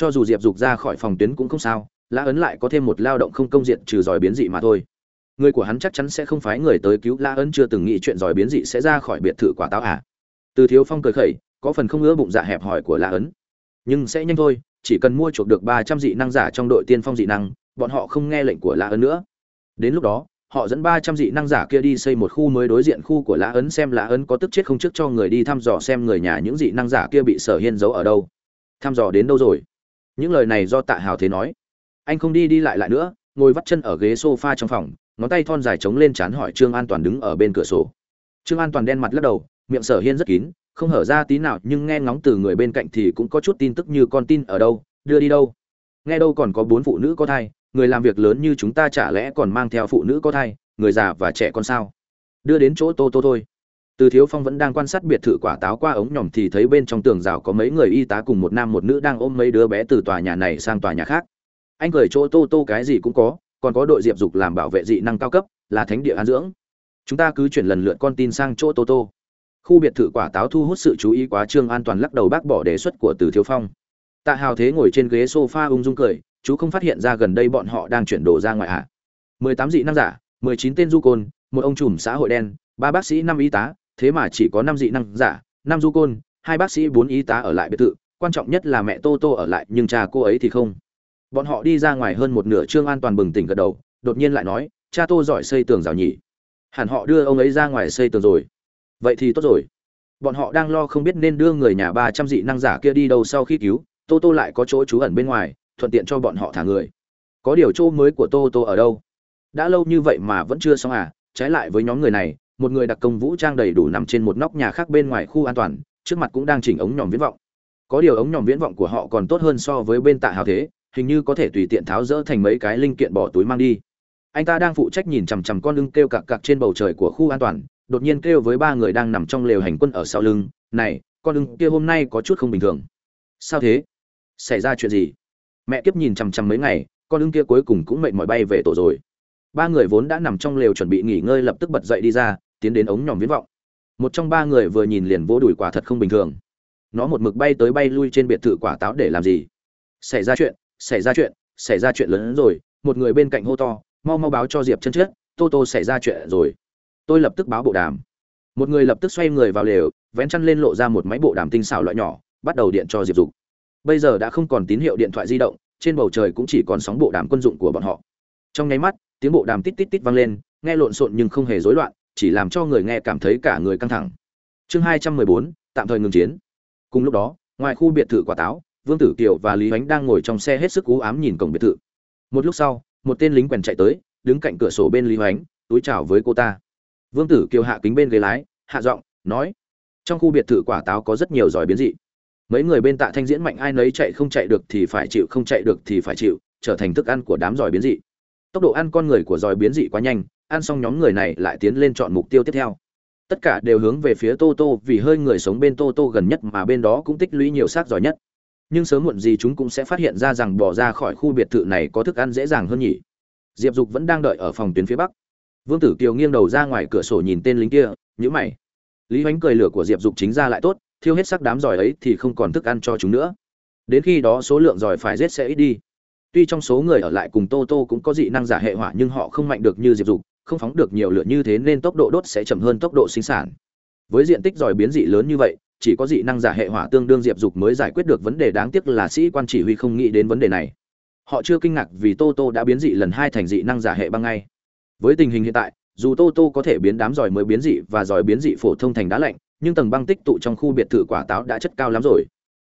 cho dù diệp dục ra khỏi phòng tuyến cũng không sao lã ấn lại có thêm một lao động không công diện trừ giỏi biến dị mà thôi. Người của hắn chắc chắn sẽ không phái người tới cứu lã ấn chưa từng nghĩ chuyện giỏi biến dị sẽ ra khỏi biệt thự quả táo à? Từ thiếu phong cười khẩy, có phần không ưa bụng dạ hẹp hỏi của lã ấn. Nhưng sẽ nhanh thôi chỉ cần mua chuộc được ba trăm dị năng giả trong đội tiên phong dị năng, bọn họ không nghe lệnh của lã ấn nữa đến lúc đó, họ dẫn ba trăm dị năng giả kia đi xây một khu mới đối diện khu của Lã Ấn xem Lã Ấn có tức chết không trước cho người đi thăm dò xem người nhà những dị năng giả kia bị Sở Hiên giấu ở đâu. Thăm dò đến đâu rồi? những lời này do tạ hào thế nói anh không đi đi lại lại nữa, ngồi vắt chân ở ghế sofa trong phòng, ngón tay thon dài chống lên chán hỏi trương an toàn đứng ở bên cửa sổ trương an toàn đen mặt lắc đầu, miệng sở hiên rất kín không hở ra tí nào, nhưng nghe ngóng từ người bên cạnh thì cũng có chút tin tức như con tin ở đâu, đưa đi đâu. Nghe đâu còn có bốn phụ nữ có thai, người làm việc lớn như chúng ta chả lẽ còn mang theo phụ nữ có thai, người già và trẻ con sao? Đưa đến chỗ tô tô thôi. Từ thiếu phong vẫn đang quan sát biệt thự quả táo qua ống nhòm thì thấy bên trong tường rào có mấy người y tá cùng một nam một nữ đang ôm mấy đứa bé từ tòa nhà này sang tòa nhà khác. Anh cười chỗ tô tô cái gì cũng có, còn có đội diệp dục làm bảo vệ dị năng cao cấp, là thánh địa an dưỡng. Chúng ta cứ chuyển lần lượt con tin sang chỗ tô tô khu biệt thự quả táo thu hút sự chú ý quá trương an toàn lắc đầu bác bỏ đề xuất của từ thiếu phong. Tạ hào thế ngồi trên ghế sofa ung dung cười, chú không phát hiện ra gần đây bọn họ đang chuyển đồ ra ngoài ạ. À. mười tám dị năng giả, mười chín tên du côn, một ông trùm xã hội đen, ba bác sĩ năm y tá, thế mà chỉ có năm dị năng giả, năm du côn, hai bác sĩ bốn y tá ở lại biệt thự, quan trọng nhất là mẹ tô tô ở lại, nhưng cha cô ấy thì không. Bọn họ đi ra ngoài hơn một nửa trương an toàn bừng tỉnh gật đầu, đột nhiên lại nói, cha tô giỏi xây tường rào nhỉ. Hẳn họ đưa ông ấy ra ngoài xây tường rồi vậy thì tốt rồi. Bọn họ đang lo không biết nên đưa người nhà ba trăm dị năng giả kia đi đâu sau khi cứu, tô tô lại có chỗ trú ẩn bên ngoài, thuận tiện cho bọn họ thả người. Có điều chỗ mới của tô tô ở đâu? Đã lâu như vậy mà vẫn chưa xong à? Trái lại với nhóm người này, một người đặc công vũ trang đầy đủ nằm trên một nóc nhà khác bên ngoài khu an toàn, trước mặt cũng đang chỉnh ống nhòm viễn vọng. Có điều ống nhòm viễn vọng của họ còn tốt hơn so với bên tạ hào thế, hình như có thể tùy tiện tháo rỡ thành mấy cái linh kiện bỏ túi mang đi. Anh ta đang phụ trách nhìn chằm chằm con lưng kêu cặc cặc trên bầu trời của khu an toàn đột nhiên kêu với ba người đang nằm trong lều hành quân ở sau lưng, này, con lưng kia hôm nay có chút không bình thường. Sao thế? Xảy ra chuyện gì? Mẹ kiếp nhìn chằm chằm mấy ngày, con lưng kia cuối cùng cũng mệt mỏi bay về tổ rồi. Ba người vốn đã nằm trong lều chuẩn bị nghỉ ngơi lập tức bật dậy đi ra, tiến đến ống nhòm viễn vọng. Một trong ba người vừa nhìn liền vỗ đùi quả thật không bình thường. Nó một mực bay tới bay lui trên biệt thự quả táo để làm gì? Xảy ra chuyện, xảy ra chuyện, xảy ra chuyện lớn hơn rồi, một người bên cạnh hô to, mau mau báo cho diệp chân chết tô tô xảy ra chuyện rồi tôi lập tức báo bộ đàm. Một người lập tức xoay người vào lều, vén chăn lên lộ ra một máy bộ đàm tinh xảo loại nhỏ, bắt đầu điện cho diệp dục. Bây giờ đã không còn tín hiệu điện thoại di động, trên bầu trời cũng chỉ còn sóng bộ đàm quân dụng của bọn họ. Trong nháy mắt, tiếng bộ đàm tít tít tít vang lên, nghe lộn xộn nhưng không hề rối loạn, chỉ làm cho người nghe cảm thấy cả người căng thẳng. Chương hai trăm mười bốn, tạm thời ngừng chiến. Cùng lúc đó, ngoài khu biệt thự quả táo, vương tử kiều và lý ánh đang ngồi trong xe hết sức cú ám nhìn cổng biệt thự. Một lúc sau, một tên lính quèn chạy tới, đứng cạnh cửa sổ bên lý ánh túi chào với cô ta vương tử kiều hạ kính bên ghế lái, hạ giọng, nói, trong khu biệt thự quả táo có rất nhiều giỏi biến dị. Mấy người bên tạ thanh diễn mạnh ai nấy chạy không chạy được thì phải chịu, không chạy được thì phải chịu, trở thành thức ăn của đám giỏi biến dị. Tốc độ ăn con người của giỏi biến dị quá nhanh, ăn xong nhóm người này lại tiến lên chọn mục tiêu tiếp theo. Tất cả đều hướng về phía tô tô, vì hơi người sống bên tô tô gần nhất mà bên đó cũng tích lũy nhiều xác giỏi nhất. Nhưng sớm muộn gì chúng cũng sẽ phát hiện ra rằng bỏ ra khỏi khu biệt thự này có thức ăn dễ dàng hơn nhỉ. Diệp dục vẫn đang đợi ở phòng tuyến phía bắc vương tử kiều nghiêng đầu ra ngoài cửa sổ nhìn tên lính kia, nhíu mày. Lý hoánh cười lửa của diệp dục chính ra lại tốt, thiêu hết sắc đám giỏi ấy thì không còn thức ăn cho chúng nữa. Đến khi đó số lượng giỏi phải giết sẽ ít đi. Tuy trong số người ở lại cùng tô tô cũng có dị năng giả hệ hỏa nhưng họ không mạnh được như diệp dục, không phóng được nhiều lửa như thế nên tốc độ đốt sẽ chậm hơn tốc độ sinh sản. Với diện tích giỏi biến dị lớn như vậy, chỉ có dị năng giả hệ hỏa tương đương diệp dục mới giải quyết được vấn đề đáng tiếc là sĩ quan chỉ huy không nghĩ đến vấn đề này. Họ chưa kinh ngạc vì tô tô đã biến dị lần hai thành dị năng giả hệ băng ngay với tình hình hiện tại, dù tô tô có thể biến đám giỏi mới biến dị và giỏi biến dị phổ thông thành đá lạnh, nhưng tầng băng tích tụ trong khu biệt thự quả táo đã chất cao lắm rồi.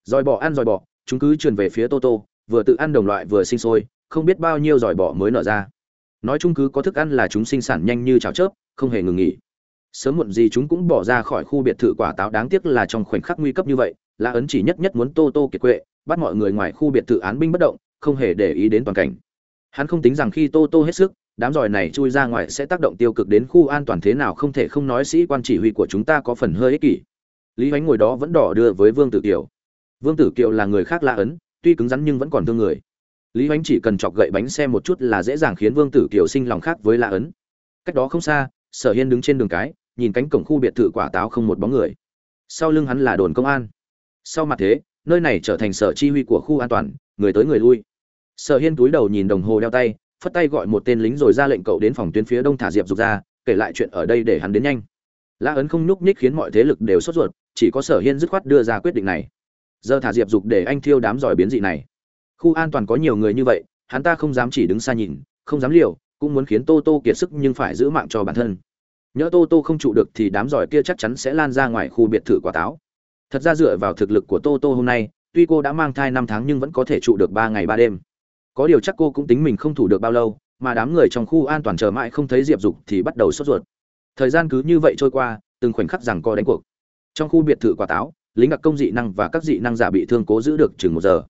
Giỏi bỏ ăn giỏi bỏ chúng cứ truyền về phía tô tô, vừa tự ăn đồng loại vừa sinh sôi, không biết bao nhiêu giỏi bỏ mới nở ra. Nói chung cứ có thức ăn là chúng sinh sản nhanh như cháo chớp, không hề ngừng nghỉ. Sớm muộn gì chúng cũng bỏ ra khỏi khu biệt thự quả táo đáng tiếc là trong khoảnh khắc nguy cấp như vậy la ấn chỉ nhất nhất muốn tô tô kiệt quệ, bắt mọi người ngoài khu biệt thự án binh bất động, không hề để ý đến toàn cảnh. Hắn không tính rằng khi tô tô hết sức đám giỏi này chui ra ngoài sẽ tác động tiêu cực đến khu an toàn thế nào không thể không nói sĩ quan chỉ huy của chúng ta có phần hơi ích kỷ. Lý ánh ngồi đó vẫn đỏ đưa với vương tử kiều. Vương tử kiều là người khác lạ ấn, tuy cứng rắn nhưng vẫn còn thương người. Lý ánh chỉ cần chọc gậy bánh xe một chút là dễ dàng khiến vương tử kiều sinh lòng khác với lạ ấn. Cách đó không xa, sở hiên đứng trên đường cái, nhìn cánh cổng khu biệt thự quả táo không một bóng người. Sau lưng hắn là đồn công an. Sau mặt thế, nơi này trở thành sở chi huy của khu an toàn, người tới người lui. Sở hiên túi đầu nhìn đồng hồ đeo tay phất tay gọi một tên lính rồi ra lệnh cậu đến phòng tuyến phía đông thả diệp dục ra, kể lại chuyện ở đây để hắn đến nhanh. Lã ấn không nhúc nhích khiến mọi thế lực đều sốt ruột, chỉ có sở hiên dứt khoát đưa ra quyết định này. Giờ thả diệp dục để anh thiêu đám giỏi biến dị này. Khu an toàn có nhiều người như vậy, hắn ta không dám chỉ đứng xa nhìn, không dám liều, cũng muốn khiến tô tô kiệt sức nhưng phải giữ mạng cho bản thân. Nhỡ tô tô không trụ được thì đám giỏi kia chắc chắn sẽ lan ra ngoài khu biệt thự quả táo. Thật ra dựa vào thực lực của tô tô hôm nay, tuy cô đã mang thai năm tháng nhưng vẫn có thể trụ được ba ngày ba đêm có điều chắc cô cũng tính mình không thủ được bao lâu, mà đám người trong khu an toàn chờ mãi không thấy diệp dục thì bắt đầu sốt ruột. Thời gian cứ như vậy trôi qua, từng khoảnh khắc rằng co đánh cuộc. Trong khu biệt thự quả táo, lính đặc công dị năng và các dị năng giả bị thương cố giữ được chừng một giờ.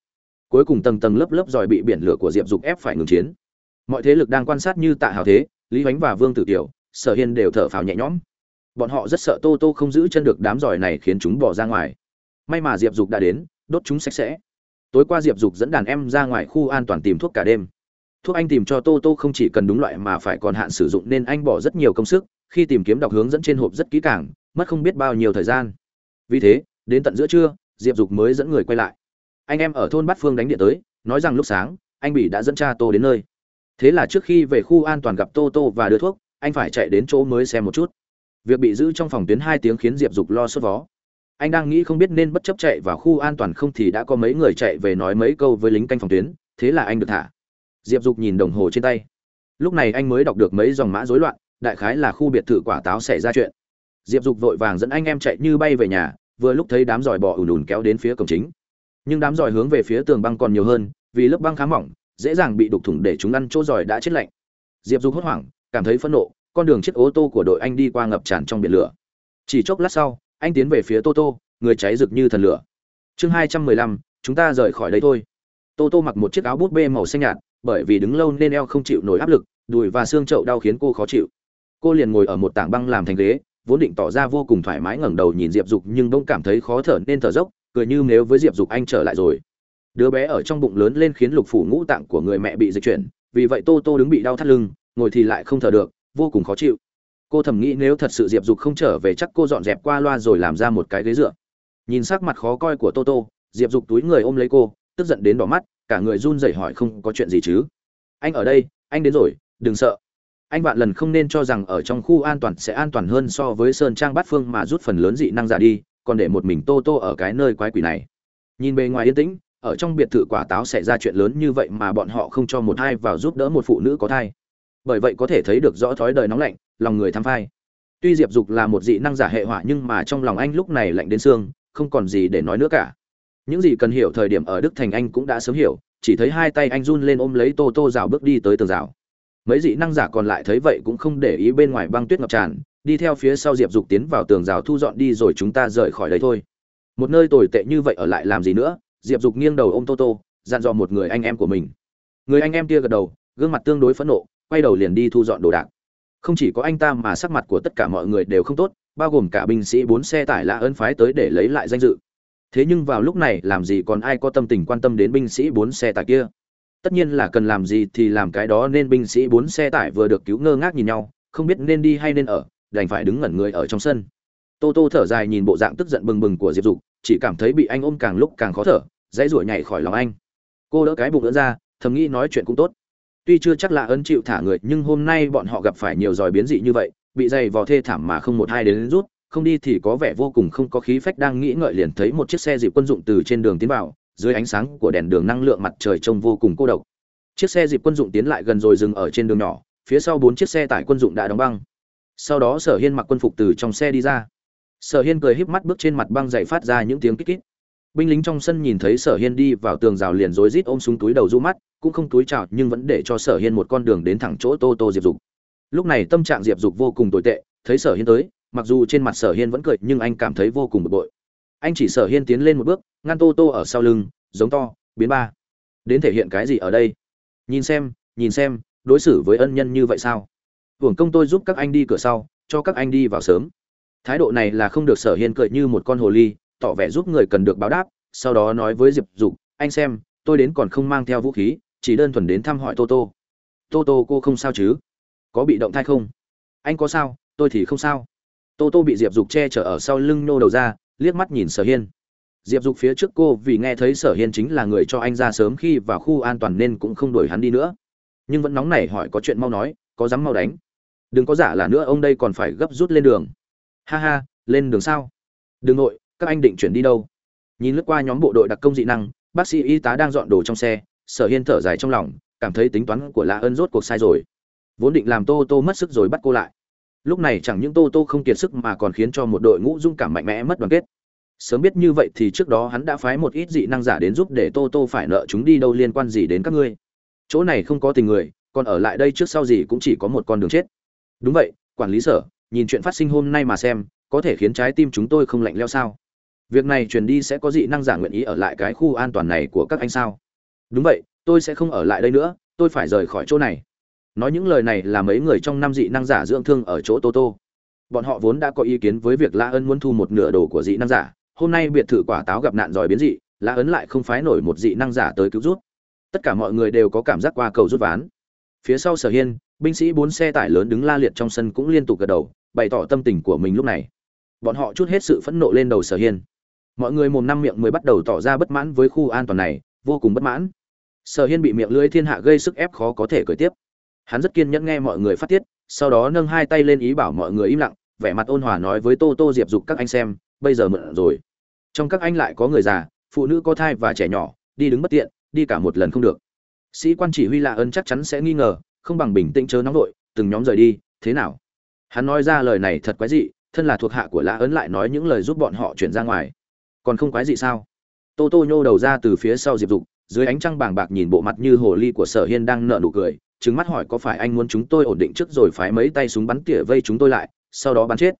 Cuối cùng tầng tầng lớp lớp giỏi bị biển lửa của diệp dục ép phải ngừng chiến. Mọi thế lực đang quan sát như tạ hào thế, lý ánh và vương tử kiều, sở hiên đều thở phào nhẹ nhõm. Bọn họ rất sợ tô tô không giữ chân được đám giỏi này khiến chúng bỏ ra ngoài. May mà diệp dục đã đến, đốt chúng sạch sẽ tối qua diệp dục dẫn đàn em ra ngoài khu an toàn tìm thuốc cả đêm. Thuốc anh tìm cho tô tô không chỉ cần đúng loại mà phải còn hạn sử dụng nên anh bỏ rất nhiều công sức, khi tìm kiếm đọc hướng dẫn trên hộp rất kỹ càng, mất không biết bao nhiêu thời gian. Vì thế, đến tận giữa trưa, diệp dục mới dẫn người quay lại. Anh em ở thôn bát phương đánh điện tới, nói rằng lúc sáng, anh bị đã dẫn cha tô đến nơi. Thế là trước khi về khu an toàn gặp tô tô và đưa thuốc, anh phải chạy đến chỗ mới xem một chút. Việc bị giữ trong phòng tuyến hai tiếng khiến diệp dục lo sốt vó anh đang nghĩ không biết nên bất chấp chạy vào khu an toàn không thì đã có mấy người chạy về nói mấy câu với lính canh phòng tuyến, thế là anh được thả. Diệp dục nhìn đồng hồ trên tay. Lúc này anh mới đọc được mấy dòng mã rối loạn, đại khái là khu biệt thự quả táo xảy ra chuyện. Diệp dục vội vàng dẫn anh em chạy như bay về nhà, vừa lúc thấy đám giỏi bò ùn ùn kéo đến phía cổng chính. Nhưng đám giỏi hướng về phía tường băng còn nhiều hơn, vì lớp băng khá mỏng, dễ dàng bị đục thủng để chúng ăn chỗ giỏi đã chết lạnh. Diệp dục hốt hoảng, cảm thấy phẫn nộ, con đường chiếc ô tô của đội anh đi qua ngập tràn trong biển lửa. Chỉ chốc lát sau anh tiến về phía tô tô, người cháy rực như thần lửa. Chương hai trăm mười lăm, chúng ta rời khỏi đây thôi. Tô tô mặc một chiếc áo bút bê màu xanh nhạt, bởi vì đứng lâu nên eo không chịu nổi áp lực, đùi và xương chậu đau khiến cô khó chịu. Cô liền ngồi ở một tảng băng làm thành ghế, vốn định tỏ ra vô cùng thoải mái ngẩng đầu nhìn diệp dục nhưng bỗng cảm thấy khó thở nên thở dốc, cười như nếu với diệp dục, anh trở lại rồi. Đứa bé ở trong bụng lớn lên khiến lục phủ ngũ tạng của người mẹ bị dịch chuyển, vì vậy tô tô đứng bị đau thắt lưng, ngồi thì lại không thở được, vô cùng khó chịu cô thầm nghĩ nếu thật sự diệp dục không trở về chắc cô dọn dẹp qua loa rồi làm ra một cái ghế dựa. Nhìn sắc mặt khó coi của tô tô, diệp dục túi người ôm lấy cô, tức giận đến đỏ mắt, cả người run rẩy hỏi không có chuyện gì chứ? Anh ở đây, anh đến rồi, đừng sợ. Anh vạn lần không nên cho rằng ở trong khu an toàn sẽ an toàn hơn so với sơn trang bát phương mà rút phần lớn dị năng giả đi, còn để một mình tô tô ở cái nơi quái quỷ này. Nhìn bề ngoài yên tĩnh, ở trong biệt thự quả táo xảy ra chuyện lớn như vậy mà bọn họ không cho một thai vào giúp đỡ một phụ nữ có thai. Bởi vậy có thể thấy được rõ thói đời nóng lạnh lòng người tham phai. Tuy diệp dục là một dị năng giả hệ hỏa nhưng mà trong lòng anh lúc này lạnh đến xương, không còn gì để nói nữa cả. Những gì cần hiểu thời điểm ở đức thành anh cũng đã sớm hiểu, chỉ thấy hai tay anh run lên ôm lấy tô tô rào bước đi tới tường rào. Mấy dị năng giả còn lại thấy vậy cũng không để ý bên ngoài băng tuyết ngập tràn, đi theo phía sau diệp dục tiến vào tường rào thu dọn đi rồi chúng ta rời khỏi đây thôi. Một nơi tồi tệ như vậy ở lại làm gì nữa? Diệp dục nghiêng đầu ôm tô tô, dặn dò một người anh em của mình. Người anh em kia gật đầu, gương mặt tương đối phẫn nộ, quay đầu liền đi thu dọn đồ đạc không chỉ có anh ta mà sắc mặt của tất cả mọi người đều không tốt, bao gồm cả binh sĩ bốn xe tải lạ ơn phái tới để lấy lại danh dự. Thế nhưng vào lúc này, làm gì còn ai có tâm tình quan tâm đến binh sĩ bốn xe tải kia? Tất nhiên là cần làm gì thì làm cái đó nên binh sĩ bốn xe tải vừa được cứu ngơ ngác nhìn nhau, không biết nên đi hay nên ở, đành phải đứng ngẩn người ở trong sân. Tô tô thở dài nhìn bộ dạng tức giận bừng bừng của diệp dục, chỉ cảm thấy bị anh ôm càng lúc càng khó thở, dãy ruổi nhảy khỏi lòng anh. Cô đỡ cái bụng đỡ ra, thầm nghĩ nói chuyện cũng tốt tuy chưa chắc là ân chịu thả người, nhưng hôm nay bọn họ gặp phải nhiều giỏi biến dị như vậy, bị dày vò thê thảm mà không một hai đến rút, không đi thì có vẻ vô cùng không có khí phách đang nghĩ ngợi liền thấy một chiếc xe dịp quân dụng từ trên đường tiến vào, dưới ánh sáng của đèn đường năng lượng mặt trời trông vô cùng cô độc. Chiếc xe dịp quân dụng tiến lại gần rồi dừng ở trên đường nhỏ, phía sau bốn chiếc xe tải quân dụng đã đóng băng. Sau đó sở hiên mặc quân phục từ trong xe đi ra. Sở hiên cười híp mắt bước trên mặt băng dày phát ra những tiếng kích kít binh lính trong sân nhìn thấy sở hiên đi vào tường rào liền rối rít ôm súng túi đầu du mắt, cũng không túi chào nhưng vẫn để cho sở hiên một con đường đến thẳng chỗ tô tô diệp dục. Lúc này tâm trạng diệp dục vô cùng tồi tệ, thấy sở hiên tới, mặc dù trên mặt sở hiên vẫn cười nhưng anh cảm thấy vô cùng bực bội. Anh chỉ sở hiên tiến lên một bước, ngăn tô tô ở sau lưng, giống to, biến ba. Đến thể hiện cái gì ở đây? Nhìn xem nhìn xem, đối xử với ân nhân như vậy sao? Hưởng công tôi giúp các anh đi cửa sau, cho các anh đi vào sớm. Thái độ này là không được sở hiên cười như một con hồ ly tỏ vẻ giúp người cần được báo đáp, sau đó nói với diệp dục, anh xem, tôi đến còn không mang theo vũ khí, chỉ đơn thuần đến thăm hỏi tô tô. Tô tô, cô không sao chứ? Có bị động thai không? Anh có sao, tôi thì không sao. Tô tô bị diệp dục che chở ở sau lưng nô đầu ra, liếc mắt nhìn sở hiên. Diệp dục phía trước cô vì nghe thấy sở hiên chính là người cho anh ra sớm khi vào khu an toàn nên cũng không đuổi hắn đi nữa. Nhưng vẫn nóng nảy hỏi có chuyện mau nói, có dám mau đánh. Đừng có giả là nữa, ông đây còn phải gấp rút lên đường. Ha ha, lên đường sao? Đừng nội các anh định chuyển đi đâu? Nhìn lướt qua nhóm bộ đội đặc công dị năng, bác sĩ y tá đang dọn đồ trong xe, sở hiên thở dài trong lòng, cảm thấy tính toán của lạ ơn rốt cuộc sai rồi. Vốn định làm tô tô mất sức rồi bắt cô lại. Lúc này chẳng những tô tô không kiệt sức mà còn khiến cho một đội ngũ dung cảm mạnh mẽ mất đoàn kết. Sớm biết như vậy thì trước đó hắn đã phái một ít dị năng giả đến giúp để tô tô phải nợ chúng đi đâu liên quan gì đến các ngươi. Chỗ này không có tình người, còn ở lại đây trước sau gì cũng chỉ có một con đường chết. Đúng vậy, quản lý sở, nhìn chuyện phát sinh hôm nay mà xem, có thể khiến trái tim chúng tôi không lạnh leo sao? Việc này truyền đi sẽ có dị năng giả nguyện ý ở lại cái khu an toàn này của các anh sao? Đúng vậy, tôi sẽ không ở lại đây nữa, tôi phải rời khỏi chỗ này. Nói những lời này là mấy người trong năm dị năng giả dưỡng thương ở chỗ tô tô bọn họ vốn đã có ý kiến với việc la ân muốn thu một nửa đồ của dị năng giả. Hôm nay biệt thự quả táo gặp nạn giỏi biến dị, la ấn lại không phái nổi một dị năng giả tới cứu rút tất cả mọi người đều có cảm giác qua cầu rút ván. Phía sau sở hiên, binh sĩ bốn xe tải lớn đứng la liệt trong sân cũng liên tục gật đầu, bày tỏ tâm tình của mình lúc này. Bọn họ chút hết sự phẫn nộ lên đầu sở hiên mọi người mồm năm miệng mới bắt đầu tỏ ra bất mãn với khu an toàn này, vô cùng bất mãn. Sở hiên bị miệng lưỡi thiên hạ gây sức ép khó có thể cởi tiếp. Hắn rất kiên nhẫn nghe mọi người phát tiết, sau đó nâng hai tay lên ý bảo mọi người im lặng, vẻ mặt ôn hòa nói với tô tô diệp dục các anh xem, bây giờ mượn rồi. Trong các anh lại có người già, phụ nữ có thai và trẻ nhỏ, đi đứng bất tiện, đi cả một lần không được. Sĩ quan chỉ huy lạ ơn chắc chắn sẽ nghi ngờ, không bằng bình tĩnh chớ nóng vội, từng nhóm rời đi, thế nào? Hắn nói ra lời này thật quái dị, thân là thuộc hạ của lã ấn lại nói những lời giúp bọn họ chuyển ra ngoài còn không quái gì sao? Tô tô nhô đầu ra từ phía sau diệp dục, dưới ánh trăng bàng bạc nhìn bộ mặt như hồ ly của sở hiên đang nợ nụ cười trứng mắt hỏi có phải anh muốn chúng tôi ổn định trước rồi phái mấy tay súng bắn tỉa vây chúng tôi lại, sau đó bắn chết?